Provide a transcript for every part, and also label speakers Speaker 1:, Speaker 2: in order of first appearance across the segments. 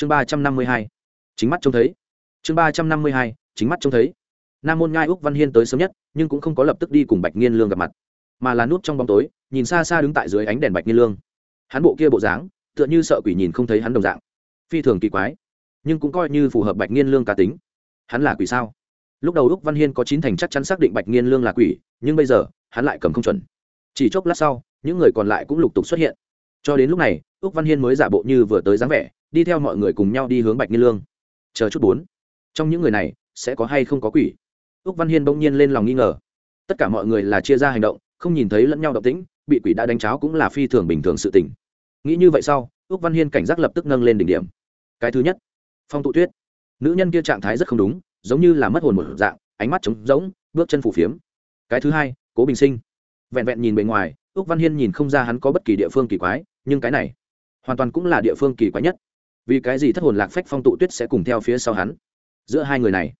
Speaker 1: chương ba trăm năm mươi hai. Chính mắt trông thấy. Chương ba trăm năm mươi hai, chính mắt trông thấy. Nam môn ngai úc văn hiên tới sớm nhất, nhưng cũng không có lập tức đi cùng bạch nghiên lương gặp mặt, mà là nút trong bóng tối, nhìn xa xa đứng tại dưới ánh đèn bạch nghiên lương. Hắn bộ kia bộ dáng, tựa như sợ quỷ nhìn không thấy hắn đồng dạng. Phi thường kỳ quái, nhưng cũng coi như phù hợp bạch nghiên lương cá tính. Hắn là quỷ sao? Lúc đầu úc văn hiên có chín thành chắc chắn xác định bạch nghiên lương là quỷ, nhưng bây giờ, hắn lại cầm không chuẩn. Chỉ chốc lát sau, những người còn lại cũng lục tục xuất hiện. Cho đến lúc này, úc văn hiên mới giả bộ như vừa tới dáng vẻ đi theo mọi người cùng nhau đi hướng bạch nghiên lương. Chờ chút bốn. Trong những người này, sẽ có hay không có quỷ? Úc văn hiên bỗng nhiên lên lòng nghi ngờ. Tất cả mọi người là chia ra hành động, không nhìn thấy lẫn nhau động tĩnh, bị quỷ đã đánh cháo cũng là phi thường bình thường sự tình. Nghĩ như vậy sau, úc văn hiên cảnh giác lập tức nâng lên đỉnh điểm. Cái thứ nhất, phong tụ tuyết. Nữ nhân kia trạng thái rất không đúng, giống như là mất hồn một dạng, ánh mắt trống rỗng, bước chân phủ phiếm. Cái thứ hai, cố bình sinh. Vẹn vẹn nhìn bề ngoài, úc văn hiên nhìn không ra hắn có bất kỳ địa phương kỳ quái, nhưng cái này, hoàn toàn cũng là địa phương kỳ quái nhất vì cái gì thất hồn lạc phách phong tụ tuyết sẽ cùng theo phía sau hắn? Giữa hai người này,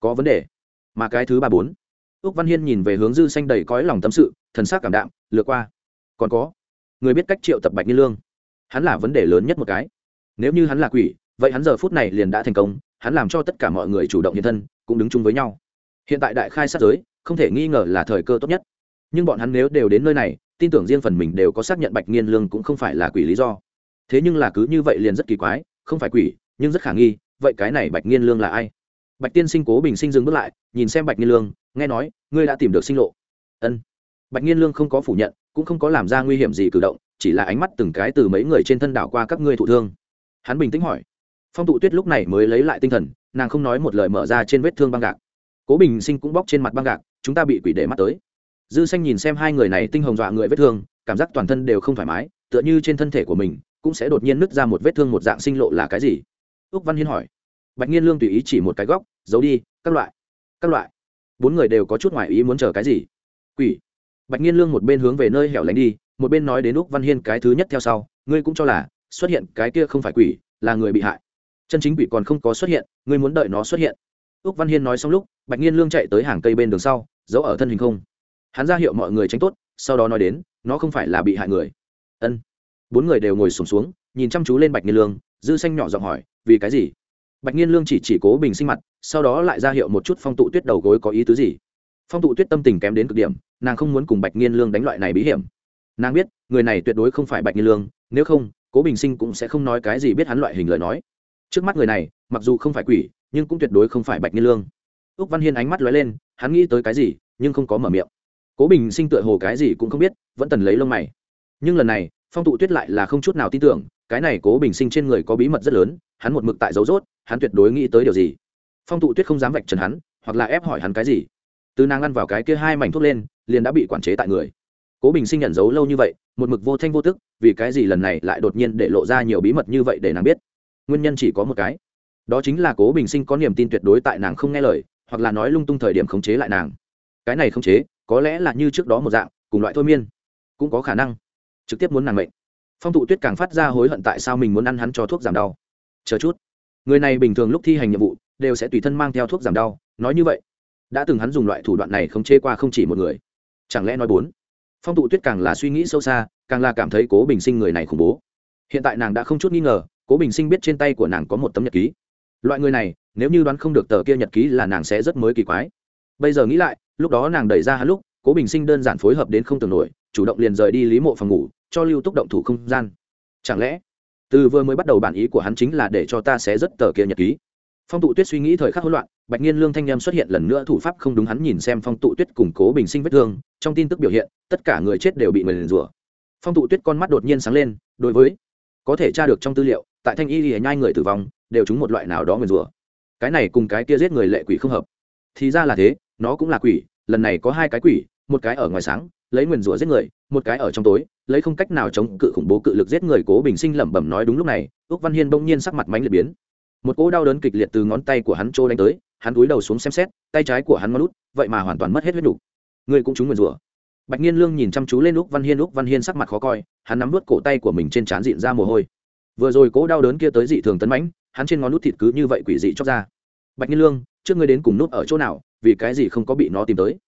Speaker 1: có vấn đề. Mà cái thứ ba bốn ước văn hiên nhìn về hướng dư xanh đầy cõi lòng tâm sự, thần sắc cảm đạm lừa qua. Còn có, người biết cách triệu tập bạch như lương. Hắn là vấn đề lớn nhất một cái. Nếu như hắn là quỷ, vậy hắn giờ phút này liền đã thành công, hắn làm cho tất cả mọi người chủ động hiện thân, cũng đứng chung với nhau. Hiện tại đại khai sát giới, không thể nghi ngờ là thời cơ tốt nhất. Nhưng bọn hắn nếu đều đến nơi này, tin tưởng riêng phần mình đều có xác nhận bạch nghiên lương cũng không phải là quỷ lý do. Thế nhưng là cứ như vậy liền rất kỳ quái không phải quỷ, nhưng rất khả nghi, vậy cái này bạch nghiên lương là ai? Bạch tiên sinh cố bình sinh dừng bước lại, nhìn xem bạch nghiên lương, nghe nói, ngươi đã tìm được sinh lộ. Ân. Bạch nghiên lương không có phủ nhận, cũng không có làm ra nguy hiểm gì cử động, chỉ là ánh mắt từng cái từ mấy người trên thân đảo qua các ngươi thụ thương. Hắn bình tĩnh hỏi. Phong tụ tuyết lúc này mới lấy lại tinh thần, nàng không nói một lời mở ra trên vết thương băng gạc. Cố bình sinh cũng bóc trên mặt băng gạc, chúng ta bị quỷ để mắt tới. Dư xanh nhìn xem hai người này tinh hồng dọa người vết thương, cảm giác toàn thân đều không thoải mái, tựa như trên thân thể của mình cũng sẽ đột nhiên nứt ra một vết thương một dạng sinh lộ là cái gì? Ước văn hiên hỏi. Bạch nhiên lương tùy ý chỉ một cái góc, giấu đi, các loại các loại. Bốn người đều có chút ngoại ý muốn chờ cái gì? Quỷ. Bạch nhiên lương một bên hướng về nơi hẻo lánh đi, một bên nói đến úc văn hiên cái thứ nhất theo sau, ngươi cũng cho là, xuất hiện cái kia không phải quỷ, là người bị hại. Chân chính quỷ còn không có xuất hiện, ngươi muốn đợi nó xuất hiện. Úc văn hiên nói xong lúc, bạch nhiên lương chạy tới hàng cây bên đường sau, giấu ở thân hình không. Hắn ra hiệu mọi người tránh tốt, sau đó nói đến, nó không phải là bị hại người. Ân bốn người đều ngồi sùng xuống, xuống nhìn chăm chú lên bạch nghiên lương dư xanh nhỏ giọng hỏi vì cái gì? Bạch nghiên lương chỉ chỉ cố bình sinh mặt sau đó lại ra hiệu một chút phong tụ tuyết đầu gối có ý tứ gì. Phong tụ tuyết tâm tình kém đến cực điểm nàng không muốn cùng bạch nghiên lương đánh loại này bí hiểm. Nàng biết người này tuyệt đối không phải bạch nghiên lương nếu không cố bình sinh cũng sẽ không nói cái gì biết hắn loại hình lời nói. Trước mắt người này mặc dù không phải quỷ nhưng cũng tuyệt đối không phải bạch nghiên lương. Úc văn hiên ánh mắt lóe lên hắn nghĩ tới cái gì nhưng không có mở miệng. Cố bình sinh tựa hồ cái gì cũng không biết vẫn tần lấy lông mày. Nhưng lần này phong tụ tuyết lại là không chút nào tin tưởng, cái này cố bình sinh trên người có bí mật rất lớn, hắn một mực tại dấu rốt, hắn tuyệt đối nghĩ tới điều gì. Phong tụ tuyết không dám vạch trần hắn, hoặc là ép hỏi hắn cái gì. Từ nàng ăn vào cái kia hai mảnh thuốc lên, liền đã bị quản chế tại người. Cố bình sinh nhận dấu lâu như vậy, một mực vô thanh vô tức, vì cái gì lần này lại đột nhiên để lộ ra nhiều bí mật như vậy để nàng biết? Nguyên nhân chỉ có một cái. Đó chính là cố bình sinh có niềm tin tuyệt đối tại nàng không nghe lời, hoặc là nói lung tung thời điểm khống chế lại nàng. Cái này khống chế, có lẽ là như trước đó một dạng, cùng loại thôi miên. Cũng có khả năng trực tiếp muốn nàng mệnh. Phong tụ tuyết càng phát ra hối hận tại sao mình muốn ăn hắn cho thuốc giảm đau. Chờ chút, người này bình thường lúc thi hành nhiệm vụ, đều sẽ tùy thân mang theo thuốc giảm đau, nói như vậy. Đã từng hắn dùng loại thủ đoạn này không chê qua không chỉ một người. Chẳng lẽ nói bốn? Phong tụ tuyết càng là suy nghĩ sâu xa, càng là cảm thấy cố bình sinh người này khủng bố. Hiện tại nàng đã không chút nghi ngờ, cố bình sinh biết trên tay của nàng có một tấm nhật ký. Loại người này, nếu như đoán không được tờ kia nhật ký là nàng sẽ rất mới kỳ quái. Bây giờ nghĩ lại, lúc đó nàng đẩy ra hắn lúc, cố bình sinh đơn giản phối hợp đến không tưởng nổi chủ động liền rời đi lý mộ phòng ngủ, cho lưu túc động thủ không gian. Chẳng lẽ, từ vừa mới bắt đầu bản ý của hắn chính là để cho ta sẽ rất tờ kia nhật ký? Phong tụ tuyết suy nghĩ thời khắc hỗn loạn, bạch nhiên lương thanh â xuất hiện lần nữa thủ pháp không đúng hắn nhìn xem phong tụ tuyết củng cố bình sinh vết thương, trong tin tức biểu hiện, tất cả người chết đều bị người liền rủa. Phong tụ tuyết con mắt đột nhiên sáng lên, đối với, có thể tra được trong tư liệu, tại thanh y lìa nhai người tử vong, đều trúng một loại nào đó người rủa. Cái này cùng cái kia giết người lệ quỷ không hợp. Thì ra là thế, nó cũng là quỷ, lần này có hai cái quỷ, một cái ở ngoài sáng lấy nguyền rủa giết người, một cái ở trong tối, lấy không cách nào chống cự khủng bố cự lực giết người cố bình sinh lẩm bẩm nói đúng lúc này ước văn hiên bỗng nhiên sắc mặt mánh liệt biến. Một cỗ đau đớn kịch liệt từ ngón tay của hắn trô đánh tới, hắn cúi đầu xuống xem xét, tay trái của hắn ngón út vậy mà hoàn toàn mất hết huyết đủ. người cũng trúng nguyền rủa. Bạch nhiên lương nhìn chăm chú lên úc văn hiên, úc văn hiên sắc mặt khó coi, hắn nắm vớt cổ tay của mình trên trán dịn ra mồ hôi. Vừa rồi cỗ đau đớn kia tới dị thường tấn mãnh, hắn trên ngón nút thịt cứ như vậy quỷ dị chóc ra. Bạch nhiên lương, trước ngươi đến cùng nút ở chỗ nào, vì cái gì không có bị nó tìm tới?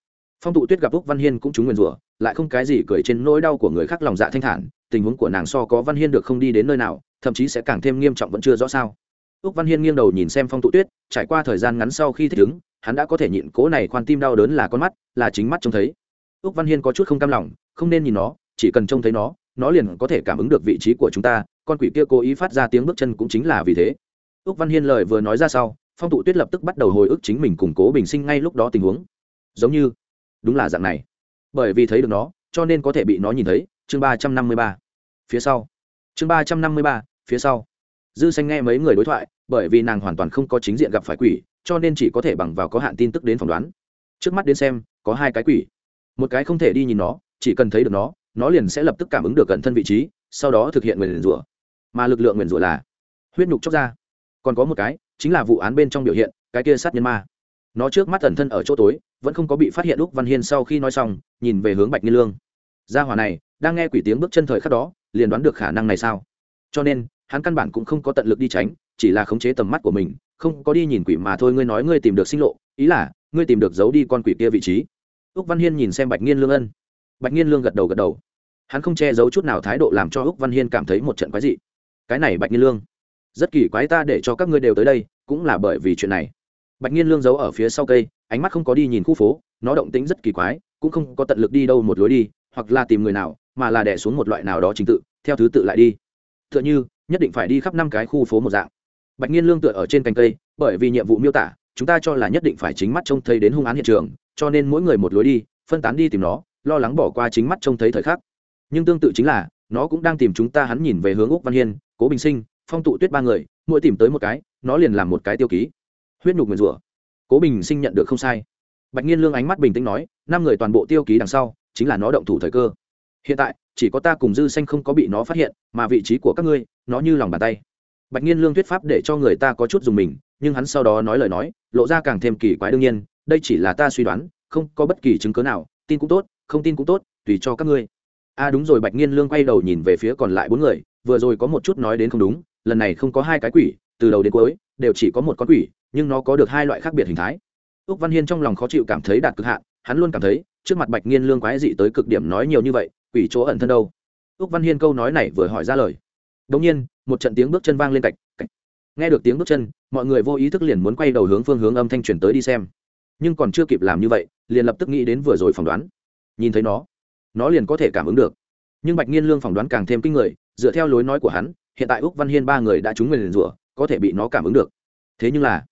Speaker 1: Phong tụ tuyết gặp úc văn hiên cũng trúng nguyền rủa, lại không cái gì cười trên nỗi đau của người khác lòng dạ thanh thản, tình huống của nàng so có văn hiên được không đi đến nơi nào, thậm chí sẽ càng thêm nghiêm trọng vẫn chưa rõ sao. Úc văn hiên nghiêng đầu nhìn xem phong tụ tuyết, trải qua thời gian ngắn sau khi thích ứng, hắn đã có thể nhịn cố này khoan tim đau đớn là con mắt, là chính mắt trông thấy. Úc văn hiên có chút không cam lòng, không nên nhìn nó, chỉ cần trông thấy nó nó liền có thể cảm ứng được vị trí của chúng ta, con quỷ kia cố ý phát ra tiếng bước chân cũng chính là vì thế. Úc văn hiên lời vừa nói ra sau, phong tụ tuyết lập tức bắt đầu hồi ức chính mình củng cố bình sinh ngay lúc đó tình huống. Giống như đúng là dạng này. Bởi vì thấy được nó, cho nên có thể bị nó nhìn thấy. Chương ba trăm năm mươi ba. Phía sau. Chương ba trăm năm mươi ba, phía sau. Dư xanh nghe mấy người đối thoại, bởi vì nàng hoàn toàn không có chính diện gặp phải quỷ, cho nên chỉ có thể bằng vào có hạn tin tức đến phỏng đoán. Trước mắt đến xem, có hai cái quỷ. Một cái không thể đi nhìn nó, chỉ cần thấy được nó nó liền sẽ lập tức cảm ứng được gần thân vị trí, sau đó thực hiện nguyền rủa. Mà lực lượng nguyền rủa là huyết nhục chóc ra. Còn có một cái, chính là vụ án bên trong biểu hiện, cái kia sát nhân ma. Nó trước mắt ẩn thân ở chỗ tối vẫn không có bị phát hiện lúc văn hiên sau khi nói xong, nhìn về hướng bạch nghiên lương. Gia hỏa này, đang nghe quỷ tiếng bước chân thời khắc đó, liền đoán được khả năng này sao? Cho nên, hắn căn bản cũng không có tận lực đi tránh, chỉ là khống chế tầm mắt của mình, không có đi nhìn quỷ mà thôi, ngươi nói ngươi tìm được sinh lộ, ý là, ngươi tìm được giấu đi con quỷ kia vị trí. Úc văn hiên nhìn xem bạch nghiên lương ân. Bạch nghiên lương gật đầu gật đầu. Hắn không che giấu chút nào thái độ làm cho úc văn hiên cảm thấy một trận quái dị. Cái này bạch nghiên lương, rất kỳ quái ta để cho các ngươi đều tới đây, cũng là bởi vì chuyện này bạch Nhiên lương giấu ở phía sau cây, ánh mắt không có đi nhìn khu phố, nó động tĩnh rất kỳ quái, cũng không có tận lực đi đâu một lối đi, hoặc là tìm người nào, mà là đẻ xuống một loại nào đó trình tự, theo thứ tự lại đi. T h ư ợ n h ư nhất định phải đi khắp năm cái khu phố một dạng. Bạch Nhiên lương tựa ở trên cành cây, bởi vì nhiệm vụ miêu tả, chúng ta cho là nhất định phải chính mắt trông thấy đến hung án hiện trường, cho nên mỗi người một lối đi, phân tán đi tìm nó, lo lắng bỏ qua chính mắt trông thấy thời khắc. Nhưng tương tự chính là, nó cũng đang tìm chúng ta hắn nhìn về hướng úc văn hiên, cố bình sinh, phong tụ tuyết ba người, mỗi tìm tới một cái, nó liền làm một cái tiêu ký huyết nhục nguyền rủa. Cố bình sinh nhận được không sai. Bạch nhiên lương ánh mắt bình tĩnh nói, năm người toàn bộ tiêu ký đằng sau, chính là nó động thủ thời cơ. Hiện tại, chỉ có ta cùng dư xanh không có bị nó phát hiện, mà vị trí của các ngươi, nó như lòng bàn tay. Bạch nhiên lương thuyết pháp để cho người ta có chút dùng mình, nhưng hắn sau đó nói lời nói, lộ ra càng thêm kỳ quái đương nhiên, đây chỉ là ta suy đoán, không có bất kỳ chứng cớ nào, tin cũng tốt, không tin cũng tốt, tùy cho các ngươi. A à đúng rồi, bạch nhiên lương quay đầu nhìn về phía còn lại bốn người, vừa rồi có một chút nói đến không đúng, lần này không có hai cái quỷ, từ đầu đến cuối, đều chỉ có một con quỷ nhưng nó có được hai loại khác biệt hình thái. Úc văn hiên trong lòng khó chịu cảm thấy đạt cực hạn, hắn luôn cảm thấy, trước mặt bạch nghiên lương quái dị tới cực điểm nói nhiều như vậy, quỷ chỗ ẩn thân đâu? Úc văn hiên câu nói này vừa hỏi ra lời. Đột nhiên, một trận tiếng bước chân vang lên cạch cạch. Nghe được tiếng bước chân, mọi người vô ý thức liền muốn quay đầu hướng phương hướng âm thanh truyền tới đi xem. Nhưng còn chưa kịp làm như vậy, liền lập tức nghĩ đến vừa rồi phỏng đoán. Nhìn thấy nó nó liền có thể cảm ứng được. Nhưng bạch nghiên lương phỏng đoán càng thêm kinh người, dựa theo lối nói của hắn, hiện tại úc văn hiên ba người đã trúng người rủa, có thể bị nó cảm ứng được. Thế nhưng là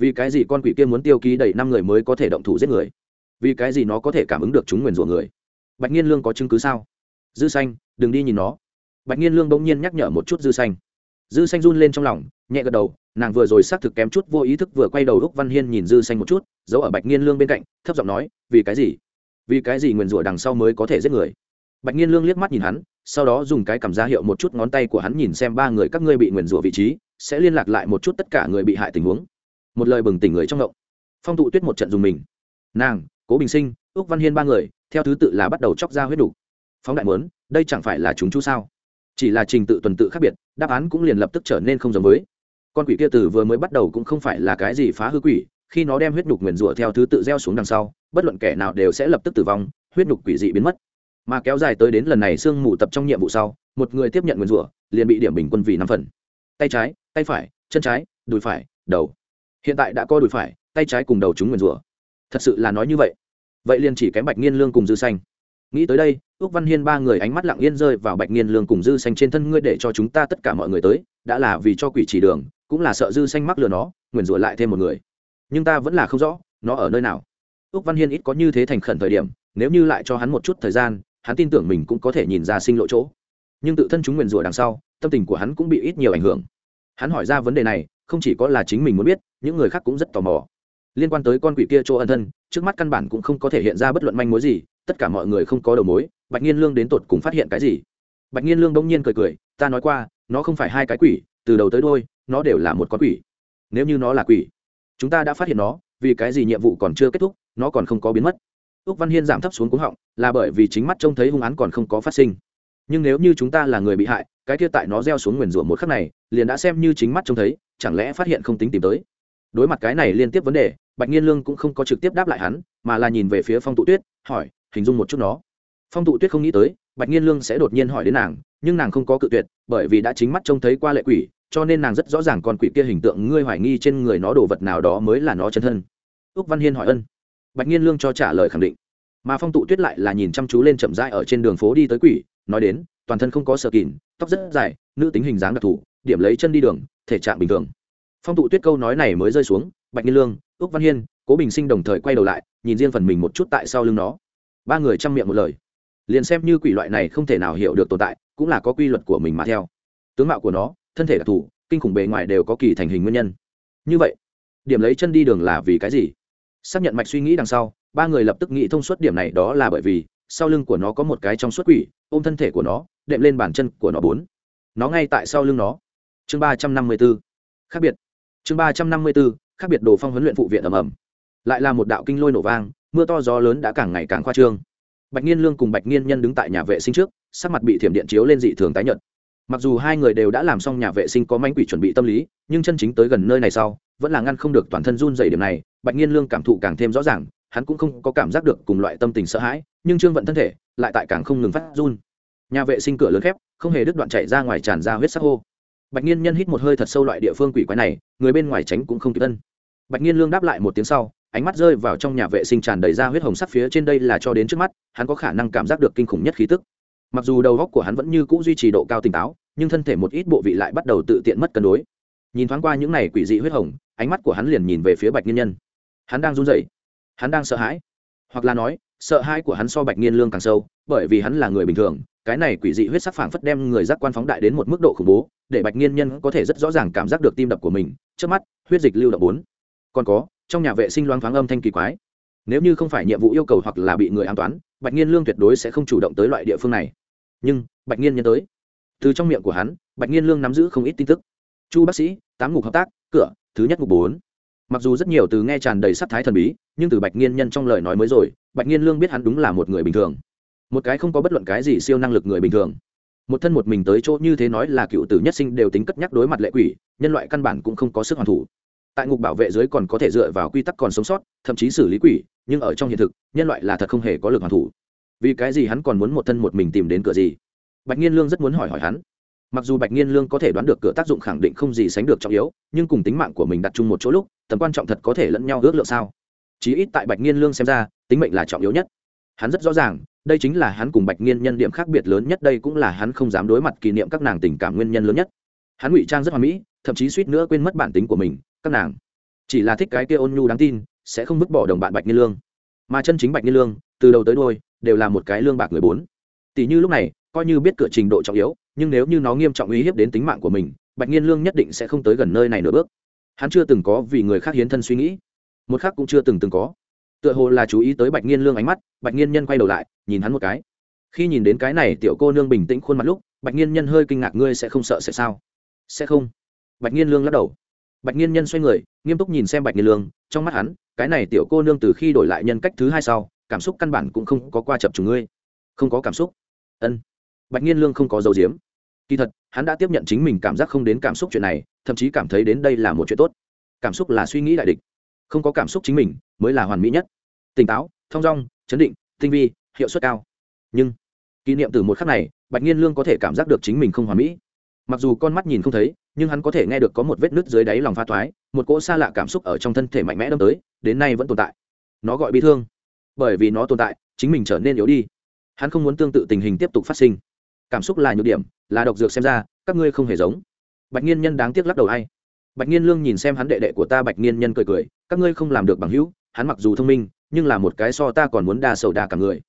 Speaker 1: vì cái gì con quỷ kia muốn tiêu ký đầy năm người mới có thể động thủ giết người? Vì cái gì nó có thể cảm ứng được chúng nguyền rủa người? Bạch nhiên lương có chứng cứ sao? Dư xanh, đừng đi nhìn nó. Bạch nhiên lương bỗng nhiên nhắc nhở một chút dư xanh. Dư xanh run lên trong lòng, nhẹ gật đầu, nàng vừa rồi xác thực kém chút vô ý thức vừa quay đầu úc văn hiên nhìn dư xanh một chút, giấu ở bạch nhiên lương bên cạnh, thấp giọng nói, vì cái gì? Vì cái gì nguyền rủa đằng sau mới có thể giết người? Bạch nhiên lương liếc mắt nhìn hắn, sau đó dùng cái cảm ra hiệu một chút ngón tay của hắn nhìn xem ba người các ngươi bị nguyền rủa vị trí, sẽ liên lạc lại một chút tất cả người bị hại tình huống một lời bừng tỉnh người trong ngộng. Phong tụ tuyết một trận dùng mình. Nàng, cố bình sinh ước văn hiên ba người, theo thứ tự là bắt đầu chóc ra huyết đủ phóng đại mớn đây chẳng phải là chúng chú sao? Chỉ là trình tự tuần tự khác biệt, đáp án cũng liền lập tức trở nên không giống với. Con quỷ kia từ vừa mới bắt đầu cũng không phải là cái gì phá hư quỷ, khi nó đem huyết nhục nguyền rủa theo thứ tự gieo xuống đằng sau, bất luận kẻ nào đều sẽ lập tức tử vong, huyết nhục quỷ dị biến mất. Mà kéo dài tới đến lần này sương mù tập trong nhiệm vụ sau, một người tiếp nhận nguyền rủa, liền bị điểm bình quân vì năm phần. Tay trái, tay phải, chân trái, đùi phải, đầu hiện tại đã co đùi phải, tay trái cùng đầu chúng nguyền rủa. Thật sự là nói như vậy. Vậy liền chỉ kém bạch nghiên lương cùng dư xanh. Nghĩ tới đây ước văn hiên ba người ánh mắt lặng yên rơi vào bạch nghiên lương cùng dư xanh trên thân, ngươi để cho chúng ta tất cả mọi người tới, đã là vì cho quỷ chỉ đường, cũng là sợ dư xanh mắc lừa nó, nguyền rủa lại thêm một người. Nhưng ta vẫn là không rõ, nó ở nơi nào. Ước văn hiên ít có như thế thành khẩn thời điểm, nếu như lại cho hắn một chút thời gian, hắn tin tưởng mình cũng có thể nhìn ra sinh lộ chỗ. Nhưng tự thân chúng nguyền rủa đằng sau, tâm tình của hắn cũng bị ít nhiều ảnh hưởng. Hắn hỏi ra vấn đề này không chỉ có là chính mình muốn biết, những người khác cũng rất tò mò. Liên quan tới con quỷ kia chỗ ân thân, trước mắt căn bản cũng không có thể hiện ra bất luận manh mối gì, tất cả mọi người không có đầu mối, bạch nhiên lương đến tột cùng phát hiện cái gì? Bạch nhiên lương bỗng nhiên cười cười, ta nói qua, nó không phải hai cái quỷ, từ đầu tới đôi nó đều là một con quỷ. Nếu như nó là quỷ, chúng ta đã phát hiện nó, vì cái gì nhiệm vụ còn chưa kết thúc, nó còn không có biến mất. Ước văn hiên giảm thấp xuống cúng họng, là bởi vì chính mắt trông thấy hung án còn không có phát sinh nhưng nếu như chúng ta là người bị hại, cái kia tại nó gieo xuống nguyền rủa một khắc này, liền đã xem như chính mắt trông thấy, chẳng lẽ phát hiện không tính tìm tới. Đối mặt cái này liên tiếp vấn đề, bạch nhiên lương cũng không có trực tiếp đáp lại hắn, mà là nhìn về phía phong tụ tuyết, hỏi, hình dung một chút nó. Phong tụ tuyết không nghĩ tới, bạch nhiên lương sẽ đột nhiên hỏi đến nàng, nhưng nàng không có cự tuyệt, bởi vì đã chính mắt trông thấy qua lệ quỷ, cho nên nàng rất rõ ràng con quỷ kia hình tượng ngươi hoài nghi trên người nó đồ vật nào đó mới là nó chân thân. Ước văn hiên hỏi ân. Bạch nhiên lương cho trả lời khẳng định. Mà phong tụ tuyết lại là nhìn chăm chú lên chậm rãi ở trên đường phố đi tới quỷ nói đến, toàn thân không có sợ kỉn tóc rất dài, nữ tính hình dáng đặc thù, điểm lấy chân đi đường, thể trạng bình thường. Phong tụ tuyết câu nói này mới rơi xuống, bạch nhiên lương ước văn hiên, cố bình sinh đồng thời quay đầu lại, nhìn riêng phần mình một chút tại sau lưng nó. Ba người chăm miệng một lời. Liền xem như quỷ loại này không thể nào hiểu được tồn tại, cũng là có quy luật của mình mà theo. Tướng mạo của nó, thân thể đặc thù, kinh khủng bề ngoài đều có kỳ thành hình nguyên nhân. Như vậy, điểm lấy chân đi đường là vì cái gì? Xác nhận mạch suy nghĩ đằng sau, ba người lập tức nghĩ thông suốt điểm này đó là bởi vì sau lưng của nó có một cái trong suốt quỷ, ôm thân thể của nó, đệm lên bàn chân của nó bốn. Nó ngay tại sau lưng nó. Chương ba trăm năm mươi b ố khác biệt. Chương ba trăm năm mươi b ố khác biệt đồ phong huấn luyện phụ viện ầm ầm. Lại là một đạo kinh lôi nổ vang, mưa to gió lớn đã càng ngày càng khoa trương. Bạch nhiên lương cùng bạch nhiên nhân đứng tại nhà vệ sinh trước, sắc mặt bị thiểm điện chiếu lên dị thường tái nhợt. Mặc dù hai người đều đã làm xong nhà vệ sinh có manh quỷ chuẩn bị tâm lý, nhưng chân chính tới gần nơi này sau, vẫn là ngăn không được toàn thân run dày điểm này, bạch nhiên lương cảm thụ càng thêm rõ ràng hắn cũng không có cảm giác được cùng loại tâm tình sợ hãi, nhưng trương vận thân thể lại tại càng không ngừng phát run. Nhà vệ sinh cửa lớn khép, không hề đứt đoạn chạy ra ngoài tràn ra huyết sắc hô. Bạch nhiên nhân hít một hơi thật sâu loại địa phương quỷ quái này, người bên ngoài tránh cũng không kịp thân bạch nhiên lương đáp lại một tiếng sau, ánh mắt rơi vào trong nhà vệ sinh tràn đầy ra huyết hồng sắc phía trên đây là cho đến trước mắt, hắn có khả năng cảm giác được kinh khủng nhất khí tức. Mặc dù đầu góc của hắn vẫn như cũ duy trì độ cao tỉnh táo, nhưng thân thể một ít bộ vị lại bắt đầu tự tiện mất cân đối. Nhìn thoáng qua những này quỷ dị huyết hồng, ánh mắt của hắn liền nhìn về phía bạch nhiên nhân. Hắn đang run rẩy hắn đang sợ hãi. Hoặc là nói, sợ hãi của hắn so bạch nghiên lương càng sâu, bởi vì hắn là người bình thường, cái này quỷ dị huyết sắc phảng phất đem người giác quan phóng đại đến một mức độ khủng bố, để bạch nghiên nhân có thể rất rõ ràng cảm giác được tim đập của mình. Trước mắt, huyết dịch lưu động bốn. Còn có, trong nhà vệ sinh loáng thoáng âm thanh kỳ quái. Nếu như không phải nhiệm vụ yêu cầu hoặc là bị người an toán, bạch nghiên lương tuyệt đối sẽ không chủ động tới loại địa phương này. Nhưng, bạch nghiên nhân tới. Từ trong miệng của hắn, bạch nghiên lương nắm giữ không ít tin tức. Chu bác sĩ, tám ngục hợp tác, cửa, thứ nhất ngục bốn mặc dù rất nhiều từ nghe tràn đầy sắc thái thần bí, nhưng từ bạch nghiên nhân trong lời nói mới rồi, bạch nghiên lương biết hắn đúng là một người bình thường. Một cái không có bất luận cái gì siêu năng lực người bình thường. Một thân một mình tới chỗ như thế nói là cựu tử nhất sinh đều tính cất nhắc đối mặt lệ quỷ, nhân loại căn bản cũng không có sức hoàn thủ. Tại ngục bảo vệ dưới còn có thể dựa vào quy tắc còn sống sót, thậm chí xử lý quỷ, nhưng ở trong hiện thực, nhân loại là thật không hề có lực hoàn thủ. Vì cái gì hắn còn muốn một thân một mình tìm đến cửa gì? Bạch nghiên lương rất muốn hỏi hỏi hắn mặc dù bạch niên lương có thể đoán được cửa tác dụng khẳng định không gì sánh được trọng yếu, nhưng cùng tính mạng của mình đặt chung một chỗ lúc, tầm quan trọng thật có thể lẫn nhau ước lượng sao? Chí ít tại bạch niên lương xem ra, tính mệnh là trọng yếu nhất. Hắn rất rõ ràng, đây chính là hắn cùng bạch niên nhân điểm khác biệt lớn nhất, đây cũng là hắn không dám đối mặt kỷ niệm các nàng tình cảm nguyên nhân lớn nhất. Hắn ngụy trang rất hoà mỹ, thậm chí suýt nữa quên mất bản tính của mình, các nàng. Chỉ là thích cái kia ôn nhu đáng tin, sẽ không vứt bỏ đồng bạn bạch niên lương. Mà chân chính bạch niên lương, từ đầu tới đôi đều là một cái lương bạc người bốn. Tỷ như lúc này, coi như biết cửa trình độ trọng yếu nhưng nếu như nó nghiêm trọng uy hiếp đến tính mạng của mình, bạch nhiên lương nhất định sẽ không tới gần nơi này nửa bước. Hắn chưa từng có vì người khác hiến thân suy nghĩ. Một khác cũng chưa từng từng có. Tựa hồ là chú ý tới bạch nhiên lương ánh mắt, bạch nhiên nhân quay đầu lại, nhìn hắn một cái. Khi nhìn đến cái này tiểu cô nương bình tĩnh khuôn mặt lúc, bạch nhiên nhân hơi kinh ngạc, ngươi sẽ không sợ sẽ sao? Sẽ không. Bạch nhiên lương lắc đầu. Bạch nhiên nhân xoay người, nghiêm túc nhìn xem bạch nhiên lương, trong mắt hắn, cái này tiểu cô nương từ khi đổi lại nhân cách thứ hai sau, cảm xúc căn bản cũng không có qua chập chủ ngươi. Không có cảm xúc. Ân bạch nhiên lương không có dấu diếm kỳ thật, hắn đã tiếp nhận chính mình cảm giác không đến cảm xúc chuyện này, thậm chí cảm thấy đến đây là một chuyện tốt. Cảm xúc là suy nghĩ đại địch. Không có cảm xúc chính mình, mới là hoàn mỹ nhất. Tỉnh táo, thong dong, chấn định, tinh vi, hiệu suất cao. Nhưng, kỷ niệm từ một khắc này, bạch nhiên lương có thể cảm giác được chính mình không hoàn mỹ. Mặc dù con mắt nhìn không thấy, nhưng hắn có thể nghe được có một vết nứt dưới đáy lòng pha thoái, một cỗ xa lạ cảm xúc ở trong thân thể mạnh mẽ đâm tới, đến nay vẫn tồn tại. Nó gọi bị thương. Bởi vì nó tồn tại, chính mình trở nên yếu đi. Hắn không muốn tương tự tình hình tiếp tục phát sinh cảm xúc là nhược điểm, là độc dược xem ra, các ngươi không hề giống. Bạch nghiên nhân đáng tiếc lắc đầu hay bạch nghiên lương nhìn xem hắn đệ đệ của ta, bạch nghiên nhân cười cười, các ngươi không làm được bằng hữu, hắn mặc dù thông minh, nhưng là một cái so ta còn muốn đa sầu đa cả người.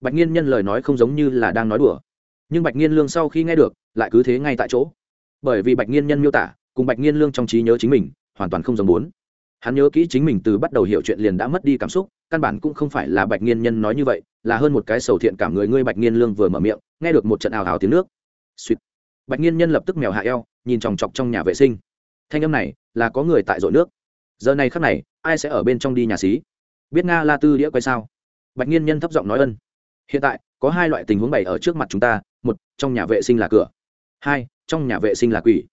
Speaker 1: Bạch nghiên nhân lời nói không giống như là đang nói đùa. Nhưng bạch nghiên lương sau khi nghe được, lại cứ thế ngay tại chỗ. Bởi vì bạch nghiên nhân miêu tả, cùng bạch nghiên lương trong trí nhớ chính mình, hoàn toàn không giống bốn hắn nhớ kỹ chính mình từ bắt đầu hiểu chuyện liền đã mất đi cảm xúc, căn bản cũng không phải là bạch nghiên nhân nói như vậy, là hơn một cái sầu thiện cảm người ngươi bạch nghiên lương vừa mở miệng, nghe được một trận ào ào tiếng nước. Suýt bạch nghiên nhân lập tức mèo hạ eo, nhìn chòng chọc trong nhà vệ sinh. Thanh âm này là có người tại dội nước. Giờ này khắc này, ai sẽ ở bên trong đi nhà xí? Biết nga la tư đĩa quay sao? Bạch nghiên nhân thấp giọng nói ân. Hiện tại, có hai loại tình huống bày ở trước mặt chúng ta, một, trong nhà vệ sinh là cửa. Hai, trong nhà vệ sinh là quỷ.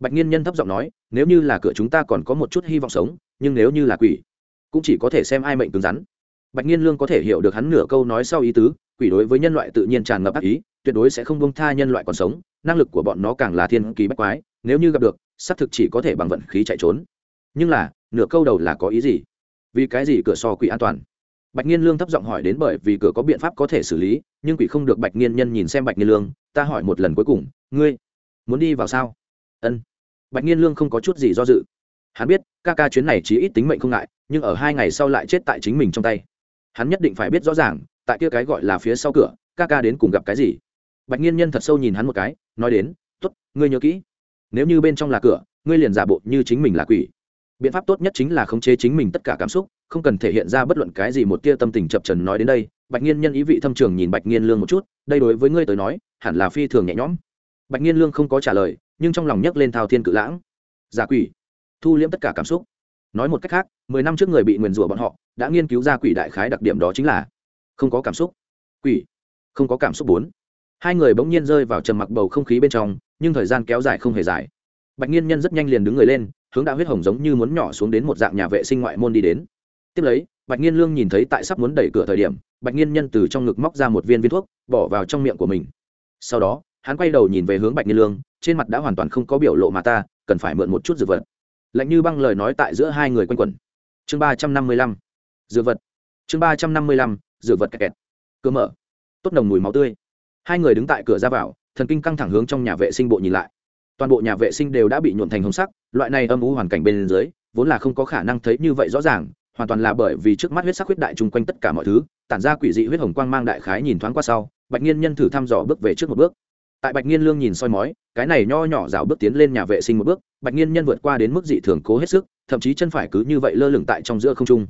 Speaker 1: Bạch nghiên nhân thấp giọng nói, nếu như là cửa chúng ta còn có một chút hy vọng sống nhưng nếu như là quỷ, cũng chỉ có thể xem ai mệnh cứng rắn. Bạch nhiên lương có thể hiểu được hắn nửa câu nói sau ý tứ, quỷ đối với nhân loại tự nhiên tràn ngập ác ý, tuyệt đối sẽ không bông tha nhân loại còn sống, năng lực của bọn nó càng là thiên kỳ bách quái, nếu như gặp được, xác thực chỉ có thể bằng vận khí chạy trốn. Nhưng là, nửa câu đầu là có ý gì? Vì cái gì cửa so quỷ an toàn? Bạch nhiên lương thấp giọng hỏi đến bởi vì cửa có biện pháp có thể xử lý, nhưng quỷ không được bạch nhiên nhân nhìn xem bạch nhiên lương, ta hỏi một lần cuối cùng, ngươi muốn đi vào sao? Ân. Bạch nhiên lương không có chút gì do dự hắn biết, ca ca chuyến này chỉ ít tính mệnh không ngại, nhưng ở hai ngày sau lại chết tại chính mình trong tay. Hắn nhất định phải biết rõ ràng, tại kia cái gọi là phía sau cửa, ca ca đến cùng gặp cái gì. Bạch nhiên nhân thật sâu nhìn hắn một cái, nói đến t ố t ngươi nhớ kỹ. Nếu như bên trong là cửa, ngươi liền giả bộ như chính mình là quỷ. Biện pháp tốt nhất chính là khống chế chính mình tất cả cảm xúc, không cần thể hiện ra bất luận cái gì một tia tâm tình chập trần nói đến đây. Bạch nhiên nhân ý vị thâm trường nhìn bạch nhiên lương một chút, đây đối với ngươi tới nói, hẳn là phi thường nhẹ nhõm. Bạch nhiên lương không có trả lời, nhưng trong lòng nhấc lên thao thiên cự lãng. Giả quỷ thu liễm tất cả cảm xúc. Nói một cách khác, mười năm trước người bị nguyền rủa bọn họ, đã nghiên cứu ra quỷ đại khái đặc điểm đó chính là không có cảm xúc. Quỷ, không có cảm xúc bốn. Hai người bỗng nhiên rơi vào trầm mặc bầu không khí bên trong, nhưng thời gian kéo dài không hề dài. Bạch nhiên nhân rất nhanh liền đứng người lên, hướng đạo huyết hồng giống như muốn nhỏ xuống đến một dạng nhà vệ sinh ngoại môn đi đến. Tiếp lấy, bạch nhiên lương nhìn thấy tại sắp muốn đẩy cửa thời điểm, bạch nhiên nhân từ trong ngực móc ra một viên viên thuốc, bỏ vào trong miệng của mình. Sau đó, hắn quay đầu nhìn về hướng bạch nhiên lương, trên mặt đã hoàn toàn không có biểu lộ mà ta, cần phải mượn một chút dược vật lạnh như băng lời nói tại giữa hai người quanh quẩn. Chương ba trăm năm mươi lăm dược vật. Chương ba trăm năm mươi lăm dược vật kẹt kẹt. Cửa mở. Tốt nồng mùi máu tươi. Hai người đứng tại cửa ra vào, thần kinh căng thẳng hướng trong nhà vệ sinh bộ nhìn lại. Toàn bộ nhà vệ sinh đều đã bị nhuộn thành hồng sắc, loại này âm u hoàn cảnh bên dưới, vốn là không có khả năng thấy như vậy rõ ràng, hoàn toàn là bởi vì trước mắt huyết sắc huyết đại chung quanh tất cả mọi thứ, tản ra quỷ dị huyết hồng quang mang đại khái nhìn thoáng qua sau, bạch nhiên nhân thử thăm dò bước về trước một bước tại bạch nhiên lương nhìn soi mói, cái này nho nhỏ rào bước tiến lên nhà vệ sinh một bước, bạch nhiên nhân vượt qua đến mức dị thường cố hết sức, thậm chí chân phải cứ như vậy lơ lửng tại trong giữa không trung.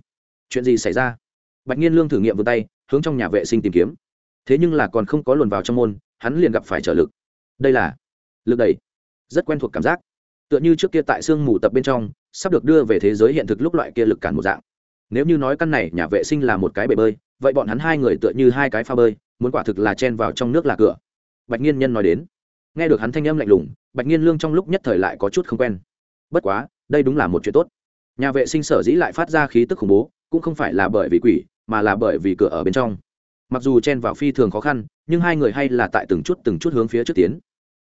Speaker 1: Chuyện gì xảy ra? Bạch nhiên lương thử nghiệm vươn tay, hướng trong nhà vệ sinh tìm kiếm. Thế nhưng là còn không có luồn vào trong môn, hắn liền gặp phải trở lực. Đây là lực đẩy. Rất quen thuộc cảm giác. Tựa như trước kia tại sương mù tập bên trong, sắp được đưa về thế giới hiện thực lúc loại kia lực cản một dạng. Nếu như nói căn này nhà vệ sinh là một cái bể bơi, vậy bọn hắn hai người tựa như hai cái pha bơi, muốn quả thực là chen vào trong nước là cửa bạch nhiên nhân nói đến. Nghe được hắn thanh âm lạnh lùng, bạch nhiên lương trong lúc nhất thời lại có chút không quen. Bất quá, đây đúng là một chuyện tốt. Nhà vệ sinh sở dĩ lại phát ra khí tức khủng bố, cũng không phải là bởi vì quỷ, mà là bởi vì cửa ở bên trong. Mặc dù chen vào phi thường khó khăn, nhưng hai người hay là tại từng chút từng chút hướng phía trước tiến.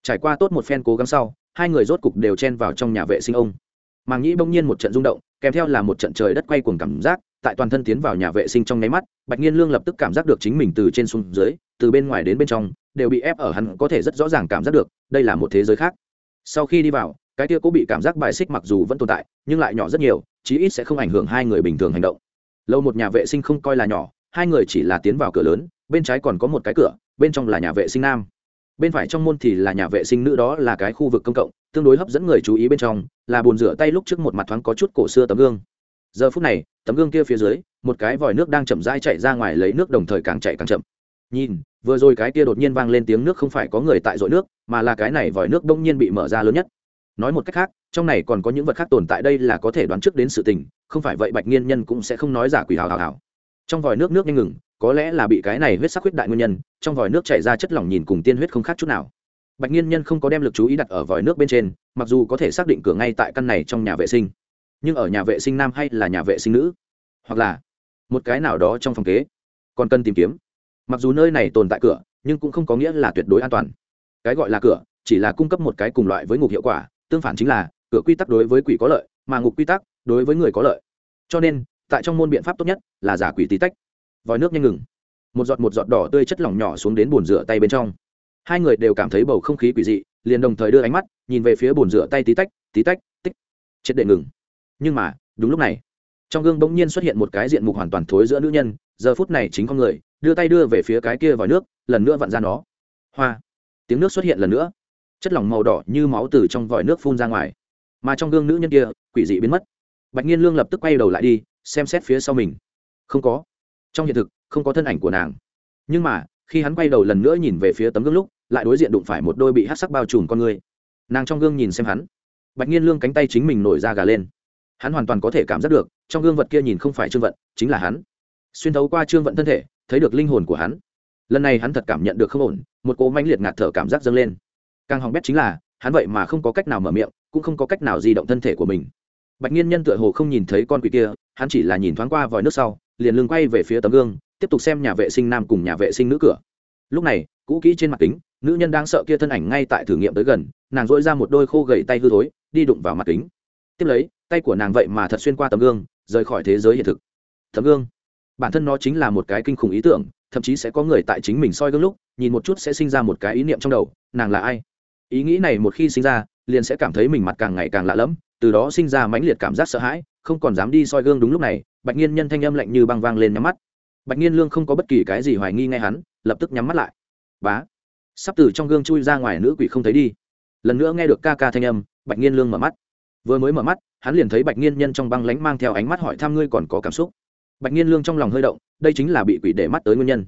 Speaker 1: Trải qua tốt một phen cố gắng sau, hai người rốt cục đều chen vào trong nhà vệ sinh ông. Màng nhĩ bỗng nhiên một trận rung động, kèm theo là một trận trời đất quay cuồng cảm giác, tại toàn thân tiến vào nhà vệ sinh trong nháy mắt, bạch nhiên lương lập tức cảm giác được chính mình từ trên xuống dưới, từ bên ngoài đến bên trong đều bị ép ở hắn có thể rất rõ ràng cảm giác được, đây là một thế giới khác. Sau khi đi vào, cái kia cũng bị cảm giác bài xích mặc dù vẫn tồn tại, nhưng lại nhỏ rất nhiều, chí ít sẽ không ảnh hưởng hai người bình thường hành động. Lâu một nhà vệ sinh không coi là nhỏ, hai người chỉ là tiến vào cửa lớn, bên trái còn có một cái cửa, bên trong là nhà vệ sinh nam. Bên phải trong môn thì là nhà vệ sinh nữ đó là cái khu vực công cộng, tương đối hấp dẫn người chú ý bên trong, là bồn rửa tay lúc trước một mặt thoáng có chút cổ xưa tấm gương. Giờ phút này, tấm gương kia phía dưới, một cái vòi nước đang chậm rãi chạy ra ngoài lấy nước đồng thời càng chạy càng chậm. Nhìn vừa rồi cái kia đột nhiên vang lên tiếng nước không phải có người tại dội nước, mà là cái này vòi nước đông nhiên bị mở ra lớn nhất. Nói một cách khác, trong này còn có những vật khác tồn tại đây là có thể đoán trước đến sự tình, không phải vậy bạch nghiên nhân cũng sẽ không nói giả quỷ hào hào hào. Trong vòi nước nước nhanh ngừng, có lẽ là bị cái này huyết sắc huyết đại nguyên nhân, trong vòi nước chảy ra chất lỏng nhìn cùng tiên huyết không khác chút nào. Bạch nghiên nhân không có đem lực chú ý đặt ở vòi nước bên trên, mặc dù có thể xác định cửa ngay tại căn này trong nhà vệ sinh. Nhưng ở nhà vệ sinh nam hay là nhà vệ sinh nữ? Hoặc là một cái nào đó trong phòng kế? Còn cần tìm kiếm mặc dù nơi này tồn tại cửa, nhưng cũng không có nghĩa là tuyệt đối an toàn. Cái gọi là cửa, chỉ là cung cấp một cái cùng loại với ngục hiệu quả, tương phản chính là, cửa quy tắc đối với quỷ có lợi, mà ngục quy tắc đối với người có lợi. Cho nên, tại trong môn biện pháp tốt nhất là giả quỷ tí tách. Vòi nước nhanh ngừng. Một giọt một giọt đỏ tươi chất lỏng nhỏ xuống đến bồn rửa tay bên trong. Hai người đều cảm thấy bầu không khí quỷ dị, liền đồng thời đưa ánh mắt nhìn về phía bồn rửa tay tí tách tí tách, tích. Chết đệ ngừng. Nhưng mà, đúng lúc này, trong gương bỗng nhiên xuất hiện một cái diện mục hoàn toàn thối giữa nữ nhân, giờ phút này chính con người đưa tay đưa về phía cái kia vòi nước, lần nữa vặn ra nó. Hoa! Tiếng nước xuất hiện lần nữa. Chất lỏng màu đỏ như máu từ trong vòi nước phun ra ngoài. Mà trong gương nữ nhân kia, quỷ dị biến mất. Bạch nhiên lương lập tức quay đầu lại đi, xem xét phía sau mình. Không có. Trong hiện thực, không có thân ảnh của nàng. Nhưng mà, khi hắn quay đầu lần nữa nhìn về phía tấm gương lúc, lại đối diện đụng phải một đôi bị hát sắc bao trùm con người. Nàng trong gương nhìn xem hắn. Bạch nhiên lương cánh tay chính mình nổi ra gà lên. Hắn hoàn toàn có thể cảm giác được, trong gương vật kia nhìn không phải trương vận, chính là hắn. Xuyên thấu qua trương vận thân thể thấy được linh hồn của hắn. Lần này hắn thật cảm nhận được không ổn, một cỗ mãnh liệt ngạt thở cảm giác dâng lên. Càng hỏng bét chính là, hắn vậy mà không có cách nào mở miệng, cũng không có cách nào di động thân thể của mình. Bạch nhiên nhân tựa hồ không nhìn thấy con quỷ kia, hắn chỉ là nhìn thoáng qua vòi nước sau, liền lưng quay về phía tấm gương, tiếp tục xem nhà vệ sinh nam cùng nhà vệ sinh nữ cửa. Lúc này, cũ kỹ trên mặt kính, nữ nhân đang sợ kia thân ảnh ngay tại thử nghiệm tới gần, nàng dỗi ra một đôi khô gầy tay hư thối, đi đụng vào mặt kính. Tiếp lấy, tay của nàng vậy mà thật xuyên qua tấm gương, rời khỏi thế giới hiện thực. Tấm gương bản thân nó chính là một cái kinh khủng ý tưởng, thậm chí sẽ có người tại chính mình soi gương lúc, nhìn một chút sẽ sinh ra một cái ý niệm trong đầu, nàng là ai? Ý nghĩ này một khi sinh ra, liền sẽ cảm thấy mình mặt càng ngày càng lạ lẫm, từ đó sinh ra mãnh liệt cảm giác sợ hãi, không còn dám đi soi gương đúng lúc này, bạch nhiên nhân thanh âm lạnh như băng vang lên nhắm mắt. Bạch nhiên lương không có bất kỳ cái gì hoài nghi ngay hắn, lập tức nhắm mắt lại. Bá. Sắp từ trong gương chui ra ngoài nữ quỷ không thấy đi. Lần nữa nghe được ca ca thanh âm, bạch nhiên lương mở mắt. Vừa mới mở mắt, hắn liền thấy bạch nhiên nhân trong băng lánh mang theo ánh mắt hỏi thăm ngươi còn có cảm xúc bạch nhiên lương trong lòng hơi động, đây chính là bị quỷ để mắt tới nguyên nhân.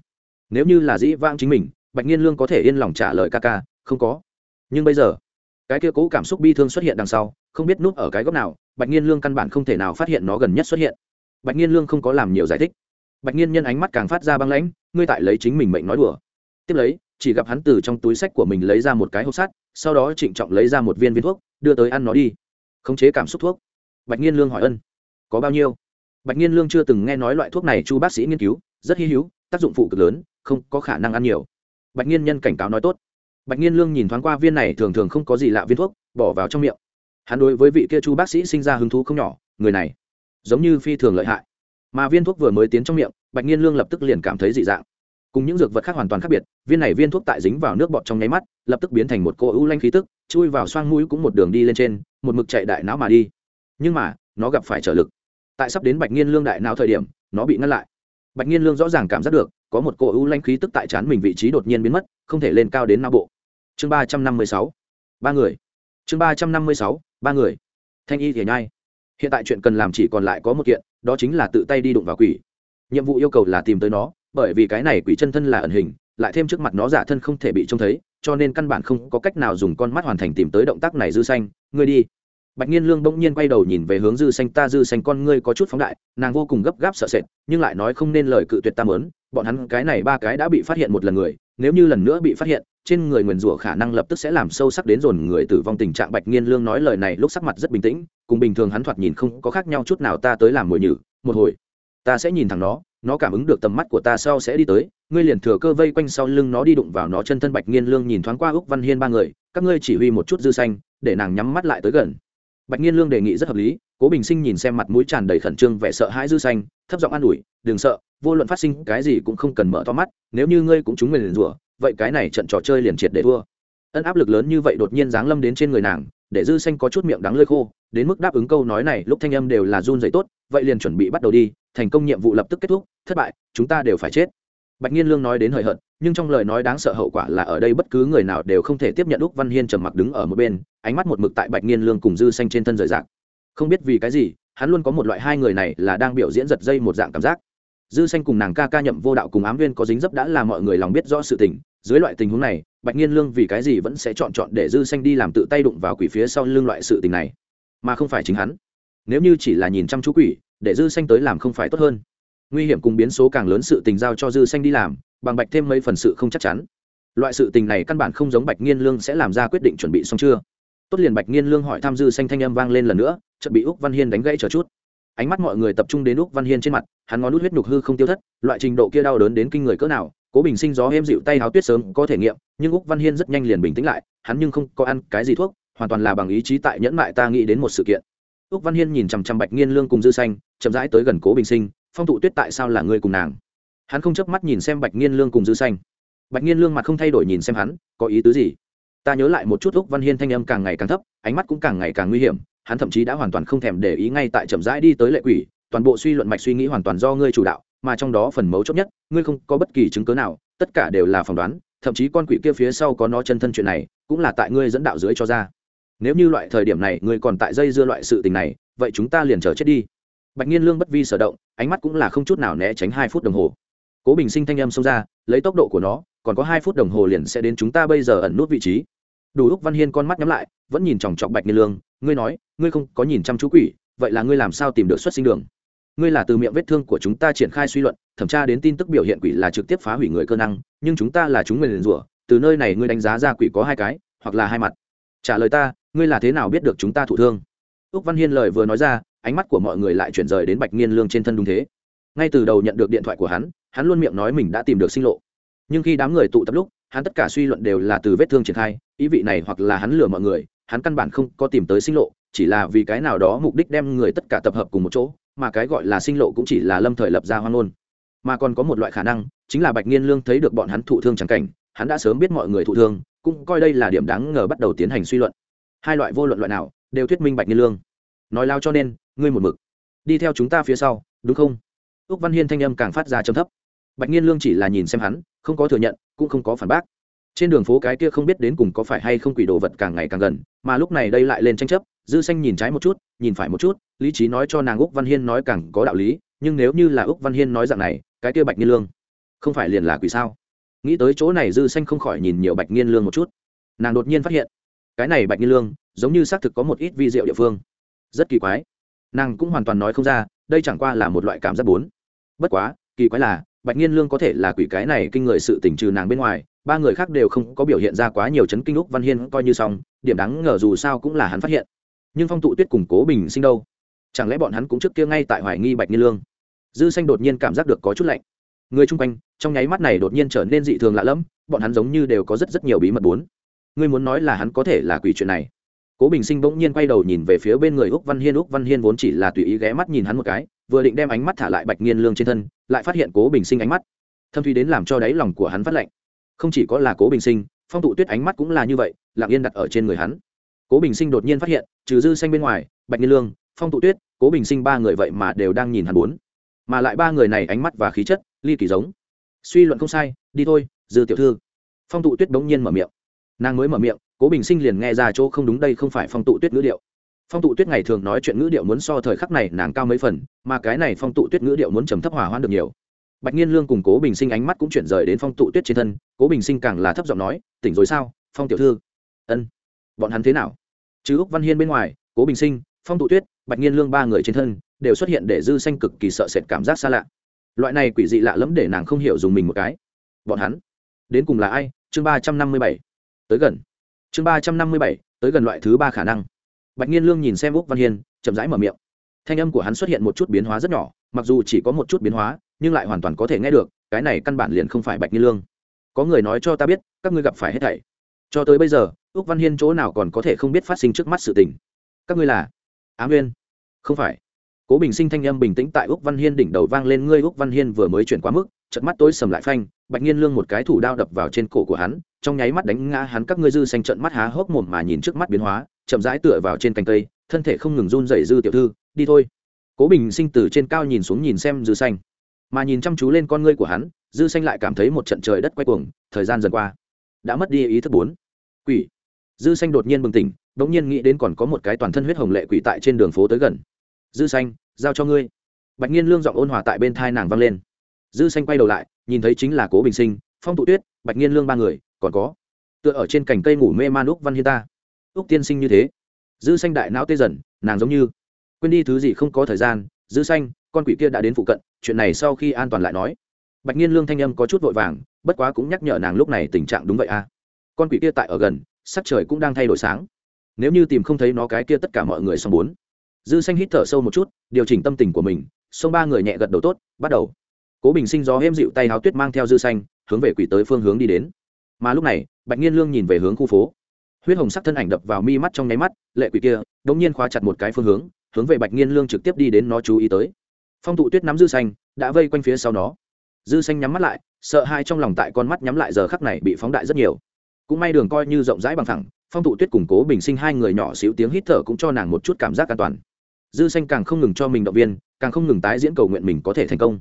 Speaker 1: Nếu như là dĩ vãng chính mình, bạch nhiên lương có thể yên lòng trả lời ca ca, không có. Nhưng bây giờ, cái kia cố cảm xúc bi thương xuất hiện đằng sau, không biết núp ở cái góc nào, bạch nhiên lương căn bản không thể nào phát hiện nó gần nhất xuất hiện. Bạch nhiên lương không có làm nhiều giải thích. Bạch nhiên nhân ánh mắt càng phát ra băng lãnh, ngươi tại lấy chính mình mệnh nói đùa. Tiếp lấy, chỉ gặp hắn từ trong túi sách của mình lấy ra một cái hộp sắt, sau đó trịnh trọng lấy ra một viên viên thuốc, đưa tới ăn nó đi. Khống chế cảm xúc thuốc. Bạch nhiên lương hỏi ân, có bao nhiêu? Bạch nghiên lương chưa từng nghe nói loại thuốc này, chu bác sĩ nghiên cứu, rất hy hữu, tác dụng phụ cực lớn, không có khả năng ăn nhiều. Bạch nghiên nhân cảnh cáo nói tốt. Bạch nghiên lương nhìn thoáng qua viên này thường thường không có gì lạ viên thuốc, bỏ vào trong miệng. Hắn đối với vị kia chu bác sĩ sinh ra hứng thú không nhỏ, người này giống như phi thường lợi hại. Mà viên thuốc vừa mới tiến trong miệng, bạch nghiên lương lập tức liền cảm thấy dị dạng. Cùng những dược vật khác hoàn toàn khác biệt, viên này viên thuốc tại dính vào nước bọt trong nháy mắt, lập tức biến thành một cô ưu lanh khí tức, chui vào xoang mũi cũng một đường đi lên trên, một mực chạy đại não mà đi. Nhưng mà, nó gặp phải trở lực tại sắp đến bạch nhiên lương đại não thời điểm, nó bị ngăn lại. Bạch nhiên lương rõ ràng cảm giác được, có một cỗ ưu lanh khí tức tại chán mình vị trí đột nhiên biến mất, không thể lên cao đến não bộ. Chương ba trăm năm mươi sáu. Ba người. Chương ba trăm năm mươi sáu, ba người. Thanh y thể nhai. Hiện tại chuyện cần làm chỉ còn lại có một kiện, đó chính là tự tay đi đụng vào quỷ. Nhiệm vụ yêu cầu là tìm tới nó, bởi vì cái này quỷ chân thân là ẩn hình, lại thêm trước mặt nó giả thân không thể bị trông thấy, cho nên căn bản không có cách nào dùng con mắt hoàn thành tìm tới động tác này dư xanh. Ngươi đi bạch nhiên lương bỗng nhiên quay đầu nhìn về hướng dư xanh. Ta dư xanh con ngươi có chút phóng đại, nàng vô cùng gấp gáp sợ sệt, nhưng lại nói không nên lời cự tuyệt ta mớn bọn hắn cái này ba cái đã bị phát hiện một lần người, nếu như lần nữa bị phát hiện, trên người nguyền rủa khả năng lập tức sẽ làm sâu sắc đến dồn người tử vong tình trạng. Bạch nghiên lương nói lời này lúc sắc mặt rất bình tĩnh, cùng bình thường hắn thoạt nhìn không có khác nhau chút nào. Ta tới làm mồi nhử, một hồi, ta sẽ nhìn thẳng nó nó cảm ứng được tầm mắt của ta sau sẽ đi tới. Ngươi liền thừa cơ vây quanh sau lưng nó đi đụng vào nó. Chân thân bạch nghiên lương nhìn thoáng qua úc văn hiên ba người, các ngươi chỉ huy một chút dư xanh, để nàng nhắm mắt lại tới gần bạch nghiên lương đề nghị rất hợp lý, cố bình sinh nhìn xem mặt mũi tràn đầy khẩn trương vẻ sợ hãi dư xanh, thấp giọng an ủi, đừng sợ, vô luận phát sinh cái gì cũng không cần mở to mắt, nếu như ngươi cũng trúng nguyền rủa, vậy cái này trận trò chơi liền triệt để thua. Ân áp lực lớn như vậy đột nhiên giáng lâm đến trên người nàng, để dư xanh có chút miệng đắng lơi khô, đến mức đáp ứng câu nói này lúc thanh âm đều là run dậy tốt, vậy liền chuẩn bị bắt đầu đi, thành công nhiệm vụ lập tức kết thúc, thất bại, chúng ta đều phải chết bạch nhiên lương nói đến hời hợt, nhưng trong lời nói đáng sợ hậu quả là ở đây bất cứ người nào đều không thể tiếp nhận úc văn hiên trầm mặc đứng ở một bên, ánh mắt một mực tại bạch nhiên lương cùng dư xanh trên thân rời rạc. Không biết vì cái gì, hắn luôn có một loại hai người này là đang biểu diễn giật dây một dạng cảm giác. Dư xanh cùng nàng ca ca nhậm vô đạo cùng ám viên có dính dấp đã là mọi người lòng biết rõ sự tình. Dưới loại tình huống này, bạch nhiên lương vì cái gì vẫn sẽ chọn chọn để dư xanh đi làm tự tay đụng vào quỷ phía sau lưng loại sự tình này? Mà không phải chính hắn. Nếu như chỉ là nhìn chăm chú quỷ, để dư xanh tới làm không phải tốt hơn nguy hiểm cùng biến số càng lớn sự tình giao cho dư xanh đi làm, bằng bạch thêm mấy phần sự không chắc chắn. Loại sự tình này căn bản không giống bạch nghiên lương sẽ làm ra quyết định chuẩn bị xong chưa. Tốt liền bạch nghiên lương hỏi tham dư xanh thanh âm vang lên lần nữa, chợt bị úc văn hiên đánh gãy chờ chút. Ánh mắt mọi người tập trung đến úc văn hiên trên mặt, hắn ngón nút huyết nhục hư không tiêu thất, loại trình độ kia đau đớn đến kinh người cỡ nào, cố bình sinh gió êm dịu tay háo tuyết sớm có thể nghiệm, nhưng úc văn hiên rất nhanh liền bình tĩnh lại, hắn nhưng không có ăn cái gì thuốc, hoàn toàn là bằng ý chí tại nhẫn mại ta nghĩ đến một sự kiện. Úc văn hiên nhìn chằm chằm bạch nghiên lương cùng dư xanh, chậm rãi tới gần cố bình sinh phong tụ tuyết tại sao là ngươi cùng nàng? Hắn không chớp mắt nhìn xem bạch nghiên lương cùng dư xanh. Bạch nghiên lương mặt không thay đổi nhìn xem hắn, có ý tứ gì? Ta nhớ lại một chút úc văn hiên thanh âm càng ngày càng thấp, ánh mắt cũng càng ngày càng nguy hiểm, hắn thậm chí đã hoàn toàn không thèm để ý ngay tại chậm rãi đi tới lệ quỷ, toàn bộ suy luận mạch suy nghĩ hoàn toàn do ngươi chủ đạo, mà trong đó phần mấu chốt nhất, ngươi không có bất kỳ chứng cớ nào, tất cả đều là phỏng đoán, thậm chí con quỷ kia phía sau có nó chân thân chuyện này, cũng là tại ngươi dẫn đạo dưới cho ra. Nếu như loại thời điểm này ngươi còn tại dây dưa loại sự tình này, vậy chúng ta liền chờ chết đi. Bạch nhiên lương bất vi sở động ánh mắt cũng là không chút nào né tránh hai phút đồng hồ. Cố bình sinh thanh âm xông ra, lấy tốc độ của nó, còn có hai phút đồng hồ liền sẽ đến chúng ta bây giờ ẩn nút vị trí. Đủ lúc văn hiên con mắt nhắm lại, vẫn nhìn chòng chọc bạch niên lương, ngươi nói, ngươi không có nhìn chăm chú quỷ, vậy là ngươi làm sao tìm được xuất sinh đường? Ngươi là từ miệng vết thương của chúng ta triển khai suy luận, thẩm tra đến tin tức biểu hiện quỷ là trực tiếp phá hủy người cơ năng, nhưng chúng ta là chúng người liền rủa, từ nơi này ngươi đánh giá ra quỷ có hai cái, hoặc là hai mặt. Trả lời ta, ngươi là thế nào biết được chúng ta thụ thương? Úc văn hiên lời vừa nói ra ánh mắt của mọi người lại chuyển rời đến bạch nghiên lương trên thân đúng thế. Ngay từ đầu nhận được điện thoại của hắn hắn luôn miệng nói mình đã tìm được sinh lộ. Nhưng khi đám người tụ tập lúc, hắn tất cả suy luận đều là từ vết thương triển khai, ý vị này hoặc là hắn lừa mọi người, hắn căn bản không có tìm tới sinh lộ, chỉ là vì cái nào đó mục đích đem người tất cả tập hợp cùng một chỗ, mà cái gọi là sinh lộ cũng chỉ là lâm thời lập ra hoang ngôn. Mà còn có một loại khả năng, chính là bạch nghiên lương thấy được bọn hắn thụ thương chẳng cảnh, hắn đã sớm biết mọi người thụ thương, cũng coi đây là điểm đáng ngờ bắt đầu tiến hành suy luận. Hai loại vô luận loại nào, đều thuyết minh bạch nghiên lương. Nói lao cho nên ngươi một mực. Đi theo chúng ta phía sau, đúng không? Úc văn hiên thanh âm càng phát ra trầm thấp. Bạch nhiên lương chỉ là nhìn xem hắn, không có thừa nhận, cũng không có phản bác. Trên đường phố cái kia không biết đến cùng có phải hay không quỷ đồ vật càng ngày càng gần, mà lúc này đây lại lên tranh chấp, dư xanh nhìn trái một chút, nhìn phải một chút, lý trí nói cho nàng úc văn hiên nói càng có đạo lý, nhưng nếu như là úc văn hiên nói dạng này, cái kia bạch nhiên lương không phải liền là quỷ sao? Nghĩ tới chỗ này dư xanh không khỏi nhìn nhiều bạch nhiên lương một chút. Nàng đột nhiên phát hiện, cái này bạch nhiên lương giống như xác thực có một ít vi diệu địa phương. Rất kỳ quái nàng cũng hoàn toàn nói không ra, đây chẳng qua là một loại cảm giác bốn. Bất quá, kỳ quái là, bạch nghiên lương có thể là quỷ cái này kinh người sự tỉnh trừ nàng bên ngoài, ba người khác đều không có biểu hiện ra quá nhiều chấn kinh úc văn hiên coi như xong, điểm đáng ngờ dù sao cũng là hắn phát hiện. Nhưng phong tụ tuyết củng cố bình sinh đâu? Chẳng lẽ bọn hắn cũng trước kia ngay tại hoài nghi bạch nghiên lương? Dư xanh đột nhiên cảm giác được có chút lạnh. Người chung quanh, trong nháy mắt này đột nhiên trở nên dị thường lạ lẫm, bọn hắn giống như đều có rất rất nhiều bí mật bốn. Ngươi muốn nói là hắn có thể là quỷ chuyện này? Cố bình sinh bỗng nhiên quay đầu nhìn về phía bên người úc văn hiên. Úc văn hiên vốn chỉ là tùy ý ghé mắt nhìn hắn một cái, vừa định đem ánh mắt thả lại bạch nghiên lương trên thân, lại phát hiện cố bình sinh ánh mắt. Thâm thúy đến làm cho đáy lòng của hắn phát lạnh. Không chỉ có là cố bình sinh, phong tụ tuyết ánh mắt cũng là như vậy, lặng yên đặt ở trên người hắn. Cố bình sinh đột nhiên phát hiện, trừ dư xanh bên ngoài, bạch nghiên lương, phong tụ tuyết, cố bình sinh ba người vậy mà đều đang nhìn hắn bốn. Mà lại ba người này ánh mắt và khí chất, ly kỳ giống. Suy luận không sai, đi thôi, dư tiểu thư. Phong tụ tuyết bỗng nhiên mở miệng. Nàng mới mở miệng cố bình sinh liền nghe ra chỗ không đúng đây không phải phong tụ tuyết ngữ điệu. Phong tụ tuyết ngày thường nói chuyện ngữ điệu muốn so thời khắc này nàng cao mấy phần, mà cái này phong tụ tuyết ngữ điệu muốn trầm thấp hỏa hoãn được nhiều. Bạch nhiên lương cùng cố bình sinh ánh mắt cũng chuyển rời đến phong tụ tuyết trên thân, cố bình sinh càng là thấp giọng nói, tỉnh rồi sao, phong tiểu thư? Ân, bọn hắn thế nào? Chứ úc văn hiên bên ngoài, cố bình sinh, phong tụ tuyết, bạch nhiên lương ba người trên thân đều xuất hiện để dư xanh cực kỳ sợ sệt cảm giác xa lạ. Loại này quỷ dị lạ lẫm để nàng không hiểu dùng mình một cái. Bọn hắn, đến cùng là ai? Chương ba trăm năm mươi bảy. Tới gần chương ba trăm năm mươi bảy, tới gần loại thứ ba khả năng. Bạch nhiên lương nhìn xem úc văn hiên, chậm rãi mở miệng. Thanh âm của hắn xuất hiện một chút biến hóa rất nhỏ, mặc dù chỉ có một chút biến hóa, nhưng lại hoàn toàn có thể nghe được, cái này căn bản liền không phải bạch nhiên lương. Có người nói cho ta biết, các ngươi gặp phải hết thảy. Cho tới bây giờ, úc văn hiên chỗ nào còn có thể không biết phát sinh trước mắt sự tình? Các ngươi là? Á nguyên. Không phải. Cố bình sinh thanh âm bình tĩnh tại úc văn hiên đỉnh đầu vang lên, ngươi úc văn hiên vừa mới chuyển quá mức chật mắt tối sầm lại phanh, bạch nhiên lương một cái thủ đao đập vào trên cổ của hắn, trong nháy mắt đánh ngã hắn các ngươi dư xanh trận mắt há hốc mồm mà nhìn trước mắt biến hóa, chậm rãi tựa vào trên cành cây, thân thể không ngừng run rẩy dư tiểu thư, đi thôi. Cố bình sinh từ trên cao nhìn xuống nhìn xem dư xanh, mà nhìn chăm chú lên con ngươi của hắn, dư xanh lại cảm thấy một trận trời đất quay cuồng, thời gian dần qua, đã mất đi ý thức bốn. Quỷ. Dư xanh đột nhiên bừng tỉnh đống nhiên nghĩ đến còn có một cái toàn thân huyết hồng lệ quỷ tại trên đường phố tới gần. Dư xanh, giao cho ngươi. Bạch nhiên lương giọng ôn hòa tại bên thai nàng vang lên dư xanh quay đầu lại, nhìn thấy chính là cố bình sinh, phong tụ tuyết, bạch nghiên lương ba người, còn có, tựa ở trên cành cây ngủ mê man úc văn hiên ta. Úc tiên sinh như thế. Dư xanh đại não tê dần, nàng giống như quên đi thứ gì không có thời gian. Dư xanh, con quỷ kia đã đến phụ cận, chuyện này sau khi an toàn lại nói. Bạch nghiên lương thanh âm có chút vội vàng, bất quá cũng nhắc nhở nàng lúc này tình trạng đúng vậy à. con quỷ kia tại ở gần, sắc trời cũng đang thay đổi sáng. Nếu như tìm không thấy nó cái kia tất cả mọi người xong bốn. Dư xanh hít thở sâu một chút, điều chỉnh tâm tình của mình xong ba người nhẹ gật đầu tốt, bắt đầu cố bình sinh gió êm dịu tay háo tuyết mang theo dư xanh, hướng về quỷ tới phương hướng đi đến. Mà lúc này, bạch nghiên lương nhìn về hướng khu phố. Huyết hồng sắc thân ảnh đập vào mi mắt trong nháy mắt, lệ quỷ kia đ ỗ n g nhiên khóa chặt một cái phương hướng hướng về bạch nghiên lương trực tiếp đi đến nó chú ý tới. Phong tụ tuyết nắm dư xanh, đã vây quanh phía sau nó. Dư xanh nhắm mắt lại, sợ hai trong lòng tại con mắt nhắm lại giờ khắc này bị phóng đại rất nhiều. Cũng may đường coi như rộng rãi bằng thẳng, phong tụ tuyết củng cố bình sinh hai người nhỏ xíu tiếng hít thở cũng cho nàng một chút cảm giác an toàn. Dư xanh càng không ngừng cho mình động viên, càng không ngừng tái diễn cầu nguyện mình có thể thành công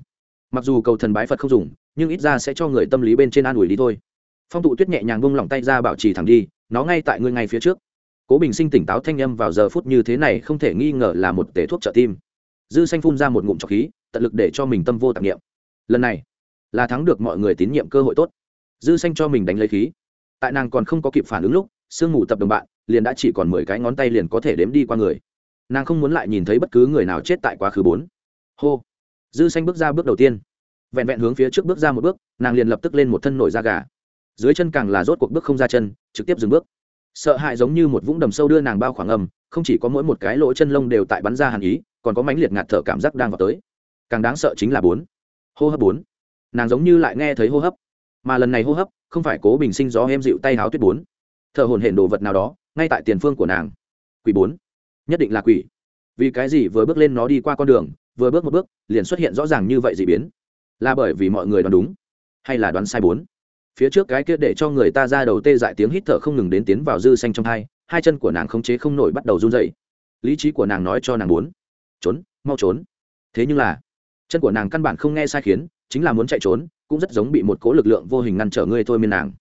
Speaker 1: mặc dù cầu thần bái phật không dùng, nhưng ít ra sẽ cho người tâm lý bên trên an ủi đi thôi. Phong tụ tuyết nhẹ nhàng bông lỏng tay ra bảo trì thẳng đi, nó ngay tại ngươi ngay phía trước. Cố bình sinh tỉnh táo thanh â m vào giờ phút như thế này không thể nghi ngờ là một tể thuốc trợ tim. Dư xanh phun ra một ngụm trọc khí, tận lực để cho mình tâm vô tạp nghiệm lần này, là thắng được mọi người tín nhiệm cơ hội tốt. Dư xanh cho mình đánh lấy khí. Tại nàng còn không có kịp phản ứng lúc, sương mù tập đồng bạn, liền đã chỉ còn mười cái ngón tay liền có thể đếm đi qua người. Nàng không muốn lại nhìn thấy bất cứ người nào chết tại quá khứ bốn. Hô dư xanh bước ra bước đầu tiên. Vẹn vẹn hướng phía trước bước ra một bước, nàng liền lập tức lên một thân nổi da gà. Dưới chân càng là rốt cuộc bước không ra chân, trực tiếp dừng bước. Sợ hãi giống như một vũng đầm sâu đưa nàng bao khoảng âm, không chỉ có mỗi một cái lỗ chân lông đều tại bắn ra hàn ý, còn có mãnh liệt ngạt thở cảm giác đang vào tới. Càng đáng sợ chính là bốn. Hô hấp bốn. Nàng giống như lại nghe thấy hô hấp. Mà lần này hô hấp, không phải cố bình sinh gió em dịu tay háo tuyết bốn. Thở hồn hển đồ vật nào đó, ngay tại tiền phương của nàng. Quỷ bốn. Nhất định là quỷ. Vì cái gì vừa bước lên nó đi qua con đường vừa bước một bước, liền xuất hiện rõ ràng như vậy d ị biến. Là bởi vì mọi người đoán đúng, hay là đoán sai bốn? Phía trước cái kia để cho người ta ra đầu tê dại tiếng hít thở không ngừng đến tiến vào dư xanh trong hai hai chân của nàng không chế không nổi bắt đầu run dậy lý trí của nàng nói cho nàng muốn trốn, mau trốn. Thế nhưng là, chân của nàng căn bản không nghe sai khiến, chính là muốn chạy trốn, cũng rất giống bị một cố lực lượng vô hình ngăn trở ngươi thôi miên nàng.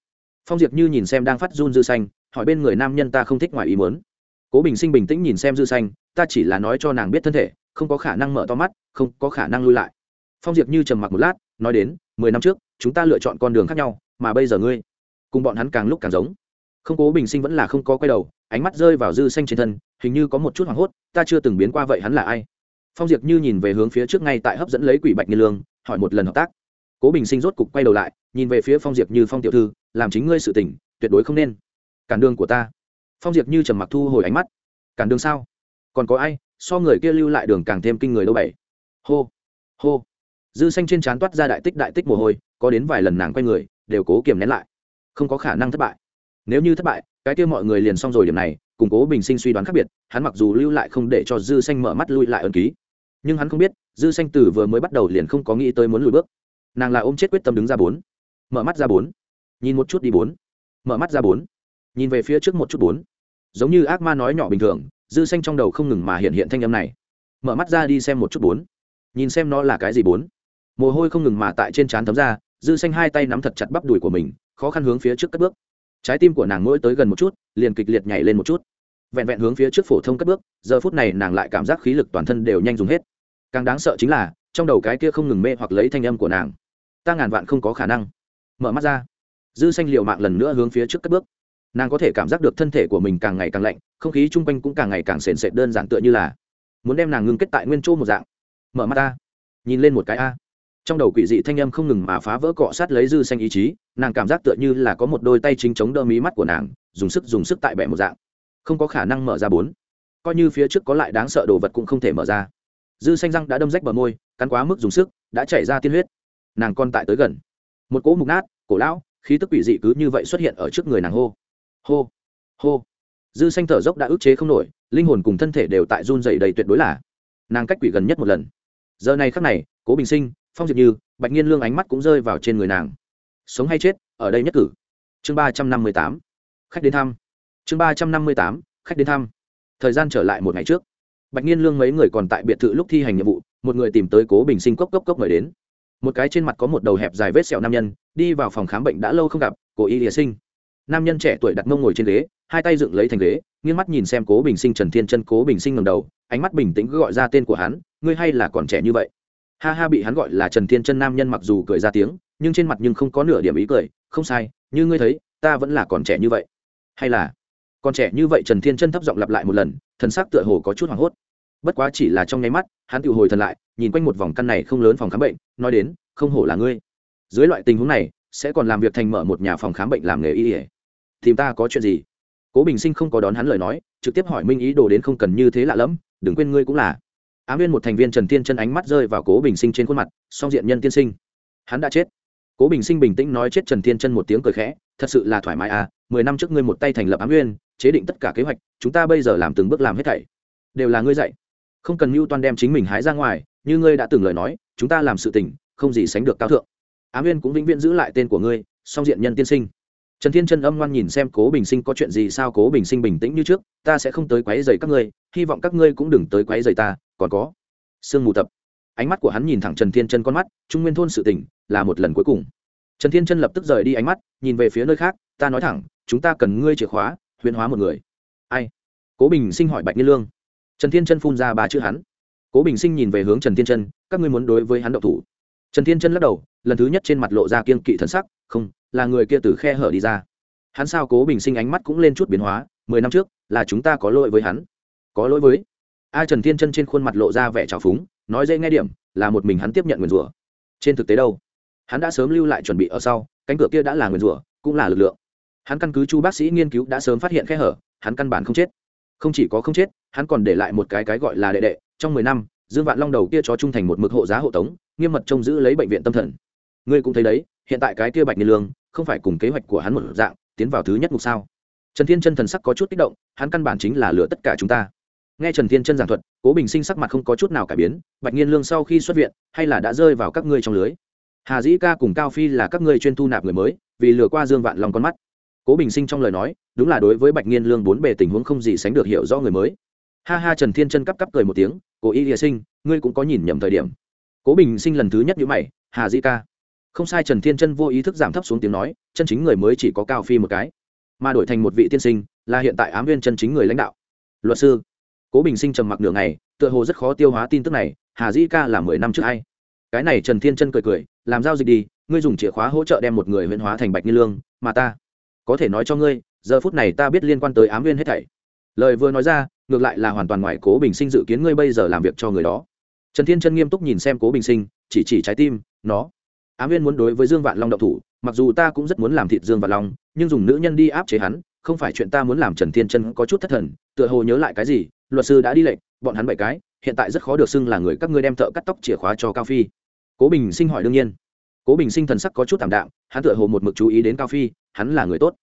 Speaker 1: Phong diệp như nhìn xem đang phát run dư xanh, hỏi bên người nam nhân, ta không thích ngoài ý muốn cố bình sinh bình tĩnh nhìn xem dư xanh, ta chỉ là nói cho nàng biết thân thể, không có khả năng mở to mắt, không có khả năng lui lại. Phong diệp như trầm mặc một lát, nói đến, mười năm trước, chúng ta lựa chọn con đường khác nhau, mà bây giờ ngươi, cùng bọn hắn càng lúc càng giống. Không, cố bình sinh vẫn là không có quay đầu, ánh mắt rơi vào dư xanh trên thân, hình như có một chút hoảng hốt, ta chưa từng biến qua vậy hắn là ai? Phong diệp như nhìn về hướng phía trước ngay tại hấp dẫn lấy quỷ bạch nghiên lương, hỏi một lần hợp tác. Cố bình sinh rốt cục quay đầu lại, nhìn về phía phong diệp như phong tiểu thư, làm chính ngươi sự tỉnh tuyệt đối không nên. Cản đường của ta phong diệp như trầm mặc thu hồi ánh mắt. Cản đường sao? Còn có ai? So người kia lưu lại đường càng thêm kinh người đâu bảy. Hô hô. Dư xanh trên trán toát ra đại tích đại tích mồ hôi, có đến vài lần nàng quay người, đều cố kiềm nén lại. Không có khả năng thất bại. Nếu như thất bại, cái kia mọi người liền xong rồi điểm này củng cố bình sinh suy đoán khác biệt, hắn mặc dù lưu lại không để cho dư xanh mở mắt lui lại ẩn ký. Nhưng hắn không biết, dư xanh từ vừa mới bắt đầu liền không có nghĩ tới muốn lùi bước. Nàng là ôm chết quyết tâm đứng ra bốn. Mở mắt ra bốn. Nhìn một chút đi bốn. Mở mắt ra bốn nhìn về phía trước một chút bốn. Giống như ác ma nói nhỏ bình thường, dư xanh trong đầu không ngừng mà hiện hiện thanh âm này. Mở mắt ra đi xem một chút bốn. Nhìn xem nó là cái gì bốn. Mồ hôi không ngừng mà tại trên trán thấm ra, dư xanh hai tay nắm thật chặt bắp đùi của mình, khó khăn hướng phía trước cất bước. Trái tim của nàng mỗi tới gần một chút, liền kịch liệt nhảy lên một chút. Vẹn vẹn hướng phía trước phổ thông cất bước, giờ phút này nàng lại cảm giác khí lực toàn thân đều nhanh dùng hết. Càng đáng sợ chính là, trong đầu cái kia không ngừng mê hoặc lấy thanh âm của nàng, ta ngàn vạn không có khả năng. Mở mắt ra, dư xanh liệu mạng lần nữa hướng phía trước cất bước nàng có thể cảm giác được thân thể của mình càng ngày càng lạnh, không khí chung quanh cũng càng ngày càng sền sệt đơn giản tựa như là muốn đem nàng ngưng kết tại nguyên chỗ một dạng. Mở mắt ta. Nhìn lên một cái a. Trong đầu quỷ dị thanh âm không ngừng mà phá vỡ cọ sát lấy dư xanh ý chí, nàng cảm giác tựa như là có một đôi tay chính chống đỡ mí mắt của nàng, dùng sức dùng sức tại bẻ một dạng. Không có khả năng mở ra bốn. Coi như phía trước có lại đáng sợ đồ vật cũng không thể mở ra. Dư xanh răng đã đâm rách bờ môi, cắn quá mức dùng sức, đã chảy ra tiên huyết. Nàng còn tại tới gần. Một cỗ mục nát, cổ lão, khí tức quỷ dị cứ như vậy xuất hiện ở trước người nàng hô hô hô. Dư xanh thở dốc đã ức chế không nổi, linh hồn cùng thân thể đều tại run dày đầy tuyệt đối là. Nàng cách quỷ gần nhất một lần. Giờ này khắc này, cố bình sinh, phong diệp như, bạch nhiên lương ánh mắt cũng rơi vào trên người nàng. Sống hay chết, ở đây nhất cử. Chương ba trăm năm mươi tám. Khách đến thăm. Chương ba trăm năm mươi tám, khách đến thăm. Thời gian trở lại một ngày trước. Bạch nhiên lương mấy người còn tại biệt thự lúc thi hành nhiệm vụ, một người tìm tới cố bình sinh cốc cốc cốc mời đến. Một cái trên mặt có một đầu hẹp dài vết sẹo nam nhân, đi vào phòng khám bệnh đã lâu không gặp cố y lìa sinh nam nhân trẻ tuổi đặt mông ngồi trên ghế, hai tay dựng lấy thành ghế, nghiêng mắt nhìn xem cố bình sinh, trần thiên chân, cố bình sinh ngầm đầu, ánh mắt bình tĩnh gọi ra tên của hắn, ngươi hay là còn trẻ như vậy? Ha ha, bị hắn gọi là trần thiên chân nam nhân mặc dù cười ra tiếng, nhưng trên mặt nhưng không có nửa điểm ý cười, không sai, như ngươi thấy, ta vẫn là còn trẻ như vậy. Hay là, còn trẻ như vậy? Trần thiên chân thấp giọng lặp lại một lần, thần sắc tựa hồ có chút hoảng hốt. Bất quá chỉ là trong nháy mắt, hắn tự hồi thần lại, nhìn quanh một vòng căn này không lớn phòng khám bệnh, nói đến, không hổ là ngươi. Dưới loại tình huống này, sẽ còn làm việc thành mở một nhà phòng khám bệnh làm nghề y ỉa tìm ta có chuyện gì? Cố bình sinh không có đón hắn lời nói, trực tiếp hỏi minh ý đồ đến không cần như thế lạ lẫm, đừng quên ngươi cũng là. Á viên một thành viên trần tiên chân ánh mắt rơi vào cố bình sinh trên khuôn mặt, song diện nhân tiên sinh. Hắn đã chết. Cố bình sinh bình tĩnh nói chết trần tiên chân một tiếng cười khẽ, thật sự là thoải mái à mười năm trước ngươi một tay thành lập Á nguyên, chế định tất cả kế hoạch, chúng ta bây giờ làm từng bước làm hết thảy. Đều là ngươi dạy. Không cần mưu toan đem chính mình hái ra ngoài, như ngươi đã từng lời nói, chúng ta làm sự tình, không gì sánh được cao thượng. Á nguyên cũng vĩnh viễn giữ lại tên của ngươi, song diện nhân tiên sinh trần thiên chân âm ngoan nhìn xem cố bình sinh có chuyện gì, sao cố bình sinh bình tĩnh như trước? Ta sẽ không tới quấy dày các ngươi, hy vọng các ngươi cũng đừng tới quấy dày ta, còn có sương mù tập. Ánh mắt của hắn nhìn thẳng trần thiên chân con mắt, trung nguyên thôn sự tỉnh là một lần cuối cùng. Trần thiên chân lập tức rời đi ánh mắt, nhìn về phía nơi khác, ta nói thẳng, chúng ta cần ngươi chìa khóa huyền hóa một người. Ai? Cố bình sinh hỏi bạch nhiên lương. Trần thiên chân phun ra ba chữ hắn. Cố bình sinh nhìn về hướng trần thiên chân, các ngươi muốn đối với hắn độc thủ. Trần thiên chân lắc đầu, lần thứ nhất trên mặt lộ ra kiên kỵ thần sắc, không là người kia từ khe hở đi ra. Hắn sao cố bình sinh ánh mắt cũng lên chút biến hóa, mười năm trước, là chúng ta có lỗi với hắn. Có lỗi với? A trần thiên chân trên khuôn mặt lộ ra vẻ trào phúng, nói dễ nghe điểm, là một mình hắn tiếp nhận nguyền rủa. Trên thực tế đâu? Hắn đã sớm lưu lại chuẩn bị ở sau, cánh cửa kia đã là nguyền rủa, cũng là lực lượng. Hắn căn cứ chu bác sĩ nghiên cứu đã sớm phát hiện khe hở, hắn căn bản không chết. Không chỉ có không chết, hắn còn để lại một cái cái gọi là đệ đệ, trong mười năm, dương vạn long đầu kia cho trung thành một mực hộ giá hộ tống, nghiêm mật trông giữ lấy bệnh viện tâm thần. Ngươi cũng thấy đấy hiện tại cái kia bạch niên lương không phải cùng kế hoạch của hắn một dạng, tiến vào thứ nhất mục sao? Trần thiên chân thần sắc có chút kích động, hắn căn bản chính là lừa tất cả chúng ta. Nghe trần thiên chân giảng thuật, cố bình sinh sắc mặt không có chút nào cải biến, bạch nhiên lương sau khi xuất viện, hay là đã rơi vào các ngươi trong lưới? Hà dĩ ca cùng cao phi là các ngươi chuyên thu nạp người mới, vì lừa qua dương vạn lòng con mắt. Cố bình sinh trong lời nói, đúng là đối với bạch nhiên lương bốn bề tình huống không gì sánh được hiểu rõ người mới. Ha ha, trần thiên chân cắp cắp cười một tiếng, cố y địa sinh, ngươi cũng có nhìn nhầm thời điểm. Cố bình sinh lần thứ nhất như mày, hà dĩ ca không sai, trần thiên chân vô ý thức giảm thấp xuống tiếng nói, chân chính người mới chỉ có cao phi một cái, mà đổi thành một vị tiên sinh, là hiện tại ám viên chân chính người lãnh đạo. Luật sư. Cố bình sinh trầm mặc nửa ngày, tựa hồ rất khó tiêu hóa tin tức này, hà dĩ ca là mười năm trước hay cái này trần thiên chân cười cười, làm giao dịch đi, ngươi dùng chìa khóa hỗ trợ đem một người huyễn hóa thành bạch nghi lương, mà ta có thể nói cho ngươi, giờ phút này ta biết liên quan tới ám viên hết thảy. Lời vừa nói ra, ngược lại là hoàn toàn ngoài cố bình sinh dự kiến ngươi bây giờ làm việc cho người đó. Trần thiên chân nghiêm túc nhìn xem cố bình sinh, chỉ chỉ trái tim, nó Á viên muốn đối với dương vạn long độc thủ, mặc dù ta cũng rất muốn làm thịt dương vạn long, nhưng dùng nữ nhân đi áp chế hắn, không phải chuyện ta muốn làm trần thiên chân có chút thất thần, tựa hồ nhớ lại cái gì, luật sư đã đi lệnh, bọn hắn bảy cái, hiện tại rất khó được xưng là người các ngươi đem thợ cắt tóc chìa khóa cho cao phi. Cố bình sinh hỏi đương nhiên. Cố bình sinh thần sắc có chút t ạ m đạm, hắn tựa hồ một mực chú ý đến cao phi, hắn là người tốt.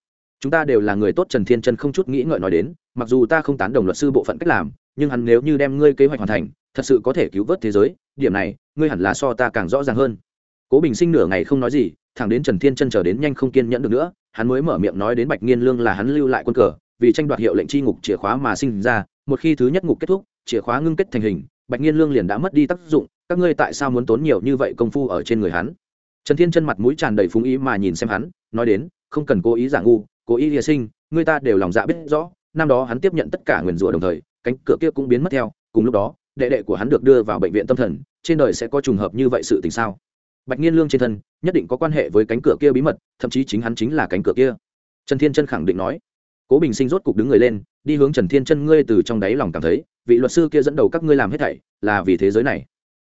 Speaker 1: Chúng ta đều là người tốt, trần thiên chân không chút nghĩ ngợi nói đến, mặc dù ta không tán đồng luật sư bộ phận cách làm, nhưng hắn nếu như đem ngươi kế hoạch hoàn thành, thật sự có thể cứu vớt thế giới, điểm này, ngươi hẳn là so ta càng rõ ràng hơn cố bình sinh nửa ngày không nói gì, thẳng đến trần thiên chân chờ đến nhanh không kiên nhẫn được nữa, hắn mới mở miệng nói đến bạch nghiên lương là hắn lưu lại quân cờ, vì tranh đoạt hiệu lệnh chi ngục chìa khóa mà sinh ra, một khi thứ nhất ngục kết thúc, chìa khóa ngưng kết thành hình, bạch nghiên lương liền đã mất đi tác dụng, các ngươi tại sao muốn tốn nhiều như vậy công phu ở trên người hắn? Trần thiên chân mặt mũi tràn đầy phúng ý mà nhìn xem hắn, nói đến, không cần cố ý giả ngu, cố ý hy sinh, người ta đều lòng dạ biết rõ, năm đó hắn tiếp nhận tất cả nguyền rủa đồng thời, cánh cửa kia cũng biến mất theo, cùng lúc đó, đệ đệ của hắn được đưa vào bệnh viện tâm thần, trên đời sẽ có trùng hợp như vậy sự tình sao? Bạch nhiên lương trên thân nhất định có quan hệ với cánh cửa kia bí mật, thậm chí chính hắn chính là cánh cửa kia. Trần thiên chân khẳng định nói. Cố bình sinh rốt cục đứng người lên, đi hướng trần thiên chân ngươi từ trong đáy lòng cảm thấy, vị luật sư kia dẫn đầu các ngươi làm hết thảy là vì thế giới này.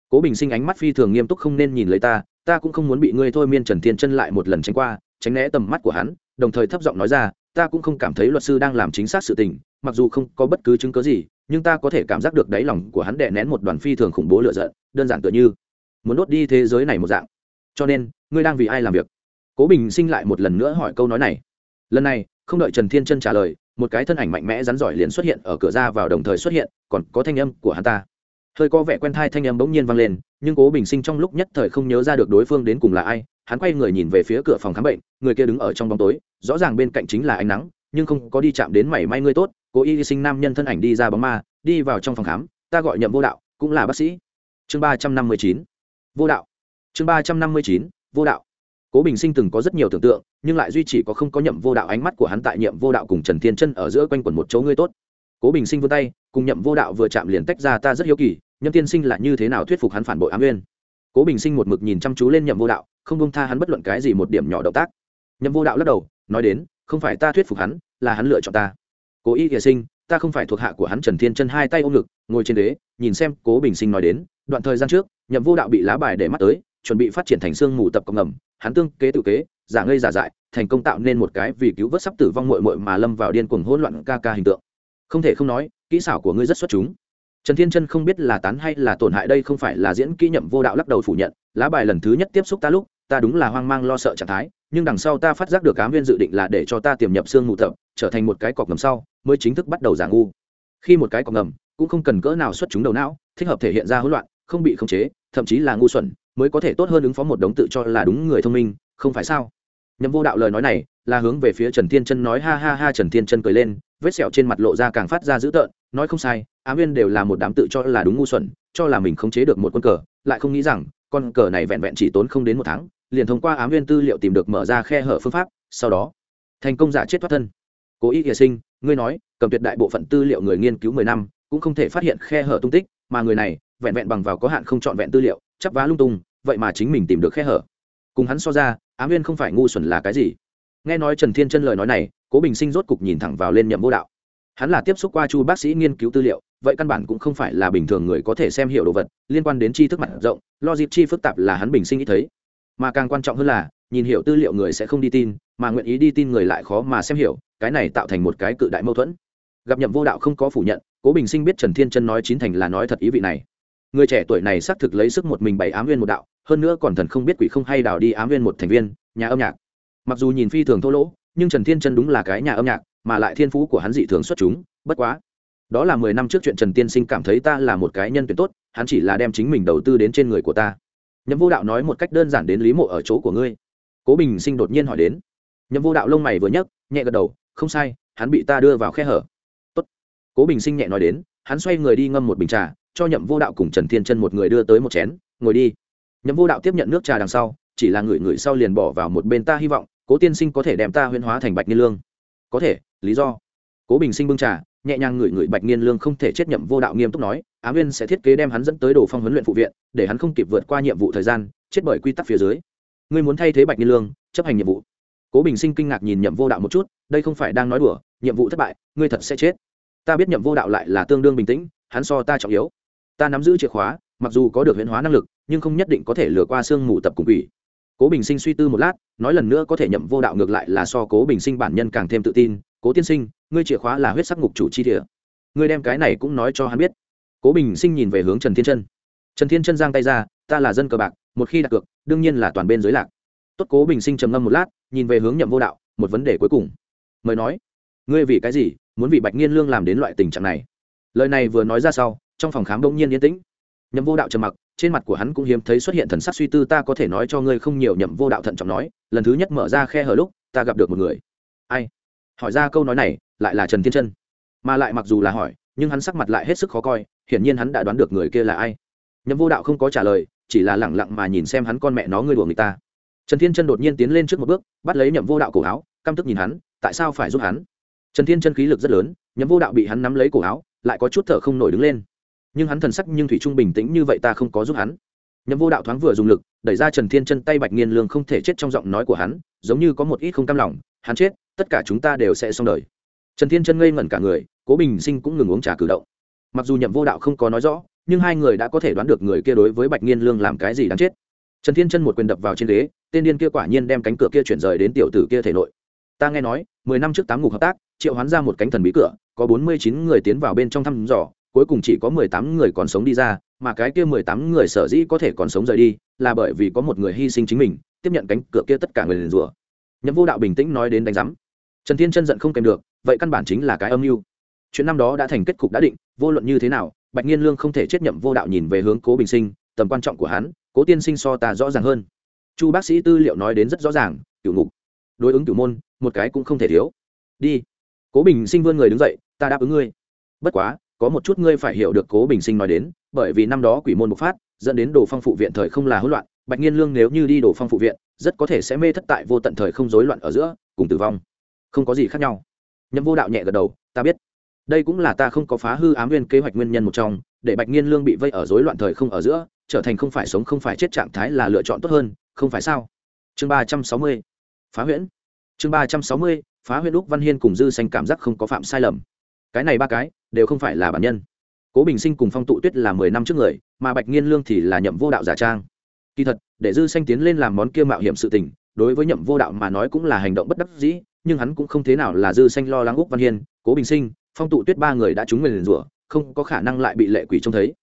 Speaker 1: Cố bình sinh ánh mắt phi thường nghiêm túc không nên nhìn lấy ta ta cũng không muốn bị ngươi thôi miên trần thiên chân lại một lần tránh qua, tránh né tầm mắt của hắn, đồng thời thấp giọng nói ra, ta cũng không cảm thấy luật sư đang làm chính xác sự tình, mặc dù không có bất cứ chứng cớ gì, nhưng ta có thể cảm giác được đáy lòng của hắn đè nén một đoàn phi thường khủng bố lựa giận, đơn giản tựa như muốn đốt đi thế giới này một dạng. Cho nên, ngươi đang vì ai làm việc? Cố bình sinh lại một lần nữa hỏi câu nói này. Lần này, không đợi trần thiên chân trả lời, một cái thân ảnh mạnh mẽ rắn giỏi liền xuất hiện ở cửa ra vào đồng thời xuất hiện, còn có thanh âm của hắn ta. Hơi có vẻ quen thai thanh âm bỗng nhiên vang lên, nhưng cố bình sinh trong lúc nhất thời không nhớ ra được đối phương đến cùng là ai, hắn quay người nhìn về phía cửa phòng khám bệnh, người kia đứng ở trong bóng tối, rõ ràng bên cạnh chính là ánh nắng, nhưng không có đi chạm đến mảy may ngươi tốt, cố y sinh nam nhân thân ảnh đi ra bóng ma, đi vào trong phòng khám, ta gọi nhậm vô đạo, cũng là bác sĩ. Chương ba trăm năm mươi chín vô đạo. Chương ba trăm năm mươi chín, vô đạo. Cố bình sinh từng có rất nhiều tưởng tượng, nhưng lại duy chỉ có không có nhậm vô đạo ánh mắt của hắn tại nhậm vô đạo cùng trần thiên chân ở giữa quanh quẩn một chỗ ngươi tốt. Cố bình sinh vươn tay, cùng nhậm vô đạo vừa chạm liền tách ra ta rất hiếu kỳ, nhậm tiên sinh là như thế nào thuyết phục hắn phản bội ám nguyên cố bình sinh một mực nhìn chăm chú lên nhậm vô đạo, không công tha hắn bất luận cái gì một điểm nhỏ động tác. Nhậm vô đạo lắc đầu, nói đến, không phải ta thuyết phục hắn, là hắn lựa chọn ta. Cố y hiệ sinh, ta không phải thuộc hạ của hắn trần thiên chân hai tay ôm ngực, ngồi trên đế nhìn xem cố bình sinh nói đến đoạn thời gian trước, nhậm vô đạo bị lá bài để mắt tới, chuẩn bị phát triển thành xương mù tập cộng ngầm, hắn tương kế tự kế, giả ngây giả dại, thành công tạo nên một cái vì cứu vớt sắp tử vong mội mội mà lâm vào điên cuồng hỗn loạn ca ca hình tượng. Không thể không nói, kỹ xảo của ngươi rất xuất chúng. Trần thiên chân không biết là tán hay là tổn hại đây không phải là diễn kỹ nhậm vô đạo lắc đầu phủ nhận, lá bài lần thứ nhất tiếp xúc ta lúc, ta đúng là hoang mang lo sợ trạng thái, nhưng đằng sau ta phát giác được cám viên dự định là để cho ta tiềm nhập xương mù tập, trở thành một cái cọc ngầm sau, mới chính thức bắt đầu giả ngu. Khi một cái cọc ngầm, cũng không cần cỡ nào xuất chúng đầu não, thích hợp thể hiện ra hỗn loạn không bị khống chế, thậm chí là ngu xuẩn, mới có thể tốt hơn ứng phó một đống tự cho là đúng người thông minh, không phải sao? Nhậm vô đạo lời nói này là hướng về phía trần thiên chân nói ha ha ha, trần thiên chân cười lên, vết sẹo trên mặt lộ ra càng phát ra dữ tợn, nói không sai, á viên đều là một đám tự cho là đúng ngu xuẩn, cho là mình khống chế được một quân cờ, lại không nghĩ rằng, con cờ này vẹn vẹn chỉ tốn không đến một tháng, liền thông qua ám viên tư liệu tìm được mở ra khe hở phương pháp, sau đó, thành công giả chết thoát thân. Cố ý hiệ sinh, ngươi nói, cầm tuyệt đại bộ phận tư liệu người nghiên cứu mười năm, cũng không thể phát hiện khe hở tung tích, mà người này vẹn vẹn bằng vào có hạn không trọn vẹn tư liệu, chắp vá lung tung, vậy mà chính mình tìm được khe hở. Cùng hắn so ra ám viên không phải ngu xuẩn là cái gì. Nghe nói trần thiên chân lời nói này, cố bình sinh rốt cục nhìn thẳng vào lên nhậm vô đạo. Hắn là tiếp xúc qua chu bác sĩ nghiên cứu tư liệu, vậy căn bản cũng không phải là bình thường người có thể xem hiểu đồ vật, liên quan đến tri thức mặt rộng, lo dịp chi phức tạp là hắn bình sinh nghĩ thấy. Mà càng quan trọng hơn là, nhìn hiểu tư liệu người sẽ không đi tin, mà nguyện ý đi tin người lại khó mà xem hiểu, cái này tạo thành một cái cự đại mâu thuẫn. Gặp nhậm vô đạo không có phủ nhận, cố bình sinh biết trần thiên chân nói chín thành là nói thật ý vị này người trẻ tuổi này xác thực lấy sức một mình bày ám viên một đạo, hơn nữa còn thần không biết quỷ không hay đào đi ám viên một thành viên, nhà âm nhạc. Mặc dù nhìn phi thường thô lỗ, nhưng trần thiên chân đúng là cái nhà âm nhạc, mà lại thiên phú của hắn dị thường xuất chúng, bất quá. Đó là mười năm trước chuyện trần tiên sinh cảm thấy ta là một cái nhân tuyển tốt, hắn chỉ là đem chính mình đầu tư đến trên người của ta. Nhậm vô đạo nói một cách đơn giản đến lý mộ ở chỗ của ngươi. Cố bình sinh đột nhiên hỏi đến. Nhậm vô đạo lông mày vừa nhấc, nhẹ gật đầu, không sai, hắn bị ta đưa vào khe hở. Tốt. cố bình sinh nhẹ nói đến, hắn xoay người đi ngâm một bình trà cho nhậm vô đạo cùng trần thiên chân một người đưa tới một chén, ngồi đi. Nhậm vô đạo tiếp nhận nước trà đằng sau, chỉ là người người sau liền bỏ vào một bên ta hy vọng, cố tiên sinh có thể đem ta huyễn hóa thành bạch niên lương. Có thể, lý do. Cố bình sinh bưng trà, nhẹ nhàng ngửi ngửi bạch niên lương không thể chết nhậm vô đạo nghiêm túc nói, á nguyên sẽ thiết kế đem hắn dẫn tới đồ phong huấn luyện phụ viện, để hắn không kịp vượt qua nhiệm vụ thời gian, chết bởi quy tắc phía dưới. Ngươi muốn thay thế bạch niên lương, chấp hành nhiệm vụ. Cố bình sinh kinh ngạc nhìn nhậm vô đạo một chút, đây không phải đang nói đùa, nhiệm vụ thất bại, ngươi thật sẽ chết. Ta biết nhậm vô đạo lại là tương đương bình tĩnh, hắn so ta trọng yếu ta nắm giữ chìa khóa, mặc dù có được huyễn hóa năng lực, nhưng không nhất định có thể lừa qua sương mù tập cùng quỷ. Cố bình sinh suy tư một lát, nói lần nữa có thể nhậm vô đạo ngược lại là so cố bình sinh bản nhân càng thêm tự tin. Cố tiên sinh, ngươi chìa khóa là huyết sắc ngục chủ chi địa. Ngươi đem cái này cũng nói cho hắn biết. Cố bình sinh nhìn về hướng trần thiên chân. Trần thiên chân giang tay ra, ta là dân cờ bạc, một khi đặt cược, đương nhiên là toàn bên giới lạc. Tốt, cố bình sinh trầm ngâm một lát, nhìn về hướng nhậm vô đạo, một vấn đề cuối cùng. Mời nói, ngươi vì cái gì muốn vì bạch nghiên lương làm đến loại tình trạng này? Lời này vừa nói ra sau trong phòng khám đông nhiên yên tĩnh. Nhậm vô đạo trầm mặc, trên mặt của hắn cũng hiếm thấy xuất hiện thần sắc suy tư, ta có thể nói cho ngươi không nhiều, nhậm vô đạo thận trọng nói, lần thứ nhất mở ra khe hở lúc, ta gặp được một người. Ai? Hỏi ra câu nói này, lại là trần thiên chân. Mà lại mặc dù là hỏi, nhưng hắn sắc mặt lại hết sức khó coi, hiển nhiên hắn đã đoán được người kia là ai. Nhậm vô đạo không có trả lời, chỉ là lẳng lặng mà nhìn xem hắn con mẹ nó ngươi đùa người ta. Trần thiên chân đột nhiên tiến lên trước một bước, bắt lấy nhậm vô đạo cổ áo, căm tức nhìn hắn, tại sao phải giúp hắn? Trần thiên chân khí lực rất lớn, nhậm vô đạo bị hắn nắm lấy cổ áo, lại có chút thở không nổi đứng lên nhưng hắn thần sắc nhưng thủy trung bình tĩnh như vậy ta không có giúp hắn. Nhậm vô đạo thoáng vừa dùng lực, đẩy ra trần thiên chân tay bạch nghiên lương không thể chết trong giọng nói của hắn, giống như có một ít không cam lòng, hắn chết, tất cả chúng ta đều sẽ xong đời. Trần thiên chân ngây ngẩn cả người, cố bình sinh cũng ngừng uống trà cử động. Mặc dù nhậm vô đạo không có nói rõ, nhưng hai người đã có thể đoán được người kia đối với bạch nghiên lương làm cái gì đáng chết. Trần thiên chân một quyền đập vào trên ghế, tên điên kia quả nhiên đem cánh cửa kia chuyển rời đến tiểu tử kia thể nội. Ta nghe nói, mười năm trước tám ngục hợp tác, triệu hoán ra một cánh thần bí cửa, có bốn mươi chín người tiến vào bên trong thăm dò cuối cùng chỉ có mười tám người còn sống đi ra, mà cái kia mười tám người sở dĩ có thể còn sống rời đi là bởi vì có một người hy sinh chính mình, tiếp nhận cánh cửa kia tất cả người liền rủa. Nhậm vô đạo bình tĩnh nói đến đánh giám. Trần thiên chân giận không kèm được, vậy căn bản chính là cái âm mưu. Chuyện năm đó đã thành kết cục đã định, vô luận như thế nào, bạch nhiên lương không thể chết, nhậm vô đạo nhìn về hướng cố bình sinh, tầm quan trọng của hắn, cố tiên sinh so ta rõ ràng hơn. Chu bác sĩ tư liệu nói đến rất rõ ràng cựu ngục. Đối ứng cựu môn, một cái cũng không thể thiếu. Đi. Cố bình sinh vươn người đứng dậy, ta đáp ứng ngươi. Bất quá có một chút ngươi phải hiểu được cố bình sinh nói đến, bởi vì năm đó quỷ môn bộc phát, dẫn đến đồ phong phụ viện thời không là hỗn loạn, bạch nhiên lương nếu như đi đồ phong phụ viện, rất có thể sẽ mê thất tại vô tận thời không rối loạn ở giữa, cùng tử vong. Không có gì khác nhau. Nhậm vô đạo nhẹ gật đầu, ta biết. Đây cũng là ta không có phá hư ám nguyên kế hoạch nguyên nhân một trong, để bạch nhiên lương bị vây ở rối loạn thời không ở giữa, trở thành không phải sống không phải chết trạng thái là lựa chọn tốt hơn, không phải sao? Chương ba trăm sáu mươi. Phá huyễn. Chương ba trăm sáu mươi, phá huyễn úc văn hiên cùng dư xanh cảm giác không có phạm sai lầm cái này ba cái đều không phải là bản nhân. Cố bình sinh cùng phong tụ tuyết là mười năm trước người, mà bạch nghiên lương thì là nhậm vô đạo giả trang. Kỳ thật, để dư xanh tiến lên làm món kia mạo hiểm sự tình, đối với nhậm vô đạo mà nói cũng là hành động bất đắc dĩ, nhưng hắn cũng không thế nào là dư xanh lo lắng úc văn hiên, cố bình sinh, phong tụ tuyết ba người đã trúng nguyền rủa, không có khả năng lại bị lệ quỷ trông thấy.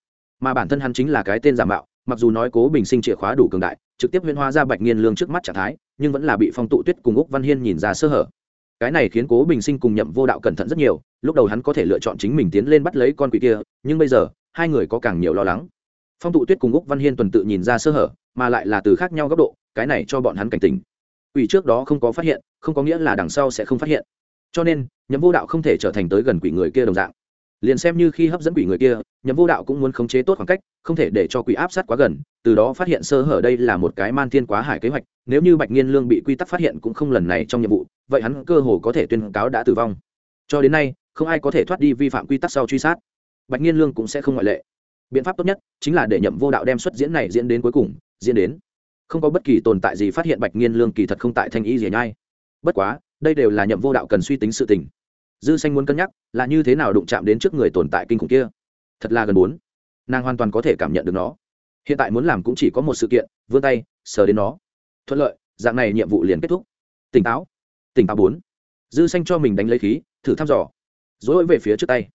Speaker 1: Mà bản thân hắn chính là cái tên giả mạo, mặc dù nói cố bình sinh chìa khóa đủ cường đại, trực tiếp huyễn hóa ra bạch nghiên lương trước mắt trạng thái, nhưng vẫn là bị phong tụ tuyết cùng úc văn hiên nhìn ra sơ hở cái này khiến cố bình sinh cùng nhậm vô đạo cẩn thận rất nhiều, lúc đầu hắn có thể lựa chọn chính mình tiến lên bắt lấy con quỷ kia, nhưng bây giờ, hai người có càng nhiều lo lắng. Phong tụ tuyết cùng úc văn hiên tuần tự nhìn ra sơ hở, mà lại là từ khác nhau góc độ, cái này cho bọn hắn cảnh tỉnh quỷ trước đó không có phát hiện, không có nghĩa là đằng sau sẽ không phát hiện. Cho nên, nhậm vô đạo không thể trở thành tới gần quỷ người kia đồng dạng liền xem như khi hấp dẫn quỷ người kia, nhậm vô đạo cũng muốn khống chế tốt khoảng cách, không thể để cho quỷ áp sát quá gần, từ đó phát hiện sơ hở đây là một cái man thiên quá hải kế hoạch, nếu như bạch nghiên lương bị quy tắc phát hiện cũng không lần này trong nhiệm vụ, vậy hắn cơ hồ có thể tuyên cáo đã tử vong. Cho đến nay, không ai có thể thoát đi vi phạm quy tắc sau truy sát. Bạch nghiên lương cũng sẽ không ngoại lệ. Biện pháp tốt nhất chính là để nhậm vô đạo đem xuất diễn này diễn đến cuối cùng, diễn đến. Không có bất kỳ tồn tại gì phát hiện bạch nghiên lương kỳ thật không tại thanh ý gì nhai. Bất quá, đây đều là nhậm vô đạo cần suy tính sự tình dư xanh muốn cân nhắc là như thế nào đụng chạm đến trước người tồn tại kinh khủng kia. Thật là gần bốn. Nàng hoàn toàn có thể cảm nhận được nó. Hiện tại muốn làm cũng chỉ có một sự kiện, vươn tay, sờ đến nó. Thuận lợi, dạng này nhiệm vụ liền kết thúc. Tỉnh táo. Tỉnh táo bốn. Dư xanh cho mình đánh lấy khí, thử thăm dò. Dối về phía trước tay.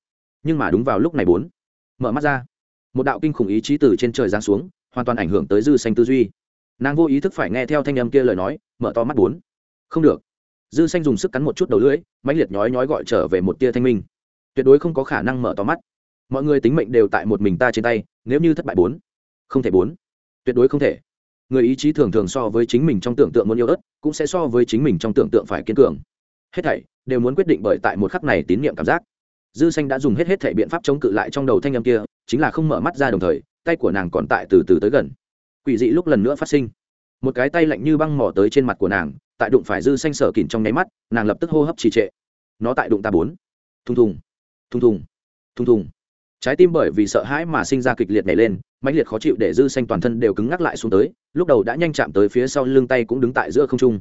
Speaker 1: Nhưng mà đúng vào lúc này bốn. Mở mắt ra. Một đạo kinh khủng ý chí từ trên trời giáng xuống, hoàn toàn ảnh hưởng tới dư xanh tư duy. Nàng vô ý thức phải nghe theo thanh âm kia lời nói, mở to mắt bốn. Không được dư xanh dùng sức cắn một chút đầu lưỡi, mãnh liệt nhói nhói gọi trở về một tia thanh minh. Tuyệt đối không có khả năng mở to mắt. Mọi người tính mệnh đều tại một mình ta trên tay, nếu như thất bại bốn, không thể bốn. Tuyệt đối không thể. Người ý chí thường thường so với chính mình trong tưởng tượng muốn yêu ớt, cũng sẽ so với chính mình trong tưởng tượng phải kiên cường. Hết thảy đều muốn quyết định bởi tại một khắc này tín nhiệm cảm giác. Dư xanh đã dùng hết hết thảy biện pháp chống cự lại trong đầu thanh âm kia, chính là không mở mắt ra đồng thời, tay của nàng còn tại từ từ tới gần. Quỷ dị lúc lần nữa phát sinh. Một cái tay lạnh như băng mò tới trên mặt của nàng tại đụng phải dư xanh sở kỉn trong nháy mắt, nàng lập tức hô hấp trì trệ. Nó tại đụng ta bốn. Thùng thùng thùng thùng thùng thùng. Trái tim bởi vì sợ hãi mà sinh ra kịch liệt nhảy lên, mãnh liệt khó chịu để dư xanh toàn thân đều cứng ngắc lại xuống tới, lúc đầu đã nhanh chạm tới phía sau lưng tay cũng đứng tại giữa không trung.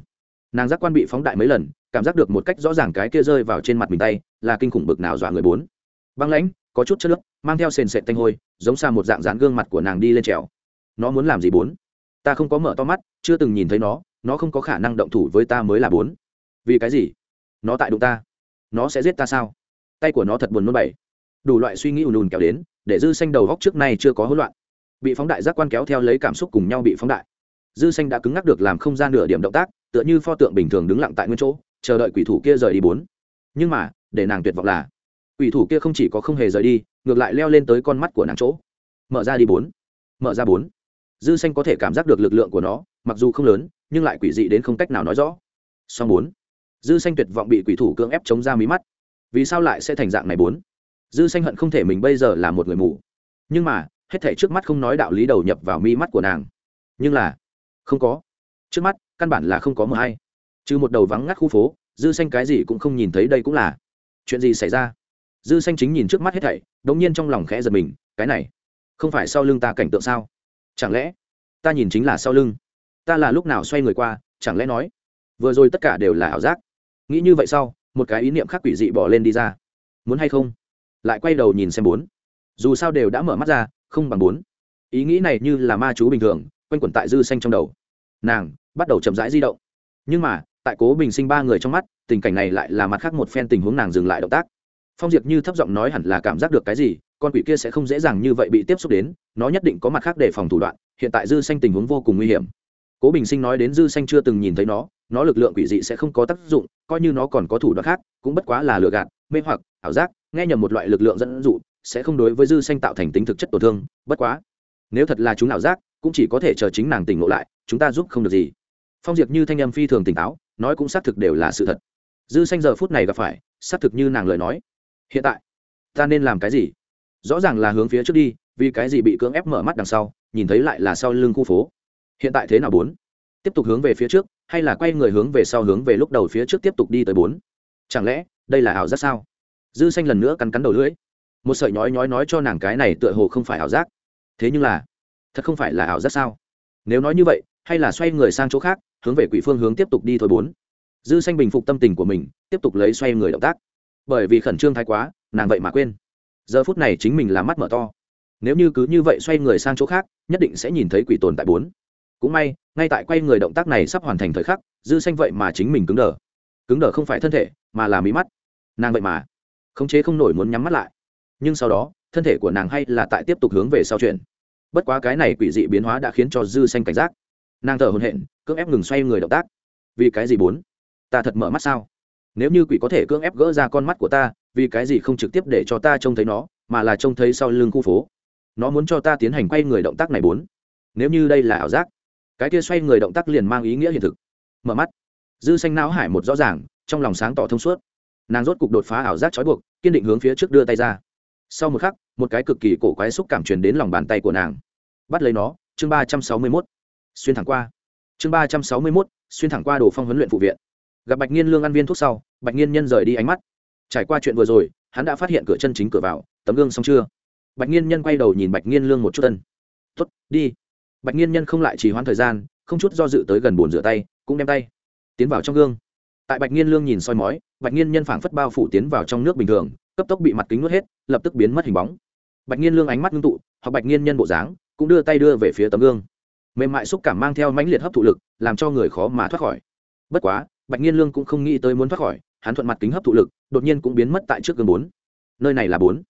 Speaker 1: Nàng giác quan bị phóng đại mấy lần, cảm giác được một cách rõ ràng cái kia rơi vào trên mặt mình tay, là kinh khủng bực nào dọa người bốn. Băng lãnh, có chút chất nước mang theo sền sệt tanh hôi, giống xa một dạng dán gương mặt của nàng đi lên trèo. Nó muốn làm gì bốn? Ta không có mở to mắt, chưa từng nhìn thấy nó nó không có khả năng động thủ với ta mới là bốn. Vì cái gì? Nó tại đụng ta. Nó sẽ giết ta sao? Tay của nó thật buồn nôn bảy. Đủ loại suy nghĩ ùn ùn kéo đến, để dư xanh đầu góc trước nay chưa có hỗn loạn. Bị phóng đại giác quan kéo theo lấy cảm xúc cùng nhau bị phóng đại. Dư xanh đã cứng ngắc được làm không gian nửa điểm động tác, tựa như pho tượng bình thường đứng lặng tại nguyên chỗ, chờ đợi quỷ thủ kia rời đi bốn. Nhưng mà, để nàng tuyệt vọng là, quỷ thủ kia không chỉ có không hề rời đi, ngược lại leo lên tới con mắt của nàng chỗ. Mở ra đi bốn. Mở ra bốn. Dư xanh có thể cảm giác được lực lượng của nó, mặc dù không lớn nhưng lại quỷ dị đến không cách nào nói rõ. Song bốn, dư xanh tuyệt vọng bị quỷ thủ cưỡng ép chống ra mí mắt. Vì sao lại sẽ thành dạng này bốn? Dư xanh hận không thể mình bây giờ là một người mù. Nhưng mà, hết thảy trước mắt không nói đạo lý đầu nhập vào mi mắt của nàng. Nhưng là, không có. Trước mắt, căn bản là không có mờ hay. Trừ một đầu vắng ngắt khu phố, dư xanh cái gì cũng không nhìn thấy đây cũng là chuyện gì xảy ra? Dư xanh chính nhìn trước mắt hết thảy đống nhiên trong lòng khẽ giật mình, cái này không phải sau lưng ta cảnh tượng sao? Chẳng lẽ ta nhìn chính là sau lưng? Ta là lúc nào xoay người qua, chẳng lẽ nói, vừa rồi tất cả đều là ảo giác. Nghĩ như vậy sau, một cái ý niệm khác quỷ dị bỏ lên đi ra. Muốn hay không? Lại quay đầu nhìn xem bốn. Dù sao đều đã mở mắt ra, không bằng bốn. Ý nghĩ này như là ma chú bình thường, quanh quẩn tại dư xanh trong đầu. Nàng bắt đầu chậm rãi di động. Nhưng mà, tại cố bình sinh ba người trong mắt, tình cảnh này lại là mặt khác một phen tình huống nàng dừng lại động tác. Phong diệp như thấp giọng nói hẳn là cảm giác được cái gì, con quỷ kia sẽ không dễ dàng như vậy bị tiếp xúc đến, nó nhất định có mặt khác để phòng thủ đoạn, hiện tại dư xanh tình huống vô cùng nguy hiểm cố bình sinh nói đến dư xanh chưa từng nhìn thấy nó nó lực lượng quỷ dị sẽ không có tác dụng, coi như nó còn có thủ đoạn khác, cũng bất quá là lừa gạt, mê hoặc, ảo giác, nghe nhầm một loại lực lượng dẫn dụ, sẽ không đối với dư xanh tạo thành tính thực chất tổn thương, bất quá, nếu thật là chúng ảo giác, cũng chỉ có thể chờ chính nàng tỉnh ngộ lại, chúng ta giúp không được gì. Phong diệp như thanh âm phi thường tỉnh táo, nói cũng xác thực đều là sự thật. Dư xanh giờ phút này gặp phải, xác thực như nàng lời nói. Hiện tại, ta nên làm cái gì? Rõ ràng là hướng phía trước đi, vì cái gì bị cưỡng ép mở mắt đằng sau, nhìn thấy lại là sau lưng khu phố hiện tại thế nào bốn? Tiếp tục hướng về phía trước, hay là quay người hướng về sau hướng về lúc đầu phía trước tiếp tục đi tới bốn? Chẳng lẽ, đây là ảo giác sao? Dư xanh lần nữa cắn cắn đầu lưỡi. Một sợi nhói nhói nói cho nàng cái này tựa hồ không phải ảo giác. Thế nhưng là, thật không phải là ảo giác sao? Nếu nói như vậy, hay là xoay người sang chỗ khác, hướng về quỷ phương hướng tiếp tục đi thôi bốn? Dư xanh bình phục tâm tình của mình, tiếp tục lấy xoay người động tác. Bởi vì khẩn trương thái quá, nàng vậy mà quên. Giờ phút này chính mình là mắt mở to. Nếu như cứ như vậy xoay người sang chỗ khác, nhất định sẽ nhìn thấy quỷ tồn tại bốn cũng may, ngay tại quay người động tác này sắp hoàn thành thời khắc, dư xanh vậy mà chính mình cứng đờ. Cứng đờ không phải thân thể, mà là mí mắt. Nàng vậy mà, khống chế không nổi muốn nhắm mắt lại. Nhưng sau đó, thân thể của nàng hay là tại tiếp tục hướng về sau chuyện bất quá cái này quỷ dị biến hóa đã khiến cho dư xanh cảnh giác. Nàng thở hồn hện cưỡng ép ngừng xoay người động tác. Vì cái gì bốn? Ta thật mở mắt sao? Nếu như quỷ có thể cưỡng ép gỡ ra con mắt của ta, vì cái gì không trực tiếp để cho ta trông thấy nó, mà là trông thấy sau lưng khu phố? Nó muốn cho ta tiến hành quay người động tác này bốn. Nếu như đây là ảo giác cái kia xoay người động tác liền mang ý nghĩa hiện thực. Mở mắt. Dư xanh não hải một rõ ràng, trong lòng sáng tỏ thông suốt. Nàng rốt cục đột phá ảo giác trói buộc, kiên định hướng phía trước đưa tay ra. Sau một khắc, một cái cực kỳ cổ quái xúc cảm truyền đến lòng bàn tay của nàng. Bắt lấy nó, chương ba trăm sáu mươi mốt. Xuyên thẳng qua. Chương ba trăm sáu mươi mốt, xuyên thẳng qua đồ phong huấn luyện phụ viện. Gặp bạch nhiên lương ăn viên thuốc sau, bạch nhiên nhân rời đi ánh mắt. Trải qua chuyện vừa rồi, hắn đã phát hiện cửa chân chính cửa vào, tấm gương xong chưa? Bạch nhiên nhân quay đầu nhìn bạch nhiên lương một chút tân tuất đi bạch nhiên nhân không lại trì hoãn thời gian, không chút do dự tới gần bồn rửa tay, cũng đem tay tiến vào trong gương. Tại bạch nhiên lương nhìn soi mói, bạch nhiên nhân phảng phất bao phủ tiến vào trong nước bình thường, cấp tốc bị mặt kính nuốt hết, lập tức biến mất hình bóng. Bạch nhiên lương ánh mắt ngưng tụ hoặc bạch nhiên nhân bộ dáng, cũng đưa tay đưa về phía tấm gương. Mềm mại xúc cảm mang theo mãnh liệt hấp thụ lực, làm cho người khó mà thoát khỏi. Bất quá, bạch nhiên lương cũng không nghĩ tới muốn thoát khỏi, hắn thuận mặt kính hấp thụ lực, đột nhiên cũng biến mất tại trước gương bốn. Nơi này là bốn.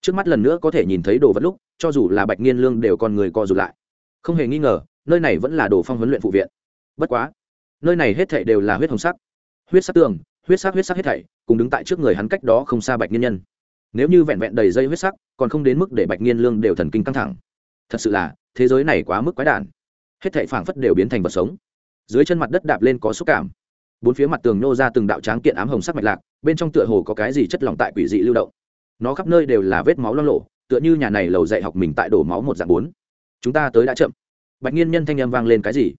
Speaker 1: Trước mắt lần nữa có thể nhìn thấy đồ vật lúc, cho dù là bạch nhiên lương đều còn người co rụt lại không hề nghi ngờ, nơi này vẫn là đồ phong huấn luyện phụ viện. Bất quá, nơi này hết thảy đều là huyết hồng sắc. Huyết sắc tường, huyết sắc huyết sắc hết thảy, cùng đứng tại trước người hắn cách đó không xa bạch nghiên nhân. Nếu như vẹn vẹn đầy dây huyết sắc, còn không đến mức để bạch nhiên lương đều thần kinh căng thẳng. Thật sự là, thế giới này quá mức quái đản. Hết thảy phảng phất đều biến thành vật sống. Dưới chân mặt đất đạp lên có xúc cảm. Bốn phía mặt tường nô ra từng đạo tráng kiện ám hồng sắc mạch lạc, bên trong tựa hồ có cái gì chất lỏng tại quỷ dị lưu động. Nó khắp nơi đều là vết máu lo lộ tựa như nhà này lầu dạy học mình tại đổ máu một dạng bốn chúng ta tới đã chậm. Bạch nhiên nhân thanh âm vang lên cái gì?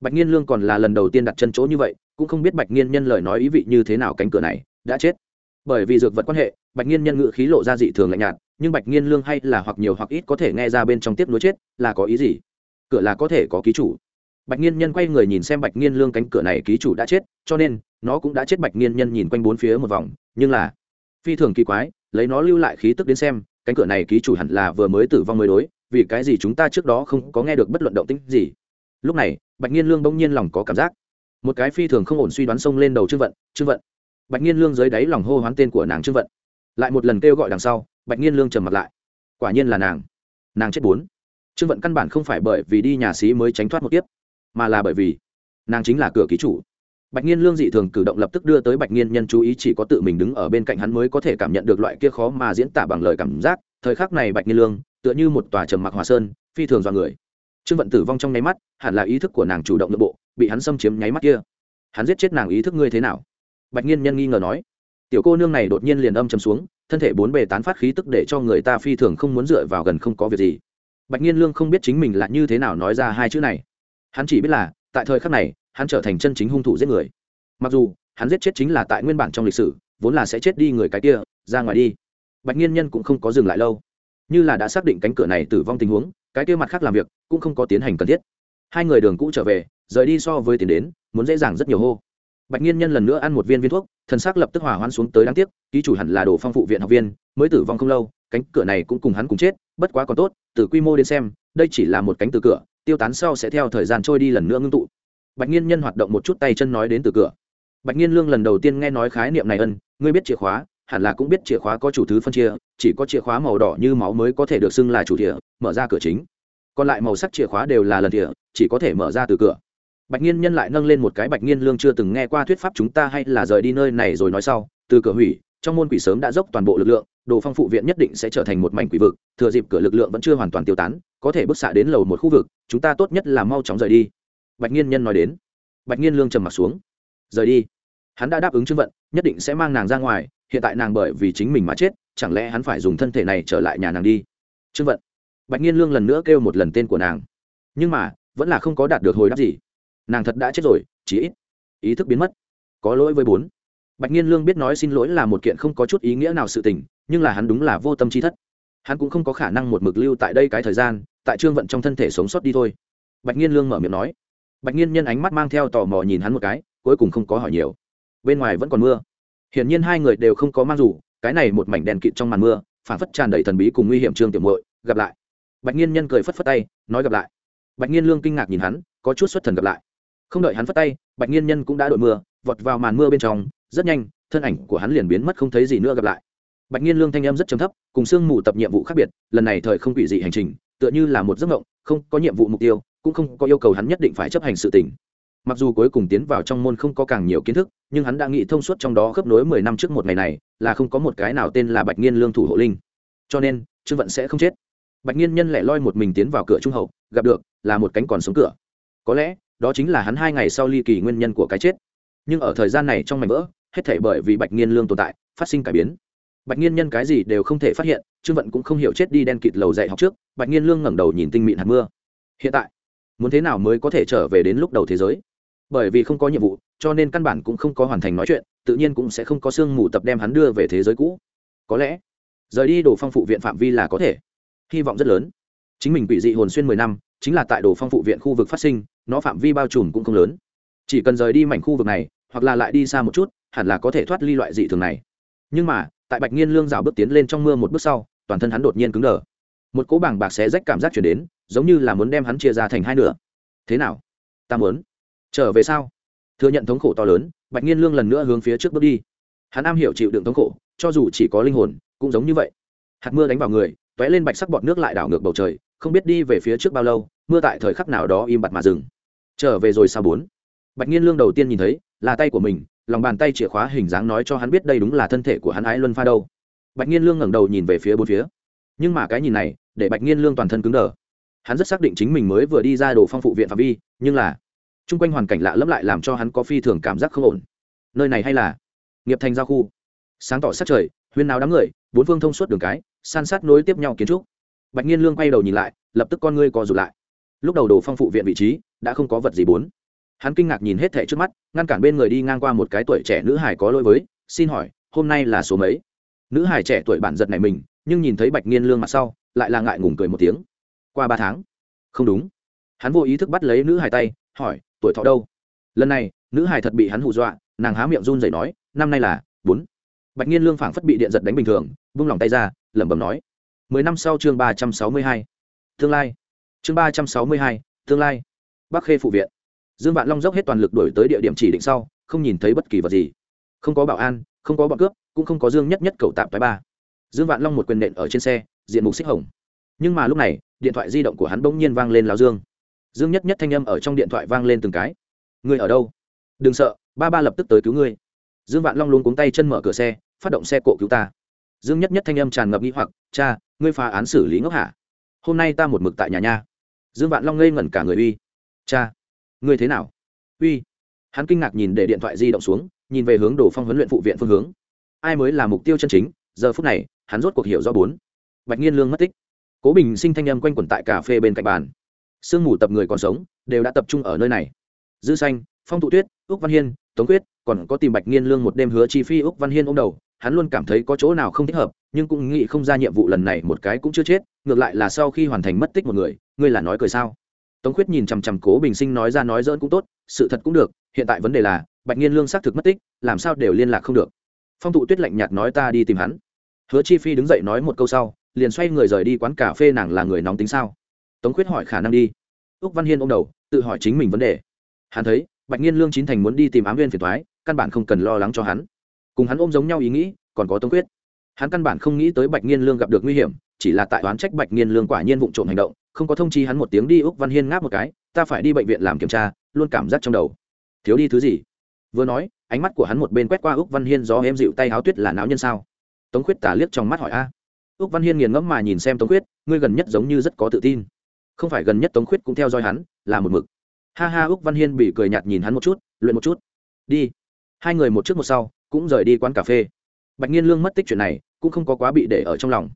Speaker 1: Bạch nhiên lương còn là lần đầu tiên đặt chân chỗ như vậy, cũng không biết bạch nhiên nhân lời nói ý vị như thế nào cánh cửa này, đã chết. Bởi vì dược vật quan hệ, bạch nhiên nhân ngự khí lộ ra dị thường lạnh nhạt, nhưng bạch nhiên lương hay là hoặc nhiều hoặc ít có thể nghe ra bên trong tiếp nối chết, là có ý gì? Cửa là có thể có ký chủ. Bạch nhiên nhân quay người nhìn xem bạch nhiên lương cánh cửa này ký chủ đã chết, cho nên, nó cũng đã chết bạch nhiên nhân nhìn quanh bốn phía một vòng, nhưng là, phi thường kỳ quái, lấy nó lưu lại khí tức đến xem, cánh cửa này ký chủ hẳn là vừa mới tử vong mới đối vì cái gì chúng ta trước đó không có nghe được bất luận động tĩnh gì? Lúc này, bạch nhiên lương bỗng nhiên lòng có cảm giác. Một cái phi thường không ổn suy đoán xông lên đầu trương vận trương vận. Bạch nhiên lương dưới đáy lòng hô hoán tên của nàng trương vận. Lại một lần kêu gọi đằng sau, bạch nhiên lương trầm mặt lại. Quả nhiên là nàng. Nàng chết bốn. Trương vận căn bản không phải bởi vì đi nhà xí mới tránh thoát một tiếp mà là bởi vì nàng chính là cửa ký chủ. Bạch nhiên lương dị thường cử động lập tức đưa tới bạch nhiên nhân chú ý chỉ có tự mình đứng ở bên cạnh hắn mới có thể cảm nhận được loại kia khó mà diễn tả bằng lời cảm giác. Thời khắc này bạch nhiên lương tựa như một tòa trầm mặc hòa sơn, phi thường do người. Trương vận tử vong trong nháy mắt, hẳn là ý thức của nàng chủ động nội bộ, bị hắn xâm chiếm nháy mắt kia. Hắn giết chết nàng ý thức ngươi thế nào? Bạch nhiên nhân nghi ngờ nói. Tiểu cô nương này đột nhiên liền âm chầm xuống, thân thể bốn bề tán phát khí tức để cho người ta phi thường không muốn dựa vào gần không có việc gì. Bạch nhiên lương không biết chính mình là như thế nào nói ra hai chữ này. Hắn chỉ biết là, tại thời khắc này, hắn trở thành chân chính hung thủ giết người. Mặc dù, hắn giết chết chính là tại nguyên bản trong lịch sử, vốn là sẽ chết đi người cái kia, ra ngoài đi. Bạch nhiên nhân cũng không có dừng lại lâu như là đã xác định cánh cửa này tử vong tình huống, cái kia mặt khác làm việc cũng không có tiến hành cần thiết. Hai người đường cũ trở về, rời đi so với tiền đến, muốn dễ dàng rất nhiều hô. Bạch nhiên nhân lần nữa ăn một viên viên thuốc, thần xác lập tức hỏa hoãn xuống tới đáng tiếc, ký chủ hẳn là đồ phong phụ viện học viên, mới tử vong không lâu, cánh cửa này cũng cùng hắn cùng chết, bất quá còn tốt, từ quy mô đến xem, đây chỉ là một cánh từ cửa, tiêu tán sau sẽ theo thời gian trôi đi lần nữa ngưng tụ. Bạch nhiên nhân hoạt động một chút tay chân nói đến từ cửa. Bạch nhiên lương lần đầu tiên nghe nói khái niệm này ân, ngươi biết chìa khóa hẳn là cũng biết chìa khóa có chủ thứ phân chia, chỉ có chìa khóa màu đỏ như máu mới có thể được xưng là chủ địa mở ra cửa chính. Còn lại màu sắc chìa khóa đều là lần địa chỉ có thể mở ra từ cửa. Bạch nhiên nhân lại nâng lên một cái bạch nhiên lương chưa từng nghe qua thuyết pháp chúng ta hay là rời đi nơi này rồi nói sau, từ cửa hủy, trong môn quỷ sớm đã dốc toàn bộ lực lượng, đồ phong phụ viện nhất định sẽ trở thành một mảnh quỷ vực, thừa dịp cửa lực lượng vẫn chưa hoàn toàn tiêu tán, có thể bước xạ đến lầu một khu vực, chúng ta tốt nhất là mau chóng rời đi. Bạch nhiên nhân nói đến. Bạch nhiên lương trầm m ặ t xuống. Rời đi. Hắn đã đáp ứng trương vận, nhất định sẽ mang nàng ra ngoài hiện tại nàng bởi vì chính mình mà chết, chẳng lẽ hắn phải dùng thân thể này trở lại nhà nàng đi? Trương vận. Bạch nhiên lương lần nữa kêu một lần tên của nàng. Nhưng mà, vẫn là không có đạt được hồi đáp gì. Nàng thật đã chết rồi chỉ ít. Ý thức biến mất. Có lỗi với bốn. Bạch nhiên lương biết nói xin lỗi là một kiện không có chút ý nghĩa nào sự tình, nhưng là hắn đúng là vô tâm trí thất. Hắn cũng không có khả năng một mực lưu tại đây cái thời gian, tại trương vận trong thân thể sống sót đi thôi. Bạch nhiên lương mở miệng nói. Bạch nhiên nhân ánh mắt mang theo tò mò nhìn hắn một cái, cuối cùng không có hỏi nhiều. Bên ngoài vẫn còn mưa hiển nhiên hai người đều không có mang dù, cái này một mảnh đèn kịt trong màn mưa, phản phất tràn đầy thần bí cùng nguy hiểm trương tiểu muội, gặp lại. Bạch nhiên nhân cười phất phất tay, nói gặp lại. Bạch nhiên lương kinh ngạc nhìn hắn, có chút xuất thần gặp lại. Không đợi hắn phất tay, bạch nhiên nhân cũng đã đội mưa, vọt vào màn mưa bên trong, rất nhanh, thân ảnh của hắn liền biến mất không thấy gì nữa gặp lại. Bạch nhiên lương thanh em rất trầm thấp, cùng sương mù tập nhiệm vụ khác biệt, lần này thời không quỷ dị hành trình, tựa như là một giấc mộng, không có nhiệm vụ mục tiêu, cũng không có yêu cầu hắn nhất định phải chấp hành sự tình mặc dù cuối cùng tiến vào trong môn không có càng nhiều kiến thức, nhưng hắn đã nghĩ thông suốt trong đó khớp nối mười năm trước một ngày này, là không có một cái nào tên là bạch nhiên lương thủ hộ linh. Cho nên, trương vận sẽ không chết. Bạch nhiên nhân lại loi một mình tiến vào cửa trung hậu, gặp được là một cánh còn sống cửa. Có lẽ, đó chính là hắn hai ngày sau ly kỳ nguyên nhân của cái chết. Nhưng ở thời gian này trong mảnh vỡ, hết thể bởi vì bạch nhiên lương tồn tại, phát sinh cải biến. Bạch nhiên nhân cái gì đều không thể phát hiện, trương vận cũng không hiểu chết đi đen kịt lầu dạy học trước, bạch nhiên lương ngẩng đầu nhìn tinh mịn hạt mưa. Hiện tại, muốn thế nào mới có thể trở về đến lúc đầu thế giới? Bởi vì không có nhiệm vụ, cho nên căn bản cũng không có hoàn thành nói chuyện, tự nhiên cũng sẽ không có sương mù tập đem hắn đưa về thế giới cũ. Có lẽ, rời đi đồ phong phụ viện phạm vi là có thể. Hy vọng rất lớn. Chính mình bị dị hồn xuyên mười năm, chính là tại đồ phong phụ viện khu vực phát sinh, nó phạm vi bao trùm cũng không lớn. Chỉ cần rời đi mảnh khu vực này, hoặc là lại đi xa một chút, hẳn là có thể thoát ly loại dị thường này. Nhưng mà, tại bạch nghiên lương rào bước tiến lên trong mưa một bước sau, toàn thân hắn đột nhiên cứng đờ. Một cỗ bảng bạc xé rách cảm giác chuyển đến, giống như là muốn đem hắn chia ra thành hai nửa. Thế nào? Ta muốn trở về sau thừa nhận thống khổ to lớn, bạch nghiên lương lần nữa hướng phía trước bước đi. Hắn am hiểu chịu đựng thống khổ, cho dù chỉ có linh hồn, cũng giống như vậy. Hạt mưa đánh vào người t ó é lên bạch sắc bọt nước lại đảo ngược bầu trời, không biết đi về phía trước bao lâu, mưa tại thời khắc nào đó im bặt mà dừng. Trở về rồi sao bốn? Bạch nghiên lương đầu tiên nhìn thấy, là tay của mình, lòng bàn tay chìa khóa hình dáng nói cho hắn biết đây đúng là thân thể của hắn ái luân pha đâu. Bạch nghiên lương ngẩng đầu nhìn về phía bốn phía. Nhưng mà cái nhìn này, để bạch nghiên lương toàn thân cứng đờ. Hắn rất xác định chính mình mới vừa đi ra đồ phong phụ viện phạm vi, nhưng là chung quanh hoàn cảnh lạ lẫm lại làm cho hắn có phi thường cảm giác không ổn. Nơi này hay là nghiệp thành giao khu. Sáng tỏ sát trời, huyên nào đám người, bốn phương thông suốt đường cái, san sát nối tiếp nhau kiến trúc. Bạch nhiên lương quay đầu nhìn lại, lập tức con ngươi co rụt lại. Lúc đầu đồ phong phụ viện vị trí, đã không có vật gì bốn. Hắn kinh ngạc nhìn hết thẻ trước mắt, ngăn cản bên người đi ngang qua một cái tuổi trẻ nữ hải có lỗi với, xin hỏi, hôm nay là số mấy? Nữ hải trẻ tuổi bản giật này mình, nhưng nhìn thấy bạch nhiên lương mặt sau, lại là ngại ngùng cười một tiếng. Qua ba tháng. Không đúng. Hắn vô ý thức bắt lấy nữ hải tay, hỏi tuổi thọ đâu? Lần này, nữ hải thật bị hắn hù dọa, nàng há miệng run rẩy nói, năm nay là bốn. Bạch nhiên lương phảng phất bị điện giật đánh bình thường, vung lòng tay ra, lẩm bẩm nói, mười năm sau chương ba trăm sáu mươi hai, tương lai. Chương ba trăm sáu mươi hai, tương lai. Bắc khê phụ viện. Dương vạn long dốc hết toàn lực đổi tới địa điểm chỉ định sau, không nhìn thấy bất kỳ vật gì. Không có bảo an, không có bọn cướp, cũng không có dương nhất nhất cầu tạm thái ba. Dương vạn long một quyền nện ở trên xe, diện mục xích hồng. Nhưng mà lúc này, điện thoại di động của hắn bỗng nhiên vang lên lao dương dương nhất nhất thanh âm ở trong điện thoại vang lên từng cái. Ngươi ở đâu? Đừng sợ, ba ba lập tức tới cứu ngươi. Dương vạn long luôn cuống tay chân mở cửa xe, phát động xe cộ cứu ta. Dương nhất nhất thanh âm tràn ngập nghi hoặc, cha, ngươi phá án xử lý ngốc hả? Hôm nay ta một mực tại nhà nha. Dương vạn long ngây ngẩn cả người uy. Cha, ngươi thế nào? Uy. Hắn kinh ngạc nhìn để điện thoại di động xuống, nhìn về hướng đồ phong huấn luyện phụ viện phương hướng. Ai mới là mục tiêu chân chính? Giờ phút này, hắn rốt cuộc hiểu do bốn. Bạch nhiên lương mất tích. Cố bình sinh thanh âm quanh quẩn tại cà phê bên cạnh bàn sương mù tập người còn sống, đều đã tập trung ở nơi này. Dư xanh, phong tụ tuyết, úc văn hiên, tống quyết còn có tìm bạch nghiên lương một đêm hứa chi phi úc văn hiên ô m đầu, hắn luôn cảm thấy có chỗ nào không thích hợp, nhưng cũng nghĩ không ra nhiệm vụ lần này một cái cũng chưa chết, ngược lại là sau khi hoàn thành mất tích một người, ngươi là nói cười sao? Tống quyết nhìn chằm chằm cố bình sinh nói ra nói dỡn cũng tốt, sự thật cũng được, hiện tại vấn đề là, bạch nghiên lương xác thực mất tích, làm sao đều liên lạc không được. Phong tụ tuyết lạnh nhạt nói ta đi tìm hắn. Hứa chi phi đứng dậy nói một câu sau, liền xoay người rời đi quán cà phê nàng là người nóng tính sao? Tống quyết hỏi khả năng đi. Úc văn hiên ô m đầu, tự hỏi chính mình vấn đề. Hắn thấy, bạch nhiên lương chín thành muốn đi tìm ám viên phiền thoái căn bản không cần lo lắng cho hắn. Cùng hắn ôm giống nhau ý nghĩ, còn có tống quyết hắn căn bản không nghĩ tới bạch nhiên lương gặp được nguy hiểm, chỉ là tại oán trách bạch nhiên lương quả nhiên vụ trộm hành động, không có thông chi hắn một tiếng đi, úc văn hiên ngáp một cái, ta phải đi bệnh viện làm kiểm tra, luôn cảm giác trong đầu. Thiếu đi thứ gì? Vừa nói, ánh mắt của hắn một bên quét qua úc văn hiên do em dịu tay háo tuyết là não nhân sao? Tống quyết tả liếc trong mắt hỏi a. Úc văn hiên nghiền ngẫm mà nhìn xem tống quyết ngươi gần nhất giống như rất có tự tin không phải gần nhất tống Khuyết cũng theo dõi hắn, là một mực. Ha ha, úc văn hiên bị cười nhạt nhìn hắn một chút, luyện một chút. Đi. Hai người một trước một sau, cũng rời đi quán cà phê. Bạch nhiên lương mất tích chuyện này, cũng không có quá bị để ở trong lòng.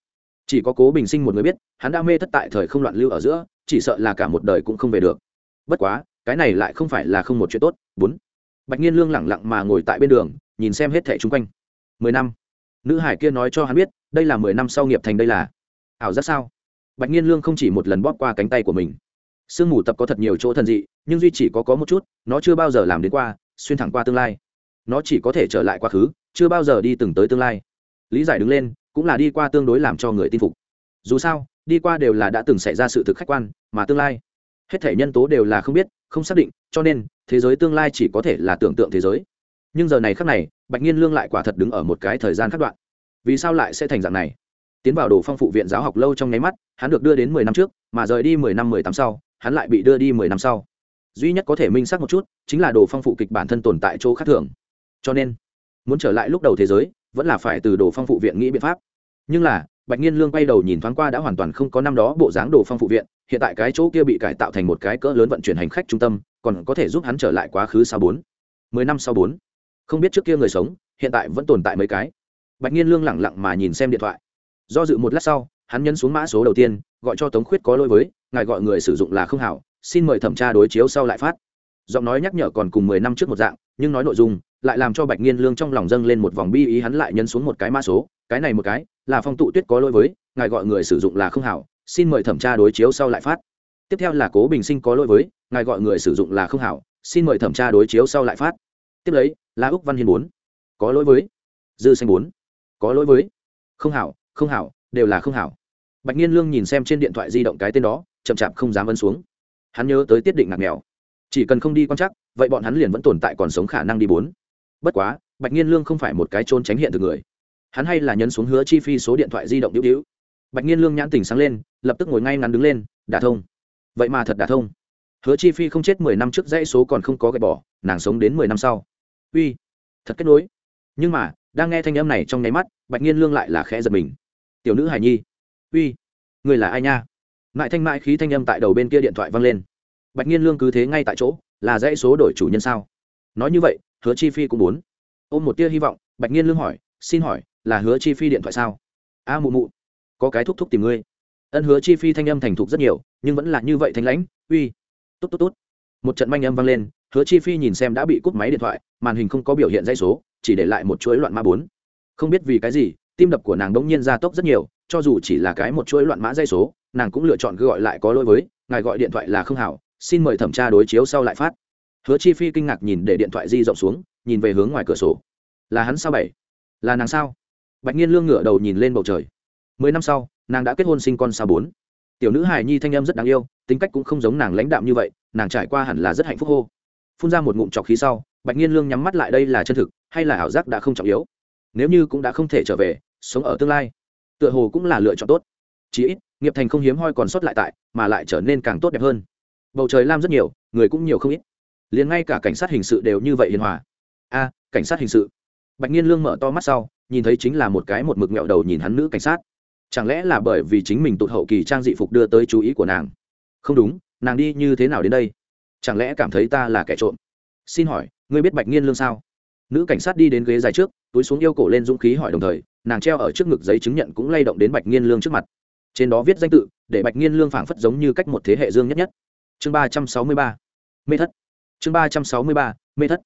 Speaker 1: Chỉ có cố bình sinh một người biết, hắn đã mê thất tại thời không loạn lưu ở giữa, chỉ sợ là cả một đời cũng không về được. Bất quá, cái này lại không phải là không một chuyện tốt. Bốn. Bạch nhiên lương lẳng lặng mà ngồi tại bên đường, nhìn xem hết thẻ chung quanh. Mười năm. Nữ hải kia nói cho hắn biết, đây là mười năm sau nghiệp thành đây là. Ảo giác sao? Bạch nhiên lương không chỉ một lần bóp qua cánh tay của mình. Sương mù tập có thật nhiều chỗ thần dị, nhưng duy chỉ có có một chút, nó chưa bao giờ làm đến qua, xuyên thẳng qua tương lai. Nó chỉ có thể trở lại quá khứ, chưa bao giờ đi từng tới tương lai. Lý giải đứng lên, cũng là đi qua tương đối làm cho người tin phục. Dù sao, đi qua đều là đã từng xảy ra sự thực khách quan, mà tương lai, hết thể nhân tố đều là không biết, không xác định, cho nên, thế giới tương lai chỉ có thể là tưởng tượng thế giới. Nhưng giờ này khác này, bạch nhiên lương lại quả thật đứng ở một cái thời gian khác đoạn. Vì sao lại sẽ thành dạng này? Tiến vào đồ phong phụ viện giáo học lâu trong nháy mắt, hắn được đưa đến mười năm trước, mà rời đi mười năm mười tám sau, hắn lại bị đưa đi mười năm sau. Duy nhất có thể minh xác một chút, chính là đồ phong phụ kịch bản thân tồn tại chỗ khác thường. Cho nên, muốn trở lại lúc đầu thế giới, vẫn là phải từ đồ phong phụ viện nghĩ biện pháp. Nhưng là, bạch nhiên lương quay đầu nhìn thoáng qua đã hoàn toàn không có năm đó bộ dáng đồ phong phụ viện, hiện tại cái chỗ kia bị cải tạo thành một cái cỡ lớn vận chuyển hành khách trung tâm, còn có thể giúp hắn trở lại quá khứ sau bốn, mười năm sau bốn. Không biết trước kia người sống, hiện tại vẫn tồn tại mấy cái. Bạch nhiên lương lẳng lặng mà nhìn xem điện thoại do dự một lát sau, hắn nhấn xuống mã số đầu tiên, gọi cho tống khuyết có lỗi với, ngài gọi người sử dụng là không hảo, xin mời thẩm tra đối chiếu sau lại phát. Giọng nói nhắc nhở còn cùng mười năm trước một dạng, nhưng nói nội dung lại làm cho bạch nghiên lương trong lòng dâng lên một vòng bi ý, hắn lại nhấn xuống một cái mã số, cái này một cái, là phong tụ tuyết có lỗi với, ngài gọi người sử dụng là không hảo, xin mời thẩm tra đối chiếu sau lại phát. Tiếp theo là cố bình sinh có lỗi với, ngài gọi người sử dụng là không hảo, xin mời thẩm tra đối chiếu sau lại phát. Tiếp lấy là úc văn hiên bốn, có lỗi với. Dư xanh bốn, có lỗi với. Không hảo không hảo, đều là không hảo. Bạch nhiên lương nhìn xem trên điện thoại di động cái tên đó, chậm chạp không dám ấn xuống. Hắn nhớ tới tiết định ngạc nghèo. Chỉ cần không đi quan chắc vậy bọn hắn liền vẫn tồn tại còn sống khả năng đi bốn. Bất quá, bạch nhiên lương không phải một cái trốn tránh hiện từ người. Hắn hay là nhấn xuống hứa chi phi số điện thoại di động đĩu đĩu bạch nhiên lương nhãn tỉnh sáng lên, lập tức ngồi ngay ngắn đứng lên, đả thông. Vậy mà thật đả thông. Hứa chi phi không chết mười năm trước dãy số còn không có gạch bỏ, nàng sống đến mười năm sau. Uy, thật kết nối. Nhưng mà, đang nghe thanh âm này trong nháy mắt, bạch nhiên lương lại là khẽ giật mình tiểu nữ hải nhi. Uy, người là ai nha? Mại thanh mại khí thanh âm tại đầu bên kia điện thoại vang lên. Bạch nhiên lương cứ thế ngay tại chỗ, là dãy số đổi chủ nhân sao? Nói như vậy, hứa chi phi cũng muốn. Ôm một tia hy vọng, bạch nhiên lương hỏi, xin hỏi, là hứa chi phi điện thoại sao? A mụ mụ, có cái thúc thúc tìm ngươi. Ân hứa chi phi thanh âm thành thục rất nhiều, nhưng vẫn là như vậy thanh lãnh, uy, tốt tốt tốt. Một trận manh âm vang lên, hứa chi phi nhìn xem đã bị cúp máy điện thoại, màn hình không có biểu hiện dây số, chỉ để lại một chuỗi loạn ma bốn. Không biết vì cái gì tim đập của nàng đống nhiên ra tốc rất nhiều, cho dù chỉ là cái một chuỗi loạn mã dây số, nàng cũng lựa chọn cứ gọi lại có lỗi với, ngài gọi điện thoại là không hảo, xin mời thẩm tra đối chiếu sau lại phát. Hứa chi phi kinh ngạc nhìn để điện thoại di rộng xuống, nhìn về hướng ngoài cửa sổ. Là hắn sao bảy? Là nàng sao? Bạch nhiên lương ngửa đầu nhìn lên bầu trời. Mười năm sau, nàng đã kết hôn sinh con sao bốn. Tiểu nữ hài nhi thanh em rất đáng yêu, tính cách cũng không giống nàng lãnh đạm như vậy, nàng trải qua hẳn là rất hạnh phúc hô. Phun ra một ngụm trọc khí sau, bạch nhiên lương nhắm mắt lại đây là chân thực, hay là ảo giác đã không trọng yếu? Nếu như cũng đã không thể trở về sống ở tương lai. Tựa hồ cũng là lựa chọn tốt. Chí ít, nghiệp thành không hiếm hoi còn sót lại tại, mà lại trở nên càng tốt đẹp hơn. Bầu trời lam rất nhiều, người cũng nhiều không ít. Liền ngay cả cảnh sát hình sự đều như vậy hiền hòa. A, cảnh sát hình sự. Bạch nhiên lương mở to mắt sau, nhìn thấy chính là một cái một mực mẹo đầu nhìn hắn nữ cảnh sát. Chẳng lẽ là bởi vì chính mình tụt hậu kỳ trang dị phục đưa tới chú ý của nàng? Không đúng, nàng đi như thế nào đến đây? Chẳng lẽ cảm thấy ta là kẻ trộm? Xin hỏi, ngươi biết bạch nghiên lương sao? Nữ cảnh sát đi đến ghế dài trước, túi xuống yêu cổ lên dũng khí hỏi đồng thời nàng treo ở trước ngực giấy chứng nhận cũng lay động đến bạch nghiên lương trước mặt. Trên đó viết danh tự, để bạch nghiên lương phảng phất giống như cách một thế hệ dương nhất nhất. Chương ba trăm sáu mươi ba. Mê thất. Chương ba trăm sáu mươi ba, mê thất.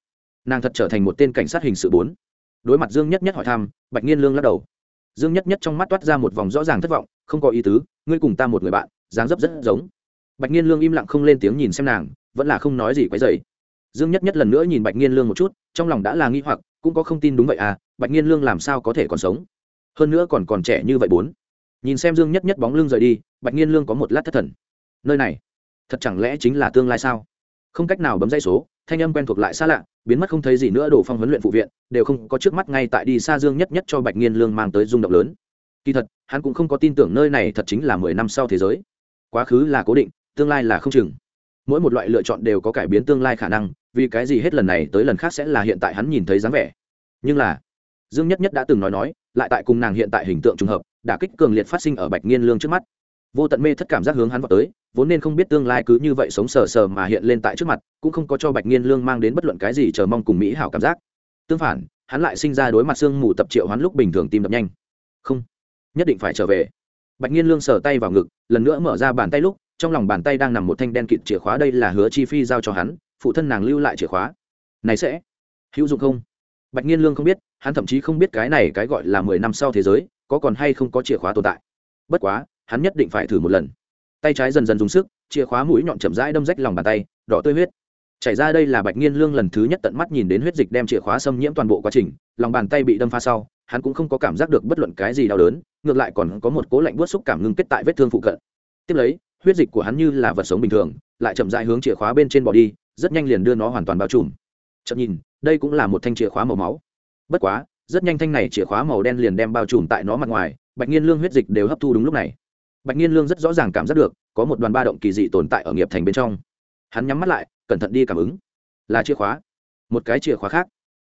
Speaker 1: Nàng thật trở thành một tên cảnh sát hình sự bốn. Đối mặt dương nhất nhất hỏi thăm, bạch nghiên lương lắc đầu. Dương nhất nhất trong mắt toát ra một vòng rõ ràng thất vọng, không có ý tứ, ngươi cùng ta một người bạn, dáng dấp rất giống. Bạch nghiên lương im lặng không lên tiếng nhìn xem nàng, vẫn là không nói gì quấy dày dương nhất nhất lần nữa nhìn bạch nghiên lương một chút, trong lòng đã là nghi hoặc cũng có không tin đúng vậy à bạch nghiên lương làm sao có thể còn sống? Hơn nữa còn còn trẻ như vậy bốn. Nhìn xem dương nhất nhất bóng lưng rời đi, bạch nghiên lương có một lát thất thần. Nơi này, thật chẳng lẽ chính là tương lai sao? Không cách nào bấm dây số, thanh âm quen thuộc lại xa lạ, biến mất không thấy gì nữa đổ phong huấn luyện phụ viện, đều không có trước mắt ngay tại đi xa dương nhất nhất cho bạch nghiên lương mang tới rung động lớn. Kỳ thật, hắn cũng không có tin tưởng nơi này thật chính là mười năm sau thế giới. Quá khứ là cố định, tương lai là không chừng mỗi một loại lựa chọn đều có cải biến tương lai khả năng, vì cái gì hết lần này tới lần khác sẽ là hiện tại hắn nhìn thấy dáng vẻ. Nhưng là, dương nhất nhất đã từng nói nói, lại tại cùng nàng hiện tại hình tượng trùng hợp đả kích cường liệt phát sinh ở bạch nghiên lương trước mắt. Vô tận mê thất cảm giác hướng hắn vào tới, vốn nên không biết tương lai cứ như vậy sống sờ sờ mà hiện lên tại trước mặt, cũng không có cho bạch nghiên lương mang đến bất luận cái gì chờ mong cùng mỹ hảo cảm giác. Tương phản, hắn lại sinh ra đối mặt sương mù tập triệu hắn lúc bình thường tim đập nhanh. Không, nhất định phải trở về. Bạch nghiên lương sờ tay vào ngực, lần nữa mở ra bàn tay lúc trong lòng bàn tay đang nằm một thanh đen kịt chìa khóa, đây là hứa chi phi giao cho hắn, phụ thân nàng lưu lại chìa khóa. Này sẽ, hữu dụng không? Bạch nghiên lương không biết, hắn thậm chí không biết cái này cái gọi là mười năm sau thế giới, có còn hay không có chìa khóa tồn tại. Bất quá, hắn nhất định phải thử một lần. Tay trái dần dần dùng sức, chìa khóa mũi nhọn chậm rãi đâm rách lòng bàn tay, đỏ tươi huyết. Chảy ra đây là bạch nghiên lương lần thứ nhất tận mắt nhìn đến huyết dịch đem chìa khóa xâm nhiễm toàn bộ quá trình, lòng bàn tay bị đâm pha sau, hắn cũng không có cảm giác được bất luận cái gì đau đớn, ngược lại còn có một cố lạnh buốt xúc cảm ngưng kết tại vết thương phụ cận. Tiếp lấy huyết dịch của hắn như là vật sống bình thường, lại chậm rãi hướng chìa khóa bên trên bỏ đi, rất nhanh liền đưa nó hoàn toàn bao trùm. Chậm nhìn, đây cũng là một thanh chìa khóa màu máu. Bất quá, rất nhanh thanh này chìa khóa màu đen liền đem bao trùm tại nó mặt ngoài, bạch nghiên lương huyết dịch đều hấp thu đúng lúc này. Bạch nghiên lương rất rõ ràng cảm giác được, có một đoàn ba động kỳ dị tồn tại ở nghiệp thành bên trong. Hắn nhắm mắt lại, cẩn thận đi cảm ứng. Là chìa khóa. Một cái chìa khóa khác.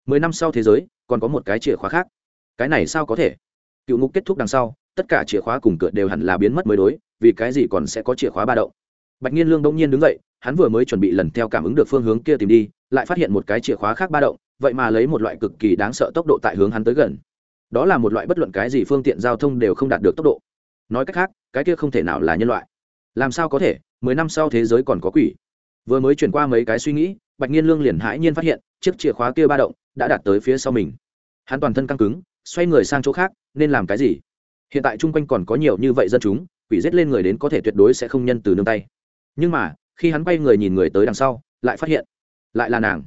Speaker 1: Mười năm sau thế giới, còn có một cái chìa khóa khác. Cái này sao có thể? Cựu ngục kết thúc đằng sau, tất cả chìa khóa cùng cửa đều hẳn là biến mất mới đối vì cái gì còn sẽ có chìa khóa ba động? Bạch nhiên lương đông nhiên đứng dậy, hắn vừa mới chuẩn bị lần theo cảm ứng được phương hướng kia tìm đi, lại phát hiện một cái chìa khóa khác ba động, vậy mà lấy một loại cực kỳ đáng sợ tốc độ tại hướng hắn tới gần. Đó là một loại bất luận cái gì phương tiện giao thông đều không đạt được tốc độ. Nói cách khác, cái kia không thể nào là nhân loại. Làm sao có thể? Mười năm sau thế giới còn có quỷ. Vừa mới chuyển qua mấy cái suy nghĩ, bạch nhiên lương liền hãi nhiên phát hiện, chiếc chìa khóa kia ba động đã đạt tới phía sau mình. Hắn toàn thân căng cứng, xoay người sang chỗ khác, nên làm cái gì? Hiện tại chung quanh còn có nhiều như vậy dân chúng quỷ giết lên người đến có thể tuyệt đối sẽ không nhân từ nương tay. Nhưng mà, khi hắn quay người nhìn người tới đằng sau, lại phát hiện, lại là nàng.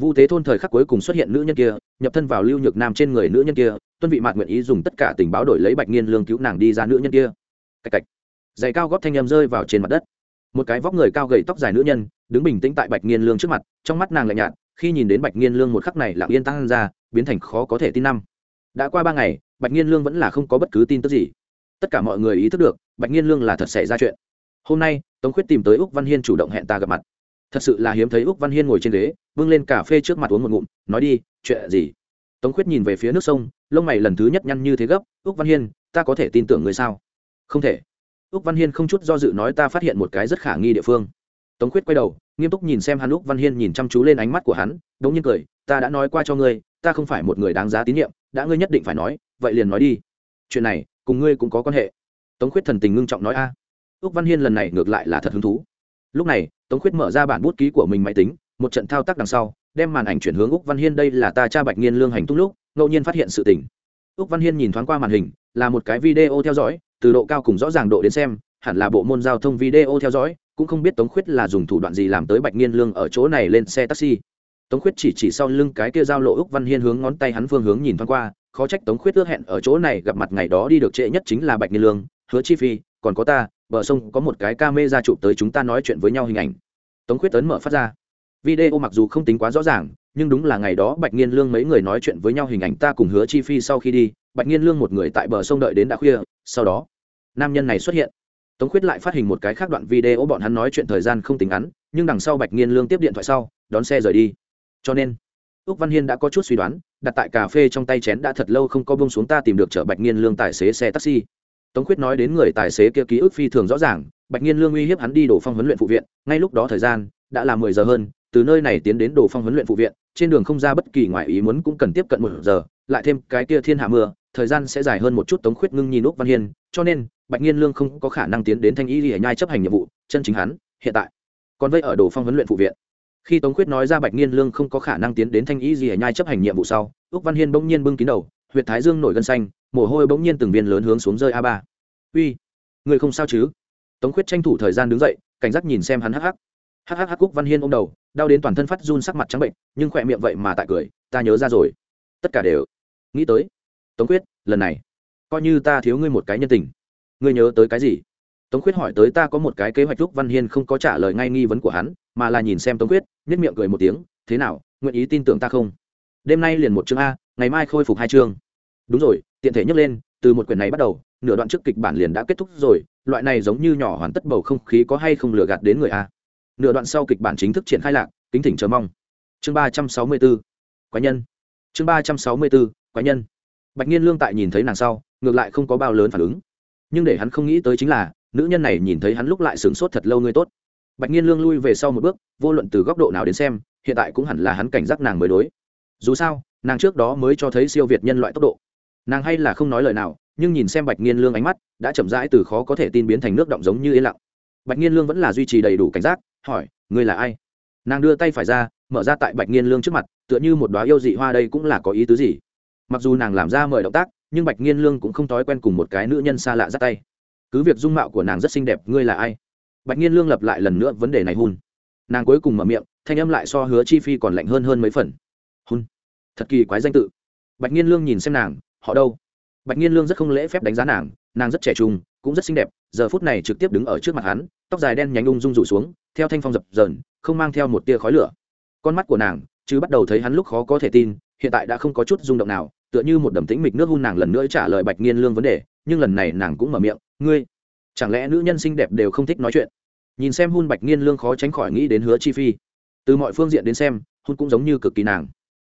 Speaker 1: Vu tế thôn thời khắc cuối cùng xuất hiện nữ nhân kia, nhập thân vào lưu nhược nam trên người nữ nhân kia, tuân vị mạn nguyện ý dùng tất cả tình báo đổi lấy bạch nghiên lương cứu nàng đi ra nữ nhân kia. Cạch cạch. Giày cao góp thanh em rơi vào trên mặt đất. Một cái vóc người cao gầy tóc dài nữ nhân, đứng bình tĩnh tại bạch nghiên lương trước mặt, trong mắt nàng lạnh nhạt, khi nhìn đến bạch nghiên lương một khắc này lặng yên tăng ra, biến thành khó có thể tin năm. Đã qua ba ngày, bạch nghiên lương vẫn là không có bất cứ tin tức gì tất cả mọi người ý thức được, bạch nghiên lương là thật xảy ra chuyện. Hôm nay, tống khuyết tìm tới úc văn hiên chủ động hẹn ta gặp mặt. Thật sự là hiếm thấy úc văn hiên ngồi trên ghế vương lên cà phê trước mặt uống một ngụm, nói đi, chuyện gì? Tống khuyết nhìn về phía nước sông, lông mày lần thứ nhất nhăn như thế gấp, úc văn hiên, ta có thể tin tưởng ngươi sao? Không thể. Úc văn hiên không chút do dự nói, ta phát hiện một cái rất khả nghi địa phương. Tống khuyết quay đầu, nghiêm túc nhìn xem hắn, úc văn hiên nhìn chăm chú lên ánh mắt của hắn đ ỗ n g nhiên cười, ta đã nói qua cho ngươi, ta không phải một người đáng giá tín nhiệm, đã ngươi nhất định phải nói, vậy liền nói đi. Chuyện này cùng ngươi cũng có quan hệ. Tống khuyết thần tình ngưng trọng nói a. Ước văn hiên lần này ngược lại là thật hứng thú. Lúc này, tống khuyết mở ra bản bút ký của mình máy tính, một trận thao tác đằng sau, đem màn ảnh chuyển hướng úc văn hiên đây là ta cha bạch nghiên lương hành tung lúc, ngẫu nhiên phát hiện sự tình. Úc văn hiên nhìn thoáng qua màn hình, là một cái video theo dõi, từ độ cao cùng rõ ràng độ đến xem, hẳn là bộ môn giao thông video theo dõi, cũng không biết tống khuyết là dùng thủ đoạn gì làm tới bạch nghiên lương ở chỗ này lên xe taxi. Tống khuyết chỉ chỉ sau lưng cái kia giao lộ úc văn hiên hướng ngón tay hắn phương hướng nhìn thoáng qua khó trách tống khuyết ước hẹn ở chỗ này gặp mặt ngày đó đi được trễ nhất chính là bạch Niên lương, hứa chi phi, còn có ta, bờ sông có một cái ca mê ra chụp tới chúng ta nói chuyện với nhau hình ảnh. Tống khuyết tấn mở phát ra. Video mặc dù không tính quá rõ ràng, nhưng đúng là ngày đó bạch nghiên lương mấy người nói chuyện với nhau hình ảnh ta cùng hứa chi phi sau khi đi, bạch nghiên lương một người tại bờ sông đợi đến đã khuya, sau đó, nam nhân này xuất hiện. Tống khuyết lại phát hình một cái khác đoạn video bọn hắn nói chuyện thời gian không tính ngắn, nhưng đằng sau bạch nghiên lương tiếp điện thoại sau, đón xe rời đi. Cho nên, úc văn hiên đã có chút suy đoán đặt tại cà phê trong tay chén đã thật lâu không có bông xuống ta tìm được chở bạch nghiên lương tài xế xe taxi. Tống khuyết nói đến người tài xế kia ký ức phi thường rõ ràng, bạch nghiên lương uy hiếp hắn đi đổ phong huấn luyện phụ viện, ngay lúc đó thời gian đã là mười giờ hơn, từ nơi này tiến đến đồ phong huấn luyện phụ viện, trên đường không ra bất kỳ ngoại ý muốn cũng cần tiếp cận một giờ, lại thêm cái kia thiên hạ mưa, thời gian sẽ dài hơn một chút tống khuyết ngưng nhìn úc văn hiên, cho nên bạch nghiên lương không có khả năng tiến đến thanh y lìa nhai chấp hành nhiệm vụ, chân chính hắn, hiện tại còn vây ở đồ phong huấn luyện phụ viện khi tống khuyết nói ra bạch nghiên lương không có khả năng tiến đến thanh ý gì hề nhai chấp hành nhiệm vụ sau, úc văn hiên bỗng nhiên bưng kín đầu, huyệt thái dương nổi gân xanh, mồ hôi bỗng nhiên từng viên lớn hướng xuống rơi a ba. Uy, người không sao chứ? Tống khuyết tranh thủ thời gian đứng dậy, cảnh giác nhìn xem hắn hắc hắc. Hắc hắc hắc cúc văn hiên ôm đầu, đau đến toàn thân phát run sắc mặt trắng bệnh, nhưng khỏe miệng vậy mà tại cười, ta nhớ ra rồi. Tất cả đều. Nghĩ tới. Tống quyết lần này, coi như ta thiếu ngươi một cái nhân tình. Ngươi nhớ tới cái gì? Tống quyết hỏi tới ta có một cái kế hoạch lúc văn hiên không có trả lời ngay nghi vấn của hắn mà là nhìn xem tống quyết nhất miệng cười một tiếng, thế nào, nguyện ý tin tưởng ta không? Đêm nay liền một chương a, ngày mai khôi phục hai chương. Đúng rồi, tiện thể nhấc lên, từ một quyển này bắt đầu, nửa đoạn trước kịch bản liền đã kết thúc rồi, loại này giống như nhỏ hoàn tất bầu không khí có hay không lừa gạt đến người a? Nửa đoạn sau kịch bản chính thức triển khai lạc, kính thỉnh chờ mong. Chương ba trăm sáu mươi b ố quái nhân. Chương ba trăm sáu mươi b ố quái nhân. Bạch nhiên lương tại nhìn thấy nàng sau, ngược lại không có bao lớn phản ứng. Nhưng để hắn không nghĩ tới chính là, nữ nhân này nhìn thấy hắn lúc lại sửng sốt thật lâu ngươi tốt bạch nhiên lương lui về sau một bước, vô luận từ góc độ nào đến xem, hiện tại cũng hẳn là hắn cảnh giác nàng mới đối. Dù sao, nàng trước đó mới cho thấy siêu việt nhân loại tốc độ. Nàng hay là không nói lời nào, nhưng nhìn xem bạch nhiên lương ánh mắt, đã chậm rãi từ khó có thể tin biến thành nước động giống như yên lặng. Bạch nhiên lương vẫn là duy trì đầy đủ cảnh giác, hỏi, ngươi là ai? Nàng đưa tay phải ra, mở ra tại bạch nghiên lương trước mặt, tựa như một đoá yêu dị hoa đây cũng là có ý tứ gì. Mặc dù nàng làm ra mời động tác, nhưng bạch nghiên lương cũng không thói quen cùng một cái nữ nhân xa lạ ra tay. Cứ việc dung mạo của nàng rất xinh đẹp, ngươi là ai? Bạch nhiên lương lập lại lần nữa vấn đề này hun. Nàng cuối cùng mở miệng, thanh âm lại so hứa chi phi còn lạnh hơn hơn mấy phần. Hun, thật kỳ quái danh tự. Bạch nhiên lương nhìn xem nàng, họ đâu? Bạch nhiên lương rất không lễ phép đánh giá nàng nàng rất trẻ trung, cũng rất xinh đẹp, giờ phút này trực tiếp đứng ở trước mặt hắn, tóc dài đen nhánh ung dung rủ xuống, theo thanh phong dập dờn, không mang theo một tia khói lửa. Con mắt của nàng, chứ bắt đầu thấy hắn lúc khó có thể tin, hiện tại đã không có chút rung động nào, tựa như một đầm tĩnh mịch nước hun nàng lần nữa trả lời bạch nghiên lương vấn đề, nhưng lần này nàng cũng mở miệng, ngươi chẳng lẽ nữ nhân xinh đẹp đều không thích nói chuyện? Nhìn xem hun bạch nghiên lương khó tránh khỏi nghĩ đến hứa chi phi. Từ mọi phương diện đến xem, hun cũng giống như cực kỳ nàng.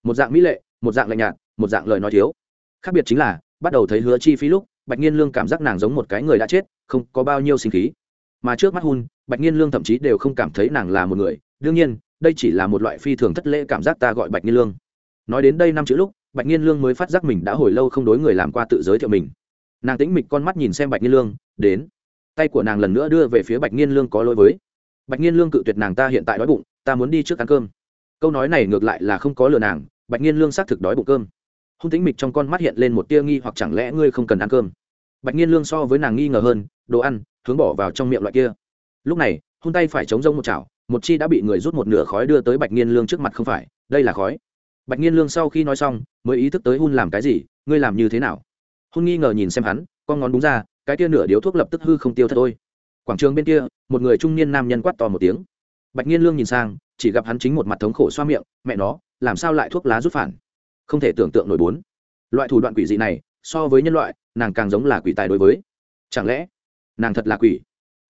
Speaker 1: Một dạng mỹ lệ, một dạng lạnh nhạt, một dạng lời nói thiếu. Khác biệt chính là, bắt đầu thấy hứa chi phi lúc, bạch nghiên lương cảm giác nàng giống một cái người đã chết, không có bao nhiêu sinh khí. Mà trước mắt hun, bạch nhiên lương thậm chí đều không cảm thấy nàng là một người. Đương nhiên, đây chỉ là một loại phi thường thất lễ cảm giác ta gọi bạch nhiên lương. Nói đến đây năm chữ lúc, bạch nhiên lương mới phát giác mình đã hồi lâu không đối người làm qua tự giới thiệu mình. Nàng tĩnh mịch con mắt nhìn xem bạch nhiên lương, đến tay của nàng lần nữa đưa về phía bạch nghiên lương có lỗi với. Bạch nghiên lương cự tuyệt nàng ta hiện tại đói bụng, ta muốn đi trước ăn cơm. Câu nói này ngược lại là không có lừa nàng, bạch nghiên lương xác thực đói bụng cơm. Hung tính mịch trong con mắt hiện lên một tia nghi hoặc chẳng lẽ ngươi không cần ăn cơm? Bạch nghiên lương so với nàng nghi ngờ hơn, đồ ăn, hướng bỏ vào trong miệng loại kia. Lúc này hôn tay phải chống rông một chảo, một chi đã bị người rút một nửa khói đưa tới bạch nghiên lương trước mặt không phải, đây là khói. Bạch nghiên lương sau khi nói xong, mới ý thức tới hun làm cái gì, ngươi làm như thế nào? Hun nghi ngờ nhìn xem hắn, con ngón đúng ra cái tia nửa điếu thuốc lập tức hư không tiêu thật thôi. Quảng trường bên kia, một người trung niên nam nhân quát to một tiếng. Bạch nhiên lương nhìn sang, chỉ gặp hắn chính một mặt thống khổ xoa miệng, mẹ nó, làm sao lại thuốc lá rút phản? Không thể tưởng tượng nổi bốn. Loại thủ đoạn quỷ dị này, so với nhân loại, nàng càng giống là quỷ tài đối với. Chẳng lẽ, nàng thật là quỷ?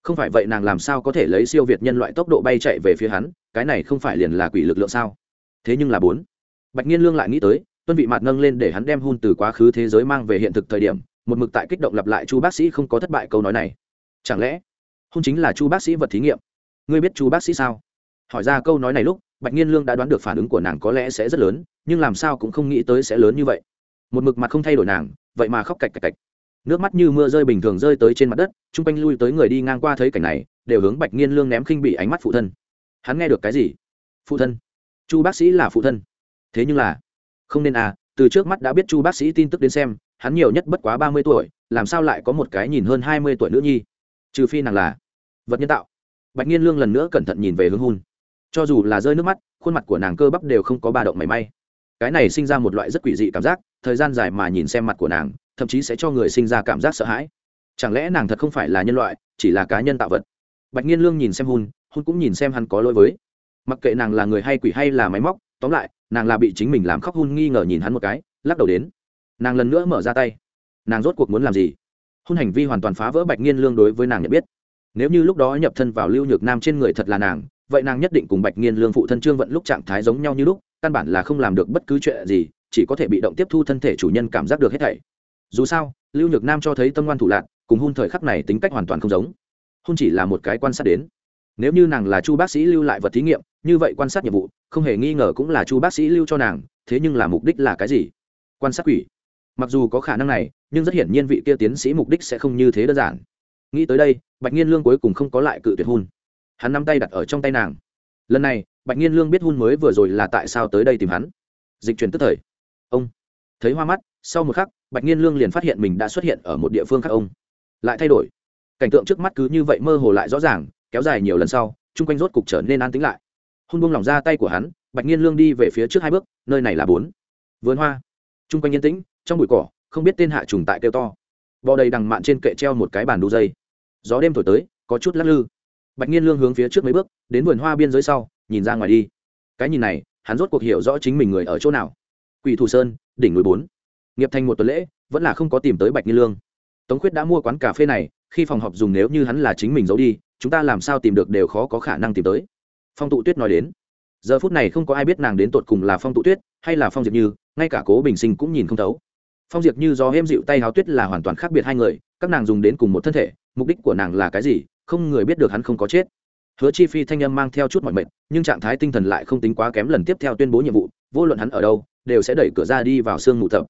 Speaker 1: Không phải vậy nàng làm sao có thể lấy siêu việt nhân loại tốc độ bay chạy về phía hắn, cái này không phải liền là quỷ lực lượng sao? Thế nhưng là bốn. Bạch nhiên lương lại nghĩ tới, tuân vị mặt nâng lên để hắn đem hun từ quá khứ thế giới mang về hiện thực thời điểm một mực tại kích động lặp lại chu bác sĩ không có thất bại câu nói này. Chẳng lẽ hôn chính là chu bác sĩ vật thí nghiệm? Ngươi biết chu bác sĩ sao? Hỏi ra câu nói này lúc, bạch nhiên lương đã đoán được phản ứng của nàng có lẽ sẽ rất lớn, nhưng làm sao cũng không nghĩ tới sẽ lớn như vậy. Một mực mặt không thay đổi nàng, vậy mà khóc cạch cạch cạch. Nước mắt như mưa rơi bình thường rơi tới trên mặt đất, chung quanh lui tới người đi ngang qua thấy cảnh này, đều hướng bạch nhiên lương ném khinh bị ánh mắt phụ thân. Hắn nghe được cái gì? Phụ thân. Chu bác sĩ là phụ thân. Thế nhưng là, không nên à từ trước mắt đã biết chu bác sĩ tin tức đến xem hắn nhiều nhất bất quá ba mươi tuổi, làm sao lại có một cái nhìn hơn hai mươi tuổi nữ nhi? Trừ phi nàng là vật nhân tạo. Bạch nhiên lương lần nữa cẩn thận nhìn về hướng hun. Cho dù là rơi nước mắt, khuôn mặt của nàng cơ bắp đều không có ba động mảy may. Cái này sinh ra một loại rất quỷ dị cảm giác, thời gian dài mà nhìn xem mặt của nàng, thậm chí sẽ cho người sinh ra cảm giác sợ hãi. Chẳng lẽ nàng thật không phải là nhân loại, chỉ là cá nhân tạo vật? Bạch nhiên lương nhìn xem hun hun cũng nhìn xem hắn có lỗi với. Mặc kệ nàng là người hay quỷ hay là máy móc, tóm lại, nàng là bị chính mình làm khóc hun nghi ngờ nhìn hắn một cái, lắc đầu đến nàng lần nữa mở ra tay. Nàng rốt cuộc muốn làm gì? Hôn hành vi hoàn toàn phá vỡ bạch nhiên lương đối với nàng nhận biết. Nếu như lúc đó nhập thân vào lưu nhược nam trên người thật là nàng, vậy nàng nhất định cùng bạch nhiên lương phụ thân trương vận lúc trạng thái giống nhau như lúc, căn bản là không làm được bất cứ chuyện gì, chỉ có thể bị động tiếp thu thân thể chủ nhân cảm giác được hết thảy. Dù sao, lưu nhược nam cho thấy tâm ngoan thủ lạc, cùng hôn thời khắc này tính cách hoàn toàn không giống. Hôn chỉ là một cái quan sát đến. Nếu như nàng là chu bác sĩ lưu lại vật thí nghiệm, như vậy quan sát nhiệm vụ, không hề nghi ngờ cũng là chu bác sĩ lưu cho nàng, thế nhưng là mục đích là cái gì? Quan sát quỷ mặc dù có khả năng này, nhưng rất hiển nhiên vị kia tiến sĩ mục đích sẽ không như thế đơn giản. Nghĩ tới đây, bạch nhiên lương cuối cùng không có lại cự tuyệt hôn. Hắn nắm tay đặt ở trong tay nàng. Lần này, bạch nhiên lương biết hôn mới vừa rồi là tại sao tới đây tìm hắn. Dịch chuyển tức thời. Ông. Thấy hoa mắt, sau một khắc, bạch nhiên lương liền phát hiện mình đã xuất hiện ở một địa phương khác ông. Lại thay đổi. Cảnh tượng trước mắt cứ như vậy mơ hồ lại rõ ràng, kéo dài nhiều lần sau, chung quanh rốt cục trở nên an tính lại. Hôn buông lỏng ra tay của hắn, bạch nhiên lương đi về phía trước hai bước, nơi này là bốn. Vườn hoa. Chung quanh yên tĩnh trong bụi cỏ, không biết tên hạ trùng tại kêu to. Bò đầy đằng mạn trên kệ treo một cái bàn đu dây. Gió đêm thổi tới, có chút lắc lư. Bạch nhiên lương hướng phía trước mấy bước, đến vườn hoa biên giới sau, nhìn ra ngoài đi. Cái nhìn này, hắn rốt cuộc hiểu rõ chính mình người ở chỗ nào. Quỷ thủ sơn, đỉnh núi bốn. Nghiệp thành một tuần lễ, vẫn là không có tìm tới bạch nhiên lương. Tống khuyết đã mua quán cà phê này, khi phòng họp dùng nếu như hắn là chính mình giấu đi, chúng ta làm sao tìm được đều khó có khả năng tìm tới. Phong tụ tuyết nói đến. Giờ phút này không có ai biết nàng đến tột cùng là phong tụ tuyết hay là phong diệp như, ngay cả cố bình sinh cũng nhìn không thấu phong diệp như do êm dịu tay háo tuyết là hoàn toàn khác biệt hai người, các nàng dùng đến cùng một thân thể, mục đích của nàng là cái gì, không người biết được hắn không có chết. Hứa chi phi thanh âm mang theo chút mọi mệnh nhưng trạng thái tinh thần lại không tính quá kém lần tiếp theo tuyên bố nhiệm vụ, vô luận hắn ở đâu, đều sẽ đẩy cửa ra đi vào sương mù tập.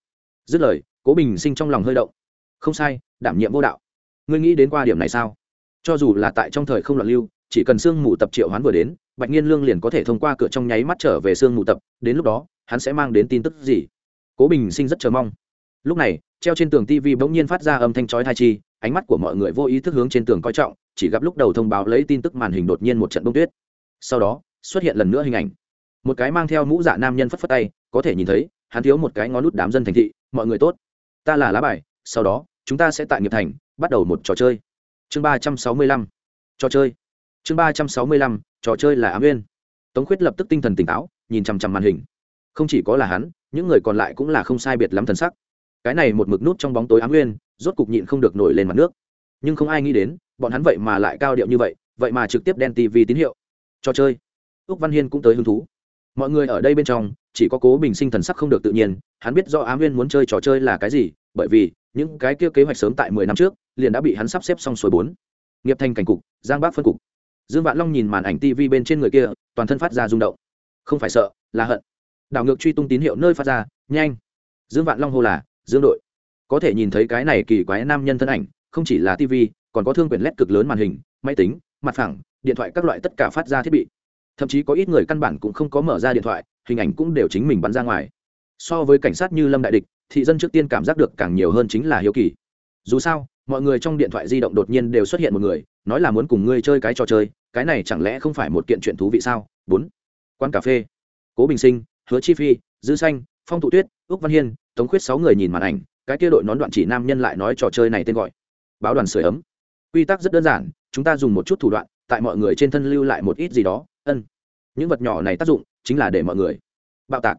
Speaker 1: Dứt lời, cố bình sinh trong lòng hơi động. Không sai, đảm nhiệm vô đạo. Ngươi nghĩ đến qua điểm này sao? Cho dù là tại trong thời không loạn lưu, chỉ cần sương mù tập triệu hoán vừa đến, bạch nhiên lương liền có thể thông qua cửa trong nháy mắt trở về sương mù tập, đến lúc đó, hắn sẽ mang đến tin tức gì? Cố bình sinh rất chờ mong lúc này, treo trên tường tv bỗng nhiên phát ra âm thanh chói thai chi, ánh mắt của mọi người vô ý thức hướng trên tường coi trọng, chỉ gặp lúc đầu thông báo lấy tin tức màn hình đột nhiên một trận bông tuyết. Sau đó, xuất hiện lần nữa hình ảnh. Một cái mang theo mũ dạ nam nhân phất phất tay, có thể nhìn thấy, hắn thiếu một cái ngón nút đám dân thành thị, mọi người tốt. Ta là lá bài, sau đó, chúng ta sẽ tại nghiệp thành, bắt đầu một trò chơi. Chương ba trăm sáu mươi lăm. Trò chơi. Chương ba trăm sáu mươi lăm, trò chơi là ám viên tống khuyết lập tức tinh thần tỉnh táo, nhìn chằm chằm màn hình. Không chỉ có là hắn, những người còn lại cũng là không sai biệt lắm thần sắc cái này một mực nút trong bóng tối ám nguyên, rốt cục nhịn không được nổi lên mặt nước. Nhưng không ai nghĩ đến, bọn hắn vậy mà lại cao điệu như vậy vậy mà trực tiếp đen tv tín hiệu. Cho chơi. Úc văn hiên cũng tới hứng thú. Mọi người ở đây bên trong, chỉ có cố bình sinh thần sắc không được tự nhiên, hắn biết do ám nguyên muốn chơi trò chơi là cái gì, bởi vì, những cái kia kế hoạch sớm tại mười năm trước, liền đã bị hắn sắp xếp xong suối bốn. Nghiệp thành cảnh cục, giang bác phân cục. Dương vạn long nhìn màn ảnh tv bên trên người kia, toàn thân phát ra rung động. Không phải sợ, là hận. Đảo ngược truy tung tín hiệu nơi phát ra, nhanh. Dương vạn long hô là dương đội. Có thể nhìn thấy cái này kỳ quái nam nhân thân ảnh, không chỉ là tv còn có thương quyền led cực lớn màn hình, máy tính, mặt phẳng, điện thoại các loại tất cả phát ra thiết bị. Thậm chí có ít người căn bản cũng không có mở ra điện thoại, hình ảnh cũng đều chính mình bắn ra ngoài. So với cảnh sát như lâm đại địch, thị dân trước tiên cảm giác được càng nhiều hơn chính là hiếu kỳ. Dù sao, mọi người trong điện thoại di động đột nhiên đều xuất hiện một người, nói là muốn cùng ngươi chơi cái trò chơi, cái này chẳng lẽ không phải một kiện chuyện thú vị sao? Bốn. Quán cà phê. Cố bình sinh, hứa chi phi, dư xanh, phong tụ tuyết ước văn hiên tống khuyết sáu người nhìn màn ảnh, cái kia đội nón đoạn chỉ nam nhân lại nói trò chơi này tên gọi, báo đoàn sửa ấm. Quy tắc rất đơn giản, chúng ta dùng một chút thủ đoạn, tại mọi người trên thân lưu lại một ít gì đó, ân. Những vật nhỏ này tác dụng chính là để mọi người bạo tạc.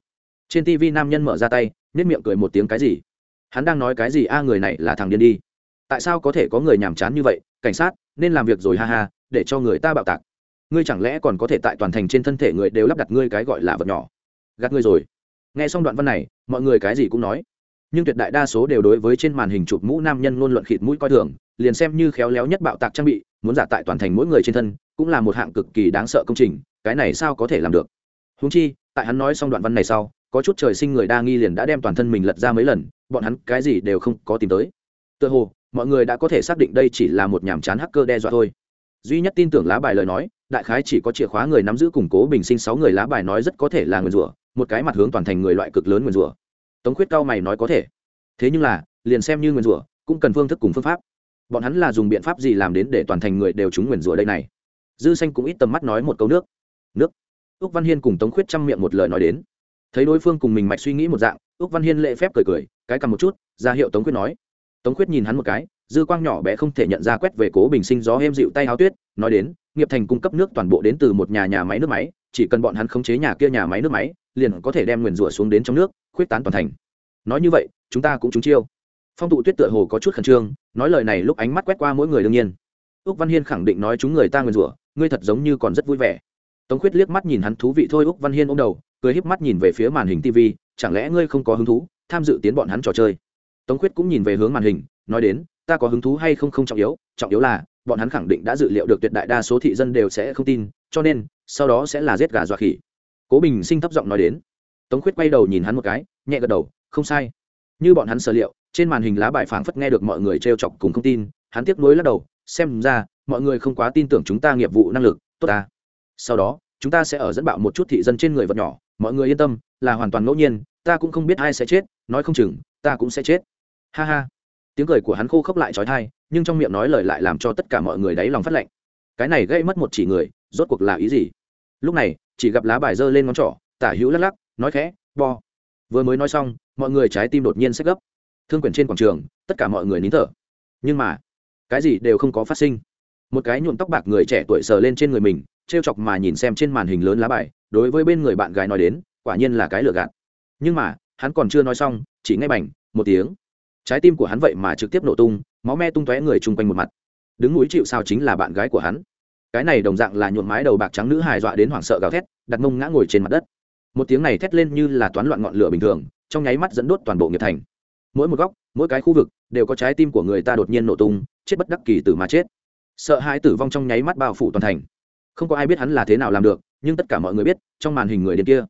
Speaker 1: Trên tv nam nhân mở ra tay nếp miệng cười một tiếng cái gì? Hắn đang nói cái gì? A, người này là thằng điên đi. Tại sao có thể có người nhàm chán như vậy? Cảnh sát, nên làm việc rồi, ha ha, để cho người ta bạo tạc. Ngươi chẳng lẽ còn có thể tại toàn thành trên thân thể người đều lắp đặt ngươi cái gọi là vật nhỏ? Gạt ngươi rồi nghe xong đoạn văn này, mọi người cái gì cũng nói. Nhưng tuyệt đại đa số đều đối với trên màn hình chụp mũ nam nhân ngôn luận khịt mũi coi thường, liền xem như khéo léo nhất bạo tạc trang bị, muốn giả tại toàn thành mỗi người trên thân, cũng là một hạng cực kỳ đáng sợ công trình, cái này sao có thể làm được? Húng chi, tại hắn nói xong đoạn văn này sau, có chút trời sinh người đa nghi liền đã đem toàn thân mình lật ra mấy lần, bọn hắn cái gì đều không có tìm tới. Tự hồ, mọi người đã có thể xác định đây chỉ là một nhàm chán hacker đe dọa thôi. Duy nhất tin tưởng lá bài lời nói, đại khái chỉ có chìa khóa người nắm giữ củng cố bình sinh sáu người lá bài nói rất có thể là người rủa một cái mặt hướng toàn thành người loại cực lớn nguyền rủa. Tống khuyết cao mày nói có thể. Thế nhưng là, liền xem như nguyền rủa, cũng cần phương thức cùng phương pháp. Bọn hắn là dùng biện pháp gì làm đến để toàn thành người đều trúng nguyền rủa đây này? Dư xanh cũng ít tầm mắt nói một câu nước. Nước. Úc văn hiên cùng tống khuyết chăm miệng một lời nói đến. Thấy đối phương cùng mình mạch suy nghĩ một dạng, úc văn hiên lễ phép cười cười, cái cầm một chút, ra hiệu tống khuyết nói. Tống khuyết nhìn hắn một cái, dư quang nhỏ bé không thể nhận ra quét về cố bình sinh gió êm dịu tay háo tuyết, nói đến, nghiệp thành cung cấp nước toàn bộ đến từ một nhà nhà máy nước máy, chỉ cần bọn hắn khống chế nhà kia nhà máy nước máy liền có thể đem nguyền rủa xuống đến trong nước, khuyết tán toàn thành. Nói như vậy, chúng ta cũng trúng chiêu. Phong tụ tuyết tựa hồ có chút khẩn trương, nói lời này lúc ánh mắt quét qua mỗi người đương nhiên. Úc văn hiên khẳng định nói chúng người ta nguyền rủa, ngươi thật giống như còn rất vui vẻ. Tống khuyết liếc mắt nhìn hắn thú vị thôi úc văn hiên ôm đầu, cười híp mắt nhìn về phía màn hình tv chẳng lẽ ngươi không có hứng thú tham dự tiến bọn hắn trò chơi? Tống khuyết cũng nhìn về hướng màn hình, nói đến, ta có hứng thú hay không không trọng yếu trọng yếu là, bọn hắn khẳng định đã dự liệu được tuyệt đại đa số thị dân đều sẽ không tin, cho nên, sau đó sẽ là giết gà dọa khỉ cố bình sinh thấp giọng nói đến. Tống khuyết quay đầu nhìn hắn một cái, nhẹ gật đầu, không sai. Như bọn hắn sở liệu, trên màn hình lá bài phảng phất nghe được mọi người trêu chọc cùng không tin, hắn tiếc nuối lắc đầu, xem ra, mọi người không quá tin tưởng chúng ta nghiệp vụ năng lực, tốt ta. Sau đó, chúng ta sẽ ở dẫn bạo một chút thị dân trên người vật nhỏ, mọi người yên tâm, là hoàn toàn ngẫu nhiên, ta cũng không biết ai sẽ chết, nói không chừng, ta cũng sẽ chết. Ha ha. Tiếng cười của hắn khô khốc lại trói thai, nhưng trong miệng nói lời lại làm cho tất cả mọi người đáy lòng phát lệnh. Cái này gây mất một chỉ người, rốt cuộc là ý gì? Lúc này, chỉ gặp lá bài giơ lên ngón trỏ, tả hữu lắc lắc, nói khẽ, bo. Vừa mới nói xong, mọi người trái tim đột nhiên sách gấp. Thương quyển trên quảng trường, tất cả mọi người nín thở. Nhưng mà, cái gì đều không có phát sinh. Một cái nhuộm tóc bạc người trẻ tuổi sờ lên trên người mình t r e o chọc mà nhìn xem trên màn hình lớn lá bài, đối với bên người bạn gái nói đến, quả nhiên là cái lựa gạt. Nhưng mà, hắn còn chưa nói xong, chỉ ngay bành, một tiếng. Trái tim của hắn vậy mà trực tiếp nổ tung, máu me tung tóe người chung quanh một mặt. Đứng núi chịu sao chính là bạn gái của hắn cái này đồng dạng là nhuộm mái đầu bạc trắng nữ hài dọa đến hoảng sợ gào thét, đặt mông ngã ngồi trên mặt đất. Một tiếng này thét lên như là toán loạn ngọn lửa bình thường, trong nháy mắt dẫn đốt toàn bộ nghiệp thành. Mỗi một góc, mỗi cái khu vực đều có trái tim của người ta đột nhiên nổ tung, chết bất đắc kỳ tử mà chết. Sợ hãi tử vong trong nháy mắt bao phủ toàn thành. Không có ai biết hắn là thế nào làm được, nhưng tất cả mọi người biết, trong màn hình người đến kia,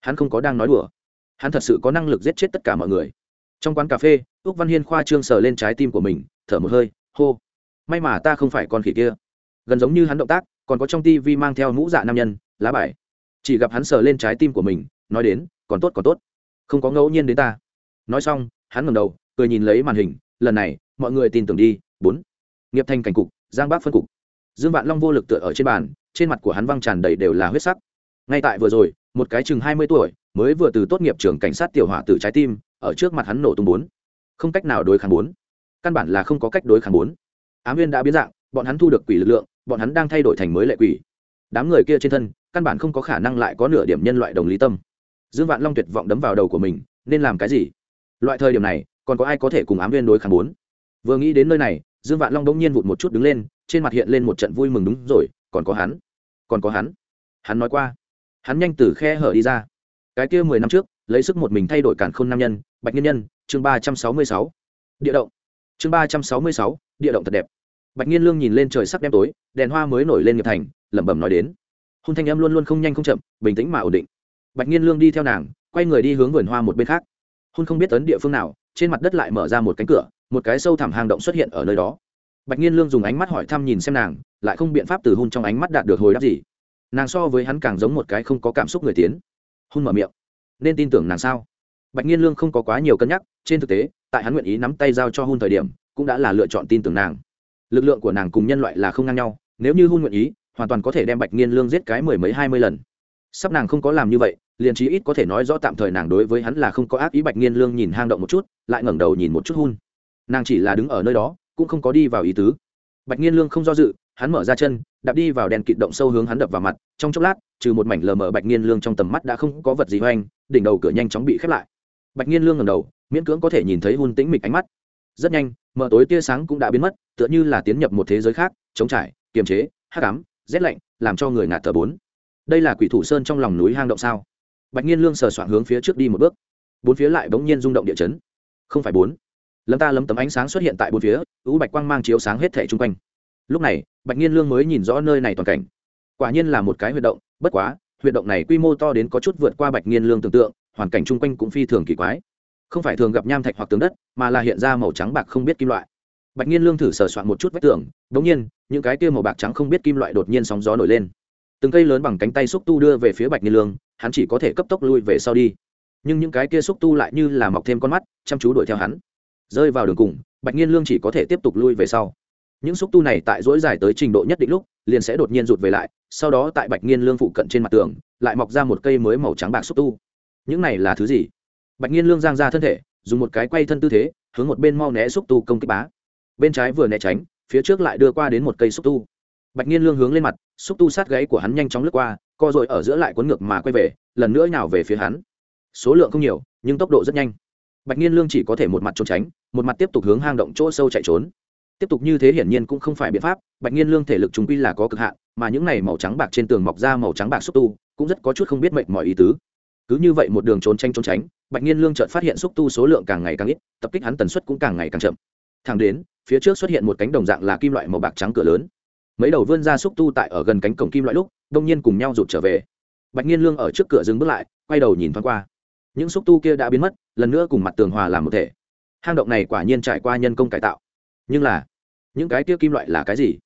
Speaker 1: hắn không có đang nói đùa. Hắn thật sự có năng lực giết chết tất cả mọi người. Trong quán cà phê, úc văn hiên khoa trương sờ lên trái tim của mình, thở một hơi, hô. May mà ta không phải con khỉ kia gần giống như hắn động tác, còn có trong tivi mang theo mũ dạ nam nhân, lá bài. Chỉ gặp hắn sờ lên trái tim của mình, nói đến, còn tốt còn tốt. Không có ngẫu nhiên đến ta. Nói xong, hắn ngầm đầu, cười nhìn lấy màn hình, lần này, mọi người tin tưởng đi, bốn. Nghiệp thành cảnh cục, giang bác phân cục. Dương vạn long vô lực tựa ở trên bàn, trên mặt của hắn văng tràn đầy đều là huyết sắc. Ngay tại vừa rồi, một cái chừng hai mươi tuổi, mới vừa từ tốt nghiệp trường cảnh sát tiểu hỏa từ trái tim, ở trước mặt hắn nổ tung bốn. Không cách nào đối kháng bốn. Căn bản là không có cách đối kháng bốn. Ám viên đã biến dạng, bọn hắn thu được quỷ lực lượng bọn hắn đang thay đổi thành mới lệ quỷ. Đám người kia trên thân, căn bản không có khả năng lại có nửa điểm nhân loại đồng lý tâm. Dương vạn long tuyệt vọng đấm vào đầu của mình, nên làm cái gì? Loại thời điểm này, còn có ai có thể cùng ám viên đối kháng bốn? Vừa nghĩ đến nơi này, dương vạn long đ ỗ n g nhiên vụt một chút đứng lên, trên mặt hiện lên một trận vui mừng đúng rồi, còn có hắn? Còn có hắn? Hắn nói qua. Hắn nhanh từ khe hở đi ra. Cái kia mười năm trước, lấy sức một mình thay đổi cản khôn nam nhân, bạch nhân nhân, chương ba trăm sáu mươi sáu. Địa động. Chương ba trăm sáu mươi sáu, địa động thật đẹp bạch nhiên lương nhìn lên trời sắp đêm tối, đèn hoa mới nổi lên nghiệp thành, lẩm bẩm nói đến. Hôn thanh em luôn luôn không nhanh không chậm, bình tĩnh mà ổn định. Bạch nhiên lương đi theo nàng, quay người đi hướng vườn hoa một bên khác. Hôn không biết tấn địa phương nào, trên mặt đất lại mở ra một cánh cửa, một cái sâu thẳm hang động xuất hiện ở nơi đó. Bạch nhiên lương dùng ánh mắt hỏi thăm nhìn xem nàng, lại không biện pháp từ hôn trong ánh mắt đạt được hồi đáp gì. Nàng so với hắn càng giống một cái không có cảm xúc người tiến. Hôn mở miệng. Nên tin tưởng nàng sao? Bạch nhiên lương không có quá nhiều cân nhắc, trên thực tế, tại hắn nguyện ý nắm tay giao cho hôn thời điểm, cũng đã là lựa chọn tin tưởng nàng lực lượng của nàng cùng nhân loại là không ngang nhau, nếu như hôn nguyện ý, hoàn toàn có thể đem bạch nghiên lương giết cái mười mấy hai mươi lần. Sắp nàng không có làm như vậy, liền chí ít có thể nói rõ tạm thời nàng đối với hắn là không có ác ý. Bạch nghiên lương nhìn hang động một chút, lại ngẩng đầu nhìn một chút hun. Nàng chỉ là đứng ở nơi đó, cũng không có đi vào ý tứ. Bạch nghiên lương không do dự, hắn mở ra chân, đạp đi vào đèn kịt động sâu hướng hắn đập vào mặt. Trong chốc lát, trừ một mảnh lờ mờ, bạch nghiên lương trong tầm mắt đã không có vật gì hoành, đỉnh đầu cửa nhanh chóng bị khép lại. Bạch nghiên lương ngẩng đầu, miễn cưỡng có thể nhìn thấy hun tĩnh mịch ánh mắt. Rất nhanh mở tối tia sáng cũng đã biến mất, tựa như là tiến nhập một thế giới khác, chống trải, kiềm chế, hắc ám, rét lạnh, làm cho người ngạt thở bốn. Đây là quỷ thủ sơn trong lòng núi hang động sao? Bạch nhiên lương sờ soạn hướng phía trước đi một bước. Bốn phía lại bỗng nhiên rung động địa chấn. Không phải bốn. Lâm ta lấm tấm ánh sáng xuất hiện tại bốn phía ú bạch quang mang chiếu sáng hết thẻ chung quanh. Lúc này, bạch nhiên lương mới nhìn rõ nơi này toàn cảnh. Quả nhiên là một cái huyệt động, bất quá, huyệt động này quy mô to đến có chút vượt qua bạch nhiên lương tưởng tượng, hoàn cảnh chung quanh cũng phi thường kỳ quái không phải thường gặp nham thạch hoặc tường đất, mà là hiện ra màu trắng bạc không biết kim loại. Bạch nhiên lương thử sờ soạn một chút vách tường đ ỗ n g nhiên, những cái kia màu bạc trắng không biết kim loại đột nhiên sóng gió nổi lên. Từng cây lớn bằng cánh tay xúc tu đưa về phía bạch nhiên lương, hắn chỉ có thể cấp tốc lui về sau đi. Nhưng những cái kia xúc tu lại như là mọc thêm con mắt, chăm chú đuổi theo hắn. Rơi vào đường cùng, bạch nhiên lương chỉ có thể tiếp tục lui về sau. Những xúc tu này tại dỗi dài tới trình độ nhất định lúc, liền sẽ đột nhiên rụt về lại, sau đó tại bạch nhiên lương phụ cận trên mặt tường, lại mọc ra một cây mới màu trắng bạc xúc tu. Những này là thứ gì? Bạch nhiên lương giang ra thân thể, dùng một cái quay thân tư thế, hướng một bên mau né xúc tu công kích bá. Bên trái vừa né tránh, phía trước lại đưa qua đến một cây xúc tu. Bạch nhiên lương hướng lên mặt, xúc tu sát gáy của hắn nhanh chóng lướt qua, co rồi ở giữa lại cuốn ngược mà quay về, lần nữa nhào về phía hắn. Số lượng không nhiều, nhưng tốc độ rất nhanh. Bạch nhiên lương chỉ có thể một mặt trốn tránh, một mặt tiếp tục hướng hang động chỗ sâu chạy trốn. Tiếp tục như thế hiển nhiên cũng không phải biện pháp, bạch nhiên lương thể lực chúng quy là có cực hạn, mà những này màu trắng bạc trên tường mọc ra màu trắng bạc xúc tu, cũng rất có chút không biết mệnh mọi ý tứ. Cứ như vậy một đường trốn tranh trốn tránh bạch nhiên lương chợt phát hiện xúc tu số lượng càng ngày càng ít, tập kích hắn tần suất cũng càng ngày càng chậm. Thẳng đến, phía trước xuất hiện một cánh đồng dạng là kim loại màu bạc trắng cửa lớn. Mấy đầu vươn ra xúc tu tại ở gần cánh cổng kim loại lúc, đông nhiên cùng nhau rụt trở về. Bạch nhiên lương ở trước cửa dừng bước lại, quay đầu nhìn thoáng qua. Những xúc tu kia đã biến mất, lần nữa cùng mặt tường hòa làm một thể. Hang động này quả nhiên trải qua nhân công cải tạo. Nhưng là, những cái kia kim loại là cái gì?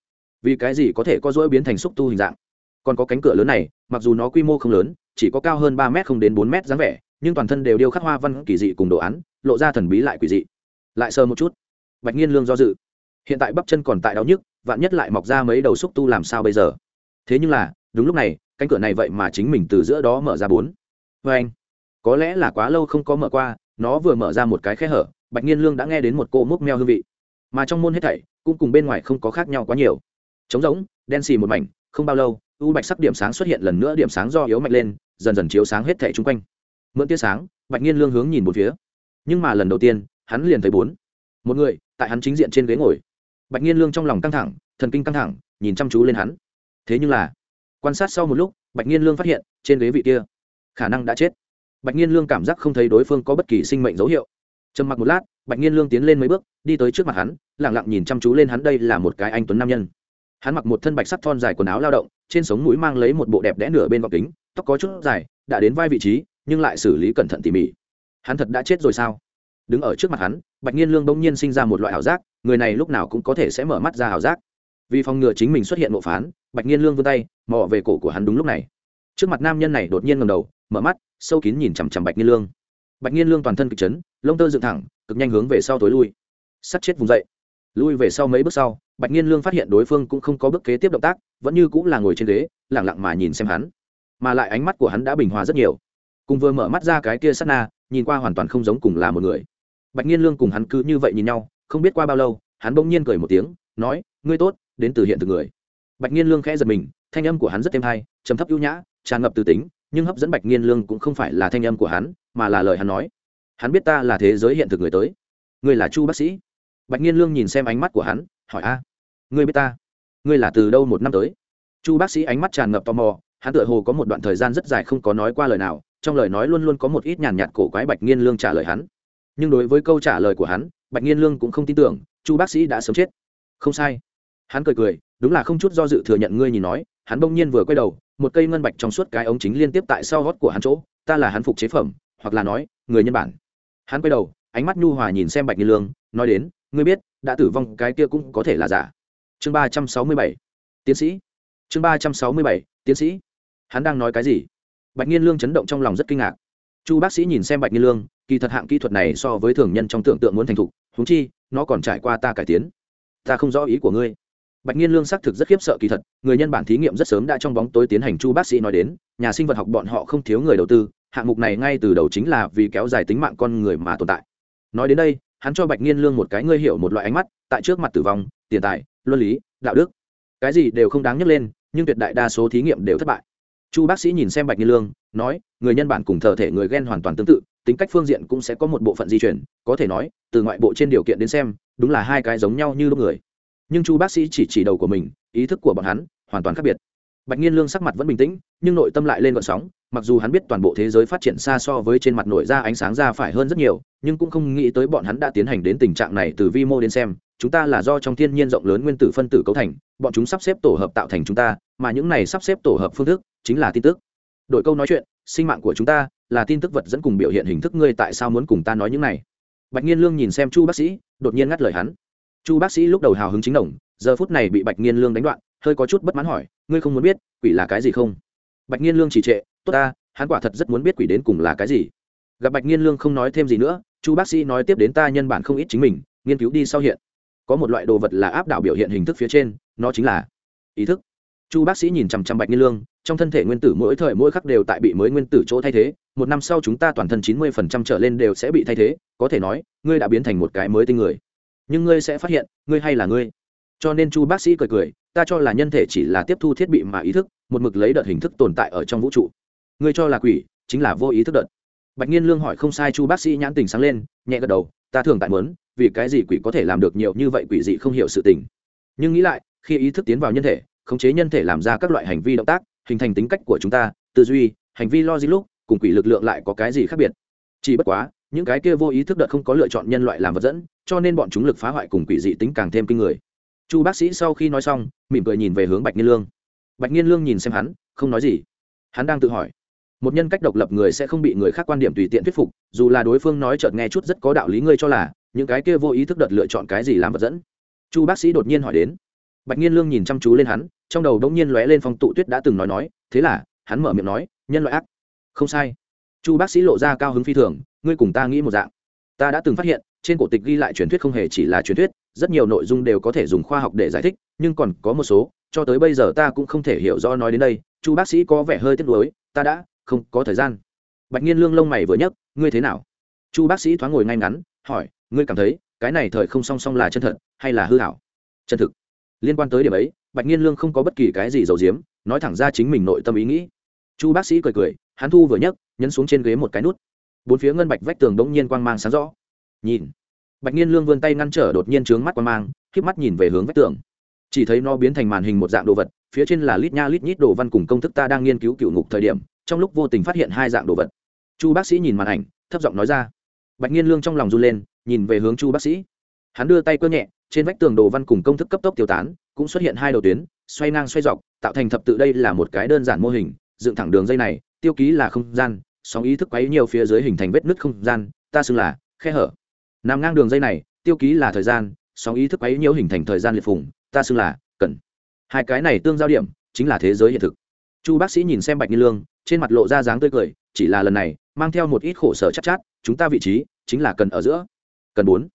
Speaker 1: Vì cái gì có thể có dỗi biến thành xúc tu hình dạng? Còn có cánh cửa lớn này, mặc dù nó quy mô không lớn, chỉ có cao hơn ba m không đến bốn m dáng vẻ nhưng toàn thân đều điêu khắc hoa văn kỳ dị cùng đồ án, lộ ra thần bí lại quỷ dị. Lại sơ một chút, bạch nhiên lương do dự. Hiện tại bắp chân còn tại đau nhức, vạn nhất lại mọc ra mấy đầu xúc tu làm sao bây giờ? Thế nhưng là, đúng lúc này, cánh cửa này vậy mà chính mình từ giữa đó mở ra bốn. Vê anh, có lẽ là quá lâu không có mở qua, nó vừa mở ra một cái khe hở, bạch nhiên lương đã nghe đến một cô múc meo hương vị. Mà trong môn hết thảy, cũng cùng bên ngoài không có khác nhau quá nhiều. Trống rỗng, đen xì một mảnh, không bao lâu, u bạch sắc điểm sáng xuất hiện lần nữa, điểm sáng do yếu mạnh lên, dần dần chiếu sáng hết thảy chung quanh mượn tia sáng, bạch nhiên lương hướng nhìn một phía. Nhưng mà lần đầu tiên, hắn liền thấy bốn. Một người, tại hắn chính diện trên ghế ngồi. Bạch nhiên lương trong lòng căng thẳng, thần kinh căng thẳng, nhìn chăm chú lên hắn. Thế nhưng là, quan sát sau một lúc, bạch nhiên lương phát hiện, trên ghế vị kia, khả năng đã chết. Bạch nhiên lương cảm giác không thấy đối phương có bất kỳ sinh mệnh dấu hiệu. Trầm mặc một lát, bạch nhiên lương tiến lên mấy bước, đi tới trước mặt hắn lẳng lặng nhìn chăm chú lên hắn đây là một cái anh tuấn nam nhân. Hắn mặc một thân bạch sắc thon dài quần áo lao động, trên sống mũi mang lấy một bộ đẹp đẽ nửa bên gọc kính, tóc có chút dài, đã đến vai vị trí nhưng lại xử lý cẩn thận tỉ mỉ. Hắn thật đã chết rồi sao? Đứng ở trước mặt hắn, bạch nhiên lương bỗng nhiên sinh ra một loại ảo giác, người này lúc nào cũng có thể sẽ mở mắt ra ảo giác. Vì phòng ngừa chính mình xuất hiện ngộ phán, bạch nhiên lương vươn tay, mò về cổ của hắn đúng lúc này. Trước mặt nam nhân này đột nhiên ngầm đầu, mở mắt, sâu kín nhìn chằm chằm bạch nhiên lương. Bạch nhiên lương toàn thân cực chấn, lông tơ dựng thẳng, cực nhanh hướng về sau tối lui. Sắt chết vùng dậy. Lui về sau mấy bước sau, bạch nhiên lương phát hiện đối phương cũng không có bước kế tiếp động tác, vẫn như cũng là ngồi trên ghế lẳng lặng mà nhìn xem hắn. Mà lại ánh mắt của hắn đã bình hòa rất nhiều cùng vừa mở mắt ra cái kia sát na, nhìn qua hoàn toàn không giống cùng là một người. Bạch nhiên lương cùng hắn cứ như vậy nhìn nhau, không biết qua bao lâu, hắn bỗng nhiên cười một tiếng, nói, ngươi tốt, đến từ hiện thực người. Bạch nhiên lương khẽ giật mình, thanh âm của hắn rất êm hay, trầm thấp ưu nhã, tràn ngập từ tính, nhưng hấp dẫn bạch nhiên lương cũng không phải là thanh âm của hắn, mà là lời hắn nói. Hắn biết ta là thế giới hiện thực người tới. Ngươi là chu bác sĩ. Bạch nhiên lương nhìn xem ánh mắt của hắn, hỏi, a, ngươi biết ta? Ngươi là từ đâu một năm tới? Chu bác sĩ ánh mắt tràn ngập tò mò, hắn tựa hồ có một đoạn thời gian rất dài không có nói qua lời nào trong lời nói luôn luôn có một ít nhàn nhạt cổ quái bạch nghiên lương trả lời hắn. Nhưng đối với câu trả lời của hắn, bạch nghiên lương cũng không tin tưởng, chu bác sĩ đã sớm chết. Không sai. Hắn cười cười, đúng là không chút do dự thừa nhận ngươi nhìn nói, hắn bỗng nhiên vừa quay đầu, một cây ngân bạch trong suốt cái ống chính liên tiếp tại sau gót của hắn chỗ, ta là hắn phục chế phẩm, hoặc là nói, người nhân bản. Hắn quay đầu, ánh mắt nhu hòa nhìn xem bạch nghiên lương, nói đến, ngươi biết, đã tử vong cái kia cũng có thể là giả. Chương ba trăm sáu mươi bảy. Tiến sĩ. Chương ba trăm sáu mươi bảy. Tiến sĩ. Hắn đang nói cái gì? Bạch nhiên lương chấn động trong lòng rất kinh ngạc. Chu bác sĩ nhìn xem bạch nhiên lương, kỳ thật hạng kỹ thuật này so với thường nhân trong tưởng tượng muốn thành thục húng chi, nó còn trải qua ta cải tiến. Ta không rõ ý của ngươi. Bạch nhiên lương xác thực rất khiếp sợ kỳ thật, người nhân bản thí nghiệm rất sớm đã trong bóng tối tiến hành chu bác sĩ nói đến, nhà sinh vật học bọn họ không thiếu người đầu tư, hạng mục này ngay từ đầu chính là vì kéo dài tính mạng con người mà tồn tại. Nói đến đây, hắn cho bạch nhiên lương một cái ngươi hiểu một loại ánh mắt, tại trước mặt tử vong, tiền tài, luân lý, đạo đức. Cái gì đều không đáng nhắc lên, nhưng tuyệt đại đa số thí nghiệm đều thất bại chu bác sĩ nhìn xem bạch nhiên lương, nói, người nhân bản cùng thờ thể người ghen hoàn toàn tương tự, tính cách phương diện cũng sẽ có một bộ phận di chuyển có thể nói, từ ngoại bộ trên điều kiện đến xem, đúng là hai cái giống nhau như lúc người. Nhưng chu bác sĩ chỉ chỉ đầu của mình, ý thức của bọn hắn hoàn toàn khác biệt. Bạch nhiên lương sắc mặt vẫn bình tĩnh, nhưng nội tâm lại lên gọn sóng, mặc dù hắn biết toàn bộ thế giới phát triển xa so với trên mặt nội ra ánh sáng ra phải hơn rất nhiều, nhưng cũng không nghĩ tới bọn hắn đã tiến hành đến tình trạng này từ vi mô đến xem, chúng ta là do trong thiên nhiên rộng lớn nguyên tử phân tử cấu thành, bọn chúng sắp xếp tổ hợp tạo thành chúng ta, mà những này sắp xếp tổ hợp phương thức chính là tin tức. Đội câu nói chuyện, sinh mạng của chúng ta là tin tức vật dẫn cùng biểu hiện hình thức, ngươi tại sao muốn cùng ta nói những này? Bạch nhiên lương nhìn xem chu bác sĩ, đột nhiên ngắt lời hắn. Chu bác sĩ lúc đầu hào hứng chính đồng, giờ phút này bị bạch nhiên lương đánh đoạn, hơi có chút bất mãn hỏi, ngươi không muốn biết quỷ là cái gì không? Bạch nhiên lương chỉ trệ, tốt ta, hắn quả thật rất muốn biết quỷ đến cùng là cái gì. Gặp bạch nhiên lương không nói thêm gì nữa, chu bác sĩ nói tiếp đến ta nhân bản không ít chính mình, nghiên cứu đi sau hiện. Có một loại đồ vật là áp đảo biểu hiện hình thức phía trên, nó chính là ý thức. Chu bác sĩ nhìn chằm chằm bạch nhiên lương trong thân thể nguyên tử mỗi thời mỗi khắc đều tại bị mới nguyên tử chỗ thay thế, một năm sau chúng ta toàn thân chín mươi phần trăm trở lên đều sẽ bị thay thế, có thể nói, ngươi đã biến thành một cái mới tinh người. Nhưng ngươi sẽ phát hiện, ngươi hay là ngươi. Cho nên chu bác sĩ cười cười, ta cho là nhân thể chỉ là tiếp thu thiết bị mà ý thức, một mực lấy đợt hình thức tồn tại ở trong vũ trụ. Ngươi cho là quỷ, chính là vô ý thức đợt. Bạch nhiên lương hỏi không sai chu bác sĩ nhãn tình sáng lên, nhẹ gật đầu, ta thường tại mớn vì cái gì quỷ có thể làm được nhiều như vậy quỷ dị không hiểu sự tình. Nhưng nghĩ lại, khi ý thức tiến vào nhân thể, khống chế nhân thể làm ra các loại hành vi động tác hình thành tính cách của chúng ta, tư duy, hành vi logic lúc, cùng quỷ lực lượng lại có cái gì khác biệt? Chỉ bất quá, những cái kia vô ý thức đợt không có lựa chọn nhân loại làm vật dẫn, cho nên bọn chúng lực phá hoại cùng quỷ dị tính càng thêm kinh người. Chu bác sĩ sau khi nói xong, mỉm cười nhìn về hướng bạch nhiên lương. Bạch nhiên lương nhìn xem hắn, không nói gì. Hắn đang tự hỏi, một nhân cách độc lập người sẽ không bị người khác quan điểm tùy tiện thuyết phục, dù là đối phương nói chợt nghe chút rất có đạo lý ngươi cho là, những cái kia vô ý thức đợt lựa chọn cái gì làm vật dẫn? Chu bác sĩ đột nhiên hỏi đến. Bạch nhiên lương nhìn chăm chú lên hắn trong đầu đống nhiên lóe lên phong tụ tuyết đã từng nói nói, thế là, hắn mở miệng nói, nhân loại ác. Không sai. Chu bác sĩ lộ ra cao hứng phi thường, ngươi cùng ta nghĩ một dạng. Ta đã từng phát hiện, trên cổ tịch ghi lại truyền thuyết không hề chỉ là truyền thuyết, rất nhiều nội dung đều có thể dùng khoa học để giải thích, nhưng còn có một số, cho tới bây giờ ta cũng không thể hiểu rõ nói đến đây. Chu bác sĩ có vẻ hơi tiếc nuối, ta đã, không có thời gian. Bạch nhiên lương lông mày vừa nhấc, ngươi thế nào? Chu bác sĩ thoáng ngồi ngay ngắn, hỏi, ngươi cảm thấy, cái này thời không song song là chân thật, hay là hư hảo chân thực. Liên quan tới điểm ấy bạch nghiên lương không có bất kỳ cái gì giấu giếm, nói thẳng ra chính mình nội tâm ý nghĩ. Chu bác sĩ cười cười, hắn thu vừa nhấc, nhấn xuống trên ghế một cái nút. Bốn phía ngân bạch vách tường đống nhiên quang mang sáng rõ. Nhìn, bạch nghiên lương vươn tay ngăn trở đột nhiên trướng mắt quang mang k mắt nhìn về hướng vách tường. Chỉ thấy nó biến thành màn hình một dạng đồ vật, phía trên là lít nha lít nhít đồ văn cùng công thức ta đang nghiên cứu cựu ngục thời điểm, trong lúc vô tình phát hiện hai dạng đồ vật. Chu bác sĩ nhìn màn ảnh, thấp giọng nói ra. Bạch nghiên lương trong lòng run lên, nhìn về hướng chu bác sĩ. Hắn đưa tay cơ nhẹ, trên vách tường đồ văn cùng công thức cấp tốc tiêu tán cũng xuất hiện hai đầu tuyến xoay ngang xoay dọc tạo thành thập tự đây là một cái đơn giản mô hình dựng thẳng đường dây này tiêu ký là không gian sóng ý thức quấy nhiều phía dưới hình thành vết nứt không gian ta xưng là khe hở. Nằm ngang đường dây này tiêu ký là thời gian sóng ý thức quấy nhiều hình thành thời gian liệt phùng ta xưng là cần. Hai cái này tương giao điểm chính là thế giới hiện thực. Chu bác sĩ nhìn xem bạch nhiên lương trên mặt lộ ra dáng tươi cười chỉ là lần này mang theo một ít khổ sở chắc chát, chát chúng ta vị trí chính là cần ở giữa. Cần bốn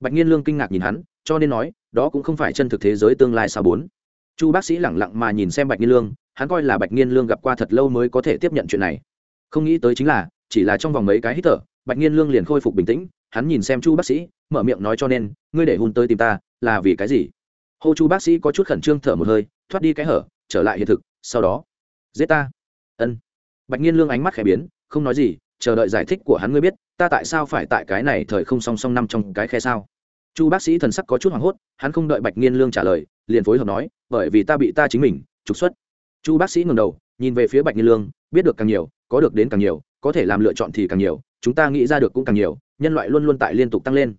Speaker 1: bạch nhiên lương kinh ngạc nhìn hắn, cho nên nói, đó cũng không phải chân thực thế giới tương lai sao bốn. Chu bác sĩ lẳng lặng mà nhìn xem bạch nhiên lương, hắn coi là bạch nhiên lương gặp qua thật lâu mới có thể tiếp nhận chuyện này. Không nghĩ tới chính là, chỉ là trong vòng mấy cái hít thở, bạch nhiên lương liền khôi phục bình tĩnh, hắn nhìn xem chu bác sĩ, mở miệng nói cho nên, ngươi để hôn tới tìm ta, là vì cái gì? Hô chu bác sĩ có chút khẩn trương thở một hơi, thoát đi cái hở, trở lại hiện thực, sau đó, giết ta. Ân. Bạch nhiên lương ánh mắt khẽ biến, không nói gì chờ đợi giải thích của hắn ngươi biết, ta tại sao phải tại cái này thời không song song năm trong cái khe sao? Chu bác sĩ thần sắc có chút hoảng hốt, hắn không đợi bạch nghiên lương trả lời, liền phối hợp nói, bởi vì ta bị ta chính mình, trục xuất. Chu bác sĩ ngầm đầu, nhìn về phía bạch nghiên lương, biết được càng nhiều, có được đến càng nhiều, có thể làm lựa chọn thì càng nhiều, chúng ta nghĩ ra được cũng càng nhiều, nhân loại luôn luôn tại liên tục tăng lên.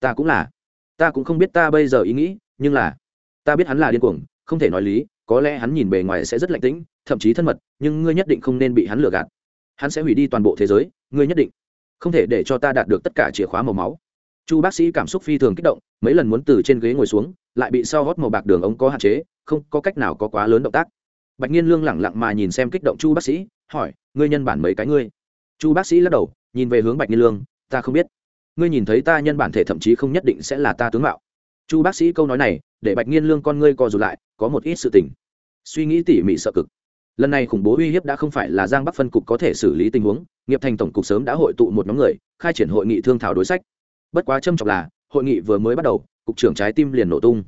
Speaker 1: Ta cũng là. Ta cũng không biết ta bây giờ ý nghĩ, nhưng là, ta biết hắn là điên cuồng, không thể nói lý, có lẽ hắn nhìn bề ngoài sẽ rất lạnh tĩnh, thậm chí thân mật, nhưng ngươi nhất định không nên bị hắn lừa gạt hắn sẽ hủy đi toàn bộ thế giới, ngươi nhất định không thể để cho ta đạt được tất cả chìa khóa màu máu. Chu bác sĩ cảm xúc phi thường kích động, mấy lần muốn từ trên ghế ngồi xuống, lại bị sau hót màu bạc đường ống có hạn chế, không có cách nào có quá lớn động tác. Bạch nhiên lương lẳng lặng mà nhìn xem kích động chu bác sĩ, hỏi, ngươi nhân bản mấy cái ngươi? Chu bác sĩ lắc đầu, nhìn về hướng bạch nhiên lương, ta không biết. Ngươi nhìn thấy ta nhân bản thể thậm chí không nhất định sẽ là ta tướng mạo. Chu bác sĩ câu nói này, để bạch nhiên lương con ngươi co rụt lại, có một ít sự tình. Suy nghĩ tỉ mỉ sợ cực lần này khủng bố uy hiếp đã không phải là giang bắc phân cục có thể xử lý tình huống, nghiệp thành tổng cục sớm đã hội tụ một nhóm người, khai triển hội nghị thương thảo đối sách. Bất quá trâm trọng là, hội nghị vừa mới bắt đầu, cục trưởng trái tim liền nổ tung.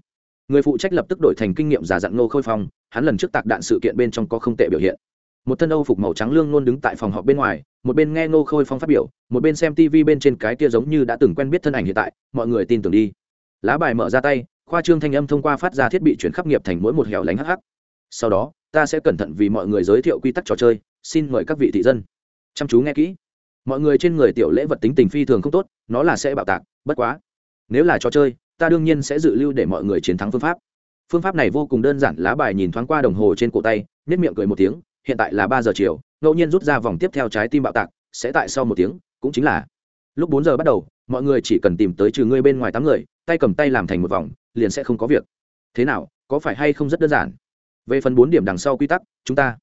Speaker 1: Người phụ trách lập tức đổi thành kinh nghiệm giả dặn ngô khôi phong, hắn lần trước tạc đạn sự kiện bên trong có không tệ biểu hiện. Một thân âu phục màu trắng lương luôn đứng tại phòng họp bên ngoài, một bên nghe ngô khôi phong phát biểu, một bên xem tv bên trên cái kia giống như đã từng quen biết thân ảnh hiện tại, mọi người tin tưởng đi. Lá bài mở ra tay, khoa trương thanh âm thông qua phát ra thiết bị chuyển khắp nghiệp thành mỗi một hẻo lánh hh sau đó ta sẽ cẩn thận vì mọi người giới thiệu quy tắc trò chơi, xin mời các vị thị dân. Chăm chú nghe kỹ. Mọi người trên người tiểu lễ vật tính tình phi thường không tốt, nó là sẽ bạo tạc, bất quá. Nếu là trò chơi, ta đương nhiên sẽ dự lưu để mọi người chiến thắng phương pháp. Phương pháp này vô cùng đơn giản, lá bài nhìn thoáng qua đồng hồ trên cổ tay nếp miệng cười một tiếng, hiện tại là ba giờ chiều, ngẫu nhiên rút ra vòng tiếp theo trái tim bạo tạc, sẽ tại sau một tiếng, cũng chính là lúc bốn giờ bắt đầu, mọi người chỉ cần tìm tới trừ ngươi bên ngoài tám người, tay cầm tay làm thành một vòng, liền sẽ không có việc. Thế nào, có phải hay không rất đơn giản? Về phần bốn điểm đằng sau quy tắc, chúng ta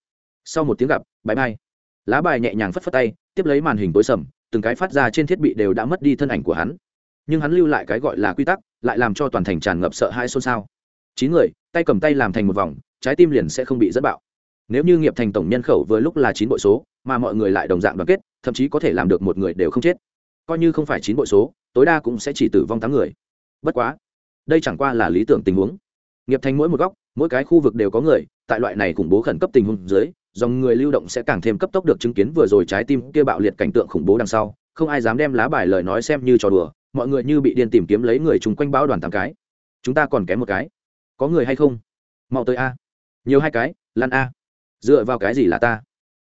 Speaker 1: sau một tiếng gặp bãi bay lá bài nhẹ nhàng phất phất tay, tiếp lấy màn hình tối sầm, từng cái phát ra trên thiết bị đều đã mất đi thân ảnh của hắn. Nhưng hắn lưu lại cái gọi là quy tắc, lại làm cho toàn thành tràn ngập sợ hai xôn xao. Chín người, tay cầm tay làm thành một vòng, trái tim liền sẽ không bị dẫn bạo. Nếu như nghiệp thành tổng nhân khẩu vừa lúc là chín bội số, mà mọi người lại đồng dạng đoàn kết, thậm chí có thể làm được một người đều không chết. Coi như không phải chín bội số, tối đa cũng sẽ chỉ tử vong tám người. Bất quá, đây chẳng qua là lý tưởng tình huống. Nghiệp thành mỗi một góc mỗi cái khu vực đều có người, tại loại này khủng bố khẩn cấp tình huống dưới, dòng người lưu động sẽ càng thêm cấp tốc được chứng kiến vừa rồi trái tim kia bạo liệt cảnh tượng khủng bố đằng sau, không ai dám đem lá bài lời nói xem như trò đùa, mọi người như bị điên tìm kiếm lấy người chung quanh bão đoàn tám cái. Chúng ta còn kém một cái. Có người hay không? Mau tới a. Nhiều hai cái, lan a. Dựa vào cái gì là ta?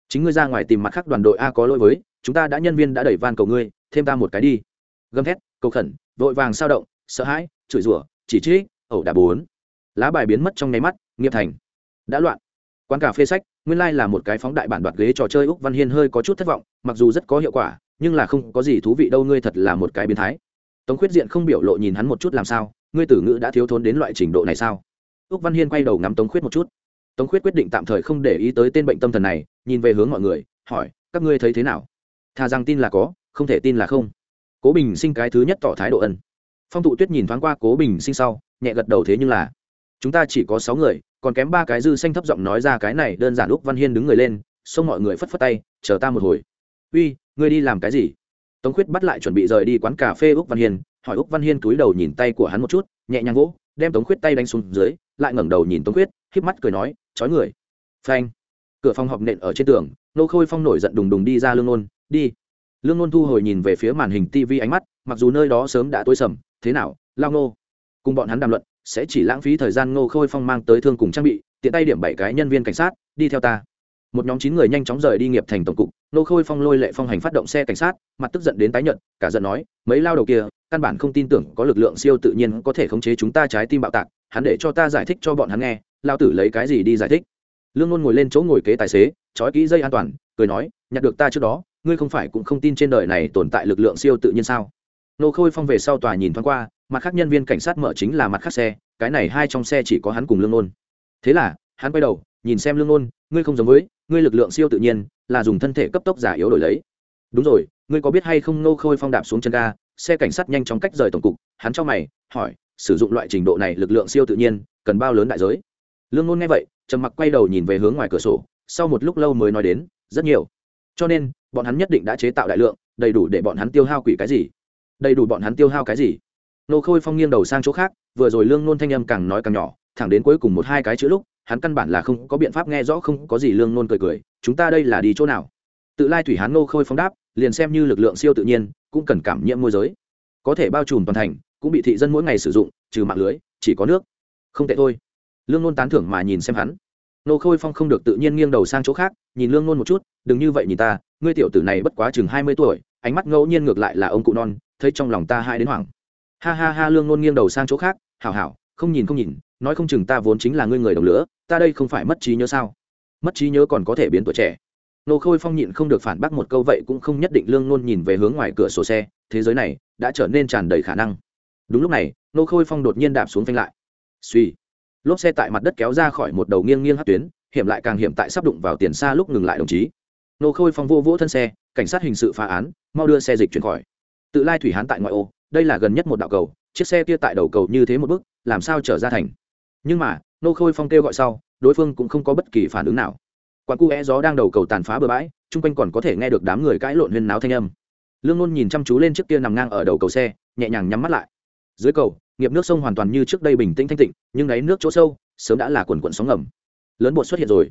Speaker 1: Chính ngươi ra ngoài tìm mặt khác đoàn đội a có lỗi với, chúng ta đã nhân viên đã đẩy van cầu ngươi, thêm ta một cái đi. Gầm thét, cầu khẩn, vội vàng sao động, sợ hãi, chửi rủa, chỉ trích, ẩu đả bốn lá bài biến mất trong nháy mắt, nghiệp thành đã loạn. Quán cà phê sách, nguyên lai là một cái phóng đại bản đoạt ghế trò chơi úc văn hiên hơi có chút thất vọng, mặc dù rất có hiệu quả, nhưng là không có gì thú vị đâu, ngươi thật là một cái biến thái. Tống khuyết diện không biểu lộ nhìn hắn một chút làm sao, ngươi tử ngữ đã thiếu thốn đến loại trình độ này sao? Úc văn hiên quay đầu ngắm tống khuyết một chút. Tống khuyết quyết định tạm thời không để ý tới tên bệnh tâm thần này, nhìn về hướng mọi người, hỏi, các ngươi thấy thế nào? Thà rằng tin là có, không thể tin là không. Cố bình sinh cái thứ nhất tỏ thái độ ân. Phong tụ tuyết nhìn thoáng qua cố bình sinh sau, nhẹ gật đầu thế nhưng là chúng ta chỉ có sáu người, còn kém ba cái dư xanh thấp giọng nói ra cái này đơn giản úc văn hiên đứng người lên, xông mọi người phất phất tay, chờ ta một hồi. Uy, ngươi đi làm cái gì? Tống khuyết bắt lại chuẩn bị rời đi quán cà phê úc văn hiên, hỏi úc văn hiên cúi đầu nhìn tay của hắn một chút, nhẹ nhàng vỗ, đem tống khuyết tay đánh xuống dưới, lại ngẩng đầu nhìn tống khuyết, híp mắt cười nói, chói người. Phanh. Cửa phòng họp nện ở trên tường, nô khôi phong nổi giận đùng đùng đi ra lương nôn, đi. Lương nôn thu hồi nhìn về phía màn hình tv ánh mắt, mặc dù nơi đó sớm đã tối sầm, thế nào, lao nô? Cùng bọn hắn đàm luận sẽ chỉ lãng phí thời gian ngô khôi phong mang tới thương cùng trang bị, tiện tay điểm bảy cái nhân viên cảnh sát, đi theo ta. Một nhóm chín người nhanh chóng rời đi nghiệp thành tổng cục, ngô khôi phong lôi lệ phong hành phát động xe cảnh sát, mặt tức giận đến tái nhận cả giận nói, mấy lao đầu kia, căn bản không tin tưởng có lực lượng siêu tự nhiên có thể khống chế chúng ta trái tim bạo tạc, hắn để cho ta giải thích cho bọn hắn nghe, lao tử lấy cái gì đi giải thích. Lương luôn ngồi lên chỗ ngồi kế tài xế, trói kỹ dây an toàn, cười nói, nhặt được ta trước đó, ngươi không phải cũng không tin trên đời này tồn tại lực lượng siêu tự nhiên sao? Nô khôi phong về sau tòa nhìn thoáng qua mặt khác nhân viên cảnh sát mở chính là mặt khác xe, cái này hai trong xe chỉ có hắn cùng lương nôn. Thế là, hắn quay đầu, nhìn xem lương nôn, ngươi không giống với, ngươi lực lượng siêu tự nhiên, là dùng thân thể cấp tốc giả yếu đổi lấy. Đúng rồi, ngươi có biết hay không? Nô khôi phong đạp xuống chân ga, xe cảnh sát nhanh chóng cách rời tổng cục, hắn cho mày, hỏi, sử dụng loại trình độ này lực lượng siêu tự nhiên, cần bao lớn đại giới? Lương nôn nghe vậy, trầm mặc quay đầu nhìn về hướng ngoài cửa sổ, sau một lúc lâu mới nói đến, rất nhiều. Cho nên, bọn hắn nhất định đã chế tạo đại lượng, đầy đủ để bọn hắn tiêu hao quỷ cái gì? Đầy đủ bọn hắn tiêu hao cái gì? Nô khôi phong nghiêng đầu sang chỗ khác, vừa rồi lương nôn thanh âm càng nói càng nhỏ, thẳng đến cuối cùng một hai cái chữ lúc, hắn căn bản là không có biện pháp nghe rõ không có gì lương nôn cười cười, chúng ta đây là đi chỗ nào? Tự lai thủy hán nô khôi phong đáp, liền xem như lực lượng siêu tự nhiên, cũng cần cảm nhiễm môi giới. Có thể bao trùm toàn thành, cũng bị thị dân mỗi ngày sử dụng, trừ mạng lưới, chỉ có nước. Không tệ thôi. Lương nôn tán thưởng mà nhìn xem hắn. Nô khôi phong không được tự nhiên nghiêng đầu sang chỗ khác, nhìn lương nôn một chút, đừng như vậy nhìn ta, ngươi tiểu tử này bất quá chừng hai mươi tuổi, ánh mắt ngẫu nhiên ngược lại là ông cụ non, thấy trong lòng ta hai đến hoảng ha ha ha, lương nôn nghiêng đầu sang chỗ khác, hảo hảo, không nhìn không nhìn, nói không chừng ta vốn chính là ngươi người đồng lửa, ta đây không phải mất trí nhớ sao? Mất trí nhớ còn có thể biến tuổi trẻ. Nô khôi phong nhịn không được phản bác một câu vậy cũng không nhất định lương nôn nhìn về hướng ngoài cửa sổ xe, thế giới này đã trở nên tràn đầy khả năng. Đúng lúc này, nô khôi phong đột nhiên đạp xuống phanh lại. Suy lốp xe tại mặt đất kéo ra khỏi một đầu nghiêng nghiêng hát tuyến, hiểm lại càng hiểm tại sắp đụng vào tiền xa lúc ngừng lại đồng chí. Nô khôi phong vô vỗ thân xe, cảnh sát hình sự phá án, mau đưa xe dịch chuyển khỏi. Tự lai thủy hán tại ngoại ô đây là gần nhất một đạo cầu, chiếc xe kia tại đầu cầu như thế một bước, làm sao trở ra thành? Nhưng mà, nô khôi phong kêu gọi sau, đối phương cũng không có bất kỳ phản ứng nào. Quán cu é gió đang đầu cầu tàn phá bừa bãi, chung quanh còn có thể nghe được đám người cãi lộn huyên náo thanh âm. Lương nôn nhìn chăm chú lên chiếc kia nằm ngang ở đầu cầu xe, nhẹ nhàng nhắm mắt lại. Dưới cầu, nghiệp nước sông hoàn toàn như trước đây bình tĩnh thanh tịnh, nhưng đáy nước chỗ sâu, sớm đã là quần quận sóng ngầm. Lớn bột xuất hiện rồi.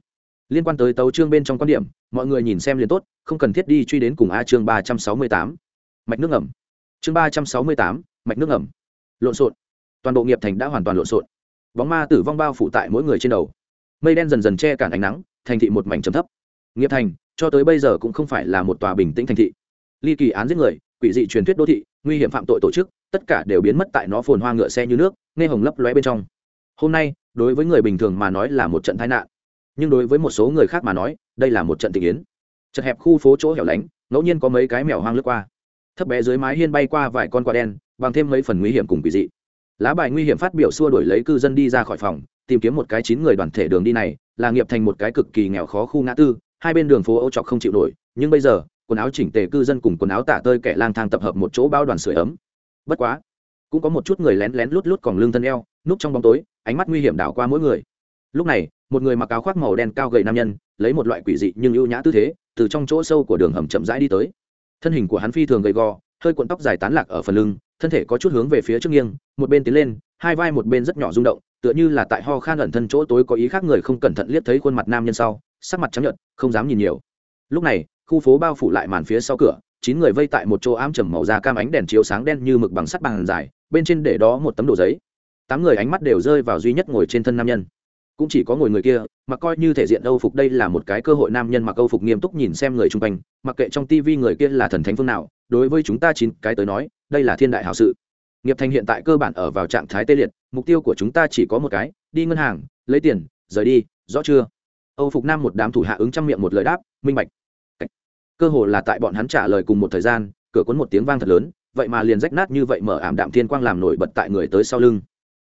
Speaker 1: Liên quan tới tấu trương bên trong quan điểm, mọi người nhìn xem liền tốt, không cần thiết đi truy đến cùng a chương ba trăm sáu mươi tám. Mạch nước ngầm chương ba trăm sáu mươi tám, mạch nước ngầm. Lộn xộn. Toàn bộ nghiệp thành đã hoàn toàn lộn xộn. Bóng ma tử vong bao phủ tại mỗi người trên đầu. Mây đen dần dần che cản ánh nắng, thành thị một mảnh trầm thấp. Nghiệp thành, cho tới bây giờ cũng không phải là một tòa bình tĩnh thành thị. Ly kỳ án giết người, quỷ dị truyền thuyết đô thị, nguy hiểm phạm tội tổ chức, tất cả đều biến mất tại nó phồn hoa ngựa xe như nước, nghe hồng lấp lóe bên trong. Hôm nay, đối với người bình thường mà nói là một trận tai nạn. Nhưng đối với một số người khác mà nói, đây là một trận tình yến. Chật hẹp khu phố chỗ hẻo lánh, ngẫu nhiên có mấy cái mèo hoang lướt qua thấp bé dưới mái hiên bay qua vài con quả đen, bằng thêm mấy phần nguy hiểm cùng quỷ dị. Lá bài nguy hiểm phát biểu xua đuổi lấy cư dân đi ra khỏi phòng, tìm kiếm một cái chín người đoàn thể đường đi này, là nghiệp thành một cái cực kỳ nghèo khó khu ngã tư, hai bên đường phố âu trọc không chịu nổi, nhưng bây giờ, quần áo chỉnh tề cư dân cùng quần áo tả tơi kẻ lang thang tập hợp một chỗ bao đoàn sưởi ấm. Bất quá, cũng có một chút người lén lén lút lút còn lưng thân eo, núp trong bóng tối, ánh mắt nguy hiểm đảo qua mỗi người. Lúc này, một người mặc áo khoác màu đen cao gầy nam nhân, lấy một loại quỷ dị nhưng ưu nhã tư thế, từ trong chỗ sâu của đường hầm chậm rãi đi tới thân hình của hắn phi thường gầy gò, hơi cuộn tóc dài tán lạc ở phần lưng, thân thể có chút hướng về phía trước nghiêng, một bên tiến lên, hai vai một bên rất nhỏ rung động, tựa như là tại ho khan ẩn thân chỗ tối có ý khác người không cẩn thận liếc thấy khuôn mặt nam nhân sau, sắc mặt trắng nhợt, không dám nhìn nhiều. Lúc này, khu phố bao phủ lại màn phía sau cửa, chín người vây tại một chỗ ám trầm màu da cam ánh đèn chiếu sáng đen như mực bằng sắt bằng dài, bên trên để đó một tấm đồ giấy. Tám người ánh mắt đều rơi vào duy nhất ngồi trên thân nam nhân cũng chỉ có ngồi người kia, mà coi như thể diện âu phục đây là một cái cơ hội nam nhân mặc âu phục nghiêm túc nhìn xem người chung quanh, mặc kệ trong tivi người kia là thần thánh phương nào, đối với chúng ta chín cái tới nói, đây là thiên đại hảo sự. Nghiệp thành hiện tại cơ bản ở vào trạng thái tê liệt, mục tiêu của chúng ta chỉ có một cái, đi ngân hàng, lấy tiền, rời đi, rõ chưa? Âu phục nam một đám thủ hạ ứng trăm miệng một lời đáp, minh bạch. Cơ hồ là tại bọn hắn trả lời cùng một thời gian, cửa cuốn một tiếng vang thật lớn, vậy mà liền rách nát như vậy mở ảm đạm thiên quang làm nổi bật tại người tới sau lưng.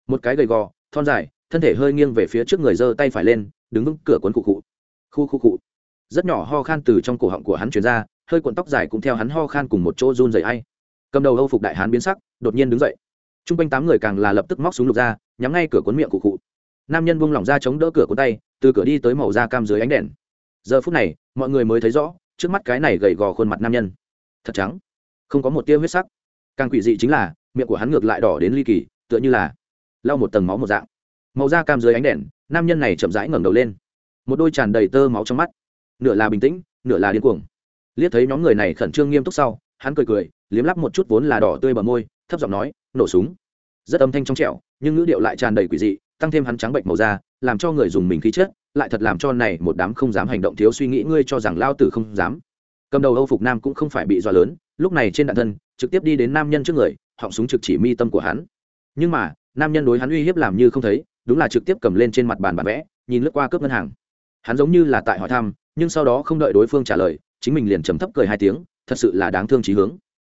Speaker 1: Một cái gầy gò, thon dài thân thể hơi nghiêng về phía trước người giơ tay phải lên, đứng vững cửa cuốn cụ cụ khu khu cụ rất nhỏ ho khan từ trong cổ họng của hắn chuyển ra, hơi cuộn tóc dài cũng theo hắn ho khan cùng một chỗ run dậy hay cầm đầu âu phục đại hán biến sắc, đột nhiên đứng dậy. T r u n g quanh tám người càng là lập tức móc súng lục ra, nhắm ngay cửa cuốn miệng cụ cụ nam nhân buông lỏng ra chống đỡ cửa cuốn tay, từ cửa đi tới màu da cam dưới ánh đèn. Giờ phút này, mọi người mới thấy rõ, trước mắt cái này gầy gò khuôn mặt nam nhân. Thật trắng. Không có một tia huyết sắc. Càng quỷ dị chính là, miệng của hắn ngược lại đỏ đến ly kỳ, tựa như là lau một tầng máu một dạng màu da cam dưới ánh đèn, nam nhân này chậm rãi ngẩng đầu lên. Một đôi tràn đầy tơ máu trong mắt. Nửa là bình tĩnh, nửa là điên cuồng. Liếc thấy nhóm người này khẩn trương nghiêm túc sau, hắn cười cười, liếm lắp một chút vốn là đỏ tươi bờ môi, thấp giọng nói, nổ súng. Rất âm thanh trong trẻo, nhưng ngữ điệu lại tràn đầy quỷ dị, tăng thêm hắn trắng bệnh màu da, làm cho người dùng mình khí chết lại thật làm cho này một đám không dám hành động thiếu suy nghĩ, ngươi cho rằng lao tử không dám. Cầm đầu âu phục nam cũng không phải bị dọa lớn, lúc này trên đạn thân, trực tiếp đi đến nam nhân trước người, họng súng trực chỉ mi tâm của hắn. Nhưng mà, nam nhân đối hắn uy hiếp làm như không thấy đúng là trực tiếp cầm lên trên mặt bàn bản vẽ, nhìn lướt qua cướp ngân hàng. Hắn giống như là tại hỏi thăm, nhưng sau đó không đợi đối phương trả lời, chính mình liền trầm thấp cười hai tiếng, thật sự là đáng thương trí hướng.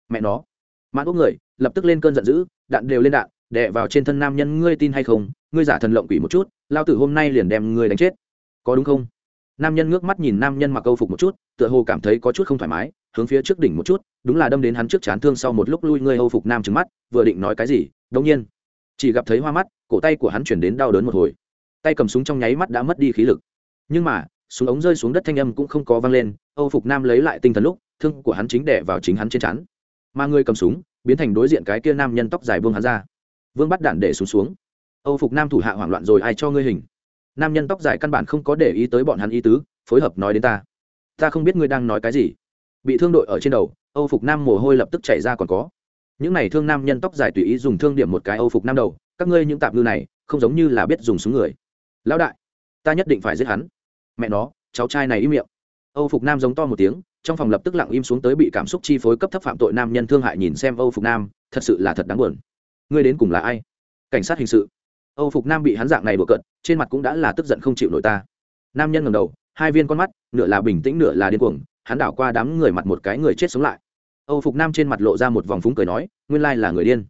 Speaker 1: Mẹ nó. Mãn ốc người, lập tức lên cơn giận dữ, đạn đều lên đạn, đè vào trên thân nam nhân, ngươi tin hay không? Ngươi giả thần lộng quỷ một chút, lao tử hôm nay liền đem ngươi đánh chết. Có đúng không? Nam nhân ngước mắt nhìn nam nhân mặc câu phục một chút, tựa hồ cảm thấy có chút không thoải mái, hướng phía trước đỉnh một chút, đúng là đâm đến hắn trước chán thương sau một lúc lui ngươi hâu phục nam trứng mắt, vừa định nói cái gì đông nhiên, chỉ gặp thấy hoa mắt cổ tay của hắn chuyển đến đau đớn một hồi. Tay cầm súng trong nháy mắt đã mất đi khí lực. Nhưng mà, súng ống rơi xuống đất thanh âm cũng không có vang lên, âu phục nam lấy lại tinh thần lúc, thương của hắn chính đẻ vào chính hắn trên chắn mà người cầm súng, biến thành đối diện cái kia nam nhân tóc dài vương hắn ra. Vương bắt đạn để xuống xuống. Âu phục nam thủ hạ hoảng loạn rồi, ai cho ngươi hình? Nam nhân tóc dài căn bản không có để ý tới bọn hắn ý tứ, phối hợp nói đến ta. Ta không biết ngươi đang nói cái gì. Bị thương đội ở trên đầu, âu phục nam mồ hôi lập tức chảy ra còn có. Những này thương nam nhân tóc dài tùy ý dùng thương điểm một cái âu phục nam đầu các ngươi những tạm ngư này không giống như là biết dùng súng người. Lão đại, ta nhất định phải giết hắn. Mẹ nó, cháu trai này im miệng. Âu phục nam giống to một tiếng, trong phòng lập tức lặng im xuống tới bị cảm xúc chi phối cấp thấp phạm tội nam nhân thương hại nhìn xem âu phục nam, thật sự là thật đáng buồn. Ngươi đến cùng là ai? Cảnh sát hình sự. Âu phục nam bị hắn dạng này đùa cận trên mặt cũng đã là tức giận không chịu nổi ta. Nam nhân ngầm đầu, hai viên con mắt, nửa là bình tĩnh nửa là điên cuồng, hắn đảo qua đám người mặt một cái người chết sống lại. Âu phục nam trên mặt lộ ra một vòng phúng cười nói, nguyên lai là người điên.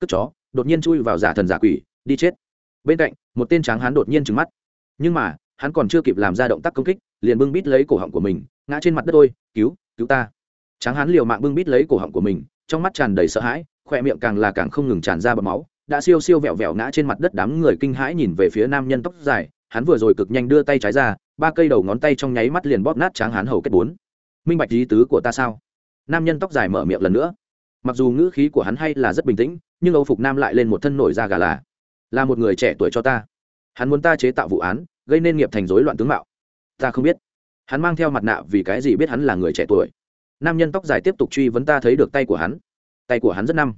Speaker 1: Cất chó đột nhiên chui vào giả thần giả quỷ, đi chết. Bên cạnh, một tên tráng hán đột nhiên trừng mắt. Nhưng mà, hắn còn chưa kịp làm ra động tác công kích, liền bưng bít lấy cổ họng của mình, ngã trên mặt đất ôi cứu cứu ta. Tráng hán liều mạng bưng bít lấy cổ họng của mình, trong mắt tràn đầy sợ hãi, khoe miệng càng là càng không ngừng tràn ra bọt máu, đã siêu siêu vẹo vẹo ngã trên mặt đất đám người kinh hãi nhìn về phía nam nhân tóc dài, hắn vừa rồi cực nhanh đưa tay trái ra, ba cây đầu ngón tay trong nháy mắt liền bóp nát tráng hán hầu kết bốn. Minh bạch lý tứ của ta sao? Nam nhân tóc dài mở miệng lần nữa. Mặc dù ngữ khí của hắn hay là rất bình tĩnh nhưng âu phục nam lại lên một thân nổi da gà là là một người trẻ tuổi cho ta. Hắn muốn ta chế tạo vụ án, gây nên nghiệp thành rối loạn tướng mạo. Ta không biết. Hắn mang theo mặt nạ vì cái gì biết hắn là người trẻ tuổi. Nam nhân tóc dài tiếp tục truy vấn ta thấy được tay của hắn. Tay của hắn rất năm.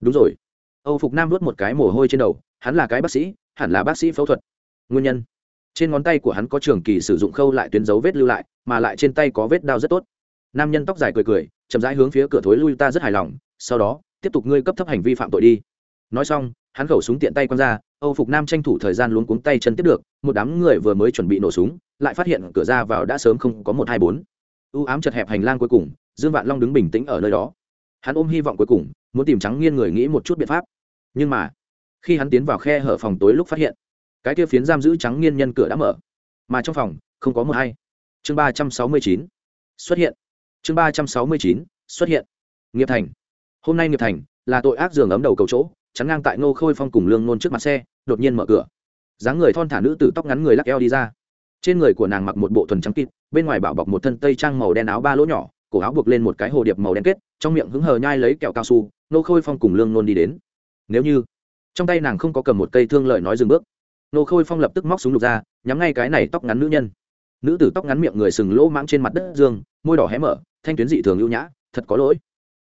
Speaker 1: Đúng rồi. Âu phục nam nuốt một cái mồ hôi trên đầu, hắn là cái bác sĩ, hẳn là bác sĩ phẫu thuật. Nguyên nhân. Trên ngón tay của hắn có trường kỳ sử dụng khâu lại tuyến dấu vết lưu lại, mà lại trên tay có vết đau rất tốt. Nam nhân tóc dài cười cười, chậm rãi hướng phía cửa thối lui ta rất hài lòng, sau đó tiếp tục ngươi cấp thấp hành vi phạm tội đi. Nói xong, hắn khẩu súng tiện tay quăng ra, âu phục nam tranh thủ thời gian luống cuống tay chân tiếp được, một đám người vừa mới chuẩn bị nổ súng, lại phát hiện cửa ra vào đã sớm không có một hai bốn. Ưu ám chật hẹp hành lang cuối cùng, dương vạn long đứng bình tĩnh ở nơi đó. Hắn ôm hy vọng cuối cùng, muốn tìm trắng nghiên người nghĩ một chút biện pháp. Nhưng mà, khi hắn tiến vào khe hở phòng tối lúc phát hiện, cái kia phiến giam giữ trắng nghiên nhân cửa đã mở. Mà trong phòng, không có một hay chương ba trăm sáu mươi chín, xuất hiện. Chương ba trăm sáu mươi chín, xuất hiện. Nghiệp thành hôm nay nghiệp thành là tội ác giường ấm đầu cầu chỗ, chắn ngang tại ngô khôi phong cùng lương nôn trước mặt xe, đột nhiên mở cửa. Dáng người thon thả nữ tử tóc ngắn người lắc eo đi ra. Trên người của nàng mặc một bộ thuần trắng kịt, bên ngoài bảo bọc một thân tây trang màu đen áo ba lỗ nhỏ, cổ áo buộc lên một cái hồ điệp màu đen kết, trong miệng hứng hờ nhai lấy kẹo cao su nô khôi phong cùng lương nôn đi đến. Nếu như, trong tay nàng không có cầm một cây thương lợi nói dừng bước nô khôi phong lập tức móc súng lục ra, nhắm ngay cái này tóc ngắn nữ nhân. Nữ tử tóc ngắn miệng người sừng lỗ mãng trên mặt đất dương, môi đỏ hé mở, thanh tuyến dị thường ưu nhã, thật có lỗi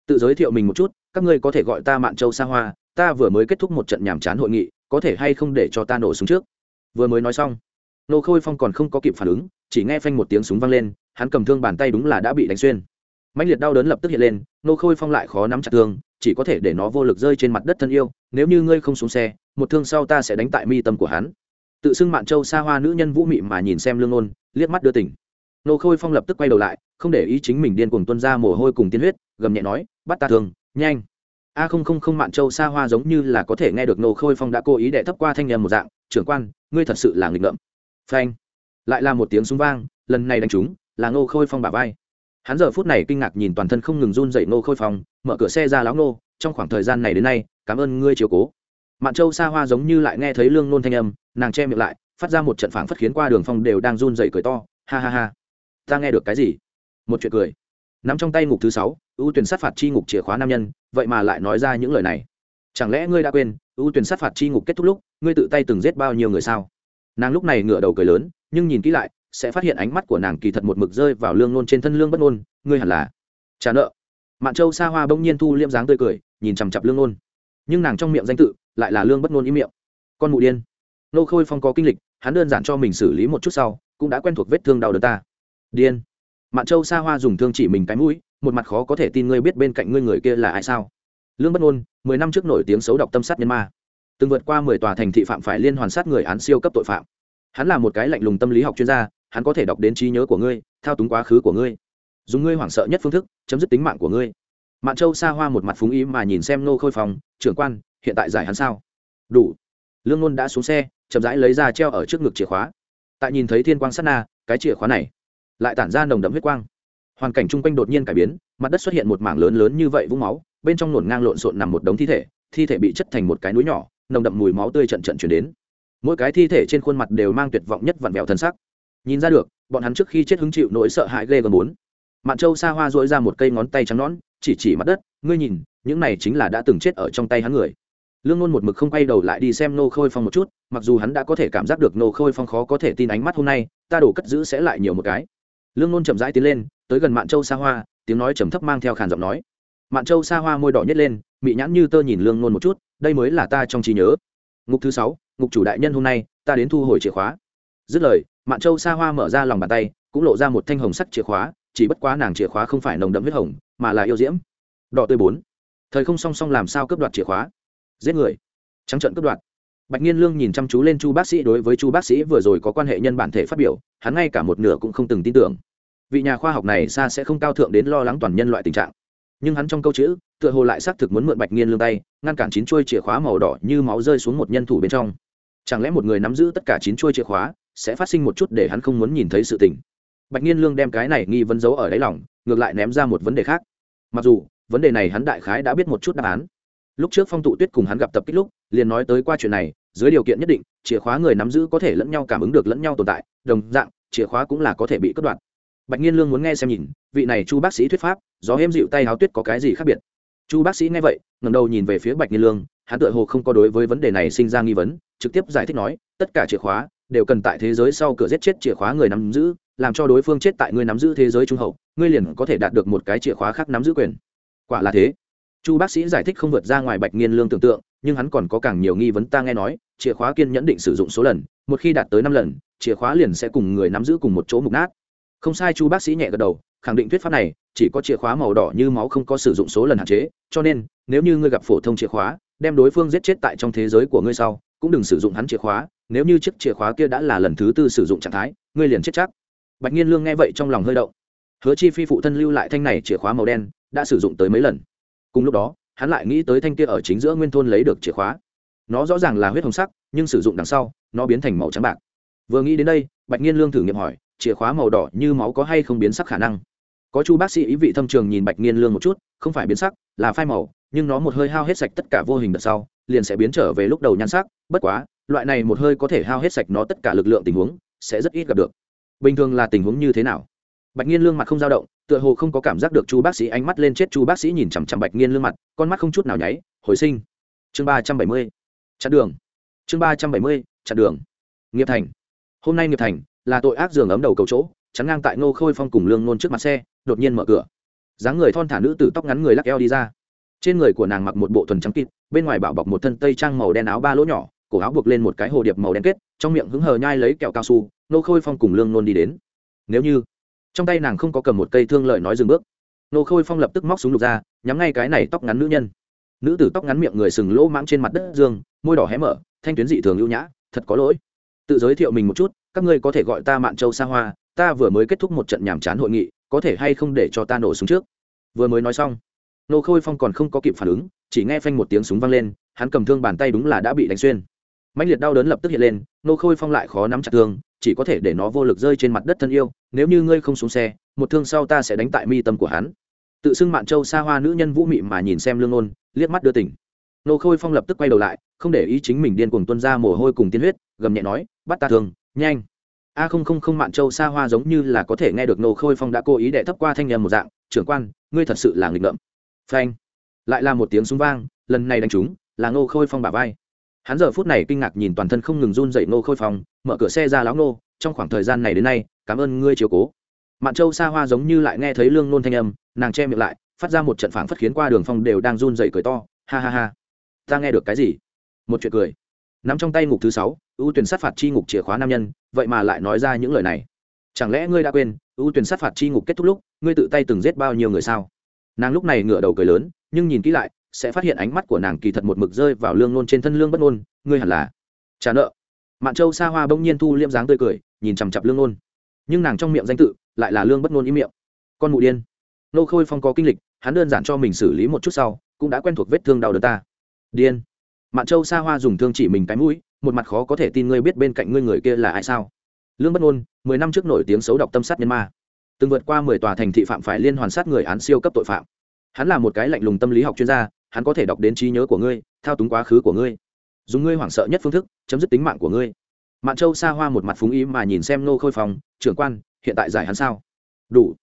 Speaker 1: tự giới thiệu mình một chút, các ngươi có thể gọi ta mạn châu sa hoa, ta vừa mới kết thúc một trận nhàm chán hội nghị, có thể hay không để cho ta nổ súng trước? Vừa mới nói xong, nô khôi phong còn không có kịp phản ứng, chỉ nghe phanh một tiếng súng vang lên, hắn cầm thương bàn tay đúng là đã bị đánh xuyên. Mạnh liệt đau đớn lập tức hiện lên, nô khôi phong lại khó nắm chặt thương, chỉ có thể để nó vô lực rơi trên mặt đất thân yêu, nếu như ngươi không xuống xe, một thương sau ta sẽ đánh tại mi tâm của hắn. Tự xưng mạn châu xa hoa nữ nhân vũ mị mà nhìn xem lương ôn liếc mắt đưa tỉnh. Nô khôi phong lập tức quay đầu lại, không để ý chính mình điên cuồng tuân ra mồ hôi cùng tiên huyết gầm nhẹ nói bắt ta thường, nhanh. A không không không mạn châu xa hoa giống như là có thể nghe được nô khôi phong đã cố ý đệ thấp qua thanh nhầm một dạng trưởng quan ngươi thật sự là nghịch ngợm. Phanh. Lại là một tiếng súng vang lần này đánh trúng là ngô khôi phong bả vai. Hắn giờ phút này kinh ngạc nhìn toàn thân không ngừng run dậy ngô khôi phong mở cửa xe ra láo nô. trong khoảng thời gian này đến nay cảm ơn ngươi chiều cố. Mạn châu xa hoa giống như lại nghe thấy lương nôn thanh âm nàng che miệng lại phát ra một trận phảng phất khiến qua đường phong đều đang run dậy cười to ha ha ha ta nghe được cái gì? Một chuyện cười. Nắm trong tay ngục thứ sáu ưu tuyển sát phạt chi ngục chìa khóa nam nhân, vậy mà lại nói ra những lời này. Chẳng lẽ ngươi đã quên ưu tuyển sát phạt chi ngục kết thúc lúc, ngươi tự tay từng giết bao nhiêu người sao? Nàng lúc này ngửa đầu cười lớn, nhưng nhìn kỹ lại, sẽ phát hiện ánh mắt của nàng kỳ thật một mực rơi vào lương nôn trên thân lương bất nôn ngươi hẳn là trả nợ. Mạn châu xa hoa bỗng nhiên thu liêm dáng tươi cười, nhìn chằm chặp lương nôn nhưng nàng trong miệng danh tự lại là lương bất nôn ý miệng. Con mụ điên. Nô khôi phong có kinh lịch, hắn đơn giản cho mình xử lý một chút sau, cũng đã quen thuộc vết thương đau đớn ta. Điên mạn châu xa hoa dùng thương chỉ mình cái mũi, một mặt khó có thể tin ngươi biết bên cạnh ngươi người kia là ai sao. Lương bất ngôn mười năm trước nổi tiếng xấu độc tâm sát nhân ma. Từng vượt qua mười tòa thành thị phạm phải liên hoàn sát người án siêu cấp tội phạm. Hắn là một cái lạnh lùng tâm lý học chuyên gia, hắn có thể đọc đến trí nhớ của ngươi, thao túng quá khứ của ngươi. Dùng ngươi hoảng sợ nhất phương thức, chấm dứt tính mạng của ngươi. Mạn châu xa hoa một mặt phúng ý mà nhìn xem nô khôi phòng trưởng quan, hiện tại giải hắn sao? Đủ. Lương ngôn đã xuống xe, chậm rãi lấy ra treo ở trước ngực chìa khóa. Tại nhìn thấy thiên quang sát na, cái chìa khóa này lại tản ra nồng đậm huyết quang. Hoàn cảnh chung quanh đột nhiên cải biến, mặt đất xuất hiện một mảng lớn lớn như vậy vũng máu, bên trong nổn ngang lộn xộn nằm một đống thi thể thi thể bị chất thành một cái núi nhỏ, nồng đậm mùi máu tươi trận trận chuyển đến. Mỗi cái thi thể trên khuôn mặt đều mang tuyệt vọng nhất vặn vẹo thân sắc. Nhìn ra được, bọn hắn trước khi chết hứng chịu nỗi sợ hãi ghê gớm bốn. Mạn châu xa hoa dỗi ra một cây ngón tay trắng nõn, chỉ chỉ mặt đất, ngươi nhìn, những này chính là đã từng chết ở trong tay hắn người. Lương nôn một mực không quay đầu lại đi xem nô khôi phong một chút, mặc dù hắn đã có thể cảm giác được nô khôi phong khó có thể tin ánh mắt hôm nay, ta đổ cất giữ sẽ lại nhiều một cái lương nôn chậm rãi tiến lên, tới gần mạn châu xa hoa, tiếng nói trầm thấp mang theo khàn giọng nói. Mạn châu xa hoa môi đỏ nhét lên, mị nhãn như tơ nhìn lương nôn một chút, đây mới là ta trong trí nhớ. Ngục thứ sáu, ngục chủ đại nhân hôm nay, ta đến thu hồi chìa khóa. Dứt lời, mạn châu xa hoa mở ra lòng bàn tay, cũng lộ ra một thanh hồng sắc chìa khóa, chỉ bất quá nàng chìa khóa không phải nồng đậm huyết hồng, mà là yêu diễm. Đỏ tươi bốn. Thời không song song làm sao cướp đoạt chìa khóa? Giết người. Trắng trận cướp đoạt bạch nhiên lương nhìn chăm chú lên chu bác sĩ đối với chu bác sĩ vừa rồi có quan hệ nhân bản thể phát biểu, hắn ngay cả một nửa cũng không từng tin tưởng. Vị nhà khoa học này xa sẽ không cao thượng đến lo lắng toàn nhân loại tình trạng. Nhưng hắn trong câu chữ, tựa hồ lại xác thực muốn mượn bạch nghiên lương tay, ngăn cản chín chuôi chìa khóa màu đỏ như máu rơi xuống một nhân thủ bên trong. Chẳng lẽ một người nắm giữ tất cả chín chuôi chìa khóa sẽ phát sinh một chút để hắn không muốn nhìn thấy sự tình? Bạch nghiên lương đem cái này nghi vấn giấu ở đáy lòng, ngược lại ném ra một vấn đề khác. Mặc dù, vấn đề này hắn đại khái đã biết một chút đáp án. Lúc trước phong tụ tuyết cùng hắn gặp tập kích lúc, liền nói tới qua chuyện này dưới điều kiện nhất định, chìa khóa người nắm giữ có thể lẫn nhau cảm ứng được lẫn nhau tồn tại, đồng dạng, chìa khóa cũng là có thể bị cất đoạn. Bạch nhiên lương muốn nghe xem nhìn, vị này chu bác sĩ thuyết pháp, gió êm dịu tay háo tuyết có cái gì khác biệt? Chu bác sĩ nghe vậy ngầm đầu nhìn về phía bạch nhiên lương, hắn tự hồ không có đối với vấn đề này sinh ra nghi vấn, trực tiếp giải thích nói, tất cả chìa khóa đều cần tại thế giới sau cửa giết chết chìa khóa người nắm giữ, làm cho đối phương chết tại người nắm giữ thế giới trung hậu, ngươi liền có thể đạt được một cái chìa khóa khác nắm giữ quyền. Quả là thế. Chu bác sĩ giải thích không vượt ra ngoài bạch nghiên lương tưởng tượng nhưng hắn còn có càng nhiều nghi vấn ta nghe nói, chìa khóa kiên nhẫn định sử dụng số lần, một khi đạt tới năm lần, chìa khóa liền sẽ cùng người nắm giữ cùng một chỗ mục nát. Không sai, chu bác sĩ nhẹ gật đầu, khẳng định thuyết pháp này, chỉ có chìa khóa màu đỏ như máu không có sử dụng số lần hạn chế, cho nên, nếu như ngươi gặp phổ thông chìa khóa, đem đối phương giết chết tại trong thế giới của ngươi sau, cũng đừng sử dụng hắn chìa khóa, nếu như chiếc chìa khóa kia đã là lần thứ tư sử dụng trạng thái, ngươi liền chết chắc. Bạch nhiên lương nghe vậy trong lòng hơi động. Hứa chi phi phụ thân lưu lại thanh này chìa khóa màu đen, đã sử dụng tới mấy lần. Cùng lúc đó hắn lại nghĩ tới thanh kia ở chính giữa nguyên thôn lấy được chìa khóa. Nó rõ ràng là huyết hồng sắc, nhưng sử dụng đằng sau, nó biến thành màu trắng bạc. Vừa nghĩ đến đây, bạch nhiên lương thử nghiệm hỏi, chìa khóa màu đỏ như máu có hay không biến sắc khả năng? Có chu bác sĩ ý vị thâm trường nhìn bạch nhiên lương một chút, không phải biến sắc, là phai màu, nhưng nó một hơi hao hết sạch tất cả vô hình đợt sau, liền sẽ biến trở về lúc đầu nhan sắc. Bất quá, loại này một hơi có thể hao hết sạch nó tất cả lực lượng tình huống, sẽ rất ít gặp được. Bình thường là tình huống như thế nào? Bạch nhiên lương mặt không dao động tựa hồ không có cảm giác được chu bác sĩ ánh mắt lên chết chu bác sĩ nhìn chằm chằm bạch nhiên lương mặt, con mắt không chút nào nháy, hồi sinh. Chương ba trăm bảy mươi, chặn đường. Chương ba trăm bảy mươi, chặn đường. Nghiệp thành. Hôm nay nghiệp thành là tội ác giường ấm đầu cầu chỗ, chắn ngang tại ngô khôi phong cùng lương nôn trước mặt xe, đột nhiên mở cửa. Dáng người thon thả nữ tử tóc ngắn người lắc eo đi ra. Trên người của nàng mặc một bộ thuần trắng kịt, bên ngoài bảo bọc một thân tây trang màu đen áo ba lỗ nhỏ, cổ áo buộc lên một cái hồ điệp màu đen kết, trong miệng hứng hờ nhai lấy kẹo cao su nô khôi phong cùng lương nôn đi đến. Nếu như trong tay nàng không có cầm một cây thương lợi nói dừng bước. Nô khôi phong lập tức móc súng lục ra, nhắm ngay cái này tóc ngắn nữ nhân. Nữ tử tóc ngắn miệng người sừng lỗ mãng trên mặt đất dương, môi đỏ hé mở, thanh tuyến dị thường ưu nhã, thật có lỗi. Tự giới thiệu mình một chút, các ngươi có thể gọi ta mạn châu sa hoa, ta vừa mới kết thúc một trận nhàm chán hội nghị, có thể hay không để cho ta nổ súng trước? Vừa mới nói xong, nô khôi phong còn không có kịp phản ứng, chỉ nghe phanh một tiếng súng vang lên, hắn cầm thương bàn tay đúng là đã bị đánh xuyên. Mạnh liệt đau đớn lập tức hiện lên, nô khôi phong lại khó nắm chặt thương chỉ có thể để nó vô lực rơi trên mặt đất thân yêu nếu như ngươi không xuống xe một thương sau ta sẽ đánh tại mi tâm của hắn. Tự xưng mạn châu xa hoa nữ nhân vũ mị mà nhìn xem lương ôn, liếc mắt đưa tỉnh. Nô khôi phong lập tức quay đầu lại không để ý chính mình điên cuồng tuân ra mồ hôi cùng tiên huyết gầm nhẹ nói bắt ta thường, nhanh. A không không không mạn châu xa hoa giống như là có thể nghe được nô khôi phong đã cố ý đệ thấp qua thanh nhầm một dạng trưởng quan ngươi thật sự là nghịch ngợm. Phanh. Lại là một tiếng súng vang lần này đánh trúng là ngô khôi phong bả vai hắn giờ phút này kinh ngạc nhìn toàn thân không ngừng run dậy nô khôi phong, mở cửa xe ra lão nô. trong khoảng thời gian này đến nay, cảm ơn ngươi chiều cố. Mạn châu xa hoa giống như lại nghe thấy lương nôn thanh âm, nàng che miệng lại, phát ra một trận phảng phất khiến qua đường phong đều đang run dậy cười to, ha ha ha, ta nghe được cái gì? Một chuyện cười. Nắm trong tay ngục thứ sáu, ưu tuyển sát phạt chi ngục chìa khóa nam nhân, vậy mà lại nói ra những lời này. Chẳng lẽ ngươi đã quên, ưu tuyển sát phạt chi ngục kết thúc lúc, ngươi tự tay từng giết bao nhiêu người sao? Nàng lúc này ngửa đầu cười lớn, nhưng nhìn kỹ lại sẽ phát hiện ánh mắt của nàng kỳ thật một mực rơi vào lương nôn trên thân lương bất nôn ngươi hẳn là trả nợ. Mạn châu xa hoa bỗng nhiên thu liêm dáng tươi cười, nhìn chằm chặp lương nôn nhưng nàng trong miệng danh tự lại là lương bất nôn ý miệng. Con mụ điên. Nô khôi phong có kinh lịch, hắn đơn giản cho mình xử lý một chút sau, cũng đã quen thuộc vết thương đau đớn ta. Điên. Mạn châu xa hoa dùng thương chỉ mình cái mũi, một mặt khó có thể tin ngươi biết bên cạnh ngươi người kia là ai sao. Lương bất nôn mười năm trước nổi tiếng xấu độc tâm sát nhân ma. Từng vượt qua mười tòa thành thị phạm phải liên hoàn sát người án siêu cấp tội phạm. Hắn là một cái lạnh lùng tâm lý học chuyên gia hắn có thể đọc đến trí nhớ của ngươi, thao túng quá khứ của ngươi. Dùng ngươi hoảng sợ nhất phương thức, chấm dứt tính mạng của ngươi. Mạn châu xa hoa một mặt phúng ý mà nhìn xem nô khôi phòng trưởng quan, hiện tại giải hắn sao? Đủ.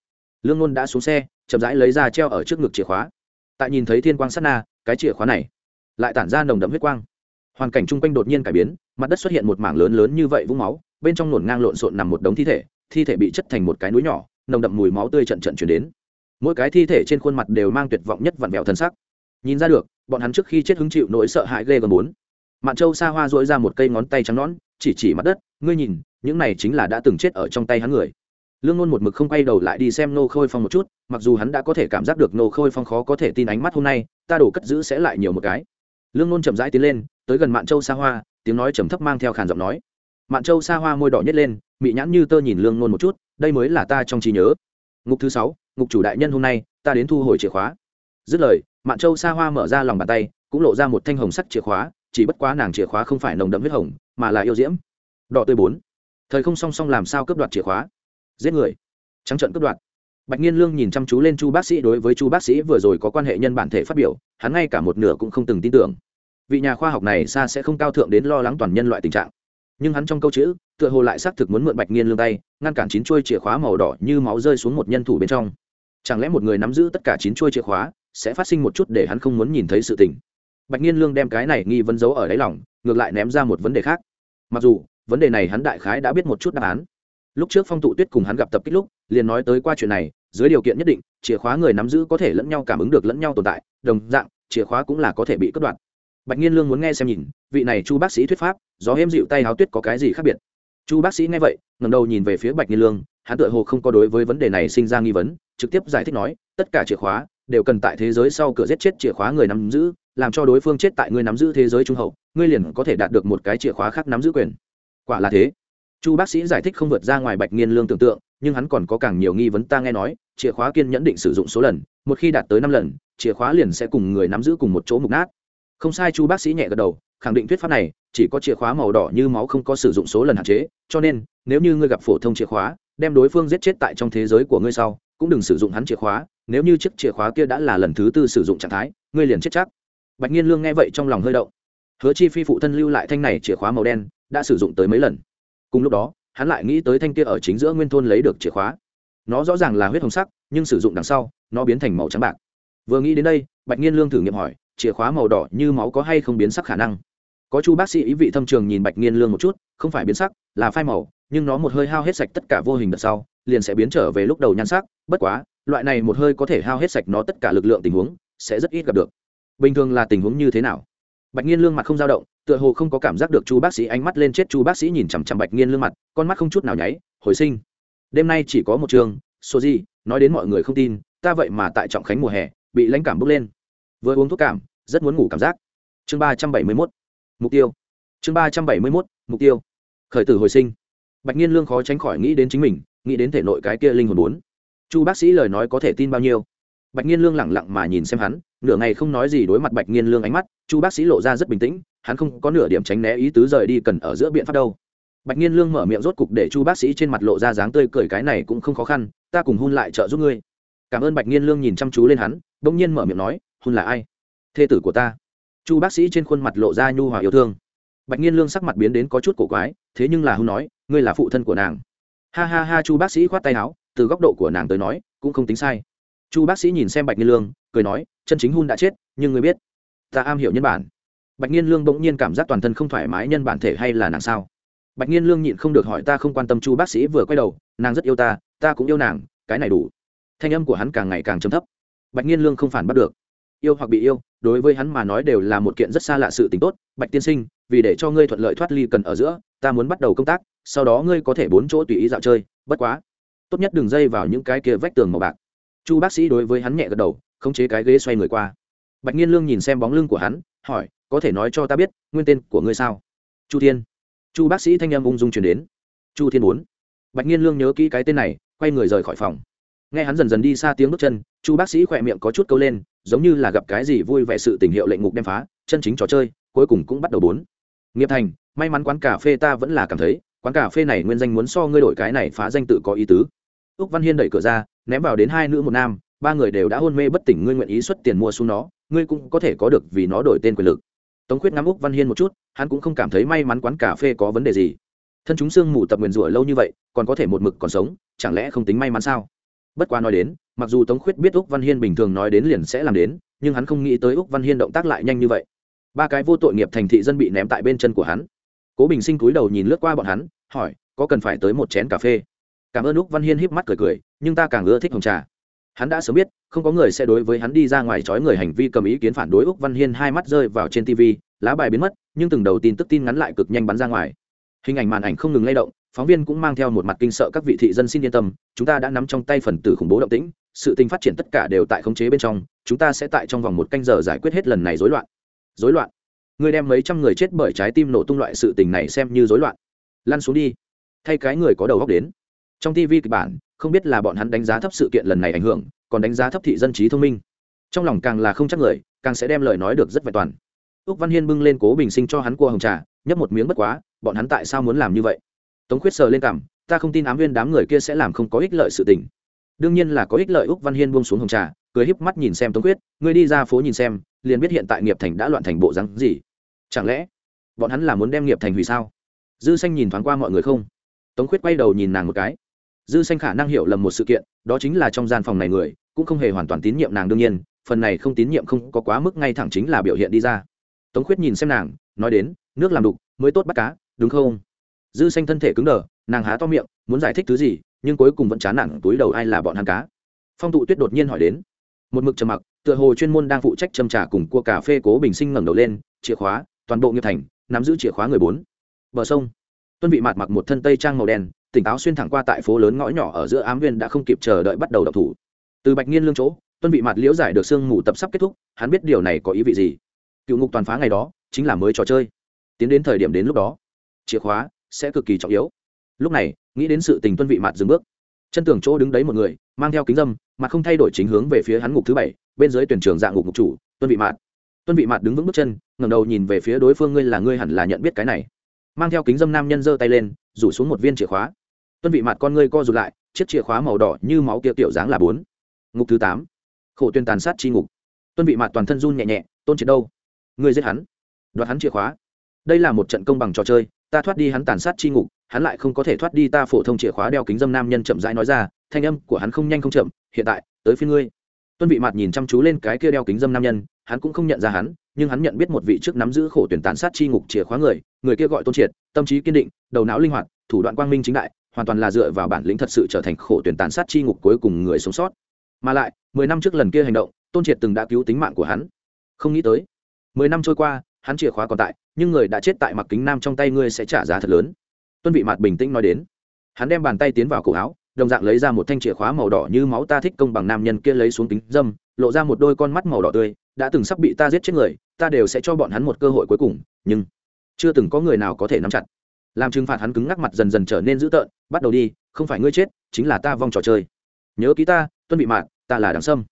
Speaker 1: Lương ngôn đã xuống xe, chậm rãi lấy ra treo ở trước ngực chìa khóa. Tại nhìn thấy thiên quang sát na, cái chìa khóa này lại tản ra nồng đậm huyết quang. Hoàn cảnh chung quanh đột nhiên cải biến, mặt đất xuất hiện một mảng lớn lớn như vậy vũng máu, bên trong nổn ngang lộn xộn nằm một đống thi thể thi thể bị chất thành một cái núi nhỏ, nồng đậm mùi máu tươi trận trận chuyển đến. Mỗi cái thi thể trên khuôn mặt đều mang tuyệt vọng nhất vặn vẹo thân sắc nhìn ra được, bọn hắn trước khi chết hứng chịu nỗi sợ hãi ghê gần bốn. Mạn châu xa hoa dỗi ra một cây ngón tay trắng nón chỉ chỉ mặt đất, ngươi nhìn, những này chính là đã từng chết ở trong tay hắn người. Lương ngôn một mực không quay đầu lại đi xem nô khôi phong một chút, mặc dù hắn đã có thể cảm giác được nô khôi phong khó có thể tin ánh mắt hôm nay, ta đổ cất giữ sẽ lại nhiều một cái. Lương ngôn chậm rãi tiến lên, tới gần mạn châu xa hoa, tiếng nói trầm thấp mang theo khàn giọng nói. Mạn châu xa hoa môi đỏ nhét lên, mị nhãn như tơ nhìn lương ngôn một chút, đây mới là ta trong trí nhớ. Ngục thứ sáu, ngục chủ đại nhân hôm nay, ta đến thu hồi chìa khóa. Dứt lời mạn châu xa hoa mở ra lòng bàn tay, cũng lộ ra một thanh hồng sắc chìa khóa, chỉ bất quá nàng chìa khóa không phải nồng đậm huyết hồng, mà là yêu diễm. Đỏ tươi bốn. Thời không song song làm sao cướp đoạt chìa khóa? Giết người. Trắng trận cướp đoạt. Bạch nhiên lương nhìn chăm chú lên chu bác sĩ đối với chu bác sĩ vừa rồi có quan hệ nhân bản thể phát biểu, hắn ngay cả một nửa cũng không từng tin tưởng. Vị nhà khoa học này xa sẽ không cao thượng đến lo lắng toàn nhân loại tình trạng. Nhưng hắn trong câu chữ, tựa hồ lại xác thực muốn mượn bạch nghiên lương tay, ngăn cản chín chuôi chìa khóa màu đỏ như máu rơi xuống một nhân thủ bên trong. Chẳng lẽ một người nắm giữ tất cả chín chuôi chìa khóa sẽ phát sinh một chút để hắn không muốn nhìn thấy sự tình. Bạch nhiên lương đem cái này nghi vấn giấu ở đáy lòng, ngược lại ném ra một vấn đề khác. Mặc dù, vấn đề này hắn đại khái đã biết một chút đáp án. Lúc trước phong tụ tuyết cùng hắn gặp tập kích lúc, liền nói tới qua chuyện này, dưới điều kiện nhất định, chìa khóa người nắm giữ có thể lẫn nhau cảm ứng được lẫn nhau tồn tại, đồng dạng, chìa khóa cũng là có thể bị cất đoạt. Bạch nhiên lương muốn nghe xem nhìn, vị này chu bác sĩ thuyết pháp, gió êm dịu tay háo tuyết có cái gì khác biệt? Chu bác sĩ nghe vậy ngầm đầu nhìn về phía bạch nhiên lương, hắn tựa hồ không có đối với vấn đề này sinh ra nghi vấn, trực tiếp giải thích nói, tất cả chìa khóa đều cần tại thế giới sau cửa giết chết chìa khóa người nắm giữ, làm cho đối phương chết tại người nắm giữ thế giới trung hậu, ngươi liền có thể đạt được một cái chìa khóa khác nắm giữ quyền. Quả là thế. Chu bác sĩ giải thích không vượt ra ngoài bạch nghiên lương tưởng tượng, nhưng hắn còn có càng nhiều nghi vấn ta nghe nói, chìa khóa kiên nhẫn định sử dụng số lần, một khi đạt tới năm lần, chìa khóa liền sẽ cùng người nắm giữ cùng một chỗ mục nát. Không sai, chu bác sĩ nhẹ gật đầu, khẳng định thuyết pháp này, chỉ có chìa khóa màu đỏ như máu không có sử dụng số lần hạn chế, cho nên, nếu như ngươi gặp phổ thông chìa khóa, đem đối phương giết chết tại trong thế giới của ngươi sau, cũng đừng sử dụng hắn chìa khóa nếu như chiếc chìa khóa kia đã là lần thứ tư sử dụng trạng thái, ngươi liền chết chắc. Bạch nhiên lương nghe vậy trong lòng hơi động. Hứa chi phi phụ thân lưu lại thanh này chìa khóa màu đen, đã sử dụng tới mấy lần. Cùng lúc đó, hắn lại nghĩ tới thanh kia ở chính giữa nguyên thôn lấy được chìa khóa. Nó rõ ràng là huyết hồng sắc, nhưng sử dụng đằng sau, nó biến thành màu trắng bạc. Vừa nghĩ đến đây, bạch nhiên lương thử nghiệm hỏi, chìa khóa màu đỏ như máu có hay không biến sắc khả năng? Có chu bác sĩ ý vị thâm trường nhìn bạch nhiên lương một chút, không phải biến sắc, là phai màu, nhưng nó một hơi hao hết sạch tất cả vô hình đợt sau, liền sẽ biến trở về lúc đầu nhan sắc, bất quá loại này một hơi có thể hao hết sạch nó tất cả lực lượng tình huống, sẽ rất ít gặp được. Bình thường là tình huống như thế nào? Bạch nhiên lương mặt không dao động, tựa hồ không có cảm giác được chu bác sĩ ánh mắt lên chết, chu bác sĩ nhìn chằm chằm bạch nhiên lương mặt, con mắt không chút nào nháy, hồi sinh. Đêm nay chỉ có một trường, số gì, nói đến mọi người không tin, ta vậy mà tại trọng khánh mùa hè, bị lãnh cảm bốc lên. Vừa uống thuốc cảm, rất muốn ngủ cảm giác. Chương ba trăm bảy mươi mốt, mục tiêu. Chương ba trăm bảy mươi mốt, mục tiêu. Khởi tử hồi sinh. Bạch nhiên lương khó tránh khỏi nghĩ đến chính mình, nghĩ đến thể nội cái kia linh hồn bốn chu bác sĩ lời nói có thể tin bao nhiêu? Bạch nhiên lương lẳng lặng mà nhìn xem hắn, nửa ngày không nói gì đối mặt bạch nhiên lương ánh mắt, chu bác sĩ lộ ra rất bình tĩnh, hắn không có nửa điểm tránh né ý tứ rời đi cần ở giữa biện pháp đâu. Bạch nhiên lương mở miệng rốt cục để chu bác sĩ trên mặt lộ ra dáng tươi cười cái này cũng không khó khăn, ta cùng hun lại trợ giúp ngươi. Cảm ơn bạch nhiên lương nhìn chăm chú lên hắn đ ỗ n g nhiên mở miệng nói, hun là ai? Thê tử của ta. Chu bác sĩ trên khuôn mặt lộ ra nhu hòa yêu thương. Bạch nhiên lương sắc mặt biến đến có chút cổ quái, thế nhưng là hun nói, ngươi là phụ thân của nàng. Ha ha ha, chu bác sĩ khoát tay áo từ góc độ của nàng tới nói, cũng không tính sai. Chu bác sĩ nhìn xem bạch nghiên lương, cười nói, chân chính hun đã chết, nhưng ngươi biết, ta am hiểu nhân bản. Bạch nghiên lương bỗng nhiên cảm giác toàn thân không thoải mái nhân bản thể hay là nàng sao? Bạch nghiên lương nhịn không được hỏi, ta không quan tâm chu bác sĩ vừa quay đầu, nàng rất yêu ta ta cũng yêu nàng, cái này đủ. Thanh âm của hắn càng ngày càng chấm thấp. Bạch nghiên lương không phản bắt được. Yêu hoặc bị yêu, đối với hắn mà nói đều là một kiện rất xa lạ sự t ì n h tốt. Bạch tiên sinh, vì để cho ngươi thuận lợi thoát ly cần ở giữa, ta muốn bắt đầu công tác, sau đó ngươi có thể bốn chỗ tùy ý dạo chơi, bất quá tốt nhất đừng dây vào những cái kia vách tường màu bạc. Chu bác sĩ đối với hắn nhẹ gật đầu, khống chế cái ghế xoay người qua. Bạch nhiên lương nhìn xem bóng lưng của hắn, hỏi, có thể nói cho ta biết, nguyên tên của ngươi sao? Chu thiên. Chu bác sĩ thanh âm ung dung chuyển đến. Chu thiên bốn. Bạch nhiên lương nhớ kỹ cái tên này, quay người rời khỏi phòng. Nghe hắn dần dần đi xa tiếng bước chân, chu bác sĩ khỏe miệng có chút câu lên, giống như là gặp cái gì vui vẻ sự tình hiệu lệnh ngục đem phá, chân chính trò chơi, cuối cùng cũng bắt đầu bốn. Nghiệp thành, may mắn quán cà phê ta vẫn là cảm thấy quán cà phê này nguyên danh muốn so ngươi đổi cái này phá danh tự có ý tứ. Úc văn hiên đẩy cửa ra, ném vào đến hai nữ một nam, ba người đều đã hôn mê bất tỉnh, ngươi nguyện ý xuất tiền mua xuống nó, ngươi cũng có thể có được vì nó đổi tên quyền lực. Tống khuyết ngắm úc văn hiên một chút, hắn cũng không cảm thấy may mắn quán cà phê có vấn đề gì. Thân chúng sương mù tập nguyền rủa lâu như vậy, còn có thể một mực còn sống, chẳng lẽ không tính may mắn sao? Bất quá nói đến, mặc dù tống khuyết biết úc văn hiên bình thường nói đến liền sẽ làm đến, nhưng hắn không nghĩ tới úc văn hiên động tác lại nhanh như vậy. Ba cái vô tội nghiệp thành thị dân bị ném tại bên chân của hắn. Cố bình sinh cúi đầu nhìn lướt qua bọn hắn hỏi, có cần phải tới một chén cà phê? Cảm ơn lúc văn hiên híp mắt cười cười, nhưng ta càng ưa thích hồng trà. Hắn đã sớm biết, không có người sẽ đối với hắn đi ra ngoài trói người hành vi cầm ý kiến phản đối úc văn hiên hai mắt rơi vào trên tv lá bài biến mất, nhưng từng đầu tin tức tin ngắn lại cực nhanh bắn ra ngoài. Hình ảnh màn ảnh không ngừng lay động, phóng viên cũng mang theo một mặt kinh sợ các vị thị dân xin yên tâm, chúng ta đã nắm trong tay phần tử khủng bố động tĩnh, sự tình phát triển tất cả đều tại khống chế bên trong, chúng ta sẽ tại trong vòng một canh giờ giải quyết hết lần này rối loạn. Rối loạn. Người đem mấy trăm người chết bởi trái tim nổ tung loại sự tình này xem như rối loạn lăn xuống đi. Thay cái người có đầu góc đến. Trong tv kịch bản, không biết là bọn hắn đánh giá thấp sự kiện lần này ảnh hưởng, còn đánh giá thấp thị dân trí thông minh. Trong lòng càng là không chắc người, càng sẽ đem lời nói được rất vẹn toàn. Úc văn hiên bưng lên cố bình sinh cho hắn cua hồng trà, nhấp một miếng bất quá, bọn hắn tại sao muốn làm như vậy? Tống khuyết sờ lên cảm ta không tin ám viên đám người kia sẽ làm không có ích lợi sự tình. Đương nhiên là có ích lợi úc văn hiên buông xuống hồng trà, cười híp mắt nhìn xem tống khuyết, ngươi đi ra phố nhìn xem, liền biết hiện tại nghiệp thành đã loạn thành bộ rắn gì. Chẳng lẽ, bọn hắn là muốn đem nghiệp thành hủy sao? Dư xanh nhìn thoáng qua mọi người không? Tống khuyết quay đầu nhìn nàng một cái. Dư xanh khả năng hiểu lầm một sự kiện, đó chính là trong gian phòng này người, cũng không hề hoàn toàn tín nhiệm nàng đương nhiên, phần này không tín nhiệm không có quá mức ngay thẳng chính là biểu hiện đi ra. Tống khuyết nhìn xem nàng, nói đến, nước làm đục, mới tốt bắt cá, đúng không? Dư xanh thân thể cứng đờ, nàng há to miệng, muốn giải thích thứ gì, nhưng cuối cùng vẫn chán nản, túi đầu ai là bọn hắn cá. Phong tụ tuyết đột nhiên hỏi đến, một mực trầm mặc, tựa hồ chuyên môn đang phụ trách châm trà cùng cua cà phê cố bình sinh ngẩng đầu lên, chìa khóa, toàn bộ nghiệp thành, nắm giữ chìa khóa người bốn bờ sông. Tuân vị mạt mặc một thân tây trang màu đen, tỉnh táo xuyên thẳng qua tại phố lớn ngõ nhỏ ở giữa ám viên đã không kịp chờ đợi bắt đầu đập thủ. Từ bạch nhiên lương chỗ, tuân vị mạt liễu giải được sương mù tập sắp kết thúc, hắn biết điều này có ý vị gì. Cựu ngục toàn phá ngày đó, chính là mới trò chơi. Tiến đến thời điểm đến lúc đó, chìa khóa sẽ cực kỳ trọng yếu. Lúc này, nghĩ đến sự tình tuân vị mạt dừng bước. Chân tường chỗ đứng đấy một người, mang theo kính dâm mà không thay đổi chính hướng về phía hắn ngục thứ bảy, bên dưới tuyển trường dạng ngục ngục chủ, tuân vị mạt. Tuân vị mạt đứng vững bước chân, ngẩng đầu nhìn về phía đối phương, ngươi là ngươi hẳn là nhận biết cái này mang theo kính dâm nam nhân giơ tay lên, rủ xuống một viên chìa khóa. Tuân vị mặt con ngươi co rụt lại, chiếc chìa khóa màu đỏ như máu kia tiểu dáng là bốn. Ngục thứ tám. Khổ tuyên tàn sát chi ngục. Tuân vị mặt toàn thân run nhẹ nhẹ, tôn chiến đâu? Ngươi giết hắn. Đoạt hắn chìa khóa. Đây là một trận công bằng trò chơi, ta thoát đi hắn tàn sát chi ngục, hắn lại không có thể thoát đi ta phổ thông chìa khóa đeo kính dâm nam nhân chậm rãi nói ra, thanh âm của hắn không nhanh không chậm, hiện tại, tới phía ngươi. Tuân vị mặt nhìn chăm chú lên cái kia đeo kính dâm nam nhân hắn cũng không nhận ra hắn, nhưng hắn nhận biết một vị trước nắm giữ khổ tuyển tàn sát chi ngục chìa khóa người người kia gọi tôn triệt, tâm trí kiên định, đầu não linh hoạt, thủ đoạn quang minh chính đại, hoàn toàn là dựa vào bản lĩnh thật sự trở thành khổ tuyển tàn sát chi ngục cuối cùng người sống sót. Mà lại, mười năm trước lần kia hành động, tôn triệt từng đã cứu tính mạng của hắn. Không nghĩ tới, mười năm trôi qua, hắn chìa khóa còn tại, nhưng người đã chết tại mặc kính nam trong tay ngươi sẽ trả giá thật lớn. Tuân vị mặt bình tĩnh nói đến. Hắn đem bàn tay tiến vào cổ áo, đồng dạng lấy ra một thanh chìa khóa màu đỏ như máu ta thích công bằng nam nhân kia lấy xuống kính dâm lộ ra một đôi con mắt màu đỏ tươi, đã từng sắp bị ta giết chết người, ta đều sẽ cho bọn hắn một cơ hội cuối cùng, nhưng chưa từng có người nào có thể nắm chặt. Làm trừng phạt hắn cứng ngắc mặt dần dần trở nên dữ tợn, bắt đầu đi, không phải ngươi chết, chính là ta vong trò chơi. Nhớ ký ta, tuân bị mạn, ta là đằng sâm.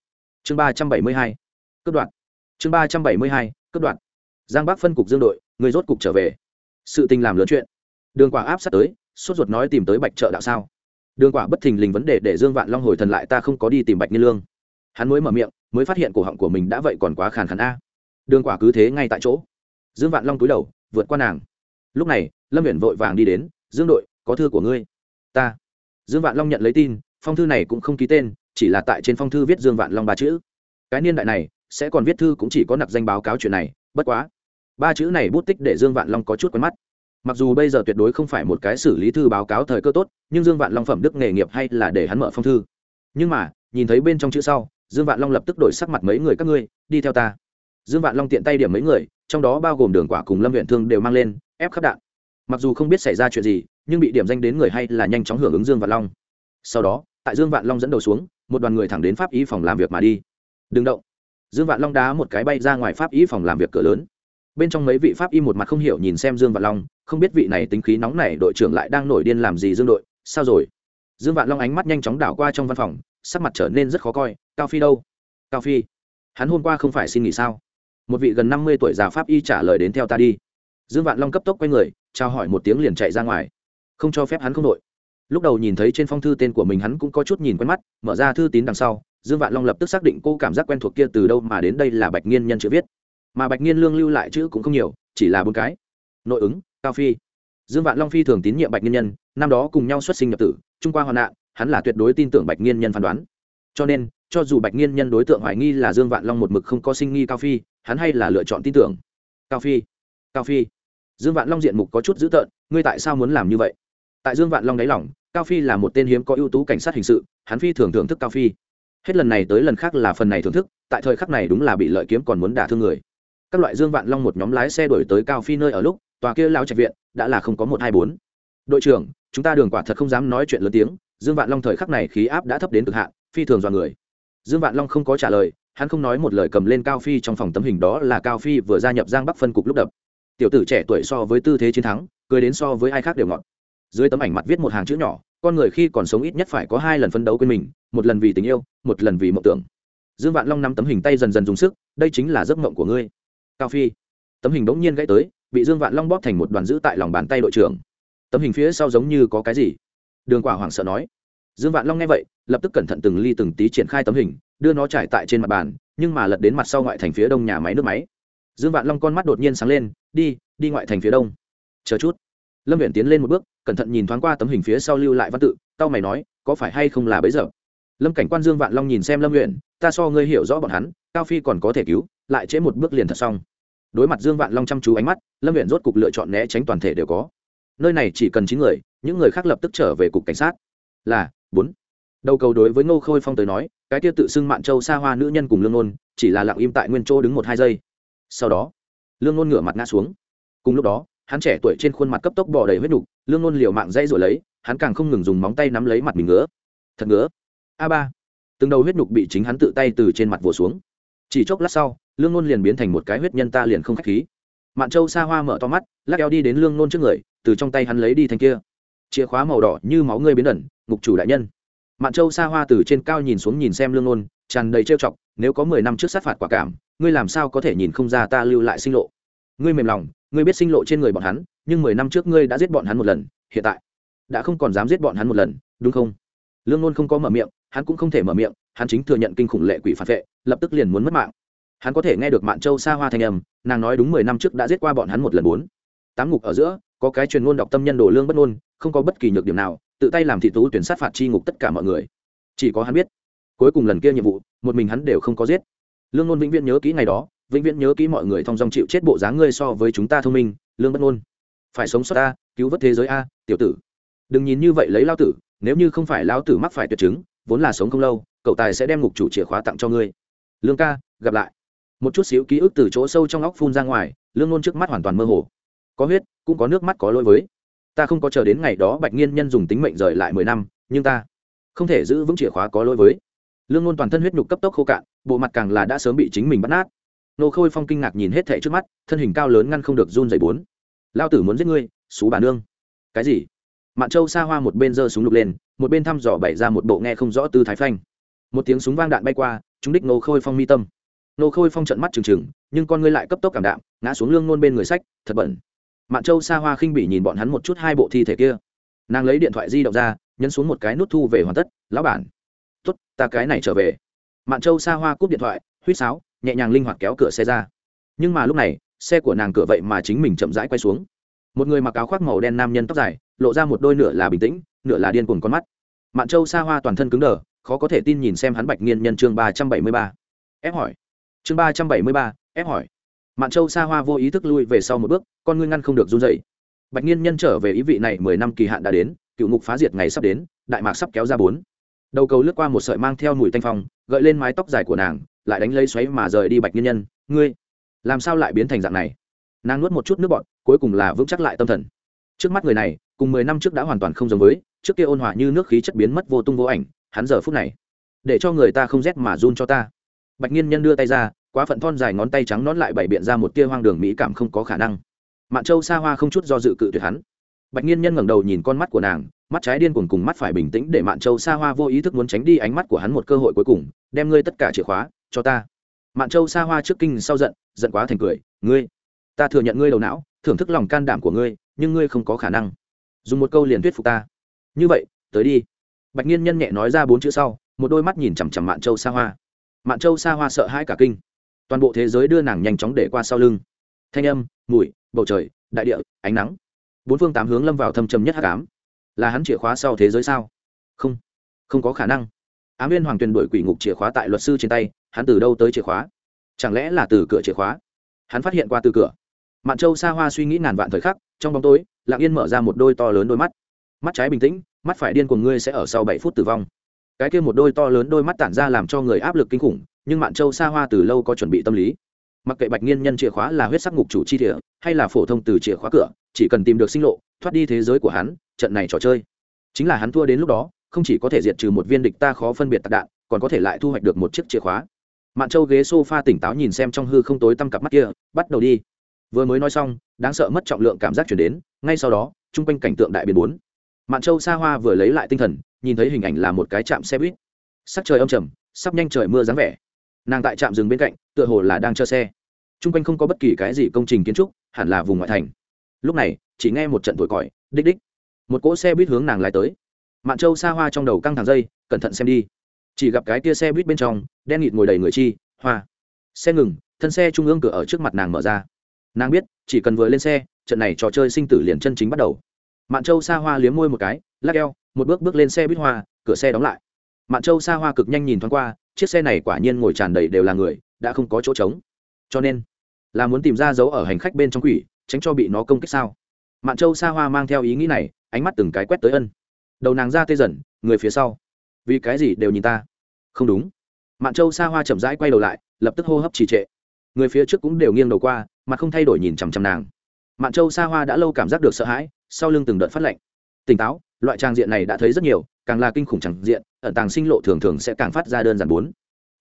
Speaker 1: Chương ba trăm bảy mươi hai, cướp đoạn chương ba trăm bảy mươi hai, cướp đoạn giang bắc phân cục dương đội, người rốt cục trở về. Sự tình làm lớn chuyện. Đường quả áp sát tới, sốt ruột nói tìm tới bạch trợ đạo sao? Đường quả bất thình lình vấn đề để dương vạn long hồi thần lại, ta không có đi tìm bạch nhiên lương. Hắn mới mở miệng mới phát hiện cổ họng của mình đã vậy còn quá khàn khàn a. Đường quả cứ thế ngay tại chỗ. Dương vạn long túi đầu, vượt qua nàng. Lúc này, lâm viện vội vàng đi đến, dương đội, có thư của ngươi. Ta. Dương vạn long nhận lấy tin, phong thư này cũng không ký tên, chỉ là tại trên phong thư viết dương vạn long ba chữ. Cái niên đại này, sẽ còn viết thư cũng chỉ có nặc danh báo cáo chuyện này, bất quá. Ba chữ này bút tích để dương vạn long có chút quen mắt. Mặc dù bây giờ tuyệt đối không phải một cái xử lý thư báo cáo thời cơ tốt, nhưng dương vạn long phẩm đức nghề nghiệp hay là để hắn mở phong thư. Nhưng mà, nhìn thấy bên trong chữ sau dương vạn long lập tức đổi sắc mặt mấy người các ngươi, đi theo ta. Dương vạn long tiện tay điểm mấy người, trong đó bao gồm đường quả cùng lâm huyện thương đều mang lên, ép khắp đạn. Mặc dù không biết xảy ra chuyện gì, nhưng bị điểm danh đến người hay là nhanh chóng hưởng ứng dương vạn long. Sau đó, tại dương vạn long dẫn đầu xuống, một đoàn người thẳng đến pháp y phòng làm việc mà đi. Đừng động. Dương vạn long đá một cái bay ra ngoài pháp y phòng làm việc cửa lớn. Bên trong mấy vị pháp y một mặt không hiểu nhìn xem dương vạn long, không biết vị này tính khí nóng này đội trưởng lại đang nổi điên làm gì dương đội, sao rồi? Dương vạn long ánh mắt nhanh chóng đảo qua trong văn phòng sắc mặt trở nên rất khó coi, cao phi đâu? Cao phi, hắn hôm qua không phải xin nghỉ sao? Một vị gần năm mươi tuổi già pháp y trả lời đến theo ta đi. Dương vạn long cấp tốc quay người trao hỏi một tiếng liền chạy ra ngoài. Không cho phép hắn không đội. Lúc đầu nhìn thấy trên phong thư tên của mình hắn cũng có chút nhìn quen mắt, mở ra thư tín đằng sau, dương vạn long lập tức xác định cô cảm giác quen thuộc kia từ đâu mà đến đây là bạch nghiên nhân chữ viết. Mà bạch nghiên lương lưu lại chữ cũng không nhiều, chỉ là bốn cái. Nội ứng, cao phi. Dương vạn long phi thường tín nhiệm bạch nghiên nhân, năm đó cùng nhau xuất sinh nhập tử, trung qua hoạn nạn hắn là tuyệt đối tin tưởng bạch nghiên nhân phán đoán. Cho nên, cho dù bạch nghiên nhân đối tượng hoài nghi là dương vạn long một mực không có sinh nghi cao phi, hắn hay là lựa chọn tin tưởng. Cao phi cao phi. Dương vạn long diện mục có chút dữ tợn, ngươi tại sao muốn làm như vậy? Tại dương vạn long đáy lỏng cao phi là một tên hiếm có ưu tú cảnh sát hình sự, hắn phi thường thưởng thức cao phi. Hết lần này tới lần khác là phần này thưởng thức, tại thời khắc này đúng là bị lợi kiếm còn muốn đả thương người. Các loại dương vạn long một nhóm lái xe đổi tới cao phi nơi ở lúc, tòa kia lao trạch viện đã là không có một hai bốn. Đội trưởng chúng ta đường quả thật không dám nói chuyện lớn tiếng, dương vạn long thời khắc này khí áp đã thấp đến cực hạn, phi thường dọa người. Dương vạn long không có trả lời, hắn không nói một lời cầm lên cao phi trong phòng tấm hình đó là cao phi vừa gia nhập giang bắc phân cục lúc đập. Tiểu tử trẻ tuổi so với tư thế chiến thắng, cười đến so với ai khác đều ngọt. Dưới tấm ảnh mặt viết một hàng chữ nhỏ, con người khi còn sống ít nhất phải có hai lần phấn đấu quên mình, một lần vì tình yêu, một lần vì mộng tưởng. Dương vạn long nắm tấm hình tay dần dần dùng sức, đây chính là giấc mộng của ngươi. Cao phi. Tấm hình bỗng nhiên gãy tới, bị dương vạn long bóp thành một đoàn giữ tại lòng bàn tay đội trưởng tấm hình phía sau giống như có cái gì? Đường quả hoảng sợ nói. Dương vạn long nghe vậy, lập tức cẩn thận từng ly từng tí triển khai tấm hình, đưa nó trải tại trên mặt bàn, nhưng mà lật đến mặt sau ngoại thành phía đông nhà máy nước máy. Dương vạn long con mắt đột nhiên sáng lên, đi đi ngoại thành phía đông. Chờ chút. Lâm viện tiến lên một bước, cẩn thận nhìn thoáng qua tấm hình phía sau lưu lại văn tự tao mày nói, có phải hay không là bấy giờ? Lâm cảnh quan dương vạn long nhìn xem lâm nguyện ta so ngươi hiểu rõ bọn hắn, cao phi còn có thể cứu, lại chế một bước liền thật xong. Đối mặt dương vạn long chăm chú ánh mắt, lâm nguyện rốt cục lựa chọn né tránh toàn thể đều có nơi này chỉ cần chín người, những người khác lập tức trở về cục cảnh sát. Là, bốn. Đầu cầu đối với ngô khôi phong tới nói, cái tiêu tự xưng mạn châu xa hoa nữ nhân cùng lương nôn, chỉ là lặng im tại nguyên chỗ đứng một hai giây. Sau đó, lương nôn ngửa mặt ngã xuống. Cùng lúc đó, hắn trẻ tuổi trên khuôn mặt cấp tốc bỏ đầy huyết đục lương nôn liều mạng dây rồi lấy, hắn càng không ngừng dùng móng tay nắm lấy mặt mình ngứa. Thật ngứa. A ba. Từng đầu huyết nhục bị chính hắn tự tay từ trên mặt vồ xuống. Chỉ chốc lát sau, lương nôn liền biến thành một cái huyết nhân ta liền không k h á c h khí mạn châu xa hoa mở to mắt, lắc eo đi đến lương nôn trước người, từ trong tay hắn lấy đi thanh kia. Chìa khóa màu đỏ như máu ngươi biến ẩn, ngục chủ đại nhân. Mạn châu xa hoa từ trên cao nhìn xuống nhìn xem lương nôn, tràn đầy trêu chọc, nếu có mười năm trước sát phạt quả cảm, ngươi làm sao có thể nhìn không ra ta lưu lại sinh lộ? Ngươi mềm lòng, ngươi biết sinh lộ trên người bọn hắn, nhưng mười năm trước ngươi đã giết bọn hắn một lần, hiện tại đã không còn dám giết bọn hắn một lần, đúng không? Lương nôn không có mở miệng, hắn cũng không thể mở miệng, hắn chính thừa nhận kinh khủng lệ quỷ phản vệ, lập tức liền muốn mất mạng. Hắn có thể nghe được mạn châu xa hoa thanh âm nàng nói đúng mười năm trước đã giết qua bọn hắn một lần bốn. Tám ngục ở giữa, có cái truyền ngôn đọc tâm nhân đồ lương bất ngôn, không có bất kỳ nhược điểm nào, tự tay làm thị tú tuyển sát phạt chi ngục tất cả mọi người. Chỉ có hắn biết, cuối cùng lần kia nhiệm vụ, một mình hắn đều không có giết. Lương ngôn vĩnh viễn nhớ kỹ ngày đó, vĩnh viễn nhớ kỹ mọi người thong dong chịu chết bộ dáng ngươi so với chúng ta thông minh, lương bất ngôn phải sống sót a, cứu vớt thế giới a, tiểu tử. Đừng nhìn như vậy lấy lao tử, nếu như không phải lao tử mắc phải tuyệt chứng, vốn là sống không lâu, cậu tài sẽ đem ngục chủ chìa khóa tặng cho ngươi. Lương ca, gặp lại một chút xíu ký ức từ chỗ sâu trong óc phun ra ngoài, lương ngôn trước mắt hoàn toàn mơ hồ. Có huyết, cũng có nước mắt, có lỗi với. Ta không có chờ đến ngày đó bạch nghiên nhân dùng tính mệnh rời lại mười năm, nhưng ta không thể giữ vững chìa khóa có lỗi với. Lương ngôn toàn thân huyết nhục cấp tốc khô cạn, bộ mặt càng là đã sớm bị chính mình bắt nát. Nô khôi phong kinh ngạc nhìn hết thẻ trước mắt, thân hình cao lớn ngăn không được run dày bốn. Lao tử muốn giết ngươi, xú bà nương. Cái gì? Mạn châu xa hoa một bên giơ súng lục lên, một bên thăm dò bày ra một bộ nghe không rõ tư thái phanh. Một tiếng súng vang đạn bay qua chúng đích nô khôi phong mi tâm nô khôi phong trận mắt trừng trừng, nhưng con ngươi lại cấp tốc cảm đạm, ngã xuống lương nôn bên người sách, thật bẩn. Mạn châu xa hoa khinh bỉ nhìn bọn hắn một chút hai bộ thi thể kia. Nàng lấy điện thoại di động ra, nhấn xuống một cái nút thu về hoàn tất, lão bản. Tốt, ta cái này trở về. Mạn châu xa hoa cúp điện thoại huýt sáo, nhẹ nhàng linh hoạt kéo cửa xe ra. Nhưng mà lúc này, xe của nàng cửa vậy mà chính mình chậm rãi quay xuống. Một người mặc áo khoác màu đen nam nhân tóc dài, lộ ra một đôi nửa là bình tĩnh, nửa là điên cuồng con mắt. Mạn châu xa hoa toàn thân cứng đờ, khó có thể tin nhìn xem hắn bạch nghiên nhân chương ba trăm bảy mươi ba. Ép hỏi chương ba trăm bảy mươi ba, ép hỏi. Mạn châu xa hoa vô ý thức lui về sau một bước, con ngươi ngăn không được run dậy bạch nghiên nhân trở về ý vị này mười năm kỳ hạn đã đến, cựu ngục phá diệt ngày sắp đến, đại mạc sắp kéo ra bốn. Đầu cầu lướt qua một sợi mang theo mùi tanh phong, gợi lên mái tóc dài của nàng, lại đánh lấy xoáy mà rời đi bạch nghiên nhân. Ngươi, làm sao lại biến thành dạng này? Nàng nuốt một chút nước bọn cuối cùng là vững chắc lại tâm thần. Trước mắt người này, cùng mười năm trước đã hoàn toàn không giống với, trước kia ôn hòa như nước khí chất biến mất vô tung vô ảnh, hắn giờ phút này, để cho người ta không rét mà run cho ta bạch nhiên nhân đưa tay ra, quá phận thon dài ngón tay trắng nón lại bày biện ra một tia hoang đường mỹ cảm không có khả năng. Mạn châu xa hoa không chút do dự cự tuyệt hắn. Bạch nhiên nhân ngẩng đầu nhìn con mắt của nàng, mắt trái điên cuồng cùng mắt phải bình tĩnh để mạn châu xa hoa vô ý thức muốn tránh đi ánh mắt của hắn một cơ hội cuối cùng, đem ngươi tất cả chìa khóa, cho ta. Mạn châu xa hoa trước kinh sau giận giận quá thành cười, ngươi, ta thừa nhận ngươi đầu não, thưởng thức lòng can đảm của ngươi, nhưng ngươi không có khả năng. Dùng một câu liền thuyết phục ta. Như vậy, tới đi. Bạch nhiên nhân nhẹ nói ra bốn chữ sau, một đôi mắt nhìn chằm chằm mạn châu xa hoa mạn châu xa hoa sợ hãi cả kinh. Toàn bộ thế giới đưa nàng nhanh chóng để qua sau lưng. Thanh âm, mùi, bầu trời, đại địa, ánh nắng. Bốn phương tám hướng lâm vào thâm trầm nhất hạ cám là hắn chìa khóa sau thế giới sao? Không không có khả năng. Ám viên hoàng tuyền đổi quỷ ngục chìa khóa tại luật sư trên tay, hắn từ đâu tới chìa khóa? Chẳng lẽ là từ cửa chìa khóa? Hắn phát hiện qua từ cửa. Mạn châu xa hoa suy nghĩ ngàn vạn thời khắc, trong bóng tối lạng yên mở ra một đôi to lớn đôi mắt. Mắt trái bình tĩnh, mắt phải điên của ngươi sẽ ở sau bảy phút tử vong cái kia một đôi to lớn đôi mắt tản ra làm cho người áp lực kinh khủng, nhưng mạn châu xa hoa từ lâu có chuẩn bị tâm lý. Mặc kệ bạch nghiên nhân chìa khóa là huyết sắc ngục chủ chi địa, hay là phổ thông từ chìa khóa cửa, chỉ cần tìm được sinh lộ, thoát đi thế giới của hắn, trận này trò chơi. Chính là hắn thua đến lúc đó, không chỉ có thể diệt trừ một viên địch ta khó phân biệt tạc đạn, còn có thể lại thu hoạch được một chiếc chìa khóa. Mạn châu ghế sofa tỉnh táo nhìn xem trong hư không tối tăm cặp mắt kia, bắt đầu đi. Vừa mới nói xong, đáng sợ mất trọng lượng cảm giác chuyển đến, ngay sau đó trung quanh cảnh tượng đại biến bốn. Mạn châu xa hoa vừa lấy lại tinh thần nhìn thấy hình ảnh là một cái trạm xe buýt. Sắc trời âm trầm, sắp nhanh trời mưa dáng vẻ. Nàng tại trạm dừng bên cạnh, tựa hồ là đang chờ xe. T r u n g quanh không có bất kỳ cái gì công trình kiến trúc, hẳn là vùng ngoại thành. Lúc này, chỉ nghe một trận thổi còi, đích đích. Một cỗ xe buýt hướng nàng lại tới. Mạn châu xa hoa trong đầu căng thẳng dây, cẩn thận xem đi. Chỉ gặp cái tia xe buýt bên trong, đen nghịt ngồi đầy người chi, hoa. Xe ngừng, thân xe trung ương cửa ở trước mặt nàng mở ra. Nàng biết, chỉ cần vừa lên xe, trận này trò chơi sinh tử liền chân chính bắt đầu. Mạn châu xa hoa liếm môi một cái, lắc eo một bước bước lên xe buýt hoa, cửa xe đóng lại. Mạn châu xa hoa cực nhanh nhìn thoáng qua, chiếc xe này quả nhiên ngồi tràn đầy đều là người, đã không có chỗ trống. Cho nên, là muốn tìm ra dấu ở hành khách bên trong quỷ, tránh cho bị nó công kích sao? Mạn châu xa hoa mang theo ý nghĩ này, ánh mắt từng cái quét tới ân. Đầu nàng ra tê dần, người phía sau. Vì cái gì đều nhìn ta? Không đúng. Mạn châu xa hoa chậm rãi quay đầu lại, lập tức hô hấp trì trệ. Người phía trước cũng đều nghiêng đầu qua mà không thay đổi nhìn chằm chằm nàng. Mạn châu xa hoa đã lâu cảm giác được sợ hãi, sau lưng từng đợt phát lạnh tỉnh táo loại trang diện này đã thấy rất nhiều, càng là kinh khủng chẳng diện, ẩn tàng sinh lộ thường thường sẽ càng phát ra đơn giản bốn.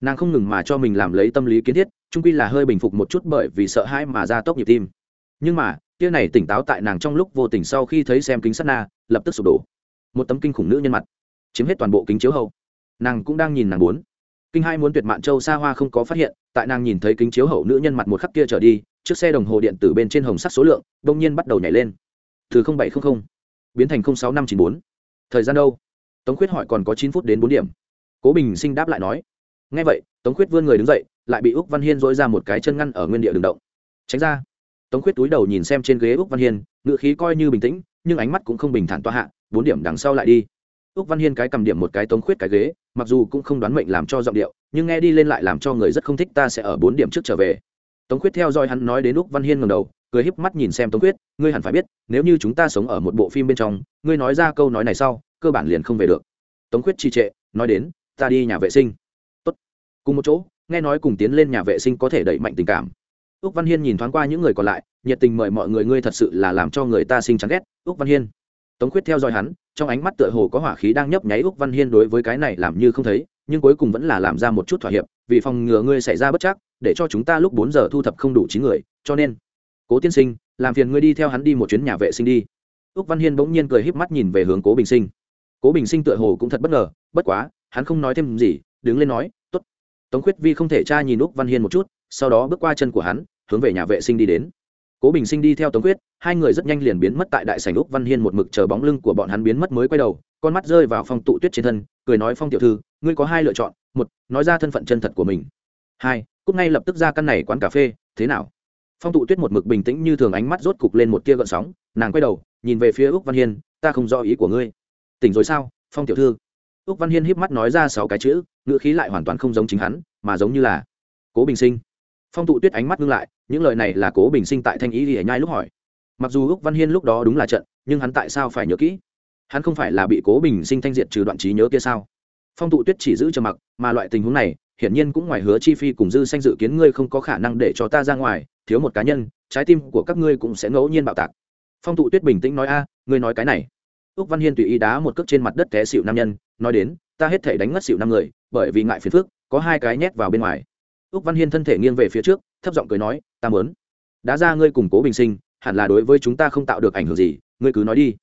Speaker 1: Nàng không ngừng mà cho mình làm lấy tâm lý kiến thiết trung quy là hơi bình phục một chút bởi vì sợ hãi mà ra tốc nhịp tim. Nhưng mà, tia này tỉnh táo tại nàng trong lúc vô tình sau khi thấy xem kính sắt na, lập tức sụp đổ. Một tấm kinh khủng nữ nhân mặt, chiếm hết toàn bộ kính chiếu hậu. Nàng cũng đang nhìn nàng bốn. Kinh hai muốn tuyệt mạn châu xa hoa không có phát hiện, tại nàng nhìn thấy kính chiếu hậu nữ nhân mặt một khắc kia trở đi, chiếc xe đồng hồ điện tử bên trên hồng sắc số lượng, đông nhiên bắt đầu nhảy lên. Từ bảy trăm linh biến thành sáu năm chín bốn. Thời gian đâu? Tống khuyết hỏi còn có chín phút đến bốn điểm. Cố bình sinh đáp lại nói ngay vậy, tống khuyết vươn người đứng dậy, lại bị úc văn hiên dỗi ra một cái chân ngăn ở nguyên địa đường động. Tránh ra. Tống khuyết túi đầu nhìn xem trên ghế úc văn hiên ngự khí coi như bình tĩnh, nhưng ánh mắt cũng không bình thản toa hạ, bốn điểm đằng sau lại đi. Úc văn hiên cái cầm điểm một cái tống khuyết cái ghế, mặc dù cũng không đoán mệnh làm cho giọng điệu, nhưng nghe đi lên lại làm cho người rất không thích ta sẽ ở bốn điểm trước trở về. Tống khuyết theo dõi hắn nói đến úc văn hiên ngầm đầu cười híp mắt nhìn xem tống Quyết, ngươi hẳn phải biết nếu như chúng ta sống ở một bộ phim bên trong ngươi nói ra câu nói này sau cơ bản liền không về được. Tống Quyết trì trệ nói đến ta đi nhà vệ sinh. Tốt. cùng một chỗ nghe nói cùng tiến lên nhà vệ sinh có thể đẩy mạnh tình cảm. Úc văn hiên nhìn thoáng qua những người còn lại nhiệt tình mời mọi người ngươi thật sự là làm cho người ta sinh chán ghét. Úc văn hiên. Tống Quyết theo dõi hắn trong ánh mắt tựa hồ có hỏa khí đang nhấp nháy úc văn hiên đối với cái này làm như không thấy nhưng cuối cùng vẫn là làm ra một chút thỏa hiệp vì phòng ngừa ngươi xảy ra bất chắc để cho chúng ta lúc bốn giờ thu thập không đủ chín người cho nên cố tiên sinh, làm phiền ngươi đi theo hắn đi một chuyến nhà vệ sinh đi. Úc văn hiên bỗng nhiên cười híp mắt nhìn về hướng cố bình sinh. Cố bình sinh tựa hồ cũng thật bất ngờ, bất quá, hắn không nói thêm gì, đứng lên nói t ố t tống khuyết vi không thể tra nhìn úc văn hiên một chút, sau đó bước qua chân của hắn, hướng về nhà vệ sinh đi đến. Cố bình sinh đi theo tống quyết hai người rất nhanh liền biến mất tại đại sảnh úc văn hiên một mực chờ bóng lưng của bọn hắn biến mất mới quay đầu, con mắt rơi vào phong tụ tuyết trên thân, cười nói, phong tiểu thư, ngươi có hai lựa chọn, một, nói ra thân phận chân thật của mình. Hai cúc ngay lập tức ra căn này quán cà phê, thế nào? Phong tụ tuyết một mực bình tĩnh như thường ánh mắt rốt cục lên một tia gợn sóng, nàng quay đầu, nhìn về phía úc văn hiên, ta không rõ ý của ngươi. Tỉnh rồi sao, phong tiểu thư? Úc văn hiên híp mắt nói ra sáu cái chữ, ngữ khí lại hoàn toàn không giống chính hắn, mà giống như là cố bình sinh. Phong tụ tuyết ánh mắt ngưng lại, những lời này là cố bình sinh tại thanh ý thì nhai lúc hỏi. Mặc dù úc văn hiên lúc đó đúng là trận, nhưng hắn tại sao phải nhớ kỹ? Hắn không phải là bị cố bình sinh thanh diện trừ đoạn trí nhớ kia sao? Phong tụ tuyết chỉ giữ trầm mặc, mà loại tình huống này hiển nhiên cũng ngoài hứa chi phi cùng dư sanh dự kiến ngươi không có khả năng để cho ta ra ngoài, thiếu một cá nhân, trái tim của các ngươi cũng sẽ ngẫu nhiên bạo tạc. Phong tụ tuyết bình tĩnh nói a, ngươi nói cái này. Úc văn hiên tùy ý đá một cước trên mặt đất té xịu nam nhân, nói đến, ta hết thể đánh ngất xịu năm người, bởi vì ngại phiền phước có hai cái nhét vào bên ngoài. Úc văn hiên thân thể nghiêng về phía trước, thấp giọng cười nói, ta mớn đã ra ngươi củng cố bình sinh, hẳn là đối với chúng ta không tạo được ảnh hưởng gì, ngươi cứ nói đi.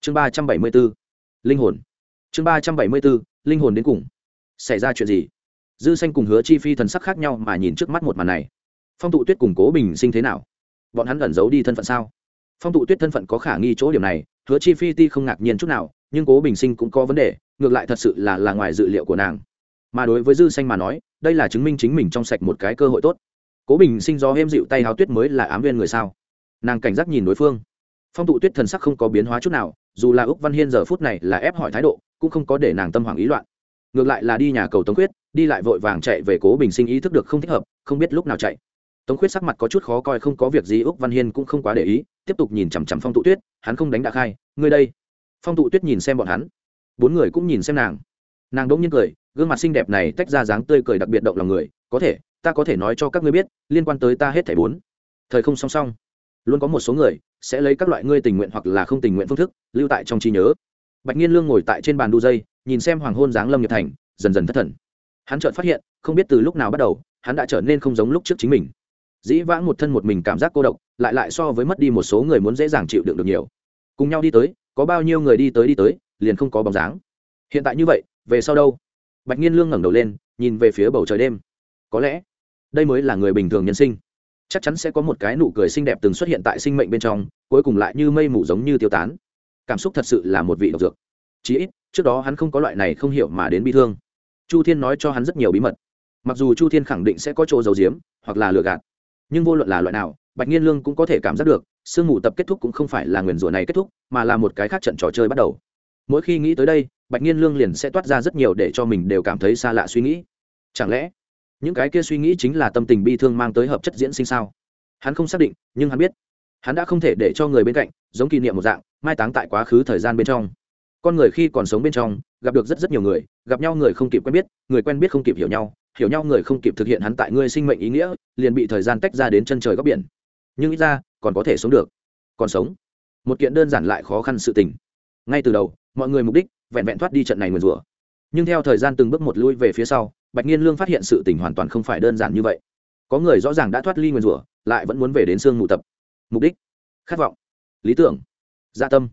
Speaker 1: Chương ba trăm bảy mươi b ố linh hồn. Chương ba trăm bảy mươi b ố linh hồn đến cùng. Xảy ra chuyện gì? Dư xanh cùng hứa chi phi thần sắc khác nhau mà nhìn trước mắt một màn này. Phong tụ tuyết củng cố bình sinh thế nào? Bọn hắn ẩn giấu đi thân phận sao? Phong tụ tuyết thân phận có khả nghi chỗ điểm này, hứa chi phi ti không ngạc nhiên chút nào, nhưng cố bình sinh cũng có vấn đề, ngược lại thật sự là là ngoài dự liệu của nàng. Mà đối với dư xanh mà nói, đây là chứng minh chính mình trong sạch một cái cơ hội tốt. Cố bình sinh do êm dịu tay háo tuyết mới là ám viên người sao? Nàng cảnh giác nhìn đối phương. Phong tụ tuyết thần sắc không có biến hóa chút nào, dù là úc văn hiên giờ phút này là ép hỏi thái độ, cũng không có để nàng tâm hoảng ý loạn. Ngược lại là đi nhà cầu tống quyết đi lại vội vàng chạy về cố bình sinh ý thức được không thích hợp, không biết lúc nào chạy. Tống quyết sắc mặt có chút khó coi, không có việc gì, úc văn hiên cũng không quá để ý, tiếp tục nhìn chằm chằm phong tụ tuyết, hắn không đánh đạ khai, ngươi đây. Phong tụ tuyết nhìn xem bọn hắn. Bốn người cũng nhìn xem nàng. Nàng đ ỗ n g nhiên cười, gương mặt xinh đẹp này tách ra dáng tươi cười đặc biệt động lòng người, có thể, ta có thể nói cho các ngươi biết, liên quan tới ta hết thẻ bốn. Thời không song song, luôn có một số người sẽ lấy các loại ngươi tình nguyện hoặc là không tình nguyện phương thức lưu tại trong trí nhớ. Bạch nhiên lương ngồi tại trên bàn đu dây, nhìn xem hoàng hôn dáng lâm nghiệp thành, dần dần thất thần hắn chợt phát hiện, không biết từ lúc nào bắt đầu, hắn đã trở nên không giống lúc trước chính mình. Dĩ vãng một thân một mình cảm giác cô độc, lại lại so với mất đi một số người muốn dễ dàng chịu đựng được nhiều. Cùng nhau đi tới, có bao nhiêu người đi tới đi tới, liền không có bóng dáng. Hiện tại như vậy, về sau đâu? Bạch nhiên lương ngẩng đầu lên, nhìn về phía bầu trời đêm. Có lẽ, đây mới là người bình thường nhân sinh. Chắc chắn sẽ có một cái nụ cười xinh đẹp từng xuất hiện tại sinh mệnh bên trong, cuối cùng lại như mây mù giống như tiêu tán. Cảm xúc thật sự là một vị độc dược. Chí ít, trước đó hắn không có loại này không hiểu mà đến bi thương chu thiên nói cho hắn rất nhiều bí mật. Mặc dù chu thiên khẳng định sẽ có chỗ giấu giếm, hoặc là lừa gạt, nhưng vô luận là loại nào, bạch nhiên lương cũng có thể cảm giác được, sương mù tập kết thúc cũng không phải là nguyền rủa này kết thúc, mà là một cái khác trận trò chơi bắt đầu. Mỗi khi nghĩ tới đây, bạch nhiên lương liền sẽ toát ra rất nhiều để cho mình đều cảm thấy xa lạ suy nghĩ. Chẳng lẽ, những cái kia suy nghĩ chính là tâm tình bi thương mang tới hợp chất diễn sinh sao? Hắn không xác định, nhưng hắn biết. Hắn đã không thể để cho người bên cạnh, giống kỷ niệm một dạng, mai táng tại quá khứ thời gian bên trong con người khi còn sống bên trong, gặp được rất rất nhiều người, gặp nhau người không kịp quen biết, người quen biết không kịp hiểu nhau hiểu nhau người không kịp thực hiện hắn tại ngươi sinh mệnh ý nghĩa, liền bị thời gian tách ra đến chân trời góc biển. Nhưng ít ra, còn có thể sống được. Còn sống. Một kiện đơn giản lại khó khăn sự tình. Ngay từ đầu, mọi người mục đích, vẹn vẹn thoát đi trận này nguyền rủa. Nhưng theo thời gian từng bước một lui về phía sau, bạch nhiên lương phát hiện sự tình hoàn toàn không phải đơn giản như vậy. Có người rõ ràng đã thoát ly nguyền rủa, lại vẫn muốn về đến xương mù tập. Mục đích? Khát vọng. Lý tưởng. Gia dạ tâm.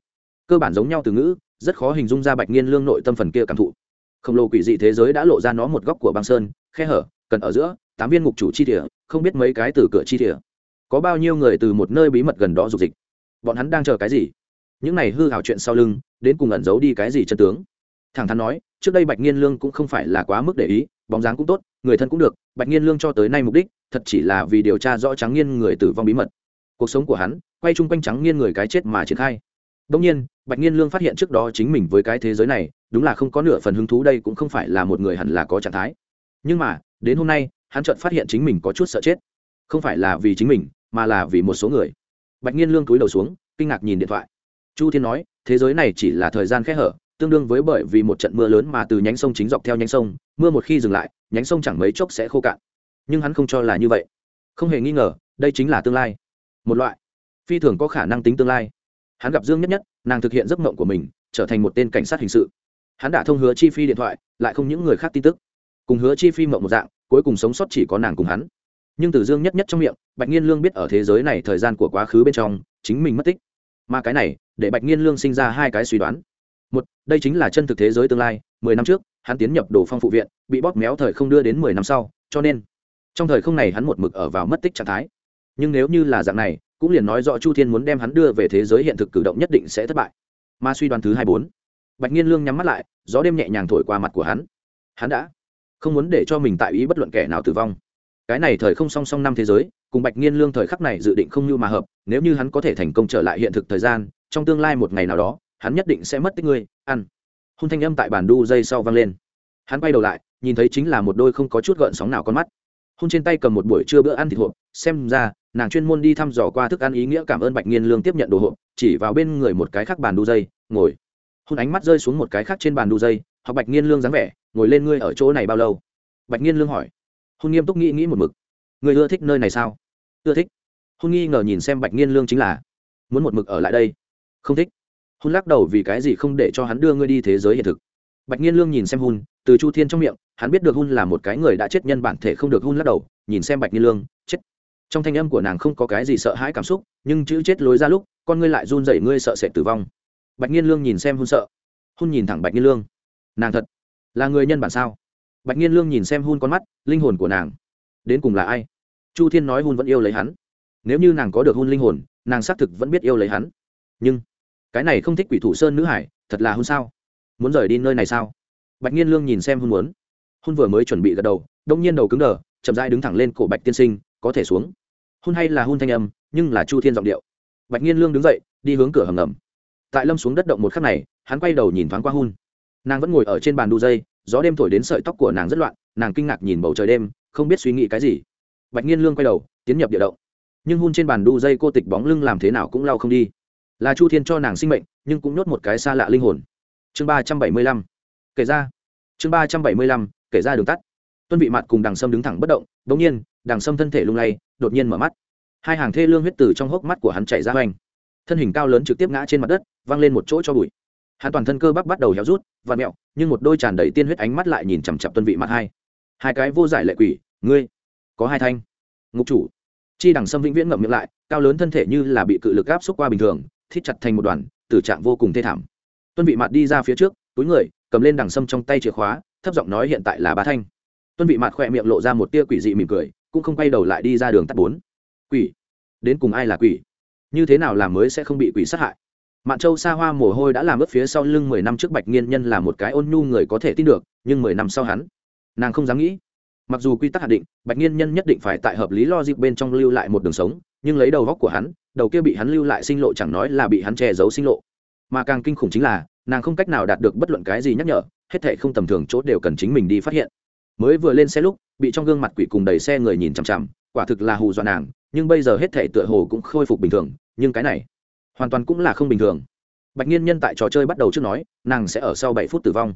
Speaker 1: Cơ bản giống nhau từ ngữ rất khó hình dung ra bạch nghiên lương nội tâm phần kia cảm thụ. Khổng lồ quỷ dị thế giới đã lộ ra nó một góc của băng sơn, khe hở, cần ở giữa, tám viên ngục chủ chi địa, không biết mấy cái từ cửa chi địa. Có bao nhiêu người từ một nơi bí mật gần đó dục dịch? Bọn hắn đang chờ cái gì? Những này hư hào chuyện sau lưng, đến cùng ẩn giấu đi cái gì chân tướng? Thẳng thắn nói, trước đây bạch nghiên lương cũng không phải là quá mức để ý, bóng dáng cũng tốt, người thân cũng được, bạch nghiên lương cho tới nay mục đích, thật chỉ là vì điều tra rõ trắng nghiên người tử vong bí mật. Cuộc sống của hắn, quay chung quanh trắng nghiên người cái chết mà triển khai đông nhiên, bạch nghiên lương phát hiện trước đó chính mình với cái thế giới này, đúng là không có nửa phần hứng thú, đây cũng không phải là một người hẳn là có trạng thái. Nhưng mà, đến hôm nay, hắn chợt phát hiện chính mình có chút sợ chết. Không phải là vì chính mình, mà là vì một số người. Bạch nghiên lương cúi đầu xuống, kinh ngạc nhìn điện thoại. Chu thiên nói, thế giới này chỉ là thời gian khẽ hở, tương đương với bởi vì một trận mưa lớn mà từ nhánh sông chính dọc theo nhánh sông, mưa một khi dừng lại, nhánh sông chẳng mấy chốc sẽ khô cạn. Nhưng hắn không cho là như vậy. Không hề nghi ngờ, đây chính là tương lai. Một loại phi thường có khả năng tính tương lai hắn gặp dương nhất nhất, nàng thực hiện giấc mộng của mình, trở thành một tên cảnh sát hình sự. Hắn đã thông hứa chi phi điện thoại, lại không những người khác tin tức. Cùng hứa chi phi mộng một dạng, cuối cùng sống sót chỉ có nàng cùng hắn. Nhưng từ dương nhất nhất trong miệng, bạch nhiên lương biết ở thế giới này thời gian của quá khứ bên trong, chính mình mất tích. Mà cái này, để bạch nhiên lương sinh ra hai cái suy đoán. Một, đây chính là chân thực thế giới tương lai, mười năm trước, hắn tiến nhập đồ phong phụ viện, bị bóp méo thời không đưa đến mười năm sau, cho nên, trong thời không này hắn một mực ở vào mất tích trạng thái. Nhưng nếu như là dạng này cũng liền nói rõ chu thiên muốn đem hắn đưa về thế giới hiện thực cử động nhất định sẽ thất bại. Mà suy đoán thứ hai bốn, bạch nhiên lương nhắm mắt lại, gió đêm nhẹ nhàng thổi qua mặt của hắn. Hắn đã không muốn để cho mình tại ý bất luận kẻ nào tử vong. Cái này thời không song song năm thế giới, cùng bạch nhiên lương thời khắc này dự định không như mà hợp, nếu như hắn có thể thành công trở lại hiện thực thời gian, trong tương lai một ngày nào đó, hắn nhất định sẽ mất tích ngươi, ăn. Hôn thanh âm tại bàn đu dây sau vang lên. Hắn quay đầu lại, nhìn thấy chính là một đôi không có chút gợn sóng nào con mắt hôn trên tay cầm một buổi trưa bữa ăn thịt hộp, xem ra, nàng chuyên môn đi thăm dò qua thức ăn ý nghĩa cảm ơn bạch nghiên lương tiếp nhận đồ hộp, chỉ vào bên người một cái khác bàn đu dây, ngồi. Hôn ánh mắt rơi xuống một cái khác trên bàn đu dây hoặc bạch nghiên lương dáng vẻ, ngồi lên ngươi ở chỗ này bao lâu? Bạch nghiên lương hỏi. Hôn nghiêm túc nghĩ nghĩ một mực. Người ưa thích nơi này sao? Ưa thích. Hôn nghi ngờ nhìn xem bạch nghiên lương chính là, muốn một mực ở lại đây? Không thích. Hôn lắc đầu vì cái gì không để cho hắn đưa ngươi đi thế giới hiện thực. Bạch nghiên lương nhìn xem hun từ chu thiên trong miệng, hắn biết được hun là một cái người đã chết nhân bản thể không được hun lắc đầu, nhìn xem bạch nhiên lương, chết. Trong thanh âm của nàng không có cái gì sợ hãi cảm xúc, nhưng chữ chết lối ra lúc, con ngươi lại run rẩy, ngươi sợ sẽ tử vong. Bạch nhiên lương nhìn xem hun sợ. Hun nhìn thẳng bạch nhiên lương. Nàng thật là người nhân bản sao? Bạch nhiên lương nhìn xem hun con mắt, linh hồn của nàng. Đến cùng là ai? Chu thiên nói hun vẫn yêu lấy hắn. Nếu như nàng có được hun linh hồn, nàng xác thực vẫn biết yêu lấy hắn. Nhưng cái này không thích quỷ thủ sơn nữ hải, thật là hun sao? Muốn rời đi nơi này sao? Bạch nhiên lương nhìn xem hôn muốn. Hun vừa mới chuẩn bị gật đầu, đông nhiên đầu cứng đờ, chậm dai đứng thẳng lên cổ bạch tiên sinh, có thể xuống. Hun hay là hun thanh âm, nhưng là chu thiên giọng điệu. Bạch nhiên lương đứng dậy, đi hướng cửa hầm ngầm. Tại lâm xuống đất động một khắc này, hắn quay đầu nhìn thoáng qua hun nàng vẫn ngồi ở trên bàn đu dây, gió đêm thổi đến sợi tóc của nàng rất loạn, nàng kinh ngạc nhìn bầu trời đêm, không biết suy nghĩ cái gì. Bạch nhiên lương quay đầu, tiến nhập địa động. Nhưng hun trên bàn đu dây cô tịch bóng lưng làm thế nào cũng lau không đi. Là chu thiên cho nàng sinh mệnh, nhưng cũng nhốt một cái xa lạ linh hồn. Chương ba trăm bảy mươi lăm kể ra. Chương ba trăm bảy mươi lăm, kể ra đường tắt. Tuân vị mặt cùng đằng sâm đứng thẳng bất động đ ỗ n g nhiên, đằng sâm thân thể lung lay, đột nhiên mở mắt. Hai hàng thê lương huyết từ trong hốc mắt của hắn chảy ra hoành. Thân hình cao lớn trực tiếp ngã trên mặt đất, văng lên một chỗ cho bụi. Hắn toàn thân cơ bắp bắt đầu héo rút, và mẹo, nhưng một đôi tràn đầy tiên huyết ánh mắt lại nhìn chằm chặp tuân vị mặt hai. Hai cái vô giải lệ quỷ, ngươi, có hai thanh. Ngục chủ. Chi đằng sâm vĩnh viễn ngậm miệng lại, cao lớn thân thể như là bị cự lực áp xúc qua bình thường, thít chặt thành một đoàn, tử trạng vô cùng thê thảm. Tuân vị mặt đi ra phía trước túi người, cầm lên đằng sâm trong tay chìa khóa, thấp giọng nói hiện tại là bá thanh. Tuân vị mặt khỏe miệng lộ ra một tia quỷ dị mỉm cười, cũng không quay đầu lại đi ra đường tắt bốn. Quỷ? Đến cùng ai là quỷ? Như thế nào làm mới sẽ không bị quỷ sát hại? Mạn châu xa hoa mồ hôi đã làm ướt phía sau lưng mười năm trước bạch nghiên nhân là một cái ôn nhu người có thể tin được, nhưng mười năm sau hắn, nàng không dám nghĩ. Mặc dù quy tắc hạn định, bạch nghiên nhân nhất định phải tại hợp lý lo dịp bên trong lưu lại một đường sống, nhưng lấy đầu góc của hắn, đầu kia bị hắn lưu lại sinh lộ chẳng nói là bị hắn che giấu sinh lộ. Mà càng kinh khủng chính là nàng không cách nào đạt được bất luận cái gì nhắc nhở, hết thệ không tầm thường chỗ đều cần chính mình đi phát hiện. Mới vừa lên xe lúc, bị trong gương mặt quỷ cùng đầy xe người nhìn chằm chằm, quả thực là hù dọa nàng, nhưng bây giờ hết thệ tựa hồ cũng khôi phục bình thường, nhưng cái này, hoàn toàn cũng là không bình thường. Bạch nhiên nhân tại trò chơi bắt đầu trước nói, nàng sẽ ở sau bảy phút tử vong.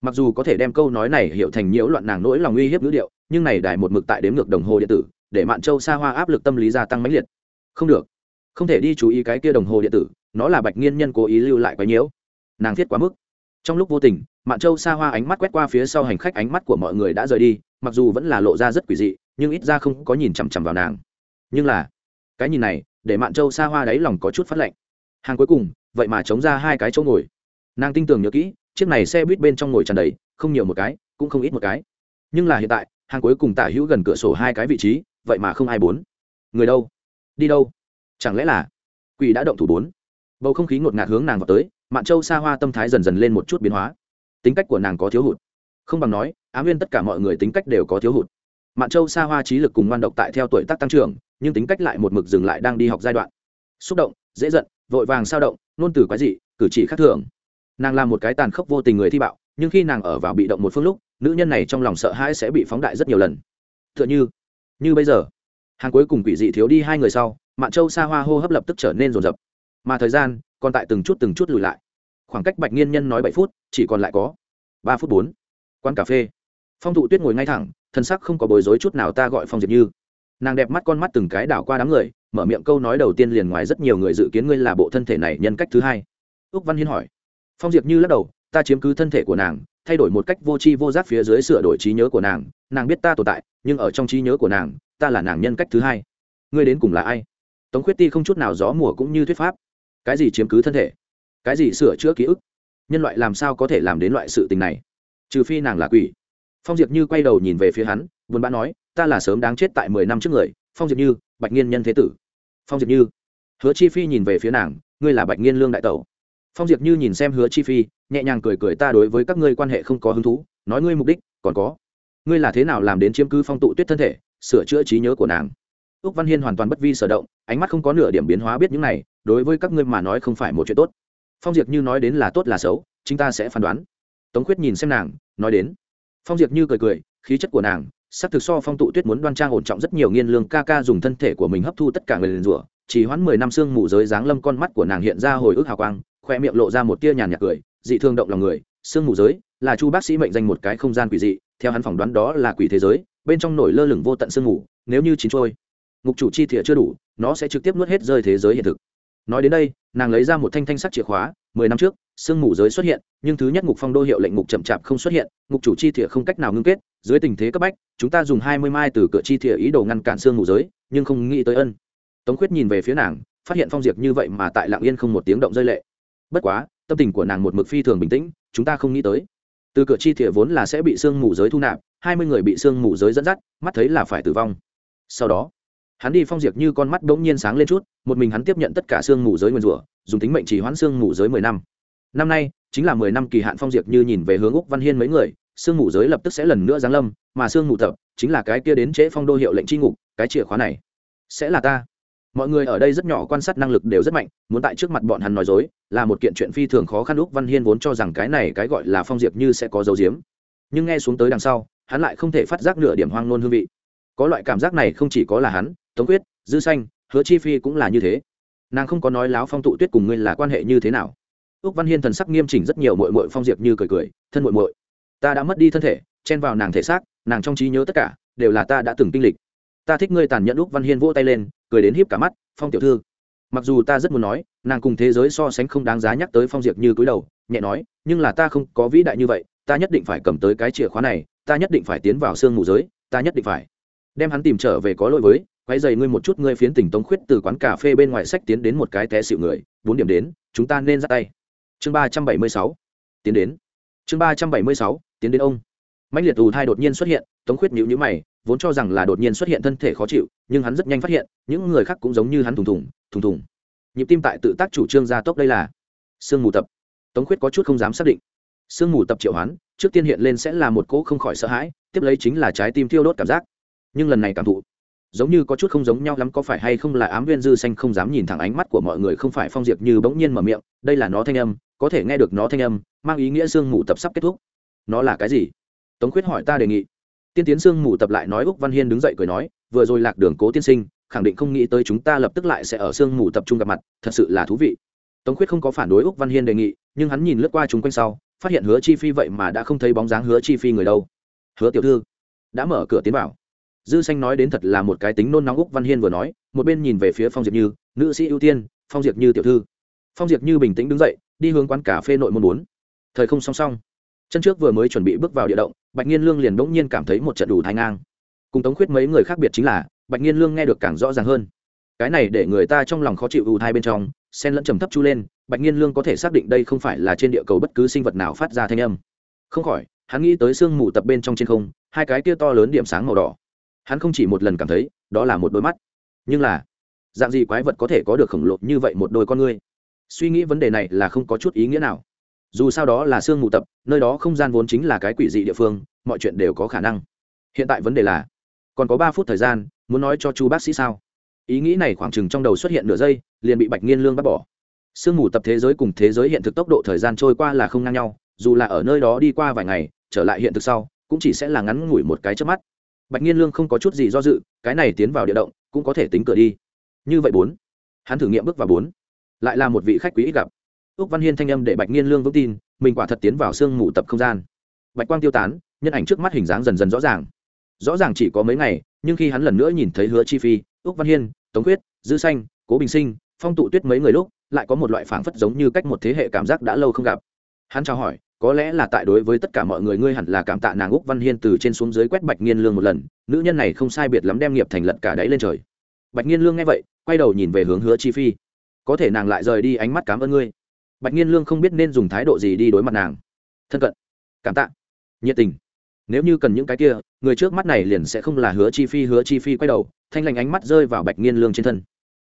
Speaker 1: Mặc dù có thể đem câu nói này hiểu thành nhiễu loạn nàng nỗi lòng uy hiếp ngữ điệu, nhưng này đài một mực tại đếm ngược đồng hồ điện tử, để mạn châu xa hoa áp lực tâm lý gia tăng mãnh liệt. Không được. Không thể đi chú ý cái kia đồng hồ điện tử, nó là bạch nghiên nhân cố ý lưu lại quái nhiễu nàng thiết quá mức. Trong lúc vô tình, mạn châu xa hoa ánh mắt quét qua phía sau hành khách, ánh mắt của mọi người đã rời đi, mặc dù vẫn là lộ ra rất quỷ dị, nhưng ít ra không có nhìn chằm chằm vào nàng. Nhưng là, cái nhìn này, để mạn châu xa hoa đáy lòng có chút phát lạnh. Hàng cuối cùng, vậy mà chống ra hai cái chỗ ngồi. Nàng tin tưởng nhớ kỹ, chiếc này xe buýt bên trong ngồi tràn đầy, không nhiều một cái, cũng không ít một cái. Nhưng là hiện tại, hàng cuối cùng tả hữu gần cửa sổ hai cái vị trí, vậy mà không ai bốn. Người đâu? Đi đâu? Chẳng lẽ là quỷ đã động thủ bốn? Bầu không khí ngột ngạt hướng nàng vào tới mạn châu xa hoa tâm thái dần dần lên một chút biến hóa. Tính cách của nàng có thiếu hụt. Không bằng nói, Á Nguyên tất cả mọi người tính cách đều có thiếu hụt. Mạn châu xa hoa trí lực cùng ngoan độc tại theo tuổi tác tăng trưởng, nhưng tính cách lại một mực dừng lại đang đi học giai đoạn. Xúc động, dễ giận, vội vàng sao động nôn từ quái dị, cử chỉ khác thường. Nàng là một cái tàn khốc vô tình người thi bạo, nhưng khi nàng ở vào bị động một phương lúc, nữ nhân này trong lòng sợ hãi sẽ bị phóng đại rất nhiều lần. T h ư ợ n h ư như bây giờ. Hàng cuối cùng quỷ dị thiếu đi hai người sau, mạn châu xa hoa hô hấp lập tức trở nên rồn rập mà thời gian còn tại từng chút từng chút lùi lại. Khoảng cách bạch nghiên nhân nói bảy phút, chỉ còn lại có ba phút bốn. Quán cà phê. Phong thụ tuyết ngồi ngay thẳng, thân sắc không có bối rối chút nào ta gọi phong diệp như. Nàng đẹp mắt con mắt từng cái đảo qua đám người, mở miệng câu nói đầu tiên liền ngoài rất nhiều người dự kiến ngươi là bộ thân thể này nhân cách thứ hai. Úc văn hiên hỏi. Phong diệp như lắc đầu, ta chiếm cứ thân thể của nàng, thay đổi một cách vô tri vô giác phía dưới sửa đổi trí nhớ của nàng nàng biết ta tồn tại, nhưng ở trong trí nhớ của nàng, ta là nàng nhân cách thứ hai. Ngươi đến cùng là ai? Tống khuyết ti không chút nào gió mùa cũng như thuyết pháp cái gì chiếm cứ thân thể, cái gì sửa chữa ký ức, nhân loại làm sao có thể làm đến loại sự tình này? Trừ phi nàng là quỷ. Phong diệp như quay đầu nhìn về phía hắn, buồn bã nói, ta là sớm đáng chết tại mười năm trước người, phong diệp như, bạch nghiên nhân thế tử. Phong diệp như, hứa chi phi nhìn về phía nàng, ngươi là bạch nghiên lương đại tẩu. Phong diệp như nhìn xem hứa chi phi, nhẹ nhàng cười cười, ta đối với các ngươi quan hệ không có hứng thú, nói ngươi mục đích còn có. Ngươi là thế nào làm đến chiếm cứ phong tụ tuyết thân thể, sửa chữa trí nhớ của nàng? Úc văn hiên hoàn toàn bất vi sở động, ánh mắt không có nửa điểm biến hóa biết những này, đối với các ngươi mà nói không phải một chuyện tốt. Phong diệp như nói đến là tốt là xấu chúng ta sẽ phán đoán. Tống khuyết nhìn xem nàng, nói đến. Phong diệp như cười cười, khí chất của nàng, sắc thực so phong tụ tuyết muốn đoan trang ổn trọng rất nhiều, nghiên lương ca ca dùng thân thể của mình hấp thu tất cả người liền rủa, chỉ hoãn mười năm xương mù giới dáng lâm con mắt của nàng hiện ra hồi ức hào quang, khoe miệng lộ ra một tia nhàn nhạt cười, dị thương động lòng người, Xương mù giới, là chu bác sĩ mệnh danh một cái không gian quỷ dị, theo hắn phỏng đoán đó là quỷ thế giới, bên trong nổi lơ lửng vô tận sương mù, nếu như chín trôi ngục chủ chi thìa chưa đủ, nó sẽ trực tiếp nuốt hết rơi thế giới hiện thực. Nói đến đây, nàng lấy ra một thanh thanh sắc chìa khóa, mười năm trước, sương mù giới xuất hiện, nhưng thứ nhất ngục phong đô hiệu lệnh ngục chậm chạp không xuất hiện, ngục chủ chi thìa không cách nào ngưng kết, dưới tình thế cấp bách, chúng ta dùng hai mươi mai từ cửa chi thìa ý đồ ngăn cản sương mù giới, nhưng không nghĩ tới ân. Tống khuyết nhìn về phía nàng, phát hiện phong diệp như vậy mà tại lạng yên không một tiếng động rơi lệ. Bất quá, tâm tình của nàng một mực phi thường bình tĩnh, chúng ta không nghĩ tới. Từ cửa chi thìa vốn là sẽ bị sương mù giới thu nạp, hai mươi người bị sương mù giới dẫn dắt, mắt thấy là phải tử vong. Sau đó hắn đi phong diệt như con mắt bỗng nhiên sáng lên chút, một mình hắn tiếp nhận tất cả xương mù giới nguyên rủa, dùng tính mệnh chỉ hoãn xương mù giới mười năm. Năm nay, chính là mười năm kỳ hạn phong diệt như nhìn về hướng úc văn hiên mấy người, xương mù giới lập tức sẽ lần nữa giáng lâm, mà xương mù tập chính là cái kia đến trễ phong đô hiệu lệnh tri ngục, cái chìa khóa này sẽ là ta. Mọi người ở đây rất nhỏ quan sát năng lực đều rất mạnh, muốn tại trước mặt bọn hắn nói dối, là một kiện chuyện phi thường khó khăn, úc văn hiên vốn cho rằng cái này cái gọi là phong diệp như sẽ có dấu diếm. Nhưng nghe xuống tới đằng sau, hắn lại không thể phát giác nửa điểm hoang nôn hương vị. Có loại cảm giác này không chỉ có là hắn tống quyết, dư xanh hứa chi phi cũng là như thế. Nàng không có nói láo phong tụ tuyết cùng ngươi là quan hệ như thế nào. Ước văn hiên thần sắc nghiêm chỉnh rất nhiều mội mội phong diệp như cười cười, thân mội mội ta đã mất đi thân thể, chen vào nàng thể xác, nàng trong trí nhớ tất cả, đều là ta đã từng kinh lịch. Ta thích ngươi tàn nhẫn. Ước văn hiên vỗ tay lên, cười đến híp cả mắt, phong tiểu thư. Mặc dù ta rất muốn nói, nàng cùng thế giới so sánh không đáng giá nhắc tới phong diệp như cúi đầu, nhẹ nói, nhưng là ta không có vĩ đại như vậy, ta nhất định phải cầm tới cái chìa khóa này, ta nhất định phải tiến vào sương mù giới, ta nhất định phải đem hắn tìm trở về có lỗi với quay dày ngươi một chút, ngươi phiến tỉnh tống khuyết từ quán cà phê bên ngoài sách tiến đến một cái té xịu người, bốn điểm đến, chúng ta nên ra tay. Chương ba trăm bảy mươi sáu, tiến đến. Chương ba trăm bảy mươi sáu, tiến đến ông. Mạnh liệt ù thai đột nhiên xuất hiện, tống khuyết nhữ nhữ mày, vốn cho rằng là đột nhiên xuất hiện thân thể khó chịu, nhưng hắn rất nhanh phát hiện, những người khác cũng giống như hắn thùng thùng thùng thùng. Nhịp tim tại tự tác chủ trương gia tốc đây là sương mù tập. Tống khuyết có chút không dám xác định. Sương mù tập triệu hoán, trước tiên hiện lên sẽ là một cỗ không khỏi sợ hãi, tiếp lấy chính là trái tim thiêu đốt cảm giác. Nhưng lần này cảm thụ giống như có chút không giống nhau lắm, có phải hay không là ám viên dư xanh không dám nhìn thẳng ánh mắt của mọi người, không phải phong diệp như bỗng nhiên mở miệng, đây là nó thanh âm, có thể nghe được nó thanh âm, mang ý nghĩa sương mù tập sắp kết thúc. Nó là cái gì? Tống khuyết hỏi ta đề nghị. Tiên tiến sương mù tập lại nói úc văn hiên đứng dậy cười nói, vừa rồi lạc đường cố tiên sinh, khẳng định không nghĩ tới chúng ta lập tức lại sẽ ở sương mù tập trung gặp mặt, thật sự là thú vị. Tống khuyết không có phản đối úc văn hiên đề nghị, nhưng hắn nhìn lướt qua chúng quanh sau, phát hiện hứa chi phi vậy mà đã không thấy bóng dáng hứa chi phi người đâu. Hứa tiểu thư, đã mở cửa tiến vào dư xanh nói đến thật là một cái tính nôn nóng úc văn hiên vừa nói, một bên nhìn về phía phong diệp như, nữ sĩ ưu tiên, phong diệp như tiểu thư. Phong diệp như bình tĩnh đứng dậy, đi hướng quán cà phê nội môn bốn. Thời không song song. Chân trước vừa mới chuẩn bị bước vào địa động, bạch nhiên lương liền bỗng nhiên cảm thấy một trận đủ thai ngang. Cùng tống khuyết mấy người khác biệt chính là, bạch nhiên lương nghe được càng rõ ràng hơn. Cái này để người ta trong lòng khó chịu ưu thai bên trong sen lẫn trầm thấp chu lên, bạch nhiên lương có thể xác định đây không phải là trên địa cầu bất cứ sinh vật nào phát ra thanh âm. Không khỏi, hắn nghĩ tới sương mù tập bên trong trên không, hai cái tia to lớn điểm sáng màu đỏ hắn không chỉ một lần cảm thấy, đó là một đôi mắt. Nhưng là, dạng gì quái vật có thể có được khổng lồ như vậy một đôi con ngươi? Suy nghĩ vấn đề này là không có chút ý nghĩa nào. Dù sao đó là sương mù tập, nơi đó không gian vốn chính là cái quỷ dị địa phương, mọi chuyện đều có khả năng. Hiện tại vấn đề là, còn có ba phút thời gian, muốn nói cho chú bác sĩ sao? Ý nghĩ này khoảng chừng trong đầu xuất hiện nửa giây, liền bị bạch nghiên lương bắt bỏ. Sương mù tập thế giới cùng thế giới hiện thực tốc độ thời gian trôi qua là không ngang nhau, dù là ở nơi đó đi qua vài ngày, trở lại hiện thực sau, cũng chỉ sẽ là ngắn ngủi một cái trước mắt bạch nhiên lương không có chút gì do dự, cái này tiến vào địa động, cũng có thể tính cửa đi. Như vậy bốn. Hắn thử nghiệm bước vào bốn. Lại là một vị khách quý ít gặp. Ước văn hiên thanh âm để bạch nhiên lương vững tin, mình quả thật tiến vào sương mù tập không gian. Bạch quang tiêu tán, nhân ảnh trước mắt hình dáng dần dần rõ ràng. Rõ ràng chỉ có mấy ngày, nhưng khi hắn lần nữa nhìn thấy hứa chi phi ước văn hiên, tống quyết dư xanh, cố bình sinh, phong tụ tuyết mấy người lúc, lại có một loại phảng phất giống như cách một thế hệ cảm giác đã lâu không gặp. Hắn chào hỏi có lẽ là tại đối với tất cả mọi người ngươi hẳn là cảm tạ nàng úc văn hiên từ trên xuống dưới quét bạch nghiên lương một lần, nữ nhân này không sai biệt lắm đem nghiệp thành lật cả đáy lên trời. Bạch nghiên lương nghe vậy, quay đầu nhìn về hướng hứa chi phi. Có thể nàng lại rời đi ánh mắt cảm ơn ngươi. Bạch nghiên lương không biết nên dùng thái độ gì đi đối mặt nàng. Thân cận, cảm tạ, nhiệt tình. Nếu như cần những cái kia, người trước mắt này liền sẽ không là hứa chi phi, hứa chi phi quay đầu, thanh lành ánh mắt rơi vào bạch nghiên lương trên thân.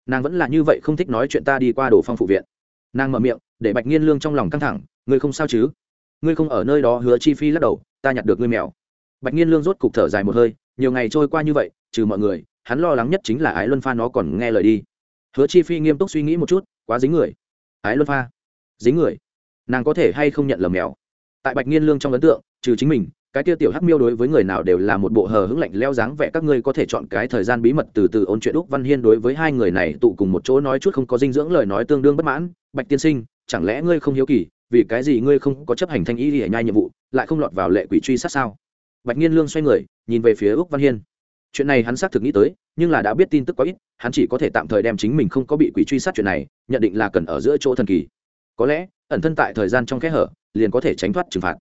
Speaker 1: Nàng vẫn là như vậy không thích nói chuyện ta đi qua đồ phong phụ viện. Nàng mở miệng, để bạch nghiên lương trong lòng căng thẳng, ngươi không sao chứ? Ngươi không ở nơi đó hứa chi phi lắc đầu, ta nhặt được ngươi mèo. Bạch nghiên lương rốt cục thở dài một hơi, nhiều ngày trôi qua như vậy, trừ mọi người, hắn lo lắng nhất chính là ái luân pha nó còn nghe lời đi. Hứa chi phi nghiêm túc suy nghĩ một chút, quá dính người. Ái luân pha, dính người. Nàng có thể hay không nhận lầm mèo? Tại bạch nghiên lương trong ấn tượng, trừ chính mình, cái tiêu tiểu hắc miêu đối với người nào đều là một bộ hờ hững lạnh leo dáng vẻ, các ngươi có thể chọn cái thời gian bí mật từ từ ôn chuyện úc văn hiên đối với hai người này tụ cùng một chỗ nói chút không có dinh dưỡng lời nói tương đương bất mãn. Bạch tiên sinh, chẳng lẽ ngươi không hiếu kỳ vì cái gì ngươi không có chấp hành thanh ý để nhai nhiệm vụ, lại không lọt vào lệ quỷ truy sát sao? Bạch nghiên lương xoay người, nhìn về phía úc văn hiên. Chuyện này hắn xác thực nghĩ tới, nhưng là đã biết tin tức quá ít, hắn chỉ có thể tạm thời đem chính mình không có bị quỷ truy sát chuyện này, nhận định là cần ở giữa chỗ thần kỳ. Có lẽ, ẩn thân tại thời gian trong kẽ hở, liền có thể tránh thoát trừng phạt.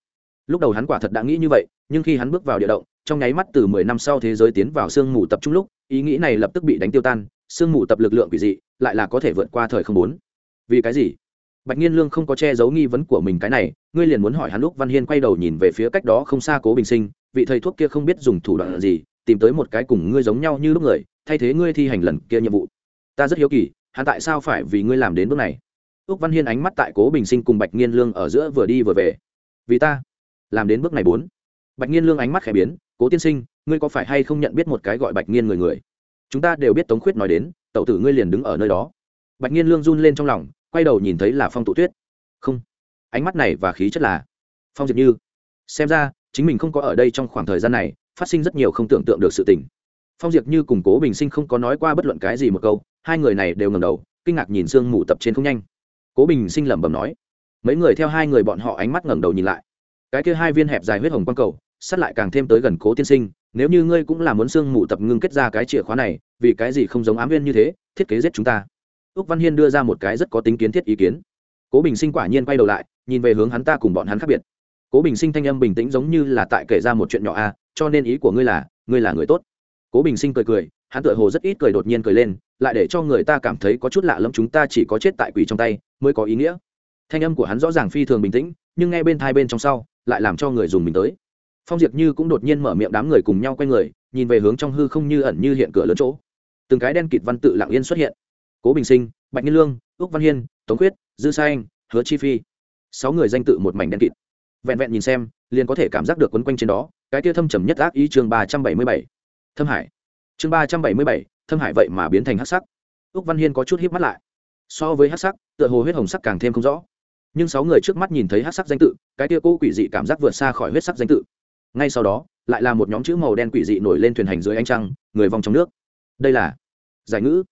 Speaker 1: Lúc đầu hắn quả thật đã nghĩ như vậy, nhưng khi hắn bước vào địa động, trong nháy mắt từ mười năm sau thế giới tiến vào sương mù tập trung lúc, ý nghĩ này lập tức bị đánh tiêu tan, sương mù tập lực lượng quỷ dị, lại là có thể vượt qua thời không bốn. Vì cái gì? Bạch nhiên lương không có che giấu nghi vấn của mình cái này, ngươi liền muốn hỏi hắn lúc văn hiên quay đầu nhìn về phía cách đó không xa cố bình sinh, vị thầy thuốc kia không biết dùng thủ đoạn gì, tìm tới một cái cùng ngươi giống nhau như lúc người, thay thế ngươi thi hành lần kia nhiệm vụ. Ta rất hiếu kỳ, hắn tại sao phải vì ngươi làm đến bước này? Ước văn hiên ánh mắt tại cố bình sinh cùng bạch nhiên lương ở giữa vừa đi vừa về. Vì ta làm đến bước này bốn. Bạch nhiên lương ánh mắt khẽ biến, cố tiên sinh, ngươi có phải hay không nhận biết một cái gọi bạch nhiên người người? Chúng ta đều biết tống khuyết nói đến, tẩu tử ngươi liền đứng ở nơi đó. Bạch nhiên lương run lên trong lòng quay đầu nhìn thấy là phong tụ tuyết. Không. Ánh mắt này và khí chất là phong diệp như. Xem ra, chính mình không có ở đây trong khoảng thời gian này, phát sinh rất nhiều không tưởng tượng được sự tình. Phong diệp như cùng cố bình sinh không có nói qua bất luận cái gì một câu, hai người này đều ngầm đầu, kinh ngạc nhìn sương mù tập trên không nhanh. Cố bình sinh lẩm bẩm nói. Mấy người theo hai người bọn họ ánh mắt ngẩng đầu nhìn lại. Cái kia hai viên hẹp dài huyết hồng quang cầu, sát lại càng thêm tới gần cố tiên sinh, nếu như ngươi cũng là muốn xương mù tập ngưng kết ra cái chìa khóa này, vì cái gì không giống ám viên như thế, thiết kế giết chúng ta? Úc văn hiên đưa ra một cái rất có tính kiến thiết ý kiến. Cố bình sinh quả nhiên quay đầu lại, nhìn về hướng hắn ta cùng bọn hắn khác biệt. Cố bình sinh thanh âm bình tĩnh giống như là tại kể ra một chuyện nhỏ a, cho nên ý của ngươi là ngươi là người tốt. Cố bình sinh cười cười, hắn tựa hồ rất ít cười đột nhiên cười lên, lại để cho người ta cảm thấy có chút lạ lẫm chúng ta chỉ có chết tại quỷ trong tay, mới có ý nghĩa. Thanh âm của hắn rõ ràng phi thường bình tĩnh, nhưng nghe bên thai bên trong sau, lại làm cho người dùng mình tới. Phong diệp như cũng đột nhiên mở miệng đám người cùng nhau quay người, nhìn về hướng trong hư không như ẩn như hiện cửa lớn chỗ. Từng cái đen kịt văn tự lặng yên xuất hiện cố bình sinh, bạch nhiên lương, úc văn hiên, tống quyết dư sa anh, hứa chi phi. Sáu người danh tự một mảnh đen kịt. Vẹn vẹn nhìn xem, liền có thể cảm giác được quấn quanh trên đó, cái kia thâm trầm nhất ác ý chương ba trăm bảy mươi bảy. Thâm hải. Chương ba trăm bảy mươi bảy, thâm hải vậy mà biến thành hắc sắc. Úc văn hiên có chút híp mắt lại. So với hắc sắc, tựa hồ huyết hồng sắc càng thêm không rõ. Nhưng sáu người trước mắt nhìn thấy hắc sắc danh tự, cái kia cô quỷ dị cảm giác vượt xa khỏi huyết sắc danh tự. Ngay sau đó, lại là một nhóm chữ màu đen quỷ dị nổi lên thuyền hành dưới ánh trăng, người vòng trong nước. Đây là giải ngữ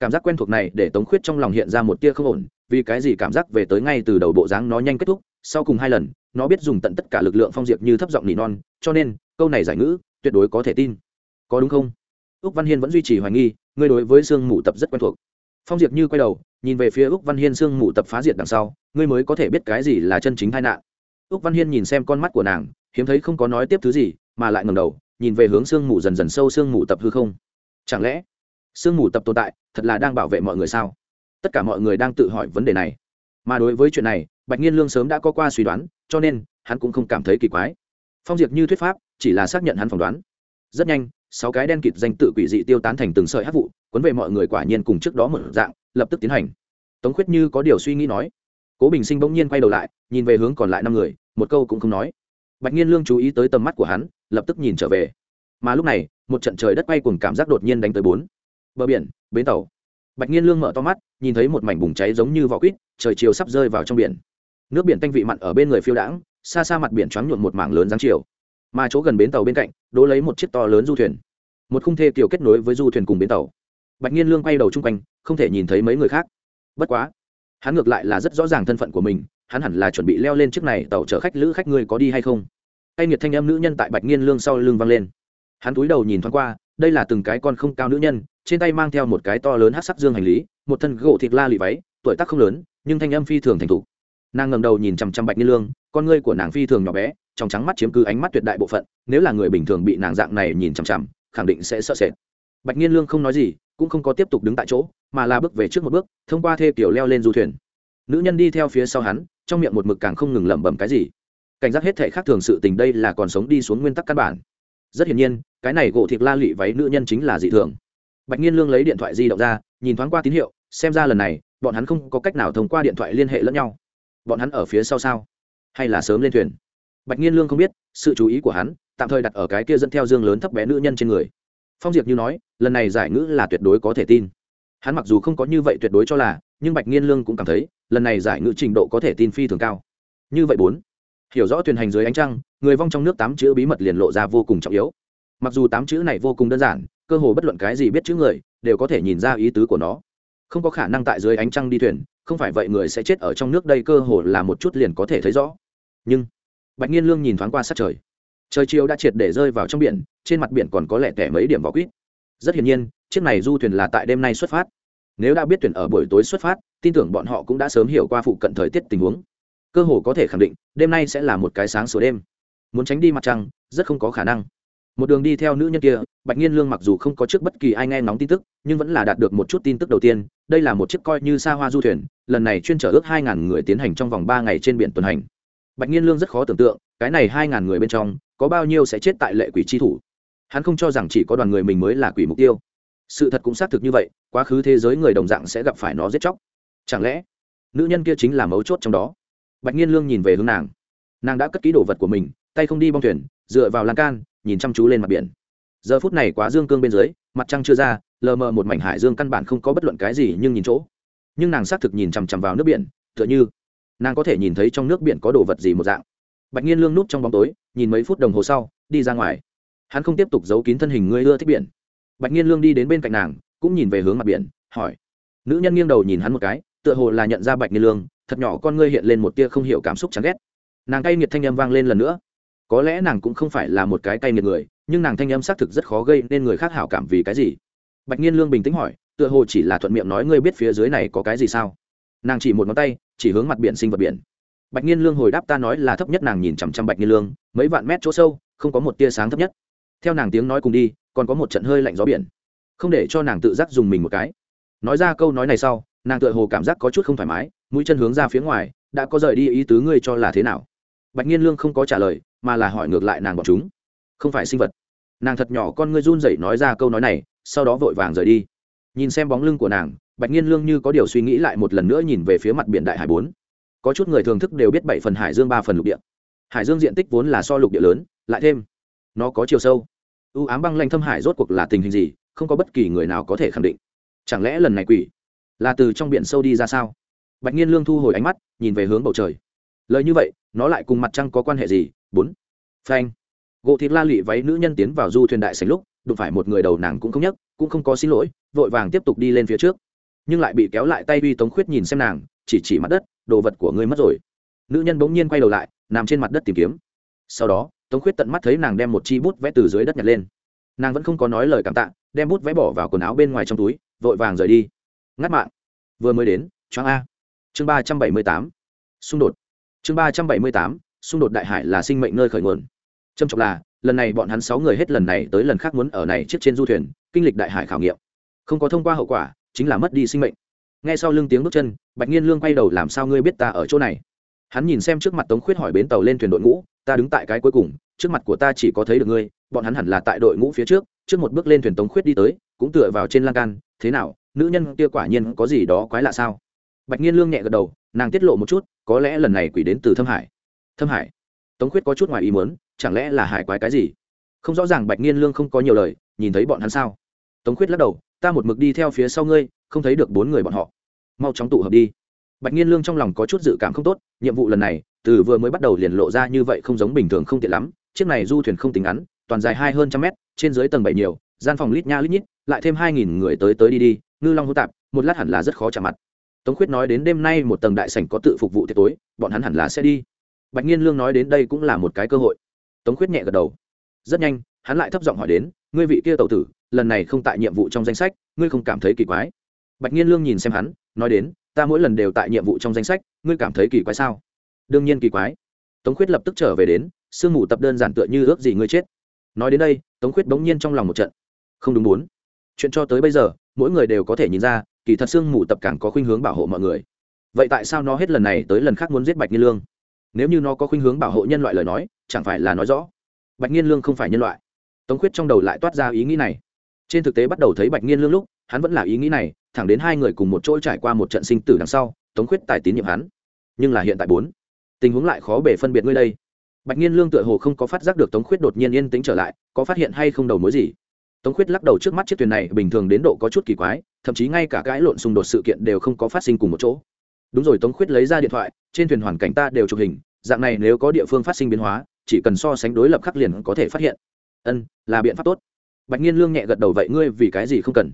Speaker 1: cảm giác quen thuộc này để tống khuyết trong lòng hiện ra một tia không ổn, vì cái gì cảm giác về tới ngay từ đầu bộ dáng nó nhanh kết thúc, sau cùng hai lần, nó biết dùng tận tất cả lực lượng phong diệp như thấp giọng nỉ non, cho nên, câu này giải ngữ, tuyệt đối có thể tin. Có đúng không? Úc văn hiên vẫn duy trì hoài nghi, ngươi đối với sương mù tập rất quen thuộc. Phong diệp như quay đầu, nhìn về phía úc văn hiên sương mù tập phá diệt đằng sau, ngươi mới có thể biết cái gì là chân chính tai nạn. Úc văn hiên nhìn xem con mắt của nàng, hiếm thấy không có nói tiếp thứ gì, mà lại ngầm đầu, nhìn về hướng sương mù dần dần sâu sương mù tập hư không. Chẳng lẽ sương mù tập tồn tại, thật là đang bảo vệ mọi người sao? Tất cả mọi người đang tự hỏi vấn đề này. Mà đối với chuyện này, bạch nhiên lương sớm đã có qua suy đoán, cho nên, hắn cũng không cảm thấy kỳ quái. Phong diệp như thuyết pháp, chỉ là xác nhận hắn phỏng đoán. Rất nhanh, sáu cái đen kịt danh tự quỷ dị tiêu tán thành từng sợi hát vụ, cuốn về mọi người quả nhiên cùng trước đó một dạng, lập tức tiến hành. Tống khuyết như có điều suy nghĩ nói. Cố bình sinh bỗng nhiên quay đầu lại, nhìn về hướng còn lại năm người, một câu cũng không nói. Bạch nhiên lương chú ý tới tầm mắt của hắn, lập tức nhìn trở về. Mà lúc này, một trận trời đất quay cùng cảm giác đột nhiên đánh tới bốn bờ biển, bến tàu. Bạch nhiên lương mở to mắt, nhìn thấy một mảnh bùng cháy giống như vỏ quýt, trời chiều sắp rơi vào trong biển. Nước biển tanh vị mặn ở bên người phiêu đãng, xa xa mặt biển choáng nhuộn một mảng lớn dáng chiều. Mà chỗ gần bến tàu bên cạnh, đỗ lấy một chiếc to lớn du thuyền. Một khung thê kiều kết nối với du thuyền cùng bến tàu. Bạch nhiên lương quay đầu chung quanh, không thể nhìn thấy mấy người khác. Bất quá, hắn ngược lại là rất rõ ràng thân phận của mình, hắn hẳn là chuẩn bị leo lên chiếc này tàu chở khách lữ khách ngươi có đi hay không. Tay nghiệt thanh em nữ nhân tại bạch nhiên lương sau lưng vang lên. Hắn túi đầu nhìn thoáng qua đây là từng cái con không cao nữ nhân, trên tay mang theo một cái to lớn hát sắc dương hành lý, một thân gỗ thịt la lì váy, tuổi tác không lớn, nhưng thanh âm phi thường thành thục. Nàng ngầm đầu nhìn chằm chằm bạch nhiên lương, con ngươi của nàng phi thường nhỏ bé, trong trắng mắt chiếm cứ ánh mắt tuyệt đại bộ phận, nếu là người bình thường bị nàng dạng này nhìn chằm chằm, khẳng định sẽ sợ sệt. Bạch nhiên lương không nói gì, cũng không có tiếp tục đứng tại chỗ, mà là bước về trước một bước, thông qua thê kiểu leo lên du thuyền. Nữ nhân đi theo phía sau hắn, trong miệng một mực càng không ngừng lẩm bẩm cái gì. Cảnh giác hết thể khác thường sự tình đây là còn sống đi xuống nguyên tắc căn bản rất hiển nhiên, cái này gỗ thịt la lụy váy nữ nhân chính là dị thường. Bạch nhiên lương lấy điện thoại di động ra, nhìn thoáng qua tín hiệu, xem ra lần này, bọn hắn không có cách nào thông qua điện thoại liên hệ lẫn nhau. Bọn hắn ở phía sau sao? Hay là sớm lên thuyền? Bạch nhiên lương không biết, sự chú ý của hắn tạm thời đặt ở cái kia dẫn theo dương lớn thấp bé nữ nhân trên người. Phong diệp như nói, lần này giải ngữ là tuyệt đối có thể tin. Hắn mặc dù không có như vậy tuyệt đối cho là, nhưng bạch nhiên lương cũng cảm thấy, lần này giải ngữ trình độ có thể tin phi thường cao. Như vậy bốn hiểu rõ thuyền hành dưới ánh trăng, người vong trong nước tám chữ bí mật liền lộ ra vô cùng trọng yếu. Mặc dù tám chữ này vô cùng đơn giản, cơ hồ bất luận cái gì biết chữ người đều có thể nhìn ra ý tứ của nó. Không có khả năng tại dưới ánh trăng đi thuyền, không phải vậy người sẽ chết ở trong nước đây cơ hồ là một chút liền có thể thấy rõ. Nhưng, bạch nhiên lương nhìn thoáng qua sát trời. Trời chiều đã triệt để rơi vào trong biển, trên mặt biển còn có lẽ tẻ mấy điểm vỏ quýt. Rất hiển nhiên, chiếc này du thuyền là tại đêm nay xuất phát. Nếu đã biết thuyền ở buổi tối xuất phát, tin tưởng bọn họ cũng đã sớm hiểu qua phụ cận thời tiết tình huống cơ hồ có thể khẳng định, đêm nay sẽ là một cái sáng sủa đêm. Muốn tránh đi mặt trăng, rất không có khả năng. Một đường đi theo nữ nhân kia, bạch nhiên lương mặc dù không có trước bất kỳ ai nghe nóng tin tức, nhưng vẫn là đạt được một chút tin tức đầu tiên, đây là một chiếc coi như xa hoa du thuyền, lần này chuyên chở ước hai ngàn người tiến hành trong vòng ba ngày trên biển tuần hành. Bạch nhiên lương rất khó tưởng tượng, cái này hai ngàn người bên trong, có bao nhiêu sẽ chết tại lệ quỷ chi thủ. Hắn không cho rằng chỉ có đoàn người mình mới là quỷ mục tiêu. Sự thật cũng xác thực như vậy, quá khứ thế giới người đồng dạng sẽ gặp phải nó giết chóc. Chẳng lẽ, nữ nhân kia chính là mấu chốt trong đó? Bạch nhiên lương nhìn về hướng nàng. Nàng đã cất ký đồ vật của mình, tay không đi bong thuyền, dựa vào lan can, nhìn chăm chú lên mặt biển. Giờ phút này quá dương cương bên dưới, mặt trăng chưa ra, lờ mờ một mảnh hải dương căn bản không có bất luận cái gì nhưng nhìn chỗ. Nhưng nàng xác thực nhìn chằm chằm vào nước biển, tựa như nàng có thể nhìn thấy trong nước biển có đồ vật gì một dạng. Bạch nhiên lương núp trong bóng tối, nhìn mấy phút đồng hồ sau, đi ra ngoài. Hắn không tiếp tục giấu kín thân hình ngươi ưa thích biển. Bạch nhiên lương đi đến bên cạnh nàng, cũng nhìn về hướng mặt biển, hỏi. Nữ nhân nghiêng đầu nhìn hắn một cái, tựa hồ là nhận ra bạch nhiên lương thật nhỏ con ngươi hiện lên một tia không hiểu cảm xúc chán ghét. Nàng cay nghiệt thanh âm vang lên lần nữa. Có lẽ nàng cũng không phải là một cái cay nghiệt người, nhưng nàng thanh âm xác thực rất khó gây nên người khác hảo cảm vì cái gì? Bạch nhiên lương bình tĩnh hỏi, tựa hồ chỉ là thuận miệng nói ngươi biết phía dưới này có cái gì sao? Nàng chỉ một ngón tay, chỉ hướng mặt biển sinh vật biển. Bạch nhiên lương hồi đáp ta nói là thấp nhất nàng nhìn chằm chằm bạch nhiên lương, mấy vạn mét chỗ sâu, không có một tia sáng thấp nhất. Theo nàng tiếng nói cùng đi, còn có một trận hơi lạnh gió biển. Không để cho nàng tự giác dùng mình một cái. Nói ra câu nói này sau, nàng tựa hồ cảm giác có chút không thoải mái mũi chân hướng ra phía ngoài, đã có rời đi ý tứ ngươi cho là thế nào? Bạch nhiên lương không có trả lời, mà là hỏi ngược lại nàng bọn chúng. Không phải sinh vật. Nàng thật nhỏ con ngươi run rẩy nói ra câu nói này, sau đó vội vàng rời đi. Nhìn xem bóng lưng của nàng, bạch nhiên lương như có điều suy nghĩ lại một lần nữa nhìn về phía mặt biển đại hải bốn. Có chút người thường thức đều biết bảy phần hải dương, ba phần lục địa. Hải dương diện tích vốn là so lục địa lớn, lại thêm, nó có chiều sâu. Ưu ám băng lanh thâm hải rốt cuộc là tình hình gì, không có bất kỳ người nào có thể khẳng định. Chẳng lẽ lần này quỷ là từ trong biển sâu đi ra sao? Bạch nhiên lương thu hồi ánh mắt, nhìn về hướng bầu trời. Lời như vậy, nó lại cùng mặt trăng có quan hệ gì? Bốn. Phanh. Gỗ thịt la lụy váy nữ nhân tiến vào du thuyền đại sành lúc, đụng phải một người đầu nàng cũng không nhấc, cũng không có xin lỗi, vội vàng tiếp tục đi lên phía trước. Nhưng lại bị kéo lại tay uy tống khuyết nhìn xem nàng, chỉ chỉ mặt đất, đồ vật của ngươi mất rồi. Nữ nhân bỗng nhiên quay đầu lại, nằm trên mặt đất tìm kiếm. Sau đó, tống khuyết tận mắt thấy nàng đem một chi bút vẽ từ dưới đất nhặt lên. Nàng vẫn không có nói lời cảm tạ, đem bút vẽ bỏ vào quần áo bên ngoài trong túi, vội vàng rời đi. Ngắt mạng. Vừa mới đến, choáng a chương ba trăm bảy mươi tám, xung đột. Chương ba trăm bảy mươi tám, xung đột đại hải là sinh mệnh nơi khởi nguồn. Trầm trọng là, lần này bọn hắn sáu người hết lần này tới lần khác muốn ở này chiếc trên du thuyền, kinh lịch đại hải khảo nghiệm. Không có thông qua hậu quả, chính là mất đi sinh mệnh. Ngay sau lưng tiếng bước chân, bạch nhiên lương quay đầu làm sao ngươi biết ta ở chỗ này? Hắn nhìn xem trước mặt tống khuyết hỏi bến tàu lên thuyền đội ngũ, ta đứng tại cái cuối cùng, trước mặt của ta chỉ có thấy được ngươi, bọn hắn hẳn là tại đội ngũ phía trước trước một bước lên thuyền tống khuyết đi tới, cũng tựa vào trên lan can, thế nào, nữ nhân kia quả nhiên có gì đó quái lạ sao? Bạch nhiên lương nhẹ gật đầu, nàng tiết lộ một chút, có lẽ lần này quỷ đến từ thâm hải. Thâm hải? Tống khuyết có chút ngoài ý muốn, chẳng lẽ là hải quái cái gì? Không rõ ràng bạch nhiên lương không có nhiều lời, nhìn thấy bọn hắn sao? Tống khuyết lắc đầu, ta một mực đi theo phía sau ngươi, không thấy được bốn người bọn họ. Mau chóng tụ hợp đi. Bạch nhiên lương trong lòng có chút dự cảm không tốt, nhiệm vụ lần này, từ vừa mới bắt đầu liền lộ ra như vậy không giống bình thường không tiện lắm. Chiếc này du thuyền không tính ngắn, toàn dài hai hơn trăm mét, trên dưới tầng bảy nhiều, gian phòng lít nha lít nhít, lại thêm hai nghìn người tới tới đi đi, ngư long hô tạp, một lát hẳn là rất khó chạm mặt tống khuyết nói đến đêm nay một tầng đại sảnh có tự phục vụ tiệc tối, bọn hắn hẳn là sẽ đi. Bạch nhiên lương nói đến đây cũng là một cái cơ hội. Tống khuyết nhẹ gật đầu. Rất nhanh, hắn lại thấp giọng hỏi đến, ngươi vị kia tàu tử, lần này không tại nhiệm vụ trong danh sách, ngươi không cảm thấy kỳ quái? Bạch nhiên lương nhìn xem hắn, nói đến, ta mỗi lần đều tại nhiệm vụ trong danh sách, ngươi cảm thấy kỳ quái sao? Đương nhiên kỳ quái. Tống khuyết lập tức trở về đến, sương mù tập đơn giản tựa như ước gì ngươi chết. Nói đến đây, tống khuyết bỗng nhiên trong lòng một trận. Không đúng bốn chuyện cho tới bây giờ, mỗi người đều có thể nhìn ra kỳ thật sương mù tập càng có khuynh hướng bảo hộ mọi người. Vậy tại sao nó hết lần này tới lần khác muốn giết bạch nhiên lương? Nếu như nó có khuynh hướng bảo hộ nhân loại lời nói, chẳng phải là nói rõ. Bạch nhiên lương không phải nhân loại. Tống khuyết trong đầu lại toát ra ý nghĩ này. Trên thực tế bắt đầu thấy bạch nhiên lương lúc, hắn vẫn là ý nghĩ này, thẳng đến hai người cùng một chỗ trải qua một trận sinh tử đằng sau, tống khuyết tài tín nhiệm hắn. Nhưng là hiện tại bốn, tình huống lại khó bể phân biệt ngươi đây. Bạch nhiên lương tựa hồ không có phát giác được tống khuyết đột nhiên yên tĩnh trở lại, có phát hiện hay không đầu mối gì? Tống khuyết lắc đầu trước mắt chiếc thuyền này bình thường đến độ có chút kỳ quái, thậm chí ngay cả cãi lộn xung đột sự kiện đều không có phát sinh cùng một chỗ. Đúng rồi, tống khuyết lấy ra điện thoại, trên thuyền hoàn cảnh ta đều chụp hình, dạng này nếu có địa phương phát sinh biến hóa, chỉ cần so sánh đối lập khắc liền có thể phát hiện. Ân, là biện pháp tốt. Bạch nhiên lương nhẹ gật đầu, vậy ngươi vì cái gì không cần?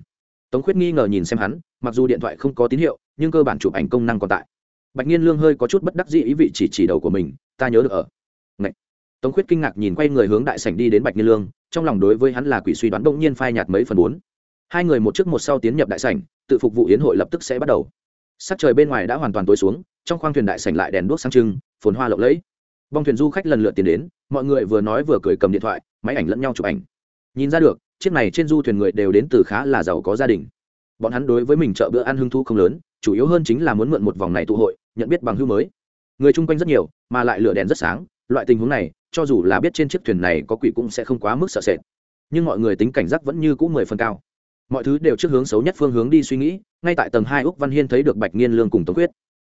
Speaker 1: Tống khuyết nghi ngờ nhìn xem hắn, mặc dù điện thoại không có tín hiệu, nhưng cơ bản chụp ảnh công năng còn tại. Bạch nhiên lương hơi có chút bất đắc dĩ ý vị chỉ chỉ đầu của mình, ta nhớ được ở tống khuyết kinh ngạc nhìn quay người hướng đại sảnh đi đến bạch Niên lương, trong lòng đối với hắn là quỷ suy đoán đông nhiên phai nhạt mấy phần bốn. Hai người một trước một sau tiến nhập đại sảnh, tự phục vụ yến hội lập tức sẽ bắt đầu. Sắc trời bên ngoài đã hoàn toàn tối xuống, trong khoang thuyền đại sảnh lại đèn đuốc sáng trưng, phồn hoa lộng lẫy. Bong thuyền du khách lần lượt tiến đến, mọi người vừa nói vừa cười cầm điện thoại, máy ảnh lẫn nhau chụp ảnh. Nhìn ra được, chiếc này trên du thuyền người đều đến từ khá là giàu có gia đình. Bọn hắn đối với mình chợ bữa ăn hưng thu không lớn, chủ yếu hơn chính là muốn mượn một vòng này tụ hội, nhận biết bằng hưu mới. Người chung quanh rất nhiều, mà lại lửa đèn rất sáng, loại tình huống này cho dù là biết trên chiếc thuyền này có quỷ cũng sẽ không quá mức sợ sệt. Nhưng mọi người tính cảnh giác vẫn như cũ mười phần cao. Mọi thứ đều trước hướng xấu nhất phương hướng đi suy nghĩ, ngay tại tầng hai úc văn hiên thấy được bạch nghiên lương cùng tống quyết.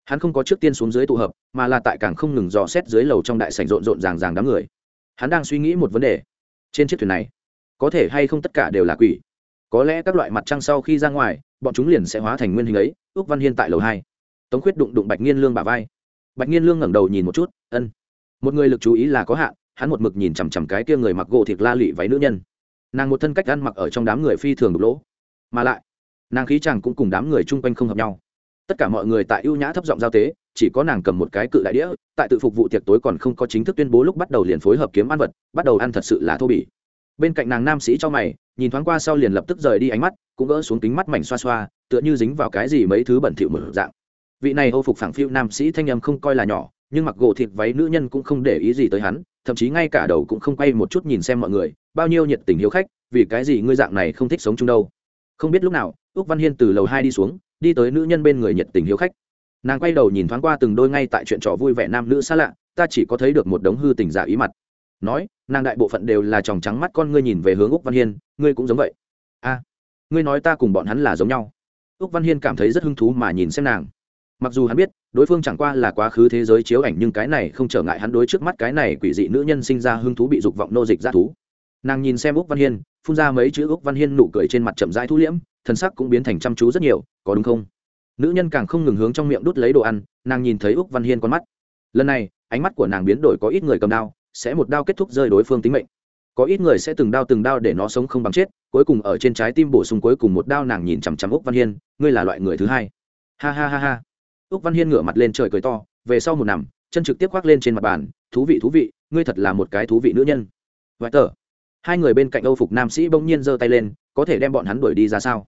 Speaker 1: Hắn không có trước tiên xuống dưới tụ hợp, mà là tại càng không ngừng dò xét dưới lầu trong đại sảnh rộn rộn ràng ràng đám người. Hắn đang suy nghĩ một vấn đề. Trên chiếc thuyền này, có thể hay không tất cả đều là quỷ? Có lẽ các loại mặt trăng sau khi ra ngoài, bọn chúng liền sẽ hóa thành nguyên hình ấy ước văn hiên tại lầu hai. Tống khuyết đụng đụng bạch nghiên lương bà vai. Bạch nghiên lương ngẩng đầu nhìn một chút, ân một người lực chú ý là có hạn, hắn một mực nhìn chằm chằm cái kia người mặc gỗ thịt la lụy váy nữ nhân. Nàng một thân cách ăn mặc ở trong đám người phi thường đục lỗ. Mà lại, nàng khí chàng cũng cùng đám người chung quanh không hợp nhau. Tất cả mọi người tại ưu nhã thấp giọng giao tế, chỉ có nàng cầm một cái cự đại đĩa, tại tự phục vụ tiệc tối còn không có chính thức tuyên bố lúc bắt đầu liền phối hợp kiếm ăn vật, bắt đầu ăn thật sự là thô bỉ. Bên cạnh nàng nam sĩ cho mày, nhìn thoáng qua sau liền lập tức rời đi ánh mắt, cũng gỡ xuống kính mắt mảnh xoa xoa, tựa như dính vào cái gì mấy thứ bẩn thỉu mở dạng. Vị này hô phục phẳng phiu nam sĩ thanh âm không coi là nhỏ nhưng mặc gỗ thịt váy nữ nhân cũng không để ý gì tới hắn, thậm chí ngay cả đầu cũng không quay một chút nhìn xem mọi người, bao nhiêu nhiệt tình hiếu khách, vì cái gì ngươi dạng này không thích sống chung đâu. Không biết lúc nào, úc văn hiên từ lầu hai đi xuống, đi tới nữ nhân bên người nhiệt tình hiếu khách. Nàng quay đầu nhìn thoáng qua từng đôi ngay tại chuyện trò vui vẻ nam nữ xa lạ, ta chỉ có thấy được một đống hư tình giả ý mặt. Nói, nàng đại bộ phận đều là tròng trắng mắt con ngươi nhìn về hướng úc văn hiên, ngươi cũng giống vậy. A ngươi nói ta cùng bọn hắn là giống nhau. Úc văn hiên cảm thấy rất hứng thú mà nhìn xem nàng mặc dù hắn biết, đối phương chẳng qua là quá khứ thế giới chiếu ảnh nhưng cái này không trở ngại hắn đối trước mắt cái này quỷ dị nữ nhân sinh ra hứng thú bị dục vọng nô dịch ra thú. Nàng nhìn xem úc văn hiên, phun ra mấy chữ úc văn hiên nụ cười trên mặt chậm rãi thu liễm thân sắc cũng biến thành chăm chú rất nhiều, có đúng không? Nữ nhân càng không ngừng hướng trong miệng đút lấy đồ ăn, nàng nhìn thấy úc văn hiên con mắt. Lần này, ánh mắt của nàng biến đổi có ít người cầm đao, sẽ một đao kết thúc rơi đối phương tính mệnh. Có ít người sẽ từng đao từng đao để nó sống không bằng chết, cuối cùng ở trên trái tim bổ sung cuối cùng một đao nàng nhìn chằm chằm úc văn hiên, ngươi là loại người thứ hai. Ha ha ha ha úc văn hiên ngửa mặt lên trời cười to, về sau một nằm, chân trực tiếp khoác lên trên mặt bàn, thú vị thú vị, ngươi thật là một cái thú vị nữ nhân. Vải tờ. Hai người bên cạnh âu phục nam sĩ bỗng nhiên giơ tay lên, có thể đem bọn hắn đuổi đi ra sao?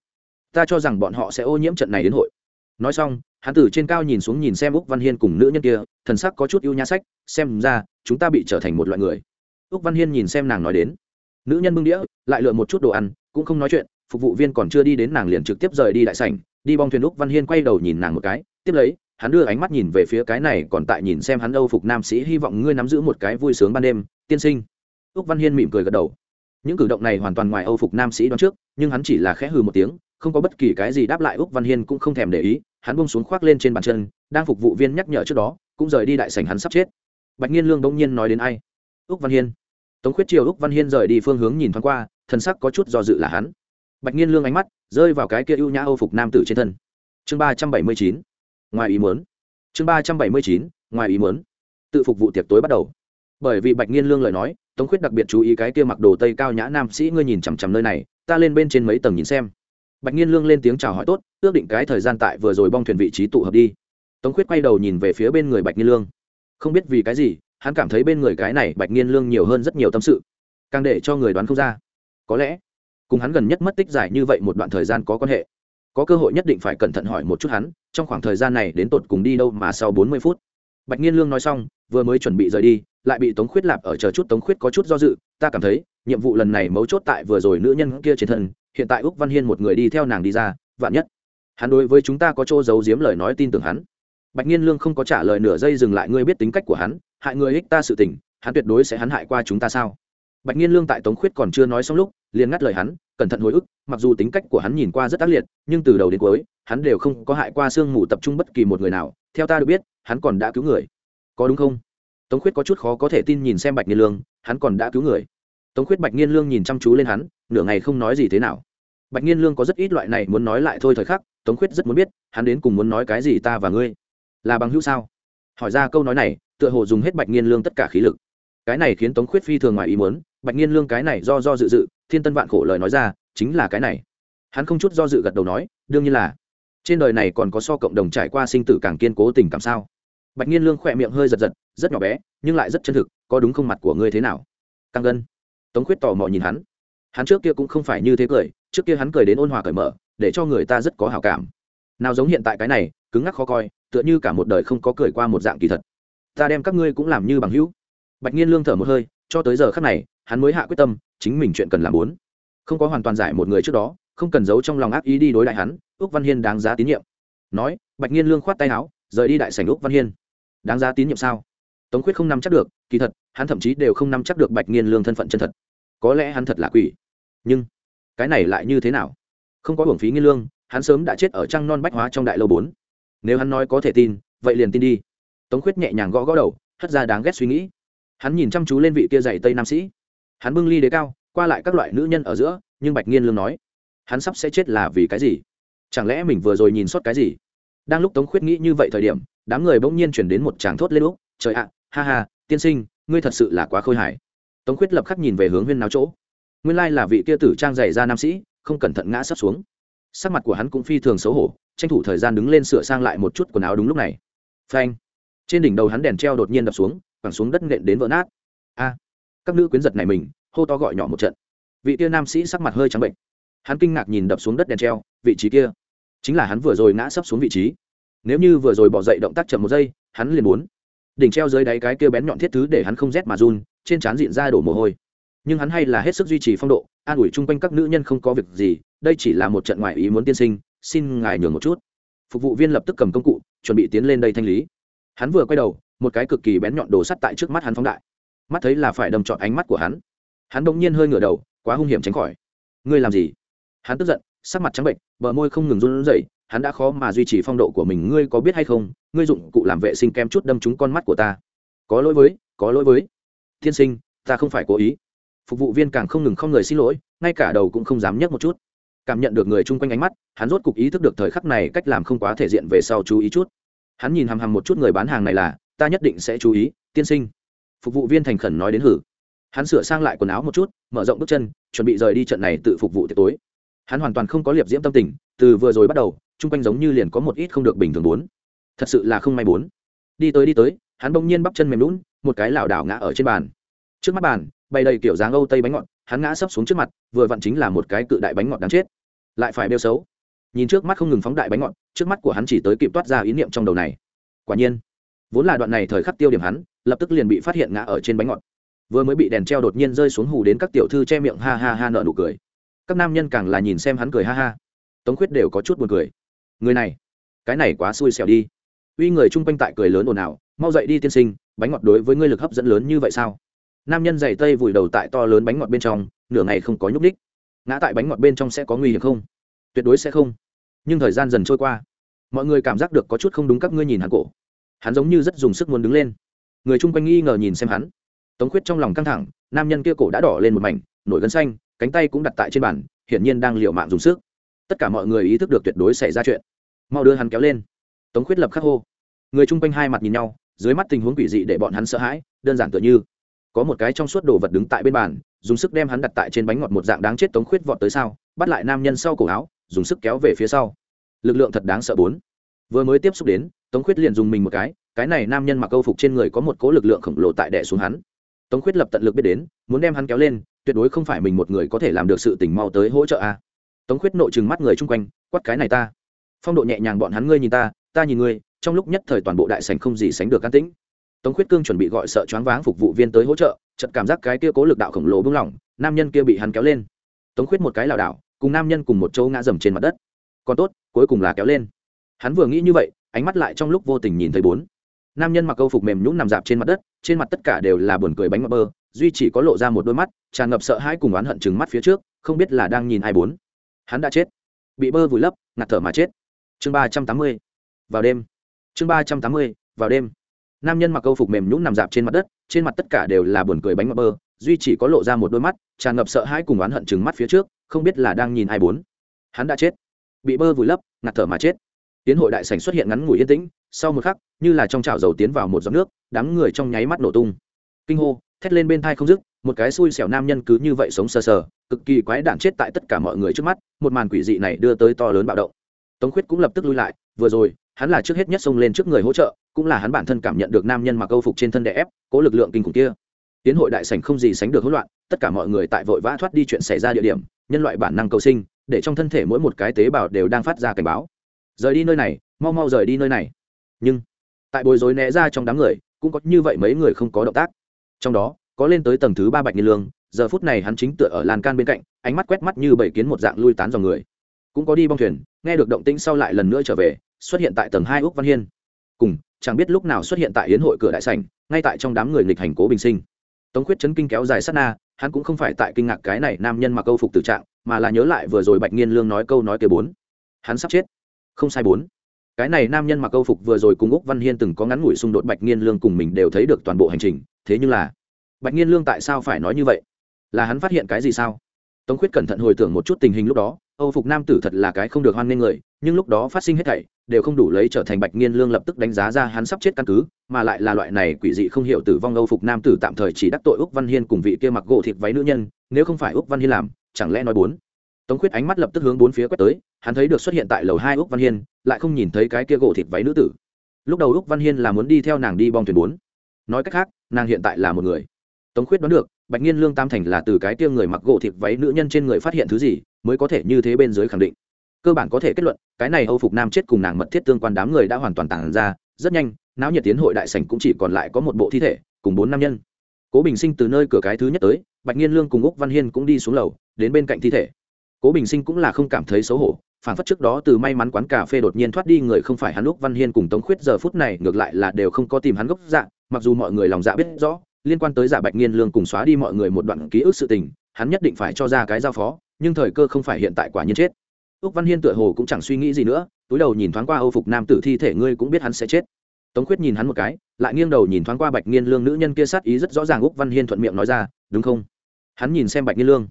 Speaker 1: Ta cho rằng bọn họ sẽ ô nhiễm trận này đến hội. Nói xong, hắn từ trên cao nhìn xuống nhìn xem úc văn hiên cùng nữ nhân kia, thần sắc có chút ưu nhã sách, xem ra, chúng ta bị trở thành một loại người. Úc văn hiên nhìn xem nàng nói đến. Nữ nhân bưng đĩa, lại lựa một chút đồ ăn, cũng không nói chuyện, phục vụ viên còn chưa đi đến nàng liền trực tiếp rời đi đại sảnh, đi bong thuyền úc văn hiên quay đầu nhìn nàng một cái tiếp lấy, hắn đưa ánh mắt nhìn về phía cái này còn tại nhìn xem hắn âu phục nam sĩ, hy vọng ngươi nắm giữ một cái vui sướng ban đêm, tiên sinh. Úc văn hiên mỉm cười gật đầu. Những cử động này hoàn toàn ngoài âu phục nam sĩ đoán trước, nhưng hắn chỉ là khẽ hừ một tiếng, không có bất kỳ cái gì đáp lại úc văn hiên cũng không thèm để ý, hắn bông xuống khoác lên trên bàn chân, đang phục vụ viên nhắc nhở trước đó, cũng rời đi đại sảnh hắn sắp chết. Bạch nhiên lương đông nhiên nói đến ai? Úc văn hiên. Tống khuyết triều úc văn hiên rời đi phương hướng nhìn thoáng qua, thần sắc có chút do dự là hắn. Bạch nhiên lương ánh mắt rơi vào cái kia ưu nhã âu phục nam tử trên thân. Chương ba trăm bảy mươi chín ngoài ý muốn. Chương ba trăm bảy mươi chín, ngoài ý muốn. Tự phục vụ tiệc tối bắt đầu. Bởi vì bạch nghiên lương lời nói, tống khuyết đặc biệt chú ý cái kia mặc đồ tây cao nhã nam sĩ ngươi nhìn chằm chằm nơi này, ta lên bên trên mấy tầng nhìn xem. Bạch nghiên lương lên tiếng chào hỏi tốt, ước định cái thời gian tại vừa rồi bong thuyền vị trí tụ hợp đi. Tống khuyết quay đầu nhìn về phía bên người bạch nghiên lương. Không biết vì cái gì, hắn cảm thấy bên người cái này bạch nghiên lương nhiều hơn rất nhiều tâm sự. Càng để cho người đoán không ra. Có lẽ, cùng hắn gần nhất mất tích dài như vậy một đoạn thời gian có quan hệ có cơ hội nhất định phải cẩn thận hỏi một chút hắn, trong khoảng thời gian này đến tột cùng đi đâu mà sau bốn mươi phút. Bạch nhiên lương nói xong, vừa mới chuẩn bị rời đi, lại bị tống khuyết lạp ở chờ chút tống khuyết có chút do dự, ta cảm thấy, nhiệm vụ lần này mấu chốt tại vừa rồi nữ nhân kia trên thân, hiện tại úc văn hiên một người đi theo nàng đi ra, vạn nhất. Hắn đối với chúng ta có chỗ giấu giếm lời nói tin tưởng hắn. Bạch nhiên lương không có trả lời nửa giây dừng lại, ngươi biết tính cách của hắn, hại người ích ta sự tình, hắn tuyệt đối sẽ hắn hại qua chúng ta sao? Bạch nhiên lương tại tống khuyết còn chưa nói xong lúc, liền ngắt lời hắn cẩn thận hồi ức, mặc dù tính cách của hắn nhìn qua rất ác liệt, nhưng từ đầu đến cuối, hắn đều không có hại qua sương mù tập trung bất kỳ một người nào, theo ta được biết, hắn còn đã cứu người. Có đúng không? Tống khuyết có chút khó có thể tin nhìn xem bạch nghiên lương, hắn còn đã cứu người. Tống khuyết bạch nghiên lương nhìn chăm chú lên hắn, nửa ngày không nói gì thế nào. Bạch nghiên lương có rất ít loại này muốn nói lại thôi thời khắc, tống khuyết rất muốn biết, hắn đến cùng muốn nói cái gì ta và ngươi? Là bằng hữu sao? Hỏi ra câu nói này, tựa hồ dùng hết bạch nghiên lương tất cả khí lực. Cái này khiến tống khuyết phi thường ngoài ý muốn, bạch nghiên lương cái này do do dự dự thiên tân vạn khổ lời nói ra, chính là cái này. Hắn không chút do dự gật đầu nói, đương nhiên là. Trên đời này còn có so cộng đồng trải qua sinh tử càng kiên cố tình cảm sao? Bạch nhiên lương khỏe miệng hơi giật giật, rất nhỏ bé, nhưng lại rất chân thực, có đúng không mặt của ngươi thế nào? Căng gân tống khuyết tò mò nhìn hắn. Hắn trước kia cũng không phải như thế cười, trước kia hắn cười đến ôn hòa cởi mở, để cho người ta rất có hào cảm. Nào giống hiện tại cái này, cứng ngắc khó coi, tựa như cả một đời không có cười qua một dạng kỳ thật. Ta đem các ngươi cũng làm như bằng hữu. Bạch nhiên lương thở một hơi, cho tới giờ khắc này hắn mới hạ quyết tâm, chính mình chuyện cần làm bốn. Không có hoàn toàn giải một người trước đó, không cần giấu trong lòng ác ý đi đối đại hắn ước văn hiên đáng giá tín nhiệm. Nói, bạch nhiên lương khoát tay áo, rời đi đại sảnh ước văn hiên. Đáng giá tín nhiệm sao? Tống quyết không nắm chắc được, kỳ thật, hắn thậm chí đều không nắm chắc được bạch nhiên lương thân phận chân thật. Có lẽ hắn thật là quỷ. Nhưng, cái này lại như thế nào? Không có hưởng phí nghiên lương, hắn sớm đã chết ở trăng non bách hóa trong đại lâu bốn. Nếu hắn nói có thể tin, vậy liền tin đi. Tống khuyết nhẹ nhàng gõ gõ đầu, hất ra đáng ghét suy nghĩ. Hắn nhìn chăm chú lên vị kia dạy tây nam sĩ hắn bưng ly đế cao, qua lại các loại nữ nhân ở giữa, nhưng bạch nghiên lương nói, hắn sắp sẽ chết là vì cái gì? Chẳng lẽ mình vừa rồi nhìn sót cái gì? Đang lúc tống khuyết nghĩ như vậy thời điểm, đám người bỗng nhiên chuyển đến một tràng thốt lên lúc trời ạ, ha ha, tiên sinh, ngươi thật sự là quá khôi hài. Tống khuyết lập khắc nhìn về hướng huyên náo chỗ. Nguyên lai là vị kia tử trang dày ra nam sĩ, không cẩn thận ngã sắp xuống. Sắc mặt của hắn cũng phi thường xấu hổ, tranh thủ thời gian đứng lên sửa sang lại một chút quần áo đúng lúc này. Phanh! Trên đỉnh đầu hắn đèn treo đột nhiên đập xuống, quẳng xuống đất nện đến vỡ nát. A! Các nữ quyến giật này mình, hô to gọi nhỏ một trận. Vị kia nam sĩ sắc mặt hơi trắng bệnh. Hắn kinh ngạc nhìn đập xuống đất đèn treo, vị trí kia. Chính là hắn vừa rồi ngã sấp xuống vị trí. Nếu như vừa rồi bỏ dậy động tác chậm một giây, hắn liền muốn đỉnh treo dưới đáy cái kia bén nhọn thiết thứ để hắn không rét mà run, trên trán diện ra đổ mồ hôi. Nhưng hắn hay là hết sức duy trì phong độ, an ủi chung quanh các nữ nhân không có việc gì, đây chỉ là một trận ngoại ý muốn tiên sinh, xin ngài nhường một chút. Phục vụ viên lập tức cầm công cụ, chuẩn bị tiến lên đây thanh lý. Hắn vừa quay đầu, một cái cực kỳ bén nhọn đồ sắt tại trước mắt hắn phóng đại mắt thấy là phải đâm trọn ánh mắt của hắn. Hắn đ ỗ n g nhiên hơi ngửa đầu, quá hung hiểm tránh khỏi. Ngươi làm gì? Hắn tức giận, sắc mặt trắng bệnh, bờ môi không ngừng run rẩy, hắn đã khó mà duy trì phong độ của mình. Ngươi có biết hay không? Ngươi dụng cụ làm vệ sinh kem chút đâm trúng con mắt của ta. Có lỗi với, có lỗi với. Tiên sinh, ta không phải cố ý. Phục vụ viên càng không ngừng không người xin lỗi, ngay cả đầu cũng không dám nhấc một chút. Cảm nhận được người chung quanh ánh mắt, hắn rốt cục ý thức được thời khắc này cách làm không quá thể diện về sau chú ý chút. Hắn nhìn hằm hằm một chút người bán hàng này là, ta nhất định sẽ chú ý, tiên sinh phục vụ viên thành khẩn nói đến hử. Hắn sửa sang lại quần áo một chút, mở rộng bước chân, chuẩn bị rời đi trận này tự phục vụ tiệc tối. Hắn hoàn toàn không có liệp diễm tâm tình, từ vừa rồi bắt đầu, chung quanh giống như liền có một ít không được bình thường bốn. Thật sự là không may bốn. Đi tới đi tới, hắn bỗng nhiên bắp chân mềm lún một cái lảo đảo ngã ở trên bàn. Trước mắt bàn, bày đầy kiểu dáng âu tây bánh ngọt, hắn ngã sấp xuống trước mặt, vừa vặn chính là một cái cự đại bánh ngọt đáng chết. Lại phải bêu xấu. Nhìn trước mắt không ngừng phóng đại bánh ngọt, trước mắt của hắn chỉ tới kịp toát ra ý niệm trong đầu này. Quả nhiên vốn là đoạn này thời khắc tiêu điểm hắn, lập tức liền bị phát hiện ngã ở trên bánh ngọt. Vừa mới bị đèn treo đột nhiên rơi xuống hù đến các tiểu thư che miệng ha ha ha nợ nụ cười. Các nam nhân càng là nhìn xem hắn cười ha ha. Tống khuyết đều có chút buồn cười. Người này, cái này quá xui xẻo đi. Uy người chung quanh tại cười lớn ồn ào, mau dậy đi tiên sinh, bánh ngọt đối với ngươi lực hấp dẫn lớn như vậy sao? Nam nhân dày tây vùi đầu tại to lớn bánh ngọt bên trong, nửa ngày không có nhúc ních ngã tại bánh ngọt bên trong sẽ có nguy hiểm không? Tuyệt đối sẽ không. Nhưng thời gian dần trôi qua, mọi người cảm giác được có chút không đúng các ngươi nhìn hắn cổ hắn giống như rất dùng sức muốn đứng lên. Người chung quanh nghi ngờ nhìn xem hắn. Tống khuyết trong lòng căng thẳng, nam nhân kia cổ đã đỏ lên một mảnh, nổi gân xanh, cánh tay cũng đặt tại trên bàn, hiển nhiên đang liệu mạng dùng sức. Tất cả mọi người ý thức được tuyệt đối xảy ra chuyện. Mau đưa hắn kéo lên. Tống khuyết lập khắc hô. Người chung quanh hai mặt nhìn nhau, dưới mắt tình huống quỷ dị để bọn hắn sợ hãi, đơn giản tựa như có một cái trong suốt đồ vật đứng tại bên bàn, dùng sức đem hắn đặt tại trên bánh ngọt một dạng đáng chết tống khuyết vọt tới sau, bắt lại nam nhân sau cổ áo, dùng sức kéo về phía sau. Lực lượng thật đáng sợ bốn. Vừa mới tiếp xúc đến tống khuyết liền dùng mình một cái cái này nam nhân mặc câu phục trên người có một cố lực lượng khổng lồ tại đẻ xuống hắn. Tống khuyết lập tận lực biết đến, muốn đem hắn kéo lên, tuyệt đối không phải mình một người có thể làm được sự tỉnh mau tới hỗ trợ a. Tống khuyết nội chừng mắt người chung quanh quắt cái này ta. Phong độ nhẹ nhàng bọn hắn ngươi nhìn ta ta nhìn ngươi, trong lúc nhất thời toàn bộ đại sành không gì sánh được can tĩnh. Tống khuyết cương chuẩn bị gọi sợ choáng váng phục vụ viên tới hỗ trợ chật cảm giác cái kia cố lực đạo khổng lồ bung lỏng, nam nhân kia bị hắn kéo lên. Tống khuyết một cái lảo đảo, cùng nam nhân cùng một chỗ ngã dầm trên mặt đất. Còn tốt, cuối cùng là kéo lên. Hắn vừa nghĩ như vậy ánh mắt lại trong lúc vô tình nhìn thấy bốn. Nam nhân mặc câu phục mềm nhũng nằm dạp trên mặt đất, trên mặt tất cả đều là buồn cười bánh mập bơ, duy chỉ có lộ ra một đôi mắt, tràn ngập sợ hãi cùng oán hận chừng mắt phía trước, không biết là đang nhìn ai bốn. Hắn đã chết. Bị bơ vùi lấp, ngạt thở mà chết. Chương ba trăm tám mươi. Vào đêm. Chương ba trăm tám mươi, vào đêm. Nam nhân mặc câu phục mềm nhũng nằm dạp trên mặt đất, trên mặt tất cả đều là buồn cười bánh mập bơ, duy chỉ có lộ ra một đôi mắt, tràn ngập sợ hãi cùng oán hận chừng mắt phía trước, không biết là đang nhìn ai bốn. Hắn đã chết. Bị bơ vùi lấp, ngạt thở mà chết tiến hội đại sảnh xuất hiện ngắn ngủi yên tĩnh, sau một khắc, như là trong chảo dầu tiến vào một giọt nước, đám người trong nháy mắt nổ tung. Kinh hô, thét lên bên thai không dứt, một cái xui xẻo nam nhân cứ như vậy sống sờ sờ, cực kỳ quái đản chết tại tất cả mọi người trước mắt, một màn quỷ dị này đưa tới to lớn bạo động. Tống khuyết cũng lập tức lui lại, vừa rồi, hắn là trước hết nhất xông lên trước người hỗ trợ, cũng là hắn bản thân cảm nhận được nam nhân mặc câu phục trên thân đè ép, cố lực lượng kinh khủng kia. Tiến hội đại sảnh không gì sánh được hỗn loạn, tất cả mọi người tại vội vã thoát đi chuyện xảy ra địa điểm, nhân loại bản năng cầu sinh, để trong thân thể mỗi một cái tế bào đều đang phát ra cảnh báo rời đi nơi này, mau mau rời đi nơi này. Nhưng, tại bồi dối né ra trong đám người, cũng có như vậy mấy người không có động tác. Trong đó, có lên tới tầng thứ ba bạch nghiên lương, giờ phút này hắn chính tựa ở lan can bên cạnh, ánh mắt quét mắt như bảy kiến một dạng lui tán dòng người. Cũng có đi bong thuyền, nghe được động tĩnh sau lại lần nữa trở về, xuất hiện tại tầng hai úc văn hiên. Cùng, chẳng biết lúc nào xuất hiện tại yến hội cửa đại sảnh, ngay tại trong đám người nghịch hành cố bình sinh. Tống khuyết chấn kinh kéo dài sát na, hắn cũng không phải tại kinh ngạc cái này nam nhân mặc câu phục tử trạng, mà là nhớ lại vừa rồi bạch nghiên lương nói câu nói kia bốn. Hắn sắp chết không sai bốn. Cái này nam nhân mặc câu phục vừa rồi cùng úc văn hiên từng có ngắn ngủi xung đột bạch nghiên lương cùng mình đều thấy được toàn bộ hành trình, thế nhưng là bạch nghiên lương tại sao phải nói như vậy? Là hắn phát hiện cái gì sao? Tống khuyết cẩn thận hồi tưởng một chút tình hình lúc đó, âu phục nam tử thật là cái không được hoan nghênh người, nhưng lúc đó phát sinh hết thảy, đều không đủ lấy trở thành bạch nghiên lương lập tức đánh giá ra hắn sắp chết căn cứ, mà lại là loại này quỷ dị không hiểu tử vong âu phục nam tử tạm thời chỉ đắc tội úc văn hiên cùng vị kia mặc gỗ thịt váy nữ nhân, nếu không phải úc văn hiên làm, chẳng lẽ nói bốn? Tống khuyết ánh mắt lập tức hướng bốn phía quét tới, hắn thấy được xuất hiện tại lầu hai úc văn hiên, lại không nhìn thấy cái kia gỗ thịt váy nữ tử. Lúc đầu úc văn hiên là muốn đi theo nàng đi bong thuyền bốn. Nói cách khác, nàng hiện tại là một người. Tống khuyết đoán được, bạch nhiên lương tam thành là từ cái kia người mặc gỗ thịt váy nữ nhân trên người phát hiện thứ gì, mới có thể như thế bên dưới khẳng định. Cơ bản có thể kết luận, cái này âu phục nam chết cùng nàng mật thiết tương quan đám người đã hoàn toàn tản ra, rất nhanh, náo nhiệt tiến hội đại sảnh cũng chỉ còn lại có một bộ thi thể, cùng bốn nam nhân. Cố bình sinh từ nơi cửa cái thứ nhất tới, bạch nhiên lương cùng úc văn hiên cũng đi xuống lầu, đến bên cạnh thi thể cố bình sinh cũng là không cảm thấy xấu hổ phản phất trước đó từ may mắn quán cà phê đột nhiên thoát đi người không phải hắn lúc văn hiên cùng tống khuyết giờ phút này, ngược lại là đều không có tìm hắn gốc dạ mặc dù mọi người lòng dạ biết rõ, liên quan tới giả bạch nghiên lương cùng xóa đi mọi người một đoạn ký ức sự tình, hắn nhất định phải cho ra cái giao phó, nhưng thời cơ không phải hiện tại quả nhiên chết. Úc văn hiên tựa hồ cũng chẳng suy nghĩ gì nữa, túi đầu nhìn thoáng qua âu phục nam tử thi thể, ngươi cũng biết hắn sẽ chết. Tống khuyết nhìn hắn một cái, lại nghiêng đầu nhìn thoáng qua bạch nghiên lương, nữ nhân kia sát ý rất rõ ràng, úc văn hiên thuận miệng nói ra, đúng không? Hắn nhìn xem bạch nghiên lương.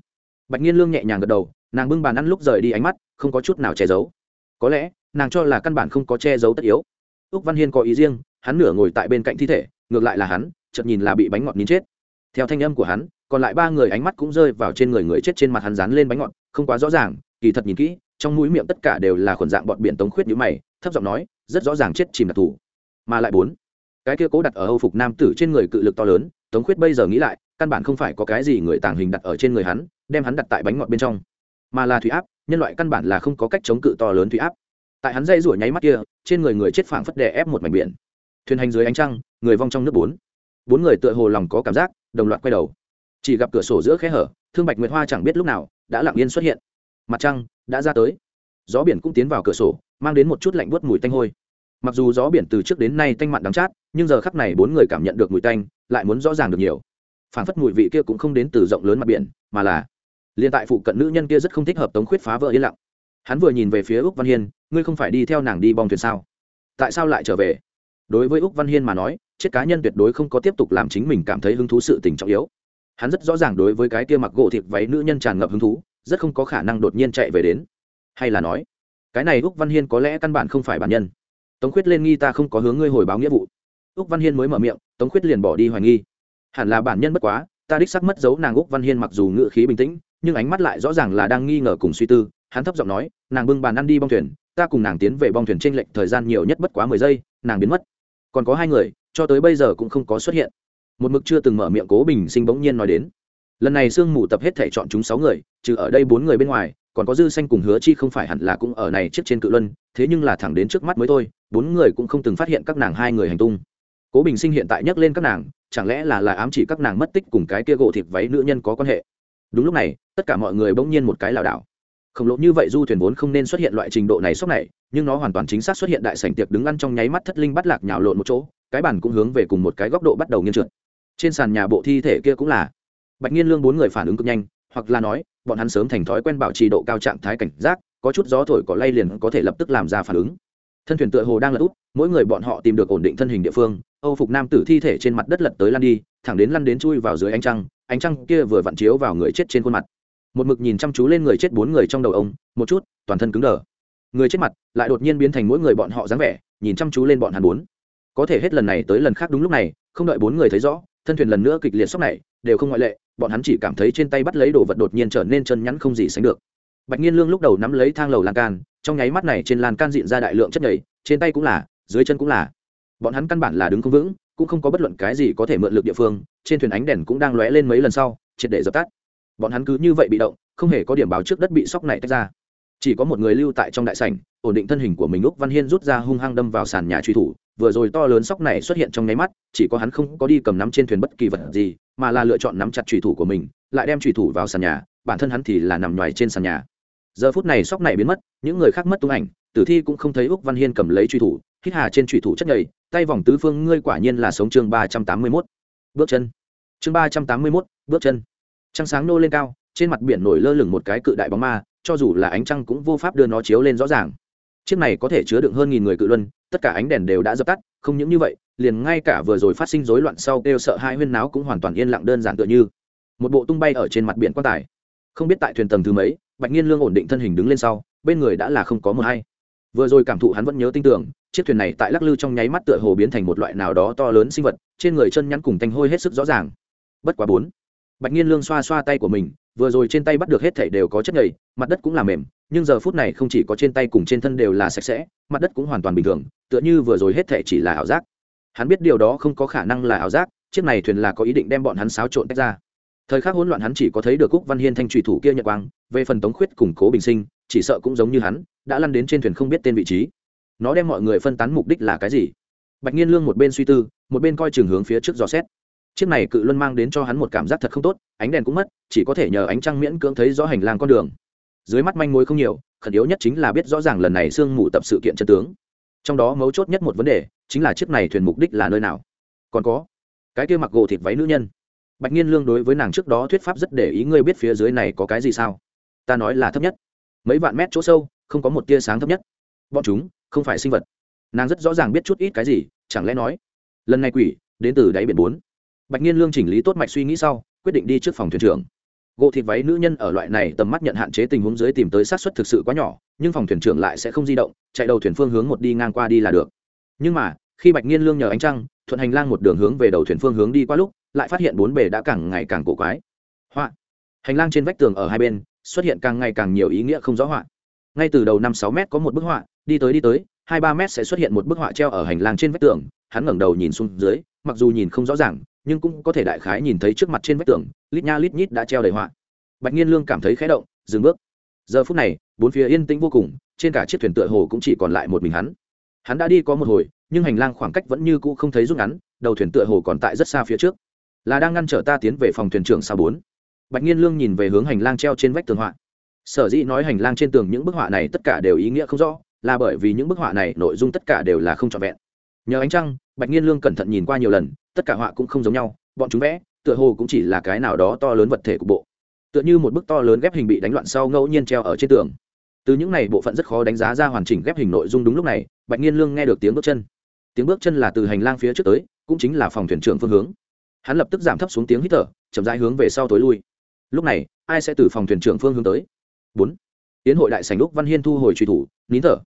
Speaker 1: Bạch nghiên lương nhẹ nhàng gật đầu nàng bưng bàn ăn lúc rời đi ánh mắt, không có chút nào che giấu. Có lẽ, nàng cho là căn bản không có che giấu tất yếu. Úc văn hiên có ý riêng, hắn nửa ngồi tại bên cạnh thi thể, ngược lại là hắn, chợt nhìn là bị bánh ngọt nín chết. Theo thanh âm của hắn, còn lại ba người ánh mắt cũng rơi vào trên người người chết trên mặt hắn dán lên bánh ngọt, không quá rõ ràng, kỳ thật nhìn kỹ, trong mũi miệng tất cả đều là khuẩn dạng bọt biển tống khuyết nhữ mày, thấp giọng nói, rất rõ ràng chết chìm đặc thù. Mà lại bốn, cái kia cố đặt ở âu phục nam tử trên người cự lực to lớn, tống khuyết bây giờ nghĩ lại, căn bản không phải có cái gì người tàng hình đặt ở trên người hắn, đem hắn đặt tại bánh ngọt bên trong mà là thủy áp, nhân loại căn bản là không có cách chống cự to lớn thủy áp. Tại hắn dây rủa nháy mắt kia, trên người người chết phảng phất đè ép một mảnh biển. Thuyền hành dưới ánh trăng, người vong trong nước bốn. Bốn người tựa hồ lòng có cảm giác, đồng loạt quay đầu. Chỉ gặp cửa sổ giữa khe hở, thương bạch nguyệt hoa chẳng biết lúc nào, đã lặng yên xuất hiện. Mặt trăng đã ra tới. Gió biển cũng tiến vào cửa sổ, mang đến một chút lạnh buốt mùi tanh hôi. Mặc dù gió biển từ trước đến nay tanh mặn đắng chát, nhưng giờ khắc này bốn người cảm nhận được mùi tanh, lại muốn rõ ràng được nhiều. Phản phất mùi vị kia cũng không đến từ rộng lớn mặt biển, mà là liền tại phụ cận nữ nhân kia rất không thích hợp tống khuyết phá vỡ yên lặng. Hắn vừa nhìn về phía úc văn hiên, ngươi không phải đi theo nàng đi bong thuyền sao? Tại sao lại trở về? Đối với úc văn hiên mà nói, chết cá nhân tuyệt đối không có tiếp tục làm chính mình cảm thấy hứng thú sự tình trọng yếu. Hắn rất rõ ràng đối với cái kia mặc gỗ thịt váy nữ nhân tràn ngập hứng thú, rất không có khả năng đột nhiên chạy về đến. Hay là nói, cái này úc văn hiên có lẽ căn bản không phải bản nhân. Tống khuyết lên nghi ta không có hướng ngươi hồi báo nghĩa vụ. Úc văn hiên mới mở miệng, tống khuyết liền bỏ đi hoài nghi. Hẳn là bản nhân bất quá, ta đích sắc mất dấu nàng úc văn hiên mặc dù ngự khí bình tĩnh nhưng ánh mắt lại rõ ràng là đang nghi ngờ cùng suy tư. Hắn thấp giọng nói, nàng bưng bàn ăn đi bong thuyền, ta cùng nàng tiến về bong thuyền trên lệnh thời gian nhiều nhất bất quá mười giây, nàng biến mất. Còn có hai người, cho tới bây giờ cũng không có xuất hiện. Một mực chưa từng mở miệng cố bình sinh bỗng nhiên nói đến, lần này sương mù tập hết thể chọn chúng sáu người, trừ ở đây bốn người bên ngoài, còn có dư xanh cùng hứa chi không phải hẳn là cũng ở này chiếc trên cự luân, thế nhưng là thẳng đến trước mắt mới thôi, bốn người cũng không từng phát hiện các nàng hai người hành tung. Cố bình sinh hiện tại nhắc lên các nàng, chẳng lẽ là là ám chỉ các nàng mất tích cùng cái kia gỗ thịt váy nữ nhân có quan hệ? Đúng lúc này, tất cả mọi người bỗng nhiên một cái lảo đảo. Khổng lồ như vậy du thuyền vốn không nên xuất hiện loại trình độ này sốc này, nhưng nó hoàn toàn chính xác xuất hiện đại sảnh tiệc đứng ăn trong nháy mắt thất linh bắt lạc nhào lộn một chỗ, cái bàn cũng hướng về cùng một cái góc độ bắt đầu nghiêng trượt. Trên sàn nhà bộ thi thể kia cũng là. Bạch nghiên lương bốn người phản ứng cực nhanh, hoặc là nói, bọn hắn sớm thành thói quen bảo trì độ cao trạng thái cảnh giác, có chút gió thổi có lay liền có thể lập tức làm ra phản ứng. Thân thuyền tựa hồ đang lật út mỗi người bọn họ tìm được ổn định thân hình địa phương, âu phục nam tử thi thể trên mặt đất lật tới lăn đi, thẳng đến lăn đến chui vào dưới ánh trăng ánh trăng kia vừa vặn chiếu vào người chết trên khuôn mặt. Một mực nhìn chăm chú lên người chết bốn người trong đầu ông, một chút, toàn thân cứng đờ. Người chết mặt lại đột nhiên biến thành mỗi người bọn họ dáng vẻ, nhìn chăm chú lên bọn hắn bốn. Có thể hết lần này tới lần khác đúng lúc này, không đợi bốn người thấy rõ, thân thuyền lần nữa kịch liệt sốc này, đều không ngoại lệ, bọn hắn chỉ cảm thấy trên tay bắt lấy đồ vật đột nhiên trở nên chân nhắn không gì sánh được. Bạch nhiên lương lúc đầu nắm lấy thang lầu lan can, trong nháy mắt này trên lan can diện ra đại lượng chất nhầy, trên tay cũng là, dưới chân cũng là. Bọn hắn căn bản là đứng không vững cũng không có bất luận cái gì có thể mượn lực địa phương, trên thuyền ánh đèn cũng đang lóe lên mấy lần sau, triệt để dập tắt. Bọn hắn cứ như vậy bị động, không hề có điểm báo trước đất bị sóc này tách ra. Chỉ có một người lưu tại trong đại sảnh, ổn định thân hình của mình lúc văn hiên rút ra hung hăng đâm vào sàn nhà truy thủ, vừa rồi to lớn sóc này xuất hiện trong nháy mắt, chỉ có hắn không có đi cầm nắm trên thuyền bất kỳ vật gì, mà là lựa chọn nắm chặt truy thủ của mình, lại đem truy thủ vào sàn nhà, bản thân hắn thì là nằm ngoài trên sàn nhà. Giờ phút này sóc này biến mất, những người khác mất tung ảnh, tử thi cũng không thấy úc văn hiên cầm lấy truy thủ hít hà trên truy thủ chất nhầy, tay vòng tứ phương, ngươi quả nhiên là sống chương ba trăm tám mươi mốt. Bước chân. Chương ba trăm tám mươi mốt, bước chân. Trăng sáng nô lên cao, trên mặt biển nổi lơ lửng một cái cự đại bóng ma, cho dù là ánh trăng cũng vô pháp đưa nó chiếu lên rõ ràng. Chiếc này có thể chứa đựng hơn nghìn người cự luân, tất cả ánh đèn đều đã dập tắt, không những như vậy, liền ngay cả vừa rồi phát sinh rối loạn sau kêu sợ hai huyên náo cũng hoàn toàn yên lặng đơn giản tựa như. Một bộ tung bay ở trên mặt biển quan tài. Không biết tại thuyền tầng thứ mấy, bạch nhiên lương ổn định thân hình đứng lên sau, bên người đã là không có mờ hay vừa rồi cảm thụ hắn vẫn nhớ tin tưởng, chiếc thuyền này tại lắc lư trong nháy mắt tựa hồ biến thành một loại nào đó to lớn sinh vật, trên người chân nhắn cùng tanh hôi hết sức rõ ràng. Bất quá bốn, bạch nhiên lương xoa xoa tay của mình, vừa rồi trên tay bắt được hết thảy đều có chất nhầy, mặt đất cũng là mềm, nhưng giờ phút này không chỉ có trên tay cùng trên thân đều là sạch sẽ, mặt đất cũng hoàn toàn bình thường, tựa như vừa rồi hết thảy chỉ là ảo giác. Hắn biết điều đó không có khả năng là ảo giác, chiếc này thuyền là có ý định đem bọn hắn xáo trộn tách ra. Thời khắc hỗn loạn hắn chỉ có thấy được cúc văn hiên thanh trùy thủ kia nhật quang, về phần tống khuyết củng cố bình sinh chỉ sợ cũng giống như hắn, đã lăn đến trên thuyền không biết tên vị trí. Nó đem mọi người phân tán mục đích là cái gì? Bạch nhiên lương một bên suy tư, một bên coi trường hướng phía trước dò xét. Chiếc này cự luân mang đến cho hắn một cảm giác thật không tốt, ánh đèn cũng mất, chỉ có thể nhờ ánh trăng miễn cưỡng thấy rõ hành lang con đường. Dưới mắt manh mối không nhiều, khẩn yếu nhất chính là biết rõ ràng lần này sương mù tập sự kiện chân tướng. Trong đó mấu chốt nhất một vấn đề, chính là chiếc này thuyền mục đích là nơi nào. Còn có, cái kia mặc gỗ thịt váy nữ nhân. Bạch nhiên lương đối với nàng trước đó thuyết pháp rất để ý, ngươi biết phía dưới này có cái gì sao? Ta nói là thấp nhất mấy vạn mét chỗ sâu, không có một tia sáng thấp nhất. Bọn chúng không phải sinh vật. Nàng rất rõ ràng biết chút ít cái gì, chẳng lẽ nói, lần này quỷ đến từ đáy biển bốn. Bạch nhiên lương chỉnh lý tốt mạch suy nghĩ sau, quyết định đi trước phòng thuyền trưởng. Gỗ thịt váy nữ nhân ở loại này tầm mắt nhận hạn chế tình huống dưới tìm tới sát xuất thực sự quá nhỏ, nhưng phòng thuyền trưởng lại sẽ không di động, chạy đầu thuyền phương hướng một đi ngang qua đi là được. Nhưng mà, khi bạch nhiên lương nhờ ánh trăng, thuận hành lang một đường hướng về đầu thuyền phương hướng đi qua lúc, lại phát hiện bốn bề đã càng ngày càng cổ quái. Họa. Hành lang trên vách tường ở hai bên xuất hiện càng ngày càng nhiều ý nghĩa không rõ họa. Ngay từ đầu năm sáu m có một bức họa, đi tới đi tới, hai ba m sẽ xuất hiện một bức họa treo ở hành lang trên vách tường, hắn ngẩng đầu nhìn xuống dưới, mặc dù nhìn không rõ ràng, nhưng cũng có thể đại khái nhìn thấy trước mặt trên vách tường, lít nha lít nhít đã treo đầy họa. Bạch nhiên lương cảm thấy khẽ động, dừng bước. Giờ phút này, bốn phía yên tĩnh vô cùng, trên cả chiếc thuyền tựa hồ cũng chỉ còn lại một mình hắn. Hắn đã đi có một hồi, nhưng hành lang khoảng cách vẫn như cũ không thấy rút ngắn, đầu thuyền tựa hồ còn tại rất xa phía trước. Là đang ngăn trở ta tiến về phòng thuyền trưởng sao bốn bạch nhiên lương nhìn về hướng hành lang treo trên vách tường họa. Sở dĩ nói hành lang trên tường những bức họa này tất cả đều ý nghĩa không rõ, là bởi vì những bức họa này nội dung tất cả đều là không trọn vẹn. Nhờ ánh trăng, bạch nhiên lương cẩn thận nhìn qua nhiều lần, tất cả họa cũng không giống nhau, bọn chúng vẽ, tựa hồ cũng chỉ là cái nào đó to lớn vật thể của bộ. Tựa như một bức to lớn ghép hình bị đánh loạn sau ngẫu nhiên treo ở trên tường. Từ những này bộ phận rất khó đánh giá ra hoàn chỉnh ghép hình nội dung đúng lúc này, bạch nhiên lương nghe được tiếng bước chân. Tiếng bước chân là từ hành lang phía trước tới, cũng chính là phòng thuyền trưởng phương hướng. Hắn lập tức giảm thấp xuống tiếng hít thở, chậm rãi hướng về sau tối lui lúc này, ai sẽ từ phòng thuyền trưởng phương hướng tới? Bốn. Tiến hội đại sành lúc văn hiên thu hồi truy thủ, nín thở.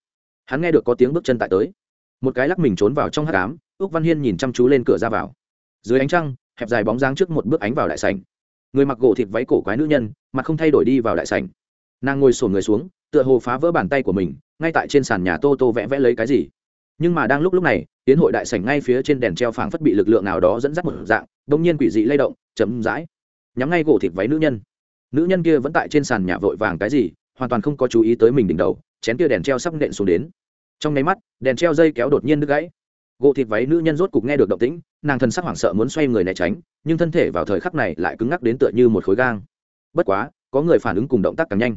Speaker 1: Hắn nghe được có tiếng bước chân tại tới. Một cái lắc mình trốn vào trong hát cám úc văn hiên nhìn chăm chú lên cửa ra vào. Dưới ánh trăng, hẹp dài bóng dáng trước một bước ánh vào đại sành người mặc gỗ thịt váy cổ quái nữ nhân, mặt không thay đổi đi vào đại sành nàng ngồi sổn người xuống, tựa hồ phá vỡ bàn tay của mình, ngay tại trên sàn nhà tô tô vẽ vẽ lấy cái gì. Nhưng mà đang lúc lúc này, tiến hội đại sảnh ngay phía trên đèn treo phảng phất bị lực lượng nào đó dẫn dắt một dạng, bỗng nhiên quỷ dị lay động chấm dãi nhắm ngay gỗ thịt váy nữ nhân. Nữ nhân kia vẫn tại trên sàn nhà vội vàng cái gì, hoàn toàn không có chú ý tới mình đỉnh đầu, chén kia đèn treo sắp nện xuống đến. Trong nháy mắt, đèn treo dây kéo đột nhiên đứt gãy. Gỗ thịt váy nữ nhân rốt cục nghe được động tĩnh, nàng thần sắc hoảng sợ muốn xoay người né tránh, nhưng thân thể vào thời khắc này lại cứng ngắc đến tựa như một khối gang. Bất quá, có người phản ứng cùng động tác càng nhanh.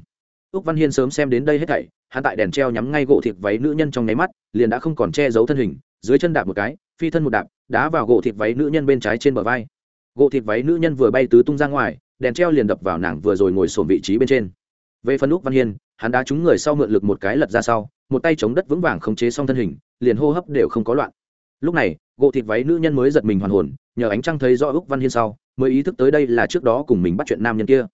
Speaker 1: Úc văn hiên sớm xem đến đây hết thảy, hắn tại đèn treo nhắm ngay gỗ thịt váy nữ nhân trong nháy mắt, liền đã không còn che giấu thân hình, dưới chân đạp một cái, phi thân một đạp, đá vào gỗ thịt váy nữ nhân bên trái trên bờ vai gỗ thịt váy nữ nhân vừa bay tứ tung ra ngoài, đèn treo liền đập vào nàng vừa rồi ngồi sổm vị trí bên trên. Về phần úc văn hiên, hắn đá trúng người sau mượn lực một cái lật ra sau, một tay chống đất vững vàng khống chế xong thân hình, liền hô hấp đều không có loạn. Lúc này, gỗ thịt váy nữ nhân mới giật mình hoàn hồn, nhờ ánh trăng thấy rõ úc văn hiên sau, mới ý thức tới đây là trước đó cùng mình bắt chuyện nam nhân kia.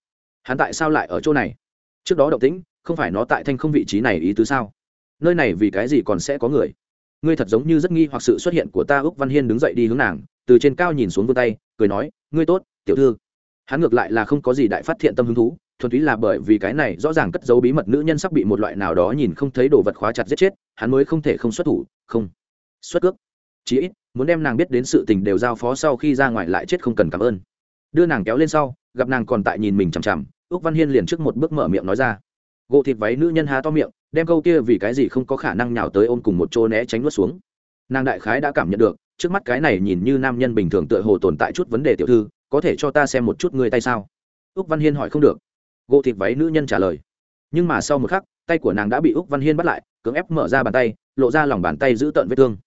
Speaker 1: Hắn tại sao lại ở chỗ này? Trước đó động tĩnh, không phải nó tại thanh không vị trí này ý tứ sao? Nơi này vì cái gì còn sẽ có người? Ngươi thật giống như rất nghi hoặc sự xuất hiện của ta, úc văn hiên đứng dậy đi hướng nàng, từ trên cao nhìn xuống vươn tay cười nói, ngươi tốt, tiểu thư. Hắn ngược lại là không có gì đại phát thiện tâm hứng thú, thuần túy là bởi vì cái này rõ ràng cất giấu bí mật nữ nhân sắp bị một loại nào đó nhìn không thấy đồ vật khóa chặt giết chết, hắn mới không thể không xuất thủ, không xuất cước. Chí ít, muốn đem nàng biết đến sự tình đều giao phó sau khi ra ngoài lại chết không cần cảm ơn. Đưa nàng kéo lên sau, gặp nàng còn tại nhìn mình chằm chằm ước văn hiên liền trước một bước mở miệng nói ra. Gộ thịt váy nữ nhân há to miệng, đem câu kia vì cái gì không có khả năng nhào tới ôm cùng một chỗ né tránh nuốt xuống. Nàng đại khái đã cảm nhận được trước mắt cái này nhìn như nam nhân bình thường tựa hồ tồn tại chút vấn đề tiểu thư, có thể cho ta xem một chút người tay sao? Úc văn hiên hỏi không được. Gỗ thịt váy nữ nhân trả lời. Nhưng mà sau một khắc, tay của nàng đã bị úc văn hiên bắt lại, cưỡng ép mở ra bàn tay, lộ ra lòng bàn tay giữ tợn vết thương.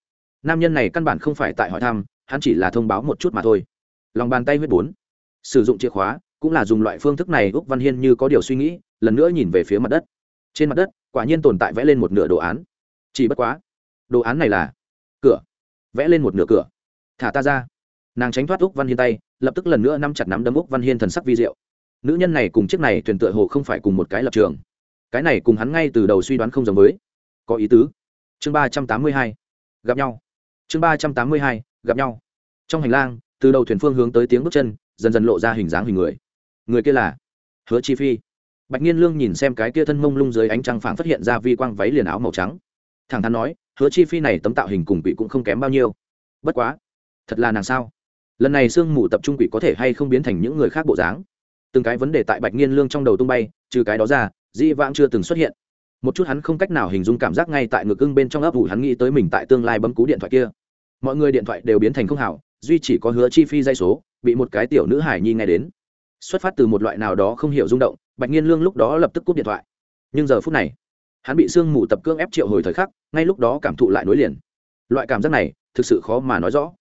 Speaker 1: Nam nhân này căn bản không phải tại hỏi thăm, hắn chỉ là thông báo một chút mà thôi. Lòng bàn tay huyết bốn. Sử dụng chìa khóa cũng là dùng loại phương thức này, úc văn hiên như có điều suy nghĩ, lần nữa nhìn về phía mặt đất. Trên mặt đất, quả nhiên tồn tại vẽ lên một nửa đồ án. Chỉ bất quá, đồ án này là cửa vẽ lên một nửa cửa. Thả ta ra. Nàng tránh thoát úc văn hiên tay, lập tức lần nữa nắm chặt nắm đấm úc văn hiên thần sắc vi diệu. Nữ nhân này cùng chiếc này thuyền tựa hồ không phải cùng một cái lập trường. Cái này cùng hắn ngay từ đầu suy đoán không giống với. Có ý tứ. Chương ba trăm tám mươi hai. Gặp nhau. Chương ba trăm tám mươi hai. Gặp nhau. Trong hành lang, từ đầu thuyền phương hướng tới tiếng bước chân, dần dần lộ ra hình dáng hình người. Người kia là hứa chi phi. Bạch nhiên lương nhìn xem cái kia thân mông lung dưới ánh trăng phảng phát hiện ra vi quang váy liền áo màu trắng. Thẳng thắn nói hứa chi phi này tấm tạo hình cùng quỷ cũng không kém bao nhiêu. Bất quá, thật là nàng sao? Lần này sương mù tập trung quỷ có thể hay không biến thành những người khác bộ dáng? Từng cái vấn đề tại bạch nghiên lương trong đầu tung bay, trừ cái đó ra, di vãng chưa từng xuất hiện. Một chút hắn không cách nào hình dung cảm giác ngay tại ngực ưng bên trong ấp ủ hắn nghĩ tới mình tại tương lai bấm cú điện thoại kia. Mọi người điện thoại đều biến thành không hảo, duy chỉ có hứa chi phi dây số, bị một cái tiểu nữ hải nhi nghe đến. Xuất phát từ một loại nào đó không hiểu rung động, bạch nghiên lương lúc đó lập tức cúp điện thoại. Nhưng giờ phút này hắn bị sương mù tập cương ép triệu hồi thời khắc, ngay lúc đó cảm thụ lại nối liền. Loại cảm giác này, thực sự khó mà nói rõ.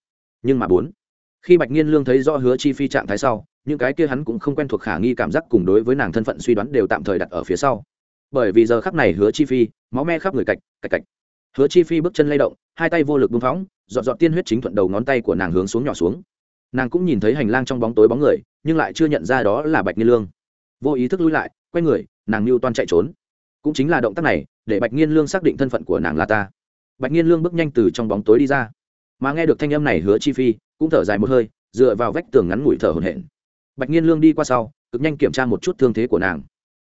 Speaker 1: Nhưng mà bốn, khi bạch nhiên lương thấy rõ hứa chi phi trạng thái sau, những cái kia hắn cũng không quen thuộc khả nghi cảm giác cùng đối với nàng thân phận suy đoán đều tạm thời đặt ở phía sau. Bởi vì giờ khắc này hứa chi phi, máu me khắp người cạch cạch cạch. Hứa chi phi bước chân lay động, hai tay vô lực bưng phóng dọn dọn tiên huyết chính thuận đầu ngón tay của nàng hướng xuống nhỏ xuống. Nàng cũng nhìn thấy hành lang trong bóng tối bóng người, nhưng lại chưa nhận ra đó là bạch nhiên lương. Vô ý thức lui lại, quay người, nàng mưu toan chạy trốn cũng chính là động tác này, để bạch nhiên lương xác định thân phận của nàng là ta. Bạch nhiên lương bước nhanh từ trong bóng tối đi ra. Mà nghe được thanh âm này hứa chi phi, cũng thở dài một hơi, dựa vào vách tường ngắn ngủi thở hồn hển. Bạch nhiên lương đi qua sau, cực nhanh kiểm tra một chút thương thế của nàng.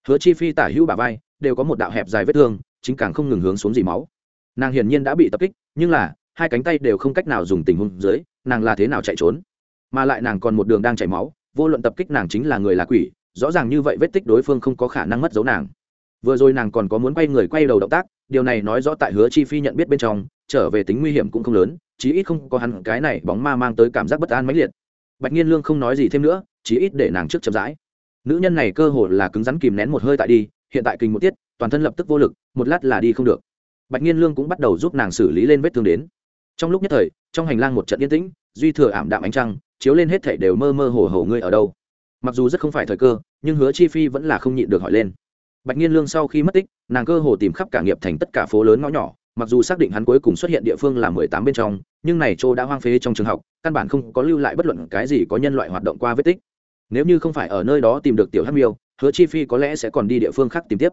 Speaker 1: Hứa chi phi tả hữu bà vai, đều có một đạo hẹp dài vết thương, chính càng không ngừng hướng xuống dì máu. Nàng hiển nhiên đã bị tập kích, nhưng là, hai cánh tay đều không cách nào dùng tình huống dưới, nàng là thế nào chạy trốn? Mà lại nàng còn một đường đang chảy máu, vô luận tập kích nàng chính là người là quỷ, rõ ràng như vậy vết tích đối phương không có khả năng mất dấu nàng vừa rồi nàng còn có muốn quay người quay đầu động tác, điều này nói rõ tại hứa chi phi nhận biết bên trong, trở về tính nguy hiểm cũng không lớn, chí ít không có hắn cái này bóng ma mang tới cảm giác bất an mãnh liệt. Bạch nhiên lương không nói gì thêm nữa, chí ít để nàng trước chậm rãi. Nữ nhân này cơ hồ là cứng rắn kìm nén một hơi tại đi, hiện tại kinh một tiết, toàn thân lập tức vô lực, một lát là đi không được. Bạch nhiên lương cũng bắt đầu giúp nàng xử lý lên vết thương đến. Trong lúc nhất thời, trong hành lang một trận yên tĩnh, duy thừa ảm đạm ánh trăng, chiếu lên hết thảy đều mơ mơ hồ hồ ngươi ở đâu. Mặc dù rất không phải thời cơ, nhưng hứa chi phi vẫn là không nhịn được hỏi lên bạch nhiên lương sau khi mất tích, nàng cơ hồ tìm khắp cả nghiệp thành tất cả phố lớn ngõ nhỏ, mặc dù xác định hắn cuối cùng xuất hiện địa phương là mười tám bên trong, nhưng này châu đã hoang phế trong trường học, căn bản không có lưu lại bất luận cái gì có nhân loại hoạt động qua vết tích. Nếu như không phải ở nơi đó tìm được tiểu hắc miêu, hứa chi phi có lẽ sẽ còn đi địa phương khác tìm tiếp.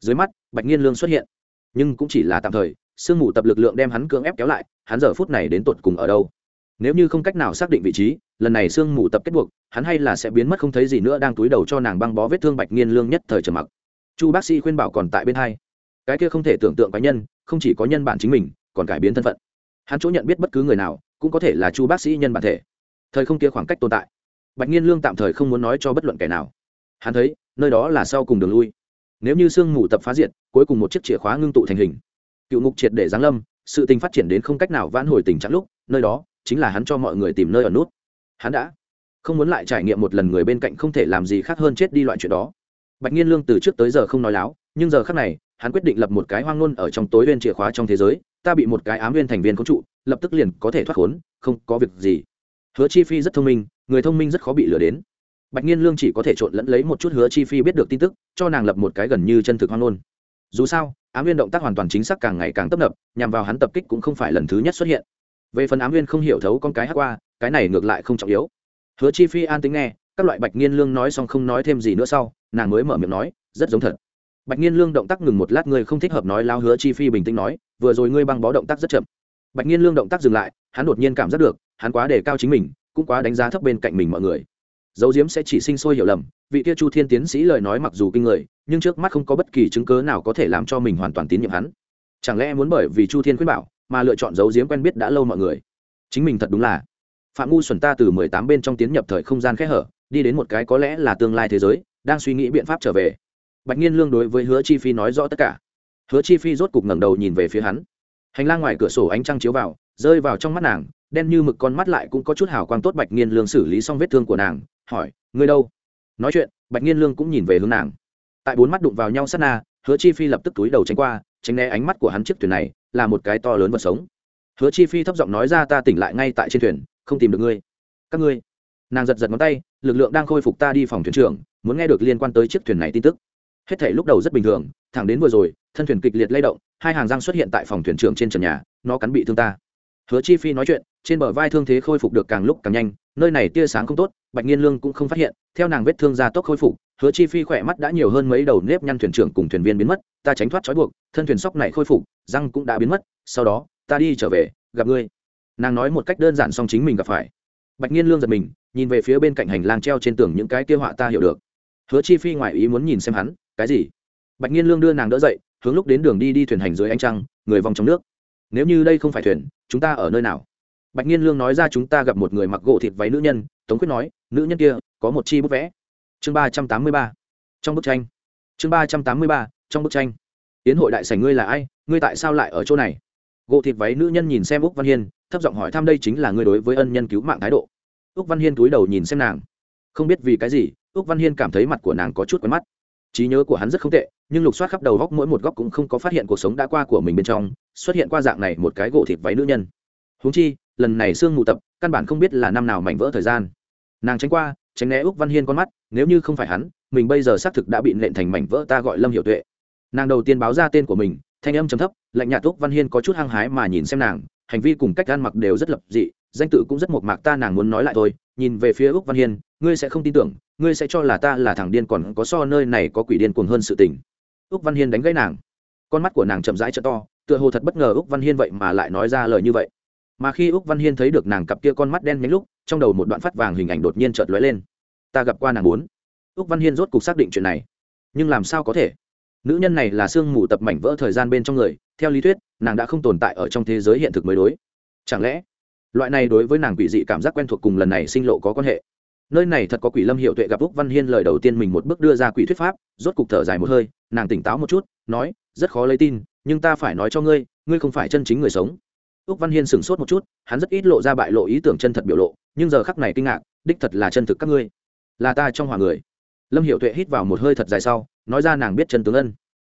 Speaker 1: Dưới mắt, bạch nhiên lương xuất hiện. Nhưng cũng chỉ là tạm thời, sương mù tập lực lượng đem hắn cưỡng ép kéo lại, hắn giờ phút này đến tột cùng ở đâu? Nếu như không cách nào xác định vị trí, lần này sương mù tập kết buộc, hắn hay là sẽ biến mất không thấy gì nữa đang túi đầu cho nàng băng bó vết thương bạch nghiên lương nhất thời trầm mặc chu bác sĩ khuyên bảo còn tại bên hai. Cái kia không thể tưởng tượng cá nhân, không chỉ có nhân bản chính mình, còn cải biến thân phận. Hắn chỗ nhận biết bất cứ người nào, cũng có thể là chu bác sĩ nhân bản thể. Thời không kia khoảng cách tồn tại. Bạch nghiên lương tạm thời không muốn nói cho bất luận kẻ nào. Hắn thấy, nơi đó là sau cùng đường lui. Nếu như sương mù tập phá diệt, cuối cùng một chiếc chìa khóa ngưng tụ thành hình. Cựu ngục triệt để giáng lâm, sự tình phát triển đến không cách nào vãn hồi tình trạng lúc, nơi đó chính là hắn cho mọi người tìm nơi ở nút. Hắn đã không muốn lại trải nghiệm một lần người bên cạnh không thể làm gì khác hơn chết đi loại chuyện đó bạch nhiên lương từ trước tới giờ không nói láo, nhưng giờ khác này, hắn quyết định lập một cái hoang ngôn ở trong tối nguyên chìa khóa trong thế giới, ta bị một cái ám viên thành viên có trụ, lập tức liền có thể thoát khốn, không có việc gì. Hứa chi phi rất thông minh, người thông minh rất khó bị lừa đến. Bạch nhiên lương chỉ có thể trộn lẫn lấy một chút hứa chi phi biết được tin tức, cho nàng lập một cái gần như chân thực hoang ngôn. Dù sao, ám viên động tác hoàn toàn chính xác càng ngày càng tấp nập, nhằm vào hắn tập kích cũng không phải lần thứ nhất xuất hiện. Về phần ám viên không hiểu thấu con cái hát qua, cái này ngược lại không trọng yếu. Hứa chi phi an tính nghe, các loại bạch nghiên lương nói xong không nói thêm gì nữa sau nàng mới mở miệng nói, rất giống thật. Bạch nhiên lương động tác ngừng một lát, ngươi không thích hợp nói lao hứa chi phi bình tĩnh nói, vừa rồi ngươi băng bó động tác rất chậm. Bạch nhiên lương động tác dừng lại, hắn đột nhiên cảm giác được, hắn quá đề cao chính mình, cũng quá đánh giá thấp bên cạnh mình mọi người. Dấu diếm sẽ chỉ sinh sôi hiểu lầm, vị kia chu thiên tiến sĩ lời nói mặc dù kinh người, nhưng trước mắt không có bất kỳ chứng cớ nào có thể làm cho mình hoàn toàn tín nhiệm hắn. Chẳng lẽ muốn bởi vì chu thiên khuyên bảo, mà lựa chọn dấu diếm quen biết đã lâu mọi người? Chính mình thật đúng là phạm ngu xuẩn ta từ mười tám bên trong tiến nhập thời không gian khẽ hở, đi đến một cái có lẽ là tương lai thế giới đang suy nghĩ biện pháp trở về. Bạch nhiên lương đối với hứa chi phi nói rõ tất cả. Hứa chi phi rốt cục ngẩng đầu nhìn về phía hắn. Hành lang ngoài cửa sổ ánh trăng chiếu vào, rơi vào trong mắt nàng, đen như mực con mắt lại cũng có chút hào quang tốt bạch nhiên lương xử lý xong vết thương của nàng, hỏi, ngươi đâu? Nói chuyện, bạch nhiên lương cũng nhìn về hướng nàng. Tại bốn mắt đụng vào nhau sát na, hứa chi phi lập tức túi đầu tránh qua, tránh né ánh mắt của hắn chiếc thuyền này, là một cái to lớn vật sống. Hứa chi phi thấp giọng nói ra, ta tỉnh lại ngay tại trên thuyền, không tìm được ngươi. Các ngươi? Nàng giật giật ngón tay, lực lượng đang khôi phục ta đi phòng thuyền trưởng muốn nghe được liên quan tới chiếc thuyền này tin tức. Hết thể lúc đầu rất bình thường, thẳng đến vừa rồi, thân thuyền kịch liệt lay động, hai hàng răng xuất hiện tại phòng thuyền trưởng trên trần nhà, nó cắn bị thương ta. Hứa chi phi nói chuyện, trên bờ vai thương thế khôi phục được càng lúc càng nhanh, nơi này tia sáng không tốt, bạch nhiên lương cũng không phát hiện, theo nàng vết thương ra tốc khôi phục, hứa chi phi khỏe mắt đã nhiều hơn mấy đầu nếp nhăn thuyền trưởng cùng thuyền viên biến mất, ta tránh thoát trói buộc, thân thuyền sóc này khôi phục, răng cũng đã biến mất, sau đó, ta đi trở về, gặp ngươi. Nàng nói một cách đơn giản song chính mình gặp phải. Bạch nhiên lương giật mình, nhìn về phía bên cạnh hành lang treo trên tường những cái kia họa ta hiểu được hứa chi phi ngoài ý muốn nhìn xem hắn, cái gì? Bạch nhiên lương đưa nàng đỡ dậy, hướng lúc đến đường đi đi thuyền hành dưới ánh trăng, người vòng trong nước. Nếu như đây không phải thuyền, chúng ta ở nơi nào? Bạch nhiên lương nói ra chúng ta gặp một người mặc gỗ thịt váy nữ nhân, tống quyết nói, nữ nhân kia, có một chi bút vẽ. Chương ba trăm tám mươi ba. Trong bức tranh. Chương ba trăm tám mươi ba, trong bức tranh. Tiến hội đại sảnh ngươi là ai, ngươi tại sao lại ở chỗ này? Gỗ thịt váy nữ nhân nhìn xem úc văn hiên, thấp giọng hỏi thăm đây chính là ngươi đối với ân nhân cứu mạng thái độ. Úc văn hiên túi đầu nhìn xem nàng. Không biết vì cái gì úc văn hiên cảm thấy mặt của nàng có chút quen mắt. Trí nhớ của hắn rất không tệ, nhưng lục soát khắp đầu góc mỗi một góc cũng không có phát hiện cuộc sống đã qua của mình bên trong, xuất hiện qua dạng này một cái gỗ thịt váy nữ nhân. Húng chi, lần này sương mù tập, căn bản không biết là năm nào mảnh vỡ thời gian. Nàng tránh qua, tránh né úc văn hiên con mắt, nếu như không phải hắn, mình bây giờ xác thực đã bị nện thành mảnh vỡ, ta gọi lâm hiệu tuệ. Nàng đầu tiên báo ra tên của mình, thanh âm chấm thấp, lạnh nhạt úc văn hiên có chút hăng hái mà nhìn xem nàng, hành vi cùng cách ăn mặc đều rất lập dị, danh tự cũng rất mộc mạc, ta nàng muốn nói lại thôi, nhìn về phía úc văn hiên, ngươi sẽ không tin tưởng ngươi sẽ cho là ta là thằng điên còn có so nơi này có quỷ điên cuồng hơn sự tình. Úc văn hiên đánh gãy nàng. Con mắt của nàng chậm rãi t to, tựa hồ thật bất ngờ úc văn hiên vậy mà lại nói ra lời như vậy. Mà khi úc văn hiên thấy được nàng cặp kia con mắt đen nhánh lúc, trong đầu một đoạn phát vàng hình ảnh đột nhiên chợt lóe lên. Ta gặp qua nàng bốn. úc văn hiên rốt cục xác định chuyện này. Nhưng làm sao có thể? Nữ nhân này là sương mù tập mảnh vỡ thời gian bên trong người, theo lý thuyết, nàng đã không tồn tại ở trong thế giới hiện thực mới đối. Chẳng lẽ, loại này đối với nàng quỷ dị cảm giác quen thuộc cùng lần này sinh lộ có quan hệ? Nơi này thật có quỷ lâm hiệu tuệ gặp úc văn hiên lời đầu tiên mình một bước đưa ra quỷ thuyết pháp, rốt cục thở dài một hơi, nàng tỉnh táo một chút, nói, rất khó lấy tin, nhưng ta phải nói cho ngươi ngươi không phải chân chính người sống. Úc văn hiên sửng sốt một chút, hắn rất ít lộ ra bại lộ ý tưởng chân thật biểu lộ, nhưng giờ khắc này kinh ngạc, đích thật là chân thực các ngươi. Là ta trong hòa người. Lâm hiệu tuệ hít vào một hơi thật dài sau, nói ra nàng biết chân tướng ân.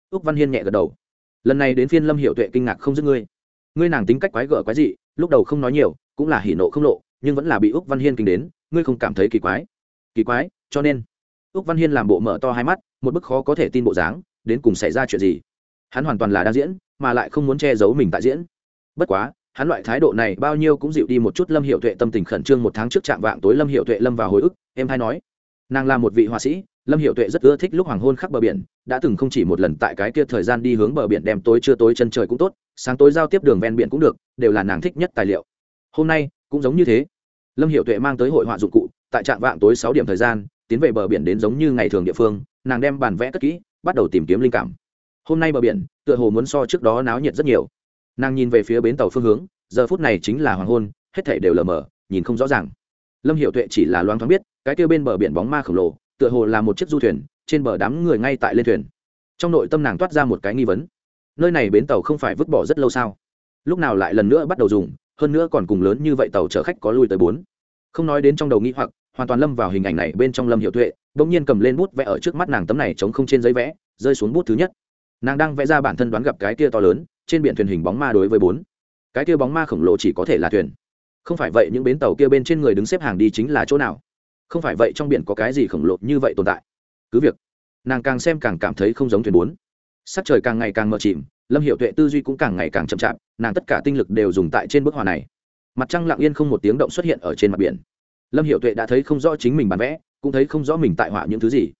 Speaker 1: Úc văn hiên nhẹ gật đầu. Lần này đến phiên lâm hiệu tuệ kinh ngạc không giữ ngươi. Ngươi nàng tính cách quái gở quái dị, lúc đầu không nói nhiều, cũng là hỉ nộ không lộ, nhưng vẫn là bị úc văn hiên kinh đến ngươi không cảm thấy kỳ quái. Kỳ quái, cho nên. Úc văn hiên làm bộ mở to hai mắt, một bức khó có thể tin bộ dáng, đến cùng xảy ra chuyện gì? Hắn hoàn toàn là đang diễn, mà lại không muốn che giấu mình tại diễn. Bất quá, hắn loại thái độ này bao nhiêu cũng dịu đi một chút lâm hiệu tuệ tâm tình khẩn trương một tháng trước chạm vạng tối lâm hiệu tuệ lâm vào hồi ức, em hay nói. Nàng là một vị họa sĩ, lâm hiệu tuệ rất ưa thích lúc hoàng hôn khắc bờ biển, đã từng không chỉ một lần tại cái kia thời gian đi hướng bờ biển đem tối chưa tối chân trời cũng tốt, sáng tối giao tiếp đường ven biển cũng được, đều là nàng thích nhất tài liệu. Hôm nay, cũng giống như thế lâm hiệu tuệ mang tới hội họa dụng cụ, tại trạm vạng tối sáu điểm thời gian, tiến về bờ biển đến giống như ngày thường địa phương, nàng đem bàn vẽ cất kỹ, bắt đầu tìm kiếm linh cảm. Hôm nay bờ biển, tựa hồ muốn so trước đó náo nhiệt rất nhiều. Nàng nhìn về phía bến tàu phương hướng, giờ phút này chính là hoàng hôn, hết thể đều lờ mờ, nhìn không rõ ràng. Lâm hiệu tuệ chỉ là loáng thoáng biết, cái kêu bên bờ biển bóng ma khổng lồ, tựa hồ là một chiếc du thuyền, trên bờ đám người ngay tại lên thuyền. Trong nội tâm nàng toát ra một cái nghi vấn. Nơi này bến tàu không phải vứt bỏ rất lâu sao? Lúc nào lại lần nữa bắt đầu dùng hơn nữa còn cùng lớn như vậy tàu chở khách có lui tới bốn. Không nói đến trong đầu nghĩ hoặc, hoàn toàn lâm vào hình ảnh này bên trong lâm hiệu tuệ, bỗng nhiên cầm lên bút vẽ ở trước mắt nàng tấm này chống không trên giấy vẽ, rơi xuống bút thứ nhất. Nàng đang vẽ ra bản thân đoán gặp cái kia to lớn, trên biển thuyền hình bóng ma đối với bốn. Cái kia bóng ma khổng lồ chỉ có thể là thuyền. Không phải vậy những bến tàu kia bên trên người đứng xếp hàng đi chính là chỗ nào? Không phải vậy trong biển có cái gì khổng lồ như vậy tồn tại? Cứ việc, nàng càng xem càng cảm thấy không giống thuyền bốn. Sắc trời càng ngày càng mờ chìm lâm hiệu tuệ tư duy cũng càng ngày càng chậm chạp, nàng tất cả tinh lực đều dùng tại trên bức họa này. Mặt trăng lặng yên không một tiếng động xuất hiện ở trên mặt biển. Lâm hiệu tuệ đã thấy không rõ chính mình bán vẽ, cũng thấy không rõ mình tại họa những thứ gì.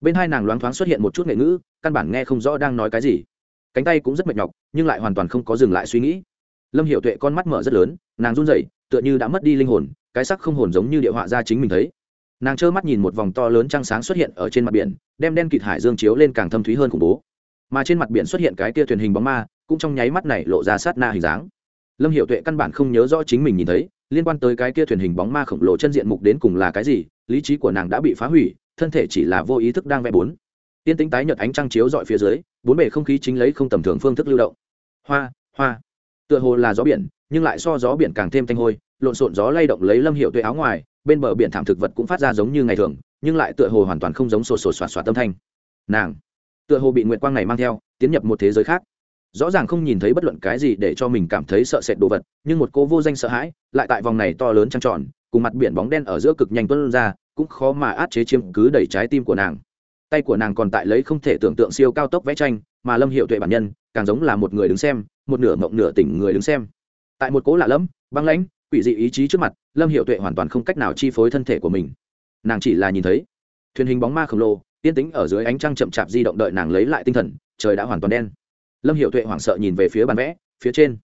Speaker 1: Bên hai nàng loáng thoáng xuất hiện một chút nghệ ngữ, căn bản nghe không rõ đang nói cái gì. Cánh tay cũng rất mệt nhọc, nhưng lại hoàn toàn không có dừng lại suy nghĩ. Lâm hiệu tuệ con mắt mở rất lớn, nàng run rẩy, tựa như đã mất đi linh hồn, cái sắc không hồn giống như địa họa ra chính mình thấy. Nàng trơ mắt nhìn một vòng to lớn trăng sáng xuất hiện ở trên mặt biển, đem đen kịt hải dương chiếu lên càng thâm thúy hơn khủng bố mà trên mặt biển xuất hiện cái tia thuyền hình bóng ma, cũng trong nháy mắt này lộ ra sát na hình dáng. Lâm hiệu tuệ căn bản không nhớ rõ chính mình nhìn thấy, liên quan tới cái kia thuyền hình bóng ma khổng lồ chân diện mục đến cùng là cái gì, lý trí của nàng đã bị phá hủy, thân thể chỉ là vô ý thức đang vẽ bốn. Tiên tính tái nhợt ánh trăng chiếu dọi phía dưới, bốn bề không khí chính lấy không tầm thường phương thức lưu động. Hoa hoa. Tựa hồ là gió biển, nhưng lại so gió biển càng thêm thanh hôi, lộn xộn gió lay động lấy lâm hiệu tuệ áo ngoài, bên bờ biển thảm thực vật cũng phát ra giống như ngày thường, nhưng lại tựa hồ hoàn toàn không giống sổ sổ soạt soạt tâm thanh. Nàng tựa hồ bị nguyệt quang này mang theo, tiến nhập một thế giới khác. Rõ ràng không nhìn thấy bất luận cái gì để cho mình cảm thấy sợ sệt đồ vật, nhưng một cô vô danh sợ hãi lại tại vòng này to lớn trăng tròn, cùng mặt biển bóng đen ở giữa cực nhanh tuân ra, cũng khó mà át chế chiếm cứ đẩy trái tim của nàng. Tay của nàng còn tại lấy không thể tưởng tượng siêu cao tốc vẽ tranh, mà lâm hiệu tuệ bản nhân, càng giống là một người đứng xem, một nửa mộng nửa tỉnh người đứng xem. Tại một cố lạ lẫm, băng lãnh, quỷ dị ý chí trước mặt, lâm hiệu tuệ hoàn toàn không cách nào chi phối thân thể của mình. Nàng chỉ là nhìn thấy. Thuyền hình bóng ma khổng lồ tiên tính ở dưới ánh trăng chậm chạp di động đợi nàng lấy lại tinh thần, trời đã hoàn toàn đen. Lâm hiệu tuệ hoảng sợ nhìn về phía bàn vẽ, phía trên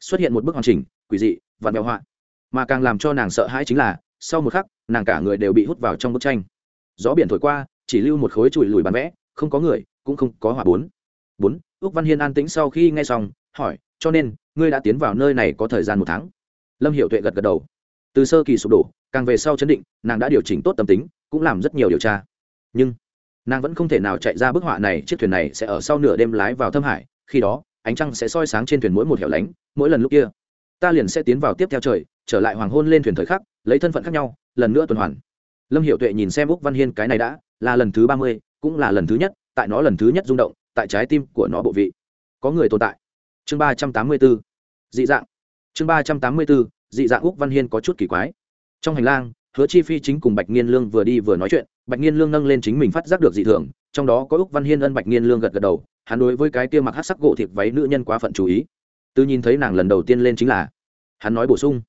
Speaker 1: xuất hiện một bức hoàn chỉnh, quỷ dị và mèo họa. Mà càng làm cho nàng sợ hãi chính là, sau một khắc, nàng cả người đều bị hút vào trong bức tranh. Gió biển thổi qua, chỉ lưu một khối chùi lùi bàn vẽ, không có người, cũng không có hỏa bốn. Bốn ước văn hiên an tĩnh sau khi nghe xong, hỏi, cho nên, ngươi đã tiến vào nơi này có thời gian một tháng? Lâm hiệu tuệ gật gật đầu. Từ sơ kỳ sụp đổ, càng về sau chấn định, nàng đã điều chỉnh tốt tâm tính, cũng làm rất nhiều điều tra. Nhưng nàng vẫn không thể nào chạy ra bức họa này, chiếc thuyền này sẽ ở sau nửa đêm lái vào thâm hải, khi đó, ánh trăng sẽ soi sáng trên thuyền mỗi một hẻo lánh, mỗi lần lúc kia. Ta liền sẽ tiến vào tiếp theo trời, trở lại hoàng hôn lên thuyền thời khắc, lấy thân phận khác nhau, lần nữa tuần hoàn. Lâm hiệu tuệ nhìn xem úc văn hiên cái này đã, là lần thứ ba mươi, cũng là lần thứ nhất, tại nó lần thứ nhất rung động, tại trái tim của nó bộ vị. Có người tồn tại. Chương ba trăm tám mươi b ố dị dạng. Chương ba trăm tám mươi b ố dị dạng úc văn hiên có chút kỳ quái. Trong hành lang, hứa chi phi chính cùng bạch nghiên lương vừa đi vừa nói chuyện bạch nghiên lương nâng lên chính mình phát giác được dị thường, trong đó có úc văn hiên ân bạch nghiên lương gật gật đầu, hắn đối với cái kia mặc hát sắc gỗ thịt váy nữ nhân quá phận chú ý. Từ nhìn thấy nàng lần đầu tiên lên chính là, hắn nói bổ sung,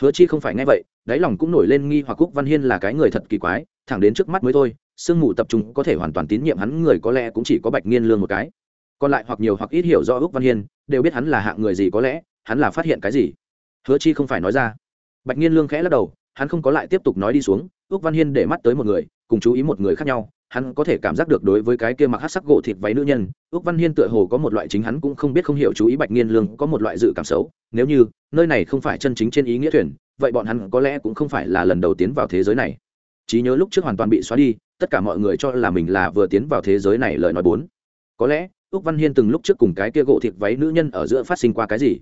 Speaker 1: hứa chi không phải nghe vậy, đáy lòng cũng nổi lên nghi hoặc úc văn hiên là cái người thật kỳ quái, thẳng đến trước mắt mới thôi, sương mù tập trung có thể hoàn toàn tín nhiệm hắn, người có lẽ cũng chỉ có bạch nghiên lương một cái. Còn lại hoặc nhiều hoặc ít hiểu rõ úc văn hiên, đều biết hắn là hạng người gì có lẽ, hắn là phát hiện cái gì. Hứa chi không phải nói ra. Bạch nghiên lương khẽ lắc đầu, hắn không có lại tiếp tục nói đi xuống, úc văn hiên để mắt tới một người cùng chú ý một người khác nhau, hắn có thể cảm giác được đối với cái kia mặc hát sắc gỗ thịt váy nữ nhân ước văn hiên tựa hồ có một loại chính hắn cũng không biết không hiểu chú ý bạch nghiên lương có một loại dự cảm xấu, nếu như, nơi này không phải chân chính trên ý nghĩa thuyền, vậy bọn hắn có lẽ cũng không phải là lần đầu tiến vào thế giới này. Trí nhớ lúc trước hoàn toàn bị xóa đi, tất cả mọi người cho là mình là vừa tiến vào thế giới này lời nói bốn. Có lẽ ước văn hiên từng lúc trước cùng cái kia gỗ thịt váy nữ nhân ở giữa phát sinh qua cái gì.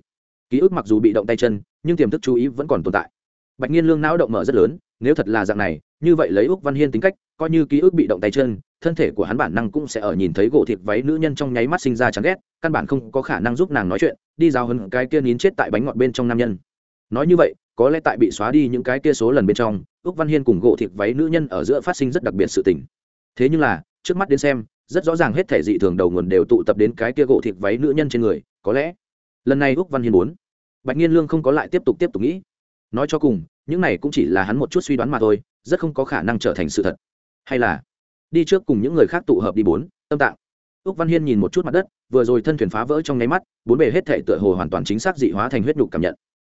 Speaker 1: Ký ức mặc dù bị động tay chân, nhưng tiềm thức chú ý vẫn còn tồn tại. Bạch nghiên lương não động mở rất lớn, nếu thật là dạng này như vậy lấy úc văn hiên tính cách, coi như ký ức bị động tay chân, thân thể của hắn bản năng cũng sẽ ở nhìn thấy gỗ thịt váy nữ nhân trong nháy mắt sinh ra chán ghét, căn bản không có khả năng giúp nàng nói chuyện, đi giao hơn cái kia nín chết tại bánh ngọt bên trong nam nhân. Nói như vậy, có lẽ tại bị xóa đi những cái kia số lần bên trong, úc văn hiên cùng gỗ thịt váy nữ nhân ở giữa phát sinh rất đặc biệt sự tình. Thế nhưng là, trước mắt đến xem, rất rõ ràng hết thể dị thường đầu nguồn đều tụ tập đến cái kia gỗ thịt váy nữ nhân trên người, có lẽ lần này úc văn hiên muốn, bạch nhiên lương không có lại tiếp tục tiếp tục nghĩ. Nói cho cùng, những này cũng chỉ là hắn một chút suy đoán mà thôi rất không có khả năng trở thành sự thật. Hay là, đi trước cùng những người khác tụ hợp đi bốn, tâm tạng. Úc văn hiên nhìn một chút mặt đất, vừa rồi thân thuyền phá vỡ trong nháy mắt, bốn bề hết thể tựa hồ hoàn toàn chính xác dị hóa thành huyết nhục cảm nhận.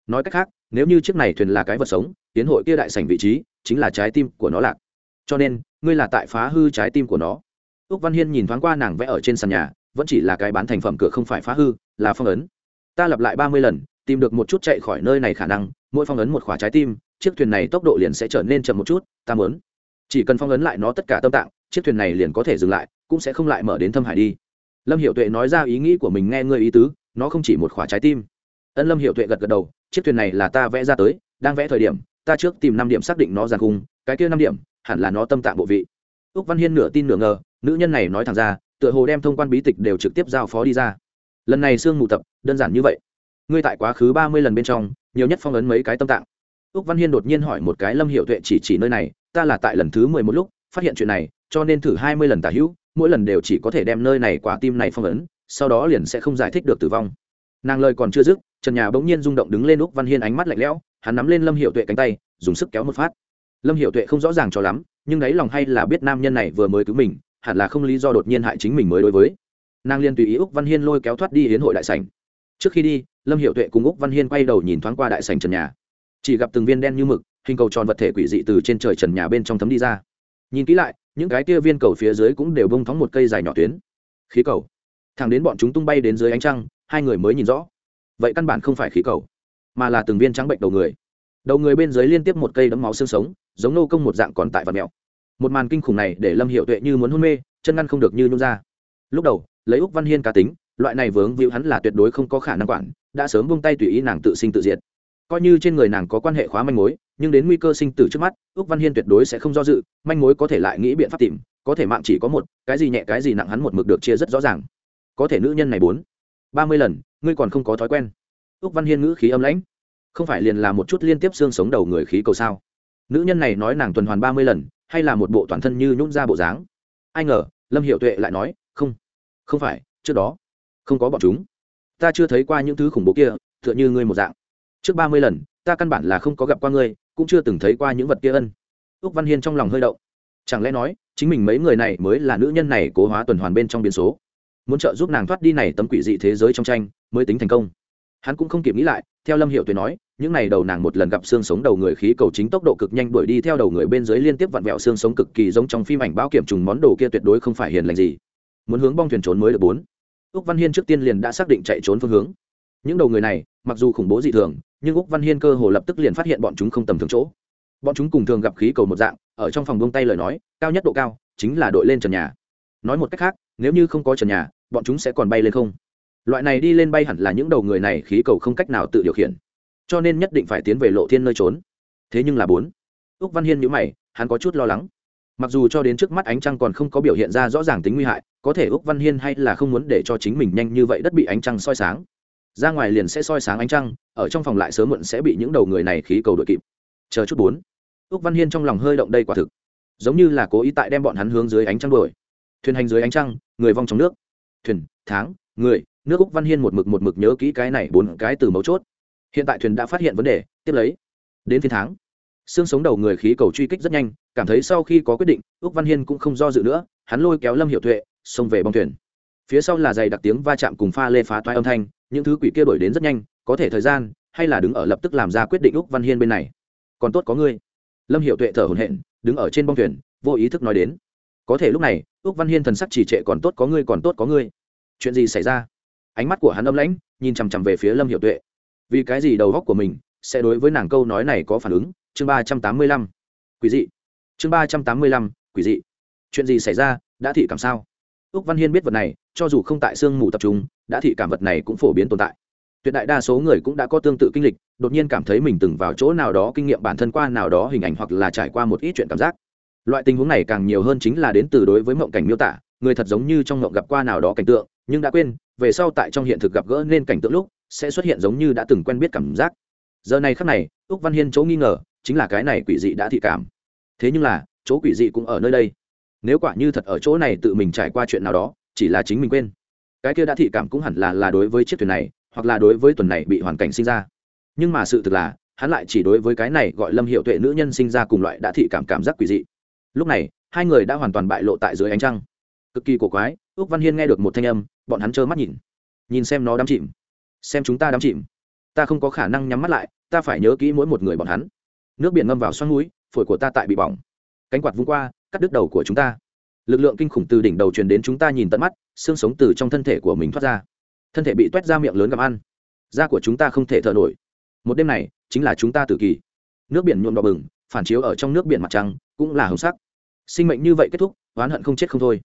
Speaker 1: Nói cách khác, nếu như chiếc này thuyền là cái vật sống, tiến hội kia đại sảnh vị trí, chính là trái tim của nó lạc. Cho nên, ngươi là tại phá hư trái tim của nó. Úc văn hiên nhìn thoáng qua nàng vẽ ở trên sàn nhà, vẫn chỉ là cái bán thành phẩm cửa không phải phá hư, là phong ấn. Ta lặp lại ba mươi lần, tìm được một chút chạy khỏi nơi này khả năng, mỗi phong ấn một khỏa trái tim chiếc thuyền này tốc độ liền sẽ trở nên chậm một chút, ta muốn. Chỉ cần phong ấn lại nó tất cả tâm tạng, chiếc thuyền này liền có thể dừng lại, cũng sẽ không lại mở đến thâm hải đi. Lâm hiệu tuệ nói ra ý nghĩ của mình nghe ngươi ý tứ, nó không chỉ một khỏa trái tim. Ân lâm hiệu tuệ gật gật đầu, chiếc thuyền này là ta vẽ ra tới, đang vẽ thời điểm, ta trước tìm năm điểm xác định nó giàn khung, cái kia năm điểm, hẳn là nó tâm tạng bộ vị. Úc văn hiên nửa tin nửa ngờ, nữ nhân này nói thẳng ra, tựa hồ đem thông quan bí tịch đều trực tiếp giao phó đi ra. Lần này sương mù tập, đơn giản như vậy. Ngươi tại quá khứ ba mươi lần bên trong, nhiều nhất phong ấn mấy cái tâm tạng úc văn hiên đột nhiên hỏi một cái lâm hiệu tuệ chỉ chỉ nơi này, ta là tại lần thứ mười một lúc, phát hiện chuyện này, cho nên thử hai mươi lần tả hữu, mỗi lần đều chỉ có thể đem nơi này quả tim này phong ấn, sau đó liền sẽ không giải thích được tử vong. Nàng lời còn chưa dứt, trần nhà bỗng nhiên rung động đứng lên úc văn hiên ánh mắt lạnh lẽo, hắn nắm lên lâm hiệu tuệ cánh tay, dùng sức kéo một phát. Lâm hiệu tuệ không rõ ràng cho lắm, nhưng đáy lòng hay là biết nam nhân này vừa mới cứu mình, hẳn là không lý do đột nhiên hại chính mình mới đối với. Nàng liên tùy ý úc văn hiên lôi kéo thoát đi hiến hội đại sảnh. Trước khi đi, lâm hiệu tuệ cùng úc văn hiên quay đầu nhìn thoáng qua đại sảnh trần nhà chỉ gặp từng viên đen như mực, hình cầu tròn vật thể quỷ dị từ trên trời trần nhà bên trong thấm đi ra. Nhìn kỹ lại, những cái kia viên cầu phía dưới cũng đều bông thóng một cây dài nhỏ tuyến. Khí cầu. Thẳng đến bọn chúng tung bay đến dưới ánh trăng, hai người mới nhìn rõ. Vậy căn bản không phải khí cầu, mà là từng viên trắng bệnh đầu người. Đầu người bên dưới liên tiếp một cây đấm máu xương sống, giống nô công một dạng còn tại vật mèo. Một màn kinh khủng này để lâm hiệu tuệ như muốn hôn mê, chân ngăn không được như nôn ra. Lúc đầu, lấy úc văn hiên cá tính, loại này vướng víu hắn là tuyệt đối không có khả năng quản, đã sớm buông tay tùy ý nàng tự sinh tự diệt coi như trên người nàng có quan hệ khóa manh mối, nhưng đến nguy cơ sinh tử trước mắt ước văn hiên tuyệt đối sẽ không do dự, manh mối có thể lại nghĩ biện pháp tìm, có thể mạng chỉ có một, cái gì nhẹ cái gì nặng hắn một mực được chia rất rõ ràng. Có thể nữ nhân này bốn, ba mươi lần, ngươi còn không có thói quen. Ước văn hiên ngữ khí âm lãnh. Không phải liền là một chút liên tiếp xương sống đầu người khí cầu sao? Nữ nhân này nói nàng tuần hoàn ba mươi lần, hay là một bộ toàn thân như nhún ra bộ dáng? Ai ngờ, lâm hiệu tuệ lại nói, không không phải, trước đó, không có bọn chúng. Ta chưa thấy qua những thứ khủng bố kia, tựa như ngươi một dạng trước ba mươi lần, ta căn bản là không có gặp qua ngươi, cũng chưa từng thấy qua những vật kia ân. Ước văn hiên trong lòng hơi động. Chẳng lẽ nói, chính mình mấy người này mới là nữ nhân này cố hóa tuần hoàn bên trong biến số? Muốn trợ giúp nàng thoát đi này tấm quỷ dị thế giới trong tranh, mới tính thành công. Hắn cũng không kịp nghĩ lại, theo lâm hiệu tuyệt nói, những n à y đầu nàng một lần gặp xương sống đầu người khí cầu chính tốc độ cực nhanh đuổi đi theo đầu người bên dưới liên tiếp vặn vẹo xương sống cực kỳ giống trong phim ảnh bao kiểm trùng món đồ kia tuyệt đối không phải hiền lành gì. Muốn hướng bong thuyền trốn mới được bốn. Ước văn hiên trước tiên liền đã xác định chạy trốn phương hướng. Những đầu người này, mặc dù khủng bố dị thường nhưng úc văn hiên cơ hồ lập tức liền phát hiện bọn chúng không tầm thường chỗ bọn chúng cùng thường gặp khí cầu một dạng ở trong phòng bông tay lời nói cao nhất độ cao chính là đội lên trần nhà nói một cách khác nếu như không có trần nhà bọn chúng sẽ còn bay lên không loại này đi lên bay hẳn là những đầu người này khí cầu không cách nào tự điều khiển cho nên nhất định phải tiến về lộ thiên nơi trốn thế nhưng là bốn úc văn hiên nhữ mày hắn có chút lo lắng mặc dù cho đến trước mắt ánh trăng còn không có biểu hiện ra rõ ràng tính nguy hại có thể úc văn hiên hay là không muốn để cho chính mình nhanh như vậy đất bị ánh trăng soi sáng ra ngoài liền sẽ soi sáng ánh trăng, ở trong phòng lại sớm muộn sẽ bị những đầu người này khí cầu đội kịp. Chờ chút bốn. Úc văn hiên trong lòng hơi động đây quả thực. Giống như là cố ý tại đem bọn hắn hướng dưới ánh trăng đuổi. Thuyền hành dưới ánh trăng, người vong trong nước. Thuyền, tháng, người, nước úc văn hiên một mực một mực nhớ kỹ cái này bốn cái từ mấu chốt. Hiện tại thuyền đã phát hiện vấn đề, tiếp lấy. Đến phiên tháng. Xương sống đầu người khí cầu truy kích rất nhanh, cảm thấy sau khi có quyết định, úc văn hiên cũng không do dự nữa, hắn lôi kéo lâm hiệu tuệ, xông về bong thuyền phía sau là giày đặc tiếng va chạm cùng pha lê phá toai âm thanh, những thứ quỷ kia đổi đến rất nhanh, có thể thời gian, hay là đứng ở lập tức làm ra quyết định úc văn hiên bên này. Còn tốt có ngươi. Lâm hiệu tuệ thở hồn hện đứng ở trên bông thuyền, vô ý thức nói đến. Có thể lúc này, úc văn hiên thần sắc chỉ trệ còn tốt có ngươi còn tốt có ngươi. Chuyện gì xảy ra? Ánh mắt của hắn âm lãnh, nhìn chằm chằm về phía lâm hiệu tuệ. Vì cái gì đầu góc của mình sẽ đối với nàng câu nói này có phản ứng? Chương ba trăm tám mươi lăm. Quỷ dị. Chương ba trăm tám mươi lăm, quỷ dị. Chuyện gì xảy ra? Đã thị cảm sao? Úc văn hiên biết vật này cho dù không tại sương mù tập trung, đã thị cảm vật này cũng phổ biến tồn tại. Tuyệt đại đa số người cũng đã có tương tự kinh lịch, đột nhiên cảm thấy mình từng vào chỗ nào đó kinh nghiệm bản thân qua nào đó hình ảnh hoặc là trải qua một ít chuyện cảm giác. Loại tình huống này càng nhiều hơn chính là đến từ đối với mộng cảnh miêu tả, người thật giống như trong mộng gặp qua nào đó cảnh tượng, nhưng đã quên, về sau tại trong hiện thực gặp gỡ nên cảnh tượng lúc, sẽ xuất hiện giống như đã từng quen biết cảm giác. Giờ này khắc này, úc văn hiên chỗ nghi ngờ, chính là cái này quỷ dị đã thị cảm. Thế nhưng là, chỗ quỷ dị cũng ở nơi đây. Nếu quả như thật ở chỗ này tự mình trải qua chuyện nào đó chỉ là chính mình quên. Cái kia đã thị cảm cũng hẳn là là đối với chiếc thuyền này, hoặc là đối với tuần này bị hoàn cảnh sinh ra. Nhưng mà sự thực là, hắn lại chỉ đối với cái này gọi lâm hiệu tuệ nữ nhân sinh ra cùng loại đã thị cảm cảm giác quỷ dị. Lúc này, hai người đã hoàn toàn bại lộ tại dưới ánh trăng. Cực kỳ cổ quái ước văn hiên nghe được một thanh âm, bọn hắn trơ mắt nhìn. Nhìn xem nó đắm chìm. Xem chúng ta đắm chìm. Ta không có khả năng nhắm mắt lại, ta phải nhớ kỹ mỗi một người bọn hắn. Nước biển ngâm vào xoắn núi, phổi của ta tại bị bỏng. Cánh quạt vung qua, cắt đứt đầu của chúng ta lực lượng kinh khủng từ đỉnh đầu truyền đến chúng ta nhìn tận mắt, xương sống từ trong thân thể của mình thoát ra. Thân thể bị t u é t ra miệng lớn gặm ăn. Da của chúng ta không thể thở nổi. Một đêm này, chính là chúng ta tự kỳ. Nước biển nhuộm đỏ bừng, phản chiếu ở trong nước biển mặt trăng, cũng là hồng sắc. Sinh mệnh như vậy kết thúc, oán hận không chết không thôi.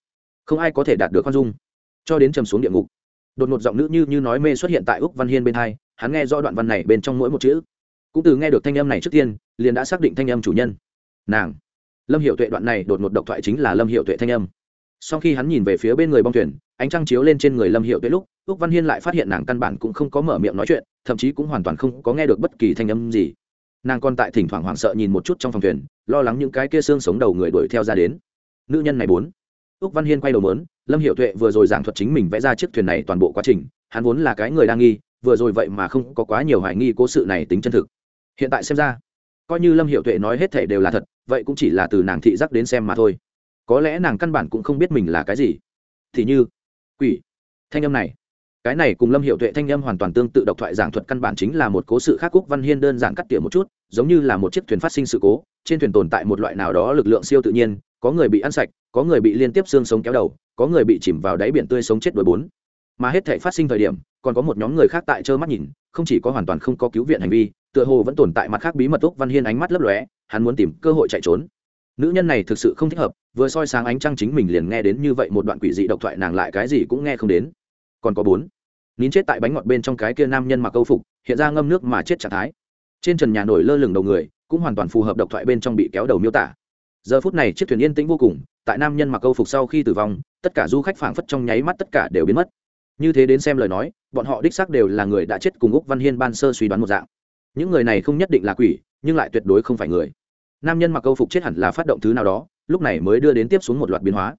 Speaker 1: Không ai có thể đạt được con dung. Cho đến trầm xuống địa ngục, đột ngột giọng nữ như như nói mê xuất hiện tại úc văn hiên bên hai, hắn nghe do đoạn văn này bên trong mỗi một chữ. Cũng từ nghe được thanh âm này trước tiên, liền đã xác định thanh âm chủ nhân. Nàng lâm hiệu tuệ đoạn này đột ngột độc thoại chính là lâm hiệu tuệ thanh âm. Sau khi hắn nhìn về phía bên người bong thuyền, ánh trăng chiếu lên trên người lâm hiệu tuệ lúc, úc văn hiên lại phát hiện nàng căn bản cũng không có mở miệng nói chuyện, thậm chí cũng hoàn toàn không có nghe được bất kỳ thanh âm gì. Nàng còn tại thỉnh thoảng hoảng sợ nhìn một chút trong phòng thuyền, lo lắng những cái kia xương sống đầu người đuổi theo ra đến. Nữ nhân này bốn. Úc văn hiên quay đầu mớn lâm hiệu tuệ vừa rồi giảng thuật chính mình vẽ ra chiếc thuyền này toàn bộ quá trình, hắn vốn là cái người đang nghi, vừa rồi vậy mà không có quá nhiều hoài nghi cố sự này tính chân thực. Hiện tại xem ra coi như lâm hiệu tuệ nói hết thể đều là thật vậy cũng chỉ là từ nàng thị giác đến xem mà thôi có lẽ nàng căn bản cũng không biết mình là cái gì thì như quỷ thanh âm này cái này cùng lâm hiệu tuệ thanh âm hoàn toàn tương tự độc thoại giảng thuật căn bản chính là một cố sự khác cúc văn hiên đơn giản cắt tỉa một chút giống như là một chiếc thuyền phát sinh sự cố trên thuyền tồn tại một loại nào đó lực lượng siêu tự nhiên có người bị ăn sạch có người bị liên tiếp xương sống kéo đầu có người bị chìm vào đáy biển tươi sống chết đuối bốn mà hết thể phát sinh thời điểm, còn có một nhóm người khác tại trơ mắt nhìn, không chỉ có hoàn toàn không có cứu viện hành vi, tựa hồ vẫn tồn tại mặt khác bí mật úc văn hiên ánh mắt lấp lóe, hắn muốn tìm cơ hội chạy trốn. Nữ nhân này thực sự không thích hợp, vừa soi sáng ánh trăng chính mình liền nghe đến như vậy một đoạn quỷ dị độc thoại, nàng lại cái gì cũng nghe không đến. Còn có bốn, nín chết tại bánh ngọt bên trong cái kia nam nhân mặc câu phục, hiện ra ngâm nước mà chết trạng thái. Trên trần nhà nổi lơ lửng đầu người, cũng hoàn toàn phù hợp độc thoại bên trong bị kéo đầu miêu tả. Giờ phút này chiếc thuyền yên tĩnh vô cùng, tại nam nhân mặc câu phục sau khi tử vong, tất cả du khách phảng phất trong nháy mắt tất cả đều biến mất như thế đến xem lời nói, bọn họ đích xác đều là người đã chết cùng úc văn hiên ban sơ suy đoán một dạng. Những người này không nhất định là quỷ, nhưng lại tuyệt đối không phải người. Nam nhân mặc câu phục chết hẳn là phát động thứ nào đó, lúc này mới đưa đến tiếp xuống một loạt biến hóa.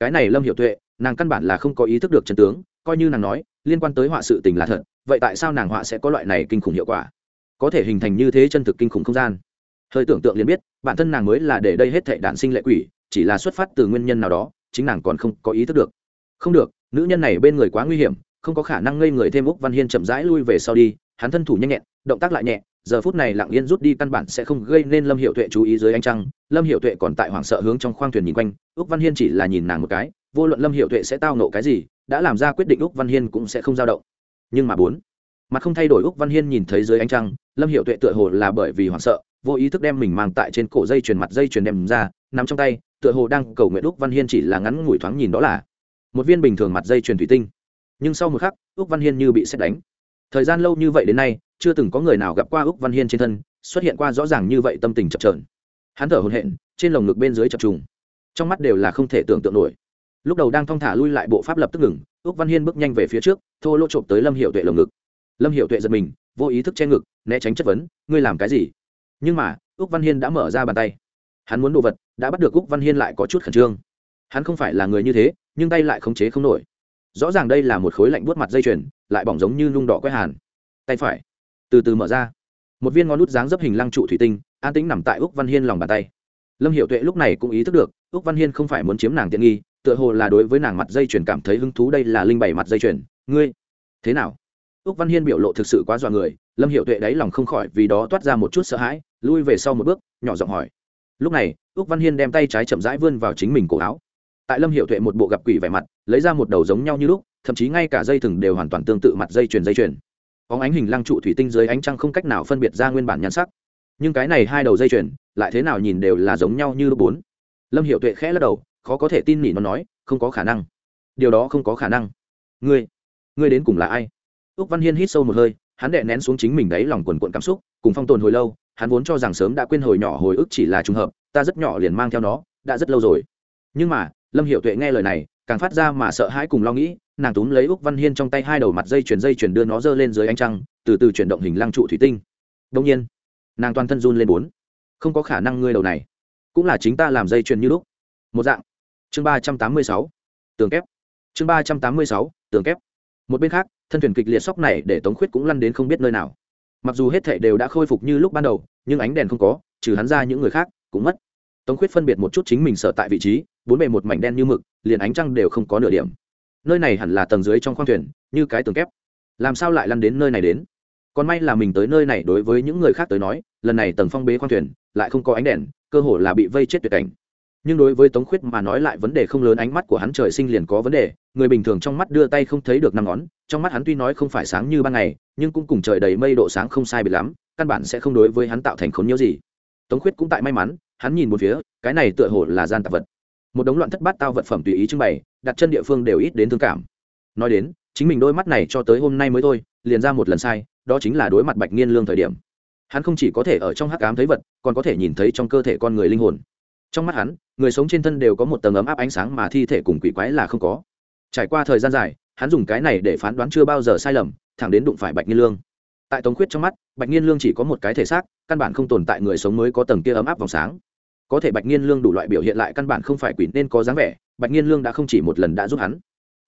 Speaker 1: Cái này lâm hiệu tuệ, nàng căn bản là không có ý thức được chân tướng, coi như nàng nói, liên quan tới họa sự tình là thật, vậy tại sao nàng họa sẽ có loại này kinh khủng hiệu quả? Có thể hình thành như thế chân thực kinh khủng không gian. Hơi tưởng tượng liền biết, bản thân nàng mới là để đây hết thệ đạn sinh lệ quỷ, chỉ là xuất phát từ nguyên nhân nào đó, chính nàng còn không có ý thức được. Không được nữ nhân này bên người quá nguy hiểm, không có khả năng ngây người thêm úc văn hiên chậm rãi lui về sau đi, hắn thân thủ nhanh nhẹn, động tác lại nhẹ, giờ phút này lặng yên rút đi căn bản sẽ không gây nên lâm hiệu tuệ chú ý dưới ánh trăng. Lâm hiệu tuệ còn tại hoảng sợ hướng trong khoang thuyền nhìn quanh, úc văn hiên chỉ là nhìn nàng một cái, vô luận lâm hiệu tuệ sẽ tao nộ cái gì, đã làm ra quyết định úc văn hiên cũng sẽ không dao động. Nhưng mà bốn, mặt không thay đổi úc văn hiên nhìn thấy dưới ánh trăng, lâm hiệu tuệ tựa hồ là bởi vì hoảng sợ, vô ý thức đem mình mang tại trên cổ dây chuyền mặt dây chuyền đem ra nằm trong tay, tựa hồ đang cầu nguyện úc văn hiên chỉ là ngắn ngủi thoáng nhìn đó là một viên bình thường mặt dây chuyền thủy tinh. Nhưng sau một khắc, úc văn hiên như bị xét đánh. Thời gian lâu như vậy đến nay, chưa từng có người nào gặp qua úc văn hiên trên thân, xuất hiện qua rõ ràng như vậy tâm tình chập trờn hắn thở hồn hện trên lồng ngực bên dưới chập trùng. Trong mắt đều là không thể tưởng tượng nổi. Lúc đầu đang thong thả lui lại bộ pháp lập tức ngừng, úc văn hiên bước nhanh về phía trước, thô lỗ trộm tới lâm hiệu tuệ lồng ngực. Lâm hiệu tuệ giật mình, vô ý thức che ngực, né tránh chất vấn, ngươi làm cái gì? Nhưng mà, úc văn hiên đã mở ra bàn tay. Hắn muốn đồ vật, đã bắt được úc văn hiên lại có chút khẩn trương. Hắn không phải là người như thế nhưng tay lại khống chế không nổi. Rõ ràng đây là một khối lạnh buốt mặt dây chuyền, lại bỏng giống như nung đỏ quét hàn. Tay phải, từ từ mở ra. Một viên ngón nút dáng dấp hình lăng trụ thủy tinh, an tĩnh nằm tại úc văn hiên lòng bàn tay. Lâm hiệu tuệ lúc này cũng ý thức được, úc văn hiên không phải muốn chiếm nàng tiện nghi, tựa hồ là đối với nàng mặt dây chuyền cảm thấy hứng thú đây là linh bảy mặt dây chuyền. Ngươi, thế nào? Úc văn hiên biểu lộ thực sự quá dọa người, lâm hiệu tuệ đáy lòng không khỏi vì đó toát ra một chút sợ hãi, lui về sau một bước, nhỏ giọng hỏi. Lúc này, úc văn hiên đem tay trái chậm rãi vươn vào chính mình cổ áo tại lâm hiệu tuệ một bộ gặp quỷ vẻ mặt, lấy ra một đầu giống nhau như lúc, thậm chí ngay cả dây thừng đều hoàn toàn tương tự mặt dây chuyền dây chuyền. Có ánh hình lăng trụ thủy tinh dưới ánh trăng không cách nào phân biệt ra nguyên bản nhan sắc. Nhưng cái này hai đầu dây chuyền, lại thế nào nhìn đều là giống nhau như lúc bốn. Lâm hiệu tuệ khẽ lắc đầu, khó có thể tin nỉ nó nói, không có khả năng. Điều đó không có khả năng. Ngươi ngươi đến cùng là ai? Úc văn hiên hít sâu một hơi, hắn đệ nén xuống chính mình đấy lòng quần quận cảm xúc, cùng phong tồn hồi lâu, hắn vốn cho rằng sớm đã quên hồi nhỏ hồi ức chỉ là trùng hợp, ta rất nhỏ liền mang theo nó, đã rất lâu rồi. Nhưng mà lâm hiệu tuệ nghe lời này, càng phát ra mà sợ hãi cùng lo nghĩ, nàng túm lấy úc văn hiên trong tay hai đầu mặt dây chuyền dây chuyền đưa nó dơ lên dưới ánh trăng, từ từ chuyển động hình lăng trụ thủy tinh. Đông nhiên, nàng toàn thân run lên bốn. Không có khả năng ngươi đầu này cũng là chính ta làm dây chuyền như lúc. Một dạng. Chương ba trăm tám mươi sáu. Tường kép. Chương ba trăm tám mươi sáu. Tường kép. Một bên khác, thân thuyền kịch liệt sóc này để tống khuyết cũng lăn đến không biết nơi nào. Mặc dù hết thệ đều đã khôi phục như lúc ban đầu, nhưng ánh đèn không có, trừ hắn ra những người khác cũng mất tống khuyết phân biệt một chút chính mình sở tại vị trí, bốn bề một mảnh đen như mực, liền ánh trăng đều không có nửa điểm. Nơi này hẳn là tầng dưới trong khoang thuyền, như cái tường kép. Làm sao lại lăn đến nơi này đến? Còn may là mình tới nơi này đối với những người khác tới nói, lần này tầng phong bế khoang thuyền, lại không có ánh đèn, cơ hồ là bị vây chết tuyệt cảnh. Nhưng đối với tống khuyết mà nói lại vấn đề không lớn, ánh mắt của hắn trời sinh liền có vấn đề, người bình thường trong mắt đưa tay không thấy được năm ngón, trong mắt hắn tuy nói không phải sáng như ban ngày, nhưng cũng cùng trời đầy mây độ sáng không sai bị lắm, căn bản sẽ không đối với hắn tạo thành khốn nhớ gì. Tống khuyết cũng tại may mắn hắn nhìn một phía, cái này tựa hồ là gian tạp vật. Một đống loạn thất bát tao vật phẩm tùy ý trưng bày, đặt chân địa phương đều ít đến thương cảm. Nói đến, chính mình đôi mắt này cho tới hôm nay mới thôi, liền ra một lần sai, đó chính là đối mặt bạch nghiên lương thời điểm. Hắn không chỉ có thể ở trong hắc ám thấy vật, còn có thể nhìn thấy trong cơ thể con người linh hồn. Trong mắt hắn, người sống trên thân đều có một tầng ấm áp ánh sáng mà thi thể cùng quỷ quái là không có. Trải qua thời gian dài, hắn dùng cái này để phán đoán chưa bao giờ sai lầm, thẳng đến đụng phải bạch nghiên lương. Tại tống khuyết trong mắt, bạch nghiên lương chỉ có một cái thể xác, căn bản không tồn tại người sống mới có tầng kia ấm áp vòng sáng có thể bạch nghiên lương đủ loại biểu hiện lại căn bản không phải quỷ nên có dáng vẻ, bạch nghiên lương đã không chỉ một lần đã giúp hắn.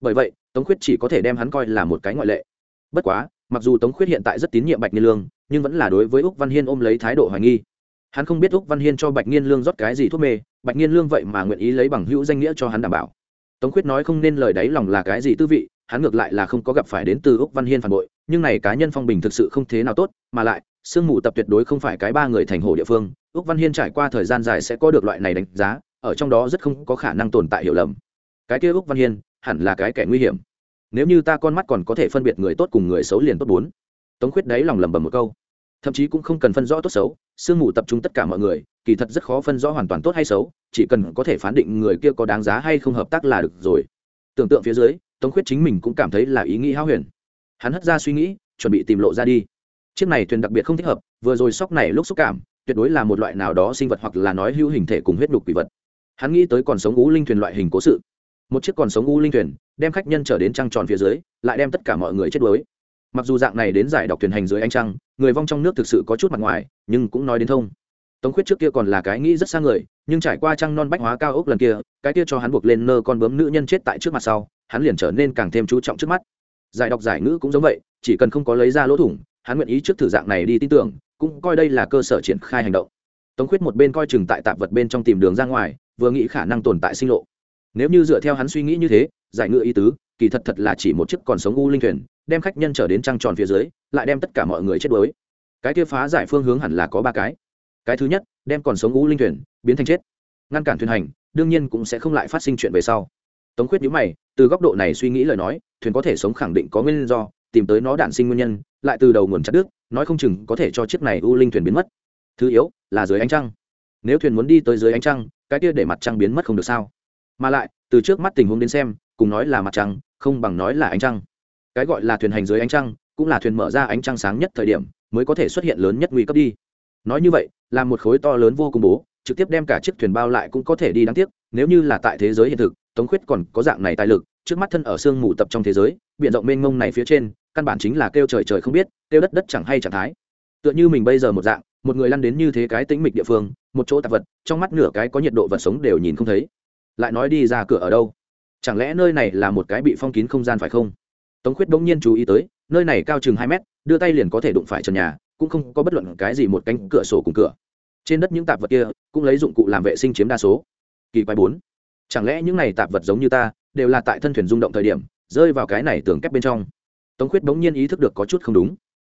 Speaker 1: Bởi vậy, tống khuyết chỉ có thể đem hắn coi là một cái ngoại lệ. Bất quá, mặc dù tống khuyết hiện tại rất tín nhiệm bạch nghiên lương, nhưng vẫn là đối với úc văn hiên ôm lấy thái độ hoài nghi. Hắn không biết úc văn hiên cho bạch nghiên lương rót cái gì thuốc mê, bạch nghiên lương vậy mà nguyện ý lấy bằng hữu danh nghĩa cho hắn đảm bảo. Tống khuyết nói không nên lời đáy lòng là cái gì tư vị, hắn ngược lại là không có gặp phải đến từ úc văn hiên phản bội, nhưng này cá nhân phong bình thực sự không thế nào tốt, mà lại, sương mù tập tuyệt đối không phải cái ba người thành hồ địa phương úc văn hiên trải qua thời gian dài sẽ có được loại này đánh giá, ở trong đó rất không có khả năng tồn tại hiểu lầm. Cái kia úc văn hiên, hẳn là cái kẻ nguy hiểm. Nếu như ta con mắt còn có thể phân biệt người tốt cùng người xấu liền tốt bốn. Tống khuyết đấy lòng lầm bầm một câu. Thậm chí cũng không cần phân rõ tốt xấu, sương mù tập trung tất cả mọi người, kỳ thật rất khó phân rõ hoàn toàn tốt hay xấu, chỉ cần có thể phán định người kia có đáng giá hay không hợp tác là được rồi. Tưởng tượng phía dưới, tống khuyết chính mình cũng cảm thấy là ý nghĩ hao huyền. Hắn hất ra suy nghĩ, chuẩn bị tìm lộ ra đi. Chiếc này thuyền đặc biệt không thích hợp, vừa rồi sóc này lúc xúc cảm tuyệt đối là một loại nào đó sinh vật hoặc là nói hữu hình thể cùng huyết nhục quỷ vật. Hắn nghĩ tới còn sống u linh thuyền loại hình cố sự. Một chiếc còn sống u linh thuyền, đem khách nhân trở đến trăng tròn phía dưới, lại đem tất cả mọi người chết đuối. Mặc dù dạng này đến giải đọc thuyền hành dưới ánh trăng, người vong trong nước thực sự có chút mặt ngoài, nhưng cũng nói đến thông. Tống khuyết trước kia còn là cái nghĩ rất xa người, nhưng trải qua trăng non bách hóa cao ốc lần kia, cái kia cho hắn buộc lên nơ con bướm nữ nhân chết tại trước mặt sau, hắn liền trở nên càng thêm chú trọng trước mắt. Giải đọc giải ngữ cũng giống vậy, chỉ cần không có lấy ra lỗ thủng, hắn nguyện ý trước thử dạng này đi tin tưởng cũng coi đây là cơ sở triển khai hành động. Tống khuyết một bên coi chừng tại tạp vật bên trong tìm đường ra ngoài, vừa nghĩ khả năng tồn tại sinh lộ. Nếu như dựa theo hắn suy nghĩ như thế, giải ngựa ý tứ, kỳ thật thật là chỉ một chiếc còn sống u linh thuyền, đem khách nhân trở đến trăng tròn phía dưới, lại đem tất cả mọi người chết đuối. Cái kia phá giải phương hướng hẳn là có ba cái. Cái thứ nhất, đem còn sống u linh thuyền biến thành chết. Ngăn cản thuyền hành, đương nhiên cũng sẽ không lại phát sinh chuyện về sau. Tống khuyết nhữ mày, từ góc độ này suy nghĩ lời nói, thuyền có thể sống khẳng định có nguyên do, tìm tới nó đản sinh nguyên nhân, lại từ đầu nguồn chặt đứt nói không chừng có thể cho chiếc này u linh thuyền biến mất. Thứ yếu, là dưới ánh trăng. Nếu thuyền muốn đi tới dưới ánh trăng, cái kia để mặt trăng biến mất không được sao? Mà lại, từ trước mắt tình huống đến xem, cùng nói là mặt trăng, không bằng nói là ánh trăng. Cái gọi là thuyền hành dưới ánh trăng, cũng là thuyền mở ra ánh trăng sáng nhất thời điểm, mới có thể xuất hiện lớn nhất nguy cấp đi. Nói như vậy, là một khối to lớn vô cùng bố, trực tiếp đem cả chiếc thuyền bao lại cũng có thể đi đáng tiếc, nếu như là tại thế giới hiện thực, tống khuyết còn có dạng này tài lực, trước mắt thân ở sương mù tập trong thế giới b rộng mênh mông này phía trên căn bản chính là kêu trời trời không biết, kêu đất đất chẳng hay chẳng thái. Tựa như mình bây giờ một dạng, một người lăn đến như thế cái tĩnh mịch địa phương, một chỗ tạp vật, trong mắt nửa cái có nhiệt độ vật sống đều nhìn không thấy. Lại nói đi ra cửa ở đâu? Chẳng lẽ nơi này là một cái bị phong kín không gian phải không? Tống khuyết bỗng nhiên chú ý tới, nơi này cao chừng hai mét, đưa tay liền có thể đụng phải trần nhà, cũng không có bất luận cái gì một cánh cửa sổ cùng cửa. Trên đất những tạp vật kia, cũng lấy dụng cụ làm vệ sinh chiếm đa số. Kỳ quái bốn, chẳng lẽ những này tạp vật giống như ta, đều là tại thân thuyền rung động thời điểm, rơi vào cái này tường kép bên trong? Tống khuyết bỗng nhiên ý thức được có chút không đúng.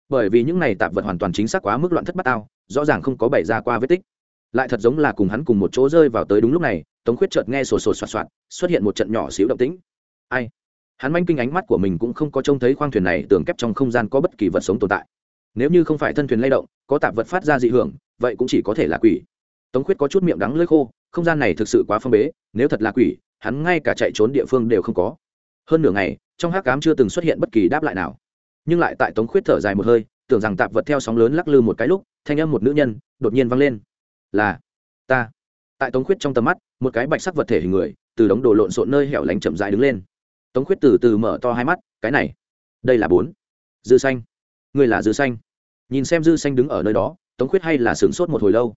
Speaker 1: Bởi vì những này tạp vật hoàn toàn chính xác quá mức loạn thất bát ao rõ ràng không có bày ra qua vết tích. Lại thật giống là cùng hắn cùng một chỗ rơi vào tới đúng lúc này, tống khuyết chợt nghe sổ sổ soạt soạt, xuất hiện một trận nhỏ xíu động tĩnh. Ai? Hắn manh kinh ánh mắt của mình cũng không có trông thấy khoang thuyền này tường kép trong không gian có bất kỳ vật sống tồn tại. Nếu như không phải thân thuyền lay động, có tạp vật phát ra dị hưởng, vậy cũng chỉ có thể là quỷ. Tống khuyết có chút miệng đắng lưỡi khô, không gian này thực sự quá phong bế, nếu thật là quỷ, hắn ngay cả chạy trốn địa phương đều không có hơn nửa ngày, trong hát cám chưa từng xuất hiện bất kỳ đáp lại nào. Nhưng lại tại tống khuyết thở dài một hơi, tưởng rằng tạp vật theo sóng lớn lắc lư một cái lúc, thanh âm một nữ nhân đột nhiên vang lên. Là, ta. Tại tống khuyết trong tầm mắt, một cái bạch sắc vật thể hình người, từ đống đồ lộn xộn nơi hẻo lánh chậm dài đứng lên. Tống khuyết từ từ mở to hai mắt, cái này, đây là bốn. Dư xanh. Người là dư xanh. Nhìn xem dư xanh đứng ở nơi đó, tống khuyết hay là sửng sốt một hồi lâu.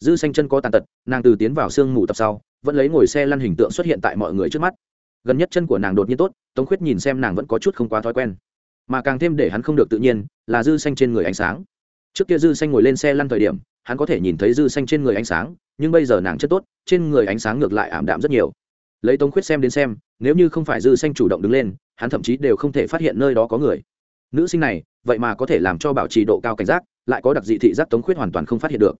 Speaker 1: Dư xanh chân có tàn tật, nàng từ tiến vào sương mù tập sau, vẫn lấy ngồi xe lăn hình tượng xuất hiện tại mọi người trước mắt gần nhất chân của nàng đột nhiên tốt, tống khuyết nhìn xem nàng vẫn có chút không quá thói quen. Mà càng thêm để hắn không được tự nhiên, là dư xanh trên người ánh sáng. Trước kia dư xanh ngồi lên xe lăn thời điểm, hắn có thể nhìn thấy dư xanh trên người ánh sáng, nhưng bây giờ nàng chất tốt, trên người ánh sáng ngược lại ảm đạm rất nhiều. Lấy tống khuyết xem đến xem, nếu như không phải dư xanh chủ động đứng lên, hắn thậm chí đều không thể phát hiện nơi đó có người. Nữ sinh này, vậy mà có thể làm cho bảo trì độ cao cảnh giác, lại có đặc dị thị giác tống khuyết hoàn toàn không phát hiện được.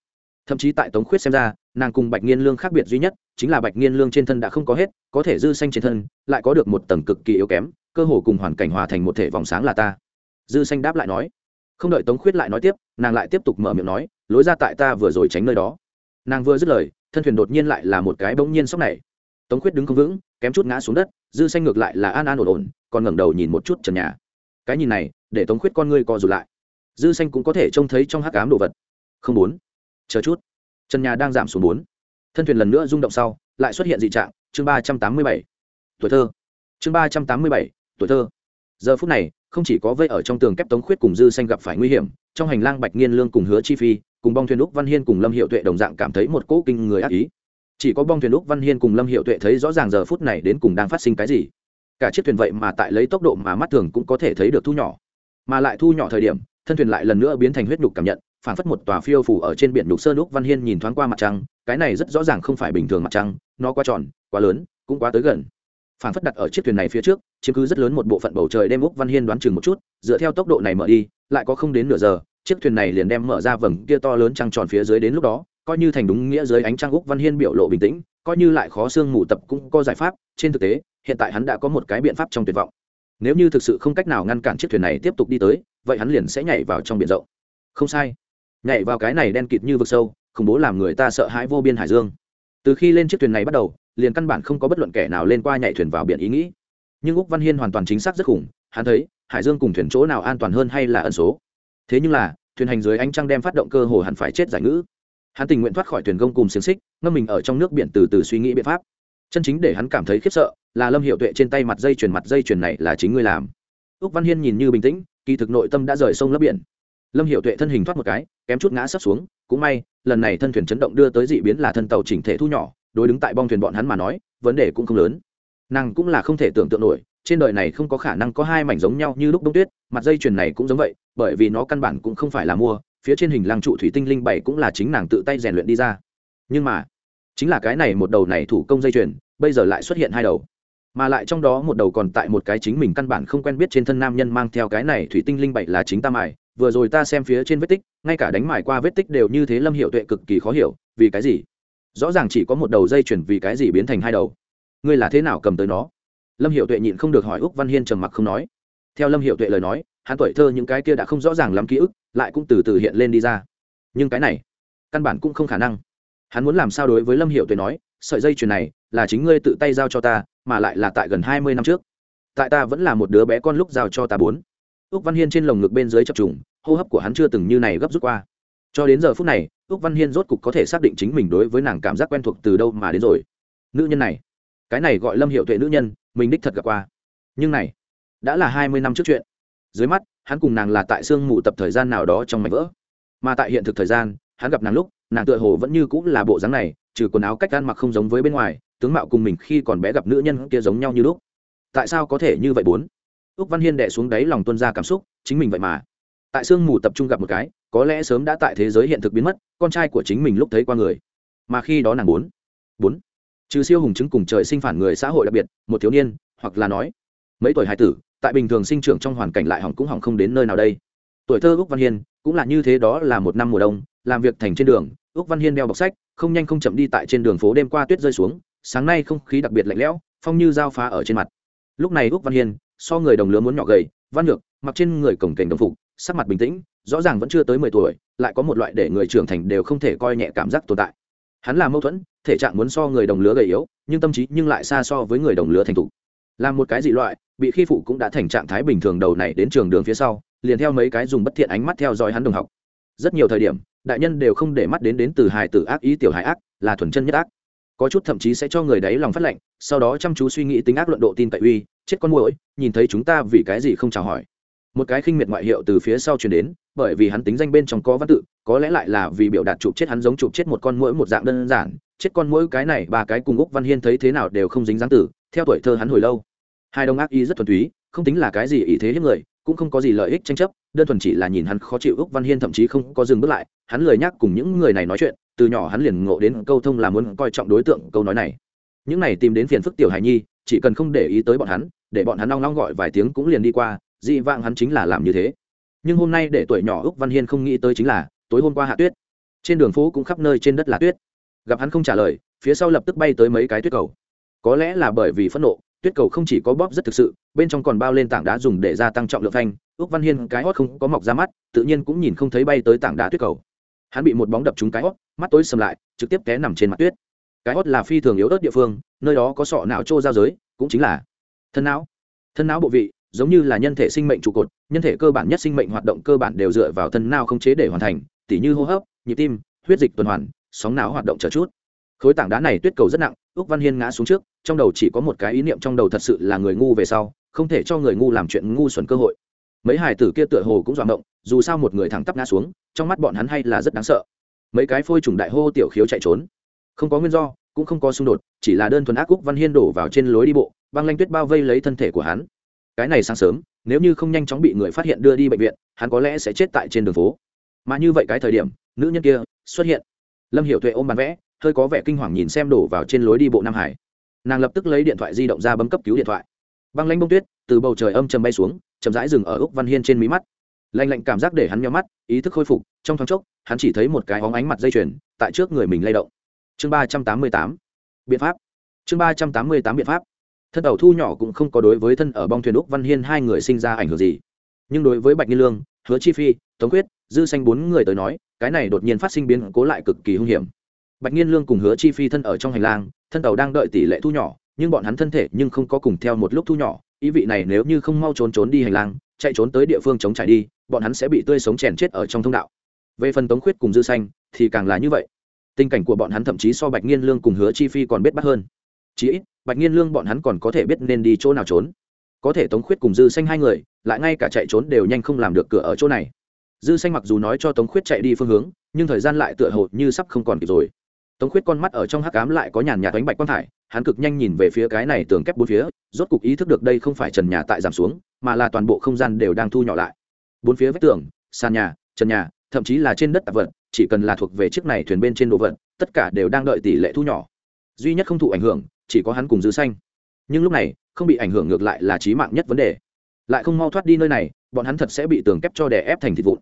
Speaker 1: Thậm chí tại tống khuyết xem ra nàng cùng bạch nghiên lương khác biệt duy nhất chính là bạch nghiên lương trên thân đã không có hết, có thể dư xanh trên thân, lại có được một tầng cực kỳ yếu kém, cơ hồ cùng hoàn cảnh hòa thành một thể vòng sáng là ta. Dư xanh đáp lại nói. Không đợi tống khuyết lại nói tiếp, nàng lại tiếp tục mở miệng nói, lối ra tại ta vừa rồi tránh nơi đó. Nàng vừa dứt lời, thân thuyền đột nhiên lại là một cái bỗng nhiên sốc này. Tống khuyết đứng không vững, kém chút ngã xuống đất, dư xanh ngược lại là an an ổn ổn, còn ngẩng đầu nhìn một chút trần nhà. Cái nhìn này, để tống khuyết con ngươi co rụt lại. Dư xanh cũng có thể trông thấy trong hắc ám đồ vật. Không muốn. Chờ chút trần nhà đang giảm xuống bốn. Thân thuyền lần nữa rung động sau, lại xuất hiện dị trạng, chương ba trăm tám mươi bảy. Tuổi thơ. Chương ba trăm tám mươi bảy, tuổi thơ. Giờ phút này, không chỉ có vây ở trong tường kép tống khuyết cùng dư xanh gặp phải nguy hiểm, trong hành lang bạch nghiên lương cùng hứa chi phi, cùng bong thuyền úc văn hiên cùng lâm hiệu tuệ đồng dạng cảm thấy một cỗ kinh người ác ý. Chỉ có bong thuyền úc văn hiên cùng lâm hiệu tuệ thấy rõ ràng giờ phút này đến cùng đang phát sinh cái gì. Cả chiếc thuyền vậy mà tại lấy tốc độ mà mắt thường cũng có thể thấy được thu nhỏ. Mà lại thu nhỏ thời điểm, thân thuyền lại lần nữa biến thành huyết nhục cảm nhận phản phất một tòa phiêu phủ ở trên biển nhục sơn Lúc văn hiên nhìn thoáng qua mặt trăng, cái này rất rõ ràng không phải bình thường mặt trăng, nó quá tròn, quá lớn, cũng quá tới gần. Phản phất đặt ở chiếc thuyền này phía trước, chiếm cứ rất lớn một bộ phận bầu trời đem úc văn hiên đoán chừng một chút, dựa theo tốc độ này mở đi, lại có không đến nửa giờ, chiếc thuyền này liền đem mở ra vầng kia to lớn trăng tròn phía dưới đến lúc đó, coi như thành đúng nghĩa dưới ánh trăng úc văn hiên biểu lộ bình tĩnh, coi như lại khó xương ngủ tập cũng có giải pháp, trên thực tế, hiện tại hắn đã có một cái biện pháp trong tuyệt vọng. Nếu như thực sự không cách nào ngăn cản chiếc thuyền này tiếp tục đi tới, vậy hắn liền sẽ nhảy vào trong biển rộng. Không sai nhảy vào cái này đen kịt như vực sâu, khủng bố làm người ta sợ hãi vô biên hải dương. Từ khi lên chiếc thuyền này bắt đầu, liền căn bản không có bất luận kẻ nào lên qua nhảy thuyền vào biển ý nghĩ. Nhưng úc văn hiên hoàn toàn chính xác rất khủng, hắn thấy, hải dương cùng thuyền chỗ nào an toàn hơn hay là ẩn số. Thế nhưng là, thuyền hành dưới ánh trăng đem phát động cơ hồ hẳn phải chết giải ngữ. Hắn tình nguyện thoát khỏi thuyền gông cùng xiềng xích, ngâm mình ở trong nước biển từ từ suy nghĩ biện pháp. Chân chính để hắn cảm thấy khiếp sợ, là lâm hiệu tuệ trên tay mặt dây chuyền, mặt dây chuyền này là chính ngươi làm. Úc văn hiên nhìn như bình tĩnh, kỳ thực nội tâm đã rời sông lấp biển lâm hiệu tuệ thân hình thoát một cái, kém chút ngã sấp xuống, cũng may, lần này thân thuyền chấn động đưa tới dị biến là thân tàu chỉnh thể thu nhỏ, đối đứng tại bong thuyền bọn hắn mà nói, vấn đề cũng không lớn. Nàng cũng là không thể tưởng tượng nổi, trên đời này không có khả năng có hai mảnh giống nhau như lúc đông tuyết, mặt dây chuyền này cũng giống vậy, bởi vì nó căn bản cũng không phải là mua, phía trên hình lăng trụ thủy tinh linh bảy cũng là chính nàng tự tay rèn luyện đi ra. Nhưng mà, chính là cái này một đầu này thủ công dây chuyền, bây giờ lại xuất hiện hai đầu. Mà lại trong đó một đầu còn tại một cái chính mình căn bản không quen biết trên thân nam nhân mang theo cái này thủy tinh linh bảy là chính ta mài vừa rồi ta xem phía trên vết tích, ngay cả đánh mải qua vết tích đều như thế lâm hiệu tuệ cực kỳ khó hiểu, vì cái gì? Rõ ràng chỉ có một đầu dây chuyển vì cái gì biến thành hai đầu. Ngươi là thế nào cầm tới nó? Lâm hiệu tuệ nhịn không được hỏi úc văn hiên trầm mặc không nói. Theo lâm hiệu tuệ lời nói, hắn tuổi thơ những cái kia đã không rõ ràng lắm ký ức, lại cũng từ từ hiện lên đi ra. Nhưng cái này, căn bản cũng không khả năng. Hắn muốn làm sao đối với lâm hiệu tuệ nói, sợi dây chuyền này là chính ngươi tự tay giao cho ta, mà lại là tại gần hai mươi năm trước. Tại ta vẫn là một đứa bé con lúc giao cho ta bốn úc văn hiên trên lồng ngực bên dưới chập trùng, hô hấp của hắn chưa từng như này gấp rút qua. Cho đến giờ phút này, úc văn hiên rốt cục có thể xác định chính mình đối với nàng cảm giác quen thuộc từ đâu mà đến rồi. Nữ nhân này, cái này gọi lâm hiệu tuệ nữ nhân, mình đích thật gặp qua. Nhưng này, đã là hai mươi năm trước chuyện. Dưới mắt, hắn cùng nàng là tại sương mù tập thời gian nào đó trong mảnh vỡ. Mà tại hiện thực thời gian, hắn gặp nàng lúc, nàng tựa hồ vẫn như cũng là bộ dáng này, trừ quần áo cách ăn mặc không giống với bên ngoài, tướng mạo cùng mình khi còn bé gặp nữ nhân kia giống nhau như lúc. Tại sao có thể như vậy bốn? Úc văn hiên đệ xuống đáy lòng tuân ra cảm xúc, chính mình vậy mà. Tại sương mù tập trung gặp một cái, có lẽ sớm đã tại thế giới hiện thực biến mất, con trai của chính mình lúc thấy qua người. Mà khi đó nàng bốn bốn. Trừ siêu hùng chứng cùng trời sinh phản người xã hội đặc biệt, một thiếu niên, hoặc là nói, mấy tuổi hai tử, tại bình thường sinh trưởng trong hoàn cảnh lại hỏng cũng hỏng không đến nơi nào đây. Tuổi thơ úc văn hiên, cũng là như thế đó là một năm mùa đông, làm việc thành trên đường, úc văn hiên đeo bọc sách, không nhanh không chậm đi tại trên đường phố đêm qua tuyết rơi xuống, sáng nay không khí đặc biệt lạnh lẽo, phong như dao phá ở trên mặt. Lúc này úc văn hiên so người đồng lứa muốn nhỏ gầy, văn ngược mặc trên người cổng kềnh đồng phục, sắc mặt bình tĩnh, rõ ràng vẫn chưa tới mười tuổi, lại có một loại để người trưởng thành đều không thể coi nhẹ cảm giác tồn tại. Hắn là mâu thuẫn, thể trạng muốn so người đồng lứa gầy yếu, nhưng tâm trí nhưng lại xa so với người đồng lứa thành thục. Là một cái dị loại, bị khi phụ cũng đã thành trạng thái bình thường đầu này đến trường đường phía sau, liền theo mấy cái dùng bất thiện ánh mắt theo dõi hắn đồng học. Rất nhiều thời điểm, đại nhân đều không để mắt đến đến từ hài tử ác ý tiểu hài ác, là thuần chân nhất ác có chút thậm chí sẽ cho người đấy lòng phát lệnh, sau đó chăm chú suy nghĩ tính ác luận độ tin cậy uy, chết con mũi nhìn thấy chúng ta vì cái gì không chào hỏi. Một cái khinh miệt ngoại hiệu từ phía sau truyền đến, bởi vì hắn tính danh bên trong có văn tự, có lẽ lại là vì biểu đạt chụp chết hắn giống chụp chết một con mũi một dạng đơn giản, chết con mũi cái này ba cái cùng úc văn hiên thấy thế nào đều không dính dáng tử, theo tuổi thơ hắn hồi lâu. Hai đồng ác ý rất thuần túy, không tính là cái gì ý thế hiếp người, cũng không có gì lợi ích tranh chấp, đơn thuần chỉ là nhìn hắn khó chịu úc văn hiên thậm chí không có dừng bước lại, hắn lười nhắc cùng những người này nói chuyện từ nhỏ hắn liền ngộ đến câu thông là muốn coi trọng đối tượng câu nói này. Những này tìm đến phiền phức tiểu hài nhi, chỉ cần không để ý tới bọn hắn, để bọn hắn long long gọi vài tiếng cũng liền đi qua, dị vãng hắn chính là làm như thế. Nhưng hôm nay để tuổi nhỏ úc văn hiên không nghĩ tới chính là, tối hôm qua hạ tuyết, trên đường phố cũng khắp nơi trên đất là tuyết. Gặp hắn không trả lời, phía sau lập tức bay tới mấy cái tuyết cầu. Có lẽ là bởi vì phẫn nộ, tuyết cầu không chỉ có bóp rất thực sự, bên trong còn bao lên tảng đá dùng để gia tăng trọng lượng thanh ước văn hiên cái hót không có mọc ra mắt, tự nhiên cũng nhìn không thấy bay tới tảng đá tuyết cầu. Hắn bị một bóng đập trúng cái hót mắt tối sầm lại, trực tiếp té nằm trên mặt tuyết. Cái hót là phi thường yếu ớt địa phương, nơi đó có sọ não trô giao giới, cũng chính là thân não. Thân não bộ vị, giống như là nhân thể sinh mệnh trụ cột, nhân thể cơ bản nhất sinh mệnh hoạt động cơ bản đều dựa vào thân não không chế để hoàn thành, tỉ như hô hấp, nhịp tim, huyết dịch tuần hoàn, sóng não hoạt động chờ chút. Khối tảng đá này tuyết cầu rất nặng ước văn hiên ngã xuống trước, trong đầu chỉ có một cái ý niệm trong đầu thật sự là người ngu về sau, không thể cho người ngu làm chuyện ngu xuẩn cơ hội. Mấy hải tử kia tựa hồ cũng dọa động dù sao một người thẳng tắp ngã xuống, trong mắt bọn hắn hay là rất đáng sợ mấy cái phôi trùng đại hô tiểu khiếu chạy trốn. Không có nguyên do, cũng không có xung đột, chỉ là đơn thuần ác cúc văn hiên đổ vào trên lối đi bộ, băng lanh tuyết bao vây lấy thân thể của hắn. Cái này sáng sớm, nếu như không nhanh chóng bị người phát hiện đưa đi bệnh viện, hắn có lẽ sẽ chết tại trên đường phố. Mà như vậy cái thời điểm, nữ nhân kia xuất hiện. Lâm hiểu tuệ ôm bàn vẽ, hơi có vẻ kinh hoàng nhìn xem đổ vào trên lối đi bộ nam hải. Nàng lập tức lấy điện thoại di động ra bấm cấp cứu điện thoại. Băng lanh bông tuyết từ bầu trời âm chầm bay xuống, chậm rãi dừng ở úc văn hiên trên mí mắt lạnh lạnh cảm giác để hắn nhắm mắt, ý thức khôi phục, trong thoáng chốc, hắn chỉ thấy một cái hóng ánh mặt dây chuyền tại trước người mình lay động. Chương ba trăm tám mươi tám, biện pháp. Chương ba trăm tám mươi tám biện pháp. Thân đầu thu nhỏ cũng không có đối với thân ở bong thuyền úc văn hiên hai người sinh ra ảnh hưởng gì. Nhưng đối với bạch nghi lương, hứa chi phi, tống quyết, dư xanh bốn người tới nói, cái này đột nhiên phát sinh biến cố lại cực kỳ hung hiểm. Bạch nghiên lương cùng hứa chi phi thân ở trong hành lang, thân tàu đang đợi tỷ lệ thu nhỏ, nhưng bọn hắn thân thể nhưng không có cùng theo một lúc thu nhỏ, ý vị này nếu như không mau trốn trốn đi hành lang chạy trốn tới địa phương chống trải đi, bọn hắn sẽ bị tươi sống chèn chết ở trong thông đạo. Về phần tống khuyết cùng dư xanh, thì càng là như vậy. Tình cảnh của bọn hắn thậm chí so bạch nghiên lương cùng hứa chi phi còn biết bắt hơn. Chí ít, bạch nghiên lương bọn hắn còn có thể biết nên đi chỗ nào trốn. Có thể tống khuyết cùng dư xanh hai người, lại ngay cả chạy trốn đều nhanh không làm được cửa ở chỗ này. Dư xanh mặc dù nói cho tống khuyết chạy đi phương hướng, nhưng thời gian lại tựa hồ như sắp không còn kịp rồi. Tống khuyết con mắt ở trong hắc ám lại có nhàn nhạt đánh bạch quang thải, hắn cực nhanh nhìn về phía cái này tường kép bốn phía, rốt cục ý thức được đây không phải trần nhà tại giảm xuống mà là toàn bộ không gian đều đang thu nhỏ lại. Bốn phía vách tường, sàn nhà, trần nhà, thậm chí là trên đất tạp vật, chỉ cần là thuộc về chiếc này thuyền bên trên đồ vật, tất cả đều đang đợi tỷ lệ thu nhỏ. Duy nhất không thụ ảnh hưởng, chỉ có hắn cùng dư xanh. Nhưng lúc này, không bị ảnh hưởng ngược lại là chí mạng nhất vấn đề. Lại không mau thoát đi nơi này, bọn hắn thật sẽ bị tường kép cho đè ép thành thịt vụn.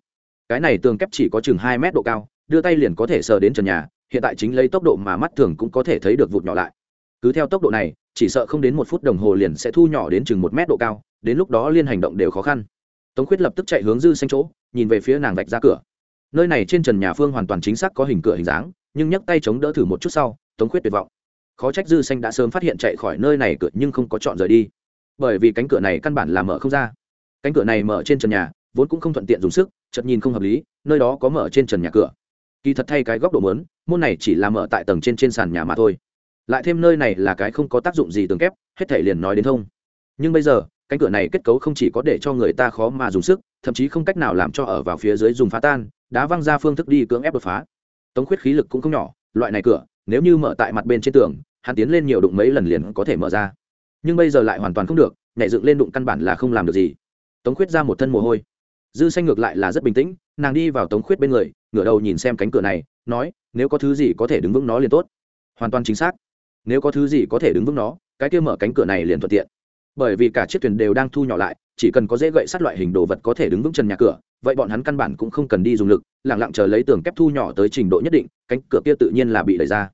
Speaker 1: Cái này tường kép chỉ có chừng hai mét độ cao, đưa tay liền có thể sờ đến trần nhà, hiện tại chính lấy tốc độ mà mắt thường cũng có thể thấy được vụt nhỏ lại. Cứ theo tốc độ này, chỉ sợ không đến một phút đồng hồ liền sẽ thu nhỏ đến chừng một mét độ cao đến lúc đó liên hành động đều khó khăn. Tống khuyết lập tức chạy hướng dư xanh chỗ, nhìn về phía nàng vạch ra cửa. Nơi này trên trần nhà phương hoàn toàn chính xác có hình cửa hình dáng, nhưng nhấc tay chống đỡ thử một chút sau, tống khuyết tuyệt vọng. Khó trách dư xanh đã sớm phát hiện chạy khỏi nơi này cửa nhưng không có chọn rời đi. Bởi vì cánh cửa này căn bản là mở không ra. Cánh cửa này mở trên trần nhà, vốn cũng không thuận tiện dùng sức chật nhìn không hợp lý, nơi đó có mở trên trần nhà cửa. Kỳ thật thay cái góc độ mớn môn này chỉ là mở tại tầng trên trên sàn nhà mà thôi. Lại thêm nơi này là cái không có tác dụng gì tường kép, hết thể liền nói đến thông. Nhưng bây giờ cánh cửa này kết cấu không chỉ có để cho người ta khó mà dùng sức, thậm chí không cách nào làm cho ở vào phía dưới dùng phá tan, đá văng ra phương thức đi cưỡng ép đột phá. Tống khuyết khí lực cũng không nhỏ, loại này cửa, nếu như mở tại mặt bên trên tường, hắn tiến lên nhiều đụng mấy lần liền có thể mở ra. Nhưng bây giờ lại hoàn toàn không được, nhảy dựng lên đụng căn bản là không làm được gì. Tống khuyết ra một thân mồ hôi. Dư xanh ngược lại là rất bình tĩnh, nàng đi vào tống khuyết bên người, ngửa đầu nhìn xem cánh cửa này, nói, nếu có thứ gì có thể đứng vững nó liền tốt. Hoàn toàn chính xác. Nếu có thứ gì có thể đứng vững nó, cái kia mở cánh cửa này liền thuận tiện bởi vì cả chiếc thuyền đều đang thu nhỏ lại, chỉ cần có dễ gậy sát loại hình đồ vật có thể đứng vững trần nhà cửa, vậy bọn hắn căn bản cũng không cần đi dùng lực lẳng lặng chờ lấy tường kép thu nhỏ tới trình độ nhất định, cánh cửa kia tự nhiên là bị đẩy ra.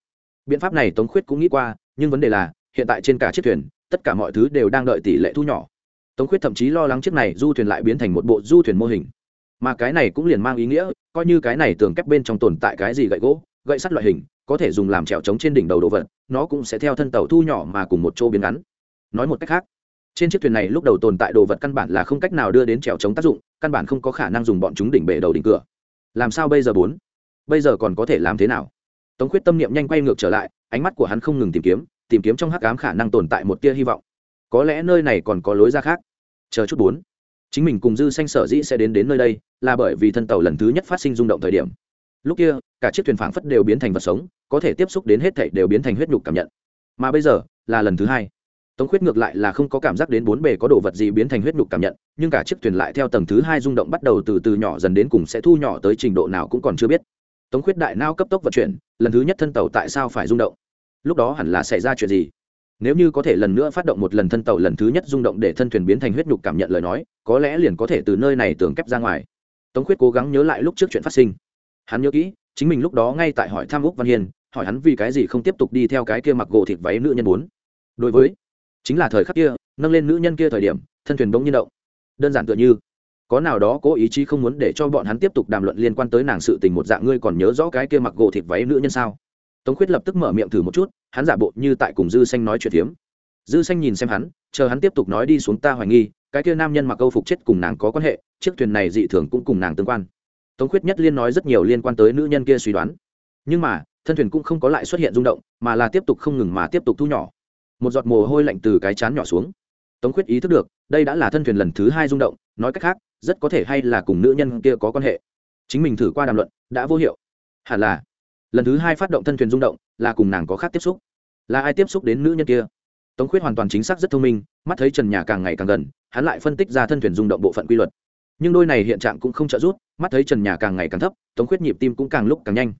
Speaker 1: Biện pháp này tống khuyết cũng nghĩ qua, nhưng vấn đề là, hiện tại trên cả chiếc thuyền, tất cả mọi thứ đều đang đợi tỷ lệ thu nhỏ. Tống khuyết thậm chí lo lắng chiếc này du thuyền lại biến thành một bộ du thuyền mô hình. Mà cái này cũng liền mang ý nghĩa, coi như cái này tường kép bên trong tồn tại cái gì gậy gỗ, gậy sắt loại hình, có thể dùng làm trèo trống trên đỉnh đầu đồ vật, nó cũng sẽ theo thân tàu thu nhỏ mà cùng một chỗ biến ngắn. Nói một cách khác trên chiếc thuyền này lúc đầu tồn tại đồ vật căn bản là không cách nào đưa đến trèo chống tác dụng, căn bản không có khả năng dùng bọn chúng đỉnh bể đầu đỉnh cửa. Làm sao bây giờ bốn? Bây giờ còn có thể làm thế nào? Tống khuyết tâm niệm nhanh quay ngược trở lại, ánh mắt của hắn không ngừng tìm kiếm tìm kiếm trong hắc ám khả năng tồn tại một tia hy vọng. Có lẽ nơi này còn có lối ra khác. Chờ chút bốn. Chính mình cùng dư xanh sở dĩ sẽ đến đến nơi đây, là bởi vì thân tàu lần thứ nhất phát sinh rung động thời điểm. Lúc kia, cả chiếc thuyền phảng phất đều biến thành vật sống, có thể tiếp xúc đến hết thảy đều biến thành huyết nhục cảm nhận. Mà bây giờ, là lần thứ hai tống khuyết ngược lại là không có cảm giác đến bốn bề có đồ vật gì biến thành huyết nhục cảm nhận nhưng cả chiếc thuyền lại theo tầng thứ hai rung động bắt đầu từ từ nhỏ dần đến cùng sẽ thu nhỏ tới trình độ nào cũng còn chưa biết. Tống khuyết đại nao cấp tốc vận chuyển lần thứ nhất thân tàu tại sao phải rung động? Lúc đó hẳn là xảy ra chuyện gì? Nếu như có thể lần nữa phát động một lần thân tàu lần thứ nhất rung động để thân thuyền biến thành huyết nhục cảm nhận lời nói có lẽ liền có thể từ nơi này tưởng kép ra ngoài. Tống khuyết cố gắng nhớ lại lúc trước chuyện phát sinh. Hắn nhớ kỹ chính mình lúc đó ngay tại hỏi tham úc văn Hiền, hỏi hắn vì cái gì không tiếp tục đi theo cái kia mặc gỗ thịt váy nữ nhân bốn. Đối với chính là thời khắc kia, nâng lên nữ nhân kia thời điểm, thân thuyền bỗng nhiên động. Đơn giản tựa như, có nào đó cố ý chí không muốn để cho bọn hắn tiếp tục đàm luận liên quan tới nàng sự tình một dạng, ngươi còn nhớ rõ cái kia mặc gỗ thịt váy nữ nhân sao? Tống khuyết lập tức mở miệng thử một chút, hắn giả bộ như tại cùng dư xanh nói chuyện phiếm. Dư xanh nhìn xem hắn, chờ hắn tiếp tục nói đi xuống ta hoài nghi, cái kia nam nhân mặc câu phục chết cùng nàng có quan hệ, chiếc thuyền này dị thường cũng cùng nàng tương quan. Tống khuyết nhất liên nói rất nhiều liên quan tới nữ nhân kia suy đoán. Nhưng mà, thân thuyền cũng không có lại xuất hiện rung động, mà là tiếp tục không ngừng mà tiếp tục thu nhỏ một giọt mồ hôi lạnh từ cái chán nhỏ xuống. Tống khuyết ý thức được, đây đã là thân thuyền lần thứ hai rung động, nói cách khác, rất có thể hay là cùng nữ nhân kia có quan hệ. Chính mình thử qua đàm luận, đã vô hiệu. Hẳn là, lần thứ hai phát động thân thuyền rung động, là cùng nàng có khác tiếp xúc. Là ai tiếp xúc đến nữ nhân kia? Tống khuyết hoàn toàn chính xác rất thông minh, mắt thấy trần nhà càng ngày càng gần, hắn lại phân tích ra thân thuyền rung động bộ phận quy luật. Nhưng đôi này hiện trạng cũng không trợ giúp, mắt thấy trần nhà càng ngày càng thấp, tống khuyết nhịp tim cũng càng lúc càng nhanh.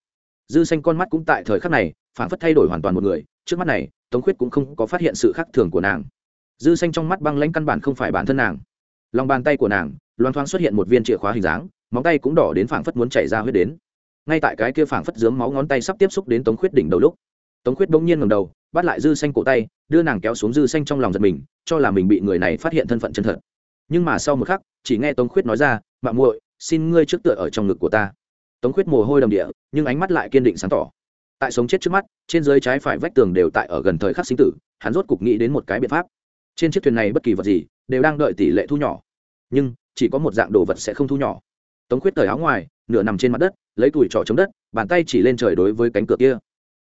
Speaker 1: Dư xanh con mắt cũng tại thời khắc này phản phất thay đổi hoàn toàn một người, trước mắt này tống khuyết cũng không có phát hiện sự khác thường của nàng. Dư xanh trong mắt băng lãnh căn bản không phải bản thân nàng. Lòng bàn tay của nàng loan thoáng xuất hiện một viên chìa khóa hình dáng, móng tay cũng đỏ đến phảng phất muốn chảy ra huyết đến. Ngay tại cái kia phảng phất dướng máu ngón tay sắp tiếp xúc đến tống khuyết đỉnh đầu lúc, tống khuyết bỗng nhiên ngầm đầu, bắt lại dư xanh cổ tay, đưa nàng kéo xuống dư xanh trong lòng giật mình, cho là mình bị người này phát hiện thân phận chân thật. Nhưng mà sau một khắc, chỉ nghe tống khuyết nói ra mạng muội, xin ngươi trước tựa ở trong ngực của ta. Tống khuyết mồ hôi đầm địa, nhưng ánh mắt lại kiên định sáng tỏ tại sống chết trước mắt, trên dưới trái phải vách tường đều tại ở gần thời khắc sinh tử, hắn rốt cục nghĩ đến một cái biện pháp. Trên chiếc thuyền này bất kỳ vật gì đều đang đợi tỷ lệ thu nhỏ, nhưng chỉ có một dạng đồ vật sẽ không thu nhỏ. Tống khuyết tời áo ngoài, nửa nằm trên mặt đất, lấy tuổi trỏ chống đất, bàn tay chỉ lên trời đối với cánh cửa kia.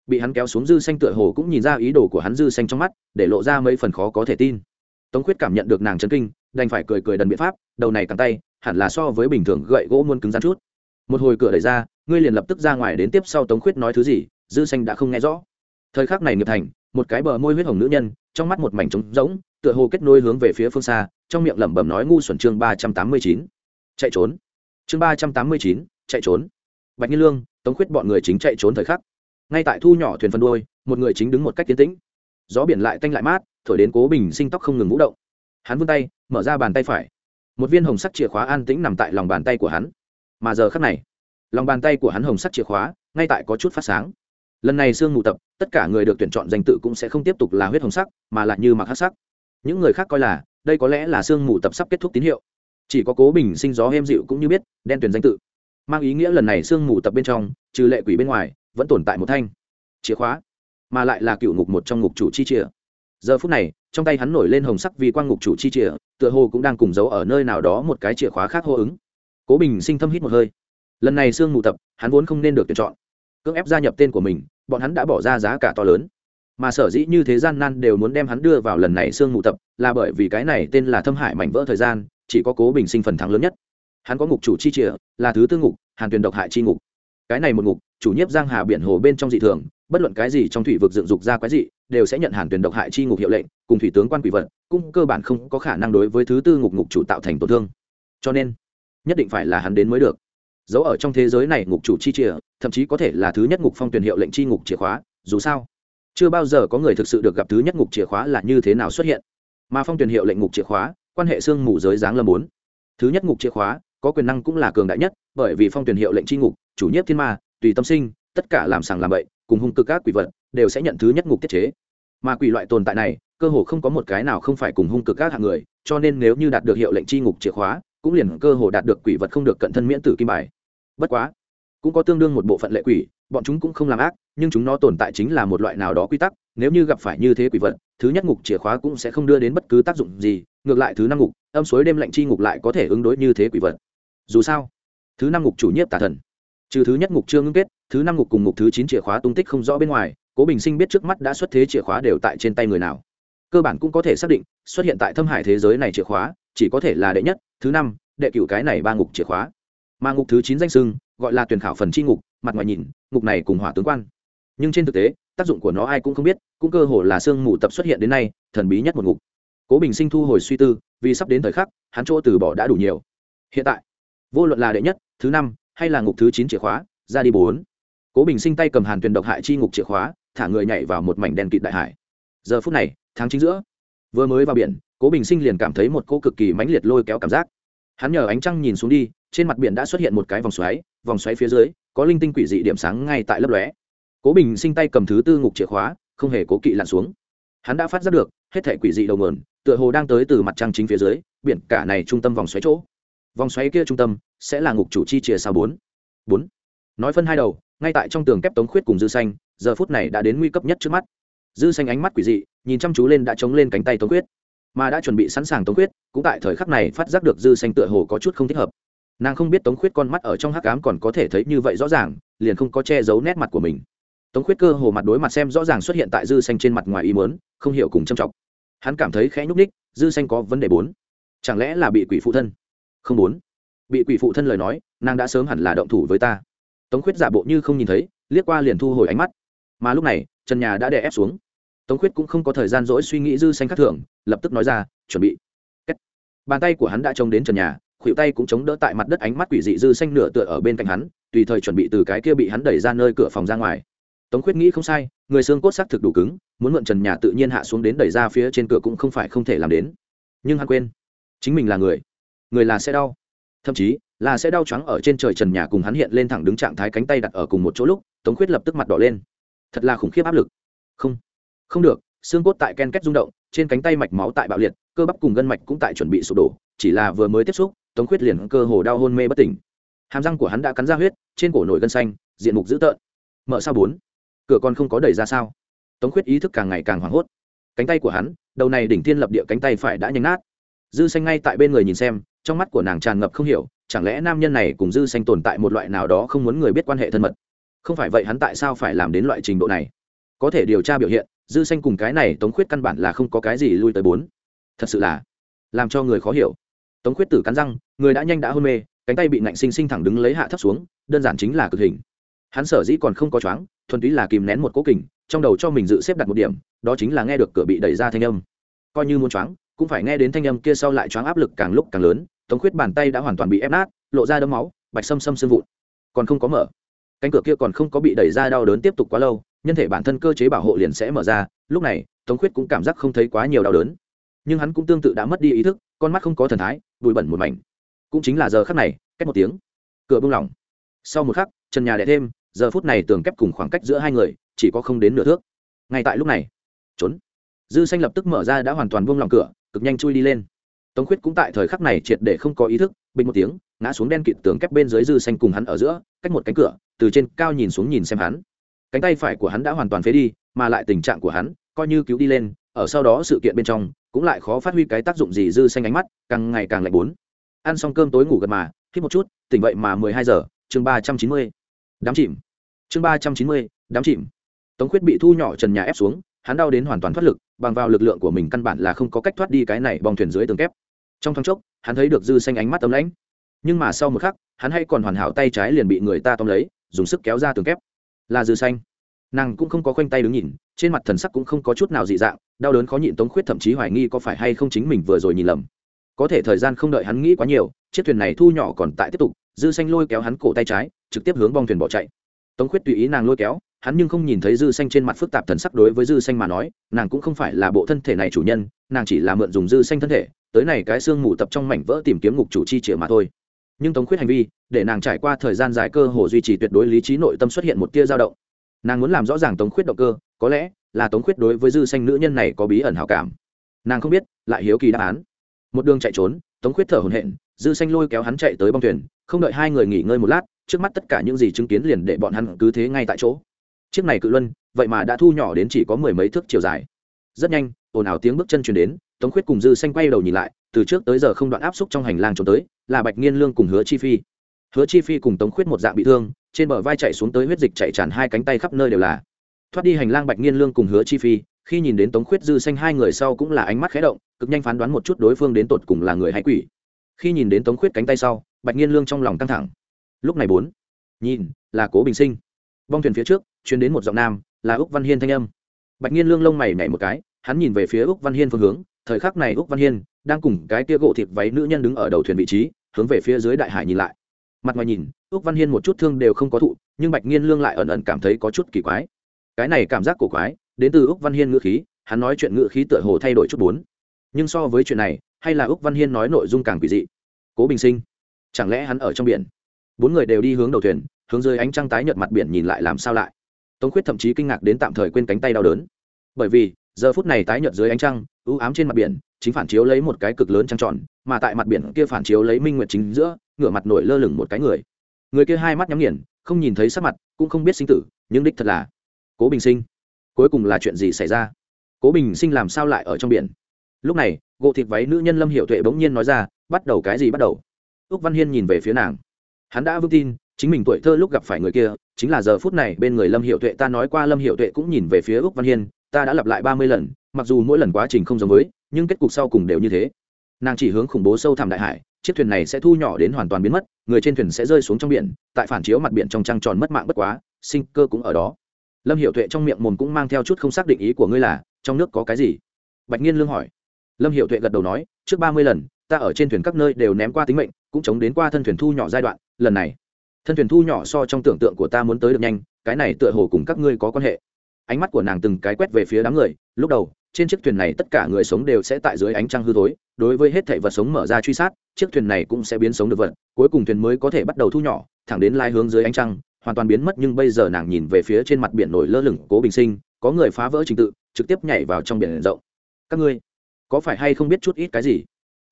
Speaker 1: Bị hắn kéo xuống dư xanh tựa hồ cũng nhìn ra ý đồ của hắn dư xanh trong mắt, để lộ ra mấy phần khó có thể tin. Tống khuyết cảm nhận được nàng chấn kinh, đành phải cười cười đần biện pháp, đầu này cắn tay, hẳn là so với bình thường gậy gỗ muôn cứng rắn chút. Một hồi cửa đẩy ra, ngươi liền lập tức ra ngoài đến tiếp sau tống khuyết nói thứ gì dư xanh đã không nghe rõ. Thời khắc này nghiệp thành, một cái bờ môi huyết hồng nữ nhân, trong mắt một mảnh trống rỗng, tựa hồ kết nối hướng về phía phương xa, trong miệng lẩm bẩm nói ngu xuẩn chương ba trăm tám mươi chín. Chạy trốn. Chương ba trăm tám mươi chín, chạy trốn. Bạch nhiên lương, tống khuyết bọn người chính chạy trốn thời khắc. Ngay tại thu nhỏ thuyền phân đôi một người chính đứng một cách tiến tĩnh. Gió biển lại tanh lại mát, thổi đến cố bình sinh tóc không ngừng vũ động. Hắn vươn tay, mở ra bàn tay phải. Một viên hồng sắc chìa khóa an tĩnh nằm tại lòng bàn tay của hắn. Mà giờ khắc này, lòng bàn tay của hắn hồng sắc chìa khóa ngay tại có chút phát sáng lần này sương mù tập, tất cả người được tuyển chọn danh tự cũng sẽ không tiếp tục là huyết hồng sắc, mà lại như mặc hát sắc. Những người khác coi là, đây có lẽ là sương mù tập sắp kết thúc tín hiệu. Chỉ có cố bình sinh gió êm dịu cũng như biết, đen tuyển danh tự. Mang ý nghĩa lần này sương mù tập bên trong, trừ lệ quỷ bên ngoài, vẫn tồn tại một thanh chìa khóa, mà lại là cựu ngục một trong ngục chủ chi chìa. Giờ phút này, trong tay hắn nổi lên hồng sắc vì quang ngục chủ chi chìa, tựa hồ cũng đang cùng giấu ở nơi nào đó một cái chìa khóa khác hô ứng. Cố bình sinh thâm hít một hơi. Lần này sương mù tập, hắn vốn không nên được tuyển chọn. Cưỡng ép gia nhập tên của mình bọn hắn đã bỏ ra giá cả to lớn. Mà sở dĩ như thế gian nan đều muốn đem hắn đưa vào lần này sương mù tập, là bởi vì cái này tên là thâm hải mảnh vỡ thời gian, chỉ có cố bình sinh phần thắng lớn nhất. Hắn có ngục chủ chi trịa, là thứ tư ngục, hàn tuyền độc hại chi ngục. Cái này một ngục, chủ nhiếp giang hà biển hồ bên trong dị thường, bất luận cái gì trong thủy vực dựng dục ra quái dị, đều sẽ nhận hàn tuyền độc hại chi ngục hiệu lệnh, cùng thủy tướng quan quỷ vật, cũng cơ bản không có khả năng đối với thứ tư ngục ngục chủ tạo thành tổn thương. Cho nên, nhất định phải là hắn đến mới được dấu ở trong thế giới này ngục chủ chi chìa, thậm chí có thể là thứ nhất ngục phong tuyển hiệu lệnh chi ngục chìa khóa, dù sao, chưa bao giờ có người thực sự được gặp thứ nhất ngục chìa khóa là như thế nào xuất hiện. Mà phong tuyển hiệu lệnh ngục chìa khóa, quan hệ xương mù giới dáng lâm bốn. Thứ nhất ngục chìa khóa, có quyền năng cũng là cường đại nhất, bởi vì phong tuyển hiệu lệnh chi ngục, chủ nhất thiên ma, tùy tâm sinh, tất cả làm sàng làm bậy, cùng hung cực các quỷ vật, đều sẽ nhận thứ nhất ngục tiết chế. Mà quỷ loại tồn tại này, cơ hồ không có một cái nào không phải cùng hung cực các hạng người, cho nên nếu như đạt được hiệu lệnh chi ngục chìa khóa, cũng liền cơ hồ đạt được quỷ vật không được cận thân miễn tử kim bài bất quá, cũng có tương đương một bộ phận lệ quỷ, bọn chúng cũng không làm ác, nhưng chúng nó tồn tại chính là một loại nào đó quy tắc, nếu như gặp phải như thế quỷ vật, thứ nhất ngục chìa khóa cũng sẽ không đưa đến bất cứ tác dụng gì, ngược lại thứ năm ngục, âm suối đêm lạnh chi ngục lại có thể ứng đối như thế quỷ vật. Dù sao, thứ năm ngục chủ nhiếp tà thần. Trừ thứ nhất ngục chưa ngưng kết, thứ năm ngục cùng ngục thứ chín chìa khóa tung tích không rõ bên ngoài, cố bình sinh biết trước mắt đã xuất thế chìa khóa đều tại trên tay người nào. Cơ bản cũng có thể xác định, xuất hiện tại thâm hải thế giới này chìa khóa, chỉ có thể là đệ nhất, thứ năm, đệ cựu cái này ba ngục chìa khóa mà ngục thứ chín danh sưng gọi là tuyển khảo phần chi ngục, mặt ngoài nhìn, ngục này cùng hỏa tướng quan. Nhưng trên thực tế, tác dụng của nó ai cũng không biết, cũng cơ hồ là sương mù tập xuất hiện đến nay, thần bí nhất một ngục. Cố bình sinh thu hồi suy tư, vì sắp đến thời khắc, hắn chỗ từ bỏ đã đủ nhiều. Hiện tại, vô luận là đệ nhất, thứ năm, hay là ngục thứ chín chìa khóa, ra đi bốn. Cố bình sinh tay cầm hàn tuyền độc hại chi ngục chìa khóa, thả người nhảy vào một mảnh đen kịt đại hải. Giờ phút này, tháng chính giữa, vừa mới vào biển, cố bình sinh liền cảm thấy một cô cực kỳ mãnh liệt lôi kéo cảm giác hắn nhờ ánh trăng nhìn xuống đi, trên mặt biển đã xuất hiện một cái vòng xoáy vòng xoáy phía dưới, có linh tinh quỷ dị điểm sáng ngay tại lấp lóe. Cố bình sinh tay cầm thứ tư ngục chìa khóa, không hề cố kỵ lặn xuống. Hắn đã phát giác được, hết thể quỷ dị đầu mườn tựa hồ đang tới từ mặt trăng chính phía dưới, biển cả này trung tâm vòng xoáy chỗ. Vòng xoáy kia trung tâm, sẽ là ngục chủ chi chìa sao bốn. Bốn. Nói phân hai đầu, ngay tại trong tường kép tống khuyết cùng dư xanh, giờ phút này đã đến nguy cấp nhất trước mắt. Dư xanh ánh mắt quỷ dị, nhìn chăm chú lên đã chống lên cánh tay tống khuyết mà đã chuẩn bị sẵn sàng tống khuyết, cũng tại thời khắc này phát giác được dư xanh tựa hồ có chút không thích hợp. Nàng không biết tống khuyết con mắt ở trong hắc ám còn có thể thấy như vậy rõ ràng, liền không có che giấu nét mặt của mình. Tống khuyết cơ hồ mặt đối mặt xem rõ ràng xuất hiện tại dư xanh trên mặt ngoài ý mớn không hiểu cùng châm trọng hắn cảm thấy khẽ nhúc ních dư xanh có vấn đề bốn. Chẳng lẽ là bị quỷ phụ thân? Không bốn. Bị quỷ phụ thân lời nói, nàng đã sớm hẳn là động thủ với ta. Tống khuyết giả bộ như không nhìn thấy, liếc qua liền thu hồi ánh mắt. Mà lúc này, trần nhà đã đè ép xuống tống khuyết cũng không có thời gian dỗi suy nghĩ dư xanh khắc thưởng, lập tức nói ra, chuẩn bị. Kết. bàn tay của hắn đã trông đến trần nhà, khuỷu tay cũng chống đỡ tại mặt đất ánh mắt quỷ dị dư xanh nửa tựa ở bên cạnh hắn, tùy thời chuẩn bị từ cái kia bị hắn đẩy ra nơi cửa phòng ra ngoài. Tống khuyết nghĩ không sai, người xương cốt xác thực đủ cứng, muốn mượn trần nhà tự nhiên hạ xuống đến đẩy ra phía trên cửa cũng không phải không thể làm đến. Nhưng hắn quên, chính mình là người. Người là sẽ đau. Thậm chí, là sẽ đau trắng ở trên trời trần nhà cùng hắn hiện lên thẳng đứng trạng thái cánh tay đặt ở cùng một chỗ lúc, tống khuyết lập tức mặt đỏ lên. Thật là khủng khiếp áp lực. Không không được, xương cốt tại ken két rung động, trên cánh tay mạch máu tại bạo liệt, cơ bắp cùng gân mạch cũng tại chuẩn bị sụp đổ, chỉ là vừa mới tiếp xúc, tống khuyết liền cơ hồ đau hôn mê bất tỉnh. Hàm răng của hắn đã cắn ra huyết, trên cổ nổi gân xanh, diện mục dữ tợn. Mở sao bốn? Cửa còn không có đẩy ra sao? Tống khuyết ý thức càng ngày càng hoảng hốt. Cánh tay của hắn, đầu này đỉnh thiên lập địa cánh tay phải đã nhanh nát. Dư xanh ngay tại bên người nhìn xem, trong mắt của nàng tràn ngập không hiểu, chẳng lẽ nam nhân này cùng dư xanh tồn tại một loại nào đó không muốn người biết quan hệ thân mật? Không phải vậy hắn tại sao phải làm đến loại trình độ này? Có thể điều tra biểu hiện dư xanh cùng cái này tống khuyết căn bản là không có cái gì lui tới bốn. Thật sự là, làm cho người khó hiểu. Tống khuyết tử cắn răng, người đã nhanh đã hôn mê, cánh tay bị nạnh sinh sinh thẳng đứng lấy hạ thấp xuống, đơn giản chính là cực hình. Hắn sở dĩ còn không có choáng, thuần túy là kìm nén một cố kình, trong đầu cho mình dự xếp đặt một điểm, đó chính là nghe được cửa bị đẩy ra thanh âm. Coi như muốn choáng, cũng phải nghe đến thanh âm kia sau lại choáng áp lực càng lúc càng lớn, tống khuyết bàn tay đã hoàn toàn bị ép nát, lộ ra đấm máu, bạch sâm sâm xương vụn. Còn không có mở. Cánh cửa kia còn không có bị đẩy ra đau đớn tiếp tục quá lâu nhân thể bản thân cơ chế bảo hộ liền sẽ mở ra, lúc này, tống khuyết cũng cảm giác không thấy quá nhiều đau đớn. Nhưng hắn cũng tương tự đã mất đi ý thức, con mắt không có thần thái bụi bẩn một mảnh. Cũng chính là giờ khắc này cách một tiếng, cửa bung lỏng. Sau một khắc, trần nhà đẻ thêm, giờ phút này tường kép cùng khoảng cách giữa hai người, chỉ có không đến nửa thước. Ngay tại lúc này, trốn. Dư xanh lập tức mở ra đã hoàn toàn buông lòng cửa, cực nhanh chui đi lên. Tống khuyết cũng tại thời khắc này triệt để không có ý thức, bình một tiếng, ngã xuống đen kịt tường kép bên dưới dư xanh cùng hắn ở giữa, cách một cánh cửa, từ trên cao nhìn xuống nhìn xem hắn cánh tay phải của hắn đã hoàn toàn phế đi, mà lại tình trạng của hắn coi như cứu đi lên, ở sau đó sự kiện bên trong cũng lại khó phát huy cái tác dụng gì dư xanh ánh mắt, càng ngày càng lạnh bốn. Ăn xong cơm tối ngủ gần mà, hít một chút, tỉnh vậy mà mười hai giờ, chương ba trăm chín mươi. Đám chìm. Chương ba trăm chín mươi, đám chìm. Tống khuyết bị thu nhỏ trần nhà ép xuống, hắn đau đến hoàn toàn thoát lực, bằng vào lực lượng của mình căn bản là không có cách thoát đi cái này bong thuyền dưới tường kép. Trong thoáng chốc, hắn thấy được dư xanh ánh mắt tấm lãnh. Nhưng mà sau một khắc, hắn hay còn hoàn hảo tay trái liền bị người ta tóm lấy, dùng sức kéo ra tường kép là dư xanh. Nàng cũng không có khoanh tay đứng nhìn, trên mặt thần sắc cũng không có chút nào dị dạng, đau đớn khó nhịn tống khuyết thậm chí hoài nghi có phải hay không chính mình vừa rồi nhìn lầm. Có thể thời gian không đợi hắn nghĩ quá nhiều, chiếc thuyền này thu nhỏ còn tại tiếp tục, dư xanh lôi kéo hắn cổ tay trái, trực tiếp hướng bong thuyền bỏ chạy. Tống khuyết tùy ý nàng lôi kéo, hắn nhưng không nhìn thấy dư xanh trên mặt phức tạp thần sắc đối với dư xanh mà nói, nàng cũng không phải là bộ thân thể này chủ nhân, nàng chỉ là mượn dùng dư xanh thân thể, tới này cái xương mù tập trong mảnh vỡ tìm kiếm ngục chủ chi chìa mà thôi nhưng tống khuyết hành vi, để nàng trải qua thời gian dài cơ hồ duy trì tuyệt đối lý trí nội tâm xuất hiện một tia dao động. Nàng muốn làm rõ ràng tống khuyết động cơ, có lẽ là tống khuyết đối với dư xanh nữ nhân này có bí ẩn hảo cảm. Nàng không biết, lại hiếu kỳ đáp án. Một đường chạy trốn, tống khuyết thở hổn hển, dư xanh lôi kéo hắn chạy tới bong thuyền, không đợi hai người nghỉ ngơi một lát, trước mắt tất cả những gì chứng kiến liền để bọn hắn cứ thế ngay tại chỗ. Chiếc này cự luân, vậy mà đã thu nhỏ đến chỉ có mười mấy thước chiều dài. Rất nhanh, ồn ào tiếng bước chân chuyển đến, tống khuyết cùng dư xanh quay đầu nhìn lại, từ trước tới giờ không đoạn áp xúc trong hành lang trốn tới là bạch nghiên lương cùng hứa chi phi. Hứa chi phi cùng tống khuyết một dạng bị thương, trên bờ vai chạy xuống tới huyết dịch chạy tràn hai cánh tay khắp nơi đều là. Thoát đi hành lang bạch nghiên lương cùng hứa chi phi, khi nhìn đến tống khuyết dư xanh hai người sau cũng là ánh mắt khé động, cực nhanh phán đoán một chút đối phương đến tột cùng là người hay quỷ. Khi nhìn đến tống khuyết cánh tay sau, bạch nghiên lương trong lòng căng thẳng. Lúc này bốn, nhìn, là cố bình sinh. Bong thuyền phía trước chuyến đến một giọng nam, là úc văn hiên thanh âm. Bạch nghiên lương lông mày nhảy một cái, hắn nhìn về phía úc văn hiên phương hướng thời khắc này úc văn hiên đang cùng cái kia gỗ thịt váy nữ nhân đứng ở đầu thuyền vị trí, hướng về phía dưới đại hải nhìn lại. Mặt ngoài nhìn, úc văn hiên một chút thương đều không có thụ, nhưng bạch nghiên lương lại ẩn ẩn cảm thấy có chút kỳ quái. Cái này cảm giác cổ quái, đến từ úc văn hiên ngữ khí, hắn nói chuyện ngữ khí tựa hồ thay đổi chút bốn. Nhưng so với chuyện này, hay là úc văn hiên nói nội dung càng quỷ dị. Cố bình sinh, chẳng lẽ hắn ở trong biển? Bốn người đều đi hướng đầu thuyền, hướng dưới ánh trăng tái nhợt mặt biển nhìn lại làm sao lại. Tống khuyết thậm chí kinh ngạc đến tạm thời quên cánh tay đau đớn. Bởi vì, giờ phút này tái nhợt dưới ánh trăng ưu ám trên mặt biển, chính phản chiếu lấy một cái cực lớn trăng tròn, mà tại mặt biển kia phản chiếu lấy minh nguyệt chính giữa, ngửa mặt nổi lơ lửng một cái người. Người kia hai mắt nhắm nghiền, không nhìn thấy sắc mặt, cũng không biết sinh tử, nhưng đích thật là cố bình sinh. Cuối cùng là chuyện gì xảy ra? Cố bình sinh làm sao lại ở trong biển? Lúc này gộ thịt váy nữ nhân lâm hiệu tuệ bỗng nhiên nói ra, bắt đầu cái gì bắt đầu? Úc văn hiên nhìn về phía nàng. Hắn đã vững tin, chính mình tuổi thơ lúc gặp phải người kia, chính là giờ phút này bên người lâm hiệu tuệ. Ta nói qua lâm hiệu tuệ cũng nhìn về phía úc văn hiên, ta đã lặp lại ba mươi lần mặc dù mỗi lần quá trình không giống với, nhưng kết cục sau cùng đều như thế. Nàng chỉ hướng khủng bố sâu thẳm đại hải, chiếc thuyền này sẽ thu nhỏ đến hoàn toàn biến mất, người trên thuyền sẽ rơi xuống trong biển, tại phản chiếu mặt biển trong trăng tròn mất mạng bất quá, sinh cơ cũng ở đó. Lâm hiệu tuệ trong miệng mồm cũng mang theo chút không xác định ý của ngươi là, trong nước có cái gì? Bạch nhiên lương hỏi. Lâm hiệu tuệ gật đầu nói, trước ba mươi lần, ta ở trên thuyền các nơi đều ném qua tính mệnh, cũng chống đến qua thân thuyền thu nhỏ giai đoạn, lần này, thân thuyền thu nhỏ so trong tưởng tượng của ta muốn tới được nhanh, cái này tựa hồ cùng các ngươi có quan hệ ánh mắt của nàng từng cái quét về phía đám người, lúc đầu, trên chiếc thuyền này tất cả người sống đều sẽ tại dưới ánh trăng hư tối đối với hết thảy vật sống mở ra truy sát, chiếc thuyền này cũng sẽ biến sống được vật, cuối cùng thuyền mới có thể bắt đầu thu nhỏ, thẳng đến lai hướng dưới ánh trăng, hoàn toàn biến mất nhưng bây giờ nàng nhìn về phía trên mặt biển nổi lơ lửng, cố bình sinh, có người phá vỡ trình tự, trực tiếp nhảy vào trong biển rộng. Các ngươi, có phải hay không biết chút ít cái gì?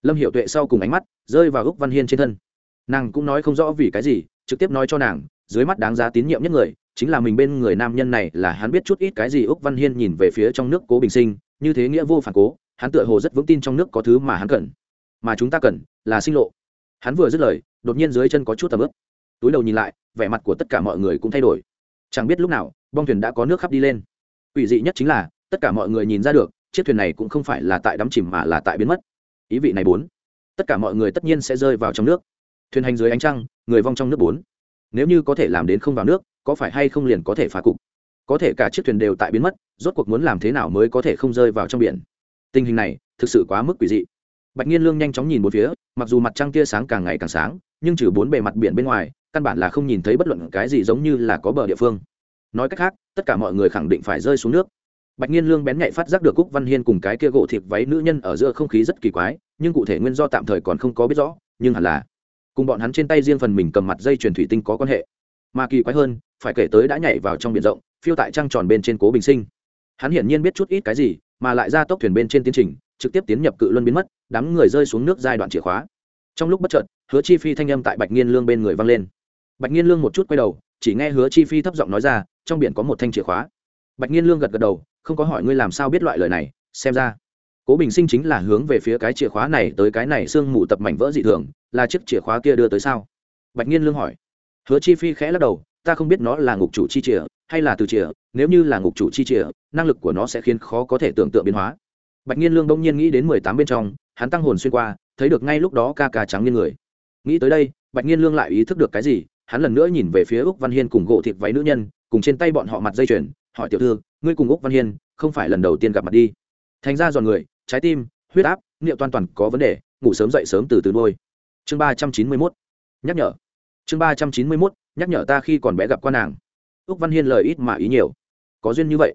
Speaker 1: Lâm hiệu tuệ sau cùng ánh mắt rơi vào gốc văn hiên trên thân. Nàng cũng nói không rõ vì cái gì, trực tiếp nói cho nàng, dưới mắt đáng giá tín nhiệm nhất người chính là mình bên người nam nhân này là hắn biết chút ít cái gì úc văn hiên nhìn về phía trong nước cố bình sinh, như thế nghĩa vô phản cố, hắn tựa hồ rất vững tin trong nước có thứ mà hắn cần. Mà chúng ta cần là sinh lộ. Hắn vừa dứt lời, đột nhiên dưới chân có chút tầm ướp túi đầu nhìn lại, vẻ mặt của tất cả mọi người cũng thay đổi. Chẳng biết lúc nào, bong thuyền đã có nước khắp đi lên. Ủy dị nhất chính là, tất cả mọi người nhìn ra được, chiếc thuyền này cũng không phải là tại đắm chìm mà là tại biến mất. Ý vị này bốn. Tất cả mọi người tất nhiên sẽ rơi vào trong nước. Thuyền hành dưới ánh trăng, người vong trong nước bốn. Nếu như có thể làm đến không vào nước có phải hay không liền có thể phá cục? Có thể cả chiếc thuyền đều tại biến mất, rốt cuộc muốn làm thế nào mới có thể không rơi vào trong biển? Tình hình này, thực sự quá mức quỷ dị. Bạch nhiên lương nhanh chóng nhìn một phía, mặc dù mặt trăng tia sáng càng ngày càng sáng, nhưng trừ bốn bề mặt biển bên ngoài, căn bản là không nhìn thấy bất luận cái gì giống như là có bờ địa phương. Nói cách khác, tất cả mọi người khẳng định phải rơi xuống nước. Bạch nhiên lương bén nhạy phát giác được cúc văn hiên cùng cái kia gỗ thịt váy nữ nhân ở giữa không khí rất kỳ quái, nhưng cụ thể nguyên do tạm thời còn không có biết rõ, nhưng hẳn là, cùng bọn hắn trên tay riêng phần mình cầm mặt dây chuyền thủy tinh có quan hệ mà kỳ quái hơn, phải kể tới đã nhảy vào trong biển rộng, phiêu tại trăng tròn bên trên cố bình sinh. Hắn hiển nhiên biết chút ít cái gì, mà lại ra tốc thuyền bên trên tiến trình, trực tiếp tiến nhập cự luân biến mất, đám người rơi xuống nước giai đoạn chìa khóa. Trong lúc bất chợt, hứa chi phi thanh âm tại bạch nghiên lương bên người vang lên. Bạch nghiên lương một chút quay đầu, chỉ nghe hứa chi phi thấp giọng nói ra, trong biển có một thanh chìa khóa. Bạch nghiên lương gật gật đầu, không có hỏi ngươi làm sao biết loại lời này, xem ra. Cố bình sinh chính là hướng về phía cái chìa khóa này tới cái này sương mù tập mảnh vỡ dị thường, là chiếc chìa khóa kia đưa tới sao? Bạch nghiên lương hỏi hứa chi phi khẽ lắc đầu, ta không biết nó là ngục chủ chi chìa hay là từ chìa, nếu như là ngục chủ chi chìa, năng lực của nó sẽ khiến khó có thể tưởng tượng biến hóa. Bạch nhiên lương đông nhiên nghĩ đến mười tám bên trong, hắn tăng hồn xuyên qua, thấy được ngay lúc đó ca ca trắng nhiên người. Nghĩ tới đây, bạch nhiên lương lại ý thức được cái gì, hắn lần nữa nhìn về phía úc văn hiên cùng gỗ thịt váy nữ nhân, cùng trên tay bọn họ mặt dây chuyền, hỏi, tiểu thư, ngươi cùng úc văn hiên không phải lần đầu tiên gặp mặt đi? Thành ra giòn người, trái tim, huyết áp, niệu toàn toàn có vấn đề, ngủ sớm dậy sớm từ từ nuôi. chương ba trăm chín mươi mốt. Nhắc nhở chương ba trăm chín mươi mốt, nhắc nhở ta khi còn bé gặp qua nàng. Úc văn hiên lời ít mà ý nhiều. Có duyên như vậy.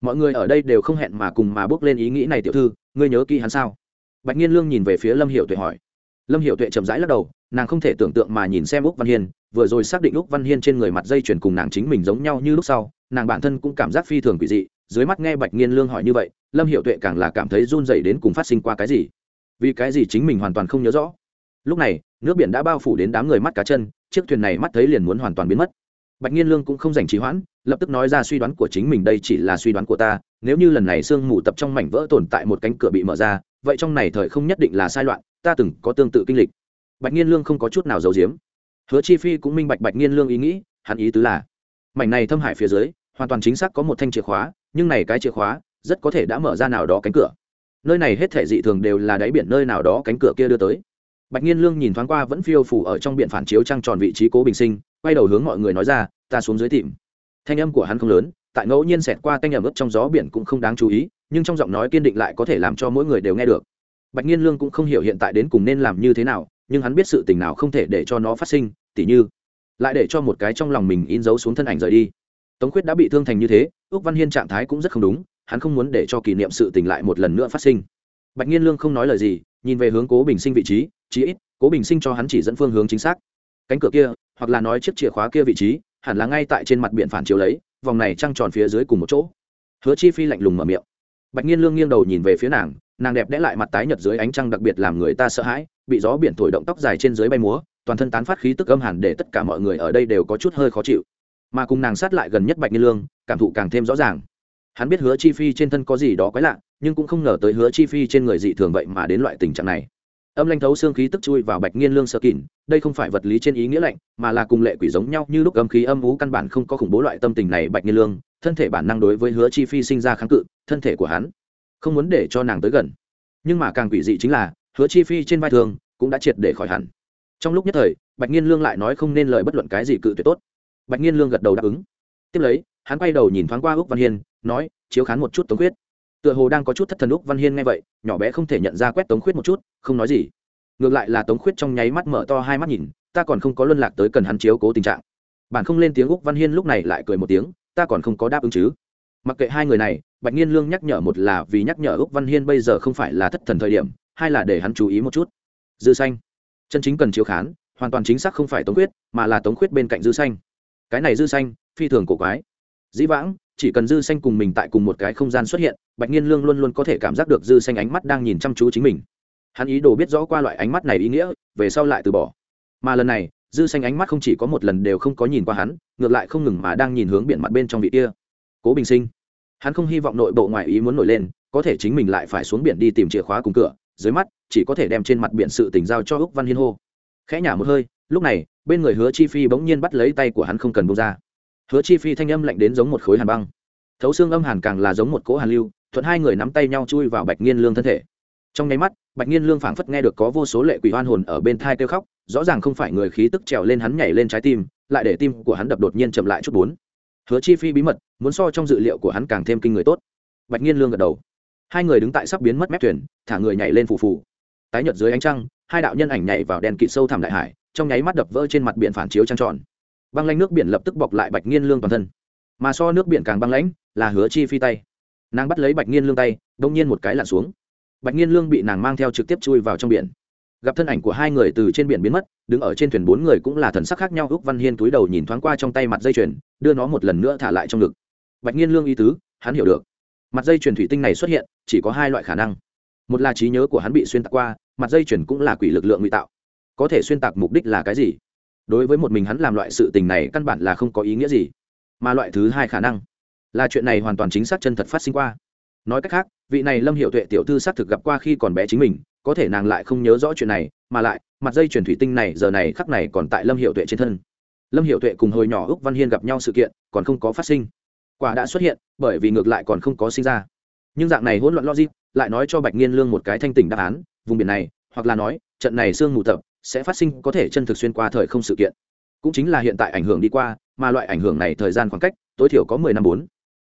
Speaker 1: Mọi người ở đây đều không hẹn mà cùng mà bước lên ý nghĩ này tiểu thư, ngươi nhớ kỹ hắn sao? Bạch nhiên lương nhìn về phía lâm hiệu tuệ hỏi. Lâm hiệu tuệ chậm rãi lắc đầu, nàng không thể tưởng tượng mà nhìn xem úc văn hiên, vừa rồi xác định úc văn hiên trên người mặt dây chuyền cùng nàng chính mình giống nhau như lúc sau, nàng bản thân cũng cảm giác phi thường quỷ dị, dưới mắt nghe bạch nhiên lương hỏi như vậy, lâm hiệu tuệ càng là cảm thấy run dày đến cùng phát sinh qua cái gì. Vì cái gì chính mình hoàn toàn không nhớ rõ? Lúc này, nước biển đã bao phủ đến đám người mắt cá chân chiếc thuyền này mắt thấy liền muốn hoàn toàn biến mất. Bạch nhiên lương cũng không dành trì hoãn, lập tức nói ra suy đoán của chính mình đây chỉ là suy đoán của ta, nếu như lần này sương mù tập trong mảnh vỡ tồn tại một cánh cửa bị mở ra, vậy trong này thời không nhất định là sai loạn, ta từng có tương tự kinh lịch. Bạch nhiên lương không có chút nào giấu giếm. Hứa chi phi cũng minh bạch bạch nhiên lương ý nghĩ, hắn ý tứ là, mảnh này thâm hải phía dưới, hoàn toàn chính xác có một thanh chìa khóa, nhưng này cái chìa khóa rất có thể đã mở ra nào đó cánh cửa. Nơi này hết thể dị thường đều là đáy biển nơi nào đó cánh cửa kia đưa tới bạch nhiên lương nhìn thoáng qua vẫn phiêu phủ ở trong biển phản chiếu trăng tròn vị trí cố bình sinh, quay đầu hướng mọi người nói ra, ta xuống dưới tìm. Thanh âm của hắn không lớn, tại ngẫu nhiên xẹt qua tanh ẩm ướt trong gió biển cũng không đáng chú ý, nhưng trong giọng nói kiên định lại có thể làm cho mỗi người đều nghe được. Bạch nhiên lương cũng không hiểu hiện tại đến cùng nên làm như thế nào, nhưng hắn biết sự tình nào không thể để cho nó phát sinh, tỉ như, lại để cho một cái trong lòng mình in dấu xuống thân ảnh rời đi. Tống khuyết đã bị thương thành như thế ước văn hiên trạng thái cũng rất không đúng, hắn không muốn để cho kỷ niệm sự tình lại một lần nữa phát sinh. Bạch nhiên lương không nói lời gì, nhìn về hướng cố bình sinh vị trí chí ít, cố bình sinh cho hắn chỉ dẫn phương hướng chính xác. Cánh cửa kia, hoặc là nói chiếc chìa khóa kia vị trí, hẳn là ngay tại trên mặt biển phản chiếu lấy, vòng này trăng tròn phía dưới cùng một chỗ. Hứa chi phi lạnh lùng mở miệng. Bạch nhiên lương nghiêng đầu nhìn về phía nàng nàng đẹp đẽ lại mặt tái nhợt dưới ánh trăng đặc biệt làm người ta sợ hãi, bị gió biển thổi động tóc dài trên dưới bay múa, toàn thân tán phát khí tức âm hẳn để tất cả mọi người ở đây đều có chút hơi khó chịu. Mà cùng nàng sát lại gần nhất bạch nhiên lương, cảm thụ càng thêm rõ ràng. Hắn biết hứa chi phi trên thân có gì đó quái lạ, nhưng cũng không ngờ tới hứa chi phi trên người dị thường vậy mà đến loại tình trạng này âm lanh thấu xương khí tức chui vào bạch nghiên lương sơ kỉn, đây không phải vật lý trên ý nghĩa lạnh, mà là cùng lệ quỷ giống nhau như lúc âm khí âm ú căn bản không có khủng bố loại tâm tình này bạch nghiên lương, thân thể bản năng đối với hứa chi phi sinh ra kháng cự, thân thể của hắn không muốn để cho nàng tới gần. Nhưng mà càng quỷ dị chính là, hứa chi phi trên vai thường cũng đã triệt để khỏi hẳn. Trong lúc nhất thời, bạch nghiên lương lại nói không nên lời bất luận cái gì cự tuyệt tốt. Bạch nghiên lương gật đầu đáp ứng. Tiếp lấy, hắn quay đầu nhìn thoáng qua úc văn hiên, nói, chiếu khán một chút tống quyết tựa hồ đang có chút thất thần lúc văn hiên nghe vậy, nhỏ bé không thể nhận ra quét tống khuyết một chút, không nói gì. Ngược lại là tống khuyết trong nháy mắt mở to hai mắt nhìn, ta còn không có luân lạc tới cần hắn chiếu cố tình trạng. Bạn không lên tiếng úc văn hiên lúc này lại cười một tiếng, ta còn không có đáp ứng chứ. Mặc kệ hai người này, bạch nhiên lương nhắc nhở một là vì nhắc nhở úc văn hiên bây giờ không phải là thất thần thời điểm, hai là để hắn chú ý một chút. Dư xanh. Chân chính cần chiếu khán, hoàn toàn chính xác không phải tống khuyết, mà là tống khuyết bên cạnh dư xanh. Cái này dư xanh, phi thường cổ quái. Dĩ vãng chỉ cần dư xanh cùng mình tại cùng một cái không gian xuất hiện, bạch nhiên lương luôn luôn có thể cảm giác được dư xanh ánh mắt đang nhìn chăm chú chính mình. Hắn ý đồ biết rõ qua loại ánh mắt này ý nghĩa, về sau lại từ bỏ. Mà lần này, dư xanh ánh mắt không chỉ có một lần đều không có nhìn qua hắn, ngược lại không ngừng mà đang nhìn hướng biển mặt bên trong vị kia. Cố bình sinh. Hắn không hy vọng nội bộ ngoại ý muốn nổi lên, có thể chính mình lại phải xuống biển đi tìm chìa khóa cùng cửa, dưới mắt, chỉ có thể đem trên mặt biển sự tình giao cho úc văn hiên hô. Khẽ nhả một hơi, lúc này, bên người hứa chi phi bỗng nhiên bắt lấy tay của hắn không cần bông ra hứa chi phi thanh âm lạnh đến giống một khối hàn băng. Thấu xương âm hàn càng là giống một cỗ hàn lưu, thuận hai người nắm tay nhau chui vào bạch nghiên lương thân thể. Trong nháy mắt, bạch nghiên lương phảng phất nghe được có vô số lệ quỷ hoan hồn ở bên thai kêu khóc, rõ ràng không phải người khí tức trèo lên hắn nhảy lên trái tim, lại để tim của hắn đập đột nhiên chậm lại chút bốn. Hứa chi phi bí mật, muốn so trong dự liệu của hắn càng thêm kinh người tốt. Bạch nghiên lương gật đầu. Hai người đứng tại sắp biến mất mép thuyền, thả người nhảy lên phù phù. Tái nhợt dưới ánh trăng, hai đạo nhân ảnh nhảy vào đèn kịt sâu thẳm đại hải, trong nháy mắt đập vỡ trên mặt biển phản chiếu trăng tròn băng lanh nước biển lập tức bọc lại bạch nghiên lương toàn thân. Mà so nước biển càng băng lãnh là hứa chi phi tay. Nàng bắt lấy bạch nghiên lương tay, đông nhiên một cái lặn xuống. Bạch nghiên lương bị nàng mang theo trực tiếp chui vào trong biển. Gặp thân ảnh của hai người từ trên biển biến mất, đứng ở trên thuyền bốn người cũng là thần sắc khác nhau, úc văn hiên túi đầu nhìn thoáng qua trong tay mặt dây chuyền, đưa nó một lần nữa thả lại trong ngực. Bạch nghiên lương ý tứ, hắn hiểu được. Mặt dây chuyền thủy tinh này xuất hiện, chỉ có hai loại khả năng. Một là trí nhớ của hắn bị xuyên tạc qua, mặt dây chuyền cũng là quỷ lực lượng ngụy tạo. Có thể xuyên tạc mục đích là cái gì? Đối với một mình hắn làm loại sự tình này căn bản là không có ý nghĩa gì. Mà loại thứ hai khả năng là chuyện này hoàn toàn chính xác chân thật phát sinh qua. Nói cách khác, vị này lâm hiệu tuệ tiểu thư xác thực gặp qua khi còn bé chính mình, có thể nàng lại không nhớ rõ chuyện này, mà lại, mặt dây chuyển thủy tinh này giờ này khắc này còn tại lâm hiệu tuệ trên thân. Lâm hiệu tuệ cùng hồi nhỏ úc văn hiên gặp nhau sự kiện, còn không có phát sinh. Quả đã xuất hiện, bởi vì ngược lại còn không có sinh ra. Nhưng dạng này hỗn loạn logic, lại nói cho bạch nghiên lương một cái thanh tỉnh đáp án, vùng biển này, hoặc là nói, trận này sương mù tập sẽ phát sinh có thể chân thực xuyên qua thời không sự kiện. Cũng chính là hiện tại ảnh hưởng đi qua, mà loại ảnh hưởng này thời gian khoảng cách, tối thiểu có mười năm bốn.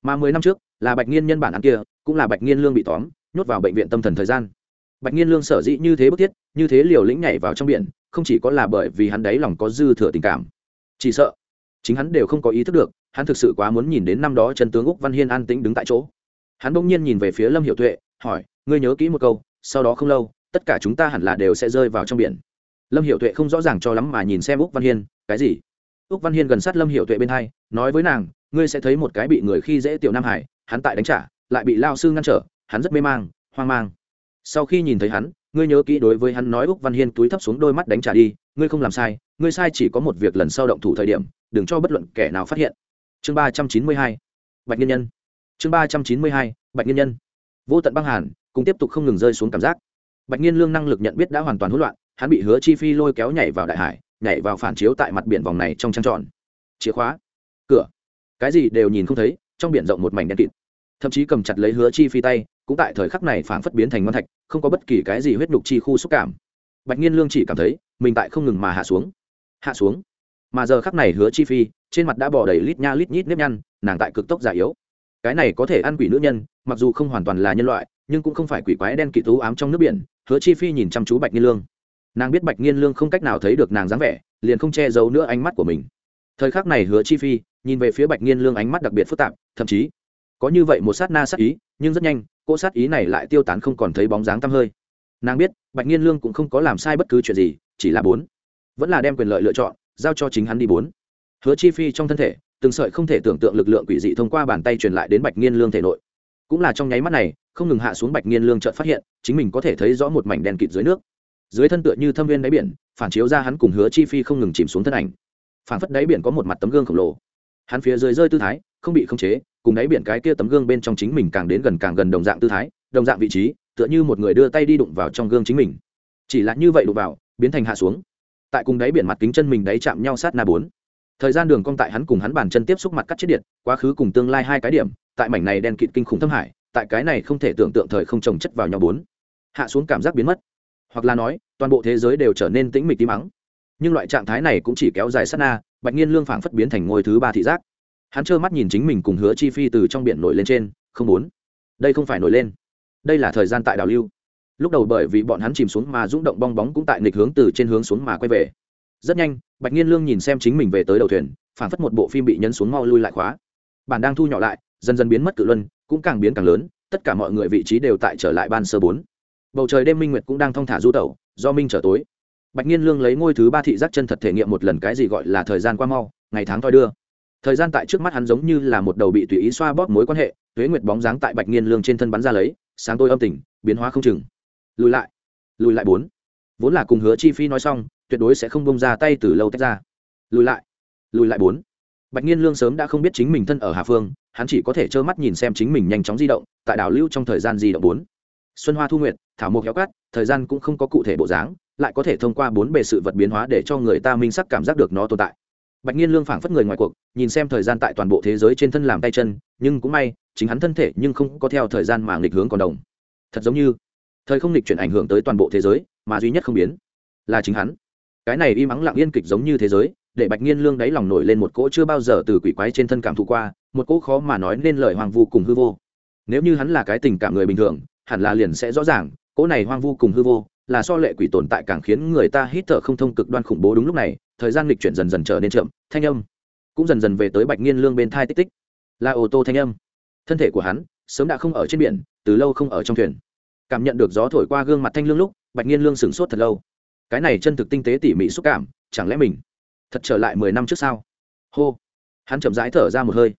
Speaker 1: Mà mười năm trước, là bạch nghiên nhân bản án kia, cũng là bạch nghiên lương bị tóm, nhốt vào bệnh viện tâm thần thời gian. Bạch nghiên lương sở dĩ như thế bức thiết, như thế liều lĩnh nhảy vào trong biển, không chỉ có là bởi vì hắn đáy lòng có dư thừa tình cảm. Chỉ sợ, chính hắn đều không có ý thức được, hắn thực sự quá muốn nhìn đến năm đó chân tướng úc văn hiên an tĩnh đứng tại chỗ. Hắn bỗng nhiên nhìn về phía lâm hiệu tuệ, hỏi, ngươi nhớ kỹ một câu, sau đó không lâu, tất cả chúng ta hẳn là đều sẽ rơi vào trong biển lâm hiệu tuệ không rõ ràng cho lắm mà nhìn xem úc văn hiên, cái gì? Úc văn hiên gần sát lâm hiệu tuệ bên hai, nói với nàng, ngươi sẽ thấy một cái bị người khi dễ tiểu nam hải, hắn tại đánh trả, lại bị lao sư ngăn trở, hắn rất mê mang, hoang mang. Sau khi nhìn thấy hắn, ngươi nhớ kỹ đối với hắn nói úc văn hiên túi thấp xuống đôi mắt đánh trả đi, ngươi không làm sai, ngươi sai chỉ có một việc lần sau động thủ thời điểm, đừng cho bất luận kẻ nào phát hiện. Chương ba trăm chín mươi hai, bạch nhân nhân. Chương ba trăm chín mươi hai, bạch nhân nhân. Vô tận băng hàn cũng tiếp tục không ngừng rơi xuống cảm giác. Bạch nhiên lương năng lực nhận biết đã hoàn toàn hỗn loạn hắn bị hứa chi phi lôi kéo nhảy vào đại hải, nhảy vào phản chiếu tại mặt biển vòng này trong trăng tròn. Chìa khóa, cửa. Cái gì đều nhìn không thấy, trong biển rộng một mảnh đen kịt. Thậm chí cầm chặt lấy hứa chi phi tay, cũng tại thời khắc này phản phất biến thành ngon thạch, không có bất kỳ cái gì huyết nhục chi khu xúc cảm. Bạch nhiên lương chỉ cảm thấy, mình tại không ngừng mà hạ xuống. Hạ xuống. Mà giờ khắc này hứa chi phi, trên mặt đã bỏ đầy lít nha lít nhít nếp nhăn, nàng tại cực tốc già yếu. Cái này có thể ăn quỷ nữ nhân, mặc dù không hoàn toàn là nhân loại, nhưng cũng không phải quỷ quái đen kỵ tú ám trong nước biển, hứa chi phi nhìn chăm chú bạch nhiên lương nàng biết bạch nhiên lương không cách nào thấy được nàng dáng vẻ, liền không che giấu nữa ánh mắt của mình. Thời khắc này hứa chi phi nhìn về phía bạch nhiên lương ánh mắt đặc biệt phức tạp, thậm chí có như vậy một sát na sát ý, nhưng rất nhanh cô sát ý này lại tiêu tán không còn thấy bóng dáng tăm hơi. Nàng biết, bạch nhiên lương cũng không có làm sai bất cứ chuyện gì, chỉ là bốn. Vẫn là đem quyền lợi lựa chọn, giao cho chính hắn đi bốn. Hứa chi phi trong thân thể, từng sợi không thể tưởng tượng lực lượng quỷ dị thông qua bàn tay truyền lại đến bạch nhiên lương thể nội. Cũng là trong nháy mắt này, không ngừng hạ xuống bạch nhiên lương chợt phát hiện, chính mình có thể thấy rõ một mảnh đen kịt dưới nước dưới thân tựa như thâm viên đáy biển, phản chiếu ra hắn cùng hứa chi phi không ngừng chìm xuống thân ảnh. Phản phất đáy biển có một mặt tấm gương khổng lồ. Hắn phía dưới rơi tư thái, không bị khống chế, cùng đáy biển cái kia tấm gương bên trong chính mình càng đến gần càng gần đồng dạng tư thái, đồng dạng vị trí, tựa như một người đưa tay đi đụng vào trong gương chính mình. Chỉ là như vậy đụng vào, biến thành hạ xuống. Tại cùng đáy biển mặt kính chân mình đáy chạm nhau sát na bốn. Thời gian đường cong tại hắn cùng hắn bàn chân tiếp xúc mặt cắt chết điện, quá khứ cùng tương lai hai cái điểm, tại mảnh này đen kịt kinh khủng thâm hải, tại cái này không thể tưởng tượng thời không trồng chất vào nhau bốn. Hạ xuống cảm giác biến mất hoặc là nói, toàn bộ thế giới đều trở nên tĩnh mịch tí mắng nhưng loại trạng thái này cũng chỉ kéo dài sát na, bạch nhiên lương phảng phất biến thành ngôi thứ ba thị giác. Hắn trơ mắt nhìn chính mình cùng hứa chi phi từ trong biển nổi lên trên, không muốn. Đây không phải nổi lên. Đây là thời gian tại đảo lưu. Lúc đầu bởi vì bọn hắn chìm xuống mà rung động bong bóng cũng tại nghịch hướng từ trên hướng xuống mà quay về. Rất nhanh, bạch nhiên lương nhìn xem chính mình về tới đầu thuyền, phảng phất một bộ phim bị nhấn xuống mau lui lại khóa. Bản đang thu nhỏ lại, dần dần biến mất cự luân, cũng càng biến càng lớn, tất cả mọi người vị trí đều tại trở lại ban sơ bốn bầu trời đêm minh nguyệt cũng đang thong thả du tẩu, do minh trở tối. Bạch nhiên lương lấy ngôi thứ ba thị giác chân thật thể nghiệm một lần cái gì gọi là thời gian qua mau, ngày tháng thoi đưa. Thời gian tại trước mắt hắn giống như là một đầu bị tùy ý xoa bóp mối quan hệ, tuế nguyệt bóng dáng tại bạch nhiên lương trên thân bắn ra lấy, sáng tôi âm tình, biến hóa không chừng. Lùi lại lùi lại bốn. Vốn là cùng hứa chi phi nói xong, tuyệt đối sẽ không bông ra tay từ lâu tách ra. Lùi lại lùi lại bốn. Bạch nhiên lương sớm đã không biết chính mình thân ở hà phương, hắn chỉ có thể trơ mắt nhìn xem chính mình nhanh chóng di động, tại đảo lưu trong thời gian di động bốn xuân hoa thu nguyệt, thảo mộc kéo cát, thời gian cũng không có cụ thể bộ dáng, lại có thể thông qua bốn bề sự vật biến hóa để cho người ta minh sắc cảm giác được nó tồn tại. Bạch nhiên lương phảng phất người ngoài cuộc, nhìn xem thời gian tại toàn bộ thế giới trên thân làm tay chân, nhưng cũng may, chính hắn thân thể nhưng không có theo thời gian mà nghịch hướng còn đồng. Thật giống như, thời không nghịch chuyển ảnh hưởng tới toàn bộ thế giới, mà duy nhất không biến là chính hắn. Cái này im ắng lặng yên kịch giống như thế giới, để bạch nhiên lương đáy lòng nổi lên một cỗ chưa bao giờ từ quỷ quái trên thân cảm thụ qua, một cỗ khó mà nói nên lời hoàng vu cùng hư vô. Nếu như hắn là cái tình cảm người bình thường hẳn là liền sẽ rõ ràng, cỗ này hoang vu cùng hư vô là so lệ quỷ tồn tại càng khiến người ta hít thở không thông cực đoan khủng bố đúng lúc này, thời gian lịch chuyển dần dần trở nên chậm, thanh âm cũng dần dần về tới bạch nhiên lương bên thai tích tích. Là ô tô thanh âm. Thân thể của hắn sớm đã không ở trên biển, từ lâu không ở trong thuyền. Cảm nhận được gió thổi qua gương mặt thanh lương lúc, bạch nhiên lương sửng sốt thật lâu. Cái này chân thực tinh tế tỉ mỉ xúc cảm, chẳng lẽ mình thật trở lại mười năm trước sao? Hô. Hắn chậm rãi thở ra một hơi.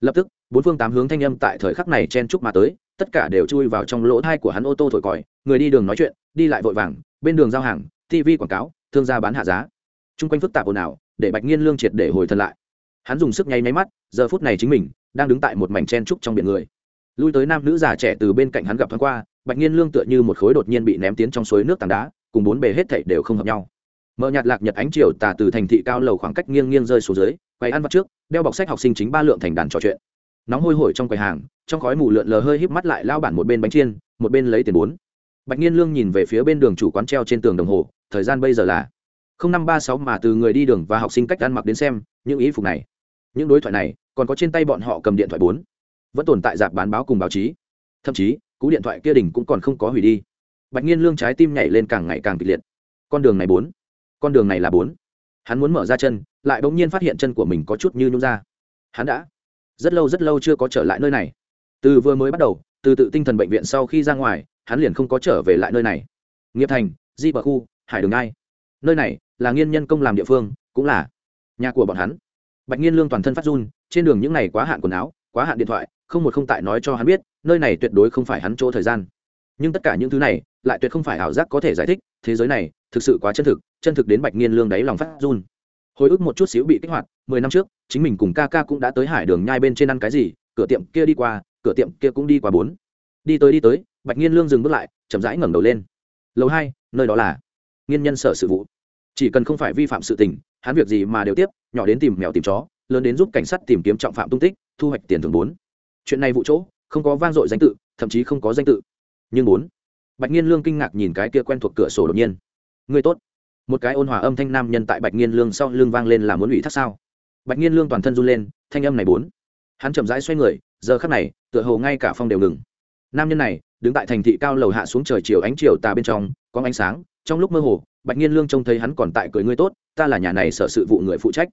Speaker 1: Lập tức, bốn phương tám hướng thanh âm tại thời khắc này chen chúc mà tới tất cả đều chui vào trong lỗ thai của hắn ô tô thổi còi, người đi đường nói chuyện, đi lại vội vàng, bên đường giao hàng tv quảng cáo, thương gia bán hạ giá. T r u n g quanh phức tạp ồn ào, để bạch nghiên lương triệt để hồi thân lại. Hắn dùng sức nháy máy mắt, giờ phút này chính mình đang đứng tại một mảnh chen trúc trong biển người. Lui tới nam nữ già trẻ từ bên cạnh hắn gặp thoáng qua, bạch nghiên lương tựa như một khối đột nhiên bị ném tiến trong suối nước tảng đá, cùng bốn bề hết thảy đều không hợp nhau. Mở nhạt lạc nhật ánh chiều tà từ thành thị cao lầu khoảng cách nghiêng nghiêng rơi xuống dưới, quay ăn vặt trước, đeo bọc sách học sinh chính ba lượng thành đàn trò chuyện nóng hôi hổi trong quầy hàng, trong khói mù lượn lờ hơi híp mắt lại lao bản một bên bánh chiên, một bên lấy tiền bốn. Bạch nhiên lương nhìn về phía bên đường chủ quán treo trên tường đồng hồ, thời gian bây giờ là năm ba sáu mà từ người đi đường và học sinh cách ăn mặc đến xem, những ý phục này, những đối thoại này, còn có trên tay bọn họ cầm điện thoại bốn. Vẫn tồn tại dạp bán báo cùng báo chí. Thậm chí, cú điện thoại kia đỉnh cũng còn không có hủy đi. Bạch nhiên lương trái tim nhảy lên càng ngày càng kịch liệt. Con đường này bốn. Con đường này là bốn. Hắn muốn mở ra chân, lại bỗng nhiên phát hiện chân của mình có chút như nhung ra. Hắn đã rất lâu rất lâu chưa có trở lại nơi này. Từ vừa mới bắt đầu, từ tự tinh thần bệnh viện sau khi ra ngoài, hắn liền không có trở về lại nơi này. Nghiệp thành, di bờ khu, hải đường ngai. Nơi này là nghiên nhân công làm địa phương, cũng là nhà của bọn hắn. Bạch nghiên lương toàn thân phát run, trên đường những ngày quá hạn quần áo, quá hạn điện thoại, không một không tại nói cho hắn biết, nơi này tuyệt đối không phải hắn chỗ thời gian. Nhưng tất cả những thứ này, lại tuyệt không phải ảo giác có thể giải thích, thế giới này thực sự quá chân thực chân thực đến bạch nghiên lương đáy lòng phát run hồi ức một chút xíu bị kích hoạt, mười năm trước, chính mình cùng ca ca cũng đã tới hải đường nhai bên trên ăn cái gì, cửa tiệm kia đi qua, cửa tiệm kia cũng đi qua bốn. Đi tới đi tới, bạch nghiên lương dừng bước lại, chậm rãi ngẩng đầu lên. Lầu hai, nơi đó là nghiên nhân sở sự vụ. Chỉ cần không phải vi phạm sự tình, hắn việc gì mà đều tiếp, nhỏ đến tìm mèo tìm chó, lớn đến giúp cảnh sát tìm kiếm trọng phạm tung tích, thu hoạch tiền thưởng bốn. Chuyện này vụ chỗ, không có vang dội danh tự, thậm chí không có danh tự. Nhưng bốn. Bạch nghiên lương kinh ngạc nhìn cái kia quen thuộc cửa sổ đột nhiên. Người tốt một cái ôn hòa âm thanh nam nhân tại bạch nghiên lương sau lưng vang lên là muốn ủy thác sao? Bạch nghiên lương toàn thân run lên, thanh âm này bốn. Hắn chậm rãi xoay người, giờ khắc này, tựa hồ ngay cả phong đều ngừng. Nam nhân này, đứng tại thành thị cao lầu hạ xuống trời chiều ánh chiều tà bên trong, có ánh sáng, trong lúc mơ hồ, bạch nghiên lương trông thấy hắn còn tại cười ngươi tốt, ta là nhà này sở sự vụ người phụ trách.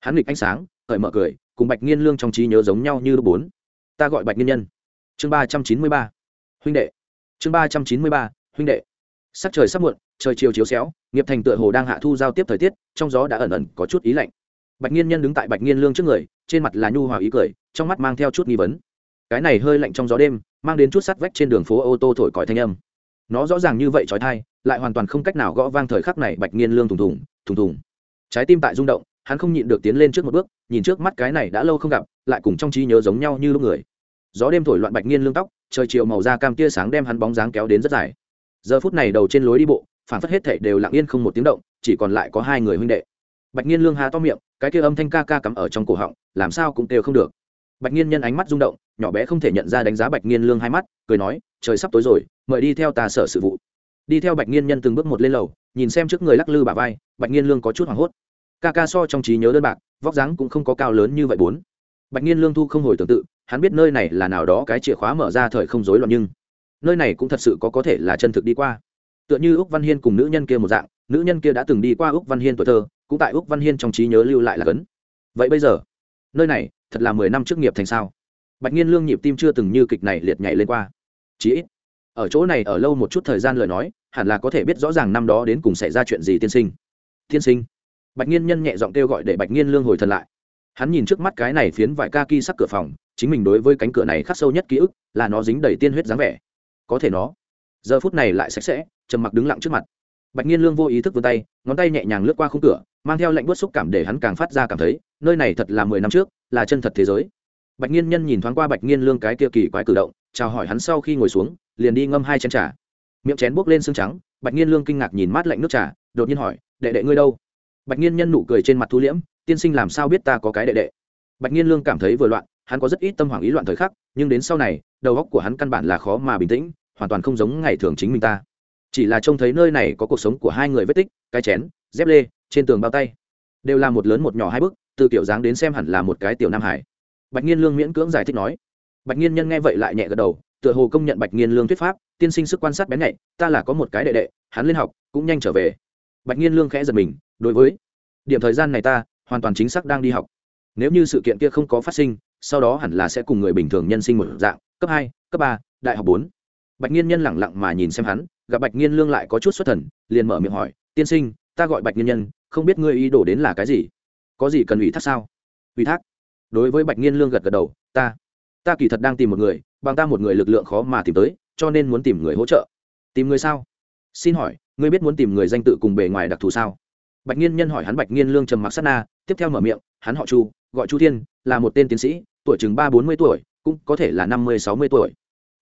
Speaker 1: Hắn nghịch ánh sáng, cởi mở cười, cùng bạch nghiên lương trong trí nhớ giống nhau như bốn. Ta gọi bạch nghiên nhân. Chương ba trăm chín mươi ba. Huynh đệ. Chương ba trăm chín mươi ba, huynh đệ sắc trời sắp muộn, trời chiều chiếu xéo, nghiệp thành tựa hồ đang hạ thu giao tiếp thời tiết, trong gió đã ẩn ẩn có chút ý lạnh. Bạch nghiên nhân đứng tại bạch nghiên lương trước người, trên mặt là nhu hòa ý cười, trong mắt mang theo chút nghi vấn. Cái này hơi lạnh trong gió đêm, mang đến chút sắt vách trên đường phố ô tô thổi còi thanh âm. Nó rõ ràng như vậy trói thai, lại hoàn toàn không cách nào gõ vang thời khắc này bạch nghiên lương thùng thùng thùng thùng. Trái tim tại rung động, hắn không nhịn được tiến lên trước một bước, nhìn trước mắt cái này đã lâu không gặp, lại cùng trong trí nhớ giống nhau như lúc người. Gió đêm thổi loạn bạch nghiên lương tóc, trời chiều màu da cam tia sáng đem hắn bóng dáng kéo đến rất dài giờ phút này đầu trên lối đi bộ phản phất hết thảy đều lặng yên không một tiếng động, chỉ còn lại có hai người huynh đệ. Bạch nhiên lương há to miệng, cái kia âm thanh ca ca cắm ở trong cổ họng, làm sao cũng kêu không được. Bạch nhiên nhân ánh mắt rung động, nhỏ bé không thể nhận ra đánh giá bạch nhiên lương hai mắt, cười nói, trời sắp tối rồi, mời đi theo ta sở sự vụ. Đi theo bạch nhiên nhân từng bước một lên lầu, nhìn xem trước người lắc lư bà vai, bạch nhiên lương có chút hoảng hốt. Ca ca so trong trí nhớ đơn bạc, vóc dáng cũng không có cao lớn như vậy bốn. Bạch nhiên lương thu không hồi tương tự, hắn biết nơi này là nào đó cái chìa khóa mở ra thời không rối loạn nhưng nơi này cũng thật sự có có thể là chân thực đi qua. Tựa như úc văn hiên cùng nữ nhân kia một dạng, nữ nhân kia đã từng đi qua úc văn hiên tuổi thơ, cũng tại úc văn hiên trong trí nhớ lưu lại là cấn. Vậy bây giờ, nơi này thật là mười năm trước nghiệp thành sao? Bạch nhiên lương nhịp tim chưa từng như kịch này liệt nhảy lên qua. Chí ít, ở chỗ này ở lâu một chút thời gian lời nói, hẳn là có thể biết rõ ràng năm đó đến cùng xảy ra chuyện gì tiên sinh. Tiên sinh, bạch nhiên nhân nhẹ giọng kêu gọi để bạch nhiên lương hồi thần lại. Hắn nhìn trước mắt cái này phiến vải ca ki sắc cửa phòng, chính mình đối với cánh cửa này khắc sâu nhất ký ức, là nó dính đầy tiên huyết dáng vẻ có thể nó. Giờ phút này lại sạch sẽ, trầm mặc đứng lặng trước mặt. Bạch nhiên lương vô ý thức vươn tay, ngón tay nhẹ nhàng lướt qua khung cửa, mang theo lệnh bớt xúc cảm để hắn càng phát ra cảm thấy, nơi này thật là mười năm trước, là chân thật thế giới. Bạch nhiên nhân nhìn thoáng qua bạch nhiên lương cái kia kỳ quái cử động, chào hỏi hắn sau khi ngồi xuống, liền đi ngâm hai chén trà. Miệng chén bốc lên xương trắng, bạch nhiên lương kinh ngạc nhìn mát lạnh nước trà, đột nhiên hỏi, đệ đệ ngươi đâu? Bạch nhiên nhân nụ cười trên mặt thu liễm, tiên sinh làm sao biết ta có cái đệ đệ? Bạch nhiên lương cảm thấy vừa loạn hắn có rất ít tâm hoảng ý loạn thời khắc, nhưng đến sau này, đầu óc của hắn căn bản là khó mà bình tĩnh, hoàn toàn không giống ngày thường chính mình ta. Chỉ là trông thấy nơi này có cuộc sống của hai người vết tích, cái chén, dép lê, trên tường bao tay. Đều là một lớn một nhỏ hai bức từ kiểu dáng đến xem hẳn là một cái tiểu nam hải. Bạch nhiên lương miễn cưỡng giải thích nói. Bạch nhiên nhân nghe vậy lại nhẹ gật đầu, tựa hồ công nhận bạch nhiên lương thuyết pháp, tiên sinh sức quan sát bén nhạy, ta là có một cái đệ đệ, hắn lên học, cũng nhanh trở về. Bạch nhiên lương khẽ giật mình, đối với điểm thời gian này ta, hoàn toàn chính xác đang đi học. Nếu như sự kiện kia không có phát sinh sau đó hẳn là sẽ cùng người bình thường nhân sinh một dạng, cấp hai, cấp ba, đại học bốn. Bạch nhiên nhân lẳng lặng mà nhìn xem hắn, gặp bạch nhiên lương lại có chút xuất thần, liền mở miệng hỏi, tiên sinh, ta gọi bạch nhiên nhân, không biết ngươi ý đồ đến là cái gì? Có gì cần ủy thác sao? Ủy thác? Đối với bạch nhiên lương gật gật đầu, ta ta kỳ thật đang tìm một người, bằng ta một người lực lượng khó mà tìm tới, cho nên muốn tìm người hỗ trợ. Tìm người sao? Xin hỏi, ngươi biết muốn tìm người danh tự cùng bề ngoài đặc thù sao? Bạch nhiên nhân hỏi hắn, bạch nhiên lương trầm mặc sát na tiếp theo mở miệng, hắn họ chu, gọi chu thiên, là một tên tiến sĩ, tuổi chừng ba bốn mươi tuổi, cũng có thể là năm mươi, sáu mươi tuổi.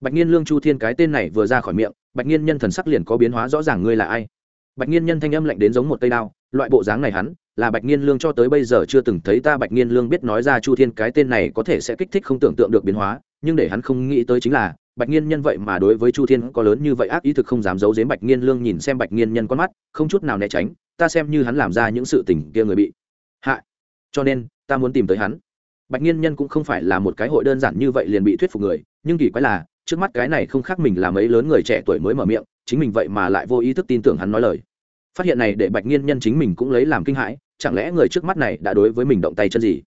Speaker 1: Bạch nhiên lương chu thiên cái tên này vừa ra khỏi miệng, bạch nhiên nhân thần sắc liền có biến hóa rõ ràng ngươi là ai. Bạch nhiên nhân thanh âm lạnh đến giống một cây đao, loại bộ dáng này hắn, là bạch nhiên lương cho tới bây giờ chưa từng thấy ta bạch nhiên lương biết nói ra chu thiên cái tên này có thể sẽ kích thích không tưởng tượng được biến hóa, nhưng để hắn không nghĩ tới chính là, bạch nhiên nhân vậy mà đối với chu thiên có lớn như vậy ác ý thực không dám giấu giếm bạch nhiên lương nhìn xem bạch nhiên nhân con mắt, không chút nào né tránh, ta xem như hắn làm ra những sự tình kia người bị hại cho nên, ta muốn tìm tới hắn. Bạch nghiên nhân cũng không phải là một cái hội đơn giản như vậy liền bị thuyết phục người, nhưng kỳ quái là, trước mắt cái này không khác mình là mấy lớn người trẻ tuổi mới mở miệng, chính mình vậy mà lại vô ý thức tin tưởng hắn nói lời. Phát hiện này để bạch nghiên nhân chính mình cũng lấy làm kinh hãi, chẳng lẽ người trước mắt này đã đối với mình động tay chân gì?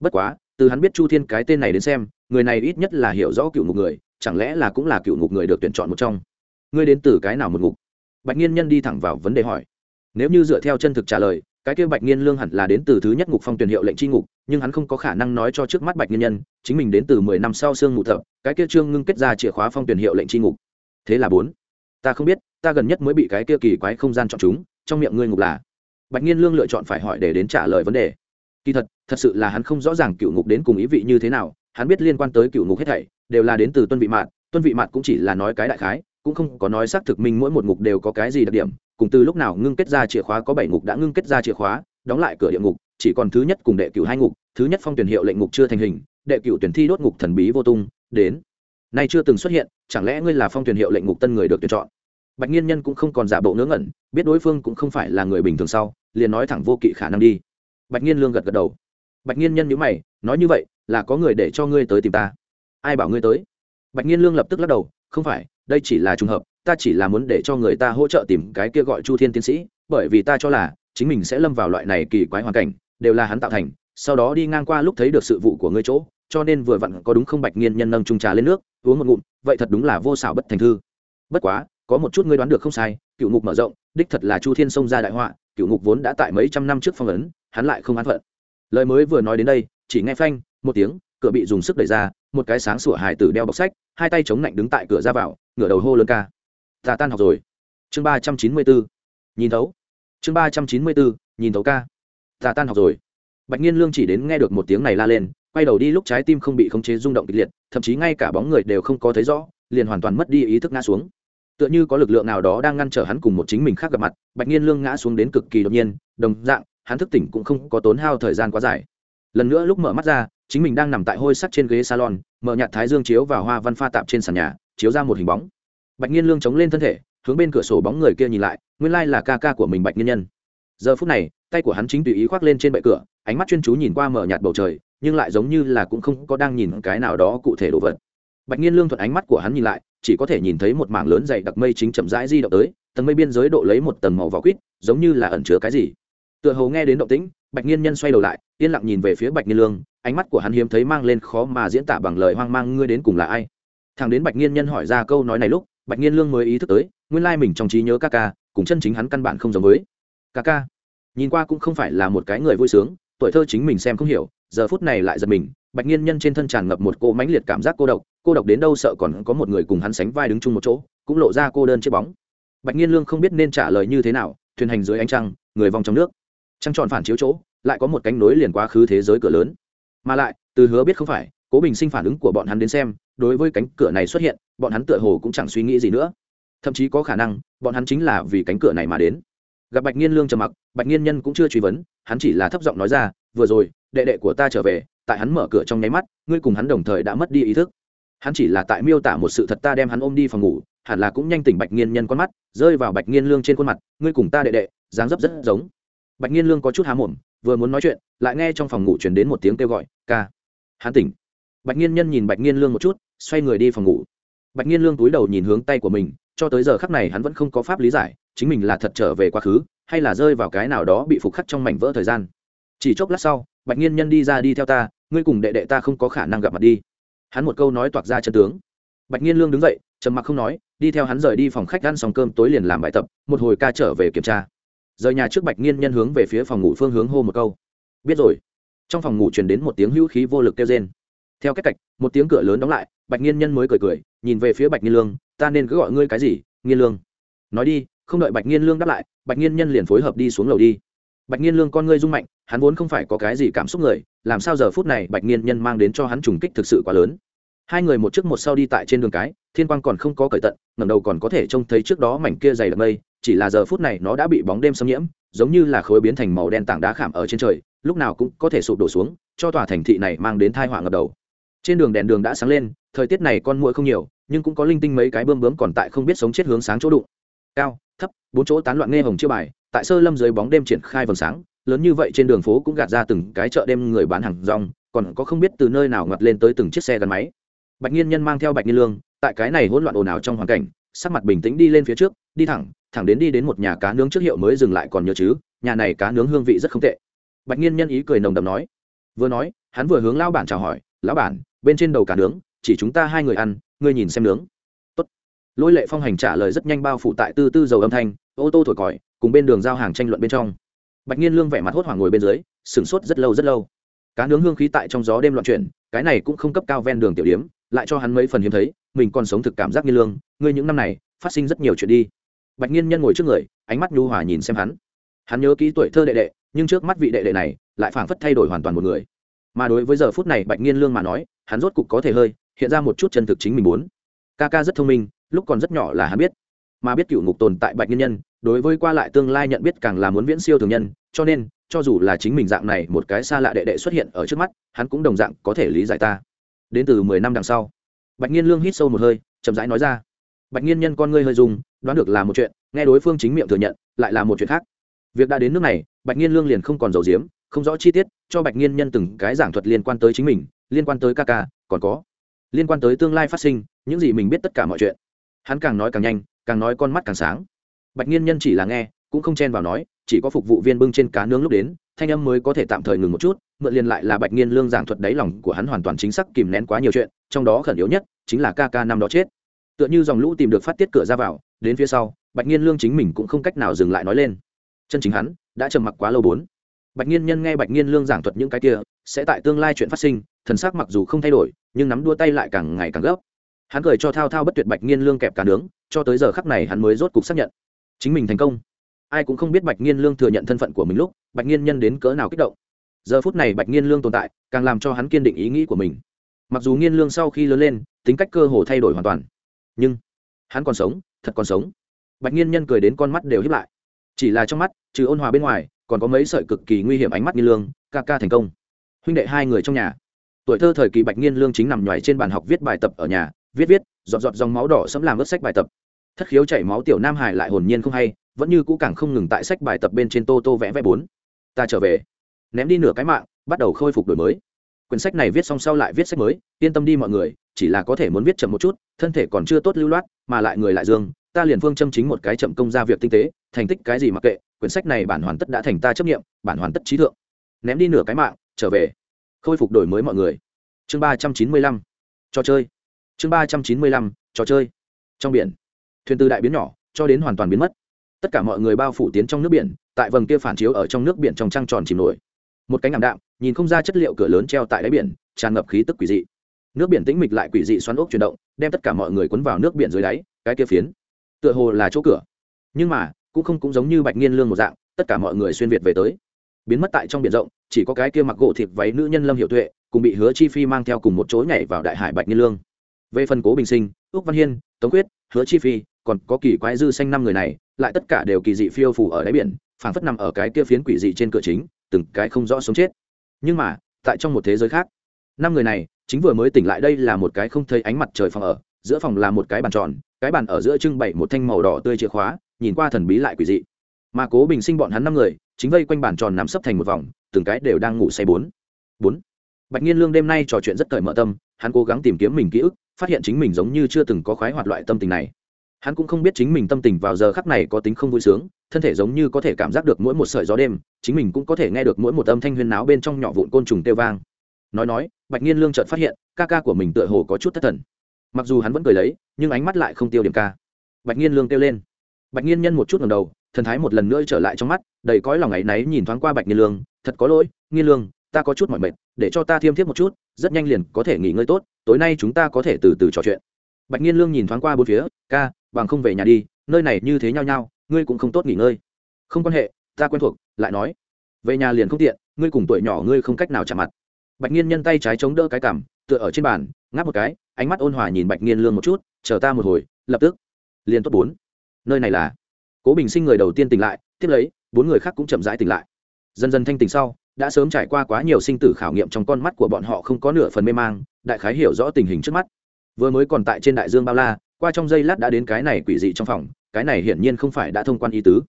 Speaker 1: Bất quá, từ hắn biết chu thiên cái tên này đến xem, người này ít nhất là hiểu rõ cựu ngục người, chẳng lẽ là cũng là cựu ngục người được tuyển chọn một trong? Ngươi đến từ cái nào một ngục? Bạch nghiên nhân đi thẳng vào vấn đề hỏi. Nếu như dựa theo chân thực trả lời cái kia bạch nghiên lương hẳn là đến từ thứ nhất ngục phong tuyển hiệu lệnh tri ngục, nhưng hắn không có khả năng nói cho trước mắt bạch nghiên nhân, chính mình đến từ mười năm sau sương ngụ thợ cái kia trương ngưng kết ra chìa khóa phong tuyển hiệu lệnh tri ngục. Thế là bốn. Ta không biết, ta gần nhất mới bị cái kia kỳ quái không gian chọn chúng, trong miệng ngươi ngục là? Bạch nghiên lương lựa chọn phải hỏi để đến trả lời vấn đề. Kỳ thật thật sự là hắn không rõ ràng cựu ngục đến cùng ý vị như thế nào, hắn biết liên quan tới cựu ngục hết thảy, đều là đến từ tuân vị mạn tuân vị mạn cũng chỉ là nói cái đại khái cũng không có nói xác thực minh mỗi một ngục đều có cái gì đặc điểm, cùng từ lúc nào ngưng kết ra chìa khóa có bảy ngục đã ngưng kết ra chìa khóa, đóng lại cửa địa ngục, chỉ còn thứ nhất cùng đệ cửu hai ngục, thứ nhất phong tuyển hiệu lệnh ngục chưa thành hình, đệ cửu tuyển thi đốt ngục thần bí vô tung, đến. Nay chưa từng xuất hiện, chẳng lẽ ngươi là phong tuyển hiệu lệnh ngục tân người được tuyển chọn? Bạch nhiên nhân cũng không còn giả bộ ngớ ngẩn, biết đối phương cũng không phải là người bình thường sau, liền nói thẳng vô kỵ khả năng đi. Bạch nhiên lương gật gật đầu. Bạch nhiên nhân nhữ mày, nói như vậy, là có người để cho ngươi tới tìm ta. Ai bảo ngươi tới? Bạch nhiên lương lập tức lắc đầu, không phải đây chỉ là trùng hợp, ta chỉ là muốn để cho người ta hỗ trợ tìm cái kia gọi chu thiên tiến sĩ, bởi vì ta cho là chính mình sẽ lâm vào loại này kỳ quái hoàn cảnh, đều là hắn tạo thành, sau đó đi ngang qua lúc thấy được sự vụ của ngươi chỗ, cho nên vừa vặn có đúng không bạch nghiên nhân nâng trung trà lên nước, uống một ngụm, vậy thật đúng là vô xảo bất thành thư. Bất quá, có một chút ngươi đoán được không sai cựu ngục mở rộng, đích thật là chu thiên sông ra đại họa cựu ngục vốn đã tại mấy trăm năm trước phong ấn, hắn lại không an phận. Lời mới vừa nói đến đây, chỉ nghe phanh, một tiếng, cửa bị dùng sức đẩy ra, một cái sáng sủa hài tử đeo bọc sách, hai tay chống lạnh đứng tại cửa ra vào ngửa đầu hô lớn ca. Ta tan học rồi. Chương ba trăm chín mươi bốn, nhìn thấu. Chương ba trăm chín mươi bốn, nhìn thấu ca. Ta tan học rồi. Bạch nhiên lương chỉ đến nghe được một tiếng này la lên, quay đầu đi lúc trái tim không bị khống chế rung động kịch liệt, thậm chí ngay cả bóng người đều không có thấy rõ, liền hoàn toàn mất đi ý thức ngã xuống. Tựa như có lực lượng nào đó đang ngăn trở hắn cùng một chính mình khác gặp mặt, bạch nhiên lương ngã xuống đến cực kỳ đột nhiên, đồng dạng, hắn thức tỉnh cũng không có tốn hao thời gian quá dài. Lần nữa lúc mở mắt ra, chính mình đang nằm tại hôi sắt trên ghế salon, mở nhạt thái dương chiếu vào hoa văn pha tạp trên sàn nhà chiếu ra một hình bóng. Bạch nhiên lương chống lên thân thể, hướng bên cửa sổ bóng người kia nhìn lại, nguyên lai là ca ca của mình bạch nhiên nhân. Giờ phút này, tay của hắn chính tùy ý khoác lên trên bệ cửa, ánh mắt chuyên chú nhìn qua mở nhạt bầu trời, nhưng lại giống như là cũng không có đang nhìn cái nào đó cụ thể đồ vật. Bạch nhiên lương thuận ánh mắt của hắn nhìn lại, chỉ có thể nhìn thấy một mảng lớn dày đặc mây chính chậm rãi di động tới, tầng mây biên giới độ lấy một tầng màu vỏ quýt, giống như là ẩn chứa cái gì. Tựa hồ nghe đến động tĩnh, bạch nhiên nhân xoay đầu lại, yên lặng nhìn về phía bạch nhiên lương, ánh mắt của hắn hiếm thấy mang lên khó mà diễn tả bằng lời hoang mang, ngươi đến cùng là ai? Thằng đến bạch nghiên nhân hỏi ra câu nói này lúc, bạch nghiên lương mới ý thức tới, nguyên lai mình trong trí nhớ ca ca, cùng chân chính hắn căn bản không giống với. Ca ca. Nhìn qua cũng không phải là một cái người vui sướng, tuổi thơ chính mình xem không hiểu, giờ phút này lại giật mình, bạch nghiên nhân trên thân tràn ngập một cô mãnh liệt cảm giác cô độc cô độc đến đâu sợ còn có một người cùng hắn sánh vai đứng chung một chỗ, cũng lộ ra cô đơn chiếc bóng. Bạch nghiên lương không biết nên trả lời như thế nào, thuyền hành dưới ánh trăng, người vòng trong nước. Trăng tròn phản chiếu chỗ, lại có một cánh nối liền quá khứ thế giới cửa lớn. Mà lại, từ hứa biết không phải, cố bình sinh phản ứng của bọn hắn đến xem đối với cánh cửa này xuất hiện, bọn hắn tựa hồ cũng chẳng suy nghĩ gì nữa. Thậm chí có khả năng, bọn hắn chính là vì cánh cửa này mà đến. Gặp bạch nghiên lương trầm mặc, bạch nghiên nhân cũng chưa truy vấn, hắn chỉ là thấp giọng nói ra, vừa rồi, đệ đệ của ta trở về, tại hắn mở cửa trong nháy mắt, ngươi cùng hắn đồng thời đã mất đi ý thức. Hắn chỉ là tại miêu tả một sự thật ta đem hắn ôm đi phòng ngủ, hẳn là cũng nhanh tỉnh bạch nghiên nhân con mắt, rơi vào bạch nghiên lương trên khuôn mặt, ngươi cùng ta đệ đệ, dáng dấp rất giống. Bạch nghiên lương có chút há mồm, vừa muốn nói chuyện, lại nghe trong phòng ngủ chuyển đến một tiếng kêu gọi, ca. Hắn tỉnh. Bạch nghiên nhân nhìn bạch nghiên lương một chút xoay người đi phòng ngủ. Bạch nghiên lương túi đầu nhìn hướng tay của mình, cho tới giờ khắc này hắn vẫn không có pháp lý giải, chính mình là thật trở về quá khứ, hay là rơi vào cái nào đó bị phục khắc trong mảnh vỡ thời gian. Chỉ chốc lát sau, bạch nghiên nhân đi ra đi theo ta, ngươi cùng đệ đệ ta không có khả năng gặp mặt đi. Hắn một câu nói toạc ra chân tướng. Bạch nghiên lương đứng dậy, trầm mặc không nói, đi theo hắn rời đi phòng khách ăn xong cơm tối liền làm bài tập, một hồi ca trở về kiểm tra. Rời nhà trước bạch nghiên nhân hướng về phía phòng ngủ phương hướng hô một câu. Biết rồi. Trong phòng ngủ truyền đến một tiếng hữu khí vô lực kêu rên. Theo cách cạch một tiếng cửa lớn đóng lại bạch nghiên nhân mới cười cười, nhìn về phía bạch nghiên lương, ta nên cứ gọi ngươi cái gì, nghiên lương? Nói đi, không đợi bạch nghiên lương đáp lại, bạch nghiên nhân liền phối hợp đi xuống lầu đi. Bạch nghiên lương con ngươi rung mạnh, hắn vốn không phải có cái gì cảm xúc người, làm sao giờ phút này bạch nghiên nhân mang đến cho hắn trùng kích thực sự quá lớn. Hai người một trước một sau đi tại trên đường cái, thiên quang còn không có cởi tận, ngẩng đầu còn có thể trông thấy trước đó mảnh kia dày đặc mây, chỉ là giờ phút này nó đã bị bóng đêm xâm nhiễm, giống như là khối biến thành màu đen tảng đá khảm ở trên trời, lúc nào cũng có thể sụp đổ xuống, cho tòa thành thị này mang đến thai họa ngập đầu. Trên đường đèn đường đã sáng lên thời tiết này con muỗi không nhiều, nhưng cũng có linh tinh mấy cái bơm bướm còn tại không biết sống chết hướng sáng chỗ đụng. Cao, thấp, bốn chỗ tán loạn nghe hồng chưa bài, tại sơ lâm dưới bóng đêm triển khai vầng sáng, lớn như vậy trên đường phố cũng gạt ra từng cái chợ đêm người bán hàng rong, còn có không biết từ nơi nào ngặt lên tới từng chiếc xe gắn máy. Bạch nhiên nhân mang theo bạch nhiên lương, tại cái này hỗn loạn ồn ào trong hoàn cảnh, sắc mặt bình tĩnh đi lên phía trước, đi thẳng thẳng đến đi đến một nhà cá nướng trước hiệu mới dừng lại còn nhớ chứ, nhà này cá nướng hương vị rất không tệ. Bạch nhiên nhân ý cười nồng đầm nói, vừa nói, hắn vừa hướng lão bản chào hỏi, lão bản, bên trên đầu cá nướng chỉ chúng ta hai người ăn, ngươi nhìn xem nướng. Tốt. lôi lệ phong hành trả lời rất nhanh bao phủ tại tư tư dầu âm thanh, ô tô thổi còi, cùng bên đường giao hàng tranh luận bên trong. Bạch nhiên lương vẻ mặt hốt hoảng ngồi bên dưới, sửng sốt rất lâu rất lâu. Cá nướng hương khí tại trong gió đêm loạn chuyển, cái này cũng không cấp cao ven đường tiểu điếm, lại cho hắn mấy phần hiếm thấy, mình còn sống thực cảm giác nghiên lương, ngươi những năm này, phát sinh rất nhiều chuyện đi. Bạch nhiên nhân ngồi trước người, ánh mắt nhu hòa nhìn xem hắn. Hắn nhớ kỹ tuổi thơ đệ đệ, nhưng trước mắt vị đệ đệ này, lại phảng phất thay đổi hoàn toàn một người. Mà đối với giờ phút này bạch nhiên lương mà nói, hắn rốt cục có thể hơi hiện ra một chút chân thực chính mình muốn. Ca ca rất thông minh, lúc còn rất nhỏ là hắn biết. Mà biết cựu ngục tồn tại bạch nhân nhân, đối với qua lại tương lai nhận biết càng là muốn viễn siêu thường nhân, cho nên, cho dù là chính mình dạng này một cái xa lạ đệ đệ xuất hiện ở trước mắt, hắn cũng đồng dạng có thể lý giải ta. Đến từ mười năm đằng sau, bạch nhiên lương hít sâu một hơi, chậm rãi nói ra. Bạch nhiên nhân con ngươi hơi dùng đoán được là một chuyện, nghe đối phương chính miệng thừa nhận, lại là một chuyện khác. Việc đã đến nước này, bạch nhiên lương liền không còn giấu giếm, không rõ chi tiết, cho bạch nhiên nhân từng cái giảng thuật liên quan tới chính mình, liên quan tới ca ca, còn có liên quan tới tương lai phát sinh, những gì mình biết tất cả mọi chuyện. Hắn càng nói càng nhanh, càng nói con mắt càng sáng. Bạch nghiên nhân chỉ là nghe, cũng không chen vào nói, chỉ có phục vụ viên bưng trên cá nướng lúc đến, thanh âm mới có thể tạm thời ngừng một chút, mượn liền lại là bạch nghiên lương giảng thuật đáy lòng của hắn hoàn toàn chính xác kìm nén quá nhiều chuyện, trong đó khẩn yếu nhất chính là ca ca năm đó chết. Tựa như dòng lũ tìm được phát tiết cửa ra vào, đến phía sau, bạch nghiên lương chính mình cũng không cách nào dừng lại nói lên. Chân chính hắn đã trầm mặc quá lâu bốn. Bạch nghiên nhân nghe bạch nghiên lương giảng thuật những cái kia, sẽ tại tương lai chuyện phát sinh thần sắc mặc dù không thay đổi, nhưng nắm đua tay lại càng ngày càng gấp. Hắn cười cho thao thao bất tuyệt bạch nghiên lương kẹp cả nướng, cho tới giờ khắc này hắn mới rốt cục xác nhận. Chính mình thành công. Ai cũng không biết bạch nghiên lương thừa nhận thân phận của mình lúc, bạch nghiên nhân đến cỡ nào kích động. Giờ phút này bạch nghiên lương tồn tại, càng làm cho hắn kiên định ý nghĩ của mình. Mặc dù nghiên lương sau khi lớn lên, tính cách cơ hồ thay đổi hoàn toàn, nhưng hắn còn sống, thật còn sống. Bạch nghiên nhân cười đến con mắt đều hiếp lại. Chỉ là trong mắt, trừ ôn hòa bên ngoài, còn có mấy sợi cực kỳ nguy hiểm ánh mắt nghiên lương, ca ca thành công. Huynh đệ hai người trong nhà tuổi thơ thời kỳ bạch niên lương chính nằm nhoài trên bàn học viết bài tập ở nhà, viết viết dọn dọn dòng máu đỏ sẫm làm ướt sách bài tập. Thất khiếu chảy máu tiểu nam hải lại hồn nhiên không hay, vẫn như cũ càng không ngừng tại sách bài tập bên trên tô tô vẽ vẽ bốn. Ta trở về. Ném đi nửa cái mạng, bắt đầu khôi phục đổi mới. Quyển sách này viết xong sau lại viết sách mới, yên tâm đi mọi người, chỉ là có thể muốn viết chậm một chút, thân thể còn chưa tốt lưu loát, mà lại người lại dương, ta liền phương châm chính một cái chậm công ra việc tinh tế, thành tích cái gì mặc kệ, quyển sách này bản hoàn tất đã thành ta chấp nghiệm, bản hoàn tất trí thượng. Ném đi nửa cái mạng, trở về khôi phục đổi mới mọi người. Chương ba trăm chín mươi lăm. Trò chơi. Chương ba trăm chín mươi lăm. Trò chơi. Trong biển. Thuyền từ đại biến nhỏ, cho đến hoàn toàn biến mất. Tất cả mọi người bao phủ tiến trong nước biển, tại vầng kia phản chiếu ở trong nước biển trong trăng tròn chìm nổi. Một cánh ảm đạm, nhìn không ra chất liệu cửa lớn treo tại đáy biển, tràn ngập khí tức quỷ dị. Nước biển tĩnh mịch lại quỷ dị xoắn ốc chuyển động, đem tất cả mọi người cuốn vào nước biển dưới đáy, cái kia phiến. Tựa hồ là chỗ cửa. Nhưng mà, cũng không cũng giống như bạch nghiên lương một dạng, tất cả mọi người xuyên việt về tới biến mất tại trong biển rộng, chỉ có cái kia mặc gỗ thịt váy nữ nhân lâm hiệu tuệ, cùng bị hứa chi phi mang theo cùng một chỗ nhảy vào đại hải bạch nhiên lương. Về phần cố bình sinh, ước văn hiên, tống quyết, hứa chi phi, còn có kỳ quái dư xanh năm người này, lại tất cả đều kỳ dị phiêu phủ ở đáy biển, phảng phất nằm ở cái kia phiến quỷ dị trên cửa chính, từng cái không rõ sống chết. Nhưng mà, tại trong một thế giới khác, năm người này, chính vừa mới tỉnh lại đây là một cái không thấy ánh mặt trời phòng ở, giữa phòng là một cái bàn tròn, cái bàn ở giữa trưng bày một thanh màu đỏ tươi chìa khóa, nhìn qua thần bí lại quỷ dị. Mà cố bình sinh bọn hắn năm người chính vây quanh bàn tròn nằm sấp thành một vòng, từng cái đều đang ngủ say bốn. Bốn. Bạch nhiên lương đêm nay trò chuyện rất cởi mở tâm, hắn cố gắng tìm kiếm mình ký ức, phát hiện chính mình giống như chưa từng có khoái hoạt loại tâm tình này. Hắn cũng không biết chính mình tâm tình vào giờ khắc này có tính không vui sướng, thân thể giống như có thể cảm giác được mỗi một sợi gió đêm, chính mình cũng có thể nghe được mỗi một âm thanh huyên náo bên trong nhỏ vụn côn trùng têu vang. Nói nói, bạch nhiên lương chợt phát hiện, ca ca của mình tựa hồ có chút thất thần. Mặc dù hắn vẫn cười lấy, nhưng ánh mắt lại không tiêu điểm ca. Bạch nhiên lương kêu lên. Bạch nhiên nhân một chút ngầm đầu thần thái một lần nữa trở lại trong mắt, đầy cõi lòng ấ y náy nhìn thoáng qua bạch nhiên lương, thật có lỗi nhiên lương, ta có chút mỏi mệt, để cho ta thiêm thiếp một chút, rất nhanh liền có thể nghỉ ngơi tốt, tối nay chúng ta có thể từ từ trò chuyện. Bạch nhiên lương nhìn thoáng qua bốn phía, ca, bằng không về nhà đi, nơi này như thế nhau nhau ngươi cũng không tốt nghỉ ngơi. Không quan hệ, ta quen thuộc, lại nói. Về nhà liền không tiện, ngươi cùng tuổi nhỏ ngươi không cách nào chạm mặt. Bạch nhiên nhân tay trái chống đỡ cái cằm, tựa ở trên bàn, ngáp một cái, ánh mắt ôn hòa nhìn bạch nhiên lương một chút, chờ ta một hồi, lập tức, liền tốt bốn. Nơi này là? Cố bình sinh người đầu tiên tỉnh lại, tiếp lấy, bốn người khác cũng chậm rãi tỉnh lại. Dần dần thanh tỉnh sau, đã sớm trải qua quá nhiều sinh tử khảo nghiệm trong con mắt của bọn họ không có nửa phần mê mang, đại khái hiểu rõ tình hình trước mắt. Vừa mới còn tại trên đại dương bao la, qua trong giây lát đã đến cái này quỷ dị trong phòng, cái này hiển nhiên không phải đã thông quan ý tứ.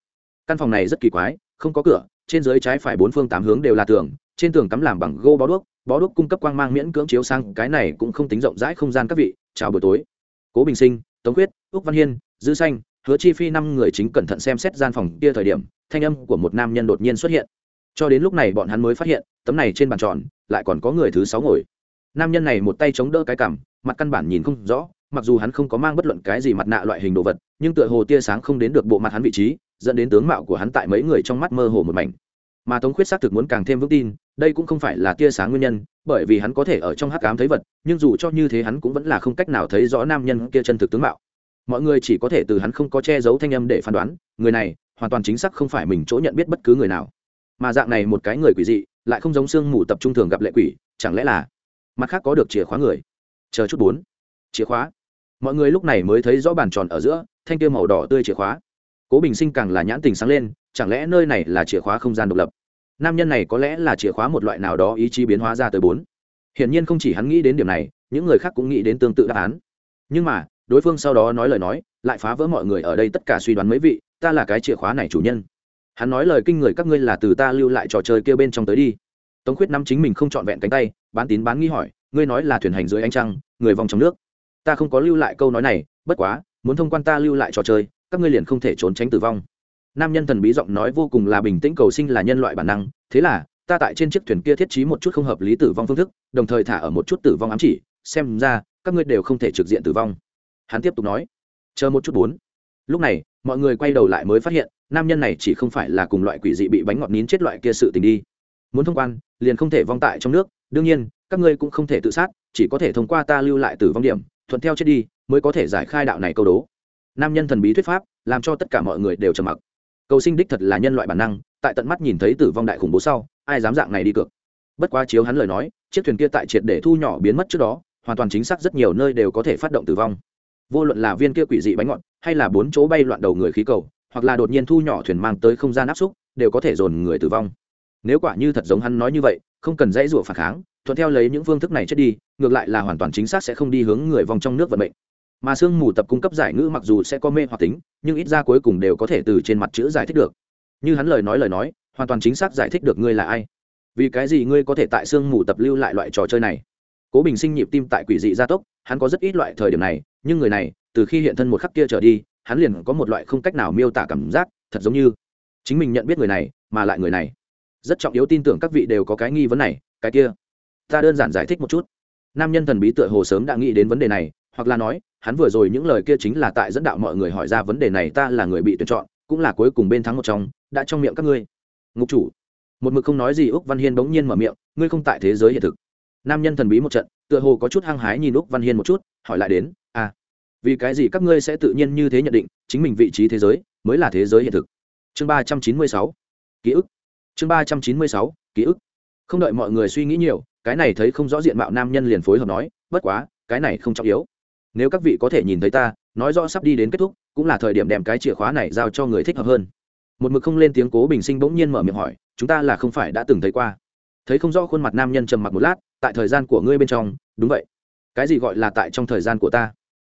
Speaker 1: Căn phòng này rất kỳ quái, không có cửa, trên dưới trái phải bốn phương tám hướng đều là tường, trên tường cắm làm bằng gỗ bó đuốc bó đuốc cung cấp quang mang miễn cưỡng chiếu sang cái này cũng không tính rộng rãi không gian các vị. Chào buổi tối. Cố bình sinh, tống quyết úc văn hiên, dư xanh hứa chi phi năm người chính cẩn thận xem xét gian phòng kia thời điểm, thanh âm của một nam nhân đột nhiên xuất hiện. Cho đến lúc này bọn hắn mới phát hiện, tấm này trên bàn tròn, lại còn có người thứ sáu ngồi. Nam nhân này một tay chống đỡ cái cằm, mặt căn bản nhìn không rõ, mặc dù hắn không có mang bất luận cái gì mặt nạ loại hình đồ vật, nhưng tựa hồ tia sáng không đến được bộ mặt hắn vị trí, dẫn đến tướng mạo của hắn tại mấy người trong mắt mơ hồ một mảnh. Mà tống khuyết xác thực muốn càng thêm vững tin, đây cũng không phải là tia sáng nguyên nhân, bởi vì hắn có thể ở trong hắc ám thấy vật, nhưng dù cho như thế hắn cũng vẫn là không cách nào thấy rõ nam nhân kia chân thực tướng mạo mọi người chỉ có thể từ hắn không có che giấu thanh âm để phán đoán, người này hoàn toàn chính xác không phải mình chỗ nhận biết bất cứ người nào. Mà dạng này một cái người quỷ dị lại không giống sương mù tập trung thường gặp lệ quỷ, chẳng lẽ là mặt khác có được chìa khóa người? Chờ chút bốn. Chìa khóa. Mọi người lúc này mới thấy rõ bàn tròn ở giữa, thanh tiêu màu đỏ tươi chìa khóa. Cố bình sinh càng là nhãn tình sáng lên, chẳng lẽ nơi này là chìa khóa không gian độc lập? Nam nhân này có lẽ là chìa khóa một loại nào đó ý chí biến hóa ra tới bốn. Hiển nhiên không chỉ hắn nghĩ đến điểm này, những người khác cũng nghĩ đến tương tự đáp án. Nhưng mà đối phương sau đó nói lời nói, lại phá vỡ mọi người ở đây tất cả suy đoán mấy vị, ta là cái chìa khóa này chủ nhân. Hắn nói lời kinh người các ngươi là từ ta lưu lại trò chơi kia bên trong tới đi. Tống khuyết năm chính mình không trọn vẹn cánh tay, bán tín bán nghi hỏi, ngươi nói là thuyền hành dưới ánh trăng, người vòng trong nước. Ta không có lưu lại câu nói này, bất quá, muốn thông quan ta lưu lại trò chơi, các ngươi liền không thể trốn tránh tử vong. Nam nhân thần bí giọng nói vô cùng là bình tĩnh cầu sinh là nhân loại bản năng, thế là, ta tại trên chiếc thuyền kia thiết trí một chút không hợp lý tử vong phương thức, đồng thời thả ở một chút tử vong ám chỉ, xem ra, các ngươi đều không thể trực diện tử vong hắn tiếp tục nói, chờ một chút bốn. Lúc này, mọi người quay đầu lại mới phát hiện, nam nhân này chỉ không phải là cùng loại quỷ dị bị bánh ngọt nín chết loại kia sự tình đi. Muốn thông quan, liền không thể vong tại trong nước, đương nhiên, các ngươi cũng không thể tự sát, chỉ có thể thông qua ta lưu lại tử vong điểm, thuận theo chết đi, mới có thể giải khai đạo này câu đố. Nam nhân thần bí thuyết pháp, làm cho tất cả mọi người đều trầm mặc. Cầu sinh đích thật là nhân loại bản năng, tại tận mắt nhìn thấy tử vong đại khủng bố sau, ai dám dạng này đi cược? Bất quá chiếu hắn lời nói, chiếc thuyền kia tại triệt để thu nhỏ biến mất trước đó, hoàn toàn chính xác rất nhiều nơi đều có thể phát động tử vong vô luận là viên kia quỷ dị bánh ngọt, hay là bốn chỗ bay loạn đầu người khí cầu, hoặc là đột nhiên thu nhỏ thuyền mang tới không gian áp xúc, đều có thể dồn người tử vong. Nếu quả như thật giống hắn nói như vậy, không cần dãy rủa phản kháng, thuận theo lấy những phương thức này chết đi, ngược lại là hoàn toàn chính xác sẽ không đi hướng người vong trong nước vận mệnh. Mà sương mù tập cung cấp giải ngữ mặc dù sẽ có mê hoặc tính, nhưng ít ra cuối cùng đều có thể từ trên mặt chữ giải thích được. Như hắn lời nói lời nói, hoàn toàn chính xác giải thích được ngươi là ai. Vì cái gì ngươi có thể tại sương mù tập lưu lại loại trò chơi này? Cố bình sinh nhịp tim tại quỷ dị gia tốc, hắn có rất ít loại thời điểm này, nhưng người này, từ khi hiện thân một khắc kia trở đi, hắn liền có một loại không cách nào miêu tả cảm giác, thật giống như chính mình nhận biết người này, mà lại người này. Rất trọng yếu tin tưởng các vị đều có cái nghi vấn này, cái kia, ta đơn giản giải thích một chút. Nam nhân thần bí tựa hồ sớm đã nghĩ đến vấn đề này, hoặc là nói, hắn vừa rồi những lời kia chính là tại dẫn đạo mọi người hỏi ra vấn đề này, ta là người bị tuyển chọn, cũng là cuối cùng bên thắng một trong, đã trong miệng các ngươi. Ngục chủ, một mực không nói gì úc văn hiên bỗng nhiên mở miệng, ngươi không tại thế giới hiện thực nam nhân thần bí một trận, tựa hồ có chút hăng hái nhìn úc văn hiên một chút, hỏi lại đến à vì cái gì các ngươi sẽ tự nhiên như thế nhận định, chính mình vị trí thế giới mới là thế giới hiện thực? Chương ba trăm chín mươi sáu, ký ức. Chương ba trăm chín mươi sáu, ký ức. Không đợi mọi người suy nghĩ nhiều, cái này thấy không rõ diện mạo nam nhân liền phối hợp nói, bất quá, cái này không trọng yếu. Nếu các vị có thể nhìn thấy ta, nói rõ sắp đi đến kết thúc, cũng là thời điểm đem cái chìa khóa này giao cho người thích hợp hơn. Một mực không lên tiếng cố bình sinh bỗng nhiên mở miệng hỏi, chúng ta là không phải đã từng thấy qua? Thấy không rõ khuôn mặt nam nhân trầm mặc một lát tại thời gian của ngươi bên trong, đúng vậy. Cái gì gọi là tại trong thời gian của ta?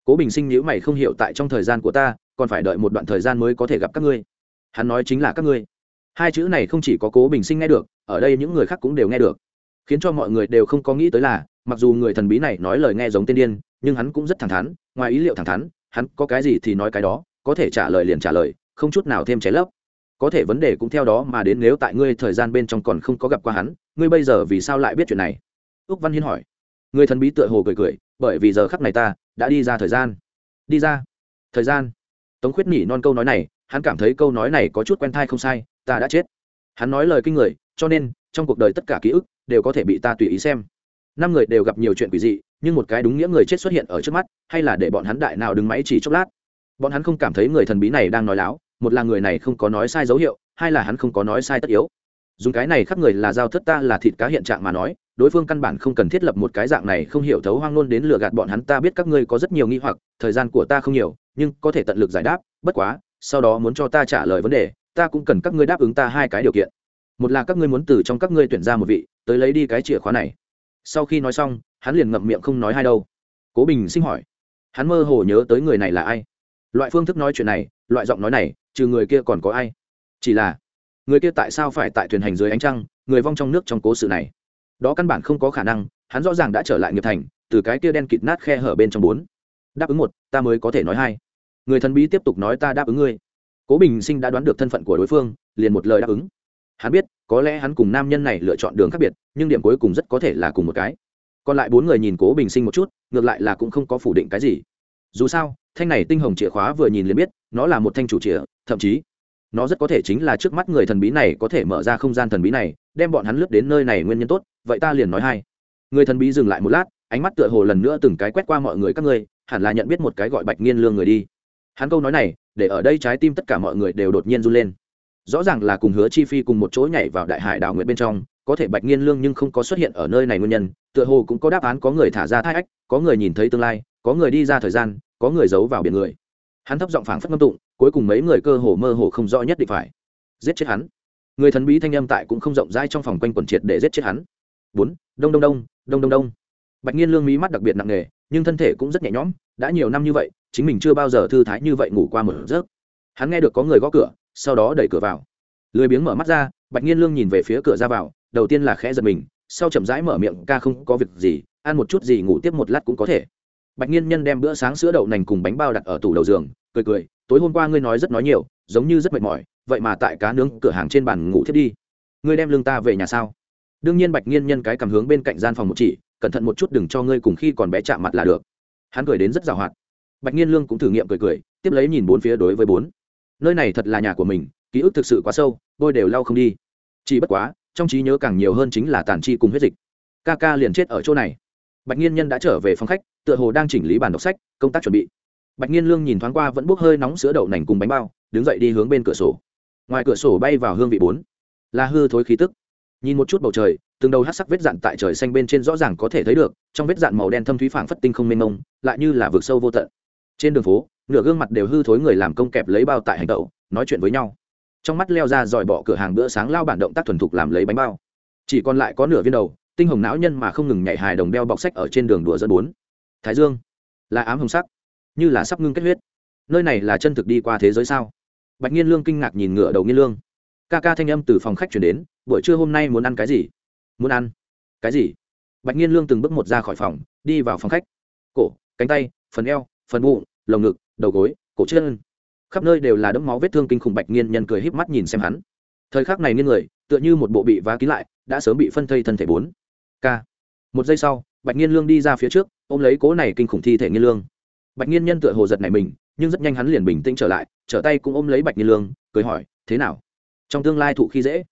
Speaker 1: Cố bình sinh nhữ mày không hiểu tại trong thời gian của ta, còn phải đợi một đoạn thời gian mới có thể gặp các ngươi. Hắn nói chính là các ngươi. Hai chữ này không chỉ có cố bình sinh nghe được, ở đây những người khác cũng đều nghe được. Khiến cho mọi người đều không có nghĩ tới là, mặc dù người thần bí này nói lời nghe giống tên điên, nhưng hắn cũng rất thẳng thắn, ngoài ý liệu thẳng thắn, hắn có cái gì thì nói cái đó, có thể trả lời liền trả lời, không chút nào thêm cháy lấp. Có thể vấn đề cũng theo đó mà đến nếu tại ngươi thời gian bên trong còn không có gặp qua hắn, ngươi bây giờ vì sao lại biết chuyện này? Úc văn hiên hỏi. Người thần bí tựa hồ cười cười, bởi vì giờ khắc này ta đã đi ra thời gian. Đi ra? Thời gian? Tống khuyết nhỉ non câu nói này, hắn cảm thấy câu nói này có chút quen thai không sai, ta đã chết. Hắn nói lời kinh người, cho nên, trong cuộc đời tất cả ký ức đều có thể bị ta tùy ý xem. Năm người đều gặp nhiều chuyện quỷ dị, nhưng một cái đúng nghĩa người chết xuất hiện ở trước mắt, hay là để bọn hắn đại nào đứng máy chỉ chốc lát. Bọn hắn không cảm thấy người thần bí này đang nói láo, một là người này không có nói sai dấu hiệu, hai là hắn không có nói sai tất yếu dùng cái này khắp người là giao thất ta là thịt cá hiện trạng mà nói, đối phương căn bản không cần thiết lập một cái dạng này, không hiểu thấu hoang nôn đến lừa gạt bọn hắn, ta biết các ngươi có rất nhiều nghi hoặc, thời gian của ta không nhiều, nhưng có thể tận lực giải đáp, bất quá, sau đó muốn cho ta trả lời vấn đề, ta cũng cần các ngươi đáp ứng ta hai cái điều kiện. Một là các ngươi muốn từ trong các ngươi tuyển ra một vị, tới lấy đi cái chìa khóa này. Sau khi nói xong, hắn liền ngậm miệng không nói hai đâu. Cố bình sinh hỏi, hắn mơ hồ nhớ tới người này là ai? Loại phương thức nói chuyện này, loại giọng nói này, trừ người kia còn có ai? Chỉ là người kia tại sao phải tại thuyền hành dưới ánh trăng, người vong trong nước trong cố sự này? Đó căn bản không có khả năng, hắn rõ ràng đã trở lại nghiệp thành, từ cái kia đen kịt nát khe hở bên trong bốn. Đáp ứng một, ta mới có thể nói hai. Người thần bí tiếp tục nói ta đáp ứng ngươi. Cố bình sinh đã đoán được thân phận của đối phương, liền một lời đáp ứng. Hắn biết, có lẽ hắn cùng nam nhân này lựa chọn đường khác biệt, nhưng điểm cuối cùng rất có thể là cùng một cái. Còn lại bốn người nhìn cố bình sinh một chút, ngược lại là cũng không có phủ định cái gì. Dù sao, thanh này tinh hồng chìa khóa vừa nhìn liền biết, nó là một thanh chủ chìa, thậm chí nó rất có thể chính là trước mắt người thần bí này có thể mở ra không gian thần bí này, đem bọn hắn lướt đến nơi này nguyên nhân tốt, vậy ta liền nói hai. Người thần bí dừng lại một lát, ánh mắt tựa hồ lần nữa từng cái quét qua mọi người các ngươi, hẳn là nhận biết một cái gọi bạch nghiên lương người đi. Hắn câu nói này, để ở đây trái tim tất cả mọi người đều đột nhiên run lên. Rõ ràng là cùng hứa chi phi cùng một chỗ nhảy vào đại hải đảo nguyện bên trong, có thể bạch nghiên lương nhưng không có xuất hiện ở nơi này nguyên nhân, tựa hồ cũng có đáp án có người thả ra thai ách, có người nhìn thấy tương lai, có người đi ra thời gian, có người giấu vào biển người hắn thấp giọng phảng phất ngâm tụng, cuối cùng mấy người cơ hồ mơ hồ không rõ nhất định phải giết chết hắn. Người thần bí thanh âm tại cũng không rộng rãi trong phòng quanh quần triệt để giết chết hắn. Bốn, đông đông đông đông đông đông. Bạch nhiên lương mí mắt đặc biệt nặng nề, nhưng thân thể cũng rất nhẹ nhõm, đã nhiều năm như vậy, chính mình chưa bao giờ thư thái như vậy ngủ qua một giấc. Hắn nghe được có người gõ cửa, sau đó đẩy cửa vào. Lười biếng mở mắt ra, bạch nhiên lương nhìn về phía cửa ra vào, đầu tiên là khẽ giật mình, sau chậm rãi mở miệng, ca không có việc gì, ăn một chút gì ngủ tiếp một lát cũng có thể bạch nghiên nhân đem bữa sáng sữa đậu nành cùng bánh bao đặt ở tủ đầu giường, cười cười, tối hôm qua ngươi nói rất nói nhiều, giống như rất mệt mỏi, vậy mà tại cá nướng cửa hàng trên bàn ngủ thiết đi. Ngươi đem lương ta về nhà sao? Đương nhiên bạch nghiên nhân cái cầm hướng bên cạnh gian phòng một chỉ, cẩn thận một chút đừng cho ngươi cùng khi còn bé chạm mặt là được. Hắn cười đến rất giàu hoạt. Bạch nghiên lương cũng thử nghiệm cười cười, tiếp lấy nhìn bốn phía đối với bốn. Nơi này thật là nhà của mình, ký ức thực sự quá sâu, tôi đều lau không đi. Chỉ bất quá, trong trí nhớ càng nhiều hơn chính là tàn chi cùng huyết dịch. Ca ca liền chết ở chỗ này bạch nhiên nhân đã trở về phòng khách, tựa hồ đang chỉnh lý bản đọc sách, công tác chuẩn bị. Bạch nhiên lương nhìn thoáng qua vẫn bốc hơi nóng sữa đậu nành cùng bánh bao, đứng dậy đi hướng bên cửa sổ. Ngoài cửa sổ bay vào hương vị bốn. Là hư thối khí tức. Nhìn một chút bầu trời, từng đầu hát sắc vết dạn tại trời xanh bên trên rõ ràng có thể thấy được, trong vết dạn màu đen thâm thúy phảng phất tinh không mênh mông, lại như là vực sâu vô tận. Trên đường phố, nửa gương mặt đều hư thối người làm công kẹp lấy bao tại hành tẩu, nói chuyện với nhau. Trong mắt leo ra dòi bỏ cửa hàng bữa sáng lao bản động tác thuần thục làm lấy bánh bao. Chỉ còn lại có nửa viên đầu tinh hồng não nhân mà không ngừng nhảy hài đồng đeo bọc sách ở trên đường đùa dẫn bốn. Thái dương, là ám hồng sắc, như là sắp ngưng kết huyết. Nơi này là chân thực đi qua thế giới sao? Bạch nhiên lương kinh ngạc nhìn ngựa đầu nghiên lương. Ca ca thanh âm từ phòng khách chuyển đến, buổi trưa hôm nay muốn ăn cái gì? Muốn ăn. Cái gì? Bạch nhiên lương từng bước một ra khỏi phòng, đi vào phòng khách. Cổ, cánh tay, phần eo, phần bụng, lồng ngực, đầu gối, cổ chân. Khắp nơi đều là đẫm máu vết thương kinh khủng bạch nghiên nhân cười híp mắt nhìn xem hắn. Thời khắc này nghiêng người, tựa như một bộ bị vá kín lại, đã sớm bị phân thây thân thể bốn k một giây sau, bạch nhiên lương đi ra phía trước, ôm lấy cố này kinh khủng thi thể nghiên lương. Bạch nhiên nhân tựa hồ giật này mình, nhưng rất nhanh hắn liền bình tĩnh trở lại, trở tay cũng ôm lấy bạch nhiên lương, cười hỏi, thế nào? Trong tương lai thụ khi dễ?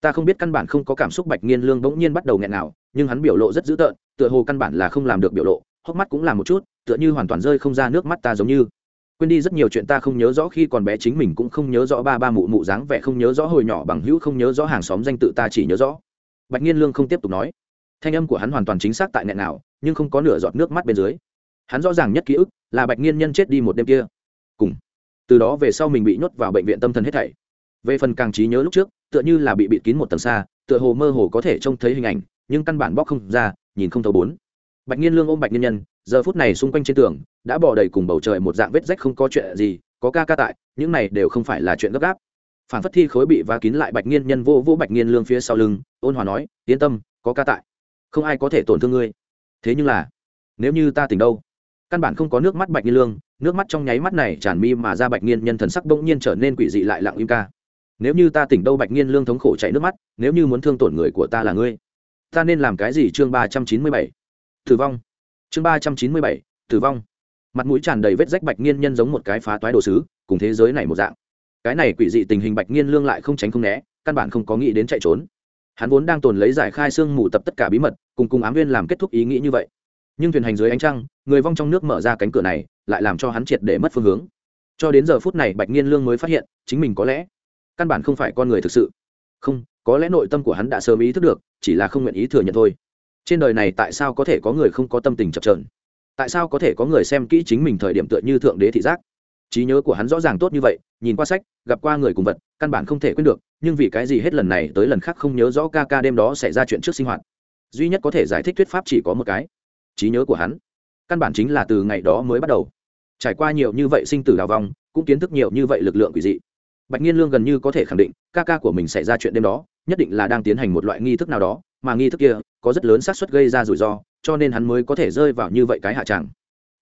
Speaker 1: Ta không biết căn bản không có cảm xúc bạch nhiên lương bỗng nhiên bắt đầu nghẹn nào nhưng hắn biểu lộ rất dữ tợn, tựa hồ căn bản là không làm được biểu lộ, hốc mắt cũng làm một chút, tựa như hoàn toàn rơi không ra nước mắt ta giống như. Quên đi rất nhiều chuyện ta không nhớ rõ khi còn bé chính mình cũng không nhớ rõ ba ba mụ mụ dáng vẻ, không nhớ rõ hồi nhỏ bằng hữu, không nhớ rõ hàng xóm danh tự ta chỉ nhớ rõ. Bạch nhiên lương không tiếp tục nói thanh âm của hắn hoàn toàn chính xác tại nghẹn nào, nhưng không có nửa giọt nước mắt bên dưới. Hắn rõ ràng nhất ký ức là bạch nghiên nhân chết đi một đêm kia. Cùng, từ đó về sau mình bị nhốt vào bệnh viện tâm thần hết thảy. Về phần càng trí nhớ lúc trước, tựa như là bị bịt kín một tầng xa, tựa hồ mơ hồ có thể trông thấy hình ảnh, nhưng căn bản bóc không ra, nhìn không thấu bốn. Bạch nghiên lương ôm bạch nghiên nhân, giờ phút này xung quanh trên tường, đã bỏ đầy cùng bầu trời một dạng vết rách không có chuyện gì, có ca ca tại, những này đều không phải là chuyện gấp gáp. Phản phất thi khối bị va kín lại bạch nghiên nhân vô vô bạch nghiên lương phía sau lưng, ôn hòa nói, yên tâm, có ca tại không ai có thể tổn thương ngươi. Thế nhưng là, nếu như ta tỉnh đâu, căn bản không có nước mắt bạch nghiên lương, nước mắt trong nháy mắt này tràn mi mà ra bạch nghiên nhân thần sắc bỗng nhiên trở nên quỷ dị lại lặng im ca. Nếu như ta tỉnh đâu bạch nghiên lương thống khổ chảy nước mắt, nếu như muốn thương tổn người của ta là ngươi, ta nên làm cái gì? Chương ba trăm chín mươi bảy, tử vong. Chương ba trăm chín mươi bảy, tử vong. Mặt mũi tràn đầy vết rách bạch nghiên nhân giống một cái phá toái đồ sứ, cùng thế giới này một dạng. Cái này quỷ dị tình hình bạch nghiên lương lại không tránh không né, căn bản không có nghĩ đến chạy trốn hắn vốn đang tồn lấy giải khai xương mù tập tất cả bí mật, cùng cùng ám viên làm kết thúc ý nghĩ như vậy. Nhưng thuyền hành dưới ánh trăng, người vong trong nước mở ra cánh cửa này, lại làm cho hắn triệt để mất phương hướng. Cho đến giờ phút này bạch nhiên lương mới phát hiện, chính mình có lẽ, căn bản không phải con người thực sự. Không, có lẽ nội tâm của hắn đã sớm ý thức được, chỉ là không nguyện ý thừa nhận thôi. Trên đời này tại sao có thể có người không có tâm tình chập trờn tại sao có thể có người xem kỹ chính mình thời điểm tựa như thượng đế thị giác? Trí nhớ của hắn rõ ràng tốt như vậy, nhìn qua sách, gặp qua người cùng vật, căn bản không thể quên được, nhưng vì cái gì hết lần này tới lần khác không nhớ rõ ca ca đêm đó xảy ra chuyện trước sinh hoạt. Duy nhất có thể giải thích thuyết pháp chỉ có một cái, trí nhớ của hắn. Căn bản chính là từ ngày đó mới bắt đầu. Trải qua nhiều như vậy sinh tử đào vong, cũng kiến thức nhiều như vậy lực lượng quỷ dị. Bạch nhiên lương gần như có thể khẳng định, ca ca của mình xảy ra chuyện đêm đó, nhất định là đang tiến hành một loại nghi thức nào đó, mà nghi thức kia có rất lớn xác suất gây ra rủi ro, cho nên hắn mới có thể rơi vào như vậy cái hạ tràng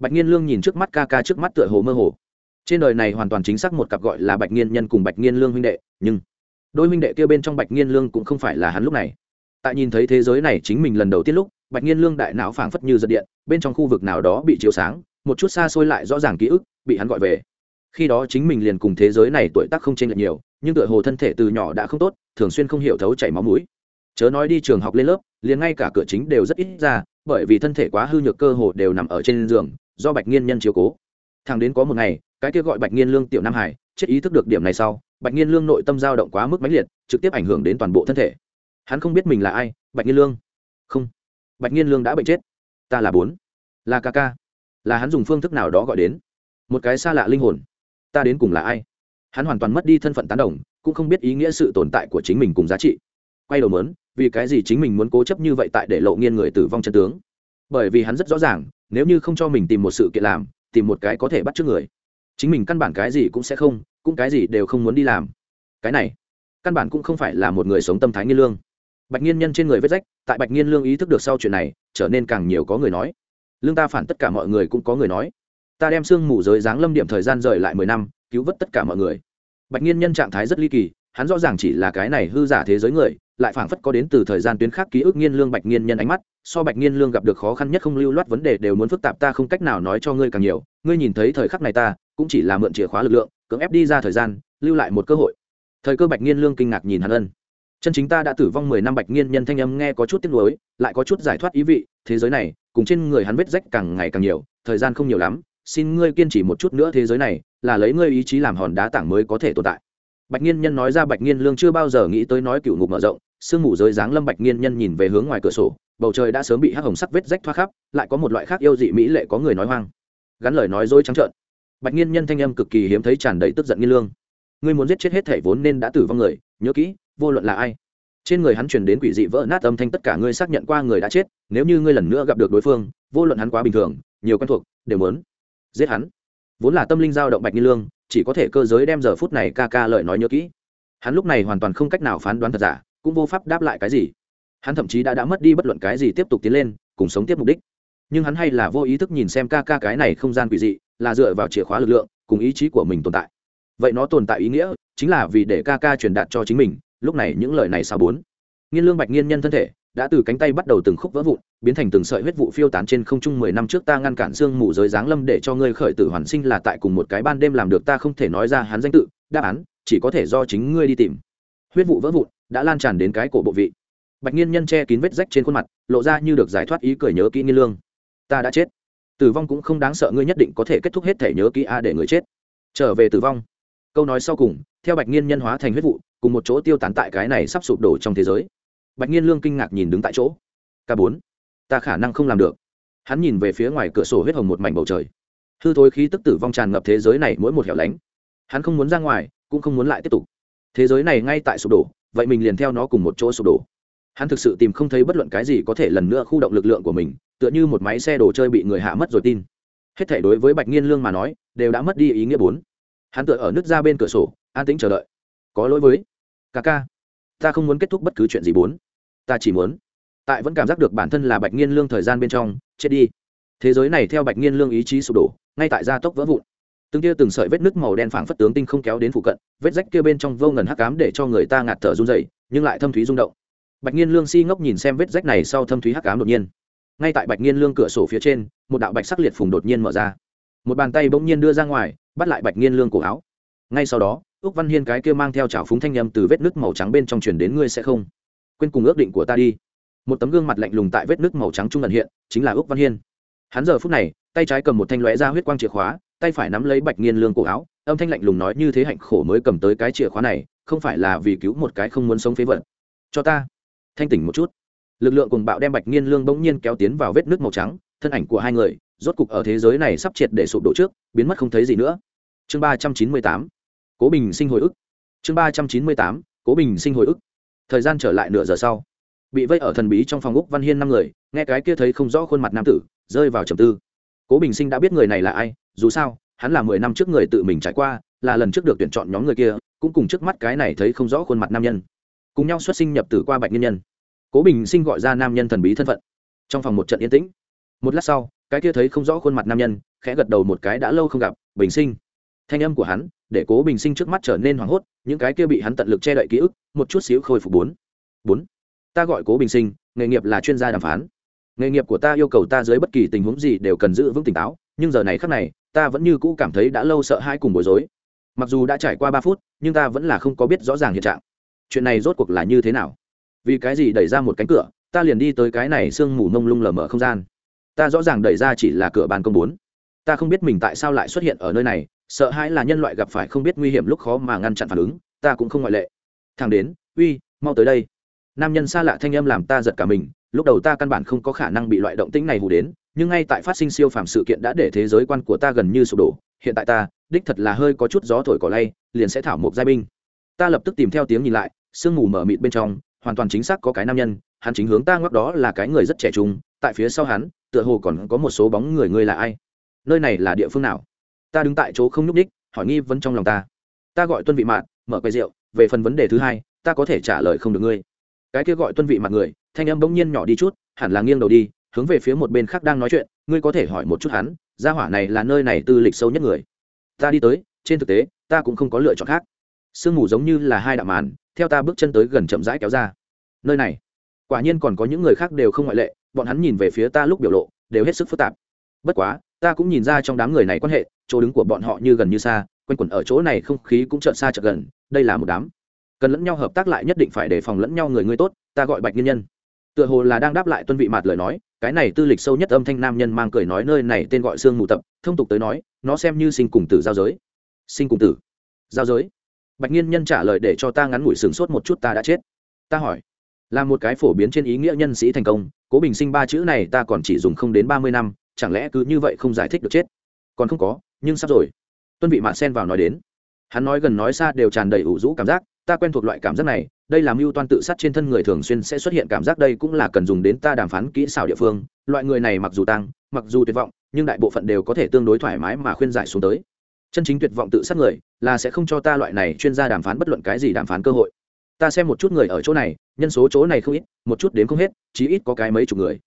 Speaker 1: bạch nhiên lương nhìn trước mắt ca ca trước mắt tựa hồ mơ hồ trên đời này hoàn toàn chính xác một cặp gọi là bạch nghiên nhân cùng bạch nghiên lương huynh đệ, nhưng đôi huynh đệ kia bên trong bạch nghiên lương cũng không phải là hắn lúc này. Tại nhìn thấy thế giới này chính mình lần đầu tiên lúc, bạch nghiên lương đại não phảng phất như giật điện, bên trong khu vực nào đó bị chiếu sáng, một chút xa xôi lại rõ ràng ký ức, bị hắn gọi về. Khi đó chính mình liền cùng thế giới này tuổi tác không chênh lệch nhiều, nhưng tựa hồ thân thể từ nhỏ đã không tốt, thường xuyên không hiểu thấu chảy máu mũi. Chớ nói đi trường học lên lớp, liền ngay cả cửa chính đều rất ít ra, bởi vì thân thể quá hư nhược cơ hồ đều nằm ở trên giường, do bạch nghiên nhân chiếu cố. Thằng đến có một ngày cái kia gọi bạch nghiên lương tiểu nam hải, chết ý thức được điểm này sau, bạch nghiên lương nội tâm dao động quá mức mãnh liệt, trực tiếp ảnh hưởng đến toàn bộ thân thể. Hắn không biết mình là ai, bạch nghiên lương? Không. Bạch nghiên lương đã bệnh chết. Ta là bốn. Là ca ca. Là hắn dùng phương thức nào đó gọi đến. Một cái xa lạ linh hồn. Ta đến cùng là ai? Hắn hoàn toàn mất đi thân phận tán đồng, cũng không biết ý nghĩa sự tồn tại của chính mình cùng giá trị. Quay đầu mớn vì cái gì chính mình muốn cố chấp như vậy tại để lộ nghiên người tử vong chân tướng? Bởi vì hắn rất rõ ràng, nếu như không cho mình tìm một sự kiện làm, tìm một cái có thể bắt trước người chính mình căn bản cái gì cũng sẽ không, cũng cái gì đều không muốn đi làm. Cái này, căn bản cũng không phải là một người sống tâm thái nghiên lương. Bạch nghiên nhân trên người vết rách, tại bạch nghiên lương ý thức được sau chuyện này, trở nên càng nhiều có người nói. Lương ta phản tất cả mọi người cũng có người nói. Ta đem sương mù giới dáng lâm điểm thời gian rời lại mười năm, cứu vớt tất cả mọi người. Bạch nghiên nhân trạng thái rất ly kỳ, hắn rõ ràng chỉ là cái này hư giả thế giới người, lại phảng phất có đến từ thời gian tuyến khác ký ức nghiên lương bạch nghiên nhân ánh mắt, so bạch nghiên lương gặp được khó khăn nhất không lưu loát vấn đề đều muốn phức tạp, ta không cách nào nói cho ngươi càng nhiều. Ngươi nhìn thấy thời khắc này ta cũng chỉ là mượn chìa khóa lực lượng, cưỡng ép đi ra thời gian, lưu lại một cơ hội. Thời cơ bạch nghiên lương kinh ngạc nhìn hắn ân. Chân chính ta đã tử vong mười năm bạch nghiên nhân thanh âm nghe có chút tiếc nuối, lại có chút giải thoát ý vị, thế giới này, cùng trên người hắn vết rách càng ngày càng nhiều, thời gian không nhiều lắm, xin ngươi kiên trì một chút nữa thế giới này, là lấy ngươi ý chí làm hòn đá tảng mới có thể tồn tại. Bạch nghiên nhân nói ra bạch nghiên lương chưa bao giờ nghĩ tới nói cựu ngục mở rộng, sương mù giới dáng lâm bạch nghiên nhân nhìn về hướng ngoài cửa sổ, bầu trời đã sớm bị hắc hồng sắc vết rách thoa khắp, lại có một loại khác yêu dị mỹ lệ có người nói hoang. Gắn lời nói dối trắng trợn bạch nghiên nhân thanh âm cực kỳ hiếm thấy tràn đầy tức giận nghiên lương. Ngươi muốn giết chết hết thể vốn nên đã tử vong người, nhớ kỹ, vô luận là ai. Trên người hắn truyền đến quỷ dị vỡ nát âm thanh tất cả ngươi xác nhận qua người đã chết, nếu như ngươi lần nữa gặp được đối phương, vô luận hắn quá bình thường, nhiều quen thuộc, đều muốn giết hắn. Vốn là tâm linh dao động bạch nghiên lương, chỉ có thể cơ giới đem giờ phút này ca ca lời nói nhớ kỹ. Hắn lúc này hoàn toàn không cách nào phán đoán thật giả, cũng vô pháp đáp lại cái gì. Hắn thậm chí đã đã mất đi bất luận cái gì tiếp tục tiến lên, cùng sống tiếp mục đích. Nhưng hắn hay là vô ý thức nhìn xem ca ca cái này không gian quỷ dị là dựa vào chìa khóa lực lượng cùng ý chí của mình tồn tại. Vậy nó tồn tại ý nghĩa chính là vì để ca ca truyền đạt cho chính mình, lúc này những lời này sao bốn? Nghiên lương bạch nghiên nhân thân thể đã từ cánh tay bắt đầu từng khúc vỡ vụn, biến thành từng sợi huyết vụ phiêu tán trên không trung mười năm trước ta ngăn cản xương mù giới giáng lâm để cho ngươi khởi tử hoàn sinh là tại cùng một cái ban đêm làm được, ta không thể nói ra hắn danh tự, đáp án, chỉ có thể do chính ngươi đi tìm. Huyết vụ vỡ vụn đã lan tràn đến cái cổ bộ vị. Bạch nghiên nhân che kín vết rách trên khuôn mặt, lộ ra như được giải thoát ý cười nhớ kỹ nghiên lương. Ta đã chết tử vong cũng không đáng sợ, ngươi nhất định có thể kết thúc hết thể nhớ kỹ a để người chết. Trở về tử vong. Câu nói sau cùng, theo bạch nghiên nhân hóa thành huyết vụ, cùng một chỗ tiêu tán tại cái này sắp sụp đổ trong thế giới. Bạch nghiên lương kinh ngạc nhìn đứng tại chỗ. K bốn. Ta khả năng không làm được. Hắn nhìn về phía ngoài cửa sổ huyết hồng một mảnh bầu trời. Hư thối khí tức tử vong tràn ngập thế giới này mỗi một hẻo lánh. Hắn không muốn ra ngoài, cũng không muốn lại tiếp tục. Thế giới này ngay tại sụp đổ, vậy mình liền theo nó cùng một chỗ sụp đổ hắn thực sự tìm không thấy bất luận cái gì có thể lần nữa khu động lực lượng của mình, tựa như một máy xe đồ chơi bị người hạ mất rồi tin. Hết thể đối với bạch nghiên lương mà nói, đều đã mất đi ý nghĩa bốn. Hắn tựa ở nước ra bên cửa sổ, an tĩnh chờ đợi. Có lỗi với. Ca ca, ta không muốn kết thúc bất cứ chuyện gì bốn. Ta chỉ muốn, tại vẫn cảm giác được bản thân là bạch nghiên lương thời gian bên trong, chết đi. Thế giới này theo bạch nghiên lương ý chí sụp đổ, ngay tại gia tốc vỡ vụn. Từng tia từng sợi vết nước màu đen phảng phất tướng tinh không kéo đến phụ cận, vết rách kia bên trong vô ngần hắc ám để cho người ta ngạt thở run dày nhưng lại thâm thúy rung động bạch nghiên lương si ngốc nhìn xem vết rách này sau thâm thúy hắc ám đột nhiên. Ngay tại bạch nghiên lương cửa sổ phía trên, một đạo bạch sắc liệt phùng đột nhiên mở ra. Một bàn tay bỗng nhiên đưa ra ngoài, bắt lại bạch nghiên lương cổ áo. Ngay sau đó ước văn hiên cái kia mang theo chảo phúng thanh âm từ vết nước màu trắng bên trong truyền đến, ngươi sẽ không quên cùng ước định của ta đi. Một tấm gương mặt lạnh lùng tại vết nước màu trắng trung ẩn hiện, chính là ước văn hiên. Hắn giờ phút này, tay trái cầm một thanh lóe ra huyết quang chìa khóa, tay phải nắm lấy bạch nghiên lương cổ áo, âm thanh lạnh lùng nói như thế hạnh khổ mới cầm tới cái chìa khóa này, không phải là vì cứu một cái không muốn sống phế vật. Cho ta thanh tỉnh một chút. Lực lượng cùng bạo đem bạch nghiên lương bỗng nhiên kéo tiến vào vết nước màu trắng, thân ảnh của hai người, rốt cục ở thế giới này sắp triệt để sụp đổ trước, biến mất không thấy gì nữa. Chương ba trăm chín mươi tám, cố bình sinh hồi ức. Chương ba trăm chín mươi tám, cố bình sinh hồi ức. Thời gian trở lại nửa giờ sau, bị vây ở thần bí trong phòng úc văn hiên năm người, nghe cái kia thấy không rõ khuôn mặt nam tử, rơi vào trầm tư. Cố bình sinh đã biết người này là ai, dù sao, hắn là mười năm trước người tự mình trải qua, là lần trước được tuyển chọn nhóm người kia, cũng cùng trước mắt cái này thấy không rõ khuôn mặt nam nhân cùng nhau xuất sinh nhập tử qua bạch nhân nhân. Cố bình sinh gọi ra nam nhân thần bí thân phận. Trong phòng một trận yên tĩnh. Một lát sau, cái kia thấy không rõ khuôn mặt nam nhân, khẽ gật đầu một cái đã lâu không gặp, bình sinh. Thanh âm của hắn để cố bình sinh trước mắt trở nên hoảng hốt, những cái kia bị hắn tận lực che đậy ký ức, một chút xíu khôi phục bốn. Bốn. Ta gọi cố bình sinh, nghề nghiệp là chuyên gia đàm phán. Nghề nghiệp của ta yêu cầu ta dưới bất kỳ tình huống gì đều cần giữ vững tỉnh táo, nhưng giờ này khắc này, ta vẫn như cũ cảm thấy đã lâu sợ hãi cùng bối rối. Mặc dù đã trải qua ba phút, nhưng ta vẫn là không có biết rõ ràng hiện trạng chuyện này rốt cuộc là như thế nào? Vì cái gì đẩy ra một cánh cửa, ta liền đi tới cái này sương mù mông lung lờ mở không gian. Ta rõ ràng đẩy ra chỉ là cửa bàn công bốn. Ta không biết mình tại sao lại xuất hiện ở nơi này, sợ hãi là nhân loại gặp phải không biết nguy hiểm lúc khó mà ngăn chặn phản ứng, ta cũng không ngoại lệ. Thằng đến, uy, mau tới đây. Nam nhân xa lạ thanh âm làm ta giật cả mình, lúc đầu ta căn bản không có khả năng bị loại động tĩnh này hù đến, nhưng ngay tại phát sinh siêu phàm sự kiện đã để thế giới quan của ta gần như sụp đổ. Hiện tại ta, đích thật là hơi có chút gió thổi cỏ lay, liền sẽ thảo một giai binh. Ta lập tức tìm theo tiếng nhìn lại sương mù mở mịt bên trong, hoàn toàn chính xác có cái nam nhân, hắn chính hướng ta ngóc đó là cái người rất trẻ trung, tại phía sau hắn, tựa hồ còn có một số bóng người ngươi là ai? Nơi này là địa phương nào? Ta đứng tại chỗ không nhúc ních hỏi nghi vấn trong lòng ta. Ta gọi tuân vị mạn, mở quầy rượu, về phần vấn đề thứ hai, ta có thể trả lời không được ngươi. Cái kia gọi tuân vị mặt người, thanh âm bỗng nhiên nhỏ đi chút, hẳn là nghiêng đầu đi, hướng về phía một bên khác đang nói chuyện, ngươi có thể hỏi một chút hắn, gia hỏa này là nơi này tư lịch sâu nhất người. Ta đi tới, trên thực tế, ta cũng không có lựa chọn khác. Sương mù giống như là hai đạo màn theo ta bước chân tới gần chậm rãi kéo ra. Nơi này, quả nhiên còn có những người khác đều không ngoại lệ, bọn hắn nhìn về phía ta lúc biểu lộ, đều hết sức phức tạp. Bất quá, ta cũng nhìn ra trong đám người này quan hệ, chỗ đứng của bọn họ như gần như xa, quanh quẩn ở chỗ này không khí cũng chợt xa chợt gần, đây là một đám. Cần lẫn nhau hợp tác lại nhất định phải đề phòng lẫn nhau người ngươi tốt, ta gọi bạch nhân nhân. Tựa hồ là đang đáp lại tuân vị mạt lời nói, cái này tư lịch sâu nhất âm thanh nam nhân mang cười nói nơi này tên gọi xương mù tập, thông tục tới nói, nó xem như sinh cùng tử giao giới. Sinh cùng tử. Giao giới bạch nhiên nhân trả lời để cho ta ngắn ngủi sửng sốt một chút ta đã chết. Ta hỏi, là một cái phổ biến trên ý nghĩa nhân sĩ thành công, cố bình sinh ba chữ này ta còn chỉ dùng không đến ba mươi năm, chẳng lẽ cứ như vậy không giải thích được chết? Còn không có, nhưng sắp rồi. Tuân vị mạ sen vào nói đến. Hắn nói gần nói xa đều tràn đầy ủ rũ cảm giác, ta quen thuộc loại cảm giác này, đây là mưu toan tự sát trên thân người thường xuyên sẽ xuất hiện cảm giác đây cũng là cần dùng đến ta đàm phán kỹ xảo địa phương. Loại người này mặc dù tăng mặc dù tuyệt vọng, nhưng đại bộ phận đều có thể tương đối thoải mái mà khuyên giải xuống tới chân chính tuyệt vọng tự sát người, là sẽ không cho ta loại này chuyên gia đàm phán bất luận cái gì đàm phán cơ hội. Ta xem một chút người ở chỗ này, nhân số chỗ này không ít, một chút đến không hết, chí ít có cái mấy chục người.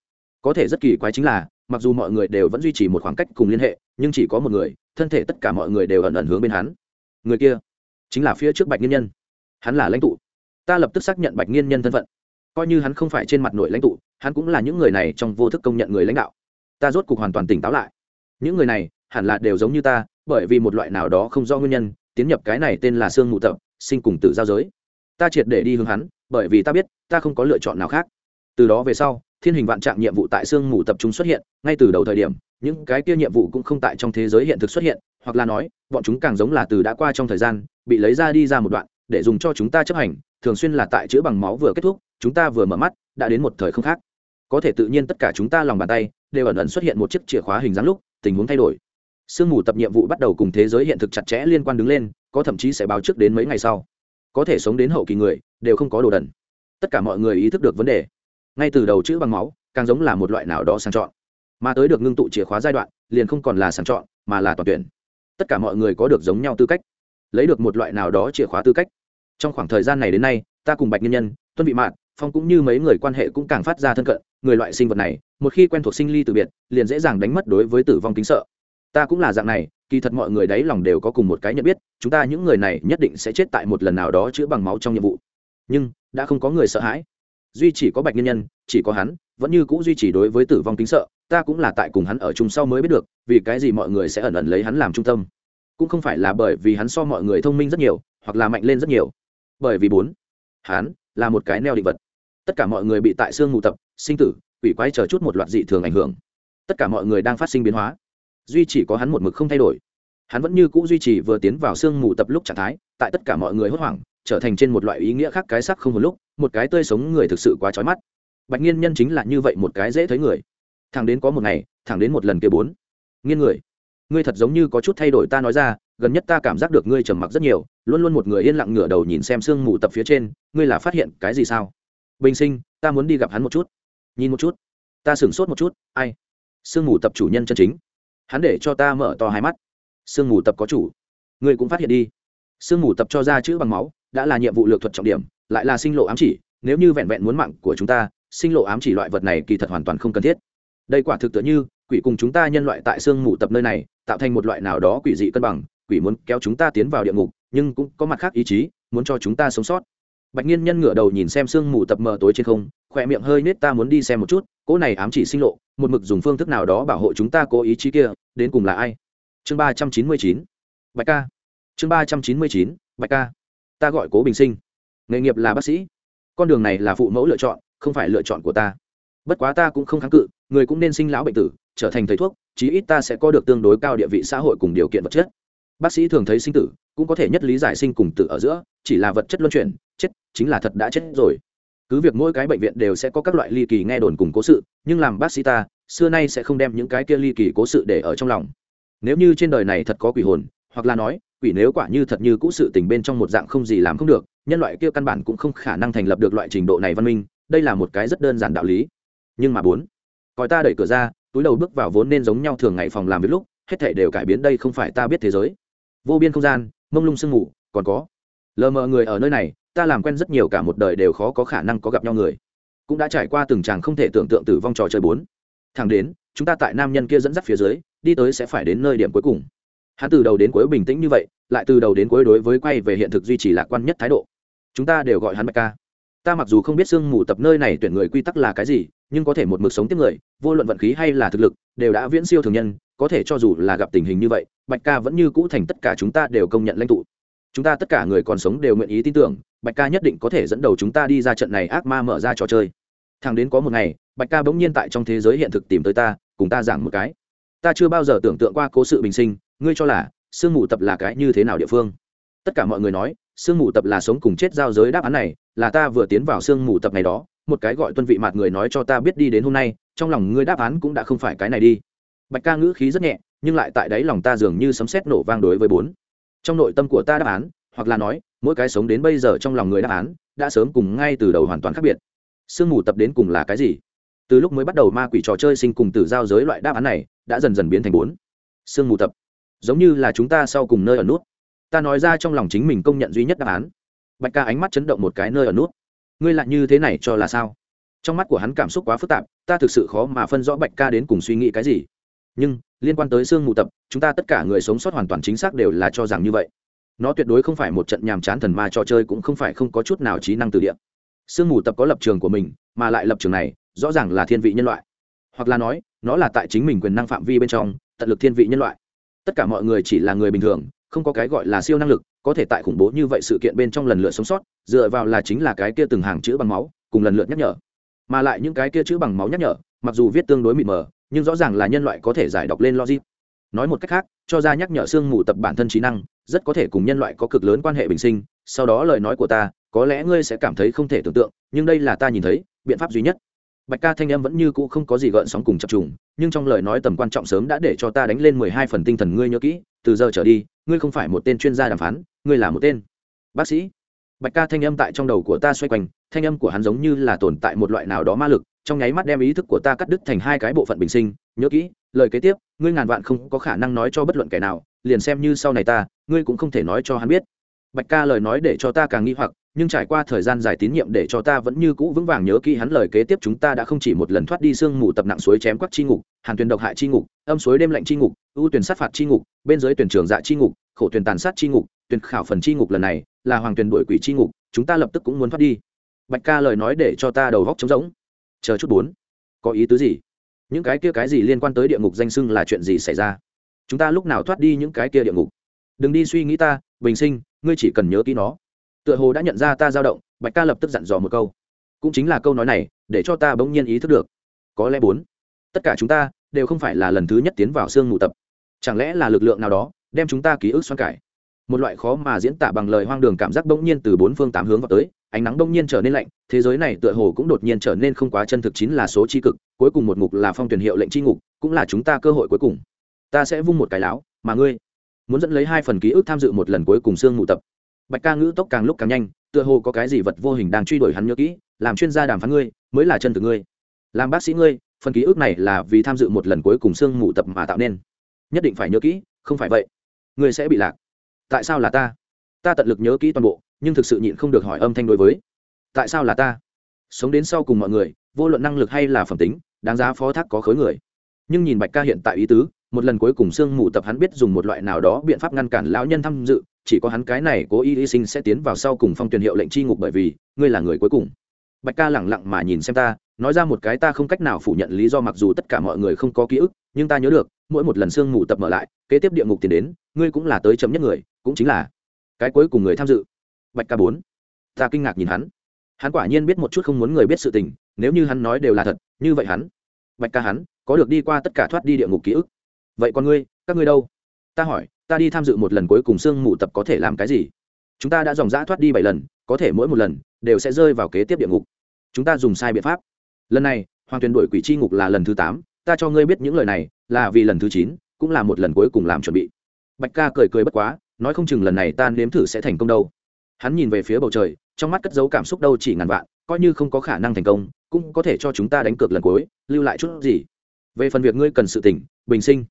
Speaker 1: Có thể rất kỳ quái chính là, mặc dù mọi người đều vẫn duy trì một khoảng cách cùng liên hệ, nhưng chỉ có một người, thân thể tất cả mọi người đều ẩn ẩn hướng bên hắn. Người kia, chính là phía trước bạch nghiên nhân. Hắn là lãnh tụ. Ta lập tức xác nhận bạch nghiên nhân thân phận. Coi như hắn không phải trên mặt nội lãnh tụ, hắn cũng là những người này trong vô thức công nhận người lãnh đạo. Ta rốt cuộc hoàn toàn tỉnh táo lại. Những người này, hẳn là đều giống như ta bởi vì một loại nào đó không do nguyên nhân, tiến nhập cái này tên là sương mù tập, sinh cùng tử giao giới. Ta triệt để đi hướng hắn, bởi vì ta biết, ta không có lựa chọn nào khác. Từ đó về sau, thiên hình vạn trạng nhiệm vụ tại sương mù tập trung xuất hiện, ngay từ đầu thời điểm, những cái kia nhiệm vụ cũng không tại trong thế giới hiện thực xuất hiện, hoặc là nói, bọn chúng càng giống là từ đã qua trong thời gian, bị lấy ra đi ra một đoạn, để dùng cho chúng ta chấp hành, thường xuyên là tại chữa bằng máu vừa kết thúc, chúng ta vừa mở mắt, đã đến một thời không khác. Có thể tự nhiên tất cả chúng ta lòng bàn tay, đều ẩn ẩn xuất hiện một chiếc chìa khóa hình dáng lúc, tình huống thay đổi sương mù tập nhiệm vụ bắt đầu cùng thế giới hiện thực chặt chẽ liên quan đứng lên, có thậm chí sẽ báo trước đến mấy ngày sau. Có thể sống đến hậu kỳ người, đều không có đồ đần. Tất cả mọi người ý thức được vấn đề. Ngay từ đầu chữ bằng máu, càng giống là một loại nào đó sang chọn. Mà tới được ngưng tụ chìa khóa giai đoạn, liền không còn là sang chọn, mà là toàn tuyển. Tất cả mọi người có được giống nhau tư cách, lấy được một loại nào đó chìa khóa tư cách. Trong khoảng thời gian này đến nay, ta cùng bạch nhân nhân, tuân vị mạn, phong cũng như mấy người quan hệ cũng càng phát ra thân cận, người loại sinh vật này, một khi quen thuộc sinh ly từ biệt, liền dễ dàng đánh mất đối với tử vong kính sợ ta cũng là dạng này, kỳ thật mọi người đấy lòng đều có cùng một cái nhận biết, chúng ta những người này nhất định sẽ chết tại một lần nào đó chữa bằng máu trong nhiệm vụ. Nhưng, đã không có người sợ hãi. Duy chỉ có bạch nhân nhân, chỉ có hắn, vẫn như c ũ duy trì đối với tử vong kính sợ, ta cũng là tại cùng hắn ở chung sau mới biết được, vì cái gì mọi người sẽ ẩn ẩn lấy hắn làm trung tâm. Cũng không phải là bởi vì hắn so mọi người thông minh rất nhiều, hoặc là mạnh lên rất nhiều. Bởi vì bốn, hắn là một cái neo định vật. Tất cả mọi người bị tại xương mù tập, sinh tử, quỷ quái chờ chút một loạt dị thường ảnh hưởng. Tất cả mọi người đang phát sinh biến hóa duy chỉ có hắn một mực không thay đổi. Hắn vẫn như c ũ duy trì vừa tiến vào sương mù tập lúc trạng thái, tại tất cả mọi người hốt hoảng, trở thành trên một loại ý nghĩa khác cái sắc không một lúc, một cái tươi sống người thực sự quá trói mắt. Bạch nghiên nhân chính là như vậy một cái dễ thấy người. Thằng đến có một ngày, thẳng đến một lần kia bốn. Nghiên người, ngươi thật giống như có chút thay đổi ta nói ra, gần nhất ta cảm giác được ngươi trầm mặc rất nhiều, luôn luôn một người yên lặng ngửa đầu nhìn xem sương mù tập phía trên, ngươi là phát hiện cái gì sao? Bình sinh, ta muốn đi gặp hắn một chút. Nhìn một chút. Ta sửng sốt một chút, ai? Sương mù tập chủ nhân chân chính hắn để cho ta mở to hai mắt. Sương mù tập có chủ. Ngươi cũng phát hiện đi. Sương mù tập cho ra chữ bằng máu, đã là nhiệm vụ lược thuật trọng điểm, lại là sinh lộ ám chỉ, nếu như vẹn vẹn muốn mạng của chúng ta, sinh lộ ám chỉ loại vật này kỳ thật hoàn toàn không cần thiết. Đây quả thực tựa như, quỷ cùng chúng ta nhân loại tại sương mù tập nơi này, tạo thành một loại nào đó quỷ dị cân bằng, quỷ muốn kéo chúng ta tiến vào địa ngục, nhưng cũng có mặt khác ý chí, muốn cho chúng ta sống sót bạch nhiên nhân ngửa đầu nhìn xem sương mù tập mờ tối trên không, khỏe miệng hơi nết ta muốn đi xem một chút, cỗ này ám chỉ sinh lộ, một mực dùng phương thức nào đó bảo hộ chúng ta cố ý chí kia, đến cùng là ai? Chương ba trăm chín mươi chín. Bạch ca. Chương ba trăm chín mươi chín, bạch ca. Ta gọi cố bình sinh. Nghề nghiệp là bác sĩ. Con đường này là phụ mẫu lựa chọn, không phải lựa chọn của ta. Bất quá ta cũng không kháng cự, người cũng nên sinh lão bệnh tử, trở thành thầy thuốc, chí ít ta sẽ có được tương đối cao địa vị xã hội cùng điều kiện vật chất. Bác sĩ thường thấy sinh tử, cũng có thể nhất lý giải sinh cùng tử ở giữa chỉ là vật chất luân chuyển, chết, chính là thật đã chết rồi. Cứ việc mỗi cái bệnh viện đều sẽ có các loại ly kỳ nghe đồn cùng cố sự, nhưng làm bác sĩ ta, xưa nay sẽ không đem những cái kia ly kỳ cố sự để ở trong lòng. Nếu như trên đời này thật có quỷ hồn, hoặc là nói, quỷ nếu quả như thật như cũ sự tình bên trong một dạng không gì làm không được, nhân loại kia căn bản cũng không khả năng thành lập được loại trình độ này văn minh, đây là một cái rất đơn giản đạo lý. Nhưng mà bốn, coi ta đẩy cửa ra, túi đầu bước vào vốn nên giống nhau thường ngày phòng làm việc lúc, hết thể đều cải biến đây không phải ta biết thế giới. Vô biên không gian, mông lung sương mù, còn có lờ mờ người ở nơi này, ta làm quen rất nhiều cả một đời đều khó có khả năng có gặp nhau người. Cũng đã trải qua từng chàng không thể tưởng tượng tử vong trò chơi bốn. Thẳng đến, chúng ta tại nam nhân kia dẫn dắt phía dưới, đi tới sẽ phải đến nơi điểm cuối cùng. Hắn từ đầu đến cuối bình tĩnh như vậy, lại từ đầu đến cuối đối với quay về hiện thực duy trì lạc quan nhất thái độ. Chúng ta đều gọi hắn bạch ca. Ta mặc dù không biết sương mù tập nơi này tuyển người quy tắc là cái gì, nhưng có thể một mực sống tiếp người, vô luận vận khí hay là thực lực, đều đã viễn siêu thường nhân, có thể cho dù là gặp tình hình như vậy bạch ca vẫn như cũ thành tất cả chúng ta đều công nhận lãnh tụ chúng ta tất cả người còn sống đều nguyện ý tin tưởng, bạch ca nhất định có thể dẫn đầu chúng ta đi ra trận này ác ma mở ra trò chơi. Thằng đến có một ngày, bạch ca bỗng nhiên tại trong thế giới hiện thực tìm tới ta, cùng ta giảng một cái. Ta chưa bao giờ tưởng tượng qua cố sự bình sinh, ngươi cho là, sương mù tập là cái như thế nào địa phương? Tất cả mọi người nói, sương mù tập là sống cùng chết giao giới đáp án này, là ta vừa tiến vào sương mù tập này đó, một cái gọi tuân vị mặt người nói cho ta biết đi đến hôm nay, trong lòng ngươi đáp án cũng đã không phải cái này đi. Bạch ca ngữ khí rất nhẹ, nhưng lại tại đáy lòng ta dường như sấm sét nổ vang đối với bốn trong nội tâm của ta đáp án, hoặc là nói, mỗi cái sống đến bây giờ trong lòng người đáp án, đã sớm cùng ngay từ đầu hoàn toàn khác biệt. Sương mù tập đến cùng là cái gì? Từ lúc mới bắt đầu ma quỷ trò chơi sinh cùng từ giao giới loại đáp án này, đã dần dần biến thành bốn. Sương mù tập. Giống như là chúng ta sau cùng nơi ở nút. Ta nói ra trong lòng chính mình công nhận duy nhất đáp án. Bạch ca ánh mắt chấn động một cái nơi ở nút. Ngươi lại như thế này cho là sao? Trong mắt của hắn cảm xúc quá phức tạp, ta thực sự khó mà phân rõ bạch ca đến cùng suy nghĩ cái gì nhưng liên quan tới sương mù tập, chúng ta tất cả người sống sót hoàn toàn chính xác đều là cho rằng như vậy. Nó tuyệt đối không phải một trận nhàm chán thần ma trò chơi cũng không phải không có chút nào trí năng từ địa. Sương mù tập có lập trường của mình, mà lại lập trường này, rõ ràng là thiên vị nhân loại. Hoặc là nói, nó là tại chính mình quyền năng phạm vi bên trong, tận lực thiên vị nhân loại. Tất cả mọi người chỉ là người bình thường, không có cái gọi là siêu năng lực, có thể tại khủng bố như vậy sự kiện bên trong lần lượt sống sót, dựa vào là chính là cái kia từng hàng chữ bằng máu, cùng lần lượt nhắc nhở. Mà lại những cái kia chữ bằng máu nhắc nhở, mặc dù viết tương đối mịt mờ nhưng rõ ràng là nhân loại có thể giải đọc lên logic. Nói một cách khác, cho ra nhắc nhở xương mù tập bản thân trí năng, rất có thể cùng nhân loại có cực lớn quan hệ bình sinh, sau đó lời nói của ta, có lẽ ngươi sẽ cảm thấy không thể tưởng tượng, nhưng đây là ta nhìn thấy, biện pháp duy nhất. Bạch ca thanh em vẫn như cũ không có gì gợn sóng cùng chập trùng, nhưng trong lời nói tầm quan trọng sớm đã để cho ta đánh lên mười hai phần tinh thần ngươi nhớ kỹ, từ giờ trở đi, ngươi không phải một tên chuyên gia đàm phán, ngươi là một tên bác sĩ. Bạch ca thanh âm tại trong đầu của ta xoay quanh, thanh âm của hắn giống như là tồn tại một loại nào đó ma lực trong nháy mắt đem ý thức của ta cắt đứt thành hai cái bộ phận bình sinh. Nhớ kỹ, lời kế tiếp, ngươi ngàn vạn không có khả năng nói cho bất luận kẻ nào, liền xem như sau này ta, ngươi cũng không thể nói cho hắn biết. Bạch ca lời nói để cho ta càng nghi hoặc, nhưng trải qua thời gian dài tín nhiệm để cho ta vẫn như cũ vững vàng nhớ kỹ hắn lời kế tiếp chúng ta đã không chỉ một lần thoát đi sương mù tập nặng suối chém quắc chi ngục, hàn tuyền độc hại chi ngục, âm suối đêm lạnh chi ngục, ưu tuyển sát phạt chi ngục, bên dưới tuyển trường dạ chi ngục, khổ tuyển tàn sát chi ngục tuyển khảo phần chi ngục lần này là hoàng tuyển đuổi quỷ chi ngục, chúng ta lập tức cũng muốn thoát đi. Bạch ca lời nói để cho ta đầu góc trống rỗng chờ chút bốn. Có ý tứ gì? Những cái kia cái gì liên quan tới địa ngục danh sưng là chuyện gì xảy ra? Chúng ta lúc nào thoát đi những cái kia địa ngục? Đừng đi suy nghĩ ta, bình sinh, ngươi chỉ cần nhớ kỹ nó. Tựa hồ đã nhận ra ta dao động, bạch ca lập tức dặn dò một câu. Cũng chính là câu nói này, để cho ta bỗng nhiên ý thức được. Có lẽ bốn. Tất cả chúng ta đều không phải là lần thứ nhất tiến vào sương mù tập. Chẳng lẽ là lực lượng nào đó đem chúng ta ký ức xoan cải? Một loại khó mà diễn tả bằng lời hoang đường cảm giác bỗng nhiên từ bốn phương tám hướng vào tới ánh nắng đông nhiên trở nên lạnh, thế giới này tựa hồ cũng đột nhiên trở nên không quá chân thực chính là số tri cực, cuối cùng một ngục là phong tuyển hiệu lệnh tri ngục, cũng là chúng ta cơ hội cuối cùng. Ta sẽ vung một cái láo, mà ngươi muốn dẫn lấy hai phần ký ức tham dự một lần cuối cùng xương mụ tập. Bạch ca ngữ tốc càng lúc càng nhanh, tựa hồ có cái gì vật vô hình đang truy đuổi hắn nhớ kỹ, làm chuyên gia đàm phán ngươi, mới là chân từ ngươi. Làm bác sĩ ngươi, phần ký ức này là vì tham dự một lần cuối cùng xương mù tập mà tạo nên. Nhất định phải nhớ kỹ, không phải vậy, ngươi sẽ bị lạc. Tại sao là ta? Ta tận lực nhớ kỹ toàn bộ nhưng thực sự nhịn không được hỏi âm thanh đối với. Tại sao là ta? Sống đến sau cùng mọi người, vô luận năng lực hay là phẩm tính, đáng giá phó thác có khối người. Nhưng nhìn bạch ca hiện tại ý tứ, một lần cuối cùng sương mù tập hắn biết dùng một loại nào đó biện pháp ngăn cản lão nhân tham dự, chỉ có hắn cái này cố ý hy sinh sẽ tiến vào sau cùng phong tuyển hiệu lệnh chi ngục bởi vì, ngươi là người cuối cùng. Bạch ca lẳng lặng mà nhìn xem ta, nói ra một cái ta không cách nào phủ nhận lý do mặc dù tất cả mọi người không có ký ức, nhưng ta nhớ được, mỗi một lần sương mù tập mở lại, kế tiếp địa ngục tiến đến, ngươi cũng là tới chấm nhất người, cũng chính là cái cuối cùng người tham dự bạch ca bốn. Ta kinh ngạc nhìn hắn. Hắn quả nhiên biết một chút không muốn người biết sự tình, nếu như hắn nói đều là thật, như vậy hắn, bạch ca hắn, có được đi qua tất cả thoát đi địa ngục ký ức. Vậy còn ngươi, các ngươi đâu? Ta hỏi, ta đi tham dự một lần cuối cùng sương mù tập có thể làm cái gì? Chúng ta đã dòng dã thoát đi bảy lần, có thể mỗi một lần, đều sẽ rơi vào kế tiếp địa ngục. Chúng ta dùng sai biện pháp. Lần này, hoàng tuyền đổi quỷ c h i ngục là lần thứ tám, ta cho ngươi biết những lời này, là vì lần thứ chín, cũng là một lần cuối cùng làm chuẩn bị. Bạch ca cười cười bất quá, nói không chừng lần này ta nếm thử sẽ thành công đâu hắn nhìn về phía bầu trời, trong mắt cất dấu cảm xúc đâu chỉ ngàn vạn, coi như không có khả năng thành công, cũng có thể cho chúng ta đánh cược lần cuối, lưu lại chút gì. Về phần việc ngươi cần sự tỉnh, bình sinh.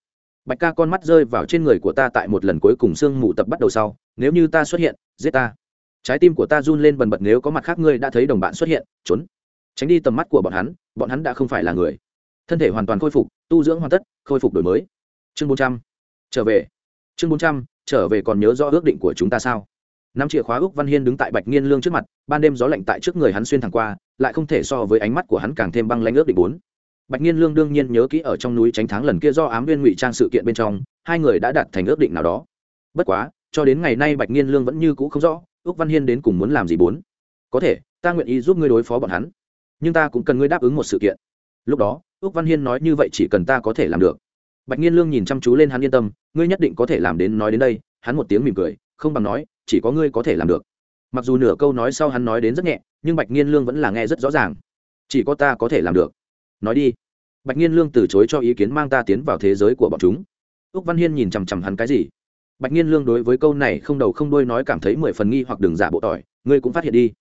Speaker 1: Bạch ca con mắt rơi vào trên người của ta tại một lần cuối cùng sương mù tập bắt đầu sau, nếu như ta xuất hiện, giết ta. Trái tim của ta run lên bần bật nếu có mặt khác ngươi đã thấy đồng bạn xuất hiện, trốn. Tránh đi tầm mắt của bọn hắn bọn hắn đã không phải là người. Thân thể hoàn toàn khôi phục, tu dưỡng hoàn tất, khôi phục đổi mới. Chương bốn trăm, trở về. Chương bốn trăm, trở về còn nhớ rõ ước định của chúng ta sao? Nắm chìa khóa úc văn hiên đứng tại bạch nghiên lương trước mặt, ban đêm gió lạnh tại trước người hắn xuyên thẳng qua, lại không thể so với ánh mắt của hắn càng thêm băng lanh ước định bốn. Bạch nghiên lương đương nhiên nhớ kỹ ở trong núi tránh thắng lần kia do ám viên ngụy trang sự kiện bên trong, hai người đã đạt thành ước định nào đó. Bất quá, cho đến ngày nay bạch nghiên lương vẫn như cũ không rõ, úc văn hiên đến cùng muốn làm gì bốn. Có thể, ta nguyện ý giúp ngươi đối phó bọn hắn, nhưng ta cũng cần ngươi đáp ứng một sự kiện. Lúc đó, úc văn hiên nói như vậy chỉ cần ta có thể làm được. Bạch nghiên lương nhìn chăm chú lên hắn yên tâm, ngươi nhất định có thể làm đến nói đến đây, hắn một tiếng mỉm cười, không bằng nói chỉ có ngươi có thể làm được. Mặc dù nửa câu nói sau hắn nói đến rất nhẹ, nhưng bạch nhiên lương vẫn là nghe rất rõ ràng. Chỉ có ta có thể làm được. Nói đi. Bạch nhiên lương từ chối cho ý kiến mang ta tiến vào thế giới của bọn chúng. Úc văn hiên nhìn chằm chằm hắn cái gì? Bạch nhiên lương đối với câu này không đầu không đuôi nói cảm thấy mười phần nghi hoặc đường giả bộ tỏi, ngươi cũng phát hiện đi.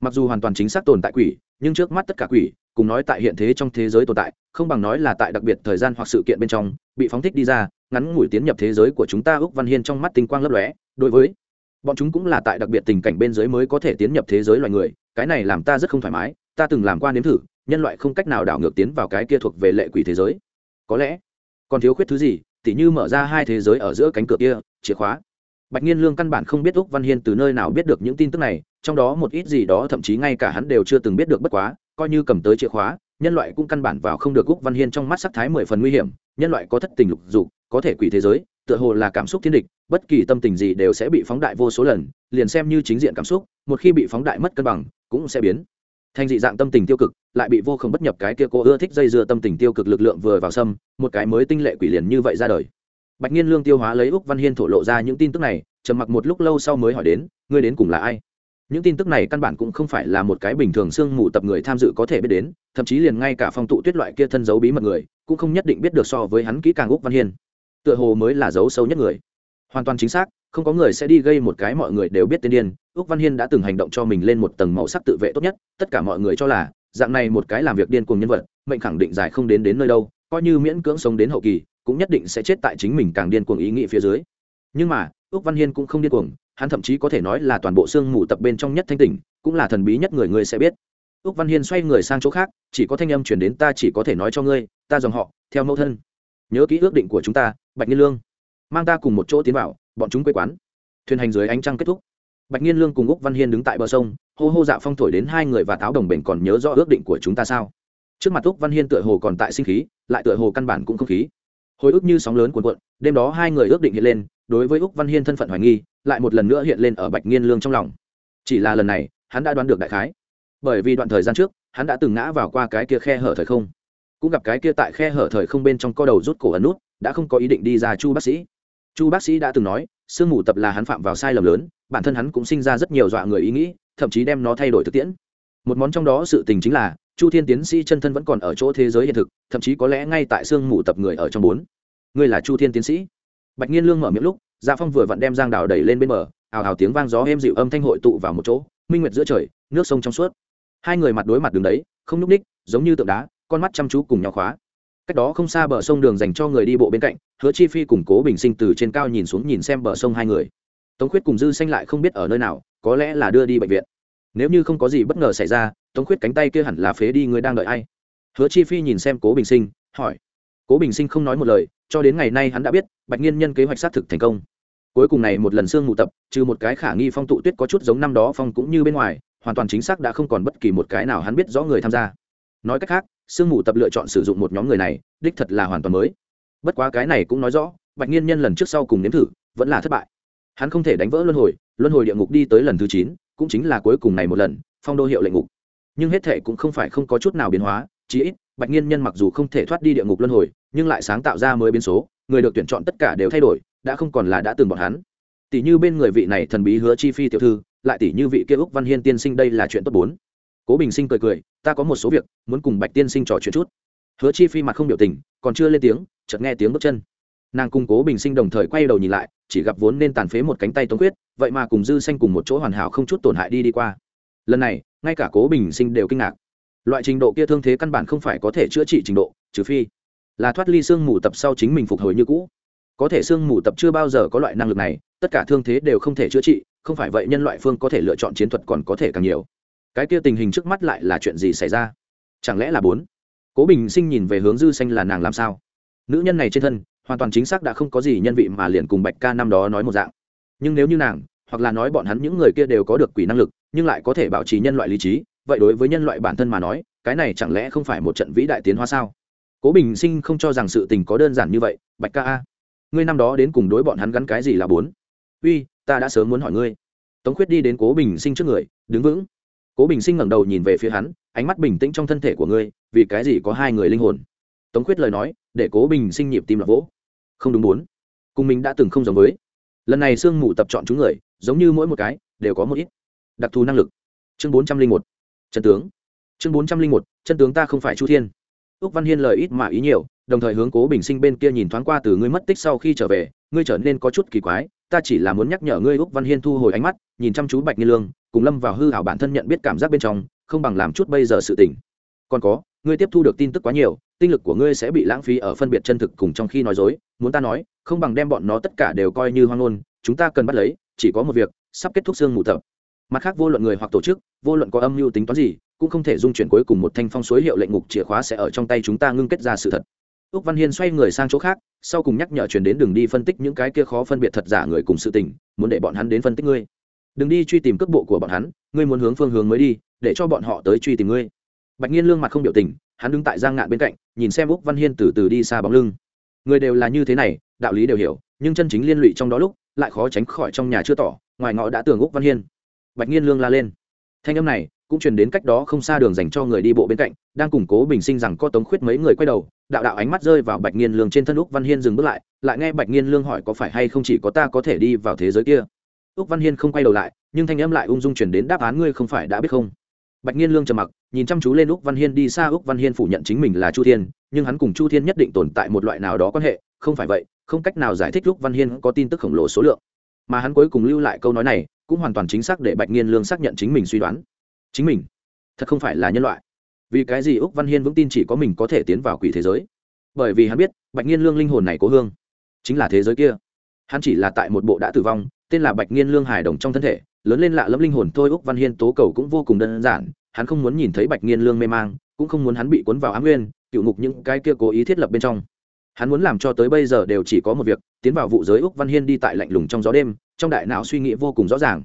Speaker 1: Mặc dù hoàn toàn chính xác tồn tại quỷ, nhưng trước mắt tất cả quỷ, cùng nói tại hiện thế trong thế giới tồn tại, không bằng nói là tại đặc biệt thời gian hoặc sự kiện bên trong, bị phóng thích đi ra, ngắn ngủi tiến nhập thế giới của chúng ta úc văn hiên trong mắt tinh quang lấp lóe, đối với bọn chúng cũng là tại đặc biệt tình cảnh bên dưới mới có thể tiến nhập thế giới loài người, cái này làm ta rất không thoải mái, ta từng làm qua nếm thử, nhân loại không cách nào đảo ngược tiến vào cái kia thuộc về lệ quỷ thế giới. Có lẽ, còn thiếu khuyết thứ gì, tỉ như mở ra hai thế giới ở giữa cánh cửa kia, chìa khóa. Bạch nhiên lương căn bản không biết úc văn hiên từ nơi nào biết được những tin tức này, trong đó một ít gì đó thậm chí ngay cả hắn đều chưa từng biết được bất quá, coi như cầm tới chìa khóa, nhân loại cũng căn bản vào không được úc văn hiên trong mắt sắc thái mười phần nguy hiểm, nhân loại có thất tình lục dục, có thể quỷ thế giới tựa hồ là cảm xúc thiên địch, bất kỳ tâm tình gì đều sẽ bị phóng đại vô số lần, liền xem như chính diện cảm xúc, một khi bị phóng đại mất cân bằng, cũng sẽ biến. Thành dị dạng tâm tình tiêu cực, lại bị vô không bất nhập cái kia cô ưa thích dây dưa tâm tình tiêu cực lực lượng vừa vào sâm một cái mới tinh lệ quỷ liền như vậy ra đời. Bạch nhiên lương tiêu hóa lấy úc văn hiên thổ lộ ra những tin tức này, trầm mặc một lúc lâu sau mới hỏi đến, ngươi đến cùng là ai? Những tin tức này căn bản cũng không phải là một cái bình thường sương mù tập người tham dự có thể biết đến, thậm chí liền ngay cả phong tụ tuyết loại kia thân giấu bí mật người, cũng không nhất định biết được so với hắn kỹ càng úc văn hiên tựa hồ mới là dấu sâu nhất người. Hoàn toàn chính xác, không có người sẽ đi gây một cái mọi người đều biết tên điên. Úc văn hiên đã từng hành động cho mình lên một tầng màu sắc tự vệ tốt nhất, tất cả mọi người cho là, dạng này một cái làm việc điên cuồng nhân vật, mệnh khẳng định dài không đến đến nơi đâu, coi như miễn cưỡng sống đến hậu kỳ, cũng nhất định sẽ chết tại chính mình càng điên cuồng ý nghĩ phía dưới. Nhưng mà, úc văn hiên cũng không điên cuồng, hắn thậm chí có thể nói là toàn bộ xương mù tập bên trong nhất thanh tỉnh, cũng là thần bí nhất người người sẽ biết. Úc văn hiên xoay người sang chỗ khác, chỉ có thanh âm chuyển đến ta chỉ có thể nói cho ngươi, ta dòng họ, theo mẫu thân nhớ kỹ ước định của chúng ta, bạch nhiên lương. Mang ta cùng một chỗ tiến vào, bọn chúng quê quán. Thuyền hành dưới ánh trăng kết thúc. Bạch nhiên lương cùng úc văn hiên đứng tại bờ sông, hô hô dạ phong thổi đến hai người và táo đồng bền còn nhớ rõ ước định của chúng ta sao? Trước mặt úc văn hiên tựa hồ còn tại sinh khí, lại tựa hồ căn bản cũng không khí. Hồi ức như sóng lớn cuồn cuộn, đêm đó hai người ước định hiện lên, đối với úc văn hiên thân phận hoài nghi, lại một lần nữa hiện lên ở bạch nghiên lương trong lòng. Chỉ là lần này, hắn đã đoán được đại khái. Bởi vì đoạn thời gian trước, hắn đã từng ngã vào qua cái kia khe hở thời không cũng gặp cái kia tại khe hở thời không bên trong co đầu rút cổ ấn nút, đã không có ý định đi ra chu bác sĩ. Chu bác sĩ đã từng nói, sương mù tập là hắn phạm vào sai lầm lớn, bản thân hắn cũng sinh ra rất nhiều dọa người ý nghĩ, thậm chí đem nó thay đổi thực tiễn. Một món trong đó sự tình chính là, chu thiên tiến sĩ chân thân vẫn còn ở chỗ thế giới hiện thực, thậm chí có lẽ ngay tại sương mù tập người ở trong bốn. Ngươi là chu thiên tiến sĩ. Bạch nhiên lương mở miệng lúc dạ phong vừa vặn đem giang đào đẩy lên bên bờ, ào ào tiếng vang gió êm dịu âm thanh hội tụ vào một chỗ, minh nguyệt giữa trời, nước sông trong suốt. Hai người mặt đối mặt đường đấy, không nhúc ních, giống như tượng đá con mắt chăm chú cùng nhau khóa. Cách đó không xa bờ sông đường dành cho người đi bộ bên cạnh, hứa chi phi cùng cố bình sinh từ trên cao nhìn xuống nhìn xem bờ sông hai người. Tống khuyết cùng dư xanh lại không biết ở nơi nào, có lẽ là đưa đi bệnh viện. Nếu như không có gì bất ngờ xảy ra, tống khuyết cánh tay kia hẳn là phế đi người đang đợi ai? Hứa chi phi nhìn xem cố bình sinh, hỏi. Cố bình sinh không nói một lời, cho đến ngày nay hắn đã biết, bạch nghiên nhân kế hoạch xác thực thành công. Cuối cùng này một lần xương mù tập, trừ một cái khả nghi phong tụ tuyết có chút giống năm đó phong cũng như bên ngoài, hoàn toàn chính xác đã không còn bất kỳ một cái nào hắn biết rõ người tham gia. Nói cách khác sương mù tập lựa chọn sử dụng một nhóm người này, đích thật là hoàn toàn mới. Bất quá cái này cũng nói rõ, bạch nhiên nhân lần trước sau cùng nếm thử, vẫn là thất bại. Hắn không thể đánh vỡ luân hồi luân hồi địa ngục đi tới lần thứ chín, cũng chính là cuối cùng này một lần, phong đô hiệu lệnh ngục. Nhưng hết thể cũng không phải không có chút nào biến hóa, chí ít, bạch nhiên nhân mặc dù không thể thoát đi địa ngục luân hồi, nhưng lại sáng tạo ra mới biến số, người được tuyển chọn tất cả đều thay đổi, đã không còn là đã từng bọn hắn. Tỷ như bên người vị này thần bí hứa chi phi tiểu thư, lại tỷ như vị kia úc văn hiên tiên sinh đây là chuyện tốt bốn. Cố bình sinh cười cười ta có một số việc, muốn cùng bạch tiên sinh trò chuyện chút. Hứa chi phi mặt không biểu tình, còn chưa lên tiếng, chợt nghe tiếng bước chân. Nàng cùng cố bình sinh đồng thời quay đầu nhìn lại, chỉ gặp vốn nên tàn phế một cánh tay tống quyết, vậy mà cùng dư xanh cùng một chỗ hoàn hảo không chút tổn hại đi đi qua. Lần này, ngay cả cố bình sinh đều kinh ngạc. Loại trình độ kia thương thế căn bản không phải có thể chữa trị trình độ, trừ phi là thoát ly xương mù tập sau chính mình phục hồi như cũ. Có thể xương mù tập chưa bao giờ có loại năng lực này, tất cả thương thế đều không thể chữa trị, không phải vậy nhân loại phương có thể lựa chọn chiến thuật còn có thể càng nhiều cái kia tình hình trước mắt lại là chuyện gì xảy ra? Chẳng lẽ là bốn? Cố bình sinh nhìn về hướng dư xanh là nàng làm sao? Nữ nhân này trên thân, hoàn toàn chính xác đã không có gì nhân vị mà liền cùng bạch ca năm đó nói một dạng. Nhưng nếu như nàng, hoặc là nói bọn hắn những người kia đều có được quỷ năng lực, nhưng lại có thể bảo trì nhân loại lý trí, vậy đối với nhân loại bản thân mà nói, cái này chẳng lẽ không phải một trận vĩ đại tiến hóa sao? Cố bình sinh không cho rằng sự tình có đơn giản như vậy, bạch ca a, ngươi năm đó đến cùng đối bọn hắn gắn cái gì là bốn? Uy, ta đã sớm muốn hỏi ngươi. Tống khuyết đi đến cố bình sinh trước người, đứng vững cố bình sinh ngẩng đầu nhìn về phía hắn, ánh mắt bình tĩnh trong thân thể của ngươi, vì cái gì có hai người linh hồn? Tống khuyết lời nói, để cố bình sinh nhịp tim là vỗ. Không đúng bốn. Cùng mình đã từng không giống với. Lần này sương mù tập chọn chúng người, giống như mỗi một cái, đều có một ít đặc thù năng lực. Chương bốn trăm linh một. Chân tướng. Chương bốn trăm linh một. Chân tướng ta không phải chu thiên. Úc văn hiên lời ít mà ý nhiều, đồng thời hướng cố bình sinh bên kia nhìn thoáng qua từ ngươi mất tích sau khi trở về, ngươi trở nên có chút kỳ quái ta chỉ là muốn nhắc nhở ngươi úc văn hiên thu hồi ánh mắt, nhìn chăm chú bạch nghi lương, cùng lâm vào hư hảo bản thân nhận biết cảm giác bên trong, không bằng làm chút bây giờ sự tỉnh còn có, ngươi tiếp thu được tin tức quá nhiều, tinh lực của ngươi sẽ bị lãng phí ở phân biệt chân thực cùng trong khi nói dối. Muốn ta nói, không bằng đem bọn nó tất cả đều coi như hoang ngôn, chúng ta cần bắt lấy, chỉ có một việc, sắp kết thúc xương mù tập. Mặt khác vô luận người hoặc tổ chức, vô luận có âm mưu tính toán gì, cũng không thể dung chuyển cuối cùng một thanh phong suối hiệu lệnh ngục chìa khóa sẽ ở trong tay chúng ta ngưng kết ra sự thật úc văn hiên xoay người sang chỗ khác, sau cùng nhắc nhở chuyển đến đường đi phân tích những cái kia khó phân biệt thật giả người cùng sự tình, muốn để bọn hắn đến phân tích ngươi. Đừng đi truy tìm cước bộ của bọn hắn, ngươi muốn hướng phương hướng mới đi, để cho bọn họ tới truy tìm ngươi. Bạch nhiên lương mặt không biểu tình, hắn đứng tại giang ngạn bên cạnh, nhìn xem úc văn hiên từ từ đi xa bóng lưng. Người đều là như thế này, đạo lý đều hiểu, nhưng chân chính liên lụy trong đó lúc, lại khó tránh khỏi trong nhà chưa tỏ, ngoài ngõ đã tưởng úc văn hiên. Bạch nhiên lương la lên thanh âm này cũng truyền đến cách đó không xa đường dành cho người đi bộ bên cạnh, đang củng cố bình sinh rằng có tống khuyết mấy người quay đầu, đạo đạo ánh mắt rơi vào bạch nghiên lương trên thân úc văn hiên dừng bước lại lại nghe bạch nghiên lương hỏi có phải hay không chỉ có ta có thể đi vào thế giới kia. Úc văn hiên không quay đầu lại, nhưng thanh âm lại ung dung truyền đến đáp án ngươi không phải đã biết không? Bạch nghiên lương trầm mặc, nhìn chăm chú lên úc văn hiên đi xa, úc văn hiên phủ nhận chính mình là chu thiên, nhưng hắn cùng chu thiên nhất định tồn tại một loại nào đó quan hệ, không phải vậy, không cách nào giải thích úc văn hiên có tin tức khổng lồ số lượng. Mà hắn cuối cùng lưu lại câu nói này cũng hoàn toàn chính xác để bạch nghiên lương xác nhận chính mình suy đoán. Chính mình? Thật không phải là nhân loại. Vì cái gì úc văn hiên vững tin chỉ có mình có thể tiến vào quỷ thế giới? Bởi vì hắn biết, bạch nghiên lương linh hồn này cố hương. Chính là thế giới kia. Hắn chỉ là tại một bộ đã tử vong, tên là bạch nghiên lương hài đồng trong thân thể, lớn lên lạ lẫm linh hồn thôi úc văn hiên tố cầu cũng vô cùng đơn giản, hắn không muốn nhìn thấy bạch nghiên lương mê mang, cũng không muốn hắn bị cuốn vào ám nguyên cựu ngục những cái kia cố ý thiết lập bên trong hắn muốn làm cho tới bây giờ đều chỉ có một việc, tiến vào vụ giới úc văn hiên đi tại lạnh lùng trong gió đêm, trong đại não suy nghĩ vô cùng rõ ràng.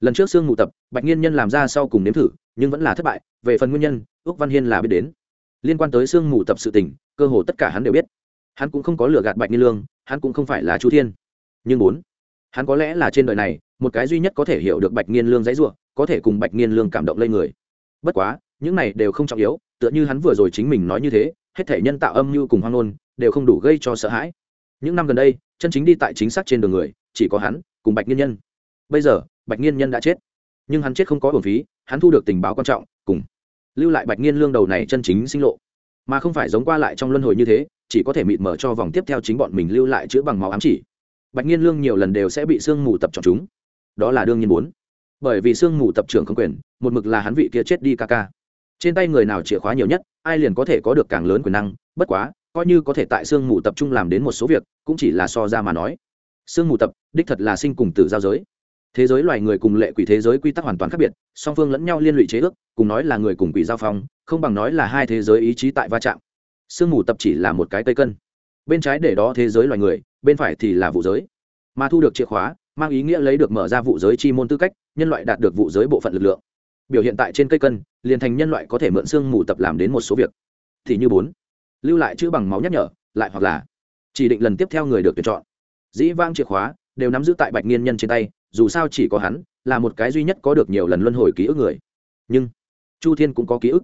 Speaker 1: Lần trước sương mù tập, bạch nghiên nhân làm ra sau cùng nếm thử, nhưng vẫn là thất bại, về phần nguyên nhân, úc văn hiên là biết đến. Liên quan tới sương mù tập sự tình, cơ hồ tất cả hắn đều biết. Hắn cũng không có lừa gạt bạch nghiên lương, hắn cũng không phải là chu thiên. Nhưng bốn, hắn có lẽ là trên đời này, một cái duy nhất có thể hiểu được bạch nghiên lương dãy ruộng có thể cùng bạch nghiên lương cảm động lên người. Bất quá, những này đều không trọng yếu, tựa như hắn vừa rồi chính mình nói như thế, hết thể nhân tạo âm mưu cùng hoang ngôn đều không đủ gây cho sợ hãi. Những năm gần đây, chân chính đi tại chính xác trên đường người, chỉ có hắn cùng bạch nghiên nhân. Bây giờ, bạch nghiên nhân đã chết. Nhưng hắn chết không có bổn phí, hắn thu được tình báo quan trọng, cùng lưu lại bạch nghiên lương đầu này chân chính sinh lộ. Mà không phải giống qua lại trong luân hồi như thế, chỉ có thể mịt mở cho vòng tiếp theo chính bọn mình lưu lại chữa bằng máu ám chỉ. Bạch nghiên lương nhiều lần đều sẽ bị sương mù tập chọn chúng. Đó là đương nhiên muốn. Bởi vì sương mù tập trưởng không quyền, một mực là hắn vị kia chết đi ca ca. Trên tay người nào chìa khóa nhiều nhất, ai liền có thể có được càng lớn quyền năng, bất quá coi như có thể tại sương mù tập trung làm đến một số việc, cũng chỉ là so ra mà nói. Sương mù tập, đích thật là sinh cùng tử giao giới. Thế giới loài người cùng lệ quỷ thế giới quy tắc hoàn toàn khác biệt, song phương lẫn nhau liên lụy chế ước, cùng nói là người cùng quỷ giao phong, không bằng nói là hai thế giới ý chí tại va chạm. Sương mù tập chỉ là một cái cây cân. Bên trái để đó thế giới loài người, bên phải thì là vụ giới. Mà thu được chìa khóa, mang ý nghĩa lấy được mở ra vụ giới chi môn tư cách, nhân loại đạt được vụ giới bộ phận lực lượng. Biểu hiện tại trên cây cân, liền thành nhân loại có thể mượn xương mù tập làm đến một số việc. Thì như bốn lưu lại chữ bằng máu nhắc nhở, lại hoặc là chỉ định lần tiếp theo người được tuyển chọn. Dĩ vang chìa khóa đều nắm giữ tại bạch nghiên nhân trên tay, dù sao chỉ có hắn là một cái duy nhất có được nhiều lần luân hồi ký ức người. Nhưng chu thiên cũng có ký ức.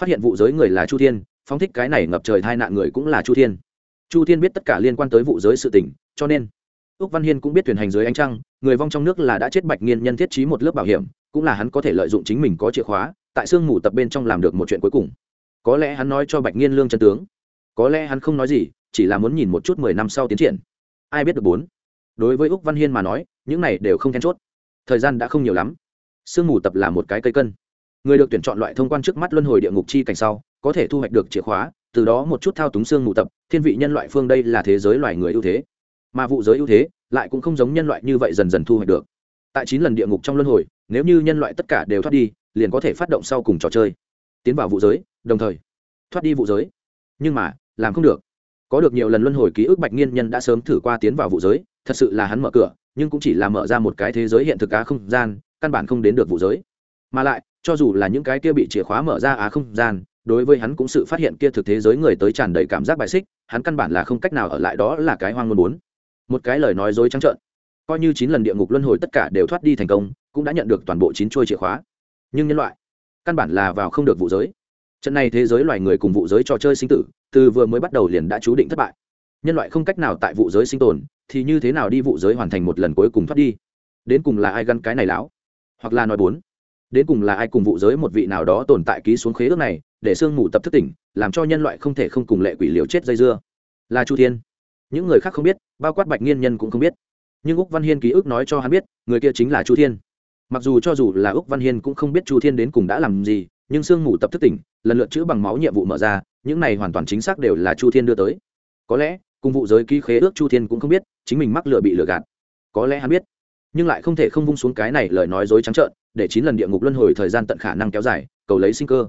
Speaker 1: Phát hiện vụ giới người là chu thiên, phóng thích cái này ngập trời tai nạn người cũng là chu thiên. Chu thiên biết tất cả liên quan tới vụ giới sự tình, cho nên ước văn hiên cũng biết thuyền hành dưới ánh trăng, người vong trong nước là đã chết bạch nghiên nhân thiết trí một lớp bảo hiểm, cũng là hắn có thể lợi dụng chính mình có chìa khóa, tại sương mù tập bên trong làm được một chuyện cuối cùng. Có lẽ hắn nói cho bạch nghiên lương chân tướng có lẽ hắn không nói gì, chỉ là muốn nhìn một chút mười năm sau tiến triển. Ai biết được bốn? Đối với úc văn hiên mà nói, những này đều không then chốt. Thời gian đã không nhiều lắm. Sương mù tập là một cái cây cân. Người được tuyển chọn loại thông quan trước mắt luân hồi địa ngục chi cảnh sau, có thể thu hoạch được chìa khóa, từ đó một chút thao túng xương mù tập, thiên vị nhân loại phương đây là thế giới loài người ưu thế. Mà vụ giới ưu thế lại cũng không giống nhân loại như vậy dần dần thu hoạch được. Tại chín lần địa ngục trong luân hồi, nếu như nhân loại tất cả đều thoát đi, liền có thể phát động sau cùng trò chơi, tiến vào vụ giới, đồng thời thoát đi vụ giới. Nhưng mà làm không được. Có được nhiều lần luân hồi ký ức bạch nghiên nhân đã sớm thử qua tiến vào vụ giới, thật sự là hắn mở cửa, nhưng cũng chỉ là mở ra một cái thế giới hiện thực á không gian, căn bản không đến được vụ giới. Mà lại, cho dù là những cái kia bị chìa khóa mở ra á không gian, đối với hắn cũng sự phát hiện kia thực thế giới người tới tràn đầy cảm giác bài xích, hắn căn bản là không cách nào ở lại đó là cái hoang ngôn bốn. Một cái lời nói dối trắng trợn. Coi như chín lần địa ngục luân hồi tất cả đều thoát đi thành công, cũng đã nhận được toàn bộ chín chuôi chìa khóa. Nhưng nhân loại, căn bản là vào không được vụ giới. Trận này thế giới loài người cùng vụ giới trò chơi sinh tử từ vừa mới bắt đầu liền đã chú định thất bại. Nhân loại không cách nào tại vụ giới sinh tồn, thì như thế nào đi vụ giới hoàn thành một lần cuối cùng thoát đi? Đến cùng là ai gắn cái này lão hoặc là nói bốn, đến cùng là ai cùng vụ giới một vị nào đó tồn tại ký xuống khế ước này, để sương mù tập thức tỉnh, làm cho nhân loại không thể không cùng lệ quỷ liều chết dây dưa? Là chu thiên. Những người khác không biết, bao quát bạch nghiên nhân cũng không biết. Nhưng úc văn hiên ký ức nói cho hắn biết, người kia chính là chu thiên. Mặc dù cho dù là úc văn hiên cũng không biết chu thiên đến cùng đã làm gì, nhưng sương mù tập thức tỉnh, lần lượt chữ bằng máu nhiệm vụ mở ra những này hoàn toàn chính xác đều là chu thiên đưa tới. Có lẽ, cùng vụ giới ký khế ước chu thiên cũng không biết, chính mình mắc lựa bị lừa gạt. Có lẽ hắn biết, nhưng lại không thể không vung xuống cái này lời nói dối trắng trợn, để chín lần địa ngục luân hồi thời gian tận khả năng kéo dài, cầu lấy sinh cơ.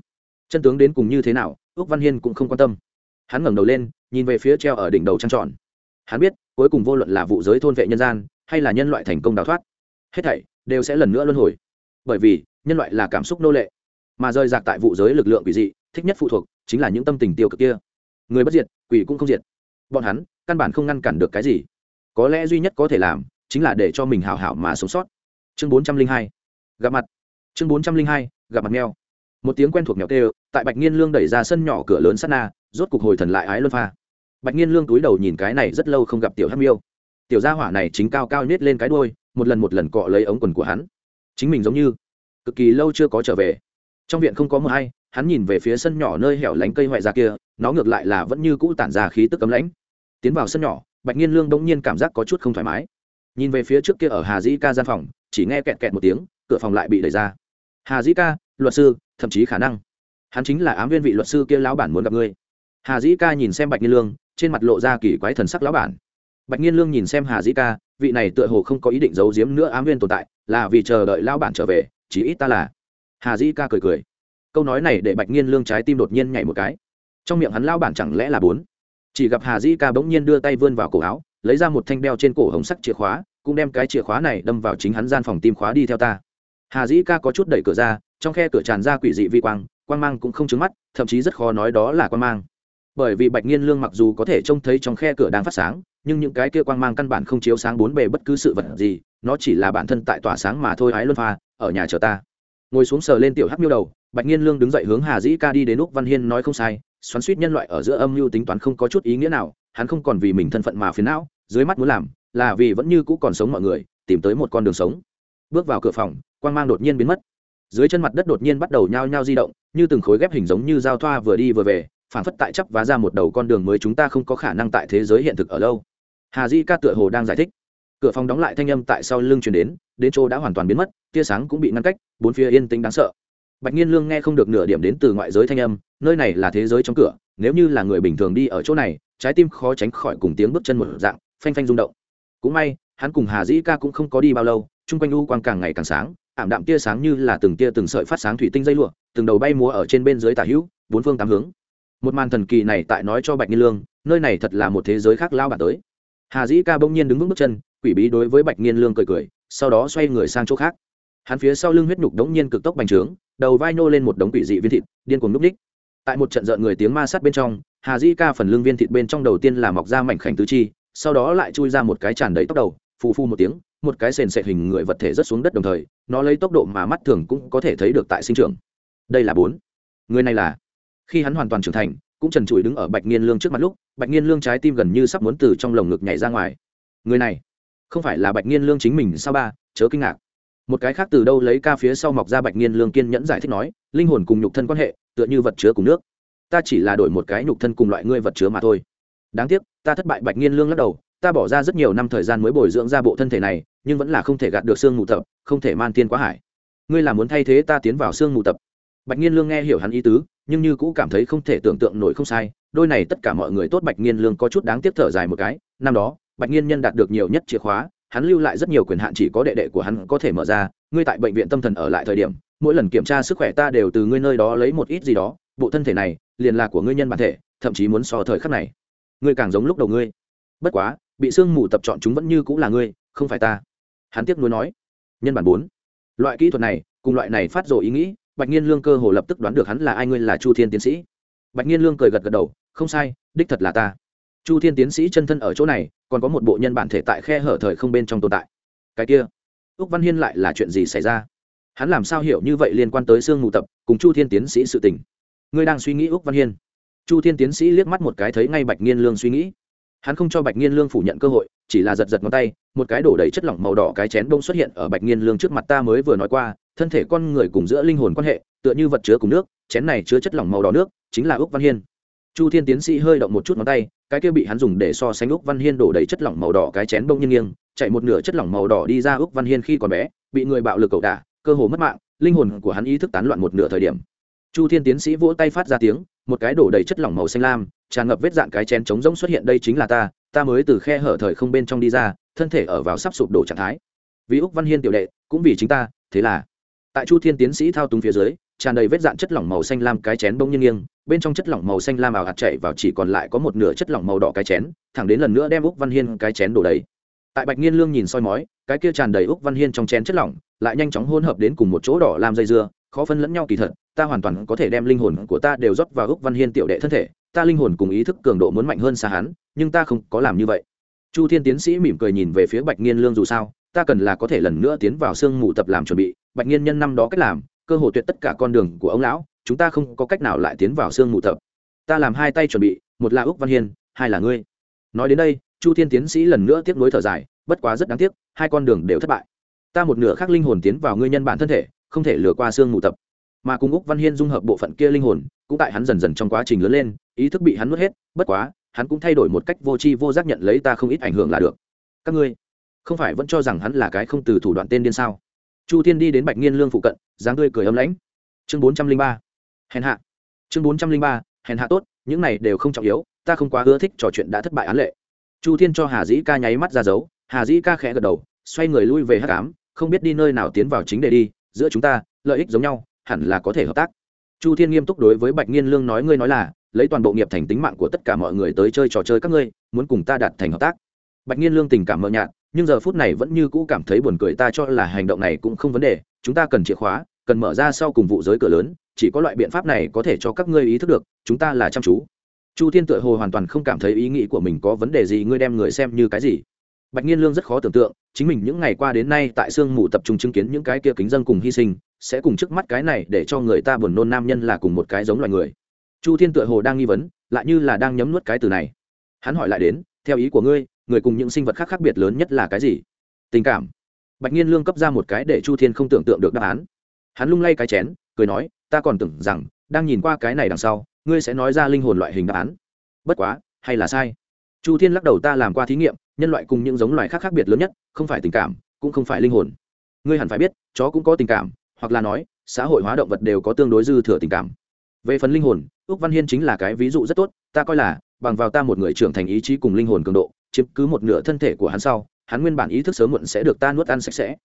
Speaker 1: Chân tướng đến cùng như thế nào ước văn hiên cũng không quan tâm. Hắn ngẩng đầu lên, nhìn về phía treo ở đỉnh đầu trăng tròn hắn biết, cuối cùng vô luận là vụ giới thôn vệ nhân gian, hay là nhân loại thành công đào thoát, hết thảy đều sẽ lần nữa luân hồi. Bởi vì, nhân loại là cảm xúc nô lệ, mà rơi rạc tại vụ giới lực lượng quỷ dị thích nhất phụ thuộc chính là những tâm tình tiêu cực kia. Người bất diệt, quỷ cũng không diệt. Bọn hắn, căn bản không ngăn cản được cái gì. Có lẽ duy nhất có thể làm, chính là để cho mình hào hảo mà sống sót. Chương bốn trăm linh hai, gặp mặt. Chương bốn trăm linh hai, gặp mặt mèo. Một tiếng quen thuộc mèo kêu, tại bạch nghiên lương đẩy ra sân nhỏ cửa lớn sát na, rốt cục hồi thần lại ái luân pha. Bạch nghiên lương túi đầu nhìn cái này rất lâu không gặp tiểu hắc miêu. Tiểu gia hỏa này chính cao cao nhét lên cái đôi một lần một lần cọ lấy ống quần của hắn. Chính mình giống như cực kỳ lâu chưa có trở về. Trong viện không có mờ hay hắn nhìn về phía sân nhỏ nơi hẻo lánh cây hoại ra kia, nó ngược lại là vẫn như cũ tản ra khí tức cấm lãnh. Tiến vào sân nhỏ, bạch nghiên lương bỗng nhiên cảm giác có chút không thoải mái. Nhìn về phía trước kia ở hà dĩ ca gian phòng, chỉ nghe kẹt kẹt một tiếng, cửa phòng lại bị đẩy ra. Hà dĩ ca, luật sư, thậm chí khả năng. Hắn chính là ám viên vị luật sư kia lão bản muốn gặp ngươi. Hà dĩ ca nhìn xem bạch nhiên lương, trên mặt lộ ra kỳ quái thần sắc lão bản. Bạch nhiên lương nhìn xem hà dĩ ca, vị này tựa hồ không có ý định giấu giếm nữa ám viên tồn tại, là vì chờ đợi lão bản trở về chỉ ít ta là. Hà dĩ ca cười cười câu nói này để bạch nhiên lương trái tim đột nhiên nhảy một cái. Trong miệng hắn lao bản chẳng lẽ là bốn? Chỉ gặp hà dĩ ca bỗng nhiên đưa tay vươn vào cổ áo, lấy ra một thanh đeo trên cổ hồng sắc chìa khóa, cũng đem cái chìa khóa này đâm vào chính hắn gian phòng tim khóa đi theo ta. Hà dĩ ca có chút đẩy cửa ra, trong khe cửa tràn ra quỷ dị vi quang quang mang cũng không trứng mắt, thậm chí rất khó nói đó là quang mang. Bởi vì bạch nghiên lương mặc dù có thể trông thấy trong khe cửa đang phát sáng, nhưng những cái kia quang mang căn bản không chiếu sáng bốn bề bất cứ sự vật gì, nó chỉ là bản thân tại tỏa sáng mà thôi, ái luân pha, ở nhà chờ ta. Ngồi xuống sờ lên tiểu hắc miêu đầu bạch nghiên lương đứng dậy hướng hà dĩ ca đi đến úc văn hiên nói không sai, xoắn suýt nhân loại ở giữa âm mưu tính toán không có chút ý nghĩa nào, hắn không còn vì mình thân phận mà phiền não, dưới mắt muốn làm là vì vẫn như cũ còn sống mọi người, tìm tới một con đường sống. Bước vào cửa phòng, quang mang đột nhiên biến mất. Dưới chân mặt đất đột nhiên bắt đầu nhao nhao di động, như từng khối ghép hình giống như giao thoa vừa đi vừa về phản phất tại chấp vá ra một đầu con đường mới chúng ta không có khả năng tại thế giới hiện thực ở lâu. Hà di ca tựa hồ đang giải thích. Cửa phòng đóng lại thanh âm tại sau lưng chuyển đến đến chỗ đã hoàn toàn biến mất, tia sáng cũng bị ngăn cách, bốn phía yên tĩnh đáng sợ bạch nhiên lương nghe không được nửa điểm đến từ ngoại giới thanh âm, nơi này là thế giới trong cửa, nếu như là người bình thường đi ở chỗ này, trái tim khó tránh khỏi cùng tiếng bước chân một dạng, phanh phanh rung động. Cũng may, hắn cùng hà dĩ ca cũng không có đi bao lâu, chung quanh u quang càng ngày càng sáng, ảm đạm tia sáng như là từng tia từng sợi phát sáng thủy tinh dây lụa, từng đầu bay múa ở trên bên dưới tả hữu, bốn phương tám hướng. Một màn thần kỳ này tại nói cho bạch nhiên lương, nơi này thật là một thế giới khác lao bản tới. Hà dĩ ca bỗng nhiên đứng vững bước chân, quỷ bí đối với bạch nhiên lương cười cười, sau đó xoay người sang chỗ khác hắn phía sau lưng huyết nhục đống nhiên cực tốc bành trướng, đầu vai nô lên một đống quỷ dị viên thịt, điên cuồng núp ních. Tại một trận rợn người tiếng ma sát bên trong, hà Di ca phần lưng viên thịt bên trong đầu tiên là mọc ra mảnh khảnh tứ chi, sau đó lại chui ra một cái tràn đầy tóc đầu, phù phu một tiếng, một cái sền sệt hình người vật thể rất xuống đất đồng thời, nó lấy tốc độ mà mắt thường cũng có thể thấy được tại sinh trưởng. Đây là bốn. Người này là? Khi hắn hoàn toàn trưởng thành, cũng trần trụi đứng ở bạch nghiên lương trước mặt lúc, bạch nghiên lương trái tim gần như sắp muốn từ trong lồng ngực nhảy ra ngoài. Người này? Không phải là bạch nghiên lương chính mình sao ba? Chớ kinh ngạc một cái khác từ đâu lấy ca phía sau mọc ra bạch nghiên lương kiên nhẫn giải thích nói, linh hồn cùng nhục thân quan hệ, tựa như vật chứa cùng nước. Ta chỉ là đổi một cái nhục thân cùng loại ngươi vật chứa mà thôi. Đáng tiếc, ta thất bại bạch nghiên lương lắc đầu, ta bỏ ra rất nhiều năm thời gian mới bồi dưỡng ra bộ thân thể này, nhưng vẫn là không thể gạt được xương mù tập, không thể man tiên quá hải. Ngươi là muốn thay thế ta tiến vào xương mù tập. Bạch nghiên lương nghe hiểu hắn ý tứ, nhưng như cũ cảm thấy không thể tưởng tượng nổi không sai, đôi này tất cả mọi người tốt bạch nghiên lương có chút đáng tiếc thở dài một cái, năm đó, bạch nghiên nhân đạt được nhiều nhất chìa khóa hắn lưu lại rất nhiều quyền hạn chỉ có đệ đệ của hắn có thể mở ra, ngươi tại bệnh viện tâm thần ở lại thời điểm, mỗi lần kiểm tra sức khỏe ta đều từ ngươi nơi đó lấy một ít gì đó, bộ thân thể này, liền là của ngươi nhân bản thể, thậm chí muốn so thời khắc này. Ngươi càng giống lúc đầu ngươi. Bất quá, bị sương mù tập chọn chúng vẫn như cũng là ngươi, không phải ta. Hắn tiếp nối nói. Nhân bản bốn. Loại kỹ thuật này, cùng loại này phát rồi ý nghĩ, bạch nhiên lương cơ hồ lập tức đoán được hắn là ai, ngươi là chu thiên tiến sĩ. Bạch nhiên lương cười gật gật đầu. Không sai, đích thật là ta chu thiên tiến sĩ chân thân ở chỗ này, còn có một bộ nhân bản thể tại khe hở thời không bên trong tồn tại. Cái kia, úc văn hiên lại là chuyện gì xảy ra? Hắn làm sao hiểu như vậy liên quan tới sương mù tập cùng chu thiên tiến sĩ sự tình? Ngươi đang suy nghĩ úc văn hiên. Chu thiên tiến sĩ liếc mắt một cái thấy ngay bạch nghiên lương suy nghĩ. Hắn không cho bạch nghiên lương phủ nhận cơ hội, chỉ là giật giật ngón tay, một cái đổ đầy chất lỏng màu đỏ cái chén đông xuất hiện ở bạch nghiên lương trước mặt ta mới vừa nói qua, thân thể con người cùng giữa linh hồn quan hệ, tựa như vật chứa cùng nước, chén này chứa chất lỏng màu đỏ nước, chính là úc văn hiên. Chu thiên tiến sĩ hơi động một chút ngón tay cái kia bị hắn dùng để so sánh úc văn hiên đổ đầy chất lỏng màu đỏ cái chén bông nghiêng nghiêng, chạy một nửa chất lỏng màu đỏ đi ra úc văn hiên khi còn bé, bị người bạo lực cậu đả, cơ hồ mất mạng, linh hồn của hắn ý thức tán loạn một nửa thời điểm. Chu thiên tiến sĩ vỗ tay phát ra tiếng, một cái đổ đầy chất lỏng màu xanh lam, tràn ngập vết dạn cái chén trống rỗng xuất hiện đây chính là ta ta mới từ khe hở thời không bên trong đi ra, thân thể ở vào sắp sụp đổ trạng thái. Vì úc văn hiên tiểu đệ, cũng vì chính ta, thế là. Tại chu thiên tiến sĩ thao túng phía dưới tràn đầy vết dạn chất lỏng màu xanh lam cái chén bông nhiên nghiêng, bên trong chất lỏng màu xanh lam ảo hạt chảy vào chỉ còn lại có một nửa chất lỏng màu đỏ cái chén, thẳng đến lần nữa đem úc văn hiên cái chén đổ đầy. Tại bạch nghiên lương nhìn soi mói, cái kia tràn đầy úc văn hiên trong chén chất lỏng lại nhanh chóng hôn hợp đến cùng một chỗ đỏ làm dây dưa, khó phân lẫn nhau kỳ thật, ta hoàn toàn có thể đem linh hồn của ta đều rót vào úc văn hiên tiểu đệ thân thể, ta linh hồn cùng ý thức cường độ muốn mạnh hơn xa hắn, nhưng ta không có làm như vậy. Chu thiên tiến sĩ mỉm cười nhìn về phía bạch nghiên lương dù sao, ta cần là có thể lần nữa tiến vào sương mù tập làm chuẩn bị, bạch nghiên nhân năm đó cách làm cơ hội tuyệt tất cả con đường của ông lão, chúng ta không có cách nào lại tiến vào sương mù tập ta làm hai tay chuẩn bị, một là úc văn hiên, hai là ngươi. Nói đến đây, chu thiên tiến sĩ lần nữa tiếp nối thở dài, bất quá rất đáng tiếc, hai con đường đều thất bại. Ta một nửa khác linh hồn tiến vào ngươi nhân bản thân thể, không thể lừa qua xương mù tập mà cùng úc văn hiên dung hợp bộ phận kia linh hồn, cũng tại hắn dần dần trong quá trình lớn lên, ý thức bị hắn nuốt hết, bất quá, hắn cũng thay đổi một cách vô tri vô giác nhận lấy ta không ít ảnh hưởng là được. Các ngươi, không phải vẫn cho rằng hắn là cái không từ thủ đoạn tên điên sao? Chu Thiên đi đến bạch nghiên lương phụ cận, dáng tươi cười ấm lãnh. Chương bốn trăm linh ba. Hèn hạ. Chương bốn trăm linh ba, hèn hạ tốt, những này đều không trọng yếu, ta không quá ưa thích trò chuyện đã thất bại án lệ. Chu thiên cho hà dĩ ca nháy mắt ra dấu, hà dĩ ca khẽ gật đầu, xoay người lui về hát cám không biết đi nơi nào tiến vào chính đề đi, giữa chúng ta, lợi ích giống nhau, hẳn là có thể hợp tác. Chu thiên nghiêm túc đối với bạch nghiên lương nói ngươi nói là, lấy toàn bộ nghiệp thành tính mạng của tất cả mọi người tới chơi trò chơi các ngươi, muốn cùng ta đạt thành hợp tác. Bạch nghiên lương tình cảm mờ nhạt nhưng giờ phút này vẫn như cũ cảm thấy buồn cười, ta cho là hành động này cũng không vấn đề, chúng ta cần chìa khóa, cần mở ra sau cùng vụ giới cửa lớn, chỉ có loại biện pháp này có thể cho các ngươi ý thức được, chúng ta là chăm chú. Chu thiên tựa hồ hoàn toàn không cảm thấy ý nghĩ của mình có vấn đề gì, ngươi đem người xem như cái gì? Bạch nhiên lương rất khó tưởng tượng, chính mình những ngày qua đến nay tại sương mù tập trung chứng kiến những cái kia kính dân cùng hy sinh, sẽ cùng trước mắt cái này để cho người ta buồn nôn nam nhân là cùng một cái giống loài người. Chu thiên tựa hồ đang nghi vấn, lại như là đang nhấm nuốt cái từ này. Hắn hỏi lại đến, theo ý của ngươi người cùng những sinh vật khác khác biệt lớn nhất là cái gì? Tình cảm. Bạch nhiên lương cấp ra một cái để chu thiên không tưởng tượng được đáp án. Hắn lung lay cái chén, cười nói, ta còn tưởng rằng, đang nhìn qua cái này đằng sau, ngươi sẽ nói ra linh hồn loại hình đáp án. Bất quá, hay là sai. Chu thiên lắc đầu, ta làm qua thí nghiệm, nhân loại cùng những giống loài khác khác biệt lớn nhất, không phải tình cảm, cũng không phải linh hồn. Ngươi hẳn phải biết, chó cũng có tình cảm, hoặc là nói, xã hội hóa động vật đều có tương đối dư thừa tình cảm. Về phần linh hồn ước văn hiên chính là cái ví dụ rất tốt, ta coi là, bằng vào ta một người trưởng thành ý chí cùng linh hồn cường độ chiếm cứ một nửa thân thể của hắn sau, hắn nguyên bản ý thức sớm muộn sẽ được ta nuốt ăn sạch sẽ.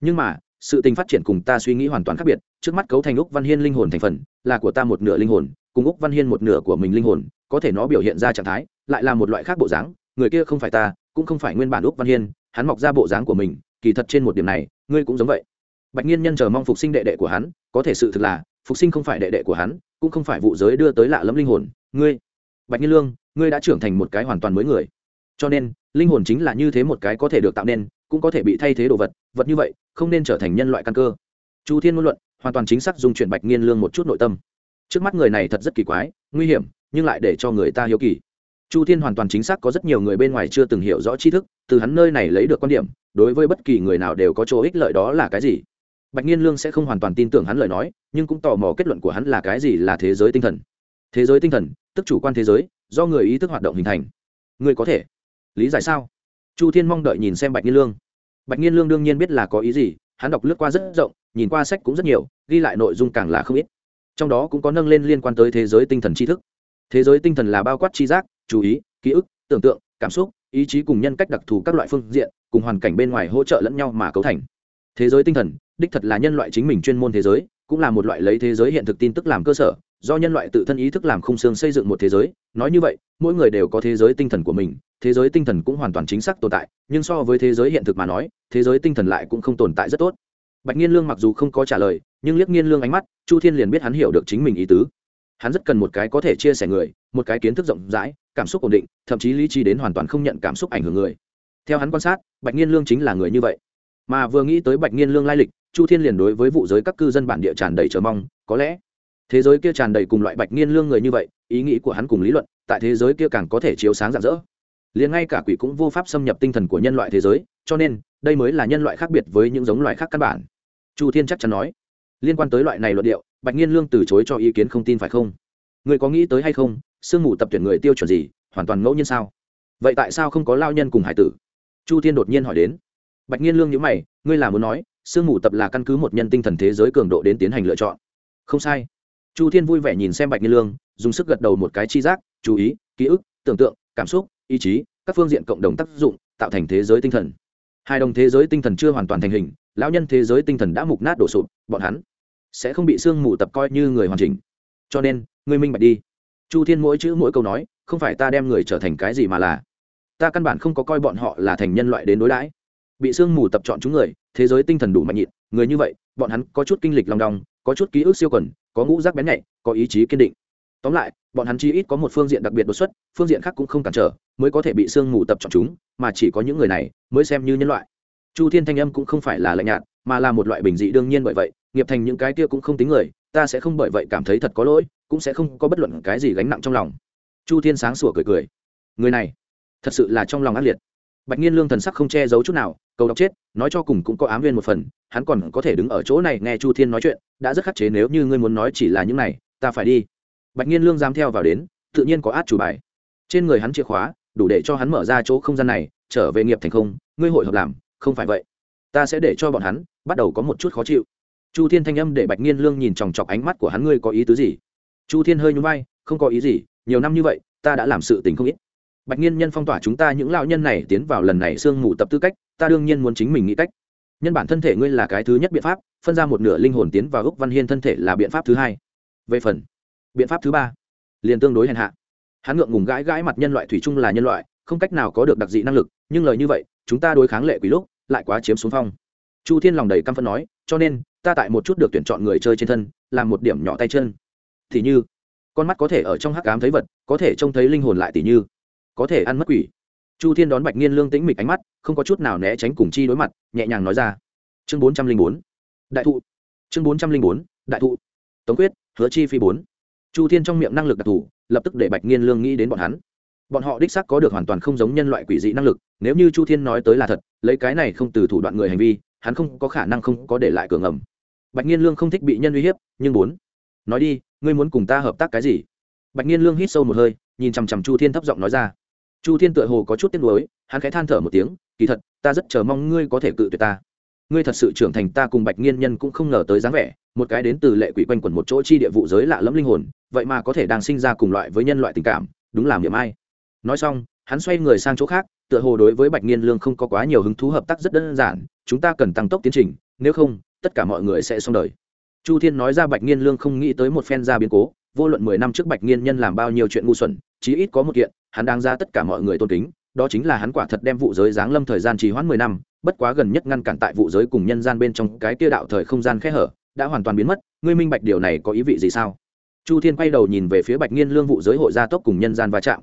Speaker 1: Nhưng mà, sự tình phát triển cùng ta suy nghĩ hoàn toàn khác biệt, trước mắt cấu thành úc văn hiên linh hồn thành phần, là của ta một nửa linh hồn, cùng úc văn hiên một nửa của mình linh hồn, có thể nó biểu hiện ra trạng thái, lại là một loại khác bộ dáng, người kia không phải ta, cũng không phải nguyên bản úc văn hiên, hắn mọc ra bộ dáng của mình, kỳ thật trên một điểm này, ngươi cũng giống vậy. Bạch nhiên nhân chờ mong phục sinh đệ đệ của hắn, có thể sự thực là, phục sinh không phải đệ đệ của hắn, cũng không phải vụ giới đưa tới lạ lẫm linh hồn, ngươi. Bạch nhiên lương, ngươi đã trưởng thành một cái hoàn toàn mới người cho nên, linh hồn chính là như thế một cái có thể được tạo nên, cũng có thể bị thay thế đồ vật vật như vậy, không nên trở thành nhân loại căn cơ. Chu thiên ngôn luận, hoàn toàn chính xác dùng chuyển bạch nghiên lương một chút nội tâm. Trước mắt người này thật rất kỳ quái, nguy hiểm, nhưng lại để cho người ta hiếu kỳ. Chu thiên hoàn toàn chính xác có rất nhiều người bên ngoài chưa từng hiểu rõ tri thức, từ hắn nơi này lấy được quan điểm, đối với bất kỳ người nào đều có chỗ ích lợi đó là cái gì. Bạch nghiên lương sẽ không hoàn toàn tin tưởng hắn lời nói, nhưng cũng tò mò kết luận của hắn là cái gì là thế giới tinh thần. Thế giới tinh thần, tức chủ quan thế giới, do người ý thức hoạt động hình thành. Người có thể lý giải sao? Chu thiên mong đợi nhìn xem bạch nhiên lương. Bạch nhiên lương đương nhiên biết là có ý gì, hắn đọc lướt qua rất rộng, nhìn qua sách cũng rất nhiều, ghi lại nội dung càng là không ít. Trong đó cũng có nâng lên liên quan tới thế giới tinh thần tri thức. Thế giới tinh thần là bao quát tri giác, chú ý, ký ức, tưởng tượng, cảm xúc, ý chí cùng nhân cách đặc thù các loại phương diện, cùng hoàn cảnh bên ngoài hỗ trợ lẫn nhau mà cấu thành. Thế giới tinh thần, đích thật là nhân loại chính mình chuyên môn thế giới, cũng là một loại lấy thế giới hiện thực tin tức làm cơ sở, do nhân loại tự thân ý thức làm khung xương xây dựng một thế giới, nói như vậy, mỗi người đều có thế giới tinh thần của mình thế giới tinh thần cũng hoàn toàn chính xác tồn tại, nhưng so với thế giới hiện thực mà nói, thế giới tinh thần lại cũng không tồn tại rất tốt. Bạch nhiên lương mặc dù không có trả lời, nhưng liếc nhiên lương ánh mắt, chu thiên liền biết hắn hiểu được chính mình ý tứ. Hắn rất cần một cái có thể chia sẻ người, một cái kiến thức rộng rãi, cảm xúc ổn định, thậm chí lý trí đến hoàn toàn không nhận cảm xúc ảnh hưởng người. Theo hắn quan sát, bạch nhiên lương chính là người như vậy. Mà vừa nghĩ tới bạch nhiên lương lai lịch, chu thiên liền đối với vụ giới các cư dân bản địa tràn đầy chờ mong, có lẽ thế giới kia tràn đầy cùng loại bạch nhiên lương người như vậy, ý nghĩ của hắn cùng lý luận, tại thế giới kia càng có thể chiếu sáng rạng rỡ liền ngay cả quỷ cũng vô pháp xâm nhập tinh thần của nhân loại thế giới, cho nên, đây mới là nhân loại khác biệt với những giống loài khác căn bản. Chu thiên chắc chắn nói. Liên quan tới loại này luận điệu, bạch nhiên lương từ chối cho ý kiến không tin phải không? Người có nghĩ tới hay không, sương mù tập tuyển người tiêu chuẩn gì, hoàn toàn ngẫu nhiên sao? Vậy tại sao không có lao nhân cùng hải tử? Chu thiên đột nhiên hỏi đến. Bạch nhiên lương nhữ mày, ngươi là muốn nói, sương mù tập là căn cứ một nhân tinh thần thế giới cường độ đến tiến hành lựa chọn. Không sai. Chu thiên vui vẻ nhìn xem bạch nhiên lương, dùng sức gật đầu một cái chi giác, chú ý, ký ức, tưởng tượng, cảm xúc ý chí, các phương diện cộng đồng tác dụng, tạo thành thế giới tinh thần. Hai đồng thế giới tinh thần chưa hoàn toàn thành hình, lão nhân thế giới tinh thần đã mục nát đổ sụp, bọn hắn sẽ không bị sương mù tập coi như người hoàn chỉnh. Cho nên, ngươi minh bạch đi. Chu thiên mỗi chữ mỗi câu nói, không phải ta đem người trở thành cái gì mà là. Ta căn bản không có coi bọn họ là thành nhân loại đến đối đãi. Bị sương mù tập chọn chúng người, thế giới tinh thần đủ mạnh nhịn, người như vậy, bọn hắn có chút kinh lịch lòng đong, có chút ký ức siêu quần có ngũ rác bén nhạy, có ý chí kiên định. Tóm lại bọn hắn chi ít có một phương diện đặc biệt đột xuất, phương diện khác cũng không cản trở, mới có thể bị sương mù tập chọn chúng, mà chỉ có những người này mới xem như nhân loại. Chu thiên thanh âm cũng không phải là lạnh nhạt, mà là một loại bình dị đương nhiên bởi vậy, nghiệp thành những cái kia cũng không tính người, ta sẽ không bởi vậy cảm thấy thật có lỗi, cũng sẽ không có bất luận cái gì gánh nặng trong lòng. Chu thiên sáng sủa cười cười. Người này, thật sự là trong lòng ác liệt. Bạch nhiên lương thần sắc không che giấu chút nào, cầu đọc chết, nói cho cùng cũng có ám viên một phần, hắn còn có thể đứng ở chỗ này nghe chu thiên nói chuyện, đã rất khắc chế nếu như ngươi muốn nói chỉ là những này, ta phải đi bạch nhiên lương dám theo vào đến, tự nhiên có át chủ bài. Trên người hắn chìa khóa, đủ để cho hắn mở ra chỗ không gian này, trở về nghiệp thành không, ngươi hội hợp làm, không phải vậy. Ta sẽ để cho bọn hắn, bắt đầu có một chút khó chịu. Chu thiên thanh âm để bạch nhiên lương nhìn chòng chọc ánh mắt của hắn, ngươi có ý tứ gì? Chu thiên hơi nhún vai, không có ý gì, nhiều năm như vậy, ta đã làm sự tình không ít. Bạch nhiên nhân phong tỏa chúng ta, những lão nhân này tiến vào lần này sương mù tập tư cách, ta đương nhiên muốn chính mình nghĩ cách. Nhân bản thân thể ngươi là cái thứ nhất biện pháp, phân ra một nửa linh hồn tiến vào úc văn hiên thân thể là biện pháp thứ hai. Về phần biện pháp thứ ba. Liền tương đối hèn hạ. Hắn ngượng ngùng gãi gãi mặt nhân loại thủy chung là nhân loại, không cách nào có được đặc dị năng lực, nhưng lời như vậy, chúng ta đối kháng lệ quý lúc, lại quá chiếm xuống phong. Chu thiên lòng đầy căm phân nói, cho nên, ta tại một chút được tuyển chọn người chơi trên thân, làm một điểm nhỏ tay chân. Thì như, con mắt có thể ở trong hắc ám thấy vật, có thể trông thấy linh hồn lại tỷ như, có thể ăn mất quỷ. Chu thiên đón bạch nghiên lương tĩnh mịch ánh mắt, không có chút nào né tránh cùng chi đối mặt, nhẹ nhàng nói ra. Chương bốn trăm linh bốn. Đại thụ. Chương bốn trăm linh bốn. Đại thụ. Tống quyết, hứa chi phi bốn chu thiên trong miệng năng lực đặc thù, lập tức để bạch nghiên lương nghĩ đến bọn hắn. Bọn họ đích xác có được hoàn toàn không giống nhân loại quỷ dị năng lực, nếu như chu thiên nói tới là thật, lấy cái này không từ thủ đoạn người hành vi, hắn không có khả năng không có để lại cường ẩm bạch nghiên lương không thích bị nhân uy hiếp, nhưng muốn. Nói đi, ngươi muốn cùng ta hợp tác cái gì? Bạch nghiên lương hít sâu một hơi, nhìn chằm chằm chu thiên thấp giọng nói ra. Chu thiên tựa hồ có chút tiếc nuối, hắn khẽ than thở một tiếng, kỳ thật, ta rất chờ mong ngươi có thể cự tuyệt ta ngươi thật sự trưởng thành ta cùng bạch nghiên nhân cũng không ngờ tới dáng vẻ, một cái đến từ lệ quỷ quanh quẩn một chỗ chi địa vụ giới lạ lẫm linh hồn, vậy mà có thể đang sinh ra cùng loại với nhân loại tình cảm, đúng làm điểm ai. Nói xong, hắn xoay người sang chỗ khác, tựa hồ đối với bạch nghiên lương không có quá nhiều hứng thú hợp tác rất đơn giản, chúng ta cần tăng tốc tiến trình, nếu không, tất cả mọi người sẽ xong đời. Chu thiên nói ra bạch nghiên lương không nghĩ tới một phen ra biến cố, vô luận mười năm trước bạch nghiên nhân làm bao nhiêu chuyện ngu xuẩn, chí ít có một kiện, hắn đang ra tất cả mọi người tôn kính, đó chính là hắn quả thật đem vụ giới giáng lâm thời gian trì hoãn mười năm bất quá gần nhất ngăn cản tại vụ giới cùng nhân gian bên trong cái kia đạo thời không gian khẽ hở, đã hoàn toàn biến mất, ngươi minh bạch điều này có ý vị gì sao? Chu thiên quay đầu nhìn về phía bạch nghiên lương vụ giới hội gia tốc cùng nhân gian va chạm.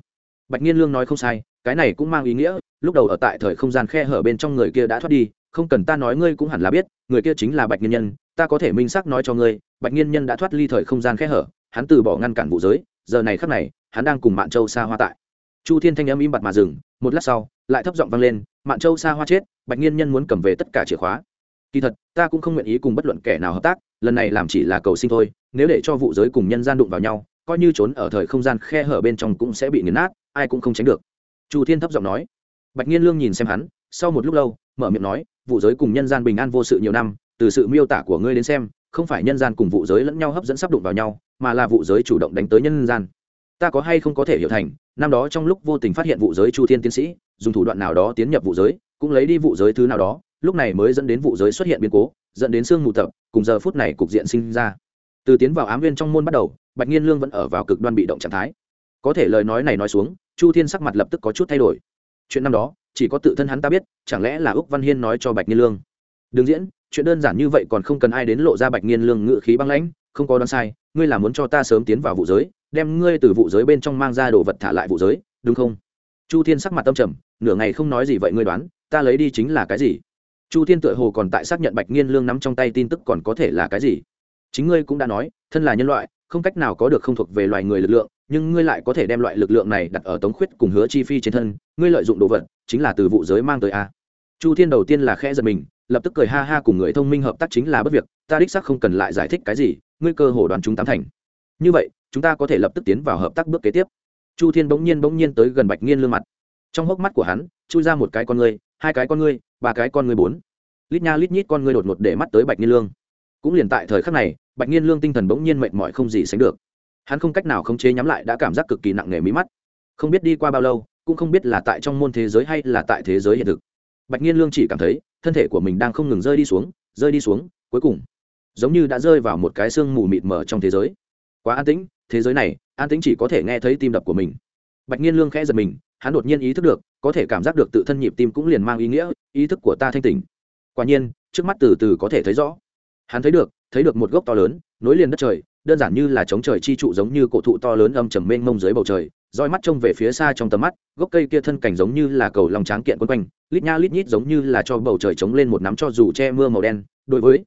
Speaker 1: Bạch nghiên lương nói không sai, cái này cũng mang ý nghĩa, lúc đầu ở tại thời không gian khe hở bên trong người kia đã thoát đi, không cần ta nói ngươi cũng hẳn là biết, người kia chính là bạch nghiên nhân, ta có thể minh xác nói cho ngươi, bạch nghiên nhân đã thoát ly thời không gian khe hở, hắn từ bỏ ngăn cản vụ giới, giờ này khắc này, hắn đang cùng mạn châu xa hoa tại. Chu thiên thanh âm im bặt mà dừng, một lát sau, lại thấp giọng vang lên, mạn châu xa hoa chết bạch nghiên nhân muốn cầm về tất cả chìa khóa. Kỳ thật, ta cũng không nguyện ý cùng bất luận kẻ nào hợp tác, lần này làm chỉ là cầu sinh thôi, nếu để cho vụ giới cùng nhân gian đụng vào nhau, coi như trốn ở thời không gian khe hở bên trong cũng sẽ bị nghiền nát, ai cũng không tránh được. Chu thiên thấp giọng nói. Bạch nghiên lương nhìn xem hắn, sau một lúc lâu, mở miệng nói, vụ giới cùng nhân gian bình an vô sự nhiều năm, từ sự miêu tả của ngươi đến xem, không phải nhân gian cùng vụ giới lẫn nhau hấp dẫn sắp đụng vào nhau, mà là vụ giới chủ động đánh tới nhân gian. Ta có hay không có thể hiểu thành, năm đó trong lúc vô tình phát hiện vụ giới chu thiên tiến sĩ, dùng thủ đoạn nào đó tiến nhập vụ giới cũng lấy đi vụ giới thứ nào đó, lúc này mới dẫn đến vụ giới xuất hiện biến cố, dẫn đến sương mù tập, cùng giờ phút này cục diện sinh ra. Từ tiến vào ám viên trong môn bắt đầu, bạch nhiên lương vẫn ở vào cực đoan bị động trạng thái. Có thể lời nói này nói xuống, chu thiên sắc mặt lập tức có chút thay đổi. Chuyện năm đó, chỉ có tự thân hắn ta biết, chẳng lẽ là úc văn hiên nói cho bạch nhiên lương? Đừng diễn, chuyện đơn giản như vậy còn không cần ai đến lộ ra bạch nhiên lương ngự khí băng lãnh, không có đoán sai, ngươi là muốn cho ta sớm tiến vào vụ giới, đem ngươi từ vụ giới bên trong mang ra đồ vật thả lại vụ giới, đúng không? Chu thiên sắc mặt tâm trầm, nửa ngày không nói gì vậy ngươi đoán ta lấy đi chính là cái gì? Chu thiên tựa hồ còn tại xác nhận bạch nghiên lương nắm trong tay tin tức còn có thể là cái gì. Chính ngươi cũng đã nói, thân là nhân loại, không cách nào có được không thuộc về loài người lực lượng, nhưng ngươi lại có thể đem loại lực lượng này đặt ở tống khuyết cùng hứa chi phi trên thân, ngươi lợi dụng đồ vật, chính là từ vụ giới mang tới a. Chu thiên đầu tiên là khẽ giật mình, lập tức cười ha ha cùng người thông minh hợp tác chính là bất việc, ta đích xác không cần lại giải thích cái gì, ngươi cơ hồ đoán chúng tám thành. Như vậy, chúng ta có thể lập tức tiến vào hợp tác bước kế tiếp. Chu thiên bỗng nhiên bỗng nhiên tới gần bạch nghiên lương mặt. Trong hốc mắt của hắn, chui ra một cái con ngươi hai cái con ngươi, ba cái con ngươi bốn. Lít nha lít nhít con ngươi đột ngột để mắt tới bạch nghiên lương. Cũng liền tại thời khắc này, bạch nghiên lương tinh thần bỗng nhiên mệt mỏi không gì sánh được. Hắn không cách nào khống chế nhắm lại đã cảm giác cực kỳ nặng nề mí mắt. Không biết đi qua bao lâu, cũng không biết là tại trong môn thế giới hay là tại thế giới hiện thực. Bạch nhiên lương chỉ cảm thấy, thân thể của mình đang không ngừng rơi đi xuống, rơi đi xuống, cuối cùng, giống như đã rơi vào một cái sương mù mịt mờ trong thế giới. Quá an tĩnh, thế giới này, an tĩnh chỉ có thể nghe thấy tim đập của mình. Bạch nhiên lương khẽ giật mình hắn đột nhiên ý thức được, có thể cảm giác được tự thân nhịp tim cũng liền mang ý nghĩa, ý thức của ta thanh tỉnh. Quả nhiên, trước mắt từ từ có thể thấy rõ. Hắn thấy được thấy được một gốc to lớn, nối liền đất trời, đơn giản như là chống trời chi trụ giống như cổ thụ to lớn âm trầm mênh mông dưới bầu trời, roi mắt trông về phía xa trong tầm mắt, gốc cây kia thân cảnh giống như là cầu lòng tráng kiện quân quanh, lít nha lít nhít giống như là cho bầu trời trống lên một nắm cho dù che mưa màu đen. Đối với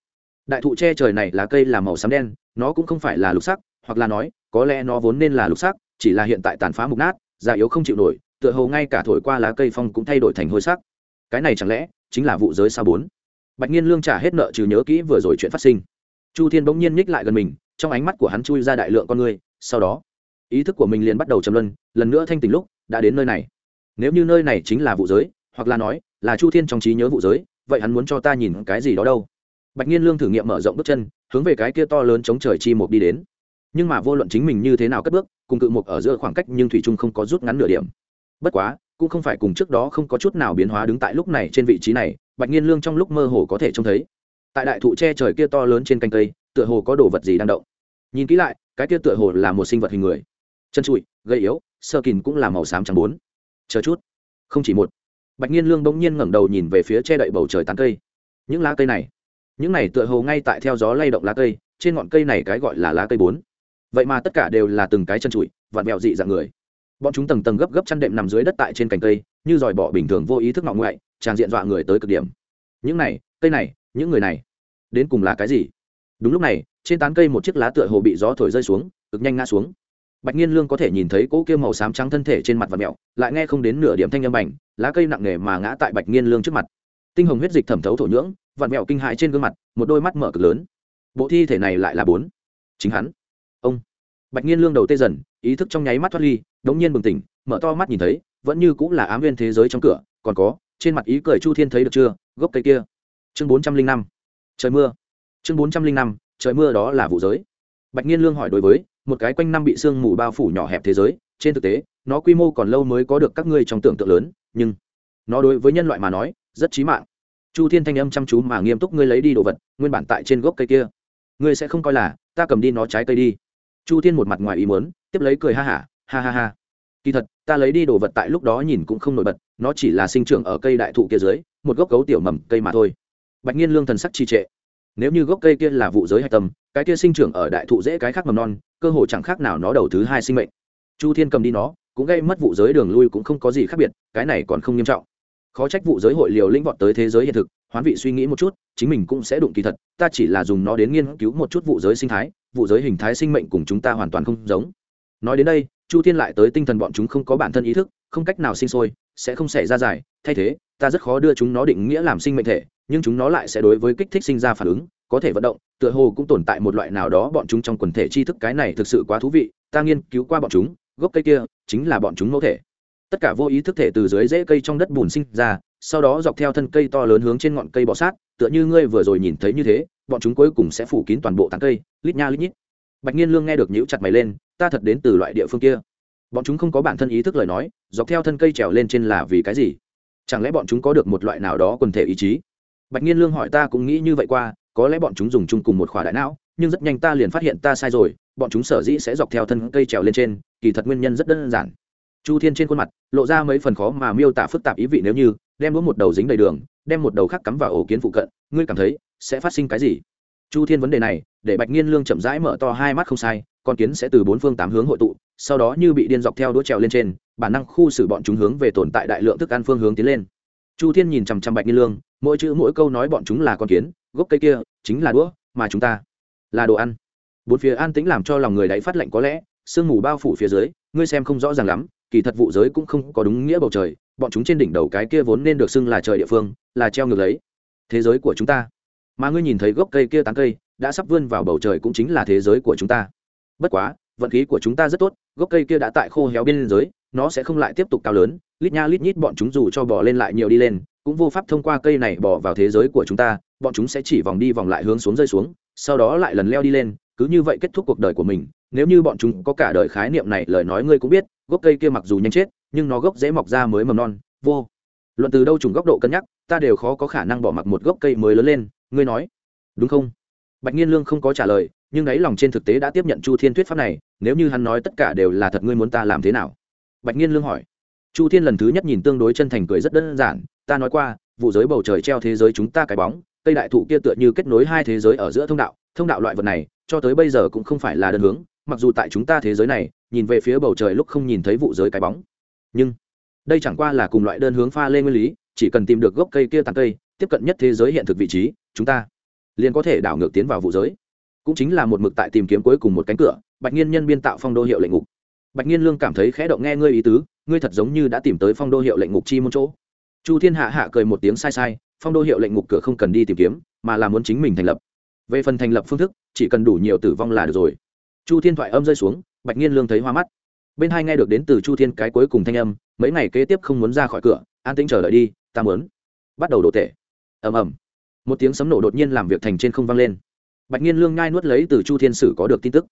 Speaker 1: đại thụ che trời này là cây là màu xám đen, nó cũng không phải là lục sắc, hoặc là nói, có lẽ nó vốn nên là lục sắc, chỉ là hiện tại tàn phá mục nát, già yếu không chịu nổi tựa hồ ngay cả thổi qua lá cây phong cũng thay đổi thành hôi sắc. Cái này chẳng lẽ chính là vụ giới sao bốn? Bạch nhiên lương trả hết nợ trừ nhớ kỹ vừa rồi chuyện phát sinh. Chu thiên bỗng nhiên nhích lại gần mình, trong ánh mắt của hắn chui ra đại lượng con người, sau đó, ý thức của mình liền bắt đầu trầm luân, lần nữa thanh tình lúc, đã đến nơi này. Nếu như nơi này chính là vụ giới, hoặc là nói là chu thiên trong trí nhớ vụ giới, vậy hắn muốn cho ta nhìn cái gì đó đâu? Bạch nhiên lương thử nghiệm mở rộng bước chân, hướng về cái kia to lớn chống trời chi mục đi đến. Nhưng mà vô luận chính mình như thế nào cất bước, cùng cự mục ở giữa khoảng cách nhưng thủy trung không có rút ngắn nửa điểm bất quá, cũng không phải cùng trước đó không có chút nào biến hóa đứng tại lúc này trên vị trí này, bạch nhiên lương trong lúc mơ hồ có thể trông thấy. Tại đại thụ che trời kia to lớn trên canh cây, tựa hồ có đồ vật gì đang động. Nhìn kỹ lại, cái kia tựa hồ là một sinh vật hình người. Chân trụi gây yếu, sơ kìn cũng là màu xám trắng bốn. Chờ chút. Không chỉ một. Bạch nhiên lương bỗng nhiên ngẩng đầu nhìn về phía che đậy bầu trời tán cây. Những lá cây này, những này tựa hồ ngay tại theo gió lay động lá cây, trên ngọn cây này cái gọi là lá cây bốn. Vậy mà tất cả đều là từng cái chân trụi, vặn vẹo dị dạng người bọn chúng tầng tầng gấp gấp chăn đệm nằm dưới đất tại trên cành cây, như dòi bỏ bình thường vô ý thức ngọ ngoại tràn diện dọa người tới cực điểm. Những này, cây này, những người này, đến cùng là cái gì? Đúng lúc này, trên tán cây một chiếc lá tựa hồ bị gió thổi rơi xuống, cực nhanh ngã xuống. Bạch nhiên lương có thể nhìn thấy cỗ kia màu xám trắng thân thể trên mặt và mẹo, lại nghe không đến nửa điểm thanh âm bành lá cây nặng nề mà ngã tại bạch nhiên lương trước mặt. Tinh hồng huyết dịch thẩm thấu thổ nhưỡng vặn mẹo kinh hại trên gương mặt, một đôi mắt mở cực lớn. Bộ thi thể này lại là bốn. Chính hắn. Ông. Bạch nhiên lương đầu tê dần ý thức trong nháy mắt thoát ly, đống nhiên bừng tỉnh, mở to mắt nhìn thấy, vẫn như cũng là ám viên thế giới trong cửa, còn có, trên mặt ý cười chu thiên thấy được chưa, gốc cây kia. Chương bốn trăm linh năm, trời mưa. Chương bốn trăm linh năm, trời mưa đó là vụ giới. Bạch nhiên lương hỏi đối với, một cái quanh năm bị sương mù bao phủ nhỏ hẹp thế giới, trên thực tế, nó quy mô còn lâu mới có được các ngươi trong tưởng tượng lớn, nhưng nó đối với nhân loại mà nói, rất chí mạng. Chu thiên thanh âm chăm chú mà nghiêm túc, ngươi lấy đi đồ vật, nguyên bản tại trên gốc cây kia, ngươi sẽ không coi là, ta cầm đi nó trái cây đi. Chu thiên một mặt ngoài ý muốn tiếp lấy cười ha hả ha, ha ha. Ha kỳ thật ta lấy đi đồ vật tại lúc đó nhìn cũng không nổi bật nó chỉ là sinh trưởng ở cây đại thụ kia dưới một gốc gấu tiểu mầm cây mà thôi. Bạch nhiên lương thần sắc trì trệ. Nếu như gốc cây kia là vụ giới hạch tâm cái kia sinh trưởng ở đại thụ dễ cái khác mầm non cơ hội chẳng khác nào nó đầu thứ hai sinh mệnh. Chu thiên cầm đi nó cũng gây mất vụ giới đường lui cũng không có gì khác biệt cái này còn không nghiêm trọng. Khó trách vụ giới hội liều lĩnh vọt tới thế giới hiện thực hoán vị suy nghĩ một chút chính mình cũng sẽ đụng kỳ thật ta chỉ là dùng nó đến nghiên cứu một chút vụ giới sinh thái vụ giới hình thái sinh mệnh cùng chúng ta hoàn toàn không giống nói đến đây, chu thiên lại tới tinh thần bọn chúng không có bản thân ý thức, không cách nào sinh sôi, sẽ không xảy ra giải thay thế, ta rất khó đưa chúng nó định nghĩa làm sinh mệnh thể, nhưng chúng nó lại sẽ đối với kích thích sinh ra phản ứng, có thể vận động, tựa hồ cũng tồn tại một loại nào đó bọn chúng trong quần thể tri thức cái này thực sự quá thú vị, ta nghiên cứu qua bọn chúng, gốc cây kia chính là bọn chúng mẫu thể. Tất cả vô ý thức thể từ dưới rễ cây trong đất bùn sinh ra, sau đó dọc theo thân cây to lớn hướng trên ngọn cây bọ sát, tựa như ngươi vừa rồi nhìn thấy như thế, bọn chúng cuối cùng sẽ phủ kín toàn bộ tán cây, lít nha lít nhít. Bạch nhiên lương nghe được nhíu chặt mày lên ta thật đến từ loại địa phương kia. Bọn chúng không có bản thân ý thức lời nói, dọc theo thân cây trèo lên trên là vì cái gì? Chẳng lẽ bọn chúng có được một loại nào đó quần thể ý chí? Bạch nhiên lương hỏi ta cũng nghĩ như vậy qua, có lẽ bọn chúng dùng chung cùng một khỏa đại não, nhưng rất nhanh ta liền phát hiện ta sai rồi, bọn chúng sở dĩ sẽ dọc theo thân cây trèo lên trên, kỳ thật nguyên nhân rất đơn giản. Chu thiên trên khuôn mặt, lộ ra mấy phần khó mà miêu tả phức tạp ý vị nếu như, đem đũa một đầu dính đầy đường, đem một đầu khác cắm vào ổ kiến phụ cận, ngươi cảm thấy sẽ phát sinh cái gì? Chu thiên vấn đề này, để bạch nhiên lương chậm rãi mở to hai mắt không sai con kiến sẽ từ bốn phương tám hướng hội tụ, sau đó như bị điên dọc theo đũa trèo lên trên, bản năng khu xử bọn chúng hướng về tồn tại đại lượng thức ăn phương hướng tiến lên. Chu thiên nhìn chằm chằm bạch nghiên lương, mỗi chữ mỗi câu nói bọn chúng là con kiến, gốc cây kia chính là đũa, mà chúng ta là đồ ăn. Bốn phía an tĩnh làm cho lòng người đáy phát lạnh có lẽ, sương mù bao phủ phía dưới, ngươi xem không rõ ràng lắm, kỳ thật vụ giới cũng không có đúng nghĩa bầu trời, bọn chúng trên đỉnh đầu cái kia vốn nên được xưng là trời địa phương, là treo ngược lấy. Thế giới của chúng ta. Mà ngươi nhìn thấy gốc cây kia tán cây, đã sắp vươn vào bầu trời cũng chính là thế giới của chúng ta bất quá, vận khí của chúng ta rất tốt, gốc cây kia đã tại khô héo bên giới, nó sẽ không lại tiếp tục cao lớn, lít nha lít nhít bọn chúng dù cho bỏ lên lại nhiều đi lên, cũng vô pháp thông qua cây này bỏ vào thế giới của chúng ta, bọn chúng sẽ chỉ vòng đi vòng lại hướng xuống rơi xuống, sau đó lại lần leo đi lên, cứ như vậy kết thúc cuộc đời của mình. Nếu như bọn chúng có cả đời khái niệm này, lời nói ngươi cũng biết, gốc cây kia mặc dù nhanh chết, nhưng nó gốc dễ mọc ra mới mầm non, vô. Luận từ đâu trùng góc độ cân nhắc, ta đều khó có khả năng bỏ mặc một gốc cây mới lớn lên, ngươi nói. Đúng không? Bạch nhiên lương không có trả lời nhưng đáy lòng trên thực tế đã tiếp nhận chu thiên thuyết pháp này, nếu như hắn nói tất cả đều là thật ngươi muốn ta làm thế nào? Bạch nhiên lương hỏi. Chu thiên lần thứ nhất nhìn tương đối chân thành cười rất đơn giản, ta nói qua, vụ giới bầu trời treo thế giới chúng ta cái bóng, cây đại thụ kia tựa như kết nối hai thế giới ở giữa thông đạo thông đạo loại vật này, cho tới bây giờ cũng không phải là đơn hướng, mặc dù tại chúng ta thế giới này, nhìn về phía bầu trời lúc không nhìn thấy vụ giới cái bóng. Nhưng, đây chẳng qua là cùng loại đơn hướng pha lên nguyên lý, chỉ cần tìm được gốc cây kia tàn cây, tiếp cận nhất thế giới hiện thực vị trí, chúng ta liền có thể đảo ngược tiến vào vụ giới cũng chính là một mực tại tìm kiếm cuối cùng một cánh cửa, bạch nhiên nhân biên tạo phong đô hiệu lệnh ngục. Bạch nhiên lương cảm thấy khẽ động nghe ngươi ý tứ, ngươi thật giống như đã tìm tới phong đô hiệu lệnh ngục chi môn chỗ. Chu thiên hạ hạ cười một tiếng sai sai, phong đô hiệu lệnh ngục cửa không cần đi tìm kiếm, mà là muốn chính mình thành lập. Về phần thành lập phương thức, chỉ cần đủ nhiều tử vong là được rồi. Chu thiên thoại âm rơi xuống, bạch nhiên lương thấy hoa mắt. Bên hai nghe được đến từ chu thiên cái cuối cùng thanh âm, mấy ngày kế tiếp không muốn ra khỏi cửa, an tĩnh chờ đợi đi, ta muốn bắt đầu đổ tệ ầm ầm. Một tiếng sấm nổ đột nhiên làm việc thành trên không vang lên bạch nhiên lương nhai nuốt lấy từ chu thiên sử có được tin tức.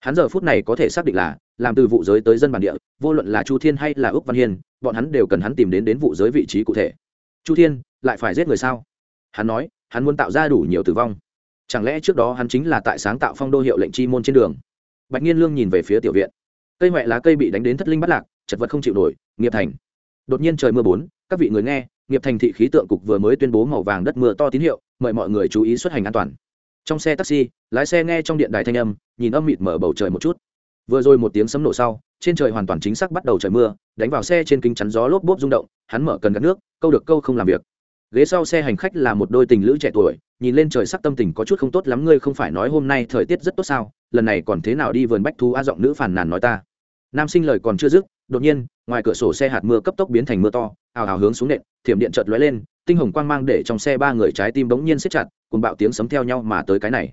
Speaker 1: Hắn giờ phút này có thể xác định là, làm từ vụ giới tới dân bản địa, vô luận là chu thiên hay là ước văn hiên, bọn hắn đều cần hắn tìm đến đến vụ giới vị trí cụ thể. Chu thiên, lại phải giết người sao? Hắn nói, hắn muốn tạo ra đủ nhiều tử vong. Chẳng lẽ trước đó hắn chính là tại sáng tạo phong đô hiệu lệnh chi môn trên đường? Bạch nhiên lương nhìn về phía tiểu viện. Cây huệ lá cây bị đánh đến thất linh bắt lạc, chật vật không chịu nổi, nghiệp thành. Đột nhiên trời mưa bốn, các vị người nghe, nghiệp thành thị khí tượng cục vừa mới tuyên bố màu vàng đất mưa to tín hiệu, mời mọi người chú ý xuất hành an toàn trong xe taxi, lái xe nghe trong điện đài thanh âm, nhìn âm mịt mở bầu trời một chút. Vừa rồi một tiếng sấm nổ sau, trên trời hoàn toàn chính xác bắt đầu trời mưa, đánh vào xe trên kính chắn gió lốp bốp rung động, hắn mở cần gắt nước, câu được câu không làm việc. Ghế sau xe hành khách là một đôi tình lữ trẻ tuổi, nhìn lên trời sắc tâm tình có chút không tốt lắm, ngươi không phải nói hôm nay thời tiết rất tốt sao, lần này còn thế nào đi vườn bách thú a giọng nữ phàn nàn nói ta. Nam sinh lời còn chưa dứt, đột nhiên, ngoài cửa sổ xe hạt mưa cấp tốc biến thành mưa to ào ào hướng xuống nện thiểm điện chợt lóe lên tinh hồng quang mang để trong xe ba người trái tim bỗng nhiên siết chặt cùng bạo tiếng sấm theo nhau mà tới cái này.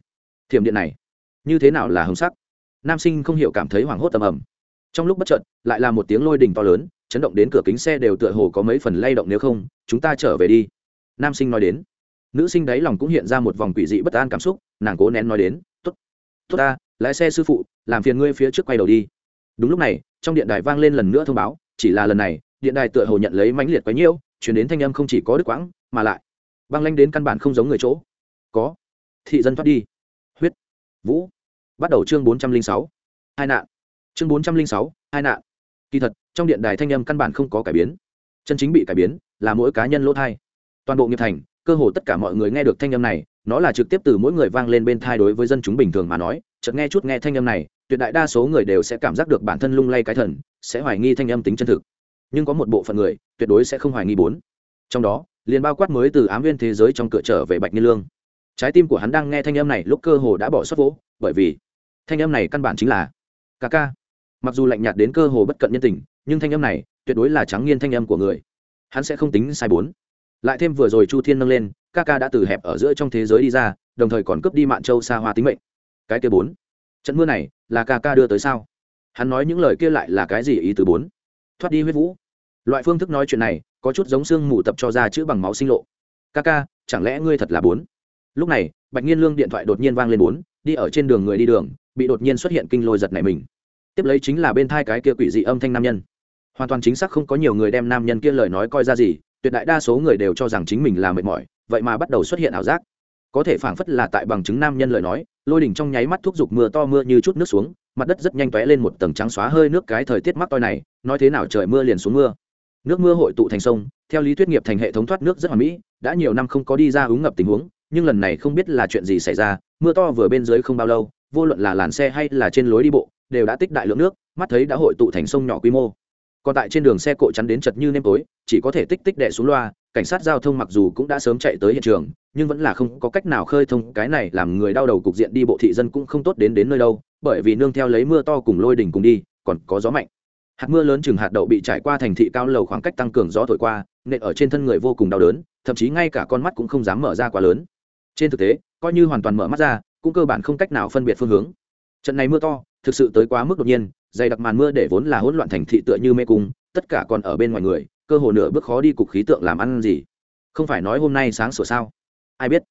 Speaker 1: Thiểm điện này như thế nào là hồng sắc? Nam sinh không hiểu cảm thấy hoảng hốt tầm ầm. Trong lúc bất chợt lại là một tiếng lôi đình to lớn chấn động đến cửa kính xe đều tựa hồ có mấy phần lay động nếu không chúng ta trở về đi. Nam sinh nói đến. Nữ sinh đáy lòng cũng hiện ra một vòng quỷ dị bất an cảm xúc nàng cố nén nói đến. Tốt, tốt ta lái xe sư phụ làm phiền ngươi phía trước quay đầu đi. Đúng lúc này trong điện đài vang lên lần nữa thông báo chỉ là lần này điện đài tựa hồ nhận lấy mãnh liệt quấy nhiễu chuyển đến thanh âm không chỉ có đức quãng, mà lại, băng lanh đến căn bản không giống người chỗ. Có. Thị dân thoát đi. Huyết. Vũ. Bắt đầu chương bốn trăm linh sáu. Hai nạn. Chương bốn trăm linh sáu, hai nạn. Kỳ thật, trong điện đài thanh âm căn bản không có cải biến. Chân chính bị cải biến là mỗi cá nhân lỗ thai. Toàn bộ nghiệp thành, cơ hồ tất cả mọi người nghe được thanh âm này, nó là trực tiếp từ mỗi người vang lên bên thai đối với dân chúng bình thường mà nói, chợt nghe chút nghe thanh âm này, tuyệt đại đa số người đều sẽ cảm giác được bản thân lung lay cái thần, sẽ hoài nghi thanh âm tính chân thực nhưng có một bộ phận người tuyệt đối sẽ không hoài nghi bốn. Trong đó liền bao quát mới từ ám viên thế giới trong cửa trở về bạch nhiên lương. Trái tim của hắn đang nghe thanh âm này lúc cơ hồ đã bỏ xuất vỗ, bởi vì thanh âm này căn bản chính là, ca ca. Mặc dù lạnh nhạt đến cơ hồ bất cận nhân tình, nhưng thanh âm này tuyệt đối là trắng nghiên thanh âm của người. Hắn sẽ không tính sai bốn. Lại thêm vừa rồi chu thiên nâng lên, ca ca đã từ hẹp ở giữa trong thế giới đi ra, đồng thời còn cướp đi mạn châu xa hoa tính mệnh. Cái kia bốn. Trận mưa này là ca ca đưa tới sao? Hắn nói những lời kia lại là cái gì ý từ bốn? Thoát đi huyết vũ loại phương thức nói chuyện này, có chút giống xương mù tập cho ra chữ bằng máu sinh lộ. Ca ca chẳng lẽ ngươi thật là bốn? Lúc này, bạch nhiên lương điện thoại đột nhiên vang lên bốn, đi ở trên đường người đi đường, bị đột nhiên xuất hiện kinh lôi giật này mình. Tiếp lấy chính là bên thai cái kia quỷ dị âm thanh nam nhân. Hoàn toàn chính xác không có nhiều người đem nam nhân kia lời nói coi ra gì, tuyệt đại đa số người đều cho rằng chính mình là mệt mỏi, vậy mà bắt đầu xuất hiện ảo giác. Có thể phảng phất là tại bằng chứng nam nhân lời nói, lôi đỉnh trong nháy mắt thúc giục mưa to mưa như chút nước xuống, mặt đất rất nhanh tóe lên một tầng trắng xóa hơi nước cái thời tiết mắc toi này, nói thế nào trời mưa liền xuống mưa nước mưa hội tụ thành sông, theo lý thuyết nghiệp thành hệ thống thoát nước rất hoàn mỹ, đã nhiều năm không có đi ra úng ngập tình huống, nhưng lần này không biết là chuyện gì xảy ra, mưa to vừa bên dưới không bao lâu, vô luận là làn xe hay là trên lối đi bộ, đều đã tích đại lượng nước, mắt thấy đã hội tụ thành sông nhỏ quy mô. Còn tại trên đường xe cộ chắn đến chật như nêm tối, chỉ có thể tích tích đệ xuống loa, cảnh sát giao thông mặc dù cũng đã sớm chạy tới hiện trường, nhưng vẫn là không có cách nào khơi thông cái này làm người đau đầu cục diện đi bộ thị dân cũng không tốt đến đến nơi đâu, bởi vì nương theo lấy mưa to cùng lôi đỉnh cùng đi, còn có gió mạnh hạt mưa lớn chừng hạt đậu bị trải qua thành thị cao lầu khoảng cách tăng cường gió thổi qua, nện ở trên thân người vô cùng đau đớn, thậm chí ngay cả con mắt cũng không dám mở ra quá lớn. Trên thực tế, coi như hoàn toàn mở mắt ra, cũng cơ bản không cách nào phân biệt phương hướng. Trận này mưa to, thực sự tới quá mức đột nhiên, dày đặc màn mưa để vốn là hỗn loạn thành thị tựa như mê cung, tất cả còn ở bên ngoài người, cơ hồ nửa bước khó đi cục khí tượng làm ăn gì. Không phải nói hôm nay sáng sủa sao? Ai biết?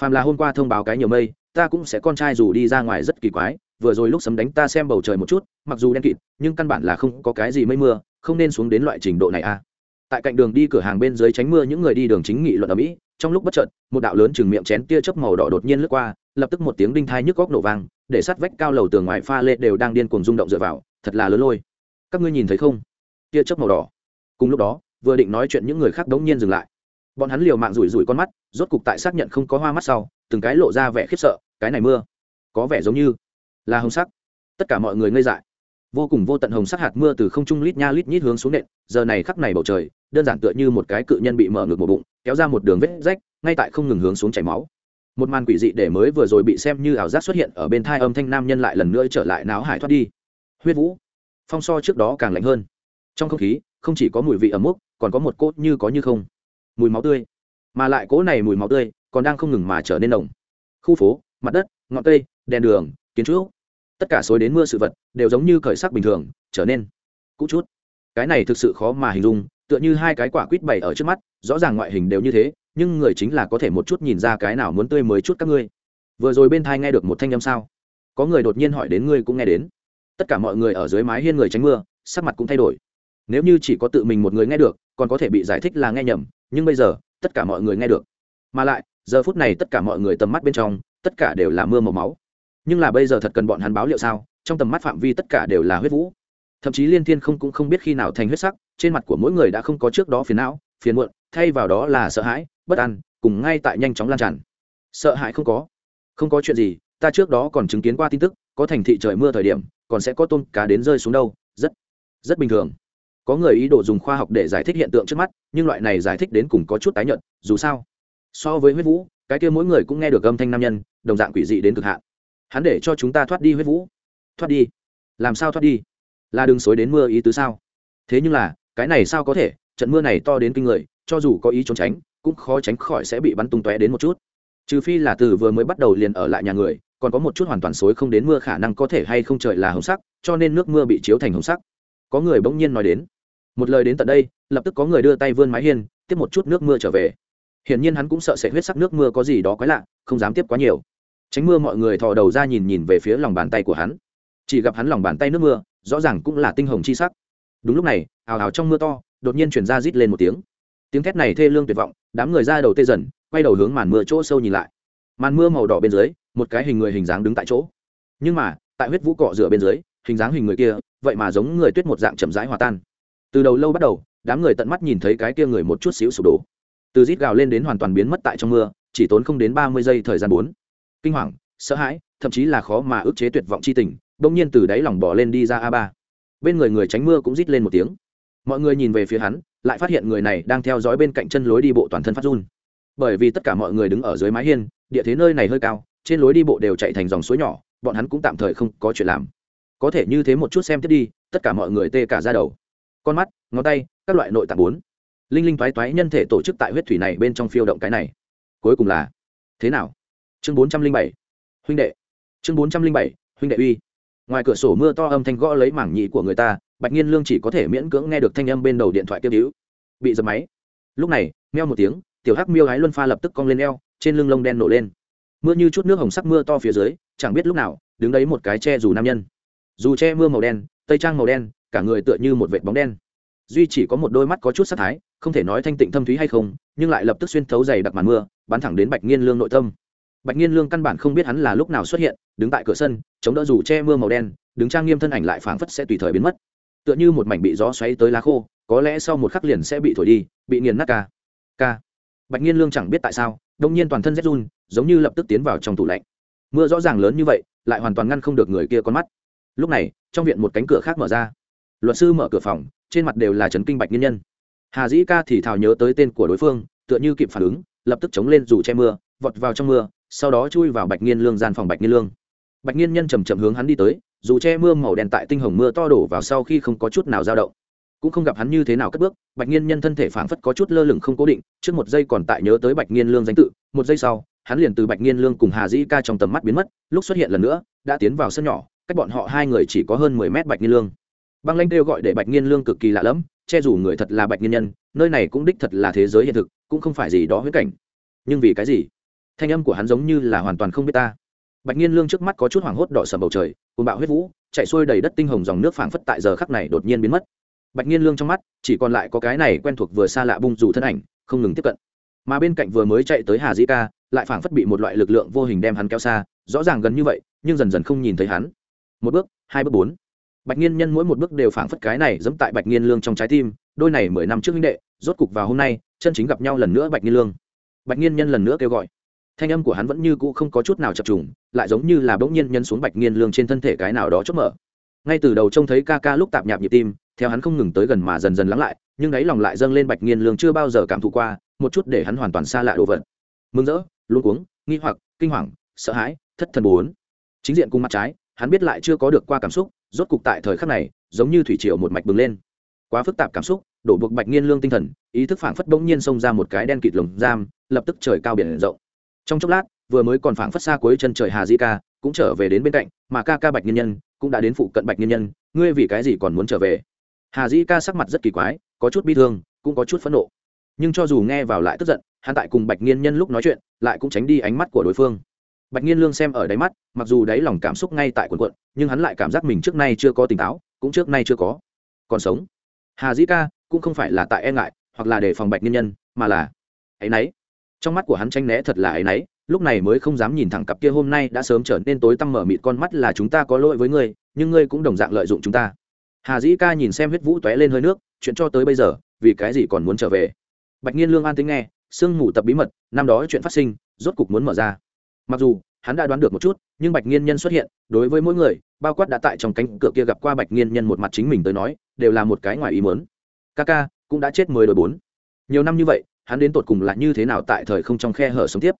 Speaker 1: Phàm là hôm qua thông báo cái nhiều mây, ta cũng sẽ con trai dù đi ra ngoài rất kỳ quái vừa rồi lúc sấm đánh ta xem bầu trời một chút, mặc dù đen kịt, nhưng căn bản là không có cái gì mây mưa, không nên xuống đến loại trình độ này a à. tại cạnh đường đi cửa hàng bên dưới tránh mưa, những người đi đường chính nghị luận ở mỹ, trong lúc bất chợt, một đạo lớn chừng miệng chén tia chớp màu đỏ đột nhiên lướt qua, lập tức một tiếng đinh thai nhức góc nổ vang, để sắt vách cao lầu tường ngoài pha lê đều đang điên cuồng rung động dựa vào, thật là lớn lôi. Các ngươi nhìn thấy không? Tia chớp màu đỏ. Cùng lúc đó, vừa định nói chuyện những người khác đống nhiên dừng lại. Bọn hắn liều mạng rủi rủi con mắt, rốt cục tại xác nhận không có hoa mắt sau, từng cái lộ ra vẻ khiếp sợ, cái này mưa, có vẻ giống như là hồng sắc. Tất cả mọi người ngây dại. Vô cùng vô tận hồng sắc hạt mưa từ không trung lít nha lít nhít hướng xuống nện, giờ này khắc này bầu trời, đơn giản tựa như một cái cự nhân bị mở ngược một bụng, kéo ra một đường vết rách, ngay tại không ngừng hướng xuống chảy máu. Một màn quỷ dị để mới vừa rồi bị xem như ảo giác xuất hiện ở bên thai âm thanh nam nhân lại lần nữa trở lại náo hải thoát đi. Huyết vũ, phong so trước đó càng lạnh hơn. Trong không khí, không chỉ có mùi vị ẩm mốc, còn có một cốt như có như không. Mùi máu tươi. Mà lại cỗ này mùi máu tươi còn đang không ngừng mà trở nên nồng. Khu phố, mặt đất, ngọn cây, đèn đường, kiến trúc tất cả xối đến mưa sự vật đều giống như khởi sắc bình thường, trở nên cũ chút. Cái này thực sự khó mà hình dung, tựa như hai cái quả quýt bày ở trước mắt, rõ ràng ngoại hình đều như thế, nhưng người chính là có thể một chút nhìn ra cái nào muốn tươi mới chút các ngươi. Vừa rồi bên thai nghe được một thanh âm sao? Có người đột nhiên hỏi đến ngươi cũng nghe đến. Tất cả mọi người ở dưới mái hiên người tránh mưa, sắc mặt cũng thay đổi. Nếu như chỉ có tự mình một người nghe được, còn có thể bị giải thích là nghe nhầm, nhưng bây giờ, tất cả mọi người nghe được. Mà lại, giờ phút này tất cả mọi người tầm mắt bên trong, tất cả đều là mưa màu máu nhưng là bây giờ thật cần bọn hắn báo liệu sao? Trong tầm mắt phạm vi tất cả đều là huyết vũ. Thậm chí liên thiên không cũng không biết khi nào thành huyết sắc, trên mặt của mỗi người đã không có trước đó phiền não, phiền muộn, thay vào đó là sợ hãi, bất an, cùng ngay tại nhanh chóng lan tràn. Sợ hãi không có. Không có chuyện gì, ta trước đó còn chứng kiến qua tin tức, có thành thị trời mưa thời điểm, còn sẽ có tôm cá đến rơi xuống đâu, rất rất bình thường. Có người ý đồ dùng khoa học để giải thích hiện tượng trước mắt, nhưng loại này giải thích đến cùng có chút tái nhợt, dù sao, so với huyết vũ, cái kia mỗi người cũng nghe được âm thanh nam nhân, đồng dạng quỷ dị đến cực hạn hắn để cho chúng ta thoát đi huyết vũ. Thoát đi? Làm sao thoát đi? Là đường xối đến mưa ý tứ sao? Thế nhưng là, cái này sao có thể? Trận mưa này to đến kinh người, cho dù có ý trốn tránh, cũng khó tránh khỏi sẽ bị bắn tung tóe đến một chút. Trừ phi là từ vừa mới bắt đầu liền ở lại nhà người, còn có một chút hoàn toàn xối không đến mưa khả năng có thể hay không trời là hồng sắc, cho nên nước mưa bị chiếu thành hồng sắc. Có người bỗng nhiên nói đến. Một lời đến tận đây, lập tức có người đưa tay vươn mái hiên, tiếp một chút nước mưa trở về. Hiển nhiên hắn cũng sợ sẽ huyết sắc nước mưa có gì đó quái lạ, không dám tiếp quá nhiều tránh mưa mọi người thò đầu ra nhìn nhìn về phía lòng bàn tay của hắn. Chỉ gặp hắn lòng bàn tay nước mưa, rõ ràng cũng là tinh hồng chi sắc. Đúng lúc này, ào ào trong mưa to, đột nhiên chuyển ra rít lên một tiếng. Tiếng thét này thê lương tuyệt vọng, đám người ra đầu tê dần, quay đầu hướng màn mưa chỗ sâu nhìn lại. Màn mưa màu đỏ bên dưới, một cái hình người hình dáng đứng tại chỗ. Nhưng mà, tại huyết vũ cọ rửa bên dưới, hình dáng hình người kia, vậy mà giống người tuyết một dạng chậm rãi hòa tan. Từ đầu lâu bắt đầu, đám người tận mắt nhìn thấy cái kia người một chút xíu sụp đổ. Từ rít gào lên đến hoàn toàn biến mất tại trong mưa, chỉ tốn không đến ba mươi giây thời gian bốn kinh hoàng, sợ hãi, thậm chí là khó mà ức chế tuyệt vọng c h i tình, bỗng nhiên từ đáy lòng bỏ lên đi ra a ba. Bên người người tránh mưa cũng rít lên một tiếng. Mọi người nhìn về phía hắn, lại phát hiện người này đang theo dõi bên cạnh chân lối đi bộ toàn thân phát run. Bởi vì tất cả mọi người đứng ở dưới mái hiên, địa thế nơi này hơi cao, trên lối đi bộ đều chạy thành dòng suối nhỏ, bọn hắn cũng tạm thời không có chuyện làm. Có thể như thế một chút xem tiếp đi, tất cả mọi người tê cả ra đầu. Con mắt, ngón tay, các loại nội tạng bốn. Linh linh toái toái nhân thể tổ chức tại huyết thủy này bên trong phiêu động cái này. Cuối cùng là, thế nào? Chương bốn trăm linh bảy. Huynh đệ. Chương bốn trăm linh bảy, huynh đệ uy. Ngoài cửa sổ mưa to âm thanh gõ lấy mảng nhị của người ta, bạch nhiên lương chỉ có thể miễn cưỡng nghe được thanh âm bên đầu điện thoại kêu hữu bị dập máy. Lúc này, meo một tiếng, tiểu hắc miêu gái luân pha lập tức cong lên eo, trên lưng lông đen nổ lên. Mưa như chút nước hồng sắc mưa to phía dưới, chẳng biết lúc nào, đứng đấy một cái che dù nam nhân. Dù che mưa màu đen, tây trang màu đen, cả người tựa như một vệt bóng đen. Duy chỉ có một đôi mắt có chút sắc thái, không thể nói thanh tịnh thâm thúy hay không, nhưng lại lập tức xuyên thấu dày đặc màn mưa, bắn thẳng đến bạch nghiên lương nội tâm bạch nghiên lương căn bản không biết hắn là lúc nào xuất hiện, đứng tại cửa sân, chống đỡ dù che mưa màu đen, đứng trang nghiêm thân ảnh lại phảng phất sẽ tùy thời biến mất. Tựa như một mảnh bị gió xoáy tới lá khô, có lẽ sau một khắc liền sẽ bị thổi đi, bị nghiền nát ca. Ca. Bạch nghiên lương chẳng biết tại sao, đông nhiên toàn thân rét run, giống như lập tức tiến vào trong tủ lạnh. Mưa rõ ràng lớn như vậy, lại hoàn toàn ngăn không được người kia con mắt. Lúc này, trong viện một cánh cửa khác mở ra. Luật sư mở cửa phòng, trên mặt đều là trấn kinh bạch nghiên nhân. Hà dĩ ca thì thào nhớ tới tên của đối phương, tựa như kịp phản ứng, lập tức chống lên dù che mưa, vọt vào trong mưa sau đó chui vào bạch nghiên lương gian phòng bạch nghiên lương. Bạch nghiên nhân chầm chậm hướng hắn đi tới, dù che mưa màu đen tại tinh hồng mưa to đổ vào sau khi không có chút nào dao động. Cũng không gặp hắn như thế nào cất bước, bạch nghiên nhân thân thể phảng phất có chút lơ lửng không cố định, trước một giây còn tại nhớ tới bạch nghiên lương danh tự, một giây sau, hắn liền từ bạch nghiên lương cùng hà dĩ ca trong tầm mắt biến mất, lúc xuất hiện lần nữa, đã tiến vào sân nhỏ, cách bọn họ hai người chỉ có hơn mười mét bạch nghiên lương. Băng lanh kêu gọi để bạch nghiên lương cực kỳ lạ lẫm, che dù người thật là bạch nghiên nhân, nơi này cũng đích thật là thế giới hiện thực, cũng không phải gì đó huyết cảnh. Nhưng vì cái gì? Thanh âm của hắn giống như là hoàn toàn không biết ta. Bạch nhiên lương trước mắt có chút hoảng hốt đỏ sầm bầu trời cùng bạo huyết vũ, chạy xuôi đầy đất tinh hồng dòng nước phảng phất tại giờ khắc này đột nhiên biến mất. Bạch nhiên lương trong mắt, chỉ còn lại có cái này quen thuộc vừa xa lạ bung dù thân ảnh, không ngừng tiếp cận. Mà bên cạnh vừa mới chạy tới hà dĩ ca, lại phảng phất bị một loại lực lượng vô hình đem hắn kéo xa, rõ ràng gần như vậy, nhưng dần dần không nhìn thấy hắn. Một bước, hai bước bốn. Bạch nhiên nhân mỗi một bước đều phảng phất cái này giẫm tại bạch nhiên lương trong trái tim, đôi này mười năm trước huynh đệ, rốt cục vào hôm nay, chân chính gặp nhau lần nữa bạch nhiên lương. Bạch nhiên nhân lần nữa kêu gọi thanh âm của hắn vẫn như cũ không có chút nào chập trùng, lại giống như là bỗng nhiên nhân xuống bạch nghiên lương trên thân thể cái nào đó chớp mở. Ngay từ đầu trông thấy ca ca lúc tạp nhạp nhịp tim, theo hắn không ngừng tới gần mà dần dần lắng lại, nhưng đáy lòng lại dâng lên bạch nghiên lương chưa bao giờ cảm thụ qua, một chút để hắn hoàn toàn xa lạ đồ vật. Mừng rỡ luôn cuống, nghi hoặc, kinh hoàng, sợ hãi, thất thần bốn chính diện cùng mặt trái, hắn biết lại chưa có được qua cảm xúc, rốt cục tại thời khắc này, giống như thủy triều một mạch bừng lên. Quá phức tạp cảm xúc, đổ buộc bạch nghiên lương tinh thần, ý thức phảng phất bỗng nhiên xông ra một cái đen kịt lồng giam, lập tức trời cao biển rộng trong chốc lát, vừa mới còn phảng phất xa cuối chân trời hà di ca, cũng trở về đến bên cạnh, mà ca ca bạch nhân nhân cũng đã đến phụ cận bạch nhân nhân, ngươi vì cái gì còn muốn trở về? Hà di ca sắc mặt rất kỳ quái, có chút bi thương, cũng có chút phẫn nộ. Nhưng cho dù nghe vào lại tức giận, hắn tại cùng bạch nghiên nhân lúc nói chuyện, lại cũng tránh đi ánh mắt của đối phương. Bạch nghiên lương xem ở đáy mắt, mặc dù đáy lòng cảm xúc ngay tại quần quận nhưng hắn lại cảm giác mình trước nay chưa có tỉnh táo, cũng trước nay chưa có còn sống. Hà dĩ ca cũng không phải là tại e ngại, hoặc là để phòng bạch nghiên nhân, mà là ấ y n ấ y trong mắt của hắn tranh né thật là ấ y n ấ y lúc này mới không dám nhìn thẳng cặp kia hôm nay đã sớm trở nên tối tăm mở mịt con mắt là chúng ta có lỗi với ngươi, nhưng ngươi cũng đồng dạng lợi dụng chúng ta. Hà dĩ ca nhìn xem huyết vũ t ó é lên hơi nước, chuyện cho tới bây giờ, vì cái gì còn muốn trở về? Bạch nhiên lương an tính nghe, sương mù tập bí mật, năm đó chuyện phát sinh, rốt cục muốn mở ra. Mặc dù, hắn đã đoán được một chút, nhưng bạch nhiên nhân xuất hiện, đối với mỗi người, bao quát đã tại trong cánh cửa kia gặp qua bạch nhiên nhân một mặt chính mình tới nói, đều là một cái ngoài ý muốn. Ca ca cũng đã chết mười đôi bốn. Nhiều năm như vậy hắn đến tột cùng là như thế nào tại thời không trong khe hở sống tiếp?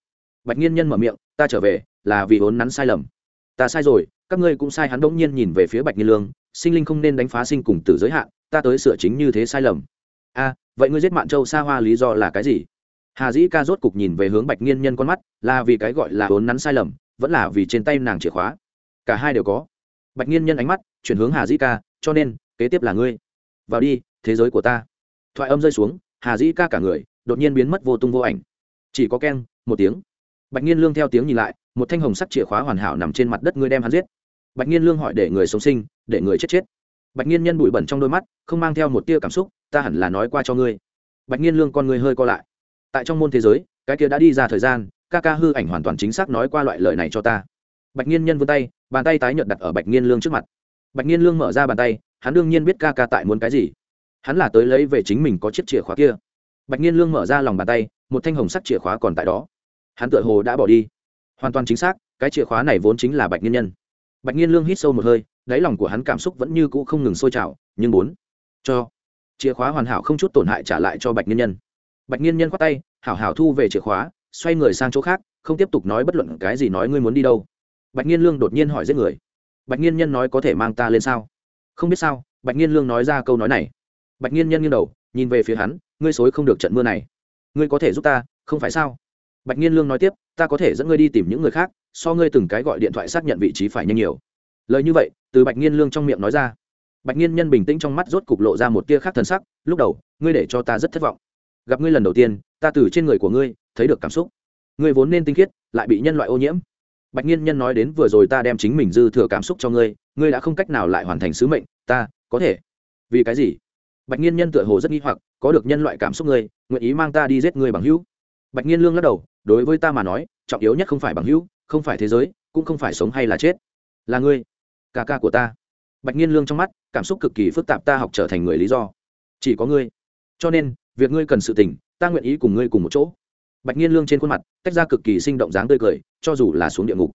Speaker 1: Bạch nghiên nhân mở miệng, ta trở về, là vì vốn nắn sai lầm. Ta sai rồi, các ngươi cũng sai. Hắn đ ỗ n g nhiên nhìn về phía bạch nghiên lương, sinh linh không nên đánh phá sinh cùng tử giới hạn, ta tới sửa chính như thế sai lầm. A, vậy ngươi giết mạn châu xa hoa lý do là cái gì? Hà dĩ ca rốt cục nhìn về hướng bạch nghiên nhân con mắt, là vì cái gọi là vốn nắn sai lầm, vẫn là vì trên tay nàng chìa khóa. Cả hai đều có. Bạch nghiên nhân ánh mắt chuyển hướng hà dĩ ca, cho nên, kế tiếp là ngươi. Vào đi, thế giới của ta. Thoại âm rơi xuống, hà dĩ ca cả người đột nhiên biến mất vô tung vô ảnh. Chỉ có keng, một tiếng. Bạch nghiên lương theo tiếng nhìn lại, một thanh hồng sắc chìa khóa hoàn hảo nằm trên mặt đất ngươi đem hắn giết. Bạch nghiên lương hỏi để người sống sinh, để người chết chết. Bạch nghiên nhân bụi bẩn trong đôi mắt, không mang theo một tia cảm xúc, ta hẳn là nói qua cho ngươi. Bạch nghiên lương con người hơi co lại. Tại trong môn thế giới, cái kia đã đi ra thời gian, ca ca hư ảnh hoàn toàn chính xác nói qua loại lời này cho ta. Bạch nhiên nhân vươn tay, bàn tay tái nhợt đặt ở bạch nhiên lương trước mặt. Bạch nhiên lương mở ra bàn tay, hắn đương nhiên biết ca ca tại muốn cái gì. Hắn là tới lấy về chính mình có chiếc chìa khóa kia bạch nhiên lương mở ra lòng bàn tay, một thanh hồng sắc chìa khóa còn tại đó. Hắn tựa hồ đã bỏ đi. Hoàn toàn chính xác, cái chìa khóa này vốn chính là bạch nhiên nhân. Bạch nhiên lương hít sâu một hơi, đáy lòng của hắn cảm xúc vẫn như cũ không ngừng sôi trào, nhưng bốn cho chìa khóa hoàn hảo không chút tổn hại trả lại cho bạch nhiên nhân. Bạch nhiên nhân khoát tay, hảo hảo thu về chìa khóa, xoay người sang chỗ khác, không tiếp tục nói bất luận cái gì nói ngươi muốn đi đâu. Bạch nhiên lương đột nhiên hỏi giết người. Bạch nhiên nhân nói có thể mang ta lên sao? Không biết sao, bạch nhiên lương nói ra câu nói này. Bạch nhiên nhân nghiêng đầu, nhìn về phía hắn ngươi xối không được trận mưa này. Ngươi có thể giúp ta, không phải sao? Bạch nhiên lương nói tiếp, ta có thể dẫn ngươi đi tìm những người khác, so ngươi từng cái gọi điện thoại xác nhận vị trí phải nhanh nhiều. Lời như vậy, từ bạch nhiên lương trong miệng nói ra. Bạch nhiên nhân bình tĩnh trong mắt rốt cục lộ ra một tia khác thần sắc, lúc đầu, ngươi để cho ta rất thất vọng. Gặp ngươi lần đầu tiên, ta từ trên người của ngươi, thấy được cảm xúc. Ngươi vốn nên tinh khiết, lại bị nhân loại ô nhiễm. Bạch nhiên nhân nói đến vừa rồi ta đem chính mình dư thừa cảm xúc cho ngươi ngươi đã không cách nào lại hoàn thành sứ mệnh, ta, có thể. Vì cái gì? Bạch nhiên nhân tựa hồ rất nghi hoặc, có được nhân loại cảm xúc ngươi, nguyện ý mang ta đi giết ngươi bằng hữu. Bạch nhiên lương lắc đầu, đối với ta mà nói, trọng yếu nhất không phải bằng hữu, không phải thế giới, cũng không phải sống hay là chết. Là ngươi, ca ca của ta. Bạch nhiên lương trong mắt, cảm xúc cực kỳ phức tạp ta học trở thành người lý do. Chỉ có ngươi. Cho nên, việc ngươi cần sự tình, ta nguyện ý cùng ngươi cùng một chỗ. Bạch nhiên lương trên khuôn mặt, tách ra cực kỳ sinh động dáng tươi cười, cho dù là xuống địa ngục.